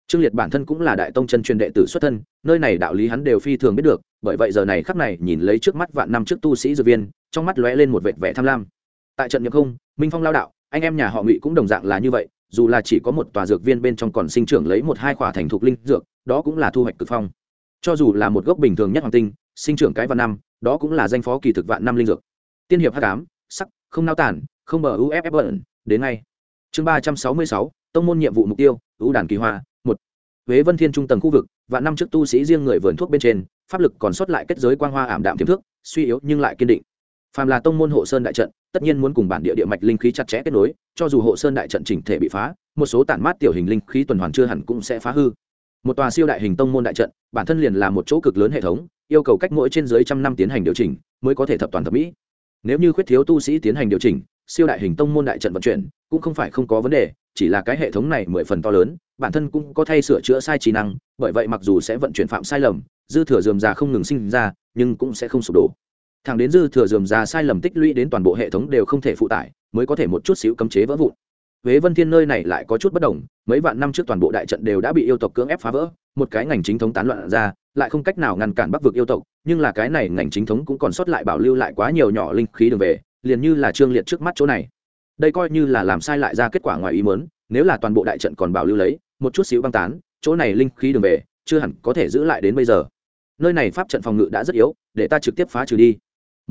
Trương liệt bản thân cũng là đại tông chân truyền đệ tử xuất thân, nơi này đạo lý hắn đều phi thường biết được, bởi vậy giờ này khắp này nhìn lấy trước mắt vạn năm trước tu sĩ dược viên, trong mắt lóe lên một vệt vẻ tham lam. Tại trận nhập không, minh phong lao đạo, anh em nhà họ ngụy cũng đồng dạng là như vậy, dù là chỉ có một tòa dược viên bên trong còn sinh trưởng lấy một hai khỏa thành thục linh dược, đó cũng là thu hoạch cực phong. Cho dù là một gốc bình thường nhất hoàng tinh, sinh trưởng cái vạn năm đó cũng là danh phó kỳ thực vạn năm linh dược. Tiên hiệp h tám sắc, không nao tản không bờ uff bẩn, đến ngay. Chương ba trăm sáu mươi sáu, tông môn nhiệm vụ mục tiêu, ưu đàn kỳ hoa, một. Huế vân thiên trung tầng khu vực, vạn năm trước tu sĩ riêng người vườn thuốc bên trên, pháp lực còn sót lại kết giới quang hoa ảm đạm tiềm thức, suy yếu nhưng lại kiên định. Phàm là tông môn hộ sơn đại trận, tất nhiên muốn cùng bản địa địa mạch linh khí chặt chẽ kết nối, cho dù hộ sơn đại trận chỉnh thể bị phá, một số tản mát tiểu hình linh khí tuần hoàn chưa hẳn cũng sẽ phá hư. Một tòa siêu đại hình tông môn đại trận, bản thân liền là một chỗ cực lớn hệ thống yêu cầu cách mỗi trên dưới trăm năm tiến hành điều chỉnh mới có thể thập toàn thập mỹ. Nếu như khuyết thiếu tu sĩ tiến hành điều chỉnh, siêu đại hình tông môn đại trận vận chuyển cũng không phải không có vấn đề, chỉ là cái hệ thống này mười phần to lớn, bản thân cũng có thay sửa chữa sai trí năng, bởi vậy mặc dù sẽ vận chuyển phạm sai lầm, dư thừa dườm già không ngừng sinh ra, nhưng cũng sẽ không sụp đổ. Thẳng đến dư thừa dườm già sai lầm tích lũy đến toàn bộ hệ thống đều không thể phụ tải, mới có thể một chút xíu cấm chế vỡ vụn huế vân thiên nơi này lại có chút bất đồng, mấy vạn năm trước toàn bộ đại trận đều đã bị yêu tộc cưỡng ép phá vỡ, một cái ngành chính thống tán loạn ra, lại không cách nào ngăn cản bắc vực yêu tộc, nhưng là cái này ngành chính thống cũng còn sót lại bảo lưu lại quá nhiều nhỏ linh khí đường về, liền như là trương liệt trước mắt chỗ này. Đây coi như là làm sai lại ra kết quả ngoài ý muốn, nếu là toàn bộ đại trận còn bảo lưu lấy, một chút xíu băng tán, chỗ này linh khí đường về, chưa hẳn có thể giữ lại đến bây giờ. Nơi này pháp trận phòng ngự đã rất yếu, để ta trực tiếp phá trừ đi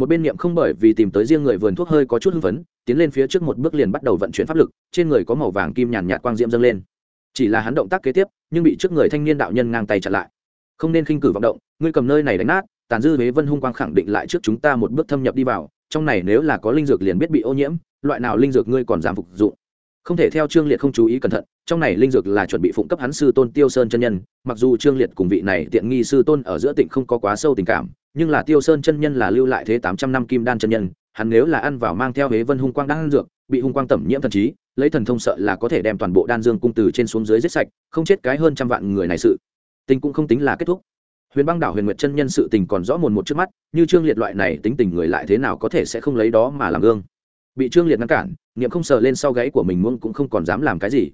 một bên niệm không bởi vì tìm tới riêng người vườn thuốc hơi có chút hưng phấn, tiến lên phía trước một bước liền bắt đầu vận chuyển pháp lực, trên người có màu vàng kim nhàn nhạt quang diễm dâng lên. Chỉ là hắn động tác kế tiếp, nhưng bị trước người thanh niên đạo nhân ngang tay chặn lại. Không nên khinh cử vọng động, ngươi cầm nơi này đánh nát, tàn dư huế vân hung quang khẳng định lại trước chúng ta một bước thâm nhập đi vào, trong này nếu là có linh dược liền biết bị ô nhiễm, loại nào linh dược ngươi còn giảm phục dụng. Không thể theo trương liệt không chú ý cẩn thận, trong này linh dược là chuẩn bị phụng cấp hắn sư tôn tiêu sơn chân nhân, mặc dù trương liệt cùng vị này tiện nghi sư tôn ở giữa tỉnh không có quá sâu tình cảm nhưng là tiêu sơn chân nhân là lưu lại thế tám trăm năm kim đan chân nhân, hắn nếu là ăn vào mang theo huế vân hung quang đan dược, bị hung quang tẩm nhiễm thần trí, lấy thần thông sợ là có thể đem toàn bộ đan dương cung từ trên xuống dưới giết sạch, không chết cái hơn trăm vạn người này sự. Tình cũng không tính là kết thúc. Huyền băng đảo huyền nguyệt chân nhân sự tình còn rõ mồn một trước mắt, như trương liệt loại này tính tình người lại thế nào có thể sẽ không lấy đó mà làm gương. Bị trương liệt ngăn cản, niệm không sờ lên sau gáy của mình muông cũng không còn dám làm cái gì.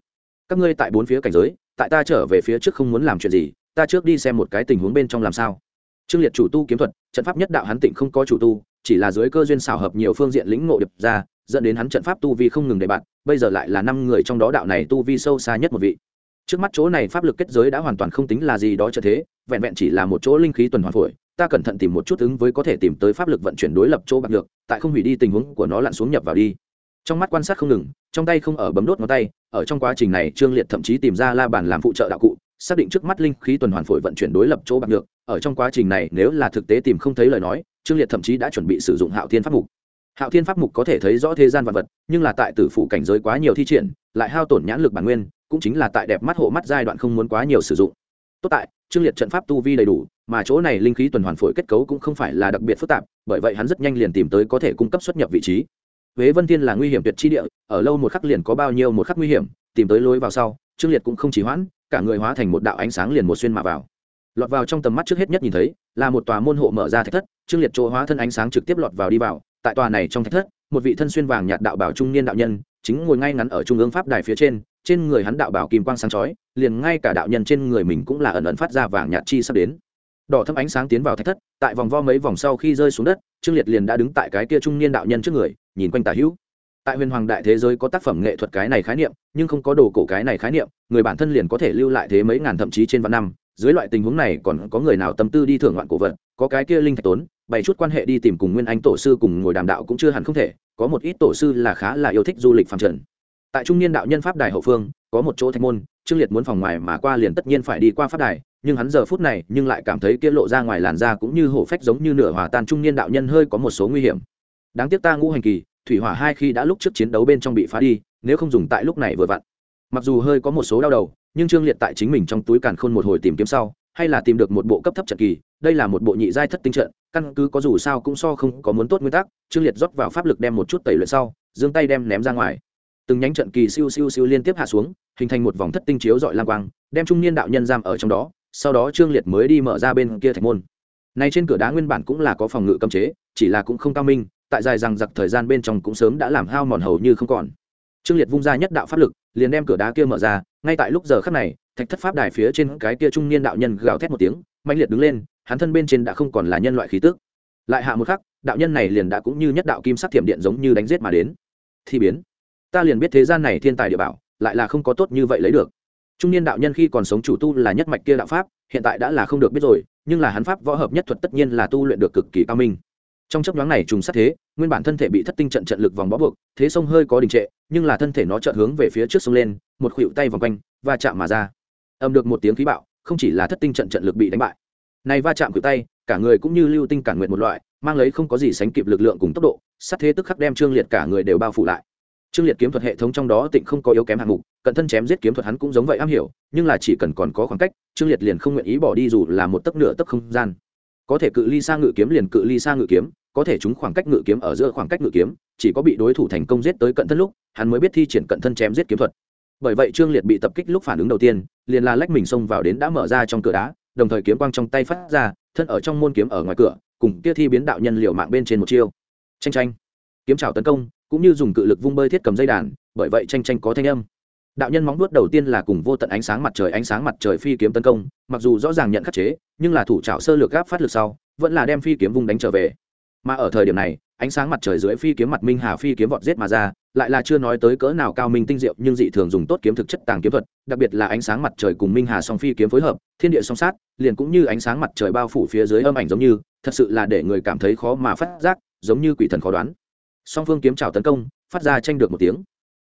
Các ngươi tại bốn phía cảnh giới, tại ta trở về phía trước không muốn làm chuyện gì, ta trước đi xem một cái tình huống bên trong làm sao trương liệt chủ tu kiếm thuật, trận pháp nhất đạo hắn tịnh không có chủ tu, chỉ là dưới cơ duyên xảo hợp nhiều phương diện lĩnh ngộ điệp ra, dẫn đến hắn trận pháp tu vi không ngừng để bạn bây giờ lại là năm người trong đó đạo này tu vi sâu xa nhất một vị. Trước mắt chỗ này pháp lực kết giới đã hoàn toàn không tính là gì đó cho thế, vẹn vẹn chỉ là một chỗ linh khí tuần hoàn phổi, ta cẩn thận tìm một chút ứng với có thể tìm tới pháp lực vận chuyển đối lập chỗ bạc được, tại không hủy đi tình huống của nó lặn xuống nhập vào đi. Trong mắt quan sát không ngừng, trong tay không ở bấm đốt ngón tay, ở trong quá trình này trương liệt thậm chí tìm ra la bàn làm phụ trợ đạo cụ, xác định trước mắt linh khí tuần hoàn phổi vận chuyển đối lập chỗ bạc được ở trong quá trình này nếu là thực tế tìm không thấy lời nói, trương liệt thậm chí đã chuẩn bị sử dụng hạo thiên pháp mục. Hạo thiên pháp mục có thể thấy rõ thế gian vật vật, nhưng là tại tử phủ cảnh giới quá nhiều thi triển, lại hao tổn nhãn lực bản nguyên, cũng chính là tại đẹp mắt hộ mắt giai đoạn không muốn quá nhiều sử dụng. Tốt tại, trương liệt trận pháp tu vi đầy đủ, mà chỗ này linh khí tuần hoàn phổi kết cấu cũng không phải là đặc biệt phức tạp, bởi vậy hắn rất nhanh liền tìm tới có thể cung cấp xuất nhập vị trí. Huế vân thiên là nguy hiểm tuyệt chi địa, ở lâu một khắc liền có bao nhiêu một khắc nguy hiểm, tìm tới lối vào sau, trương liệt cũng không chỉ hoãn, cả người hóa thành một đạo ánh sáng liền một xuyên mà vào lọt vào trong tầm mắt trước hết nhất nhìn thấy, là một tòa môn hộ mở ra thạch thất, trương liệt chỗ hóa thân ánh sáng trực tiếp lọt vào đi vào. Tại tòa này trong thạch thất, một vị thân xuyên vàng nhạt đạo bảo trung niên đạo nhân chính ngồi ngay ngắn ở trung ương pháp đài phía trên trên người hắn đạo bảo kim quang sáng chói, liền ngay cả đạo nhân trên người mình cũng là ẩn ẩn phát ra vàng nhạt chi sắp đến. Đỏ thâm ánh sáng tiến vào thạch thất, tại vòng vo mấy vòng sau khi rơi xuống đất, trương liệt liền đã đứng tại cái kia trung niên đạo nhân trước người, nhìn quanh tả hữu. Tại huyền hoàng đại thế giới có tác phẩm nghệ thuật cái này khái niệm, nhưng không có đồ cổ cái này khái niệm, người bản thân liền có thể lưu lại thế mấy ngàn thậm chí trên vạn năm dưới loại tình huống này còn có người nào tâm tư đi thưởng ngoạn cổ vật, có cái kia linh thạch tốn, bày chút quan hệ đi tìm cùng nguyên anh tổ sư cùng ngồi đàm đạo cũng chưa hẳn không thể, có một ít tổ sư là khá là yêu thích du lịch phàm trần. Tại trung niên đạo nhân pháp đài hậu phương, có một chỗ thạch môn, trương liệt muốn phòng ngoài mà qua liền tất nhiên phải đi qua pháp đài, nhưng hắn giờ phút này nhưng lại cảm thấy kia lộ ra ngoài làn da cũng như hổ phách giống như nửa hòa tan trung niên đạo nhân hơi có một số nguy hiểm. Đáng tiếc ta ngũ hành kỳ, thủy hỏa hai khi đã lúc trước chiến đấu bên trong bị phá đi, nếu không dùng tại lúc này vừa vặn. Mặc dù hơi có một số đau đầu nhưng trương liệt tại chính mình trong túi càn khôn một hồi tìm kiếm sau, hay là tìm được một bộ cấp thấp trận kỳ, đây là một bộ nhị giai thất tinh trận, căn cứ có dù sao cũng so không có muốn tốt nguyên tắc, trương liệt rót vào pháp lực đem một chút tẩy luyện sau, giương tay đem ném ra ngoài. Từng nhánh trận kỳ siêu siêu siêu liên tiếp hạ xuống, hình thành một vòng thất tinh chiếu dọi lang quang, đem trung niên đạo nhân giam ở trong đó, sau đó trương liệt mới đi mở ra bên kia thạch môn. Này trên cửa đá nguyên bản cũng là có phòng ngự cấm chế, chỉ là cũng không cao minh, tại dài rằng giặc thời gian bên trong cũng sớm đã làm hao mòn hầu như không còn trương liệt vung ra nhất đạo pháp lực, liền đem cửa đá kia mở ra, ngay tại lúc giờ khắc này, thạch thất pháp đài phía trên cái kia trung niên đạo nhân gào thét một tiếng mạnh liệt đứng lên, hắn thân bên trên đã không còn là nhân loại khí tức. Lại hạ một khắc, đạo nhân này liền đã cũng như nhất đạo kim sắc thiểm điện giống như đánh giết mà đến. Thì biến. Ta liền biết thế gian này thiên tài địa bảo, lại là không có tốt như vậy lấy được. Trung niên đạo nhân khi còn sống chủ tu là nhất mạch kia đạo pháp, hiện tại đã là không được biết rồi, nhưng là hắn pháp võ hợp nhất thuật tất nhiên là tu luyện được cực kỳ cao minh. Trong chấp nhoáng này trùng sát thế, nguyên bản thân thể bị thất tinh trận trận lực vòng bó buộc, thế sông hơi có đình trệ nhưng là thân thể nó chợt hướng về phía trước sông lên, một khuỵu tay vòng quanh và chạm mà ra. Âm được một tiếng khí bạo, không chỉ là thất tinh trận trận lực bị đánh bại. Này va chạm khuỵu tay, cả người cũng như lưu tinh cản nguyện một loại, mang lấy không có gì sánh kịp lực lượng cùng tốc độ, sát thế tức khắc đem trương liệt cả người đều bao phủ lại. Trương liệt kiếm thuật hệ thống trong đó tịnh không có yếu kém hạng mục, cận thân chém giết kiếm thuật hắn cũng giống vậy am hiểu, nhưng là chỉ cần còn có khoảng cách, trương liệt liền không nguyện ý bỏ đi dù là một tấc nửa tấc không gian. Có thể cự ly xa ngự kiếm liền cự ly xa ngự kiếm có thể chúng khoảng cách ngự kiếm ở giữa khoảng cách ngự kiếm, chỉ có bị đối thủ thành công giết tới cận thân lúc, hắn mới biết thi triển cận thân chém giết kiếm thuật. Bởi vậy trương liệt bị tập kích lúc phản ứng đầu tiên, liền là lách mình xông vào đến đã mở ra trong cửa đá, đồng thời kiếm quang trong tay phát ra, thân ở trong môn kiếm ở ngoài cửa, cùng kia thi biến đạo nhân liều mạng bên trên một chiêu. Tranh tranh kiếm trào tấn công, cũng như dùng cự lực vung bơi thiết cầm dây đàn, bởi vậy tranh tranh có thanh âm. Đạo nhân móng vuốt đầu tiên là cùng vô tận ánh sáng mặt trời, ánh sáng mặt trời phi kiếm tấn công, mặc dù rõ ràng nhận khắc chế, nhưng là thủ trào sơ lược gáp phát lực sau, vẫn là đem phi kiếm vung đánh trở về mà ở thời điểm này, ánh sáng mặt trời dưới phi kiếm mặt minh hà phi kiếm vọt giết mà ra, lại là chưa nói tới cỡ nào cao minh tinh diệu, nhưng dị thường dùng tốt kiếm thực chất tàng kiếm thuật, đặc biệt là ánh sáng mặt trời cùng minh hà song phi kiếm phối hợp, thiên địa song sát, liền cũng như ánh sáng mặt trời bao phủ phía dưới âm ảnh giống như, thật sự là để người cảm thấy khó mà phát giác, giống như quỷ thần khó đoán. Song phương kiếm trào tấn công, phát ra tranh được một tiếng.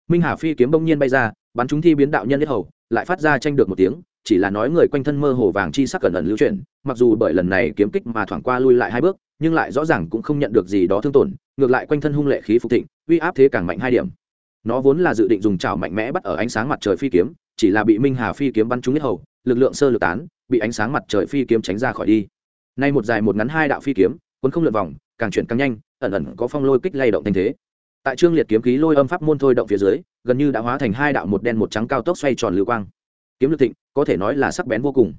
Minh hà phi kiếm bỗng nhiên bay ra, bắn chúng thi biến đạo nhân nhất hầu, lại phát ra tranh được một tiếng, chỉ là nói người quanh thân mơ hồ vàng chi sắc cẩn ẩn lưu chuyển, mặc dù bởi lần này kiếm kích mà thoảng qua lui lại hai bước nhưng lại rõ ràng cũng không nhận được gì đó thương tổn, ngược lại quanh thân hung lệ khí phục thịnh, uy áp thế càng mạnh hai điểm. Nó vốn là dự định dùng chảo mạnh mẽ bắt ở ánh sáng mặt trời phi kiếm, chỉ là bị minh hà phi kiếm bắn trúng nhất hầu, lực lượng sơ lược tán, bị ánh sáng mặt trời phi kiếm tránh ra khỏi đi. Nay một dài một ngắn hai đạo phi kiếm, cuốn không lượt vòng, càng chuyển càng nhanh, ẩn ẩn có phong lôi kích lay động thanh thế. Tại trương liệt kiếm khí lôi âm pháp môn thôi động phía dưới, gần như đã hóa thành hai đạo một đen một trắng cao tốc xoay tròn lưu quang. Kiếm lực thịnh, có thể nói là sắc bén vô cùng.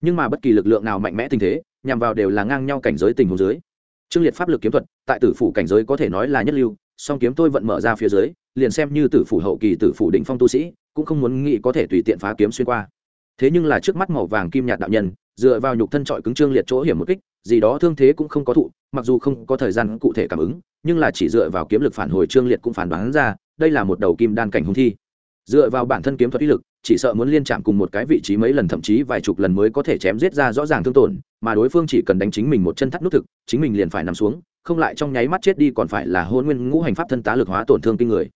Nhưng mà bất kỳ lực lượng nào mạnh mẽ tình thế, nhằm vào đều là ngang nhau cảnh giới tình huống dưới trương liệt pháp lực kiếm thuật, tại tử phủ cảnh giới có thể nói là nhất lưu, song kiếm tôi vận mở ra phía dưới, liền xem như tử phủ hậu kỳ, tử phủ đỉnh phong tu sĩ, cũng không muốn nghĩ có thể tùy tiện phá kiếm xuyên qua. Thế nhưng là trước mắt màu vàng kim nhạt đạo nhân, dựa vào nhục thân trọi cứng trương liệt chỗ hiểm một kích, gì đó thương thế cũng không có thụ, mặc dù không có thời gian cụ thể cảm ứng, nhưng là chỉ dựa vào kiếm lực phản hồi trương liệt cũng phản đoán ra, đây là một đầu kim đan cảnh hung thi. Dựa vào bản thân kiếm thuật ý lực chỉ sợ muốn liên chạm cùng một cái vị trí mấy lần, thậm chí vài chục lần mới có thể chém giết ra rõ ràng thương tổn, mà đối phương chỉ cần đánh chính mình một chân thắt nút thực, chính mình liền phải nằm xuống, không lại trong nháy mắt chết đi còn phải là hôn nguyên ngũ hành pháp thân tá lực hóa tổn thương kinh người.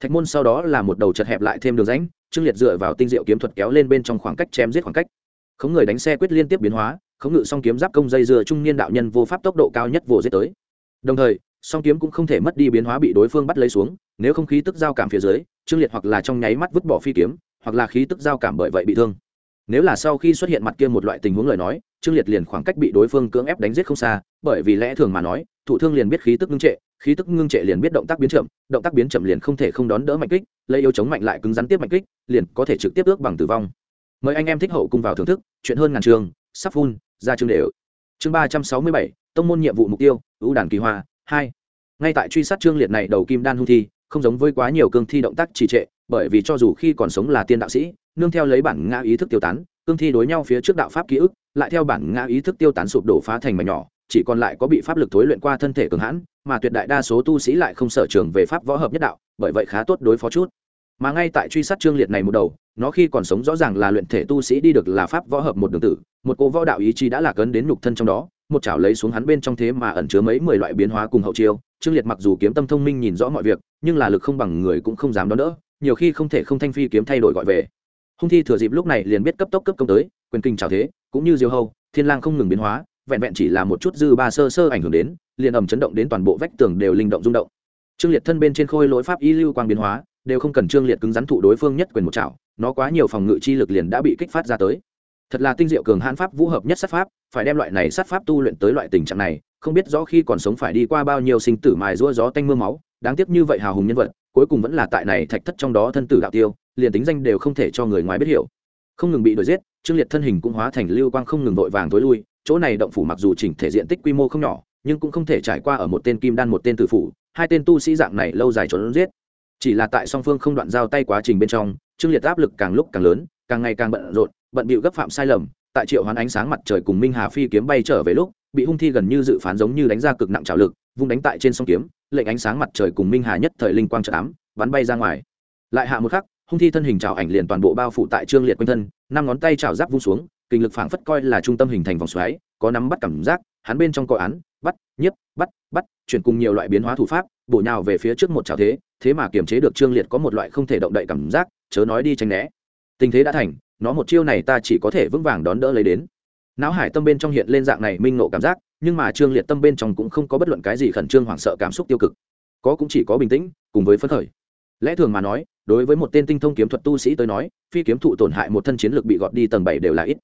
Thạch môn sau đó là một đầu chật hẹp lại thêm đường rãnh, trương liệt dựa vào tinh diệu kiếm thuật kéo lên bên trong khoảng cách chém giết khoảng cách. Khống người đánh xe quyết liên tiếp biến hóa, khống ngự song kiếm giáp công dây dưa trung niên đạo nhân vô pháp tốc độ cao nhất vô giết tới. Đồng thời, song kiếm cũng không thể mất đi biến hóa bị đối phương bắt lấy xuống, nếu không khí tức giao cảm phía dưới, trương liệt hoặc là trong nháy mắt vứt bỏ phi kiếm hoặc là khí tức giao cảm bởi vậy bị thương. Nếu là sau khi xuất hiện mặt kia một loại tình huống lời nói, trương liệt liền khoảng cách bị đối phương cưỡng ép đánh giết không xa, bởi vì lẽ thường mà nói, thụ thương liền biết khí tức ngưng trệ, khí tức ngưng trệ liền biết động tác biến chậm, động tác biến chậm liền không thể không đón đỡ mạnh kích, lấy yếu chống mạnh lại cứng rắn tiếp mạnh kích, liền có thể trực tiếp ước bằng tử vong. Mời anh em thích hậu cùng vào thưởng thức, chuyện hơn ngàn trường, sắp phun ra chương đều. Chương ba trăm sáu mươi bảy, tông môn nhiệm vụ mục tiêu, ưu đàn kỳ hoa, hai. Ngay tại truy sát trương liệt này đầu kim đan hung thi, không giống với quá nhiều cương thi động tác trì trệ bởi vì cho dù khi còn sống là tiên đạo sĩ, nương theo lấy bản ngã ý thức tiêu tán, cương thi đối nhau phía trước đạo pháp ký ức, lại theo bản ngã ý thức tiêu tán sụp đổ phá thành mảnh nhỏ, chỉ còn lại có bị pháp lực thối luyện qua thân thể cường hãn, mà tuyệt đại đa số tu sĩ lại không sở trường về pháp võ hợp nhất đạo, bởi vậy khá tốt đối phó chút. Mà ngay tại truy sát trương liệt này một đầu, nó khi còn sống rõ ràng là luyện thể tu sĩ đi được là pháp võ hợp một đường tử, một cô võ đạo ý chí đã lạc ấn đến nhục thân trong đó, một chảo lấy xuống hắn bên trong thế mà ẩn chứa mấy mười loại biến hóa cùng hậu chiêu. Trương liệt mặc dù kiếm tâm thông minh nhìn rõ mọi việc, nhưng là lực không bằng người cũng không dám đón đỡ nhiều khi không thể không thanh phi kiếm thay đổi gọi về. Hung thi thừa dịp lúc này liền biết cấp tốc cấp công tới, quyền kinh trào thế, cũng như diêu hâu, thiên lang không ngừng biến hóa, vẹn vẹn chỉ là một chút dư ba sơ sơ ảnh hưởng đến, liền ầm chấn động đến toàn bộ vách tường đều linh động rung động. Trương liệt thân bên trên khôi lỗi pháp y lưu quang biến hóa, đều không cần trương liệt cứng rắn thụ đối phương nhất quyền một chảo, nó quá nhiều phòng ngự chi lực liền đã bị kích phát ra tới. Thật là tinh diệu cường hãn pháp, vũ hợp nhất sát pháp, phải đem loại này sát pháp tu luyện tới loại tình trạng này, không biết rõ khi còn sống phải đi qua bao nhiêu sinh tử mài rủa gió tanh mưa máu, đáng tiếc như vậy hào hùng nhân vật cuối cùng vẫn là tại này thạch thất trong đó thân tử đạo tiêu, liền tính danh đều không thể cho người ngoài biết hiểu. Không ngừng bị đuổi giết, trương liệt thân hình cũng hóa thành lưu quang không ngừng vội vàng tối lui, chỗ này động phủ mặc dù chỉnh thể diện tích quy mô không nhỏ, nhưng cũng không thể trải qua ở một tên kim đan một tên tử phủ, hai tên tu sĩ dạng này lâu dài trốn giết. Chỉ là tại song phương không đoạn giao tay quá trình bên trong, trương liệt áp lực càng lúc càng lớn, càng ngày càng bận rộn, bận bịu gấp phạm sai lầm, tại triệu hoán ánh sáng mặt trời cùng minh hà phi kiếm bay trở về lúc bị hung thi gần như dự phán giống như đánh ra cực nặng trào lực, vung đánh tại trên sông kiếm, lệnh ánh sáng mặt trời cùng minh hà nhất thời linh quang trợ ám, bắn bay ra ngoài. Lại hạ một khắc, hung thi thân hình trào ảnh liền toàn bộ bao phủ tại trương liệt quanh thân, năm ngón tay trào giáp vung xuống, kinh lực phảng phất coi là trung tâm hình thành vòng xoáy, có nắm bắt cảm giác, hắn bên trong coi án, bắt, nhiếp, bắt bắt, chuyển cùng nhiều loại biến hóa thủ pháp, bổ nhào về phía trước một trào thế thế mà kiềm chế được trương liệt có một loại không thể động đậy cảm giác, chớ nói đi tránh né. Tình thế đã thành, nó một chiêu này ta chỉ có thể vững vàng đón đỡ lấy đến não hải tâm bên trong hiện lên dạng này minh nộ cảm giác, nhưng mà trương liệt tâm bên trong cũng không có bất luận cái gì khẩn trương hoảng sợ cảm xúc tiêu cực. Có cũng chỉ có bình tĩnh, cùng với phấn khởi. Lẽ thường mà nói, đối với một tên tinh thông kiếm thuật tu sĩ tới nói, phi kiếm thụ tổn hại một thân chiến lược bị gọt đi tầng bảy đều là ít.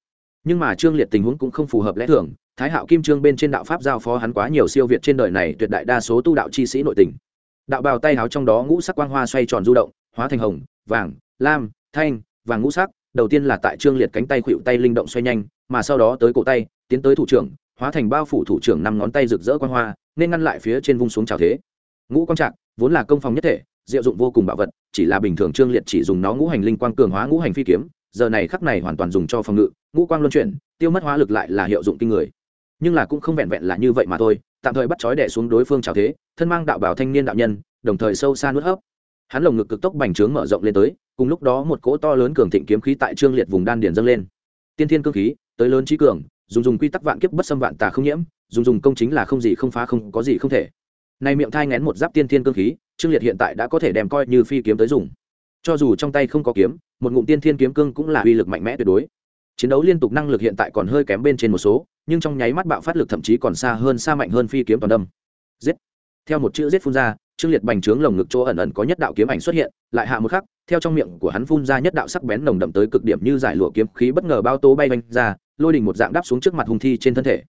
Nhưng mà trương liệt tình huống cũng không phù hợp lẽ thường, thái hạo kim trương bên trên đạo pháp giao phó hắn quá nhiều siêu việt trên đời này tuyệt đại đa số tu đạo chi sĩ nội tình. Đạo bào tay háo trong đó ngũ sắc quang hoa xoay tròn du động, hóa thành hồng, vàng, lam, thanh, vàng ngũ sắc đầu tiên là tại trương liệt cánh tay khuỵu tay linh động xoay nhanh, mà sau đó tới cổ tay, tiến tới thủ trưởng, hóa thành bao phủ thủ trưởng năm ngón tay rực rỡ quang hoa, nên ngăn lại phía trên vung xuống trào thế. Ngũ quang trạng vốn là công phòng nhất thể, diệu dụng vô cùng bảo vật, chỉ là bình thường trương liệt chỉ dùng nó ngũ hành linh quang cường hóa ngũ hành phi kiếm, giờ này khắc này hoàn toàn dùng cho phòng ngự, ngũ quang luân chuyển, tiêu mất hóa lực lại là hiệu dụng kinh người. Nhưng là cũng không vẹn vẹn là như vậy mà thôi, tạm thời bắt chói đẻ xuống đối phương trào thế, thân mang đạo bảo thanh niên đạo nhân, đồng thời sâu xa nuốt hấp. Hắn lồng ngực cực tốc bành trướng mở rộng lên tới cùng lúc đó một cỗ to lớn cường thịnh kiếm khí tại trương liệt vùng đan điền dâng lên. Tiên thiên cương khí, tới lớn trí cường, dùng dùng quy tắc vạn kiếp bất xâm vạn tà không nhiễm, dùng dùng công chính là không gì không phá không có gì không thể. Này miệng thai ngén một giáp tiên thiên cương khí, trương liệt hiện tại đã có thể đem coi như phi kiếm tới dùng. Cho dù trong tay không có kiếm, một ngụm tiên thiên kiếm cương cũng là uy lực mạnh mẽ tuyệt đối. Chiến đấu liên tục năng lực hiện tại còn hơi kém bên trên một số, nhưng trong nháy mắt bạo phát lực thậm chí còn xa hơn, xa mạnh hơn phi kiếm toàn đâm. Giết. Theo một chữ giết phun ra trương liệt bành trướng lồng ngực chỗ ẩn ẩn có nhất đạo kiếm ảnh xuất hiện, lại hạ một khắc, theo trong miệng của hắn phun ra nhất đạo sắc bén nồng đậm tới cực điểm như giải lụa kiếm khí bất ngờ bao tố bay vanh ra, lôi đình một dạng đáp xuống trước mặt hung thi trên thân thể.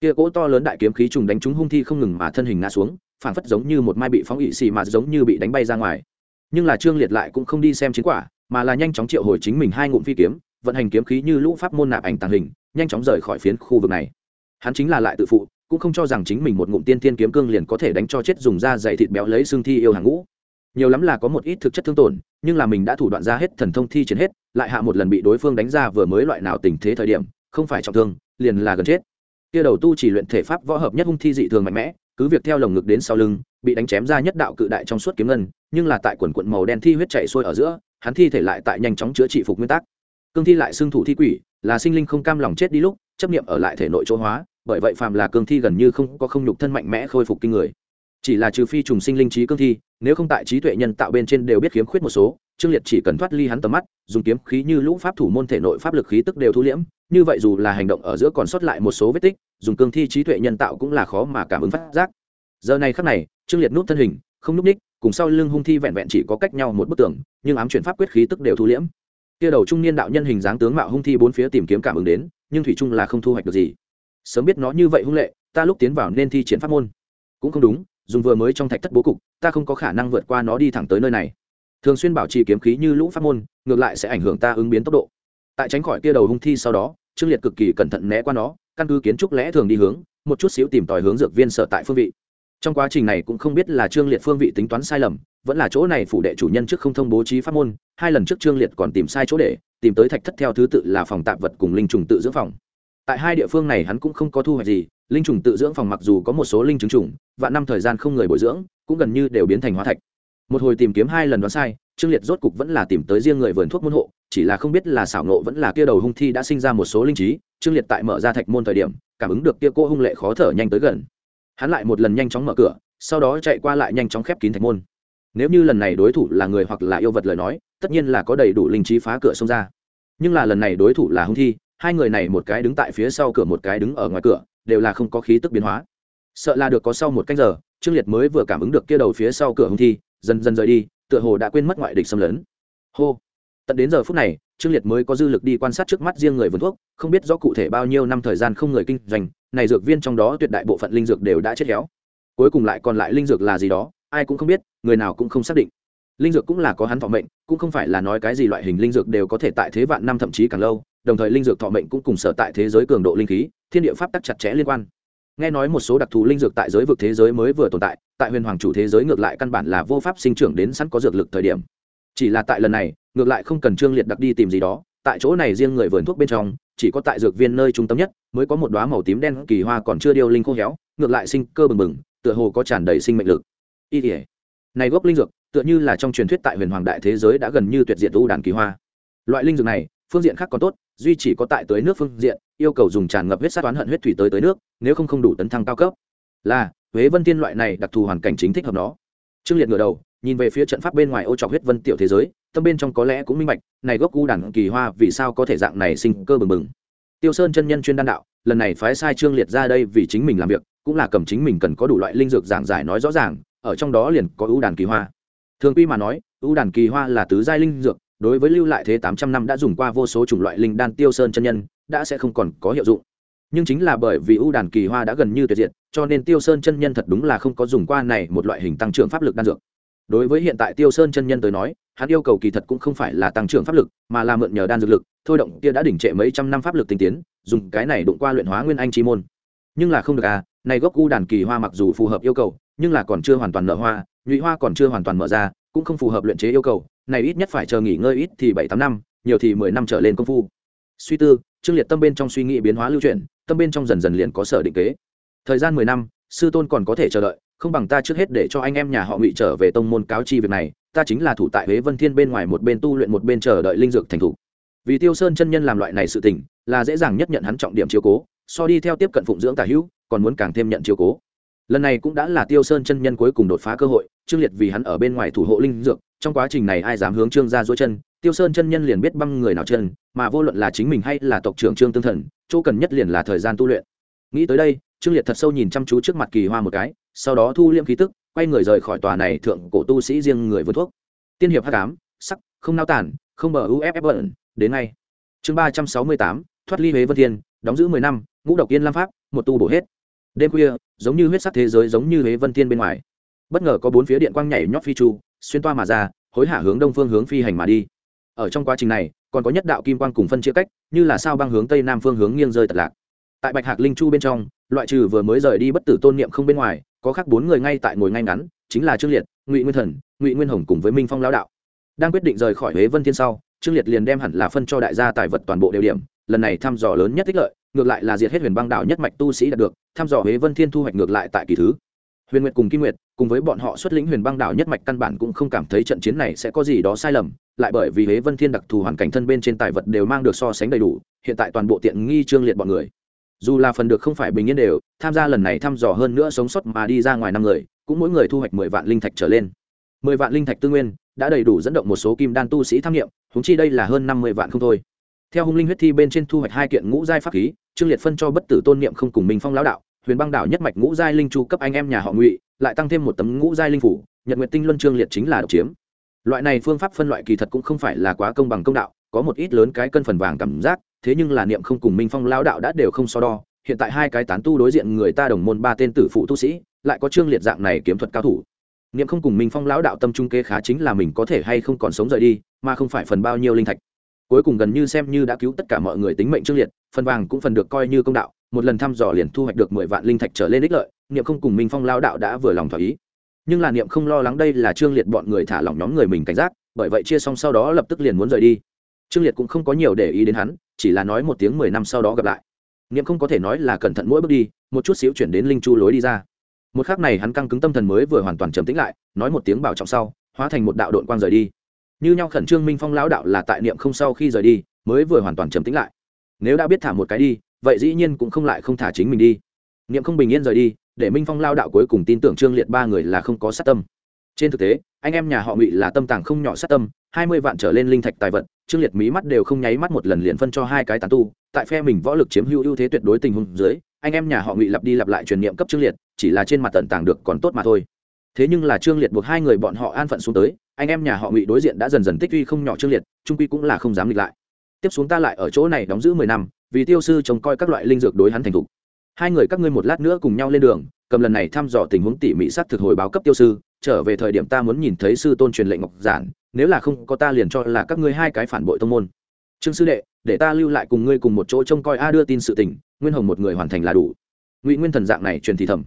Kia cỗ to lớn đại kiếm khí trùng đánh trúng hung thi không ngừng mà thân hình ngã xuống phản phất giống như một mai bị phóng ị xì mà giống như bị đánh bay ra ngoài. Nhưng là trương liệt lại cũng không đi xem chiến quả, mà là nhanh chóng triệu hồi chính mình hai ngụm phi kiếm, vận hành kiếm khí như lũ pháp môn nạp ảnh tàng hình, nhanh chóng rời khỏi phiến khu vực này. Hắn chính là lại tự phụ cũng không cho rằng chính mình một ngụm tiên tiên kiếm cương liền có thể đánh cho chết dùng da dày thịt béo lấy xương thi yêu hàng ngũ. Nhiều lắm là có một ít thực chất thương tổn, nhưng là mình đã thủ đoạn ra hết thần thông thi triển hết, lại hạ một lần bị đối phương đánh ra vừa mới loại nào tình thế thời điểm, không phải trọng thương, liền là gần chết. Kia đầu tu chỉ luyện thể pháp võ hợp nhất hung thi dị thường mạnh mẽ, cứ việc theo lồng ngực đến sau lưng, bị đánh chém ra nhất đạo cự đại trong suốt kiếm ngân, nhưng là tại quần quận màu đen thi huyết chảy xuôi ở giữa, hắn thi thể lại tại nhanh chóng chữa trị phục nguyên tắc. Cương thi lại xương thủ thi quỷ, là sinh linh không cam lòng chết đi lúc, chấp niệm ở lại thể nội chỗ hóa bởi vậy phàm là cương thi gần như không có không nhục thân mạnh mẽ khôi phục kinh người. Chỉ là trừ phi trùng sinh linh trí cương thi, nếu không tại trí tuệ nhân tạo bên trên đều biết khiếm khuyết một số, trương liệt chỉ cần thoát ly hắn tầm mắt, dùng kiếm khí như lũ pháp thủ môn thể nội pháp lực khí tức đều thu liễm, như vậy dù là hành động ở giữa còn sót lại một số vết tích, dùng cương thi trí tuệ nhân tạo cũng là khó mà cảm ứng phát giác. Giờ này khắc này, trương liệt nút thân hình, không núp ních, cùng sau lưng hung thi vẹn vẹn chỉ có cách nhau một bức tường, nhưng ám chuyển pháp quyết khí tức đều thu liễm. Kia đầu trung niên đạo nhân hình dáng tướng mạo hung thi bốn phía tìm kiếm cảm ứng đến, nhưng thủy trung là không thu hoạch được gì sớm biết nó như vậy hung lệ, ta lúc tiến vào nên thi triển pháp môn. Cũng không đúng, dùng vừa mới trong thạch thất bố cục, ta không có khả năng vượt qua nó đi thẳng tới nơi này. Thường xuyên bảo trì kiếm khí như lũ pháp môn, ngược lại sẽ ảnh hưởng ta ứng biến tốc độ. Tại tránh khỏi kia đầu hung thi sau đó, trương liệt cực kỳ cẩn thận né qua nó, căn cứ kiến trúc lẽ thường đi hướng, một chút xíu tìm tòi hướng dược viên sở tại phương vị. Trong quá trình này cũng không biết là trương liệt phương vị tính toán sai lầm, vẫn là chỗ này phủ đệ chủ nhân trước không thông bố trí pháp môn, hai lần trước trương liệt còn tìm sai chỗ để, tìm tới thạch thất theo thứ tự là phòng tạp vật cùng linh trùng tự dưỡng phòng tại hai địa phương này hắn cũng không có thu hoạch gì, linh trùng tự dưỡng phòng mặc dù có một số linh chứng trùng và năm thời gian không người bồi dưỡng, cũng gần như đều biến thành hóa thạch. Một hồi tìm kiếm hai lần đoán sai, trương liệt rốt cục vẫn là tìm tới riêng người vườn thuốc môn hộ, chỉ là không biết là xảo nộ vẫn là kia đầu hung thi đã sinh ra một số linh trí, trương liệt tại mở ra thạch môn thời điểm, cảm ứng được kia cô hung lệ khó thở nhanh tới gần. Hắn lại một lần nhanh chóng mở cửa, sau đó chạy qua lại nhanh chóng khép kín thạch môn. Nếu như lần này đối thủ là người hoặc là yêu vật lời nói, tất nhiên là có đầy đủ linh trí phá cửa xông ra. Nhưng là lần này đối thủ là hung thi hai người này một cái đứng tại phía sau cửa, một cái đứng ở ngoài cửa, đều là không có khí tức biến hóa. Sợ là được có sau một canh giờ, trương liệt mới vừa cảm ứng được kia đầu phía sau cửa hung thi, dần dần rời đi, tựa hồ đã quên mất ngoại địch xâm lấn. Hô! Tận đến giờ phút này, trương liệt mới có dư lực đi quan sát trước mắt riêng người vườn thuốc, không biết rõ cụ thể bao nhiêu năm thời gian không người kinh doanh, này dược viên trong đó tuyệt đại bộ phận linh dược đều đã chết héo. Cuối cùng lại còn lại linh dược là gì đó, ai cũng không biết, người nào cũng không xác định. Linh dược cũng là có hắn thọ mệnh, cũng không phải là nói cái gì loại hình linh dược đều có thể tại thế vạn năm thậm chí càng lâu đồng thời linh dược thọ mệnh cũng cùng sở tại thế giới cường độ linh khí, thiên địa pháp tắc chặt chẽ liên quan. Nghe nói một số đặc thù linh dược tại giới vực thế giới mới vừa tồn tại tại huyền hoàng chủ thế giới ngược lại căn bản là vô pháp sinh trưởng đến sẵn có dược lực thời điểm. Chỉ là tại lần này, ngược lại không cần trương liệt đặc đi tìm gì đó, tại chỗ này riêng người vườn thuốc bên trong, chỉ có tại dược viên nơi trung tâm nhất, mới có một đoá màu tím đen kỳ hoa còn chưa điêu linh khô héo, ngược lại sinh cơ bừng bừng, tựa hồ có tràn đầy sinh mệnh lực. Y thể này gốc linh dược, tựa như là trong truyền thuyết tại huyền hoàng đại thế giới đã gần như tuyệt diệt u đàn kỳ hoa. Loại linh dược này, phương diện khác còn tốt duy chỉ có tại tới nước phương diện, yêu cầu dùng tràn ngập huyết sát toán hận huyết thủy tới tới nước, nếu không không đủ tấn thăng cao cấp. Là, huế vân tiên loại này đặc thù hoàn cảnh chính thích hợp nó. Trương liệt ngửa đầu, nhìn về phía trận pháp bên ngoài ô trọc huyết vân tiểu thế giới, tâm bên trong có lẽ cũng minh bạch, này gốc u đẳng kỳ hoa vì sao có thể dạng này sinh cơ bừng bừng. Tiêu sơn chân nhân chuyên đan đạo, lần này phái sai trương liệt ra đây vì chính mình làm việc, cũng là cầm chính mình cần có đủ loại linh dược giảng giải nói rõ ràng, ở trong đó liền có ưu đàn kỳ hoa. Thường quy mà nói ưu đàn kỳ hoa là tứ giai linh dược đối với lưu lại thế tám trăm năm đã dùng qua vô số chủng loại linh đan tiêu sơn chân nhân, đã sẽ không còn có hiệu dụng. Nhưng chính là bởi vì ưu đàn kỳ hoa đã gần như tuyệt diệt, cho nên tiêu sơn chân nhân thật đúng là không có dùng qua này một loại hình tăng trưởng pháp lực đan dược. Đối với hiện tại tiêu sơn chân nhân tới nói, hắn yêu cầu kỳ thật cũng không phải là tăng trưởng pháp lực, mà là mượn nhờ đan dược lực, thôi động kia đã đỉnh trệ mấy trăm năm pháp lực tinh tiến, dùng cái này đụng qua luyện hóa nguyên anh chi môn. Nhưng là không được à này gốc u đàn kỳ hoa mặc dù phù hợp yêu cầu, nhưng là còn chưa hoàn toàn nở hoa, nhụy hoa còn chưa hoàn toàn mở ra, cũng không phù hợp luyện chế yêu cầu này ít nhất phải chờ nghỉ ngơi ít thì bảy tám năm, nhiều thì mười năm trở lên công phu. Suy tư, trương liệt tâm bên trong suy nghĩ biến hóa lưu chuyển, tâm bên trong dần dần liền có sở định kế. Thời gian mười năm, sư tôn còn có thể chờ đợi, không bằng ta trước hết để cho anh em nhà họ ngụy trở về tông môn cáo chi việc này, ta chính là thủ tại huế vân thiên bên ngoài một bên tu luyện một bên chờ đợi linh dược thành thủ. Vì tiêu sơn chân nhân làm loại này sự tình, là dễ dàng nhất nhận hắn trọng điểm chiếu cố, so đi theo tiếp cận phụng dưỡng tả hữu, còn muốn càng thêm nhận chiếu cố lần này cũng đã là tiêu sơn chân nhân cuối cùng đột phá cơ hội, trương liệt vì hắn ở bên ngoài thủ hộ linh dược, trong quá trình này ai dám hướng trương ra dối chân, tiêu sơn chân nhân liền biết băng người nào chân, mà vô luận là chính mình hay là tộc trưởng trương tương thần, chỗ cần nhất liền là thời gian tu luyện. Nghĩ tới đây, trương liệt thật sâu nhìn chăm chú trước mặt kỳ hoa một cái, sau đó thu liêm khí tức, quay người rời khỏi tòa này thượng cổ tu sĩ riêng người vượt thuốc. Tiên hiệp h tám sắc, không nao tản không bờ uff bận đến ngay. Chương ba trăm sáu mươi tám, thoát ly huế vân thiên, đóng giữ mười năm, ngũ độc yên lam pháp, một tu bổ hết đêm khuya, giống như huyết sắc thế giới giống như huế vân thiên bên ngoài. Bất ngờ có bốn phía điện quang nhảy nhót phi chu xuyên toa mà ra, hối hả hướng đông phương hướng phi hành mà đi. Ở trong quá trình này, còn có nhất đạo kim quang cùng phân chia cách, như là sao băng hướng tây nam phương hướng nghiêng rơi tật lạc. Tại bạch hạc linh chu bên trong, loại trừ vừa mới rời đi bất tử tôn niệm không bên ngoài, có khác bốn người ngay tại ngồi ngay ngắn, chính là trương liệt, ngụy nguyên thần, ngụy nguyên hồng cùng với minh phong lão đạo. Đang quyết định rời khỏi huế vân thiên sau, trương liệt liền đem hẳn là phân cho đại gia tài vật toàn bộ đều điểm, lần này thăm dò lớn nhất tích lợi ngược lại là diệt hết huyền băng đạo nhất mạch tu sĩ đạt được, thăm dò huế vân thiên thu hoạch ngược lại tại kỳ thứ. Huyền nguyệt cùng kim nguyệt, cùng với bọn họ xuất lĩnh huyền băng đảo nhất mạch căn bản cũng không cảm thấy trận chiến này sẽ có gì đó sai lầm, lại bởi vì huế vân thiên đặc thù hoàn cảnh thân bên trên tài vật đều mang được so sánh đầy đủ, hiện tại toàn bộ tiện nghi trương liệt bọn người. Dù là phần được không phải bình yên đều, tham gia lần này thăm dò hơn nữa sống sót mà đi ra ngoài năm người, cũng mỗi người thu hoạch mười vạn linh thạch trở lên. Mười vạn linh thạch tư nguyên, đã đầy đủ dẫn động một số kim đan tu sĩ tham nghiệm húng chi đây là hơn năm mươi vạn không thôi. Theo hung linh huyết thi bên trên thu hoạch hai kiện ngũ giai pháp khí trương liệt phân cho bất tử tôn niệm không cùng minh phong lão đạo, huyền băng đảo nhất mạch ngũ giai linh chu cấp anh em nhà họ ngụy, lại tăng thêm một tấm ngũ giai linh phủ, nhật nguyện tinh luân trương liệt chính là độc chiếm. Loại này phương pháp phân loại kỳ thật cũng không phải là quá công bằng công đạo, có một ít lớn cái cân phần vàng cảm giác, thế nhưng là niệm không cùng minh phong lão đạo đã đều không so đo. Hiện tại hai cái tán tu đối diện người ta đồng môn ba tên tử phụ tu sĩ, lại có trương liệt dạng này kiếm thuật cao thủ. Niệm không cùng minh phong lão đạo tâm trung kế khá chính là mình có thể hay không còn sống rời đi, mà không phải phần bao nhiêu linh thạch cuối cùng gần như xem như đã cứu tất cả mọi người tính mệnh trương liệt, phần vàng cũng phần được coi như công đạo, một lần thăm dò liền thu hoạch được mười vạn linh thạch trở lên ích lợi, niệm không cùng minh phong lao đạo đã vừa lòng thỏa ý. Nhưng là niệm không lo lắng đây là trương liệt bọn người thả lỏng nhóm người mình cảnh giác, bởi vậy chia xong sau đó lập tức liền muốn rời đi. Trương liệt cũng không có nhiều để ý đến hắn, chỉ là nói một tiếng mười năm sau đó gặp lại. Niệm không có thể nói là cẩn thận mỗi bước đi, một chút xíu chuyển đến linh chu lối đi ra. Một khắc này hắn căng cứng tâm thần mới vừa hoàn toàn trầm tĩnh lại, nói một tiếng bảo trọng sau, hóa thành một đạo đội quang rời đi như nhau khẩn trương minh phong lão đạo là tại niệm không sau khi rời đi, mới vừa hoàn toàn trầm tĩnh lại. Nếu đã biết thả một cái đi, vậy dĩ nhiên cũng không lại không thả chính mình đi. Niệm không bình yên rời đi, để minh phong lao đạo cuối cùng tin tưởng trương liệt ba người là không có sát tâm. Trên thực tế, anh em nhà họ ngụy là tâm tàng không nhỏ sát tâm, hai mươi vạn trở lên linh thạch tài vật, trương liệt mí mắt đều không nháy mắt một lần liền phân cho hai cái tàn tu, tại phe mình võ lực chiếm hữu ưu thế tuyệt đối tình huống dưới, anh em nhà họ ngụy lặp đi lặp lại truyền niệm cấp trương liệt, chỉ là trên mặt tận tàng được còn tốt mà thôi. Thế nhưng là trương liệt buộc hai người bọn họ an phận xuống tới anh em nhà họ ngụy đối diện đã dần dần tích uy không nhỏ trương liệt trung quy cũng là không dám nghịch lại tiếp xuống ta lại ở chỗ này đóng giữ mười năm vì tiêu sư trông coi các loại linh dược đối hắn thành thục hai người các ngươi một lát nữa cùng nhau lên đường cầm lần này thăm dò tình huống tỉ mỉ sát thực hồi báo cấp tiêu sư trở về thời điểm ta muốn nhìn thấy sư tôn truyền lệnh ngọc giản nếu là không có ta liền cho là các ngươi hai cái phản bội tông môn trương sư đệ để ta lưu lại cùng ngươi cùng một chỗ trông coi a đưa tin sự tình nguyên hồng một người hoàn thành là đủ ngụy nguyên thần dạng này truyền thì thầm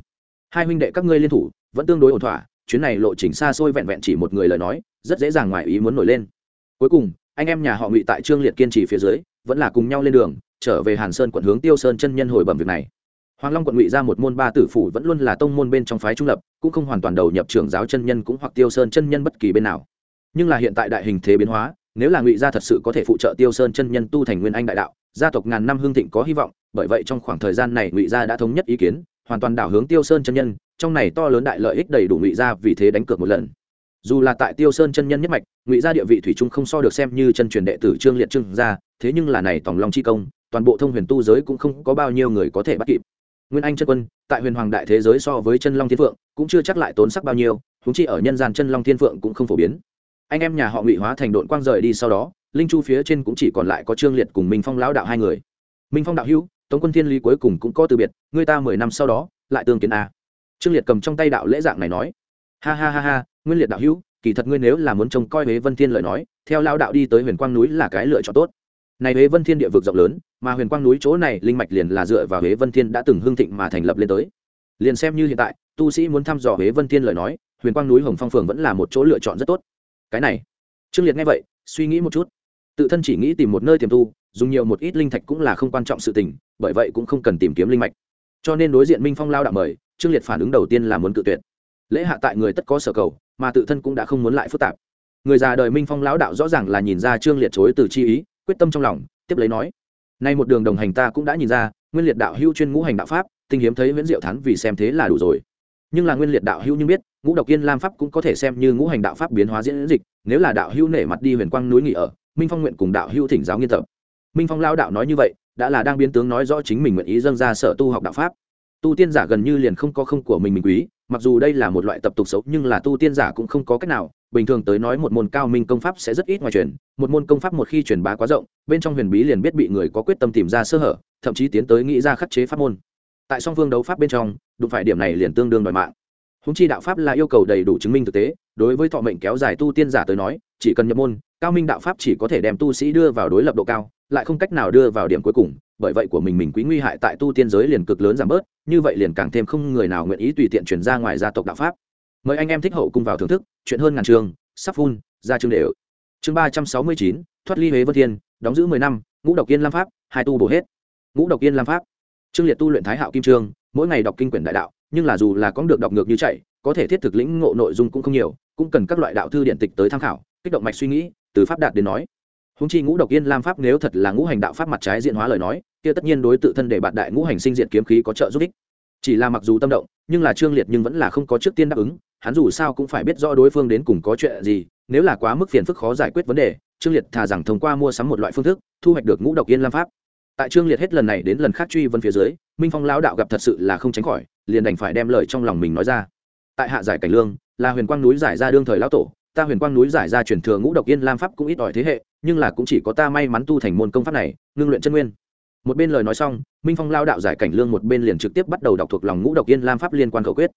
hai huynh đệ các ngươi liên thủ vẫn tương đối ổn thỏa chuyến này lộ trình xa xôi vẹn vẹn chỉ một người lời nói, rất dễ dàng ngoài ý muốn nổi lên. Cuối cùng, anh em nhà họ ngụy tại trương liệt kiên trì phía dưới, vẫn là cùng nhau lên đường, trở về hàn sơn quận hướng tiêu sơn chân nhân hồi bẩm việc này. Hoàng long quận ngụy ra một môn ba tử phủ vẫn luôn là tông môn bên trong phái trung lập, cũng không hoàn toàn đầu nhập trưởng giáo chân nhân cũng hoặc tiêu sơn chân nhân bất kỳ bên nào. Nhưng là hiện tại đại hình thế biến hóa, nếu là ngụy gia thật sự có thể phụ trợ tiêu sơn chân nhân tu thành nguyên anh đại đạo, gia tộc ngàn năm hương thịnh có hy vọng, bởi vậy trong khoảng thời gian này ngụy gia đã thống nhất ý kiến hoàn toàn đảo hướng tiêu sơn chân nhân, trong này to lớn đại lợi ích đầy đủ ngụy gia vì thế đánh cược một lần. Dù là tại tiêu sơn chân nhân nhất mạch, ngụy gia địa vị thủy trung không so được xem như chân truyền đệ tử trương liệt trương gia, thế nhưng là này tổng long chi công, toàn bộ thông huyền tu giới cũng không có bao nhiêu người có thể bắt kịp. Nguyên anh chân quân, tại huyền hoàng đại thế giới so với chân long thiên phượng, cũng chưa chắc lại tốn sắc bao nhiêu húng chi ở nhân gian chân long thiên phượng cũng không phổ biến. Anh em nhà họ ngụy hóa thành đội quang rời đi sau đó, linh chu phía trên cũng chỉ còn lại có trương liệt cùng minh phong lão đạo hai người. Minh phong đạo hữu tống quân thiên lý cuối cùng cũng có từ biệt người ta mười năm sau đó, lại tương kiến a. Trương liệt cầm trong tay đạo lễ dạng này nói, ha ha ha ha, nguyên liệt đạo hữu, kỳ thật ngươi nếu là muốn trông coi huế vân thiên lời nói, theo lao đạo đi tới huyền quang núi là cái lựa chọn tốt. Này huế vân thiên địa vực rộng lớn, mà huyền quang núi chỗ này linh mạch liền là dựa vào huế vân thiên đã từng hưng thịnh mà thành lập lên tới. Liền xem như hiện tại, tu sĩ muốn thăm dò huế vân thiên lời nói, huyền quang núi hồng phong phường vẫn là một chỗ lựa chọn rất tốt. Cái này, trương liệt nghe vậy, suy nghĩ một chút. Tự thân chỉ nghĩ tìm một nơi tiềm tu dùng nhiều một ít linh thạch cũng là không quan trọng sự tình, bởi vậy cũng không cần tìm kiếm linh mạch. Cho nên đối diện minh phong lao đạo mời, trương liệt phản ứng đầu tiên là muốn cự tuyệt. Lễ hạ tại người tất có sở cầu, mà tự thân cũng đã không muốn lại phức tạp. Người già đời minh phong lão đạo rõ ràng là nhìn ra trương liệt chối từ chi ý, quyết tâm trong lòng, tiếp lấy nói, nay một đường đồng hành ta cũng đã nhìn ra, nguyên liệt đạo hưu chuyên ngũ hành đạo pháp, tinh hiếm thấy nguyễn diệu thắng vì xem thế là đủ rồi. Nhưng là nguyên liệt đạo hưu nhưng biết, ngũ độc yên lam pháp cũng có thể xem như ngũ hành đạo pháp biến hóa diễn dịch, nếu là đạo hưu nể mặt đi huyền quang núi nghỉ ở, minh phong nguyện cùng đạo hưu thỉnh giáo nghiên tập minh phong lao đạo nói như vậy, đã là đang biến tướng nói rõ chính mình nguyện ý dâng ra sở tu học đạo pháp. Tu tiên giả gần như liền không có không của mình mình quý, mặc dù đây là một loại tập tục xấu, nhưng là tu tiên giả cũng không có cách nào. Bình thường tới nói một môn cao minh công pháp sẽ rất ít ngoài truyền, một môn công pháp một khi truyền bá quá rộng, bên trong huyền bí liền biết bị người có quyết tâm tìm ra sơ hở, thậm chí tiến tới nghĩ ra khắc chế pháp môn. Tại song phương đấu pháp bên trong, đụng phải điểm này liền tương đương đòi mạng. Húng chi đạo pháp là yêu cầu đầy đủ chứng minh thực tế, đối với thọ mệnh kéo dài tu tiên giả tới nói, chỉ cần nhập môn, cao minh đạo pháp chỉ có thể đem tu sĩ đưa vào đối lập độ cao lại không cách nào đưa vào điểm cuối cùng, bởi vậy của mình mình quý nguy hại tại tu tiên giới liền cực lớn giảm bớt, như vậy liền càng thêm không người nào nguyện ý tùy tiện chuyển ra ngoài gia tộc đạo pháp. Mời anh em thích hậu cùng vào thưởng thức, chuyện hơn ngàn trường, sắp phun ra chương đều. Chương ba trăm sáu mươi chín, thoát ly huế vân thiên, đóng giữ mười năm, ngũ độc yên lam pháp, hai tu bổ hết. Ngũ độc yên lam pháp. Trương liệt tu luyện thái hạo kim trương mỗi ngày đọc kinh quyển đại đạo, nhưng là dù là có được đọc ngược như chạy, có thể thiết thực lĩnh ngộ nội dung cũng không nhiều, cũng cần các loại đạo thư điện tịch tới tham khảo, kích động mạch suy nghĩ, từ pháp đạt đến nói húng chi ngũ độc yên lam pháp nếu thật là ngũ hành đạo pháp mặt trái diện hóa lời nói, kia tất nhiên đối tự thân để bạn đại ngũ hành sinh diện kiếm khí có trợ giúp ích. Chỉ là mặc dù tâm động, nhưng là trương liệt nhưng vẫn là không có trước tiên đáp ứng, hắn dù sao cũng phải biết rõ đối phương đến cùng có chuyện gì, nếu là quá mức phiền phức khó giải quyết vấn đề, trương liệt thà rằng thông qua mua sắm một loại phương thức, thu hoạch được ngũ độc yên lam pháp. Tại trương liệt hết lần này đến lần khác truy vân phía dưới, minh phong lão đạo gặp thật sự là không tránh khỏi, liền đành phải đem lời trong lòng mình nói ra. Tại hạ giải cảnh lương, là huyền quang núi giải ra đương thời lão tổ ta huyền quang núi giải ra truyền thừa ngũ độc yên lam pháp cũng ít ỏi thế hệ, nhưng là cũng chỉ có ta may mắn tu thành môn công pháp này, ngưng luyện chân nguyên. Một bên lời nói xong, minh phong lao đạo giải cảnh lương một bên liền trực tiếp bắt đầu đọc thuộc lòng ngũ độc yên lam pháp liên quan khẩu quyết.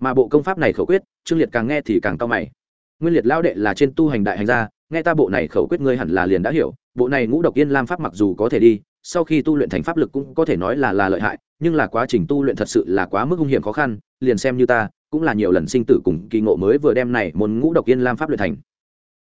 Mà bộ công pháp này khẩu quyết, trương liệt càng nghe thì càng cao mày. Nguyên liệt lao đệ là trên tu hành đại hành gia, nghe ta bộ này khẩu quyết ngươi hẳn là liền đã hiểu, bộ này ngũ độc yên lam pháp mặc dù có thể đi, sau khi tu luyện thành pháp lực cũng có thể nói là là lợi hại, nhưng là quá trình tu luyện thật sự là quá mức hung hiểm khó khăn, liền xem như ta cũng là nhiều lần sinh tử cùng kỳ ngộ mới vừa đem này môn ngũ độc yên lam pháp luyện thành.